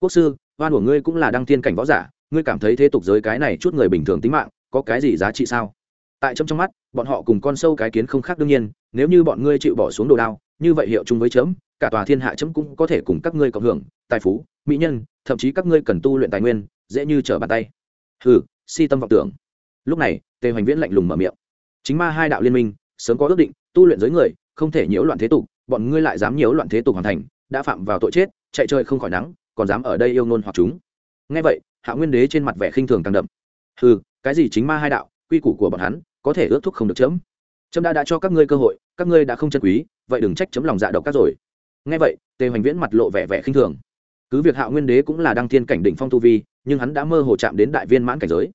Quốc sư, oan của ngươi cũng là đăng thiên cảnh võ giả, ngươi cảm thấy thế tục giới cái này chút người bình thường tính mạng, có cái gì giá trị sao? Tại trong trong mắt, bọn họ cùng con sâu cái kiến không khác đương nhiên, nếu như bọn ngươi chịu bỏ xuống đồ đao, như vậy hiệu chung với chấm, cả tòa thiên hạ chấm cũng có thể cùng các ngươi cộng hưởng, tài phú, mỹ nhân, thậm chí các ngươi cần tu luyện tài nguyên, dễ như trở bàn tay. Hừ, si tâm vọng tưởng. Lúc này, tề hoành viễn lạnh lùng mở miệng. Chính ma hai đạo liên minh, sớm có ước định, tu luyện giới người, không thể nhiễu loạn thế tục, bọn ngươi lại dám nhiễu loạn thế tục hoàn thành, đã phạm vào tội chết, chạy chơi không khỏi nắng, còn dám ở đây yêu ngôn hoặc chúng. Nghe vậy, hạ nguyên đế trên mặt vẻ khinh thường càng đậm. Hừ, cái gì chính ma hai đạo, quy củ của bọn hắn có thể ước thúc không được chấm. Chấm đã đã cho các ngươi cơ hội, các ngươi đã không chân quý, vậy đừng trách chấm lòng dạ độc các rồi. Nghe vậy, tề hoành viễn mặt lộ vẻ vẻ khinh thường. Cứ việc hạ nguyên đế cũng là đăng thiên cảnh đỉnh phong tu vi, nhưng hắn đã mơ hồ chạm đến đại viên mãn cảnh giới.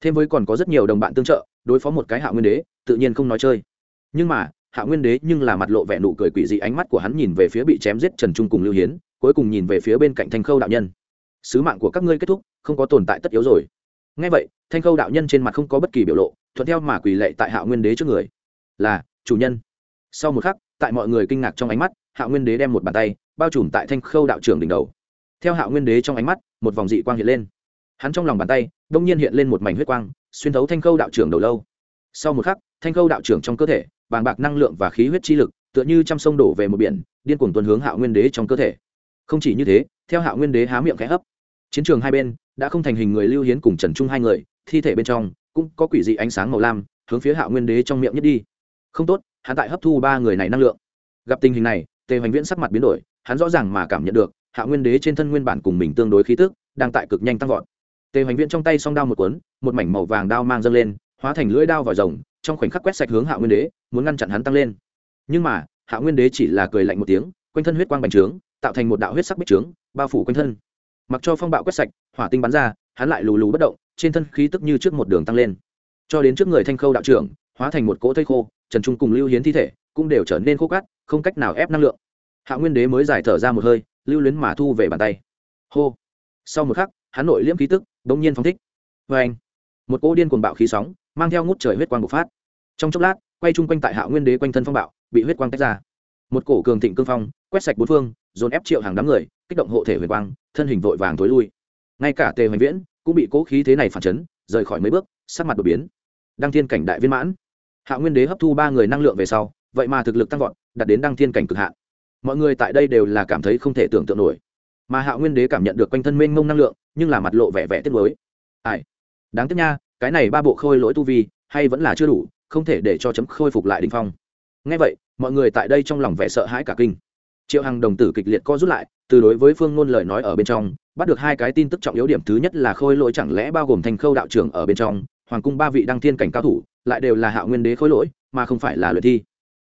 Thêm với còn có rất nhiều đồng bạn tương trợ, đối phó một cái hạ nguyên đế, tự nhiên không nói chơi. Nhưng mà hạ nguyên đế nhưng là mặt lộ vẻ nụ cười quỷ dị ánh mắt của hắn nhìn về phía bị chém giết trần trung cùng lưu hiến, cuối cùng nhìn về phía bên cạnh thanh khâu đạo nhân. Sứ mạng của các ngươi kết thúc, không có tồn tại tất yếu rồi. Ngay vậy, thanh khâu đạo nhân trên mặt không có bất kỳ biểu lộ thuận theo mà quỳ lệ tại hạ nguyên đế trước người. Là, chủ nhân. Sau một khắc, tại mọi người kinh ngạc trong ánh mắt hạ nguyên đế đem một bàn tay bao trùm tại thanh khâu đạo trưởng đỉnh đầu. Theo hạ nguyên đế trong ánh mắt, một vòng dị quang hiện lên. Hắn trong lòng bàn tay, đông nhiên hiện lên một mảnh huyết quang, xuyên thấu thanh khâu đạo trưởng đầu lâu. Sau một khắc, thanh khâu đạo trưởng trong cơ thể, bàng bạc năng lượng và khí huyết chi lực, tựa như t sông đổ về một biển, điên cuồng tuần hướng hạ nguyên đế trong cơ thể. Không chỉ như thế, theo hạ nguyên đế há miệng khẽ hấp, chiến trường hai bên đã không thành hình người lưu hiến cùng trần trung hai người, thi thể bên trong cũng có quỷ dị ánh sáng màu lam hướng phía hạ nguyên đế trong miệng nhất đi. Không tốt, hắn tại hấp thu ba người này năng lượng. Gặp tình hình này, tề hoành viễn sắc mặt biến đổi, hắn rõ ràng mà cảm nhận được hạ nguyên đế trên thân nguyên bản cùng mình tương đối khí tức, đang tại cực nhanh tăng vọt. Tề hoành viễn trong tay song đao một cuốn, một mảnh màu vàng đao mang dâng lên, hóa thành lưỡi đao vào rồng, trong khoảnh khắc quét sạch hướng hạ nguyên đế, muốn ngăn chặn hắn tăng lên. Nhưng mà hạ nguyên đế chỉ là cười lạnh một tiếng, quanh thân huyết quang bành trướng, tạo thành một đạo huyết sắc bích trướng, bao phủ quanh thân. Mặc cho phong bạo quét sạch, hỏa tinh bắn ra, hắn lại lù lù bất động trên thân khí tức như trước một đường tăng lên. Cho đến trước người thanh khâu đạo trưởng, hóa thành một cỗ thây khô, trần trung cùng lưu hiến thi thể cũng đều trở nên khô cát, không cách nào ép năng lượng. Hạ nguyên đế mới giải thở ra một hơi, lưu luyến mà thu về bàn tay. Hô! Sau một khắc, hắn nội liễm khí tức bỗng nhiên phóng thích. Vê anh một cỗ điên cuồng bạo khí sóng mang theo ngút trời huyết quang bộc phát. Trong chốc lát, quay chung quanh tại hạ nguyên đế quanh thân phong bạo, bị huyết quang tách ra. Một cổ cường thịnh cương phong quét sạch bốn phương, dồn ép triệu hàng đám người, kích động hộ thể huyền quang, thân hình vội vàng tối lui. Ngay cả tề hoành viễn cũng bị cố khí thế này phản chấn, rời khỏi mấy bước, sắc mặt đột biến. Đăng thiên cảnh đại viên mãn. Hạ nguyên đế hấp thu ba người năng lượng về sau, vậy mà thực lực tăng vọt, đạt đến đăng thiên cảnh cực hạn. Mọi người tại đây đều là cảm thấy không thể tưởng tượng nổi. Mà hạ nguyên đế cảm nhận được quanh thân mênh mông năng lượng, nhưng là mặt lộ vẻ vẻ tiếc nuối. Ai? Đáng tiếc nha, cái này ba bộ khôi lỗi tu vi, hay vẫn là chưa đủ, không thể để cho chấm khôi phục lại đình phong. Ngay vậy, mọi người tại đây trong lòng vẻ sợ hãi cả kinh. Triệu hằng đồng tử kịch liệt co rút lại, từ đối với phương ngôn lời nói ở bên trong bắt được hai cái tin tức trọng yếu điểm. Thứ nhất là khôi lỗi chẳng lẽ bao gồm thành khâu đạo trưởng ở bên trong, hoàng cung ba vị đăng thiên cảnh cao thủ, lại đều là hạ nguyên đế khôi lỗi, mà không phải là luyện thi.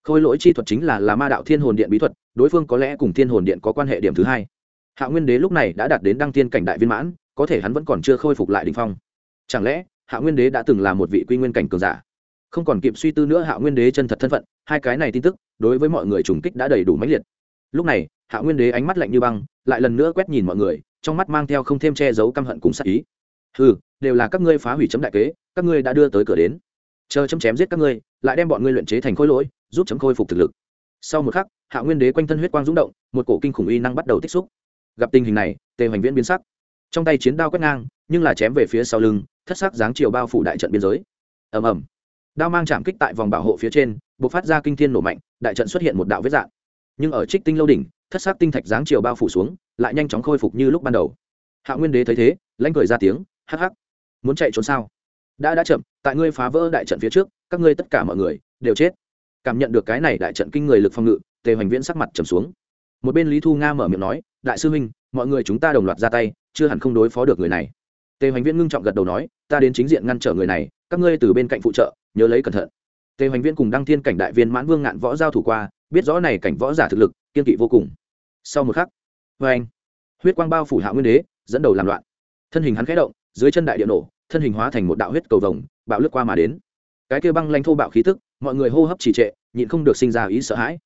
Khôi lỗi chi thuật chính là là ma đạo thiên hồn điện bí thuật, đối phương có lẽ cùng thiên hồn điện có quan hệ điểm thứ hai. Hạ nguyên đế lúc này đã đạt đến đăng thiên cảnh đại viên mãn, có thể hắn vẫn còn chưa khôi phục lại đình phong. Chẳng lẽ hạ nguyên đế đã từng là một vị quy nguyên cảnh cường giả? Không còn kịp suy tư nữa hạ nguyên đế chân thật thân phận, hai cái này tin tức, đối với mọi người trùng kích đã đầy đủ mãnh liệt. Lúc này hạ nguyên đế ánh mắt lạnh như băng, lại lần nữa quét nhìn mọi người trong mắt mang theo không thêm che giấu căm hận cùng sát ý. Ừ đều là các ngươi phá hủy chấm đại kế các ngươi đã đưa tới cửa đến. Chờ chấm chém giết các ngươi lại đem bọn ngươi luyện chế thành khối lỗi giúp chấm khôi phục thực lực. Sau một khắc hạ nguyên đế quanh thân huyết quang rúng động một cổ kinh khủng uy năng bắt đầu tích xúc. Gặp tình hình này tề hoành viễn biến sắc. Trong tay chiến đao quét ngang nhưng là chém về phía sau lưng thất sắc dáng chiều bao phủ đại trận biên giới. Ầm ầm. Đao mang chạm kích tại vòng bảo hộ phía trên b ộ c phát ra kinh thiên nổ mạnh đại trận xuất hiện một đạo vết rạn, nhưng ở trích tinh lâu đỉnh thất sắc tinh thạch dáng chiều bao phủ xuống, lại nhanh chóng khôi phục như lúc ban đầu. Hạ nguyên đế thấy thế, lãnh cười ra tiếng, hắc hắc, muốn chạy trốn sao? Đã đã chậm, tại ngươi phá vỡ đại trận phía trước, các ngươi tất cả mọi người đều chết. Cảm nhận được cái này đại trận kinh người lực phòng ngự, tề hoành viễn sắc mặt trầm xuống. Một bên lý thu nga mở miệng nói, đại sư huynh, mọi người chúng ta đồng loạt ra tay, chưa hẳn không đối phó được người này. Tề hoành viễn ngưng trọng gật đầu nói, ta đến chính diện ngăn trở người này, các ngươi từ bên cạnh phụ trợ, nhớ lấy cẩn thận. Tề hoành viễn cùng đăng thiên cảnh đại viên mãn vương ngạn võ giao thủ qua biết rõ này cảnh võ giả thực lực, kiên kỵ vô cùng. Sau một khắc vê anh, huyết quang bao phủ hạ nguyên đế, dẫn đầu làm loạn. Thân hình hắn khẽ động, dưới chân đại điện nổ, thân hình hóa thành một đạo huyết cầu vồng, bạo lướt qua mà đến. Cái kia băng lanh thô bạo khí tức, mọi người hô hấp trì trệ, nhịn không được sinh ra ý sợ hãi.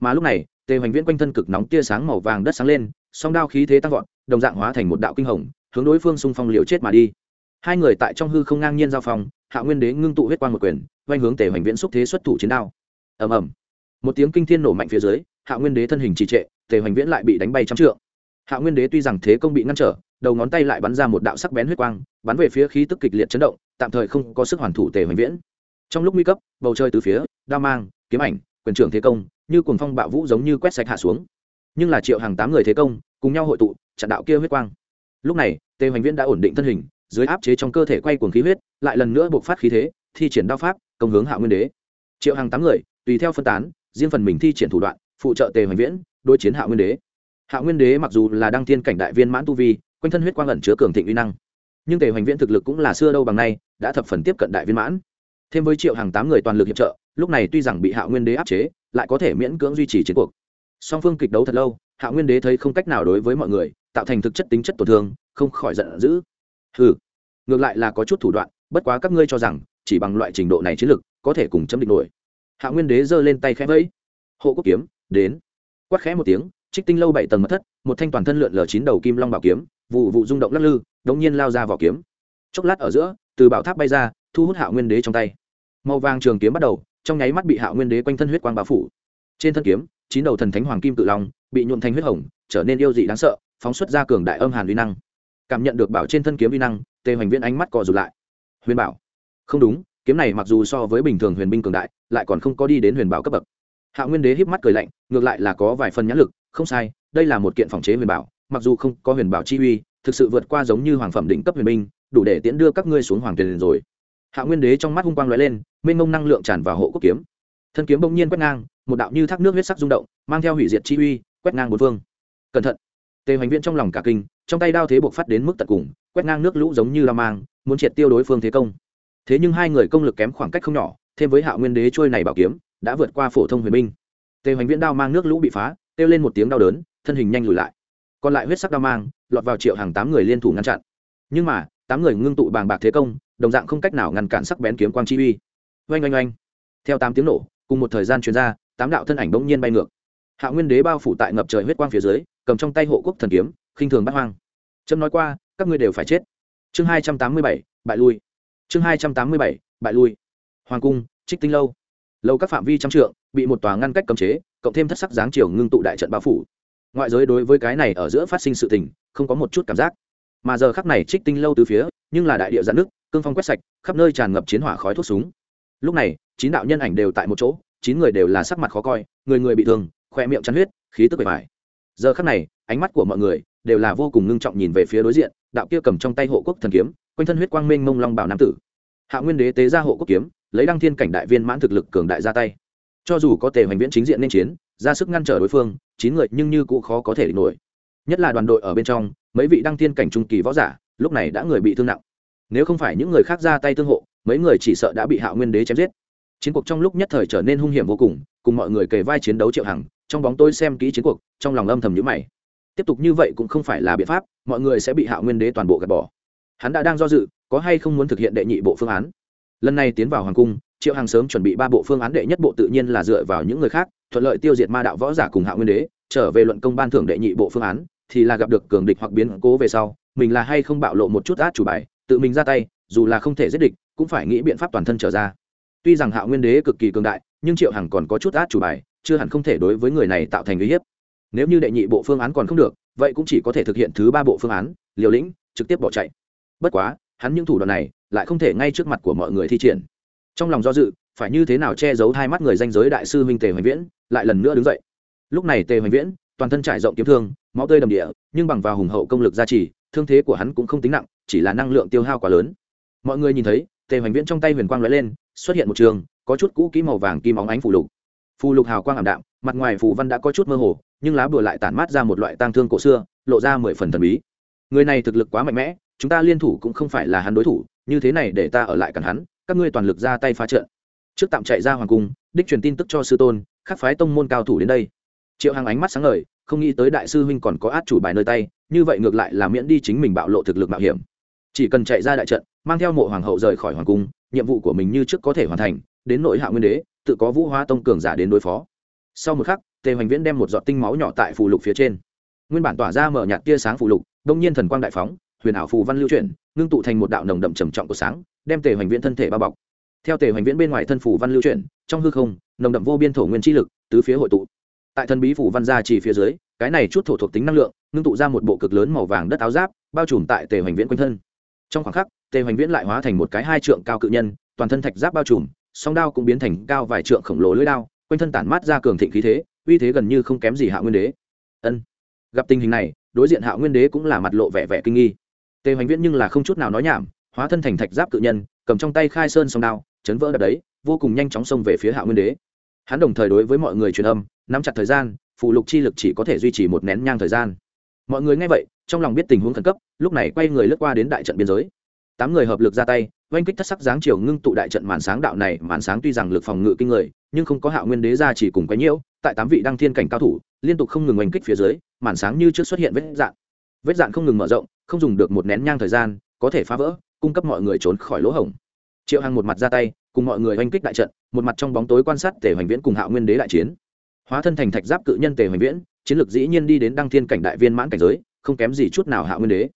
Mà lúc này, tề hoành viễn quanh thân cực nóng tia sáng màu vàng đất sáng lên, song đao khí thế tăng vọt, đồng dạng hóa thành một đạo kinh hồng, hướng đối phương xung phong liều chết mà đi. Hai người tại trong hư không ngang nhiên giao phong, hạ nguyên đế ngưng tụ huyết quang một quyền oanh hướng tề hoành viễn xúc thế xuất thủ chiến đao. Ầm ầm một tiếng kinh thiên nổ mạnh phía dưới, hạ nguyên đế thân hình trì trệ, tề hoành viễn lại bị đánh bay trăm trượng. Hạ nguyên đế tuy rằng thế công bị ngăn trở, đầu ngón tay lại bắn ra một đạo sắc bén huyết quang, bắn về phía khí tức kịch liệt chấn động, tạm thời không có sức hoàn thủ tề hoành viễn. Trong lúc nguy cấp, bầu trời từ phía, đao mang, kiếm ảnh, quyền trưởng thế công, như cuồng phong bạo vũ giống như quét sạch hạ xuống. Nhưng là triệu hàng tám người thế công, cùng nhau hội tụ, chặn đạo kia huyết quang. Lúc này, tề hoành viễn đã ổn định thân hình, dưới áp chế trong cơ thể quay cuồng khí huyết, lại lần nữa buộc phát khí thế, thi triển đao pháp, công hướng hạ nguyên đế. Triệu hàng tám người, tùy theo phân tán riêng phần mình thi triển thủ đoạn, phụ trợ tề hoành viễn đối chiến hạ nguyên đế. Hạ nguyên đế mặc dù là đăng thiên cảnh đại viên mãn tu vi, quanh thân huyết quang ẩn chứa cường thịnh uy năng. Nhưng tề hoành viễn thực lực cũng là xưa đâu bằng nay, đã thập phần tiếp cận đại viên mãn. Thêm với triệu hàng tám người toàn lực hiệp trợ, lúc này tuy rằng bị hạ nguyên đế áp chế, lại có thể miễn cưỡng duy trì chiến cuộc. Song phương kịch đấu thật lâu, hạ nguyên đế thấy không cách nào đối với mọi người, tạo thành thực chất tính chất tổn thương, không khỏi giận dữ. Ừ ngược lại là có chút thủ đoạn, bất quá các ngươi cho rằng, chỉ bằng loại trình độ này chiến lực, có thể cùng chấm định nổi hạ nguyên đế giơ lên tay khẽ vẫy. Hộ quốc kiếm, đến. Quát khẽ một tiếng, trích tinh lâu bảy tầng mất thất, một thanh toàn thân lượn lờ chín đầu kim long bảo kiếm, vụ vụ rung động lắc lư, đống nhiên lao ra vỏ kiếm. Chốc lát ở giữa, từ bảo tháp bay ra, thu hút hạ nguyên đế trong tay. Màu vàng trường kiếm bắt đầu, trong nháy mắt bị hạ nguyên đế quanh thân huyết quang bao phủ. Trên thân kiếm, chín đầu thần thánh hoàng kim tự long bị nhuộm thành huyết hồng, trở nên yêu dị đáng sợ, phóng xuất ra cường đại âm hàn uy năng. Cảm nhận được bảo trên thân kiếm uy năng, tề hoành viễn ánh mắt cò rụt lại. Huyền bảo, không đúng kiếm này mặc dù so với bình thường huyền binh cường đại, lại còn không có đi đến huyền bảo cấp bậc. Hạ nguyên đế híp mắt cười lạnh, ngược lại là có vài phần nhãn lực, không sai, đây là một kiện phòng chế huyền bảo, mặc dù không có huyền bảo chi uy, thực sự vượt qua giống như hoàng phẩm đỉnh cấp huyền binh, đủ để tiễn đưa các ngươi xuống hoàng tiền rồi. Hạ nguyên đế trong mắt hung quang lóe lên, mênh mông năng lượng tràn vào hộ quốc kiếm. Thân kiếm bỗng nhiên quét ngang, một đạo như thác nước huyết sắc rung động, mang theo hủy diệt chi uy, quét ngang một phương. Cẩn thận. Tề hoành viễn trong lòng cả kinh, trong tay đao thế buộc phát đến mức tận cùng, quét ngang nước lũ giống như la mang, muốn triệt tiêu đối phương thế công thế nhưng hai người công lực kém khoảng cách không nhỏ, thêm với hạ nguyên đế trôi này bảo kiếm, đã vượt qua phổ thông huyền binh. Tề hoành viễn đao mang nước lũ bị phá, kêu lên một tiếng đau đớn, thân hình nhanh lùi lại. Còn lại huyết sắc đao mang, lọt vào triệu hàng tám người liên thủ ngăn chặn. Nhưng mà, tám người ngưng tụ bàng bạc thế công, đồng dạng không cách nào ngăn cản sắc bén kiếm quang chi uy. Oanh oanh oanh. Theo tám tiếng nổ, cùng một thời gian chuyên ra, tám đạo thân ảnh bỗng nhiên bay ngược. Hạ nguyên đế bao phủ tại ngập trời huyết quang phía dưới, cầm trong tay hộ quốc thần kiếm, khinh thường bắt hoang. Trâm nói qua, các ngươi đều phải chết. Chương hai trăm tám mươi bảy, bại lui chương hai trăm tám mươi bảy, bại lui. Hoàng cung, trích tinh lâu. Lâu các phạm vi trăm trượng, bị một tòa ngăn cách cấm chế, cộng thêm thất sắc dáng chiều ngưng tụ đại trận bao phủ. Ngoại giới đối với cái này ở giữa phát sinh sự tình, không có một chút cảm giác. Mà giờ khắc này trích tinh lâu từ phía, nhưng là đại địa giãn nước, cương phong quét sạch, khắp nơi tràn ngập chiến hỏa khói thuốc súng. Lúc này, chín đạo nhân ảnh đều tại một chỗ, chín người đều là sắc mặt khó coi, người người bị thương khoe miệng chăn huyết, khí tức bề bài giờ khắc này, ánh mắt của mọi người đều là vô cùng ngưng trọng nhìn về phía đối diện, đạo kia cầm trong tay hộ quốc thần kiếm quanh thân huyết quang minh mông long bảo nam tử. Hạ nguyên đế tế ra hộ quốc kiếm, lấy đăng thiên cảnh đại viên mãn thực lực cường đại ra tay. Cho dù có tề hoành viễn chính diện nên chiến, ra sức ngăn trở đối phương, chín người nhưng như cũng khó có thể địch nổi. Nhất là đoàn đội ở bên trong, mấy vị đăng thiên cảnh trung kỳ võ giả, lúc này đã người bị thương nặng. Nếu không phải những người khác ra tay tương hộ, mấy người chỉ sợ đã bị hạ nguyên đế chém giết. Chiến cuộc trong lúc nhất thời trở nên hung hiểm vô cùng cùng mọi người kề vai chiến đấu triệu hằng, trong bóng tôi xem kỹ chiến cuộc, trong lòng âm thầm nhữ mày. Tiếp tục như vậy cũng không phải là biện pháp, mọi người sẽ bị hạ nguyên đế toàn bộ gạt bỏ hắn đã đang do dự, có hay không muốn thực hiện đệ nhị bộ phương án. Lần này tiến vào hoàng cung, triệu hằng sớm chuẩn bị ba bộ phương án đệ nhất bộ tự nhiên là dựa vào những người khác, thuận lợi tiêu diệt ma đạo võ giả cùng hạ nguyên đế, trở về luận công ban thưởng đệ nhị bộ phương án, thì là gặp được cường địch hoặc biến cố về sau, mình là hay không bạo lộ một chút át chủ bài, tự mình ra tay, dù là không thể giết địch, cũng phải nghĩ biện pháp toàn thân trở ra. Tuy rằng hạ nguyên đế cực kỳ cường đại, nhưng triệu hằng còn có chút át chủ bài, chưa hẳn không thể đối với người này tạo thành uy hiếp. Nếu như đệ nhị bộ phương án còn không được, vậy cũng chỉ có thể thực hiện thứ ba bộ phương án, liều lĩnh, trực tiếp bỏ chạy bất quá, hắn những thủ đoạn này lại không thể ngay trước mặt của mọi người thi triển. Trong lòng do dự, phải như thế nào che giấu hai mắt người danh giới đại sư minh tề hoành viễn lại lần nữa đứng dậy. Lúc này tề hoành viễn, toàn thân trải rộng kiếm thương, máu tươi đầm địa, nhưng bằng vào hùng hậu công lực gia trì, thương thế của hắn cũng không tính nặng, chỉ là năng lượng tiêu hao quá lớn. Mọi người nhìn thấy, tề hoành viễn trong tay huyền quang lóe lên, xuất hiện một trường, có chút cũ kỹ màu vàng kim óng ánh phù lục. Phù lục hào quang ảm đạm, mặt ngoài phù văn đã có chút mơ hồ, nhưng lá bùa lại tản mát ra một loại tang thương cổ xưa, lộ ra mười phần thần bí. Người này thực lực quá mạnh mẽ chúng ta liên thủ cũng không phải là hắn đối thủ, như thế này để ta ở lại cản hắn, các ngươi toàn lực ra tay phá trận. Trước tạm chạy ra hoàng cung, đích truyền tin tức cho sư tôn, khắc phái tông môn cao thủ đến đây. Triệu hằng ánh mắt sáng ngời, không nghĩ tới đại sư huynh còn có át chủ bài nơi tay, như vậy ngược lại là miễn đi chính mình bạo lộ thực lực mạo hiểm. Chỉ cần chạy ra đại trận, mang theo mộ hoàng hậu rời khỏi hoàng cung, nhiệm vụ của mình như trước có thể hoàn thành, đến nội hạ nguyên đế, tự có vũ hóa tông cường giả đến đối phó. Sau một khắc, tề hoành viễn đem một giọt tinh máu nhỏ tại phù lục phía trên. Nguyên bản tỏa ra mở nhạt tia sáng phù lục, đông nhiên thần quang đại phóng huyền ảo phù văn lưu chuyển, ngưng tụ thành một đạo nồng đậm trầm trọng của sáng, đem tề hoành viễn thân thể bao bọc. Theo tề hoành viễn bên ngoài thân phù văn lưu chuyển, trong hư không, nồng đậm vô biên thổ nguyên chi lực tứ phía hội tụ. Tại thân bí phủ văn gia chỉ phía dưới, cái này chút thổ thuộc tính năng lượng, ngưng tụ ra một bộ cực lớn màu vàng đất áo giáp, bao trùm tại tề hoành viễn quanh thân. Trong khoảng khắc, tề hoành viễn lại hóa thành một cái hai trượng cao cự nhân, toàn thân thạch giáp bao trùm, song đao cũng biến thành cao vài trượng khổng lồ lưỡi đao, quanh thân tản mát ra cường thịnh khí thế, uy thế gần như không kém gì hạ nguyên đế. Ân. Gặp tình hình này, đối diện hạ nguyên đế cũng là mặt lộ vẻ vẻ kinh nghi tề hoành viễn nhưng là không chút nào nói nhảm, hóa thân thành thạch giáp cự nhân, cầm trong tay khai sơn song đao, chấn vỡ đập đấy, vô cùng nhanh chóng xông về phía hạ nguyên đế. Hắn đồng thời đối với mọi người truyền âm, nắm chặt thời gian phụ lục chi lực chỉ có thể duy trì một nén nhang thời gian. Mọi người nghe vậy, trong lòng biết tình huống khẩn cấp, lúc này quay người lướt qua đến đại trận biên giới. Tám người hợp lực ra tay, oanh kích thất sắc dáng chiều ngưng tụ đại trận màn sáng đạo này, màn sáng tuy rằng lực phòng ngự kinh người, nhưng không có hạ nguyên đế ra chỉ cùng quấy nhiễu, tại tám vị đăng thiên cảnh cao thủ, liên tục không ngừng oanh kích phía dưới, màn sáng như trước xuất hiện vết dạn. Vết dạn không ngừng mở rộng không dùng được một nén nhang thời gian, có thể phá vỡ, cung cấp mọi người trốn khỏi lỗ hổng. Triệu hằng một mặt ra tay, cùng mọi người oanh kích đại trận, một mặt trong bóng tối quan sát tề hoành viễn cùng hạo nguyên đế đại chiến. Hóa thân thành thạch giáp cự nhân tề hoành viễn, chiến lược dĩ nhiên đi đến đăng thiên cảnh đại viên mãn cảnh giới, không kém gì chút nào hạo nguyên đế.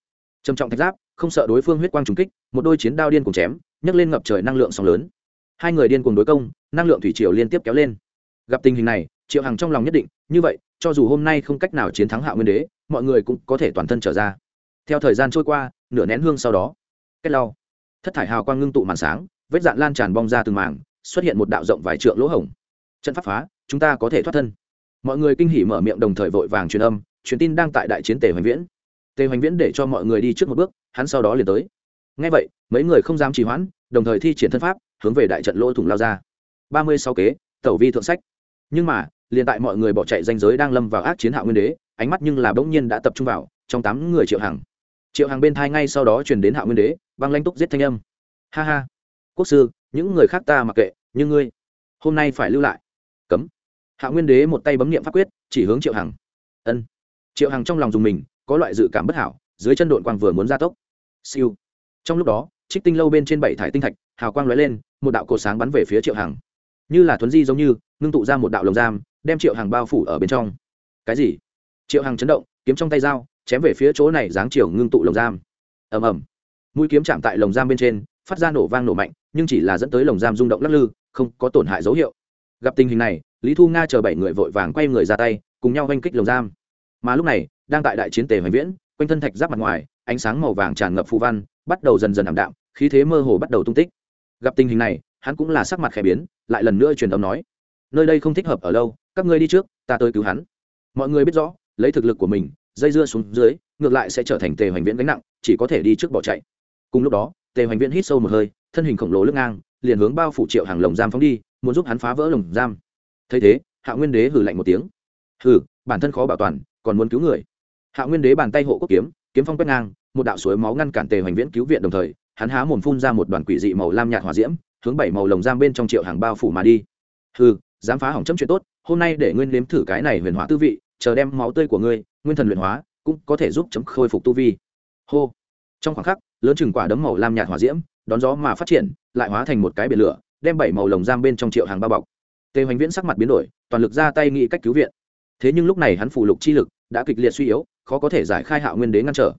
Trầm trọng thạch giáp, không sợ đối phương huyết quang trùng kích, một đôi chiến đao điên cùng chém, nhấc lên ngập trời năng lượng sóng lớn. Hai người điên cùng đối công, năng lượng thủy triều liên tiếp kéo lên. Gặp tình hình này, triệu hằng trong lòng nhất định, như vậy, cho dù hôm nay không cách nào chiến thắng hạo nguyên đế, mọi người cũng có thể toàn thân trở ra theo thời gian trôi qua, nửa nén hương sau đó, kết lau thất thải hào quang ngưng tụ màn sáng, vết dạn lan tràn bong ra từng mảng, xuất hiện một đạo rộng vài trượng lỗ hổng. Trận pháp phá, chúng ta có thể thoát thân. Mọi người kinh hỉ mở miệng đồng thời vội vàng truyền âm, truyền tin đang tại đại chiến tề hoành viễn. Tề hoành viễn để cho mọi người đi trước một bước, hắn sau đó liền tới. Ngay vậy, mấy người không dám trì hoãn, đồng thời thi triển thân pháp, hướng về đại trận lỗ thủng lao ra. Ba mươi sáu kế, tẩu vi thượng sách. Nhưng mà, liền tại mọi người bỏ chạy danh giới đang lâm vào ác chiến hạo nguyên đế, ánh mắt nhưng là bỗng nhiên đã tập trung vào, trong tám người triệu hàng triệu hàng bên thai ngay sau đó truyền đến hạo nguyên đế, băng lanh túc giết thanh âm. Ha ha, quốc sư, những người khác ta mặc kệ, nhưng ngươi, hôm nay phải lưu lại. Cấm. Hạo nguyên đế một tay bấm niệm pháp quyết, chỉ hướng triệu hằng. Ân. Triệu hằng trong lòng dùng mình, có loại dự cảm bất hảo, dưới chân đội quang vừa muốn ra tốc. Siêu. Trong lúc đó, trích tinh lâu bên trên bảy thải tinh thạch, hào quang lóe lên, một đạo cột sáng bắn về phía triệu hằng. Như là thuấn di giống như, ngưng tụ ra một đạo lồng giam, đem triệu hằng bao phủ ở bên trong. Cái gì? Triệu hằng chấn động, kiếm trong tay dao chém về phía chỗ này dáng chiều ngưng tụ lồng giam. Ầm ầm. Mũi kiếm chạm tại lồng giam bên trên, phát ra nổ vang nổ mạnh, nhưng chỉ là dẫn tới lồng giam rung động lắc lư, không có tổn hại dấu hiệu. Gặp tình hình này, lý thu nga chờ bảy người vội vàng quay người ra tay, cùng nhau oanh kích lồng giam. Mà lúc này, đang tại đại chiến tề hoành viễn, quanh thân thạch giáp mặt ngoài, ánh sáng màu vàng tràn ngập phù văn, bắt đầu dần dần ảm đạm, khí thế mơ hồ bắt đầu tung tích. Gặp tình hình này, hắn cũng là sắc mặt khẽ biến, lại lần nữa truyền âm nói, nơi đây không thích hợp ở lâu, các ngươi đi trước, ta tới cứu hắn. Mọi người biết rõ, lấy thực lực của mình dây dưa xuống dưới, ngược lại sẽ trở thành tề hoành viễn gánh nặng, chỉ có thể đi trước bỏ chạy. Cùng lúc đó, tề hoành viễn hít sâu một hơi, thân hình khổng lồ lưng ngang, liền hướng bao phủ triệu hàng lồng giam phóng đi, muốn giúp hắn phá vỡ lồng giam. Thấy thế, hạ nguyên đế hử lạnh một tiếng. Hử bản thân khó bảo toàn, còn muốn cứu người. Hạ nguyên đế bàn tay hộ quốc kiếm kiếm phong quét ngang, một đạo suối máu ngăn cản tề hoành viễn cứu viện đồng thời, hắn há mồm phun ra một đoàn quỷ dị màu lam nhạt hỏa diễm, hướng bảy màu lồng giam bên trong triệu hàng bao phủ mà đi. Hừ, dám phá hỏng chấm chuyện tốt, hôm nay để nguyên nếm thử cái này huyền hóa tư vị, chờ đem máu tươi của ngươi nguyên thần luyện hóa, cũng có thể giúp chấm khôi phục tu vi. Hô. Trong khoảng khắc, lớn chừng quả đấm màu lam nhạt hỏa diễm, đón gió mà phát triển, lại hóa thành một cái biển lửa, đem bảy màu lồng giam bên trong triệu hàng bao bọc. Tề hoành viễn sắc mặt biến đổi, toàn lực ra tay nghĩ cách cứu viện. Thế nhưng lúc này hắn phủ lục chi lực đã kịch liệt suy yếu, khó có thể giải khai hạo nguyên đế ngăn trở.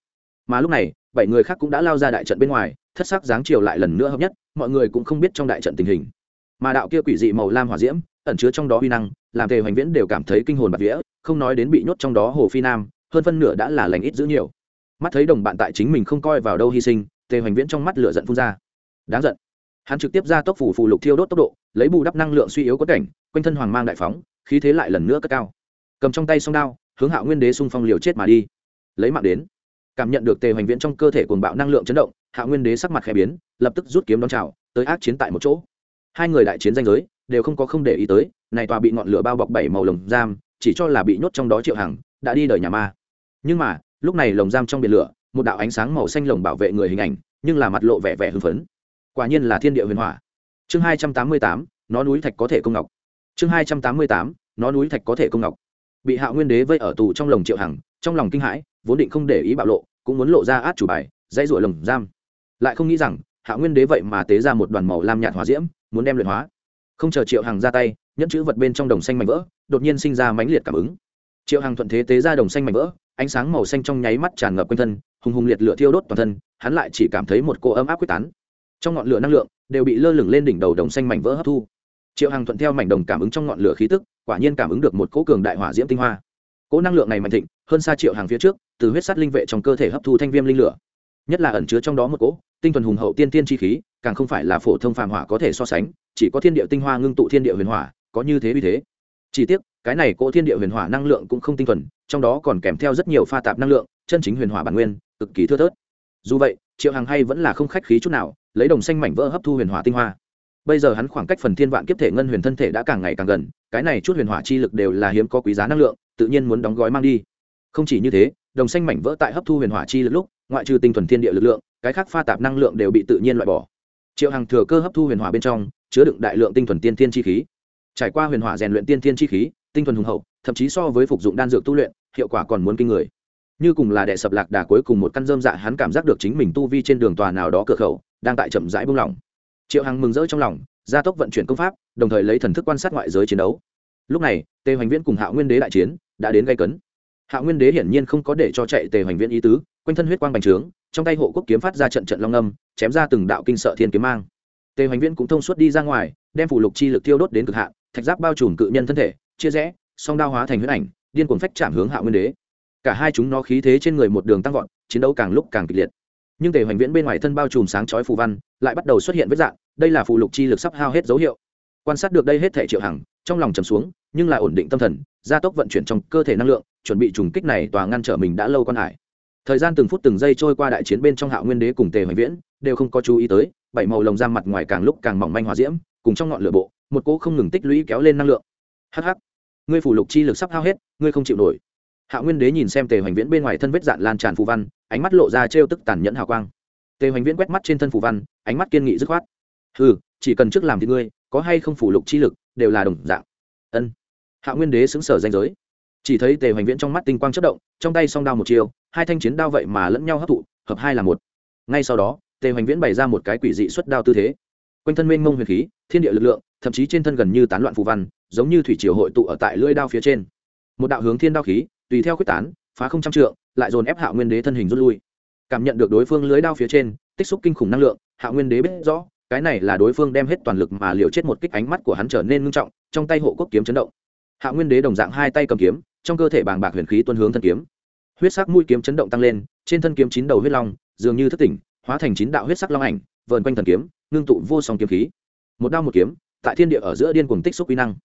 Mà lúc này, bảy người khác cũng đã lao ra đại trận bên ngoài, thất sắc dáng chiều lại lần nữa hợp nhất, mọi người cũng không biết trong đại trận tình hình. Mà đạo kia quỷ dị màu lam hỏa diễm, ẩn chứa trong đó uy năng, làm tề hoành viễn đều cảm thấy kinh hồn bạt vía không nói đến bị nhốt trong đó hồ phi nam, hơn phân nửa đã là lành ít giữ nhiều. Mắt thấy đồng bạn tại chính mình không coi vào đâu hy sinh, tề hoành viễn trong mắt lửa giận phun ra. Đáng giận. Hắn trực tiếp ra tốc phủ phù lục thiêu đốt tốc độ, lấy bù đắp năng lượng suy yếu có cảnh, quanh thân hoàng mang đại phóng, khí thế lại lần nữa cất cao. Cầm trong tay song đao, hướng hạo nguyên đế xung phong liều chết mà đi. Lấy mạng đến. Cảm nhận được tề hoành viễn trong cơ thể cuồng bạo năng lượng chấn động, hạo nguyên đế sắc mặt khẽ biến, lập tức rút kiếm đón chào, tới ác chiến tại một chỗ. Hai người đại chiến danh giới, đều không có không để ý tới, này tòa bị ngọn lửa bao bọc bảy màu lồng giam chỉ cho là bị nhốt trong đó triệu hằng, đã đi đời nhà ma. Nhưng mà, lúc này lồng giam trong biển lửa, một đạo ánh sáng màu xanh lồng bảo vệ người hình ảnh, nhưng là mặt lộ vẻ vẻ hưng phấn. Quả nhiên là thiên địa huyền hỏa. Chương hai trăm tám mươi tám, nó núi thạch có thể công ngọc. Chương hai trăm tám mươi tám, nó núi thạch có thể công ngọc. Bị hạ nguyên đế vây ở tù trong lồng triệu hằng, trong lòng kinh hãi, vốn định không để ý bạo lộ, cũng muốn lộ ra át chủ bài, dãy ruổi lồng giam. Lại không nghĩ rằng hạ nguyên đế vậy mà tế ra một đoàn màu lam nhạt hỏa diễm, muốn đem luyện hóa. Không chờ triệu hằng ra tay, nhẫn chữ vật bên trong đồng xanh mảnh vỡ đột nhiên sinh ra mãnh liệt cảm ứng. Triệu hằng thuận thế tế ra đồng xanh mảnh vỡ, ánh sáng màu xanh trong nháy mắt tràn ngập quanh thân, hùng hùng liệt lửa thiêu đốt toàn thân, hắn lại chỉ cảm thấy một cô ấm áp quyết tán. Trong ngọn lửa năng lượng, đều bị lơ lửng lên đỉnh đầu đồng xanh mảnh vỡ hấp thu. Triệu hằng thuận theo mảnh đồng cảm ứng trong ngọn lửa khí tức, quả nhiên cảm ứng được một cỗ cường đại hỏa diễm tinh hoa. Cỗ năng lượng này mạnh thịnh, hơn xa triệu hàng phía trước, từ huyết sắt linh vệ trong cơ thể hấp thu thanh viêm linh lửa. Nhất là ẩn chứa trong đó một cỗ, tinh thuần hùng hậu tiên tiên chi khí, càng không phải là phổ thông phàm hỏa có thể so sánh, chỉ có thiên địa tinh hoa ngưng tụ thiên địa huyền hỏa, có như thế vì thế chỉ tiếc, cái này cỗ thiên địa huyền hỏa năng lượng cũng không tinh thuần, trong đó còn kèm theo rất nhiều pha tạp năng lượng, chân chính huyền hỏa bản nguyên, cực kỳ thưa thớt. Dù vậy, triệu hằng hay vẫn là không khách khí chút nào, lấy đồng xanh mảnh vỡ hấp thu huyền hỏa tinh hoa. Bây giờ hắn khoảng cách phần thiên vạn kiếp thể ngân huyền thân thể đã càng ngày càng gần, cái này chút huyền hỏa chi lực đều là hiếm có quý giá năng lượng, tự nhiên muốn đóng gói mang đi. Không chỉ như thế, đồng xanh mảnh vỡ tại hấp thu huyền hỏa chi lực lúc, ngoại trừ tinh thuần thiên địa lực lượng, cái khác pha tạp năng lượng đều bị tự nhiên loại bỏ. Triệu hằng thừa cơ hấp thu huyền hỏa bên trong, chứa đựng đại lượng tinh thuần tiên thiên chi khí trải qua huyền hỏa rèn luyện tiên thiên chi khí, tinh thuần hùng hậu, thậm chí so với phục dụng đan dược tu luyện, hiệu quả còn muốn kinh người. Như cùng là đệ sập lạc đà cuối cùng một căn dơm dạ hắn cảm giác được chính mình tu vi trên đường tòa nào đó cửa khẩu, đang tại chậm rãi buông lỏng. Triệu hằng mừng rỡ trong lòng, gia tốc vận chuyển công pháp, đồng thời lấy thần thức quan sát ngoại giới chiến đấu. Lúc này, tề hoành viễn cùng hạ nguyên đế đại chiến đã đến gây cấn. Hạ nguyên đế hiển nhiên không có để cho chạy tề hoành viễn ý tứ, quanh thân huyết quang bành trướng, trong tay hộ quốc kiếm phát ra trận trận long âm, chém ra từng đạo kinh sợ thiên kiếm mang tề hoành viễn cũng thông suốt đi ra ngoài, đem phủ lục chi lực tiêu đốt đến cực hạn, thạch giáp bao trùm cự nhân thân thể, chia rẽ, song đao hóa thành huyết ảnh, điên cuồng phách chạm hướng hạ nguyên đế. Cả hai chúng nó khí thế trên người một đường tăng vọt, chiến đấu càng lúc càng kịch liệt. Nhưng tề hoành viễn bên ngoài thân bao trùm sáng chói phù văn, lại bắt đầu xuất hiện vết dạng, đây là phụ lục chi lực sắp hao hết dấu hiệu. Quan sát được đây hết thể triệu hằng, trong lòng trầm xuống, nhưng lại ổn định tâm thần, gia tốc vận chuyển trong cơ thể năng lượng, chuẩn bị trùng kích này tòa ngăn trở mình đã lâu quan hải. Thời gian từng phút từng giây trôi qua đại chiến bên trong hạo nguyên đế cùng tề hoành viễn đều không có chú ý tới, bảy màu lồng giam mặt ngoài càng lúc càng mỏng manh hòa diễm, cùng trong ngọn lửa bộ, một cỗ không ngừng tích lũy kéo lên năng lượng. Hh ngươi phủ lục chi lực sắp hao hết, ngươi không chịu nổi. Hạ nguyên đế nhìn xem tề hoành viễn bên ngoài thân vết dạn lan tràn phù văn, ánh mắt lộ ra trêu tức tàn nhẫn hào quang. Tề hoành viễn quét mắt trên thân phù văn, ánh mắt kiên nghị dứt khoát. Ừ chỉ cần trước làm thì ngươi, có hay không phủ lục chi lực, đều là đồng dạng. Ân. Hạ nguyên đế xứng sở danh giới. Chỉ thấy tề hoành viễn trong mắt tinh quang chất động, trong tay song đao một chiều, hai thanh chiến đao vậy mà lẫn nhau hấp thụ, hợp hai là một. Ngay sau đó tề hoành viễn bày ra một cái quỷ dị xuất đao tư thế. Quanh thân mênh mông huyền khí, thiên địa lực lượng, thậm chí trên thân gần như tán loạn phù văn, giống như thủy triều hội tụ ở tại lưỡi đao phía trên. Một đạo hướng thiên đao khí, tùy theo quyết tán, phá không trăm trượng, lại dồn ép hạ nguyên đế thân hình rút lui. Cảm nhận được đối phương lưới đao phía trên, tích xúc kinh khủng năng lượng hạ nguyên đế biết rõ, cái này là đối phương đem hết toàn lực mà liều chết một kích ánh mắt của hắn trở nên ngưng trọng, trong tay hộ quốc kiếm chấn động. Hạ nguyên đế đồng dạng hai tay cầm kiếm, trong cơ thể bàng bạc huyền khí tuân hướng thân kiếm. Huyết sắc mũi kiếm chấn động tăng lên, trên thân kiếm chín đầu huyết long, dường như thất tỉnh hóa thành chín đạo huyết sắc long ảnh, vờn quanh thần kiếm, ngưng tụ vô song kiếm khí. Một đao một kiếm, tại thiên địa ở giữa điên cuồng tích xúc uy năng.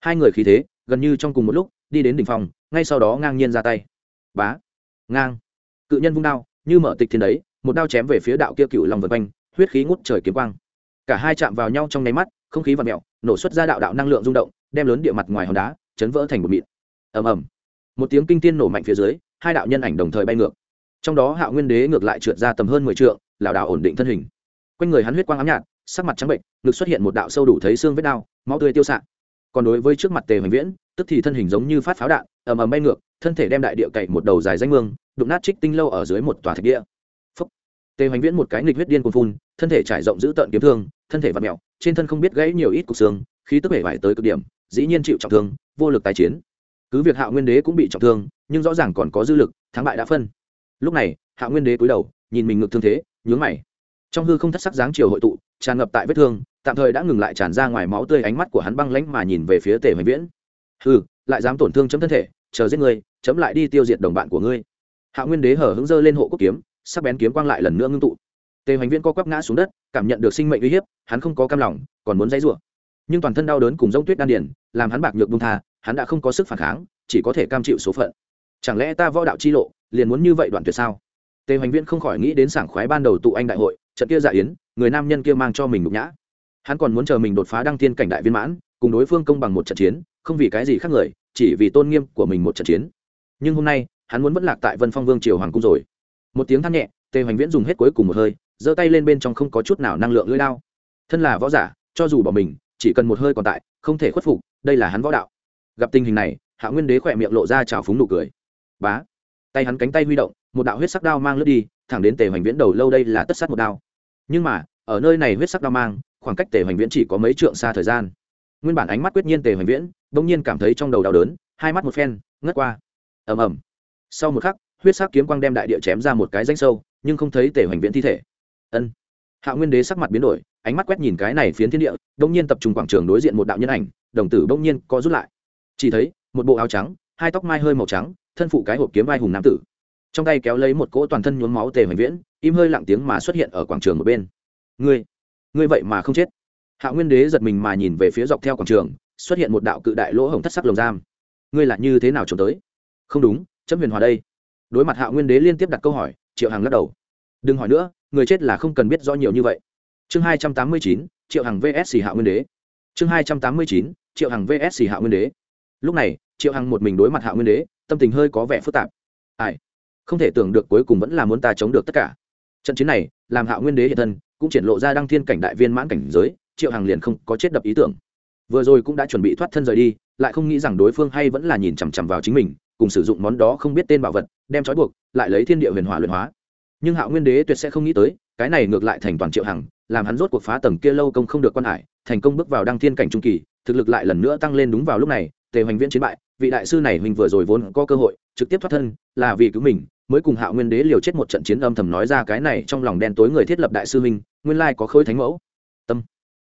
Hai người khí thế, gần như trong cùng một lúc, đi đến đỉnh phòng, ngay sau đó ngang nhiên ra tay. Bá, ngang. Cự nhân vung đao, như mở tịch thiên đấy, một đao chém về phía đạo kia cựu lòng vần quanh, huyết khí ngút trời kiếm quang. Cả hai chạm vào nhau trong nháy mắt, không khí và mẹo nổ xuất ra đạo đạo năng lượng rung động, đem lớn địa mặt ngoài hòn đá, chấn vỡ thành một mịn. Ầm ầm. Một tiếng kinh tiên nổ mạnh phía dưới, hai đạo nhân ảnh đồng thời bay ngược. Trong đó hạo nguyên đế ngược lại trượt ra tầm hơn mười trượng lảo đảo ổn định thân hình quanh người hắn huyết quang ám nhạt sắc mặt trắng bệnh ngực xuất hiện một đạo sâu đủ thấy xương vết đao máu tươi tiêu sạ. còn đối với trước mặt tề hoành viễn tức thì thân hình giống như phát pháo đạn ầm ầm bay ngược thân thể đem đại địa cậy một đầu dài danh mương đụng nát trích tinh lâu ở dưới một tòa thạch địa Phúc. tề hoành viễn một cái nghịch huyết điên cuồng phun thân thể trải rộng giữ tợn kiếm thương thân thể vặn mèo, trên thân không biết gãy nhiều ít cục xương khí tức bể vải tới cực điểm dĩ nhiên chịu trọng thương vô lực tái chiến cứ việc Hạo nguyên đế cũng bị trọng thương nhưng rõ ràng còn có dư lực thắng bại đã phân lúc này Hạo nguyên đế cúi đầu nhìn mình ngực thương thế nhướng mày. Trong hư không thất sắc dáng chiều hội tụ, tràn ngập tại vết thương, tạm thời đã ngừng lại tràn ra ngoài máu tươi ánh mắt của hắn băng lãnh mà nhìn về phía tề hoành viễn. Hư lại dám tổn thương chấm thân thể, chờ giết ngươi, chấm lại đi tiêu diệt đồng bạn của ngươi. Hạ nguyên đế hở hứng dơ lên hộ quốc kiếm, sắc bén kiếm quang lại lần nữa ngưng tụ. Tề hoành viễn co quắp ngã xuống đất, cảm nhận được sinh mệnh uy hiếp, hắn không có cam lòng, còn muốn dãy rủa. Nhưng toàn thân đau đớn cùng giống tuyết đan điển làm hắn bạc nhược bung tha, hắn đã không có sức phản kháng, chỉ có thể cam chịu số phận. Chẳng lẽ ta võ đạo chi lộ, liền muốn như vậy đoạn tuyệt sao? Tề hoành viễn không khỏi nghĩ đến sảng khoái ban đầu tụ anh đại hội, trận kia dạ yến, người nam nhân kia mang cho mình nhục nhã. Hắn còn muốn chờ mình đột phá đăng tiên cảnh đại viên mãn, cùng đối phương công bằng một trận chiến, không vì cái gì khác người, chỉ vì tôn nghiêm của mình một trận chiến. Nhưng hôm nay, hắn muốn vẫn lạc tại vân phong vương triều hoàng cung rồi. Một tiếng than nhẹ, tề hoành viễn dùng hết cuối cùng một hơi, giơ tay lên bên trong không có chút nào năng lượng lưỡi lao. Thân là võ giả, cho dù bỏ mình, chỉ cần một hơi còn tại, không thể khuất phục, đây là hắn võ đạo. Gặp tình hình này, hạ nguyên đế khỏe miệng lộ ra trào phúng nụ cười. Bá tay hắn cánh tay huy động, một đạo huyết sắc đao mang lướt đi, thẳng đến tề hoành viễn đầu lâu đây là tất sát một đao. Nhưng mà, ở nơi này huyết sắc đao mang, khoảng cách tề hoành viễn chỉ có mấy trượng xa thời gian. Nguyên bản ánh mắt quyết nhiên tề hoành viễn, bỗng nhiên cảm thấy trong đầu đau đớn, hai mắt một phen, ngất qua. Ầm ầm. Sau một khắc, huyết sắc kiếm quang đem đại địa chém ra một cái danh sâu, nhưng không thấy tề hoành viễn thi thể. Ân. Hạ nguyên đế sắc mặt biến đổi, ánh mắt quét nhìn cái này phiến thiên địa, bỗng nhiên tập trung quảng trường đối diện một đạo nhân ảnh, đồng tử bỗng nhiên có rút lại. Chỉ thấy, một bộ áo trắng hai tóc mai hơi màu trắng, thân phụ cái hộp kiếm vai hùng nam tử. Trong tay kéo lấy một cỗ toàn thân nhuốm máu tề hoành viễn, im hơi lặng tiếng mà xuất hiện ở quảng trường một bên. Ngươi ngươi vậy mà không chết. Hạ nguyên đế giật mình mà nhìn về phía dọc theo quảng trường, xuất hiện một đạo cự đại lỗ hổng thất sắc lồng giam. Ngươi là như thế nào trốn tới? Không đúng chấm huyền hòa đây. Đối mặt hạ nguyên đế liên tiếp đặt câu hỏi, triệu hằng lắc đầu. Đừng hỏi nữa, người chết là không cần biết rõ nhiều như vậy. Chương hai trăm tám mươi chín, triệu hằng vs. Hạ nguyên đế. Chương hai trăm tám mươi chín, triệu hằng vs. Hạ nguyên đế lúc này, triệu hằng một mình đối mặt hạ nguyên đế, tâm tình hơi có vẻ phức tạp. Ai? Không thể tưởng được cuối cùng vẫn là muốn ta chống được tất cả. Trận chiến này, làm hạ nguyên đế hiện thân, cũng triển lộ ra đăng thiên cảnh đại viên mãn cảnh giới, triệu hằng liền không có chết đập ý tưởng. Vừa rồi cũng đã chuẩn bị thoát thân rời đi, lại không nghĩ rằng đối phương hay vẫn là nhìn chằm chằm vào chính mình, cùng sử dụng món đó không biết tên bảo vật, đem trói buộc, lại lấy thiên địa huyền hỏa luyện hóa. Nhưng hạo nguyên đế tuyệt sẽ không nghĩ tới, cái này ngược lại thành toàn triệu hằng, làm hắn rốt cuộc phá tầng kia lâu công không được quan hải, thành công bước vào đăng thiên cảnh trung kỳ, thực lực lại lần nữa tăng lên đúng vào lúc này tề hoành viễn chiến bại, vị đại sư này mình vừa rồi vốn có cơ hội, trực tiếp thoát thân, là vì cứu mình, mới cùng hạo nguyên đế liều chết một trận chiến âm thầm nói ra cái này trong lòng đen tối người thiết lập đại sư minh nguyên lai có khối thánh mẫu. Tâm.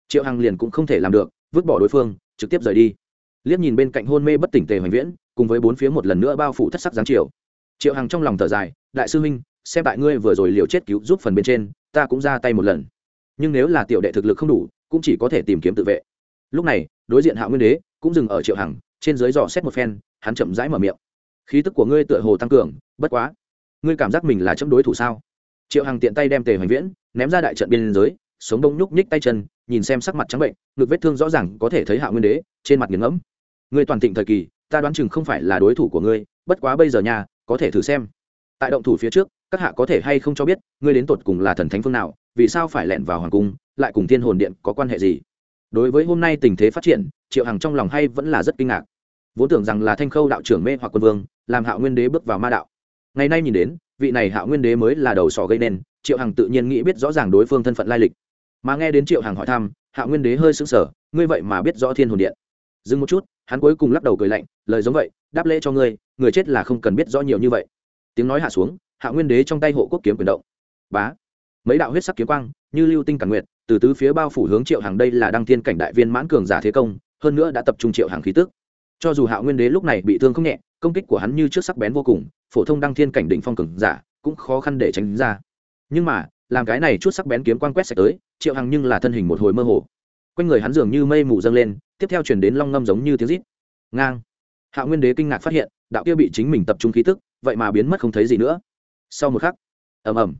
Triệu hằng liền cũng không thể làm được, vứt bỏ đối phương, trực tiếp rời đi. Liếc nhìn bên cạnh hôn mê bất tỉnh tề hoành viễn, cùng với bốn phía một lần nữa bao phủ thất sắc giáng triều triệu hằng trong lòng thở dài, đại sư minh xem tại ngươi vừa rồi liều chết cứu giúp phần bên trên, ta cũng ra tay một lần. Nhưng nếu là tiểu đệ thực lực không đủ, cũng chỉ có thể tìm kiếm tự vệ. Lúc này, đối diện hạ nguyên đế cũng dừng ở triệu hằng trên dưới dò xét một phen, hắn chậm rãi mở miệng. Khí tức của ngươi tựa hồ tăng cường, bất quá, ngươi cảm giác mình là chấm đối thủ sao? Triệu hằng tiện tay đem tề hoành viễn ném ra đại trận biên giới, sống đông nhúc nhích tay chân, nhìn xem sắc mặt trắng bệnh, ngực vết thương rõ ràng có thể thấy hạ nguyên đế, trên mặt nghiền ngẫm. Ngươi toàn thịnh thời kỳ, ta đoán chừng không phải là đối thủ của ngươi, bất quá bây giờ nhà có thể thử xem. Tại động thủ phía trước, các hạ có thể hay không cho biết, ngươi đến tột cùng là thần thánh phương nào, vì sao phải lẻn vào hoàng cung, lại cùng thiên hồn điện có quan hệ gì? Đối với hôm nay tình thế phát triển, triệu hằng trong lòng hay vẫn là rất kinh ngạc. Vốn tưởng rằng là thanh khâu đạo trưởng mê hoặc quân vương, làm hạo nguyên đế bước vào ma đạo. Ngày nay nhìn đến, vị này hạo nguyên đế mới là đầu sỏ gây nên, triệu hằng tự nhiên nghĩ biết rõ ràng đối phương thân phận lai lịch. Mà nghe đến triệu hằng hỏi thăm, hạo nguyên đế hơi sững sờ, ngươi vậy mà biết rõ thiên hồn điện. Dừng một chút, hắn cuối cùng lắc đầu cười lạnh, lời giống vậy, đáp lễ cho ngươi, người chết là không cần biết rõ nhiều như vậy. Tiếng nói hạ xuống hạ nguyên đế trong tay hộ quốc kiếm quyền động. Bá! Mấy đạo huyết sắc kiếm quang, như lưu tinh cản nguyệt từ tứ phía bao phủ hướng triệu hàng đây là đăng thiên cảnh đại viên mãn cường giả thế công, hơn nữa đã tập trung triệu hàng khí tức. Cho dù hạ nguyên đế lúc này bị thương không nhẹ, công kích của hắn như trước sắc bén vô cùng, phổ thông đăng thiên cảnh đỉnh phong cường giả cũng khó khăn để tránh ra. Nhưng mà, làm cái này chút sắc bén kiếm quang quét sạch tới, triệu hằng nhưng là thân hình một hồi mơ hồ. Quanh người hắn dường như mây mù dâng lên, tiếp theo chuyển đến long ngâm giống như tiếng rít. Ngang. Hạ nguyên đế kinh ngạc phát hiện, đạo kia bị chính mình tập trung khí tức, vậy mà biến mất không thấy gì nữa. Sau một khắc, ầm ầm,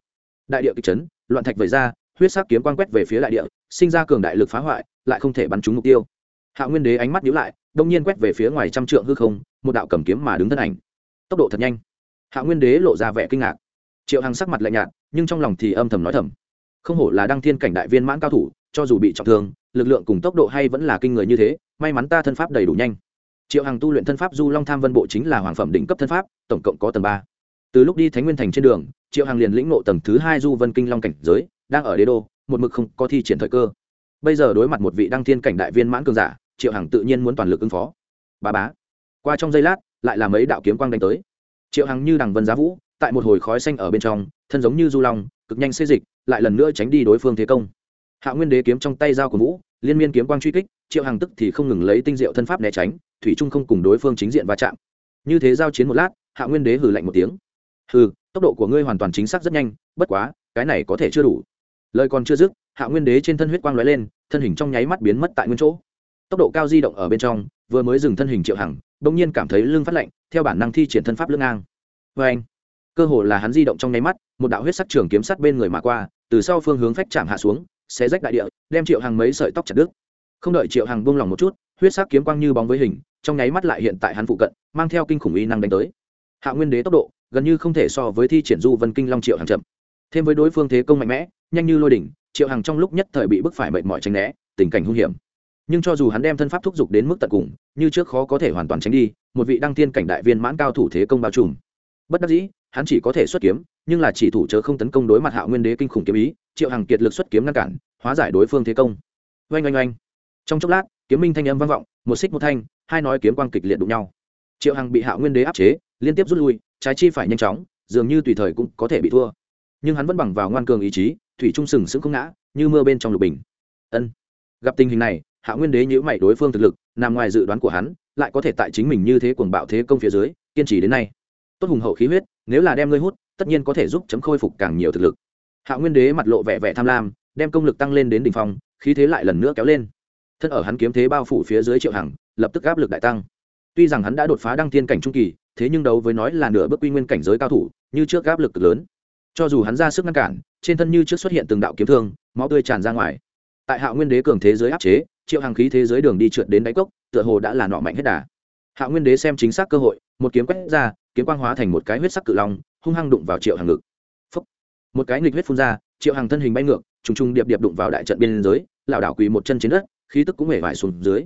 đại địa kịch chấn, loạn thạch vẩy ra huyết sắc kiếm quang quét về phía đại địa, sinh ra cường đại lực phá hoại, lại không thể bắn trúng mục tiêu. Hạ nguyên đế ánh mắt nhíu lại, đông nhiên quét về phía ngoài trăm trượng hư không, một đạo cầm kiếm mà đứng thân ảnh. Tốc độ thật nhanh. Hạ nguyên đế lộ ra vẻ kinh ngạc. Triệu hằng sắc mặt lạnh nhạt, nhưng trong lòng thì âm thầm nói thầm. Không hổ là đăng thiên cảnh đại viên mãn cao thủ, cho dù bị trọng thương, lực lượng cùng tốc độ hay vẫn là kinh người như thế, may mắn ta thân pháp đầy đủ nhanh. Triệu hằng tu luyện thân pháp du long tham vân bộ chính là hoàng phẩm đỉnh cấp thân pháp, tổng cộng có tầng ba. Từ lúc đi thánh nguyên thành trên đường, triệu hằng liền lĩnh nộ tầng thứ hai du vân kinh long cảnh giới đang ở đế đô, một mực không có thi triển thời cơ. Bây giờ đối mặt một vị đăng thiên cảnh đại viên mãn cường giả, triệu hằng tự nhiên muốn toàn lực ứng phó. Bà bá. Qua trong giây lát, lại là mấy đạo kiếm quang đánh tới. Triệu hằng như đằng vân giá vũ, tại một hồi khói xanh ở bên trong, thân giống như du long, cực nhanh xê dịch, lại lần nữa tránh đi đối phương thế công. Hạ nguyên đế kiếm trong tay dao của vũ, liên miên kiếm quang truy kích, triệu hằng tức thì không ngừng lấy tinh diệu thân pháp né tránh, thủy trung không cùng đối phương chính diện va chạm. Như thế giao chiến một lát, hạ nguyên đế hừ lạnh một tiếng. Hừ, tốc độ của ngươi hoàn toàn chính xác rất nhanh, bất quá, cái này có thể chưa đủ lời còn chưa dứt, hạ nguyên đế trên thân huyết quang lóe lên, thân hình trong nháy mắt biến mất tại nguyên chỗ. Tốc độ cao di động ở bên trong, vừa mới dừng thân hình triệu hằng, bỗng nhiên cảm thấy lưng phát lạnh, theo bản năng thi triển thân pháp lưng ngang. Vê anh, cơ hồ là hắn di động trong nháy mắt, một đạo huyết sắc trường kiếm sắt bên người mà qua, từ sau phương hướng phách chạm hạ xuống, xé rách đại địa, đem triệu hằng mấy sợi tóc chặt đứt. Không đợi triệu hằng buông lòng một chút, huyết sắc kiếm quang như bóng với hình, trong nháy mắt lại hiện tại hắn phụ cận, mang theo kinh khủng uy năng đánh tới. Hạ nguyên đế tốc độ, gần như không thể so với thi triển du vân kinh long triệu hàng chậm thêm với đối phương thế công mạnh mẽ, nhanh như lôi đỉnh, triệu hằng trong lúc nhất thời bị bức phải mệt mỏi tránh né, tình cảnh hung hiểm. Nhưng cho dù hắn đem thân pháp thúc giục đến mức tận cùng, như trước khó có thể hoàn toàn tránh đi, một vị đăng thiên cảnh đại viên mãn cao thủ thế công bao trùm. Bất đắc dĩ, hắn chỉ có thể xuất kiếm, nhưng là chỉ thủ chớ không tấn công đối mặt hạo nguyên đế kinh khủng kiếm ý, triệu hằng kiệt lực xuất kiếm ngăn cản, hóa giải đối phương thế công. Oanh oanh oanh. Trong chốc lát, kiếm minh thanh âm vang vọng, một xích một thanh, hai nói kiếm quang kịch liệt đụng nhau. Triệu hằng bị hạo nguyên đế áp chế, liên tiếp rút lui, trái chi phải nhanh chóng, dường như tùy thời cũng có thể bị thua nhưng hắn vẫn bằng vào ngoan cường ý chí, thủy trung sừng sững không ngã, như mưa bên trong lục bình. Ân, gặp tình hình này, hạ nguyên đế nhữ mày đối phương thực lực, nằm ngoài dự đoán của hắn, lại có thể tại chính mình như thế cuồng bạo thế công phía dưới, kiên trì đến nay. Tốt hùng hậu khí huyết, nếu là đem ngươi hút, tất nhiên có thể giúp chấm khôi phục càng nhiều thực lực. Hạ nguyên đế mặt lộ vẻ vẻ tham lam, đem công lực tăng lên đến đ ỉ n h phong, khí thế lại lần nữa kéo lên. Thân ở hắn kiếm thế bao phủ phía dưới triệu hằng, lập tức áp lực đại tăng. Tuy rằng hắn đã đột phá đăng thiên cảnh trung kỳ, thế nhưng đấu với nói là nửa bước quy nguyên cảnh giới cao thủ, như trước áp lực cực lớn cho dù hắn ra sức ngăn cản, trên thân như trước xuất hiện từng đạo kiếm thương, máu tươi tràn ra ngoài. Tại hạ nguyên đế cường thế giới áp chế, triệu hàng khí thế giới đường đi trượt đến đáy cốc, tựa hồ đã là nọ mạnh hết đà. Hạ nguyên đế xem chính xác cơ hội, một kiếm quét ra, kiếm quang hóa thành một cái huyết sắc cự long, hung hăng đụng vào triệu hàng ngực. Phúc. một cái nghịch huyết phun ra, triệu hàng thân hình bay ngược, trùng trùng điệp điệp đụng vào đại trận biên giới, lảo đảo quỳ một chân trên đất, khí tức cũng hề vải xuống dưới.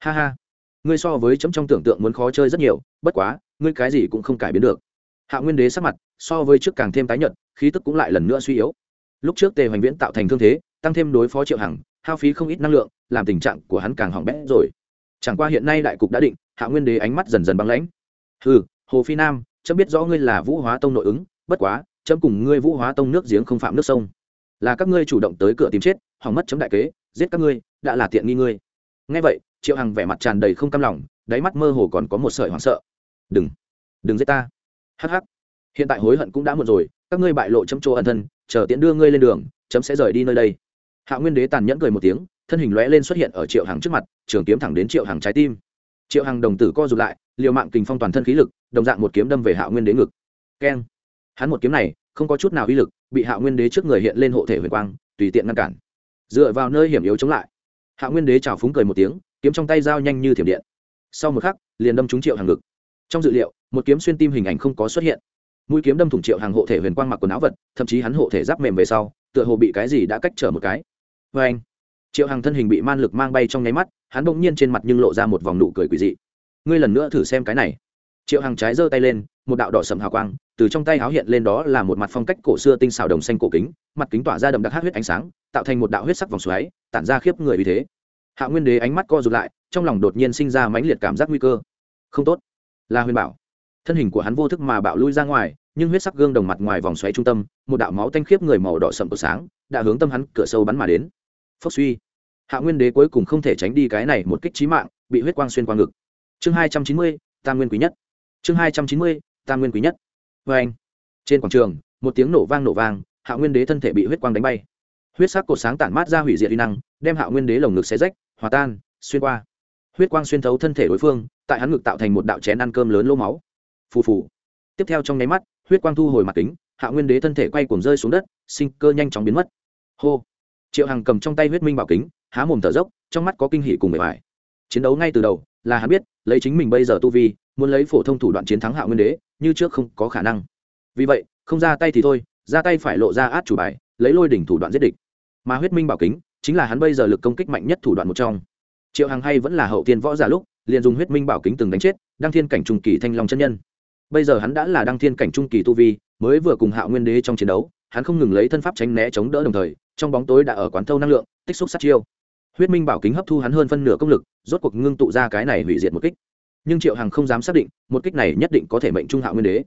Ha ha! Ngươi so với chấm trong tưởng tượng muốn khó chơi rất nhiều, bất quá, ngươi cái gì cũng không cải biến được hạ nguyên đế sắc mặt, so với trước càng thêm tái nhợt, khí tức cũng lại lần nữa suy yếu. Lúc trước tề hoành viễn tạo thành thương thế, tăng thêm đối phó triệu hằng, hao phí không ít năng lượng, làm tình trạng của hắn càng hỏng bét rồi. Chẳng qua hiện nay đại cục đã định, hạ nguyên đế ánh mắt dần dần băng lãnh. Ừ hồ phi nam, chấm biết rõ ngươi là vũ hóa tông nội ứng, bất quá, chấm cùng ngươi vũ hóa tông nước giếng không phạm nước sông. Là các ngươi chủ động tới cửa tìm chết, hỏng mất chấm đại kế, giết các ngươi, đã là tiện nghi ngươi. Ngay vậy, triệu hằng vẻ mặt tràn đầy không cam lòng, đáy mắt mơ hồ còn có một sợi hoảng sợ. Đừng đừng giết ta hắc hắc. Hiện tại hối hận cũng đã muộn rồi, các ngươi bại lộ chấm chỗ ẩn thân, chờ tiễn đưa ngươi lên đường, chấm sẽ rời đi nơi đây. Hạ nguyên đế tàn nhẫn cười một tiếng, thân hình lóe lên xuất hiện ở triệu hằng trước mặt, trường kiếm thẳng đến triệu hằng trái tim. Triệu hằng đồng tử co rụt lại, liều mạng kình phong toàn thân khí lực, đồng dạng một kiếm đâm về hạ nguyên đế ngực. Keng. Hắn một kiếm này, không có chút nào uy lực, bị hạ nguyên đế trước người hiện lên hộ thể huyền quang, tùy tiện ngăn cản. Dựa vào nơi hiểm yếu chống lại, hạ nguyên đế trào phúng cười một tiếng, kiếm trong tay dao nhanh như thiểm điện. Sau một khắc, liền đâm trúng triệu hàng ngực. Trong dự liệu một kiếm xuyên tim hình ảnh không có xuất hiện. Mũi kiếm đâm thủng triệu hàng hộ thể huyền quang mặc quần áo vật, thậm chí hắn hộ thể giáp mềm về sau, tựa hồ bị cái gì đã cách trở một cái. Vê anh. Triệu hàng thân hình bị man lực mang bay trong nháy mắt, hắn bỗng nhiên trên mặt nhưng lộ ra một vòng nụ cười quỷ dị. Ngươi lần nữa thử xem cái này. Triệu hàng trái giơ tay lên, một đạo đỏ sầm hào quang, từ trong tay háo hiện lên đó là một mặt phong cách cổ xưa tinh xào đồng xanh cổ kính, mặt kính tỏa ra đậm đặc hát huyết ánh sáng, tạo thành một đạo huyết sắc vòng xoáy, tản ra khiếp người vì thế. Hạ nguyên đế ánh mắt co rụt lại, trong lòng đột nhiên sinh ra mãnh liệt cảm giác nguy cơ. Không tốt. Là huyền bảo thân hình của hắn vô thức mà bạo lui ra ngoài, nhưng huyết sắc gương đồng mặt ngoài vòng xoáy trung tâm, một đạo máu tanh khiếp người màu đỏ sậm của sáng, đã hướng tâm hắn cửa sâu bắn mà đến. Phốc suy. Hạ nguyên đế cuối cùng không thể tránh đi cái này một kích trí mạng, bị huyết quang xuyên qua ngực. Chương hai trăm chín mươi, tam nguyên quý nhất. Chương hai trăm chín mươi, tam nguyên quý nhất. Vê anh, trên quảng trường, một tiếng nổ vang nổ vang, hạ nguyên đế thân thể bị huyết quang đánh bay. Huyết sắc cột sáng tản mát ra hủy diệt uy năng, đem hạ nguyên đế lồng ngực xé rách, hòa tan, xuyên qua. Huyết quang xuyên thấu thân thể đối phương, tại hắn ngực tạo thành một đạo chén ăn cơm lớn lô máu phù phù. Tiếp theo trong nháy mắt, huyết quang thu hồi mặt kính, hạ nguyên đế thân thể quay cuồng rơi xuống đất, sinh cơ nhanh chóng biến mất. Hô! Triệu hằng cầm trong tay huyết minh bảo kính, há mồm thở dốc, trong mắt có kinh hỉ cùng bề bài chiến đấu ngay từ đầu, là hắn biết, lấy chính mình bây giờ tu vi, muốn lấy phổ thông thủ đoạn chiến thắng hạ nguyên đế, như trước không có khả năng. Vì vậy, không ra tay thì thôi, ra tay phải lộ ra át chủ bài, lấy lôi đỉnh thủ đoạn giết địch. Mà huyết minh bảo kính, chính là hắn bây giờ lực công kích mạnh nhất thủ đoạn một trong. Triệu hằng hay vẫn là hậu tiên võ giả lúc, liền dùng huyết minh bảo kính từng đánh chết, đăng thiên cảnh trùng kỳ thanh long chân nhân bây giờ hắn đã là đăng thiên cảnh trung kỳ tu vi, mới vừa cùng hạo nguyên đế trong chiến đấu, hắn không ngừng lấy thân pháp tránh né chống đỡ đồng thời, trong bóng tối đã ở quán thâu năng lượng, tích xúc sát chiêu. Huyết minh bảo kính hấp thu hắn hơn phân nửa công lực, rốt cuộc ngưng tụ ra cái này hủy diệt một kích. Nhưng triệu hằng không dám xác định, một kích này nhất định có thể mệnh trung hạo nguyên đế.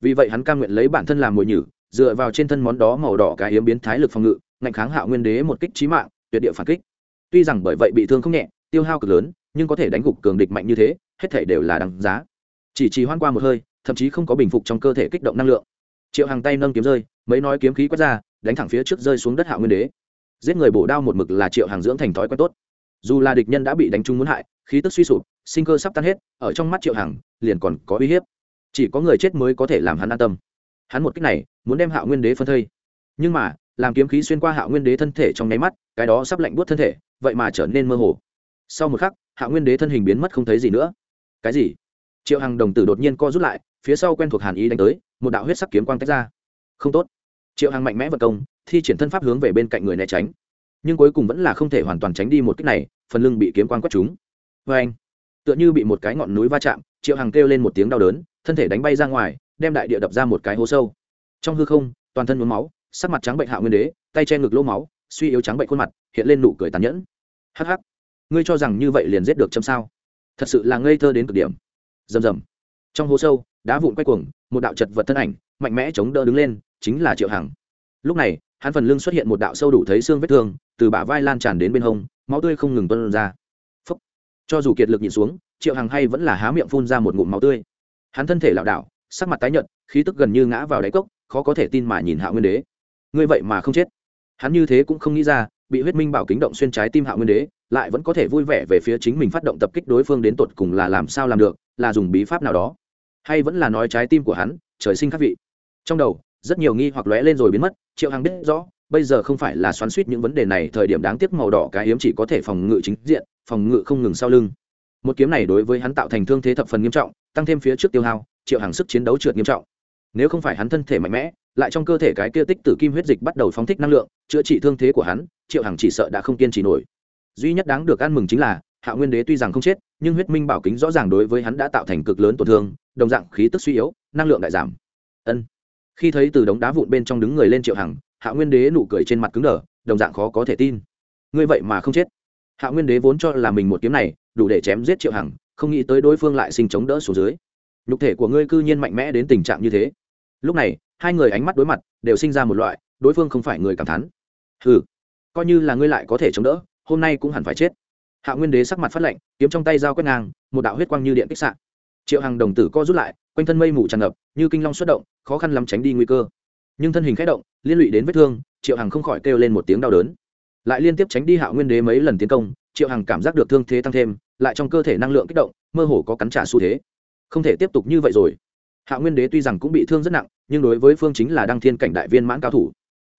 Vì vậy hắn cam nguyện lấy bản thân làm mồi nhử, dựa vào trên thân món đó màu đỏ cái hiếm biến thái lực phòng ngự ngạnh kháng hạo nguyên đế một kích trí mạng, tuyệt địa phản kích. Tuy rằng bởi vậy bị thương không nhẹ, tiêu hao cực lớn, nhưng có thể đánh gục cường địch mạnh như thế, hết thể đều là đằng giá. Chỉ trì hoan qua một hơi thậm chí không có bình phục trong cơ thể kích động năng lượng. Triệu hàng tay nâng kiếm rơi, mấy nói kiếm khí quét ra, đánh thẳng phía trước rơi xuống đất hạ nguyên đế. Giết người bổ đao một mực là triệu hàng dưỡng thành thói quen tốt. Dù là địch nhân đã bị đánh trúng muốn hại, khí tức suy sụp, sinh cơ sắp tan hết, ở trong mắt triệu hàng liền còn có uy hiếp. Chỉ có người chết mới có thể làm hắn an tâm. Hắn một cách này, muốn đem hạ nguyên đế phân thây. Nhưng mà, làm kiếm khí xuyên qua hạ nguyên đế thân thể trong nháy mắt, cái đó sắp lạnh buốt thân thể, vậy mà trở nên mơ hồ. Sau một khắc, hạ nguyên đế thân hình biến mất không thấy gì nữa. Cái gì? Triệu hằng đồng tử đột nhiên co rút lại phía sau quen thuộc hàn ý đánh tới, một đạo huyết sắc kiếm quang tách ra. Không tốt. Triệu hằng mạnh mẽ vật công, thi triển thân pháp hướng về bên cạnh người né tránh. Nhưng cuối cùng vẫn là không thể hoàn toàn tránh đi một cách này, phần lưng bị kiếm quang quất trúng. Vê anh, tựa như bị một cái ngọn núi va chạm, triệu hằng kêu lên một tiếng đau đớn, thân thể đánh bay ra ngoài, đem đại địa đập ra một cái hố sâu. Trong hư không, toàn thân nhuốm máu, sắc mặt trắng bệnh hạ nguyên đế, tay che ngực lỗ máu, suy yếu trắng bệnh khuôn mặt, hiện lên nụ cười tàn nhẫn. Hắc hắc, ngươi cho rằng như vậy liền giết được châm sao? Thật sự là ngây thơ đến cực điểm. Rầm rầm. Trong hố sâu đá vụn quay cuồng, một đạo chật vật thân ảnh, mạnh mẽ chống đỡ đứng lên, chính là triệu hằng. Lúc này, hắn phần lưng xuất hiện một đạo sâu đủ thấy xương vết thương, từ bả vai lan tràn đến bên hông, máu tươi không ngừng tuân ra. Phúc. cho dù kiệt lực nhìn xuống, triệu hằng hay vẫn là há miệng phun ra một ngụm máu tươi. Hắn thân thể lảo đảo, sắc mặt tái nhợt, khí tức gần như ngã vào đáy cốc, khó có thể tin mà nhìn hạ nguyên đế. Ngươi vậy mà không chết. Hắn như thế cũng không nghĩ ra, bị huyết minh bảo kính động xuyên trái tim hạ nguyên đế, lại vẫn có thể vui vẻ về phía chính mình phát động tập kích đối phương đến tột cùng là làm sao làm được, là dùng bí pháp nào đó hay vẫn là nói trái tim của hắn, trời sinh khắc vị. Trong đầu, rất nhiều nghi hoặc lóe lên rồi biến mất, triệu hằng biết rõ, bây giờ không phải là xoắn suýt những vấn đề này, thời điểm đáng tiếc màu đỏ cái hiếm chỉ có thể phòng ngự chính diện, phòng ngự không ngừng sau lưng. Một kiếm này đối với hắn tạo thành thương thế thập phần nghiêm trọng, tăng thêm phía trước tiêu hao, triệu hàng sức chiến đấu trượt nghiêm trọng. Nếu không phải hắn thân thể mạnh mẽ, lại trong cơ thể cái kia tích tử kim huyết dịch bắt đầu phóng thích năng lượng, chữa trị thương thế của hắn, triệu hằng chỉ sợ đã không kiên trì nổi. Duy nhất đáng được ăn mừng chính là hạ nguyên đế tuy rằng không chết, nhưng huyết minh bảo kính rõ ràng đối với hắn đã tạo thành cực lớn tổn thương, đồng dạng khí tức suy yếu, năng lượng đại giảm. Ân. Khi thấy từ đống đá vụn bên trong đứng người lên triệu hằng, hạ nguyên đế nụ cười trên mặt cứng đờ, đồng dạng khó có thể tin. Ngươi vậy mà không chết. Hạ nguyên đế vốn cho là mình một kiếm này, đủ để chém giết triệu hằng, không nghĩ tới đối phương lại sinh chống đỡ xuống dưới. Nhục thể của ngươi cư nhiên mạnh mẽ đến tình trạng như thế. Lúc này, hai người ánh mắt đối mặt, đều sinh ra một loại, đối phương không phải người cảm thán. Ừ coi như là ngươi lại có thể chống đỡ, hôm nay cũng hẳn phải chết hạ nguyên đế sắc mặt phát lạnh, kiếm trong tay dao quét ngang, một đạo huyết quang như điện kích sạn triệu hàng đồng tử co rút lại, quanh thân mây mù tràn ngập, như kinh long xuất động, khó khăn lắm tránh đi nguy cơ. Nhưng thân hình khẽ động, liên lụy đến vết thương, triệu hằng không khỏi kêu lên một tiếng đau đớn. Lại liên tiếp tránh đi hạ nguyên đế mấy lần tiến công, triệu hằng cảm giác được thương thế tăng thêm, lại trong cơ thể năng lượng kích động, mơ hồ có cắn trả xu thế. Không thể tiếp tục như vậy rồi. Hạ nguyên đế tuy rằng cũng bị thương rất nặng, nhưng đối với phương chính là đăng thiên cảnh đại viên mãn cao thủ.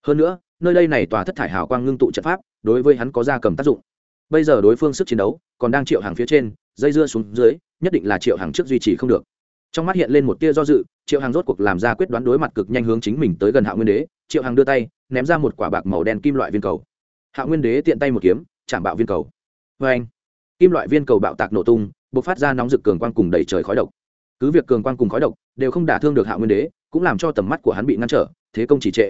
Hơn nữa, nơi đây này tòa thất thải hào quang ngưng tụ trận pháp, đối với hắn có gia cầm tác dụng bây giờ đối phương sức chiến đấu còn đang triệu hàng phía trên, dây dưa xuống dưới, nhất định là triệu hàng trước duy trì không được. Trong mắt hiện lên một tia do dự, triệu hàng rốt cuộc làm ra quyết đoán đối mặt cực nhanh hướng chính mình tới gần hạ nguyên đế, triệu hàng đưa tay, ném ra một quả bạc màu đen kim loại viên cầu. Hạ nguyên đế tiện tay một kiếm, chạm bạo viên cầu. Vê anh kim loại viên cầu bạo tạc nổ tung b ộ c phát ra nóng rực cường quang cùng đầy trời khói độc. Cứ việc cường quang cùng khói độc đều không đả thương được hạ nguyên đế, cũng làm cho tầm mắt của hắn bị ngăn trở, thế công chỉ trệ.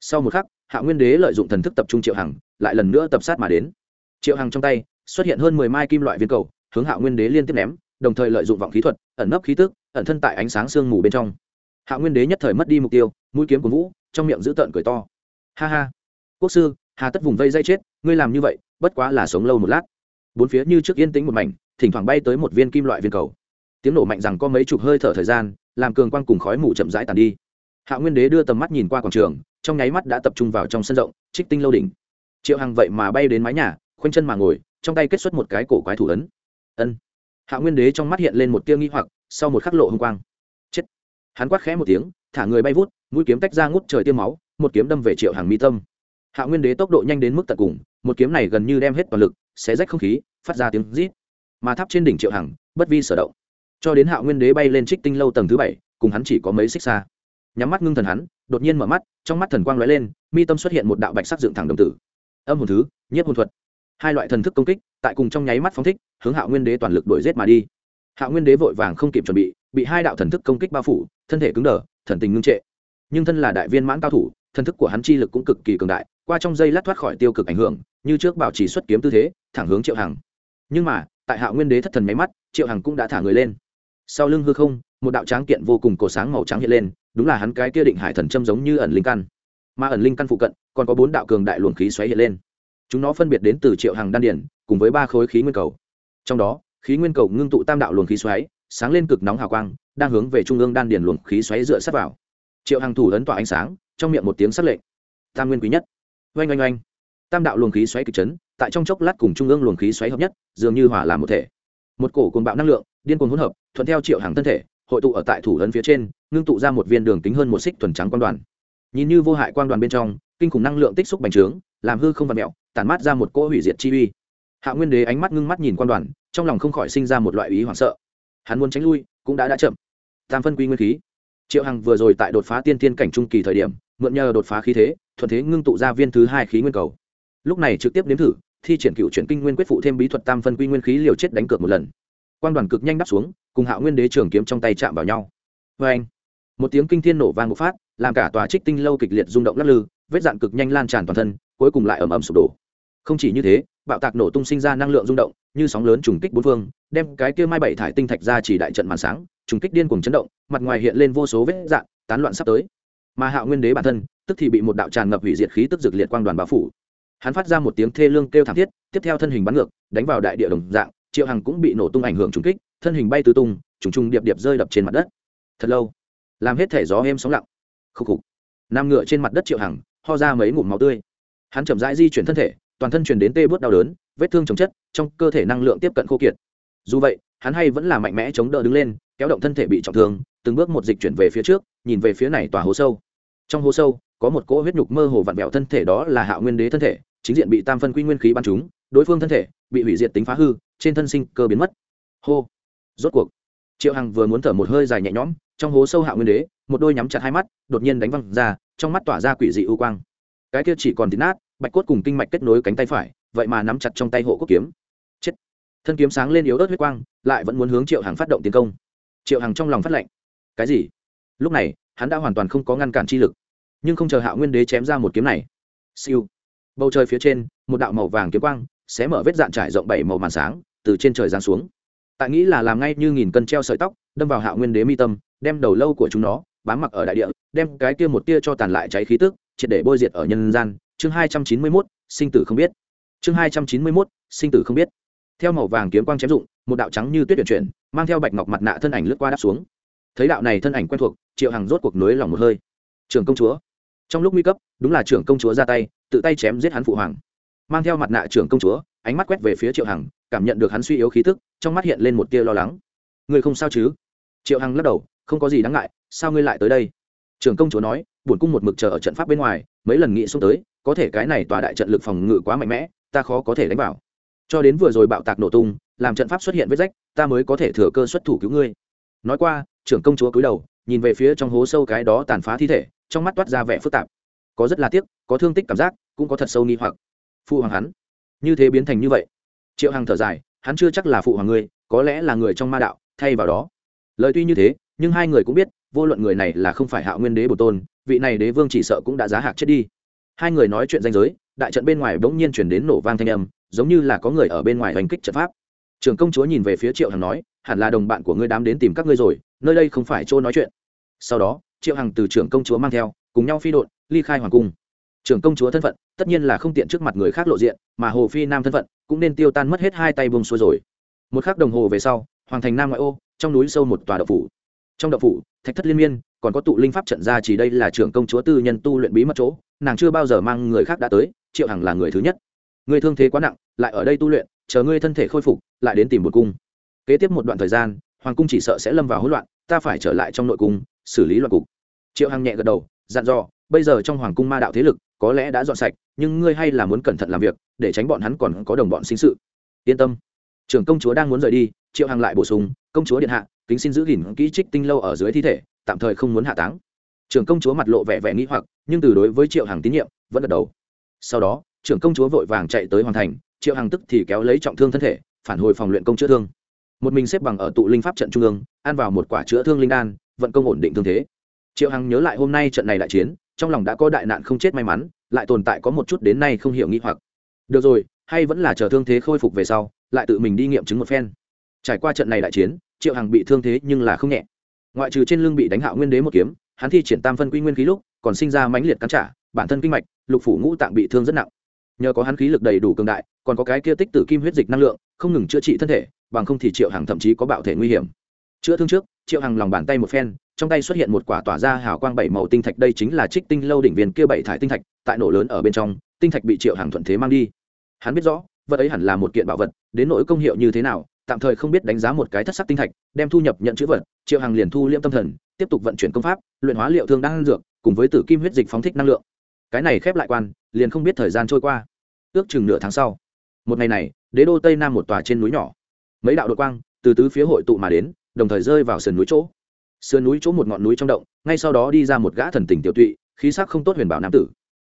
Sau một khắc hạ nguyên đế lợi dụng thần thức tập trung triệu hằng lại lần nữa tập sát mà đến triệu hằng trong tay xuất hiện hơn mười mai kim loại viên cầu, hướng hạ nguyên đế liên tiếp ném, đồng thời lợi dụng vọng khí thuật, ẩn nấp khí tức, ẩn thân tại ánh sáng sương mù bên trong. Hạ nguyên đế nhất thời mất đi mục tiêu, mũi kiếm của vũ trong miệng giữ tợn cười to. Ha ha. Quốc sư, hà tất vùng vây dây chết, ngươi làm như vậy, bất quá là sống lâu một lát. Bốn phía như trước yên tĩnh một mảnh, thỉnh thoảng bay tới một viên kim loại viên cầu. Tiếng nổ mạnh rằng có mấy chục hơi thở thời gian, làm cường quang cùng khói mù chậm rãi tàn đi. Hạ nguyên đế đưa tầm mắt nhìn qua quảng trường, trong nháy mắt đã tập trung vào trong sân rộng, trích tinh lâu đỉnh. Triệu hằng vậy mà bay đến mái nhà khoanh chân mà ngồi, trong tay kết xuất một cái cổ quái thủ ấn. Ân. Hạ nguyên đế trong mắt hiện lên một tia nghi hoặc, sau một khắc lộ h ư n g quang. Chết. Hắn quát khẽ một tiếng, thả người bay vút, mũi kiếm tách ra ngút trời tiêm máu, một kiếm đâm về triệu hàng mi tâm. Hạ nguyên đế tốc độ nhanh đến mức tận cùng, một kiếm này gần như đem hết toàn lực, xé rách không khí, phát ra tiếng rít. Mà tháp trên đỉnh triệu hằng, bất vi sở động. Cho đến hạ nguyên đế bay lên trích tinh lâu tầng thứ bảy, cùng hắn chỉ có mấy xích xa. Nhắm mắt ngưng thần hắn, đột nhiên mở mắt, trong mắt thần quang lóe lên, mi tâm xuất hiện một đạo bạch sắc dựng thẳng đồng tử. Âm hồn thứ nhất hồn thuật hai loại thần thức công kích, tại cùng trong nháy mắt phóng thích, hướng hạo nguyên đế toàn lực đuổi g mà đi. Hạo nguyên đế vội vàng không kịp chuẩn bị bị hai đạo thần thức công kích bao phủ, thân thể cứng đờ, thần tình ngưng trệ. Nhưng thân là đại viên mãn cao thủ, thần thức của hắn chi lực cũng cực kỳ cường đại, qua trong dây lát thoát khỏi tiêu cực ảnh hưởng, như trước bảo trì xuất kiếm tư thế, thẳng hướng triệu hằng. Nhưng mà, tại hạo nguyên đế thất thần máy mắt, triệu hằng cũng đã thả người lên. Sau lưng hư không, một đạo tráng kiện vô cùng cổ sáng màu trắng hiện lên, đúng là hắn cái kia định hải thần châm giống như ẩn linh căn. Mà ẩn linh căn phụ cận, còn có bốn đạo cường đại luồng khí xoáy hiện lên chúng nó phân biệt đến từ triệu hàng đan điển cùng với ba khối khí nguyên cầu. Trong đó, khí nguyên cầu ngưng tụ tam đạo luồng khí xoáy, sáng lên cực nóng hào quang, đang hướng về trung ương đan điển luồng khí xoáy dựa sát vào. Triệu hàng thủ ấn tỏa ánh sáng, trong miệng một tiếng sắc lệnh. Tam nguyên quý nhất. Oanh oanh oanh. Tam đạo luồng khí xoáy kịch chấn, tại trong chốc lát cùng trung ương luồng khí xoáy hợp nhất, dường như hỏa làm một thể. Một cổ cuồng bạo năng lượng, điên cuồng hỗn hợp, thuận theo triệu hàng thân thể, hội tụ ở tại thủ ấn phía trên, ngưng tụ ra một viên đường kính hơn một xích thuần trắng quang đoàn. Nhìn như vô hại quang đoàn bên trong, kinh khủng năng lượng tích xúc bành trướng làm hư không vật mẹo, tản mát ra một cỗ hủy diệt chi uy. Hạ nguyên đế ánh mắt ngưng mắt nhìn quan đoàn, trong lòng không khỏi sinh ra một loại ý hoảng sợ. Hắn muốn tránh lui, cũng đã đã chậm. Tam phân quy nguyên khí. Triệu hằng vừa rồi tại đột phá tiên tiên cảnh trung kỳ thời điểm, mượn nhờ đột phá khí thế, thuận thế ngưng tụ ra viên thứ hai khí nguyên cầu. Lúc này trực tiếp nếm thử, thi triển cựu chuyển kinh nguyên quyết phụ thêm bí thuật tam phân quy nguyên khí liều chết đánh cược một lần. Quan đoàn cực nhanh đắp xuống, cùng hạ nguyên đế trường kiếm trong tay chạm vào nhau. Vê anh một tiếng kinh thiên nổ vang một phát, làm cả tòa trích tinh lâu kịch liệt rung động lắc lư, vết dạn cực nhanh lan tràn toàn thân cuối cùng lại ầm ầm sụp đổ. Không chỉ như thế, bạo tạc nổ tung sinh ra năng lượng rung động, như sóng lớn trùng kích bốn phương, đem cái kia mai bảy thải tinh thạch ra chỉ đại trận màn sáng, trùng kích điên cuồng chấn động, mặt ngoài hiện lên vô số vết dạng, tán loạn sắp tới. Mà hạo nguyên đế bản thân, tức thì bị một đạo tràn ngập hủy diệt khí tức dược liệt quang đoàn bao phủ. Hắn phát ra một tiếng thê lương kêu thảm thiết, tiếp theo thân hình bắn ngược, đánh vào đại địa đồng dạng, triệu hằng cũng bị nổ tung ảnh hưởng trùng kích, thân hình bay tứ tung, trùng trùng điệp điệp rơi đập trên mặt đất. Thật lâu, làm hết thể gió êm sóng lặng. Khúc khục. Nam ngựa trên mặt đất triệu hằng, ho ra mấy ngụm máu tươi hắn chậm rãi di chuyển thân thể, toàn thân truyền đến tê bớt đau đớn, vết thương chồng chất, trong cơ thể năng lượng tiếp cận khô kiệt. Dù vậy, hắn hay vẫn là mạnh mẽ chống đỡ đứng lên, kéo động thân thể bị trọng thương, từng bước một dịch chuyển về phía trước, nhìn về phía này tòa hố sâu. Trong hố sâu, có một cỗ huyết nhục mơ hồ vặn vẹo thân thể đó là hạ nguyên đế thân thể, chính diện bị tam phân quy nguyên khí bắn trúng, đối phương thân thể bị hủy diệt tính phá hư, trên thân sinh cơ biến mất. Hô! Rốt cuộc, triệu hằng vừa muốn thở một hơi dài nhẹ nhõm, trong hố sâu hạ nguyên đế, một đôi nhắm chặt hai mắt, đột nhiên đánh văng ra, trong mắt tỏa ra quỷ dị ưu quang cái kia chỉ còn thịt nát, bạch cốt cùng kinh mạch kết nối cánh tay phải, vậy mà nắm chặt trong tay hộ quốc kiếm. Chết. Thân kiếm sáng lên yếu ớt huyết quang, lại vẫn muốn hướng triệu hằng phát động tiến công. Triệu hằng trong lòng phát lệnh. Cái gì? Lúc này, hắn đã hoàn toàn không có ngăn cản chi lực, nhưng không chờ hạ nguyên đế chém ra một kiếm này. Siêu. Bầu trời phía trên, một đạo màu vàng kiếm quang sẽ mở vết dạn trải rộng bảy màu màn sáng, từ trên trời giáng xuống. Tại nghĩ là làm ngay như nghìn cân treo sợi tóc, đâm vào hạ nguyên đế mi tâm, đem đầu lâu của chúng nó bám mặc ở đại địa, đem cái kia một tia cho tàn lại cháy khí tức triệt để bôi diệt ở nhân gian. Chương hai trăm chín mươi mốt, sinh tử không biết. Chương hai trăm chín mươi mốt, sinh tử không biết. Theo màu vàng kiếm quang chém dụng một đạo trắng như tuyết tuyển chuyển, mang theo bạch ngọc mặt nạ thân ảnh lướt qua đáp xuống. Thấy đạo này thân ảnh quen thuộc, triệu hằng rốt cuộc nối lòng một hơi. Trưởng công chúa. Trong lúc nguy cấp, đúng là trưởng công chúa ra tay, tự tay chém giết hắn phụ hoàng. Mang theo mặt nạ trưởng công chúa, ánh mắt quét về phía triệu hằng, cảm nhận được hắn suy yếu khí tức, trong mắt hiện lên một tia lo lắng. Ngươi không sao chứ? Triệu hằng lắc đầu, không có gì đáng ngại, sao ngươi lại tới đây? Trưởng công chúa nói, bổn cung một mực chờ ở trận pháp bên ngoài, mấy lần nghĩ xuống tới, có thể cái này tòa đại trận lực phòng ngự quá mạnh mẽ, ta khó có thể đánh vào. Cho đến vừa rồi bạo tạc nổ tung, làm trận pháp xuất hiện vết rách, ta mới có thể thừa cơ xuất thủ cứu ngươi. Nói qua, trưởng công chúa cúi đầu, nhìn về phía trong hố sâu cái đó tàn phá thi thể, trong mắt toát ra vẻ phức tạp. Có rất là tiếc, có thương tích cảm giác, cũng có thật sâu nghi hoặc. Phụ hoàng hắn, như thế biến thành như vậy. Triệu hằng thở dài, hắn chưa chắc là phụ hoàng ngươi, có lẽ là người trong ma đạo, thay vào đó. Lời tuy như thế, nhưng hai người cũng biết vô luận người này là không phải hạ nguyên đế bồ tôn, vị này đế vương chỉ sợ cũng đã giá hạc chết đi. Hai người nói chuyện danh giới, đại trận bên ngoài bỗng nhiên chuyển đến nổ vang thanh âm, giống như là có người ở bên ngoài hành kích trận pháp. Trường công chúa nhìn về phía triệu hằng nói, hẳn là đồng bạn của ngươi đám đến tìm các ngươi rồi, nơi đây không phải chỗ nói chuyện. Sau đó, triệu hằng từ trưởng công chúa mang theo, cùng nhau phi đội ly khai hoàng cung. Trưởng công chúa thân phận, tất nhiên là không tiện trước mặt người khác lộ diện, mà hồ phi nam thân phận, cũng nên tiêu tan mất hết hai tay bông xuôi rồi. Một khắc đồng hồ về sau, hoàng thành nam ngoại ô, trong núi sâu một tòa đậu phủ trong đậu phủ, thạch thất liên miên, còn có tụ linh pháp trận ra chỉ đây là trưởng công chúa tư nhân tu luyện bí mật chỗ, nàng chưa bao giờ mang người khác đã tới, triệu hằng là người thứ nhất. Người thương thế quá nặng, lại ở đây tu luyện, chờ ngươi thân thể khôi phục, lại đến tìm một cung. Kế tiếp một đoạn thời gian, hoàng cung chỉ sợ sẽ lâm vào hỗn loạn, ta phải trở lại trong nội cung, xử lý loạn cục. Triệu hằng nhẹ gật đầu, dặn dò, bây giờ trong hoàng cung ma đạo thế lực, có lẽ đã dọn sạch, nhưng ngươi hay là muốn cẩn thận làm việc, để tránh bọn hắn còn có đồng bọn sinh sự. Yên tâm. Trưởng công chúa đang muốn rời đi, triệu hằng lại bổ sung, công chúa điện hạ kính xin giữ gìn kỹ trích tinh lâu ở dưới thi thể, tạm thời không muốn hạ táng. Trưởng công chúa mặt lộ vẻ vẻ nghĩ hoặc, nhưng từ đối với triệu hằng tín nhiệm, vẫn gật đầu. Sau đó, trưởng công chúa vội vàng chạy tới hoàn thành, triệu hằng tức thì kéo lấy trọng thương thân thể, phản hồi phòng luyện công chữa thương. Một mình xếp bằng ở tụ linh pháp trận trung ương, ăn vào một quả chữa thương linh đan, vận công ổn định thương thế. Triệu hằng nhớ lại hôm nay trận này đại chiến, trong lòng đã có đại nạn không chết may mắn, lại tồn tại có một chút đến nay không hiểu nghĩ hoặc. Được rồi, hay vẫn là chờ thương thế khôi phục về sau, lại tự mình đi nghiệm chứng một phen trải qua trận này đại chiến, triệu hằng bị thương thế nhưng là không nhẹ. Ngoại trừ trên lưng bị đánh hạo nguyên đế một kiếm, hắn thi triển tam phân quy nguyên khí lúc, còn sinh ra mãnh liệt cắn trả, bản thân kinh mạch, lục phủ ngũ tạng bị thương rất nặng. Nhờ có hắn khí lực đầy đủ cường đại, còn có cái kia tích tử kim huyết dịch năng lượng, không ngừng chữa trị thân thể, bằng không thì triệu hằng thậm chí có bạo thể nguy hiểm. Chữa thương trước, triệu hằng lòng bàn tay một phen, trong tay xuất hiện một quả tỏa ra hào quang bảy màu tinh thạch, đây chính là trích tinh lâu đỉnh viên kia bảy thải tinh thạch, tại nổ lớn ở bên trong, tinh thạch bị triệu hằng thuận thế mang đi. Hắn biết rõ, vật ấy hẳn là một kiện bảo vật, đến nỗi công hiệu như thế nào tạm thời không biết đánh giá một cái thất sắc tinh thạch, đem thu nhập nhận chữ vật, triệu hằng liền thu liễm tâm thần, tiếp tục vận chuyển công pháp, luyện hóa liệu thương đang dược, cùng với tử kim huyết dịch phóng thích năng lượng. Cái này khép lại quan, liền không biết thời gian trôi qua. Ước chừng nửa tháng sau, một ngày này, đế đô tây nam một tòa trên núi nhỏ. Mấy đạo đội quang, từ tứ phía hội tụ mà đến, đồng thời rơi vào sườn núi chỗ. Sườn núi chỗ một ngọn núi trong động, ngay sau đó đi ra một gã thần tình tiểu tụy, khí sắc không tốt huyền bảo nam tử.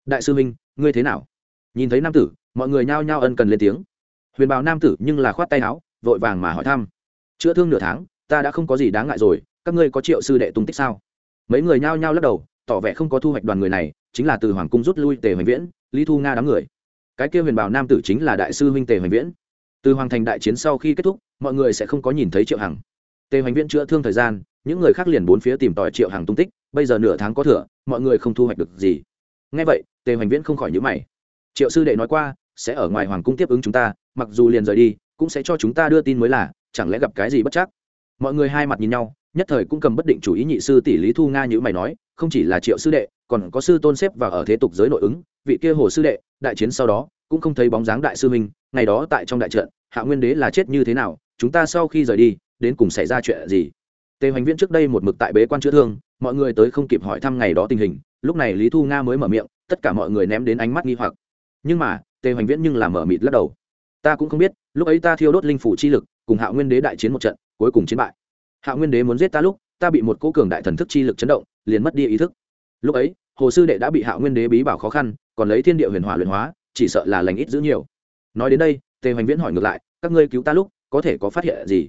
Đại sư minh ngươi thế nào? Nhìn thấy nam tử, mọi người nhao nhao ân cần lên tiếng. Huyền bảo nam tử nhưng là khoát tay áo vội vàng mà hỏi thăm. Chữa thương nửa tháng, ta đã không có gì đáng ngại rồi, các ngươi có triệu sư đệ tung tích sao? Mấy người nhao nhao lắc đầu, tỏ vẻ không có thu hoạch đoàn người này, chính là từ hoàng cung rút lui tề hoành viễn, lý thu nga đám người. Cái kia huyền bảo nam tử chính là đại sư huynh tề hoành viễn. Từ hoàng thành đại chiến sau khi kết thúc, mọi người sẽ không có nhìn thấy triệu hằng. Tề hoành viễn chữa thương thời gian, những người khác liền bốn phía tìm tòi triệu hàng tung tích, bây giờ nửa tháng có thừa, mọi người không thu hoạch được gì. Ngay vậy, tề hoành viễn không khỏi nhữ mày. Triệu sư đệ nói qua, sẽ ở ngoài hoàng cung tiếp ứng chúng ta, mặc dù liền rời đi cũng sẽ cho chúng ta đưa tin mới là, chẳng lẽ gặp cái gì bất chắc? Mọi người hai mặt nhìn nhau, nhất thời cũng cầm bất định chủ ý nhị sư tỷ lý thu nga như mày nói, không chỉ là triệu sư đệ, còn có sư tôn xếp và ở thế tục giới nội ứng, vị kia hồ sư đệ, đại chiến sau đó, cũng không thấy bóng dáng đại sư minh ngày đó tại trong đại trận, hạ nguyên đế là chết như thế nào, chúng ta sau khi rời đi, đến cùng xảy ra chuyện gì? Tề hoành viễn trước đây một mực tại bế quan chữa thương, mọi người tới không kịp hỏi thăm ngày đó tình hình, lúc này lý thu nga mới mở miệng, tất cả mọi người ném đến ánh mắt nghi hoặc. Nhưng mà, tề hoành viễn nhưng làm mở mịt lắc đầu ta cũng không biết, lúc ấy ta thiêu đốt linh phủ chi lực, cùng hạ nguyên đế đại chiến một trận, cuối cùng chiến bại. Hạ nguyên đế muốn giết ta lúc, ta bị một cố cường đại thần thức chi lực chấn động, liền mất đi ý thức. Lúc ấy, hồ sư đệ đã bị hạ nguyên đế bí bảo khó khăn, còn lấy thiên địa huyền hỏa luyện hóa, chỉ sợ là lành ít giữ nhiều. Nói đến đây, tề hoành viễn hỏi ngược lại, các ngươi cứu ta lúc, có thể có phát hiện gì?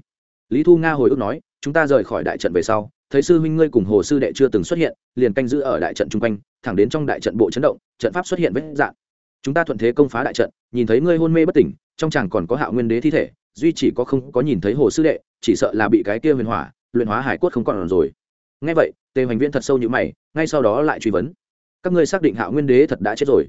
Lý thu nga hồi ức nói, chúng ta rời khỏi đại trận về sau, thấy sư huynh ngươi cùng hồ sư đệ chưa từng xuất hiện, liền canh giữ ở đại trận chung quanh, thẳng đến trong đại trận bộ chấn động, trận pháp xuất hiện vết dạng chúng ta thuận thế công phá đại trận, nhìn thấy ngươi hôn mê bất tỉnh, trong chàng còn có hạo nguyên đế thi thể, duy chỉ có không có nhìn thấy hồ sư đệ, chỉ sợ là bị cái kia huyền hỏa, luyện hóa hải cốt không còn rồi. Ngay vậy, tề hoành viễn thật sâu như mày, ngay sau đó lại truy vấn. Các ngươi xác định hạo nguyên đế thật đã chết rồi?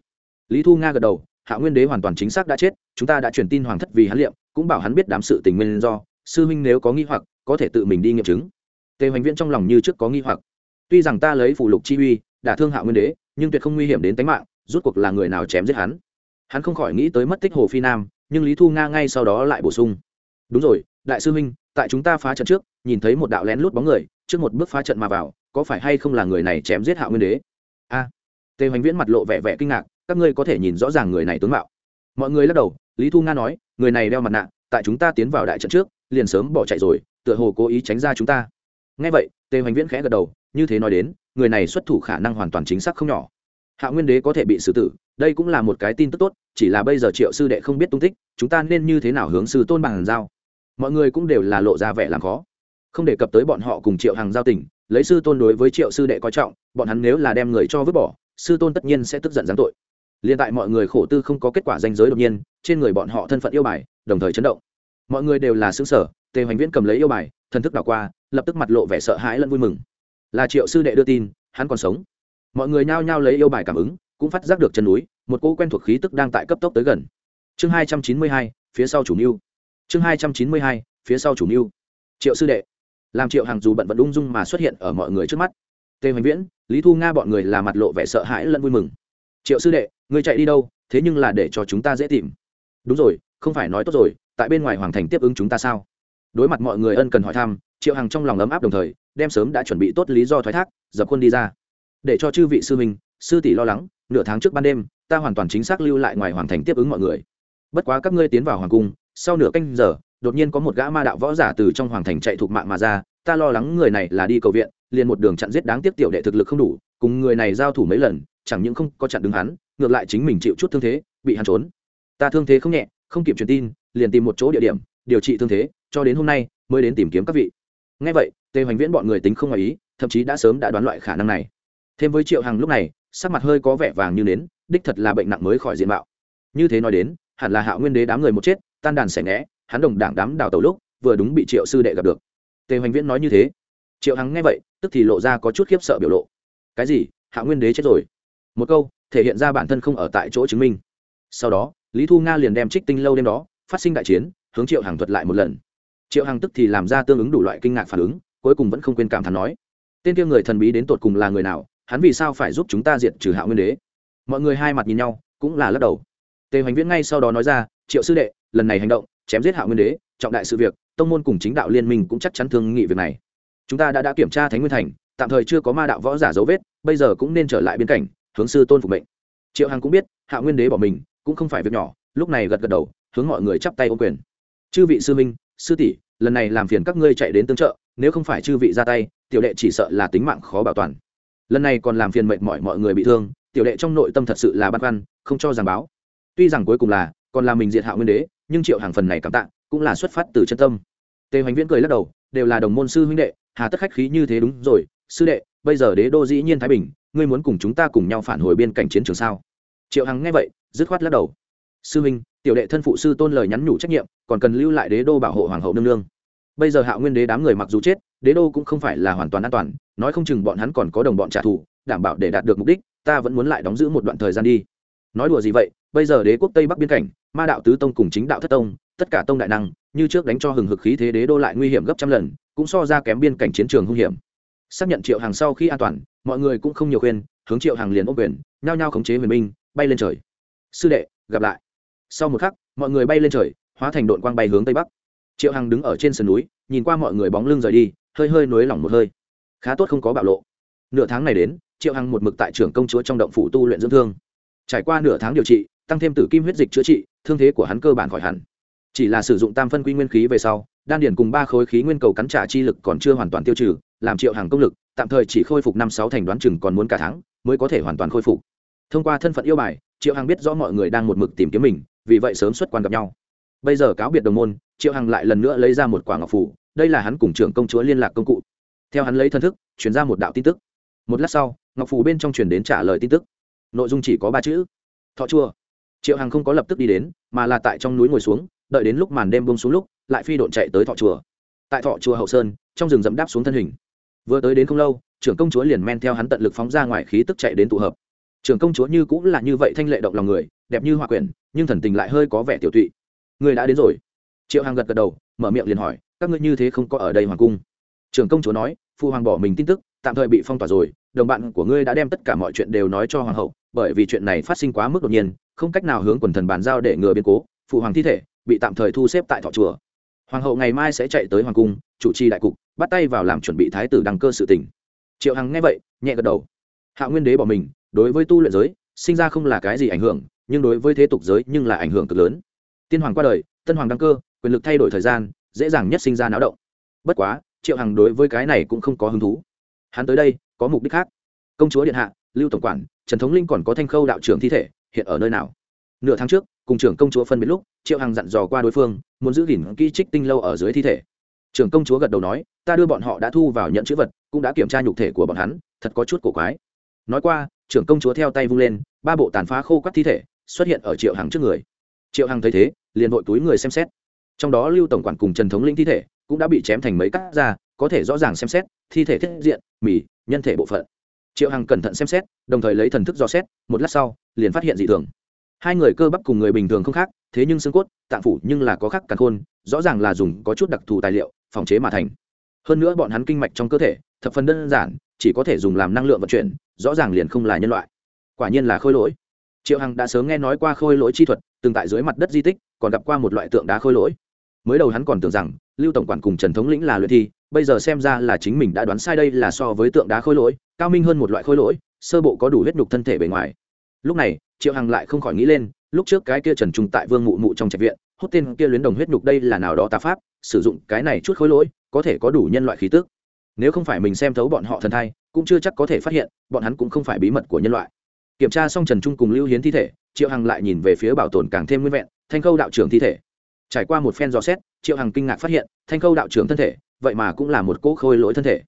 Lý thu nga gật đầu, hạo nguyên đế hoàn toàn chính xác đã chết, chúng ta đã truyền tin hoàng thất vì hắn liệm, cũng bảo hắn biết đám sự tình nguyên do, sư huynh nếu có nghi hoặc, có thể tự mình đi nghiệm chứng. Tề hoành viễn trong lòng như trước có nghi hoặc. Tuy rằng ta lấy phủ lục chi uy, đả thương hạo nguyên đế, nhưng tuyệt không nguy hiểm đến tính mạng rút cuộc là người nào chém giết hắn? Hắn không khỏi nghĩ tới mất tích hồ phi nam, nhưng lý thu nga ngay sau đó lại bổ sung. Đúng rồi, đại sư huynh, tại chúng ta phá trận trước, nhìn thấy một đạo lén lút bóng người, trước một bước phá trận mà vào, có phải hay không là người này chém giết hạo nguyên đế? A. Tề hoành viễn mặt lộ vẻ vẻ kinh ngạc, các ngươi có thể nhìn rõ ràng người này tướng mạo. Mọi người lắc đầu, lý thu nga nói, người này đeo mặt nạ, tại chúng ta tiến vào đại trận trước, liền sớm bỏ chạy rồi, tựa hồ cố ý tránh ra chúng ta. Ngay vậy, tề hoành viễn khẽ gật đầu, như thế nói đến, người này xuất thủ khả năng hoàn toàn chính xác không nhỏ hạ nguyên đế có thể bị xử tử, đây cũng là một cái tin tức tốt, chỉ là bây giờ triệu sư đệ không biết tung tích, chúng ta nên như thế nào hướng sư tôn bằng giao? Mọi người cũng đều là lộ ra vẻ làm khó. Không đề cập tới bọn họ cùng triệu hàng giao tình, lấy sư tôn đối với triệu sư đệ coi trọng, bọn hắn nếu là đem người cho vứt bỏ, sư tôn tất nhiên sẽ tức giận giáng tội. Liên tại mọi người khổ tư không có kết quả danh giới đột nhiên, trên người bọn họ thân phận yêu bài, đồng thời chấn động. Mọi người đều là xứng sở tề hoành viễn cầm lấy yêu bài, thần thức đảo qua, lập tức mặt lộ vẻ sợ hãi lẫn vui mừng. Là triệu sư đệ đưa tin, hắn còn sống mọi người nhao nhao lấy yêu bài cảm ứng, cũng phát giác được chân núi, một cỗ quen thuộc khí tức đang tại cấp tốc tới gần. Chương hai trăm chín mươi hai, phía sau chủ mưu. Chương hai trăm chín mươi hai, phía sau chủ mưu. Triệu sư đệ. Làm triệu hàng dù bận vận ung dung mà xuất hiện ở mọi người trước mắt. Tề hoành viễn, lý thu nga bọn người là mặt lộ vẻ sợ hãi lẫn vui mừng. Triệu sư đệ người chạy đi đâu? Thế nhưng là để cho chúng ta dễ tìm. Đúng rồi, không phải nói tốt rồi, tại bên ngoài hoàng thành tiếp ứng chúng ta sao? Đối mặt mọi người ân cần hỏi thăm, triệu hằng trong lòng ấm áp đồng thời, đem sớm đã chuẩn bị tốt lý do thoái thác, dập khuôn đi ra để cho chư vị sư minh sư tỷ lo lắng, nửa tháng trước ban đêm, ta hoàn toàn chính xác lưu lại ngoài hoàng thành tiếp ứng mọi người. Bất quá các ngươi tiến vào hoàng cung, sau nửa canh giờ, đột nhiên có một gã ma đạo võ giả từ trong hoàng thành chạy thuộc mạng mà ra, ta lo lắng người này là đi cầu viện, liền một đường chặn giết đáng tiếc tiểu đệ thực lực không đủ, cùng người này giao thủ mấy lần, chẳng những không có chặn đứng hắn, ngược lại chính mình chịu chút thương thế, bị hắn trốn. Ta thương thế không nhẹ, không kịp truyền tin, liền tìm một chỗ địa điểm, điều trị thương thế, cho đến hôm nay, mới đến tìm kiếm các vị. Ngay vậy, tề hoành viễn bọn người tính không ngoài ý, thậm chí đã sớm đã đoán loại khả năng này thêm với triệu hằng lúc này, sắc mặt hơi có vẻ vàng như nến, đích thật là bệnh nặng mới khỏi diện mạo. Như thế nói đến, hẳn là hạo nguyên đế đám người một chết, tan đàn xẻ ngẽ hắn đồng đảng đám đào tàu lúc, vừa đúng bị triệu sư đệ gặp được. Tề hoành viễn nói như thế. Triệu hằng nghe vậy, tức thì lộ ra có chút khiếp sợ biểu lộ. Cái gì? Hạo nguyên đế chết rồi. Một câu, thể hiện ra bản thân không ở tại chỗ chứng minh. Sau đó, lý thu nga liền đem trích tinh lâu đêm đó, phát sinh đại chiến, hướng triệu hằng thuật lại một lần. Triệu hằng tức thì làm ra tương ứng đủ loại kinh ngạc phản ứng, cuối cùng vẫn không quên cảm thán nói, tên kia người thần bí đến tột cùng là người nào hắn vì sao phải giúp chúng ta diệt trừ hạo nguyên đế? Mọi người hai mặt nhìn nhau, cũng là lắc đầu. Tề hoành viễn ngay sau đó nói ra, triệu sư đệ, lần này hành động, chém giết hạo nguyên đế, trọng đại sự việc, tông môn cùng chính đạo liên minh cũng chắc chắn thương nghị việc này. Chúng ta đã đã kiểm tra thánh nguyên thành, tạm thời chưa có ma đạo võ giả dấu vết, bây giờ cũng nên trở lại biên cảnh, hướng sư tôn phục mệnh. Triệu hằng cũng biết, hạo nguyên đế bỏ mình, cũng không phải việc nhỏ, lúc này gật gật đầu, hướng mọi người chắp tay ô quyền. Chư vị sư minh sư tỷ, lần này làm phiền các ngươi chạy đến tương trợ, nếu không phải chư vị ra tay, tiểu đệ chỉ sợ là tính mạng khó bảo toàn lần này còn làm phiền mệnh mọi mọi người bị thương, tiểu đệ trong nội tâm thật sự là băn khoăn, không cho giảng báo. Tuy rằng cuối cùng là, còn là mình diệt hạo nguyên đế, nhưng triệu hàng phần này cảm tạ, cũng là xuất phát từ chân tâm. Tề hoành viễn cười lắc đầu, đều là đồng môn sư huynh đệ, hà tất khách khí như thế đúng rồi, sư đệ, bây giờ đế đô dĩ nhiên thái bình, ngươi muốn cùng chúng ta cùng nhau phản hồi biên cảnh chiến trường sao? Triệu hằng nghe vậy, dứt khoát lắc đầu. Sư huynh, tiểu đệ thân phụ sư tôn lời nhắn nhủ trách nhiệm, còn cần lưu lại đế đô bảo hộ hoàng hậu nương nương bây giờ hạo nguyên đế đám người mặc dù chết, đế đô cũng không phải là hoàn toàn an toàn, nói không chừng bọn hắn còn có đồng bọn trả thù, đảm bảo để đạt được mục đích, ta vẫn muốn lại đóng giữ một đoạn thời gian đi. Nói đùa gì vậy, bây giờ đế quốc tây bắc biên cảnh, ma đạo tứ tông cùng chính đạo thất tông, tất cả tông đại năng, như trước đánh cho hừng hực khí thế đế đô lại nguy hiểm gấp trăm lần, cũng so ra kém biên cảnh chiến trường hung hiểm. Xác nhận triệu hàng sau khi an toàn, mọi người cũng không nhiều khuyên, hướng triệu hàng liền ô quyền, nhao nhao khống chế huyền minh bay lên trời. Sư đệ, gặp lại. Sau một khắc, mọi người bay lên trời, hóa thành đội quang bay hướng tây bắc triệu hằng đứng ở trên sườn núi, nhìn qua mọi người bóng lưng rời đi, hơi hơi nối lỏng một hơi. Khá tốt không có bạo lộ. Nửa tháng này đến, triệu hằng một mực tại trưởng công chúa trong động phủ tu luyện dưỡng thương. Trải qua nửa tháng điều trị, tăng thêm tử kim huyết dịch chữa trị, thương thế của hắn cơ bản khỏi hẳn. Chỉ là sử dụng tam phân quy nguyên khí về sau, đan điển cùng ba khối khí nguyên cầu cắn trả chi lực còn chưa hoàn toàn tiêu trừ, làm triệu hàng công lực tạm thời chỉ khôi phục năm sáu thành đoán chừng còn muốn cả tháng mới có thể hoàn toàn khôi phục. Thông qua thân phận yêu bài, triệu hàng biết rõ mọi người đang một mực tìm kiếm mình, vì vậy sớm xuất quan gặp nhau bây giờ cáo biệt đồng môn, triệu hằng lại lần nữa lấy ra một quả ngọc phủ, đây là hắn cùng trưởng công chúa liên lạc công cụ. Theo hắn lấy thân thức chuyển ra một đạo tin tức. Một lát sau, ngọc phủ bên trong chuyển đến trả lời tin tức. Nội dung chỉ có ba chữ. Thọ chua. Triệu hằng không có lập tức đi đến, mà là tại trong núi ngồi xuống, đợi đến lúc màn đêm bông xuống lúc, lại phi độn chạy tới thọ chùa. Tại thọ chùa hậu sơn, trong rừng dẫm đáp xuống thân hình. Vừa tới đến không lâu, trưởng công chúa liền men theo hắn tận lực phóng ra ngoài khí tức chạy đến tụ hợp. Trưởng công chúa như cũng là như vậy thanh lệ động lòng người, đẹp như hoa quyển, nhưng thần tình lại hơi có vẻ tiểu tụy. Ngươi đã đến rồi. Triệu Hằng gật gật đầu, mở miệng liền hỏi, các ngươi như thế không có ở đây hoàng cung. Trưởng công chúa nói, phu hoàng bỏ mình tin tức, tạm thời bị phong tỏa rồi, đồng bạn của ngươi đã đem tất cả mọi chuyện đều nói cho hoàng hậu, bởi vì chuyện này phát sinh quá mức đột nhiên, không cách nào hướng quần thần bàn giao để ngừa biến cố phụ hoàng thi thể bị tạm thời thu xếp tại thọ chùa. Hoàng hậu ngày mai sẽ chạy tới hoàng cung, chủ trì đại cục, bắt tay vào làm chuẩn bị thái tử đăng cơ sự tỉnh triệu hằng nghe vậy, nhẹ gật đầu. Hạ nguyên đế bỏ mình, đối với tu luyện giới, sinh ra không là cái gì ảnh hưởng, nhưng đối với thế tục giới nhưng là ảnh hưởng cực lớn tiên hoàng qua đời, tân hoàng đăng cơ, quyền lực thay đổi thời gian, dễ dàng nhất sinh ra náo động. Bất quá, triệu hằng đối với cái này cũng không có hứng thú. Hắn tới đây, có mục đích khác. Công chúa điện hạ, lưu tổng quản, trần thống linh còn có thanh khâu đạo trưởng thi thể, hiện ở nơi nào? Nửa tháng trước, cùng trưởng công chúa phân biệt lúc, triệu hằng dặn dò qua đối phương, muốn giữ gìn kỹ trích tinh lâu ở dưới thi thể. Trưởng công chúa gật đầu nói, ta đưa bọn họ đã thu vào nhận chữ vật, cũng đã kiểm tra nhục thể của bọn hắn, thật có chút cổ quái. Nói qua, trưởng công chúa theo tay vung lên, ba bộ tàn phá khô các thi thể xuất hiện ở triệu hằng trước người triệu hằng thấy thế, liền vội túi người xem xét. Trong đó lưu tổng quản cùng trần thống linh thi thể cũng đã bị chém thành mấy cắt ra, có thể rõ ràng xem xét, thi thể thiết diện, mỉ, nhân thể bộ phận. Triệu hằng cẩn thận xem xét, đồng thời lấy thần thức dò xét, một lát sau, liền phát hiện dị thường. Hai người cơ bắp cùng người bình thường không khác, thế nhưng xương cốt, tạng phủ nhưng là có khác càng khôn, rõ ràng là dùng có chút đặc thù tài liệu, phòng chế mà thành. Hơn nữa bọn hắn kinh mạch trong cơ thể, thập phần đơn giản, chỉ có thể dùng làm năng lượng vận chuyển, rõ ràng liền không là nhân loại. Quả nhiên là khôi lỗi triệu hằng đã sớm nghe nói qua khôi lỗi chi thuật, từng tại dưới mặt đất di tích, còn gặp qua một loại tượng đá khôi lỗi. Mới đầu hắn còn tưởng rằng, lưu tổng quản cùng trần thống lĩnh là luyện thi, bây giờ xem ra là chính mình đã đoán sai đây là so với tượng đá khôi lỗi, cao minh hơn một loại khôi lỗi, sơ bộ có đủ huyết nhục thân thể bề ngoài. Lúc này, triệu hằng lại không khỏi nghĩ lên, lúc trước cái kia trần trung tại vương mụ mụ trong trạch viện, hốt tên kia luyến đồng huyết nhục đây là nào đó tà pháp, sử dụng cái này chút khối lỗi, có thể có đủ nhân loại khí tức. Nếu không phải mình xem thấu bọn họ thần thai, cũng chưa chắc có thể phát hiện, bọn hắn cũng không phải bí mật của nhân loại kiểm tra xong trần trung cùng lưu hiến thi thể, triệu hằng lại nhìn về phía bảo tồn càng thêm nguyên vẹn, thanh khâu đạo trưởng thi thể. Trải qua một phen dò xét, triệu hằng kinh ngạc phát hiện, thanh khâu đạo trưởng thân thể, vậy mà cũng là một cỗ khôi lỗi thân thể.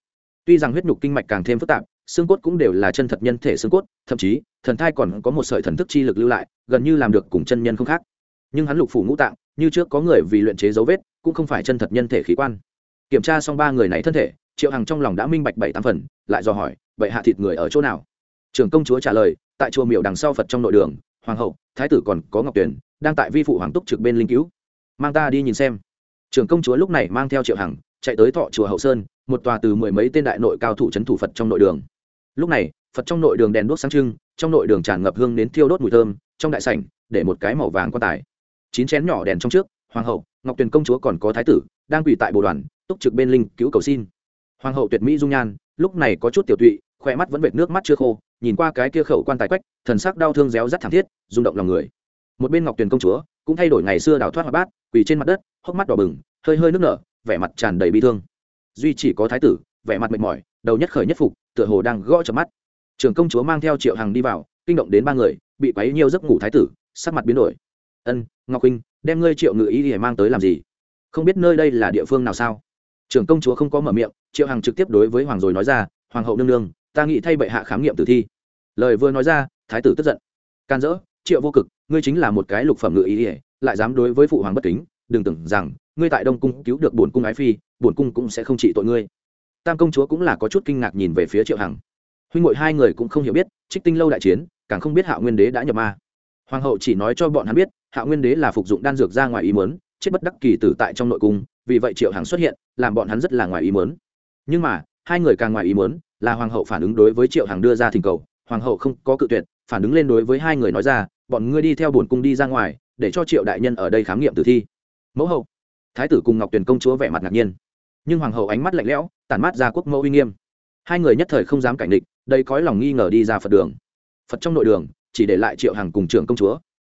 Tuy rằng huyết nhục kinh mạch càng thêm phức tạp, xương cốt cũng đều là chân thật nhân thể xương cốt, thậm chí, thần thai còn có một sợi thần thức chi lực lưu lại, gần như làm được cùng chân nhân không khác. Nhưng hắn lục phủ ngũ tạng, như trước có người vì luyện chế dấu vết, cũng không phải chân thật nhân thể khí quan. Kiểm tra xong ba người này thân thể, triệu hằng trong lòng đã minh bạch bảy tám phần, lại do hỏi, vậy hạ thịt người ở chỗ nào? Trưởng công chúa trả lời, tại chùa miểu đằng sau phật trong nội đường, hoàng hậu, thái tử còn có ngọc tuyền, đang tại vi phụ hoàng túc trực bên linh cứu. Mang ta đi nhìn xem. Trưởng công chúa lúc này mang theo triệu hằng, chạy tới thọ chùa hậu sơn, một tòa từ mười mấy tên đại nội cao thủ c h ấ n thủ phật trong nội đường. Lúc này, phật trong nội đường đèn đuốc sáng trưng, trong nội đường tràn ngập hương đến thiêu đốt mùi thơm, trong đại sảnh, để một cái màu vàng quan tài. Chín chén nhỏ đèn trong trước, hoàng hậu, ngọc tuyền công chúa còn có thái tử, đang quỳ tại bộ đoàn, túc trực bên linh cứu cầu xin. Hoàng hậu tuyệt mỹ dung nhan, lúc này có chút tiểu tụy khỏe mắt vẫn vệt nước mắt chưa khô nhìn qua cái kia khẩu quan tài quách, thần sắc đau thương réo rắt thảm thiết, rung động lòng người. Một bên ngọc tuyền công chúa cũng thay đổi ngày xưa đào thoát hoa bát, quỳ trên mặt đất, hốc mắt đỏ bừng, hơi hơi nước nở, vẻ mặt tràn đầy bi thương. Duy chỉ có thái tử, vẻ mặt mệt mỏi, đầu nhất khởi nhất phục, tựa hồ đang gõ chợp mắt. Trưởng công chúa mang theo triệu hằng đi vào, kinh động đến ba người, bị quấy nhiều giấc ngủ thái tử, sắc mặt biến đổi. Ân, ngọc huynh, đem ngươi triệu ngự ý để mang tới làm gì? Không biết nơi đây là địa phương nào sao? Trưởng công chúa không có mở miệng, triệu hằng trực tiếp đối với hoàng rồi nói ra, hoàng hậu nương nương ta nghĩ thay bệ hạ khám nghiệm tử thi. Lời vừa nói ra, thái tử tức giận. Can dỡ, triệu vô cực, ngươi chính là một cái lục phẩm ngự ý ỉa lại dám đối với phụ hoàng bất kính, đừng tưởng rằng, ngươi tại đông cung cứu được bổn cung ái phi, bổn cung cũng sẽ không trị tội ngươi. Tam công chúa cũng là có chút kinh ngạc nhìn về phía triệu hằng. Huynh ngội hai người cũng không hiểu biết, trích tinh lâu đại chiến, càng không biết hạ nguyên đế đã nhập ma. Hoàng hậu chỉ nói cho bọn hắn biết hạ nguyên đế là phục dụng đan dược ra ngoài ý mớn chết bất đắc kỳ tử tại trong nội cung, vì vậy triệu hằng xuất hiện, làm bọn hắn rất là ngoài ý mớn nhưng mà hai người càng ngoài ý muốn, là hoàng hậu phản ứng đối với triệu hằng đưa ra thỉnh cầu hoàng hậu không có cự tuyệt phản ứng lên đối với hai người nói ra bọn ngươi đi theo bổn cung đi ra ngoài để cho triệu đại nhân ở đây khám nghiệm tử thi. Mẫu hậu thái tử cùng ngọc tuyền công chúa vẻ mặt ngạc nhiên. Nhưng hoàng hậu ánh mắt lạnh lẽo tản mát ra quốc mẫu uy nghiêm. Hai người nhất thời không dám cảnh định đây cói lòng nghi ngờ đi ra phật đường. Phật trong nội đường chỉ để lại triệu hằng cùng trưởng công chúa.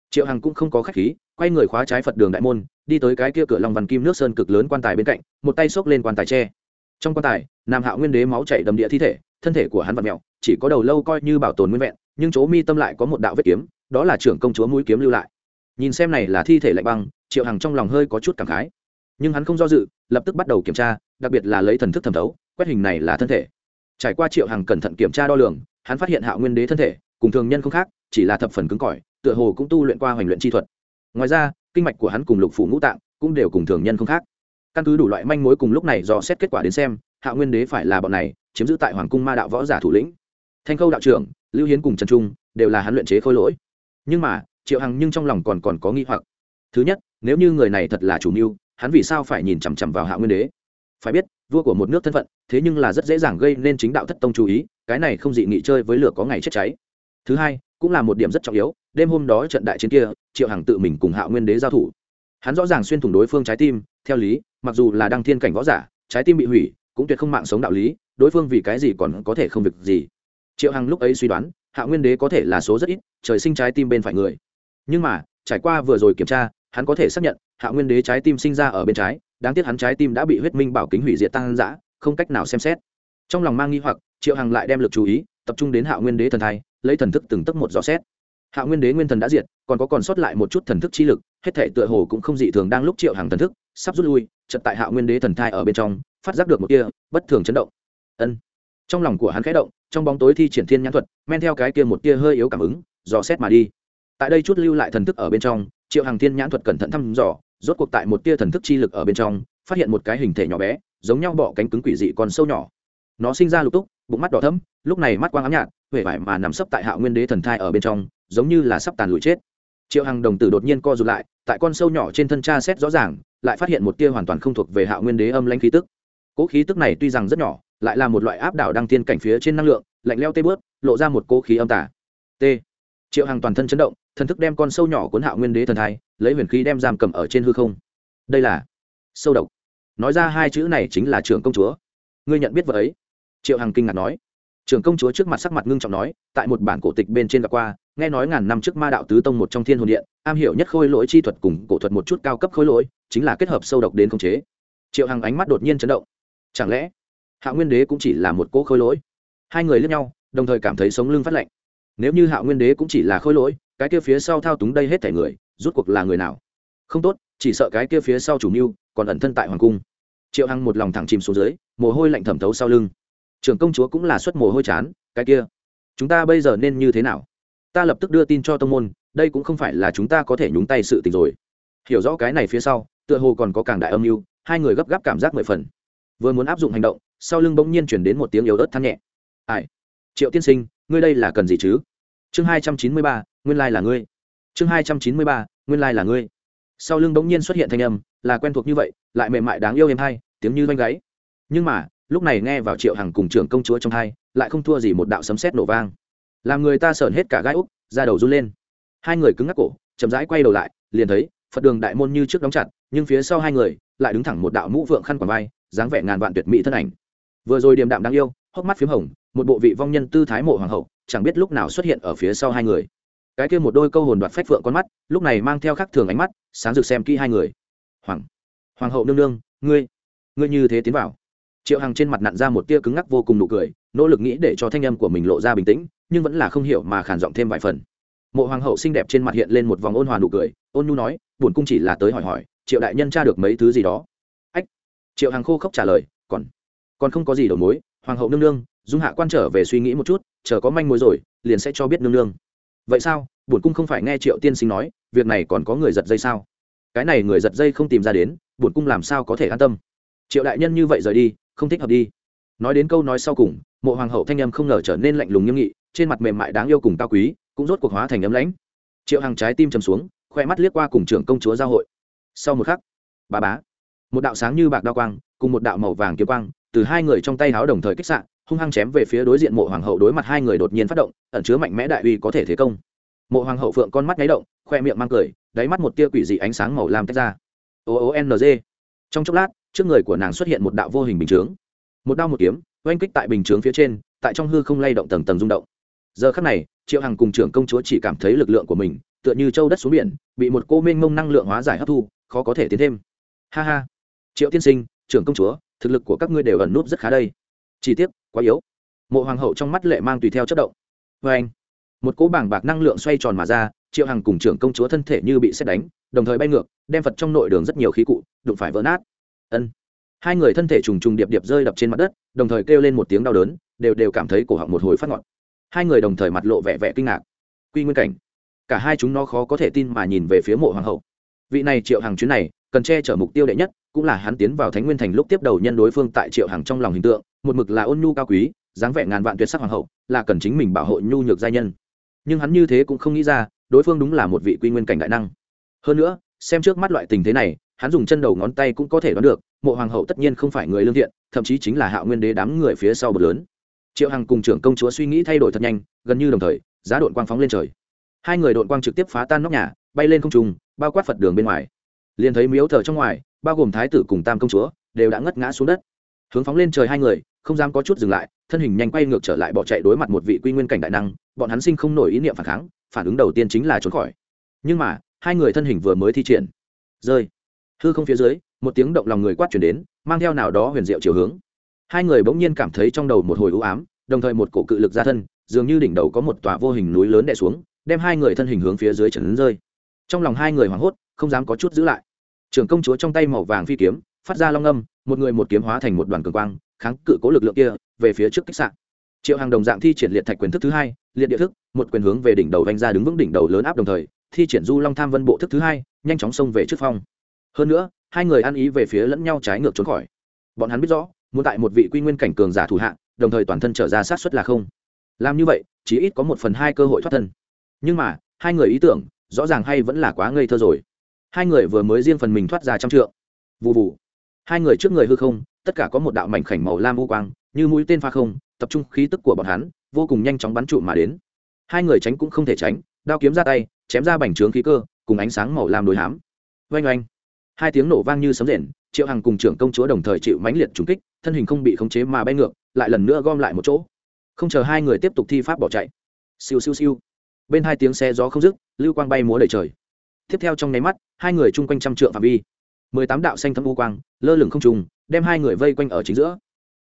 Triệu hằng cũng không có khách khí quay người khóa trái phật đường đại môn đi tới cái kia cửa lòng văn kim nước sơn cực lớn quan tài bên cạnh một tay xốc lên quan tài tre trong quan tài, nam hạo nguyên đế máu chảy đầm địa thi thể, thân thể của hắn vật mèo, chỉ có đầu lâu coi như bảo tồn nguyên vẹn, nhưng chỗ mi tâm lại có một đạo vết kiếm, đó là trưởng công chúa mũi kiếm lưu lại. Nhìn xem này là thi thể lạnh băng, triệu hằng trong lòng hơi có chút cảm khái. Nhưng hắn không do dự, lập tức bắt đầu kiểm tra, đặc biệt là lấy thần thức thẩm thấu, quét hình này là thân thể. Trải qua triệu hằng cẩn thận kiểm tra đo lường, hắn phát hiện hạo nguyên đế thân thể, cùng thường nhân không khác, chỉ là thập phần cứng cỏi, tựa hồ cũng tu luyện qua hoành luyện chi thuật. Ngoài ra, kinh mạch của hắn cùng lục phủ ngũ tạng cũng đều cùng thường nhân không khác căn cứ đủ loại manh mối cùng lúc này dò xét kết quả đến xem, hạ nguyên đế phải là bọn này, chiếm giữ tại hoàng cung ma đạo võ giả thủ lĩnh. Thanh khâu đạo trưởng, lưu hiến cùng trần trung đều là hắn luyện chế khôi lỗi. Nhưng mà, triệu hằng nhưng trong lòng còn còn có nghi hoặc. Thứ nhất, nếu như người này thật là chủ mưu, hắn vì sao phải nhìn chằm chằm vào hạ nguyên đế? Phải biết, vua của một nước thân phận, thế nhưng là rất dễ dàng gây nên chính đạo thất tông chú ý, cái này không dị nghị chơi với lửa có ngày chết cháy. Thứ hai, cũng là một điểm rất trọng yếu, đêm hôm đó trận đại chiến kia, triệu hằng tự mình cùng hạ nguyên đế giao thủ hắn rõ ràng xuyên thủng đối phương trái tim, theo lý, mặc dù là đăng thiên cảnh võ giả, trái tim bị hủy, cũng tuyệt không mạng sống đạo lý, đối phương vì cái gì còn có thể không việc gì. Triệu hằng lúc ấy suy đoán, hạ nguyên đế có thể là số rất ít, trời sinh trái tim bên phải người. Nhưng mà, trải qua vừa rồi kiểm tra, hắn có thể xác nhận, hạ nguyên đế trái tim sinh ra ở bên trái, đáng tiếc hắn trái tim đã bị huyết minh bảo kính hủy diệt tăng giã không cách nào xem xét. Trong lòng mang nghi hoặc, triệu hằng lại đem l ự c chú ý, tập trung đến hạ nguyên đế thần thai, lấy thần thức từng tấc một dò xét. Hạ nguyên đế nguyên thần đã diệt, còn có còn sót lại một chút thần thức chi lực hết thể tựa hồ cũng không dị thường đang lúc triệu hàng thần thức, sắp rút lui chật tại hạ nguyên đế thần thai ở bên trong, phát giác được một kia bất thường chấn động. Ân. Trong lòng của hắn khẽ động, trong bóng tối thi triển thiên nhãn thuật, men theo cái kia một kia hơi yếu cảm ứng, dò xét mà đi. Tại đây chút lưu lại thần thức ở bên trong, triệu hàng thiên nhãn thuật cẩn thận thăm dò, rốt cuộc tại một tia thần thức chi lực ở bên trong, phát hiện một cái hình thể nhỏ bé, giống nhau bọ cánh cứng quỷ dị còn sâu nhỏ. Nó sinh ra lục túc, bụng mắt đỏ thấm lúc này mắt quang ám nhạt huệ vải mà nằm sấp tại hạ nguyên đế thần thai ở bên trong, giống như là sắp tàn lụi chết triệu hằng đồng tử đột nhiên co rụt lại, tại con sâu nhỏ trên thân cha xét rõ ràng, lại phát hiện một tia hoàn toàn không thuộc về hạ nguyên đế âm lãnh khí tức. Cỗ khí tức này tuy rằng rất nhỏ, lại là một loại áp đảo đăng tiên cảnh phía trên năng lượng, lạnh leo tê bớt, lộ ra một cỗ khí âm tả t. Triệu hằng toàn thân chấn động, thần thức đem con sâu nhỏ cuốn hạ nguyên đế thần thai, lấy huyền khí đem giam cầm ở trên hư không. Đây là sâu độc. Nói ra hai chữ này chính là trưởng công chúa. Ngươi nhận biết vợ ấy? Triệu hằng kinh ngạc nói. Trưởng công chúa trước mặt sắc mặt ngưng trọng nói, tại một bản cổ tịch bên trên gặp qua nghe nói ngàn năm trước ma đạo tứ tông một trong thiên hồn điện, am hiểu nhất khôi lỗi chi thuật cùng cổ thuật một chút cao cấp khôi lỗi, chính là kết hợp sâu độc đến khống chế. Triệu hằng ánh mắt đột nhiên chấn động. Chẳng lẽ hạ nguyên đế cũng chỉ là một cỗ khôi lỗi? Hai người lướt nhau, đồng thời cảm thấy sống lưng phát lạnh. Nếu như hạ nguyên đế cũng chỉ là khôi lỗi, cái kia phía sau thao túng đây hết thẻ người, rút cuộc là người nào? Không tốt, chỉ sợ cái kia phía sau chủ mưu còn ẩn thân tại hoàng cung. Triệu hằng một lòng thẳng chìm xuống dưới, mồ hôi lạnh thẩm thấu sau lưng. Trưởng công chúa cũng là xuất mồ hôi chán, cái kia, chúng ta bây giờ nên như thế nào? Ta lập tức đưa tin cho tông môn, đây cũng không phải là chúng ta có thể nhúng tay sự tình rồi. Hiểu rõ cái này phía sau, tựa hồ còn có càng đại âm mưu, hai người gấp gáp cảm giác mười phần. Vừa muốn áp dụng hành động, sau lưng bỗng nhiên chuyển đến một tiếng yếu ớt than nhẹ. Ai? Triệu tiên sinh, ngươi đây là cần gì chứ? Chương hai trăm chín mươi ba, nguyên lai là ngươi. Chương hai trăm chín mươi ba, nguyên lai là ngươi. Sau lưng bỗng nhiên xuất hiện thanh âm, là quen thuộc như vậy, lại mềm mại đáng yêu em hay, tiếng như doanh gáy. Nhưng mà, lúc này nghe vào triệu hằng cùng trưởng công chúa trong hai, lại không thua gì một đạo sấm sét nổ vang làm người ta sởn hết cả gai úc ra đầu run lên. Hai người cứng ngắc cổ, chậm rãi quay đầu lại, liền thấy phật đường đại môn như trước đóng chặt, nhưng phía sau hai người lại đứng thẳng một đạo mũ vượng khăn quàng vai, dáng vẻ ngàn vạn tuyệt mỹ thân ảnh. Vừa rồi điềm đạm đáng yêu, hốc mắt p h í m hồng, một bộ vị vong nhân tư thái mộ hoàng hậu, chẳng biết lúc nào xuất hiện ở phía sau hai người. Cái kia một đôi câu hồn đoạt phách phượng con mắt, lúc này mang theo khắc thường ánh mắt, sáng rực xem kỹ hai người. Hoàng hoàng hậu nương nương, ngươi ngươi như thế tiến vào. Triệu hằng trên mặt nặn ra một tia cứng ngắc vô cùng nụ cười, nỗ lực nghĩ để cho thanh âm của mình lộ ra bình tĩnh nhưng vẫn là không hiểu mà khản giọng thêm vài phần. Mộ hoàng hậu xinh đẹp trên mặt hiện lên một vòng ôn hòa nụ cười, ôn nhu nói, buồn cung chỉ là tới hỏi hỏi, triệu đại nhân tra được mấy thứ gì đó? Ách, triệu hằng khô khốc trả lời, còn còn không có gì đầu mối, hoàng hậu nương nương, dung hạ quan trở về suy nghĩ một chút, chờ có manh mối rồi, liền sẽ cho biết nương nương. Vậy sao? Bổn cung không phải nghe triệu tiên sinh nói, việc này còn có người giật dây sao? Cái này người giật dây không tìm ra đến bổn cung làm sao có thể an tâm? Triệu đại nhân như vậy rời đi, không thích hợp đi. Nói đến câu nói sau cùng, mộ hoàng hậu thanh em không ngờ trở nên lạnh lùng nghiêm nghị trên mặt mềm mại đáng yêu cùng cao quý, cũng rốt cuộc hóa thành ấm lãnh. Triệu hàng trái tim chầm xuống, khoe mắt liếc qua cùng trưởng công chúa giao hội. Sau một khắc bà bá, một đạo sáng như bạc đao quang, cùng một đạo màu vàng kiếm quang, từ hai người trong tay háo đồng thời kích sạn hung hăng chém về phía đối diện mộ hoàng hậu đối mặt hai người đột nhiên phát động, ẩn chứa mạnh mẽ đại uy có thể thế công. Mộ hoàng hậu phượng con mắt nháy động, khoe miệng mang cười, đáy mắt một tia quỷ dị ánh sáng màu lam tách ra. O o n g. Trong chốc lát, trước người của nàng xuất hiện một đạo vô hình bình chướng. Một đao một kiếm, oanh kích tại bình chướng phía trên, tại trong hư không lay động tầng tầng rung động giờ khắc này, triệu hằng cùng trưởng công chúa chỉ cảm thấy lực lượng của mình, tựa như châu đất xuống biển, bị một cô mênh mông năng lượng hóa giải hấp thu, khó có thể tiến thêm. Ha ha. Triệu tiên sinh, trưởng công chúa, thực lực của các ngươi đều ẩn núp rất khá đây. Chi tiết quá yếu. Mộ hoàng hậu trong mắt lệ mang tùy theo chất động. Vê anh, một cỗ bảng bạc năng lượng xoay tròn mà ra, triệu hằng cùng trưởng công chúa thân thể như bị xét đánh, đồng thời bay ngược, đem phật trong nội đường rất nhiều khí cụ đụng phải vỡ nát. Ân. Hai người thân thể trùng trùng điệp điệp rơi đập trên mặt đất, đồng thời kêu lên một tiếng đau đớn, đều đều cảm thấy cổ họng một hồi phát ngọt hai người đồng thời mặt lộ vẻ vẻ kinh ngạc. Quy nguyên cảnh. Cả hai chúng nó khó có thể tin mà nhìn về phía mộ hoàng hậu. Vị này triệu hàng chuyến này, cần che chở mục tiêu đệ nhất, cũng là hắn tiến vào thánh nguyên thành lúc tiếp đầu nhân đối phương tại triệu hàng trong lòng hình tượng, một mực là ôn nhu cao quý, dáng vẻ ngàn vạn tuyệt sắc hoàng hậu, là cần chính mình bảo hộ nhu nhược gia nhân. Nhưng hắn như thế cũng không nghĩ ra, đối phương đúng là một vị quy nguyên cảnh đại năng. Hơn nữa, xem trước mắt loại tình thế này, hắn dùng chân đầu ngón tay cũng có thể đoán được, mộ hoàng hậu tất nhiên không phải người lương thiện, thậm chí chính là hạo nguyên đế đám người phía sau bậc lớn triệu hằng cùng trưởng công chúa suy nghĩ thay đổi thật nhanh, gần như đồng thời, giá đội quang phóng lên trời. Hai người đội quang trực tiếp phá tan nóc nhà, bay lên không trùng bao quát phật đường bên ngoài. Liền thấy miếu thờ trong ngoài, bao gồm thái tử cùng tam công chúa, đều đã ngất ngã xuống đất. Hướng phóng lên trời hai người, không dám có chút dừng lại, thân hình nhanh quay ngược trở lại bỏ chạy đối mặt một vị quy nguyên cảnh đại năng, bọn hắn sinh không nổi ý niệm phản kháng, phản ứng đầu tiên chính là trốn khỏi. Nhưng mà, hai người thân hình vừa mới thi triển. Rơi. Hư không phía dưới, một tiếng động lòng người quát chuyển đến, mang theo nào đó huyền diệu chiều hướng hai người bỗng nhiên cảm thấy trong đầu một hồi ưu ám, đồng thời một cổ cự lực ra thân, dường như đỉnh đầu có một tòa vô hình núi lớn đè xuống, đem hai người thân hình hướng phía dưới trần rơi. Trong lòng hai người hoảng hốt, không dám có chút giữ lại. Trưởng công chúa trong tay màu vàng phi kiếm, phát ra long âm, một người một kiếm hóa thành một đoàn cường quang, kháng cự cố lực lượng kia, về phía trước kích sạn triệu hàng đồng dạng thi triển liệt thạch quyền thức thứ hai, liệt địa thức, một quyền hướng về đỉnh đầu vanh ra đứng vững đỉnh đầu lớn áp đồng thời, thi triển du long tham vân bộ thức thứ hai, nhanh chóng xông về trước phong. Hơn nữa, hai người ăn ý về phía lẫn nhau trái ngược trốn khỏi. Bọn hắn biết rõ muốn tại một vị quy nguyên cảnh cường giả thủ hạ, đồng thời toàn thân trở ra sát xuất là không. Làm như vậy, chỉ ít có một phần hai cơ hội thoát thân. Nhưng mà, hai người ý tưởng, rõ ràng hay vẫn là quá ngây thơ rồi. Hai người vừa mới riêng phần mình thoát ra trăm trượng. Vụ vụ hai người trước người hư không, tất cả có một đạo mảnh khảnh màu lam u quang, như mũi tên pha không, tập trung khí tức của bọn hắn, vô cùng nhanh chóng bắn trụ mà đến. Hai người tránh cũng không thể tránh, đao kiếm ra tay, chém ra bành trướng khí cơ, cùng ánh sáng màu lam đối hám. Oanh oanh hai tiếng nổ vang như sấm rền, triệu hằng cùng trưởng công chúa đồng thời chịu mãnh liệt trúng kích, thân hình không bị khống chế mà bay ngược, lại lần nữa gom lại một chỗ. Không chờ hai người tiếp tục thi pháp bỏ chạy. Siêu siêu siêu. Bên hai tiếng xe gió không dứt, lưu quang bay múa đầy trời. Tiếp theo trong nháy mắt, hai người chung quanh trăm trượng phạm vi. Mười tám đạo xanh thâm u quang, lơ lửng không trùng, đem hai người vây quanh ở chính giữa.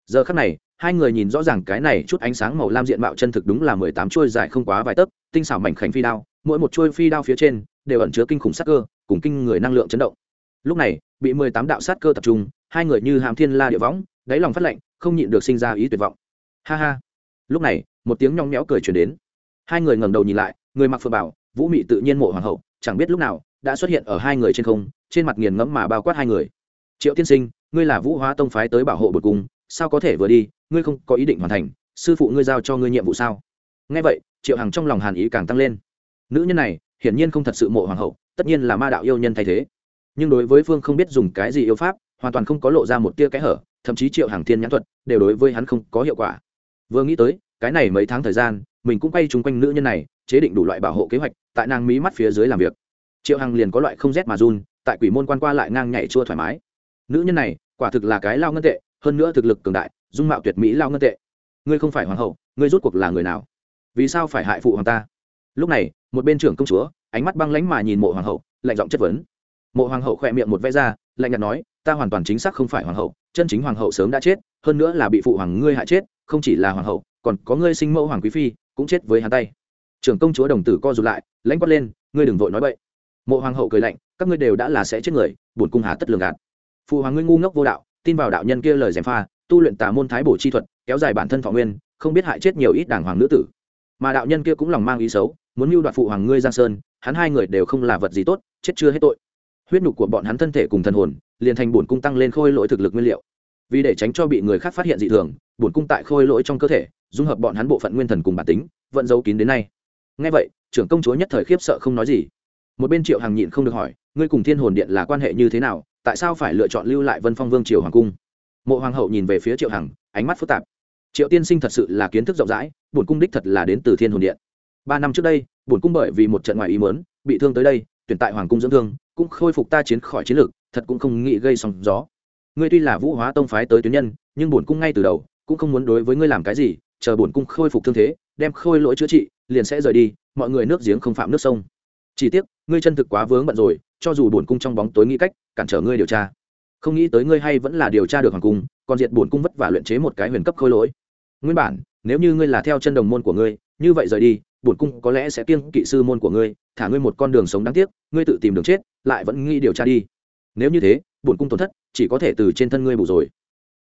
Giờ khắc này, hai người nhìn rõ ràng cái này chút ánh sáng màu lam diện mạo chân thực đúng là mười tám chuôi dài không quá vài tấc, tinh xảo mảnh khảnh phi đao, mỗi một chuôi phi đao phía trên đều ẩn chứa kinh khủng sát cơ, cùng kinh người năng lượng chấn động lúc này, bị mười tám đạo sát cơ tập trung, hai người như hàm thiên la địa võng, đáy lòng phát lạnh, không nhịn được sinh ra ý tuyệt vọng. Ha ha. Lúc này, một tiếng nhong méo cười chuyển đến. Hai người ngẩng đầu nhìn lại, người mặc phượng bảo, vũ mị tự nhiên mộ hoàng hậu, chẳng biết lúc nào, đã xuất hiện ở hai người trên không, trên mặt nghiền ngẫm mà bao quát hai người. Triệu tiên sinh, ngươi là vũ hóa tông phái tới bảo hộ bột cung, sao có thể vừa đi, ngươi không có ý định hoàn thành, sư phụ ngươi giao cho ngươi nhiệm vụ sao? Nghe vậy, triệu hằng trong lòng hàn ý càng tăng lên. Nữ nhân này, hiển nhiên không thật sự mộ hoàng hậu, tất nhiên là ma đạo yêu nhân thay thế nhưng đối với phương không biết dùng cái gì yêu pháp, hoàn toàn không có lộ ra một tia kẽ hở, thậm chí triệu hàng thiên nhãn thuật đều đối với hắn không có hiệu quả. Vừa nghĩ tới, cái này mấy tháng thời gian, mình cũng quay chung quanh nữ nhân này, chế định đủ loại bảo hộ kế hoạch, tại nàng mí mắt phía dưới làm việc. Triệu hằng liền có loại không rét mà run, tại quỷ môn quan qua lại ngang nhảy chua thoải mái. Nữ nhân này, quả thực là cái lao ngân tệ, hơn nữa thực lực cường đại, dung mạo tuyệt mỹ lao ngân tệ. Ngươi không phải hoàng hậu, ngươi rút cuộc là người nào? Vì sao phải hại phụ hoàng ta? Lúc này, một bên trưởng công chúa, ánh mắt băng lánh mà nhìn mộ hoàng hậu, lạnh giọng chất vấn mộ hoàng hậu khỏe miệng một vẽ ra, lạnh nhạt nói, ta hoàn toàn chính xác không phải hoàng hậu, chân chính hoàng hậu sớm đã chết, hơn nữa là bị phụ hoàng ngươi hại chết, không chỉ là hoàng hậu, còn có ngươi sinh mẫu hoàng quý phi, cũng chết với hắn tay. Trưởng công chúa đồng tử co rụt lại, lãnh quát lên, ngươi đừng vội nói bậy. Mộ hoàng hậu cười lạnh, các ngươi đều đã là sẽ chết người bổn cung hà tất lường gạt. Phụ hoàng ngươi ngu ngốc vô đạo, tin vào đạo nhân kia lời gièm pha, tu luyện tà môn thái bổ chi thuật, kéo dài bản thân thọ nguyên, không biết hại chết nhiều ít đảng hoàng nữ tử. Mà đạo nhân kia cũng lòng mang ý xấu, muốn mưu đoạt phụ hoàng ngươi giang sơn, hắn hai người đều không là vật gì tốt, chết chưa hết tội huyết nhục của bọn hắn thân thể cùng thần hồn, liền thành bổn cung tăng lên khôi lỗi thực lực nguyên liệu. Vì để tránh cho bị người khác phát hiện dị thường, bổn cung tại khôi lỗi trong cơ thể, dung hợp bọn hắn bộ phận nguyên thần cùng bản tính vẫn giấu kín đến nay. Ngay vậy, trưởng công chúa nhất thời khiếp sợ không nói gì. Một bên triệu hàng nhịn không được hỏi, ngươi cùng thiên hồn điện là quan hệ như thế nào? Tại sao phải lựa chọn lưu lại vân phong vương triều hoàng cung? Mộ hoàng hậu nhìn về phía triệu hằng, ánh mắt phức tạp. Triệu tiên sinh thật sự là kiến thức rộng rãi, bổn cung đích thật là đến từ thiên hồn điện. Ba năm trước đây, bổn cung bởi vì một trận ngoài ý mớn bị thương tới đây, tuyển tại hoàng cung dưỡng thương cũng khôi phục ta chiến khỏi chiến lược, thật cũng không nghĩ gây sóng gió. Ngươi tuy là vũ hóa tông phái tới tuyến nhân, nhưng bổn cung ngay từ đầu, cũng không muốn đối với ngươi làm cái gì, chờ bổn cung khôi phục thương thế, đem khôi lỗi chữa trị, liền sẽ rời đi, mọi người nước giếng không phạm nước sông. Chỉ tiếc, ngươi chân thực quá vướng bận rồi, cho dù bổn cung trong bóng tối nghĩ cách, cản trở ngươi điều tra. Không nghĩ tới ngươi hay vẫn là điều tra được hoàng cung, còn diệt bổn cung vất vả luyện chế một cái huyền cấp khôi lỗi. Nguyên bản, nếu như ngươi là theo chân đồng môn của ngươi, như vậy rời đi bổn cung có lẽ sẽ kiêng kỵ sư môn của ngươi, thả ngươi một con đường sống đáng tiếc, ngươi tự tìm đường chết, lại vẫn nghĩ điều tra đi. Nếu như thế, bổn cung tổn thất, chỉ có thể từ trên thân ngươi bù rồi.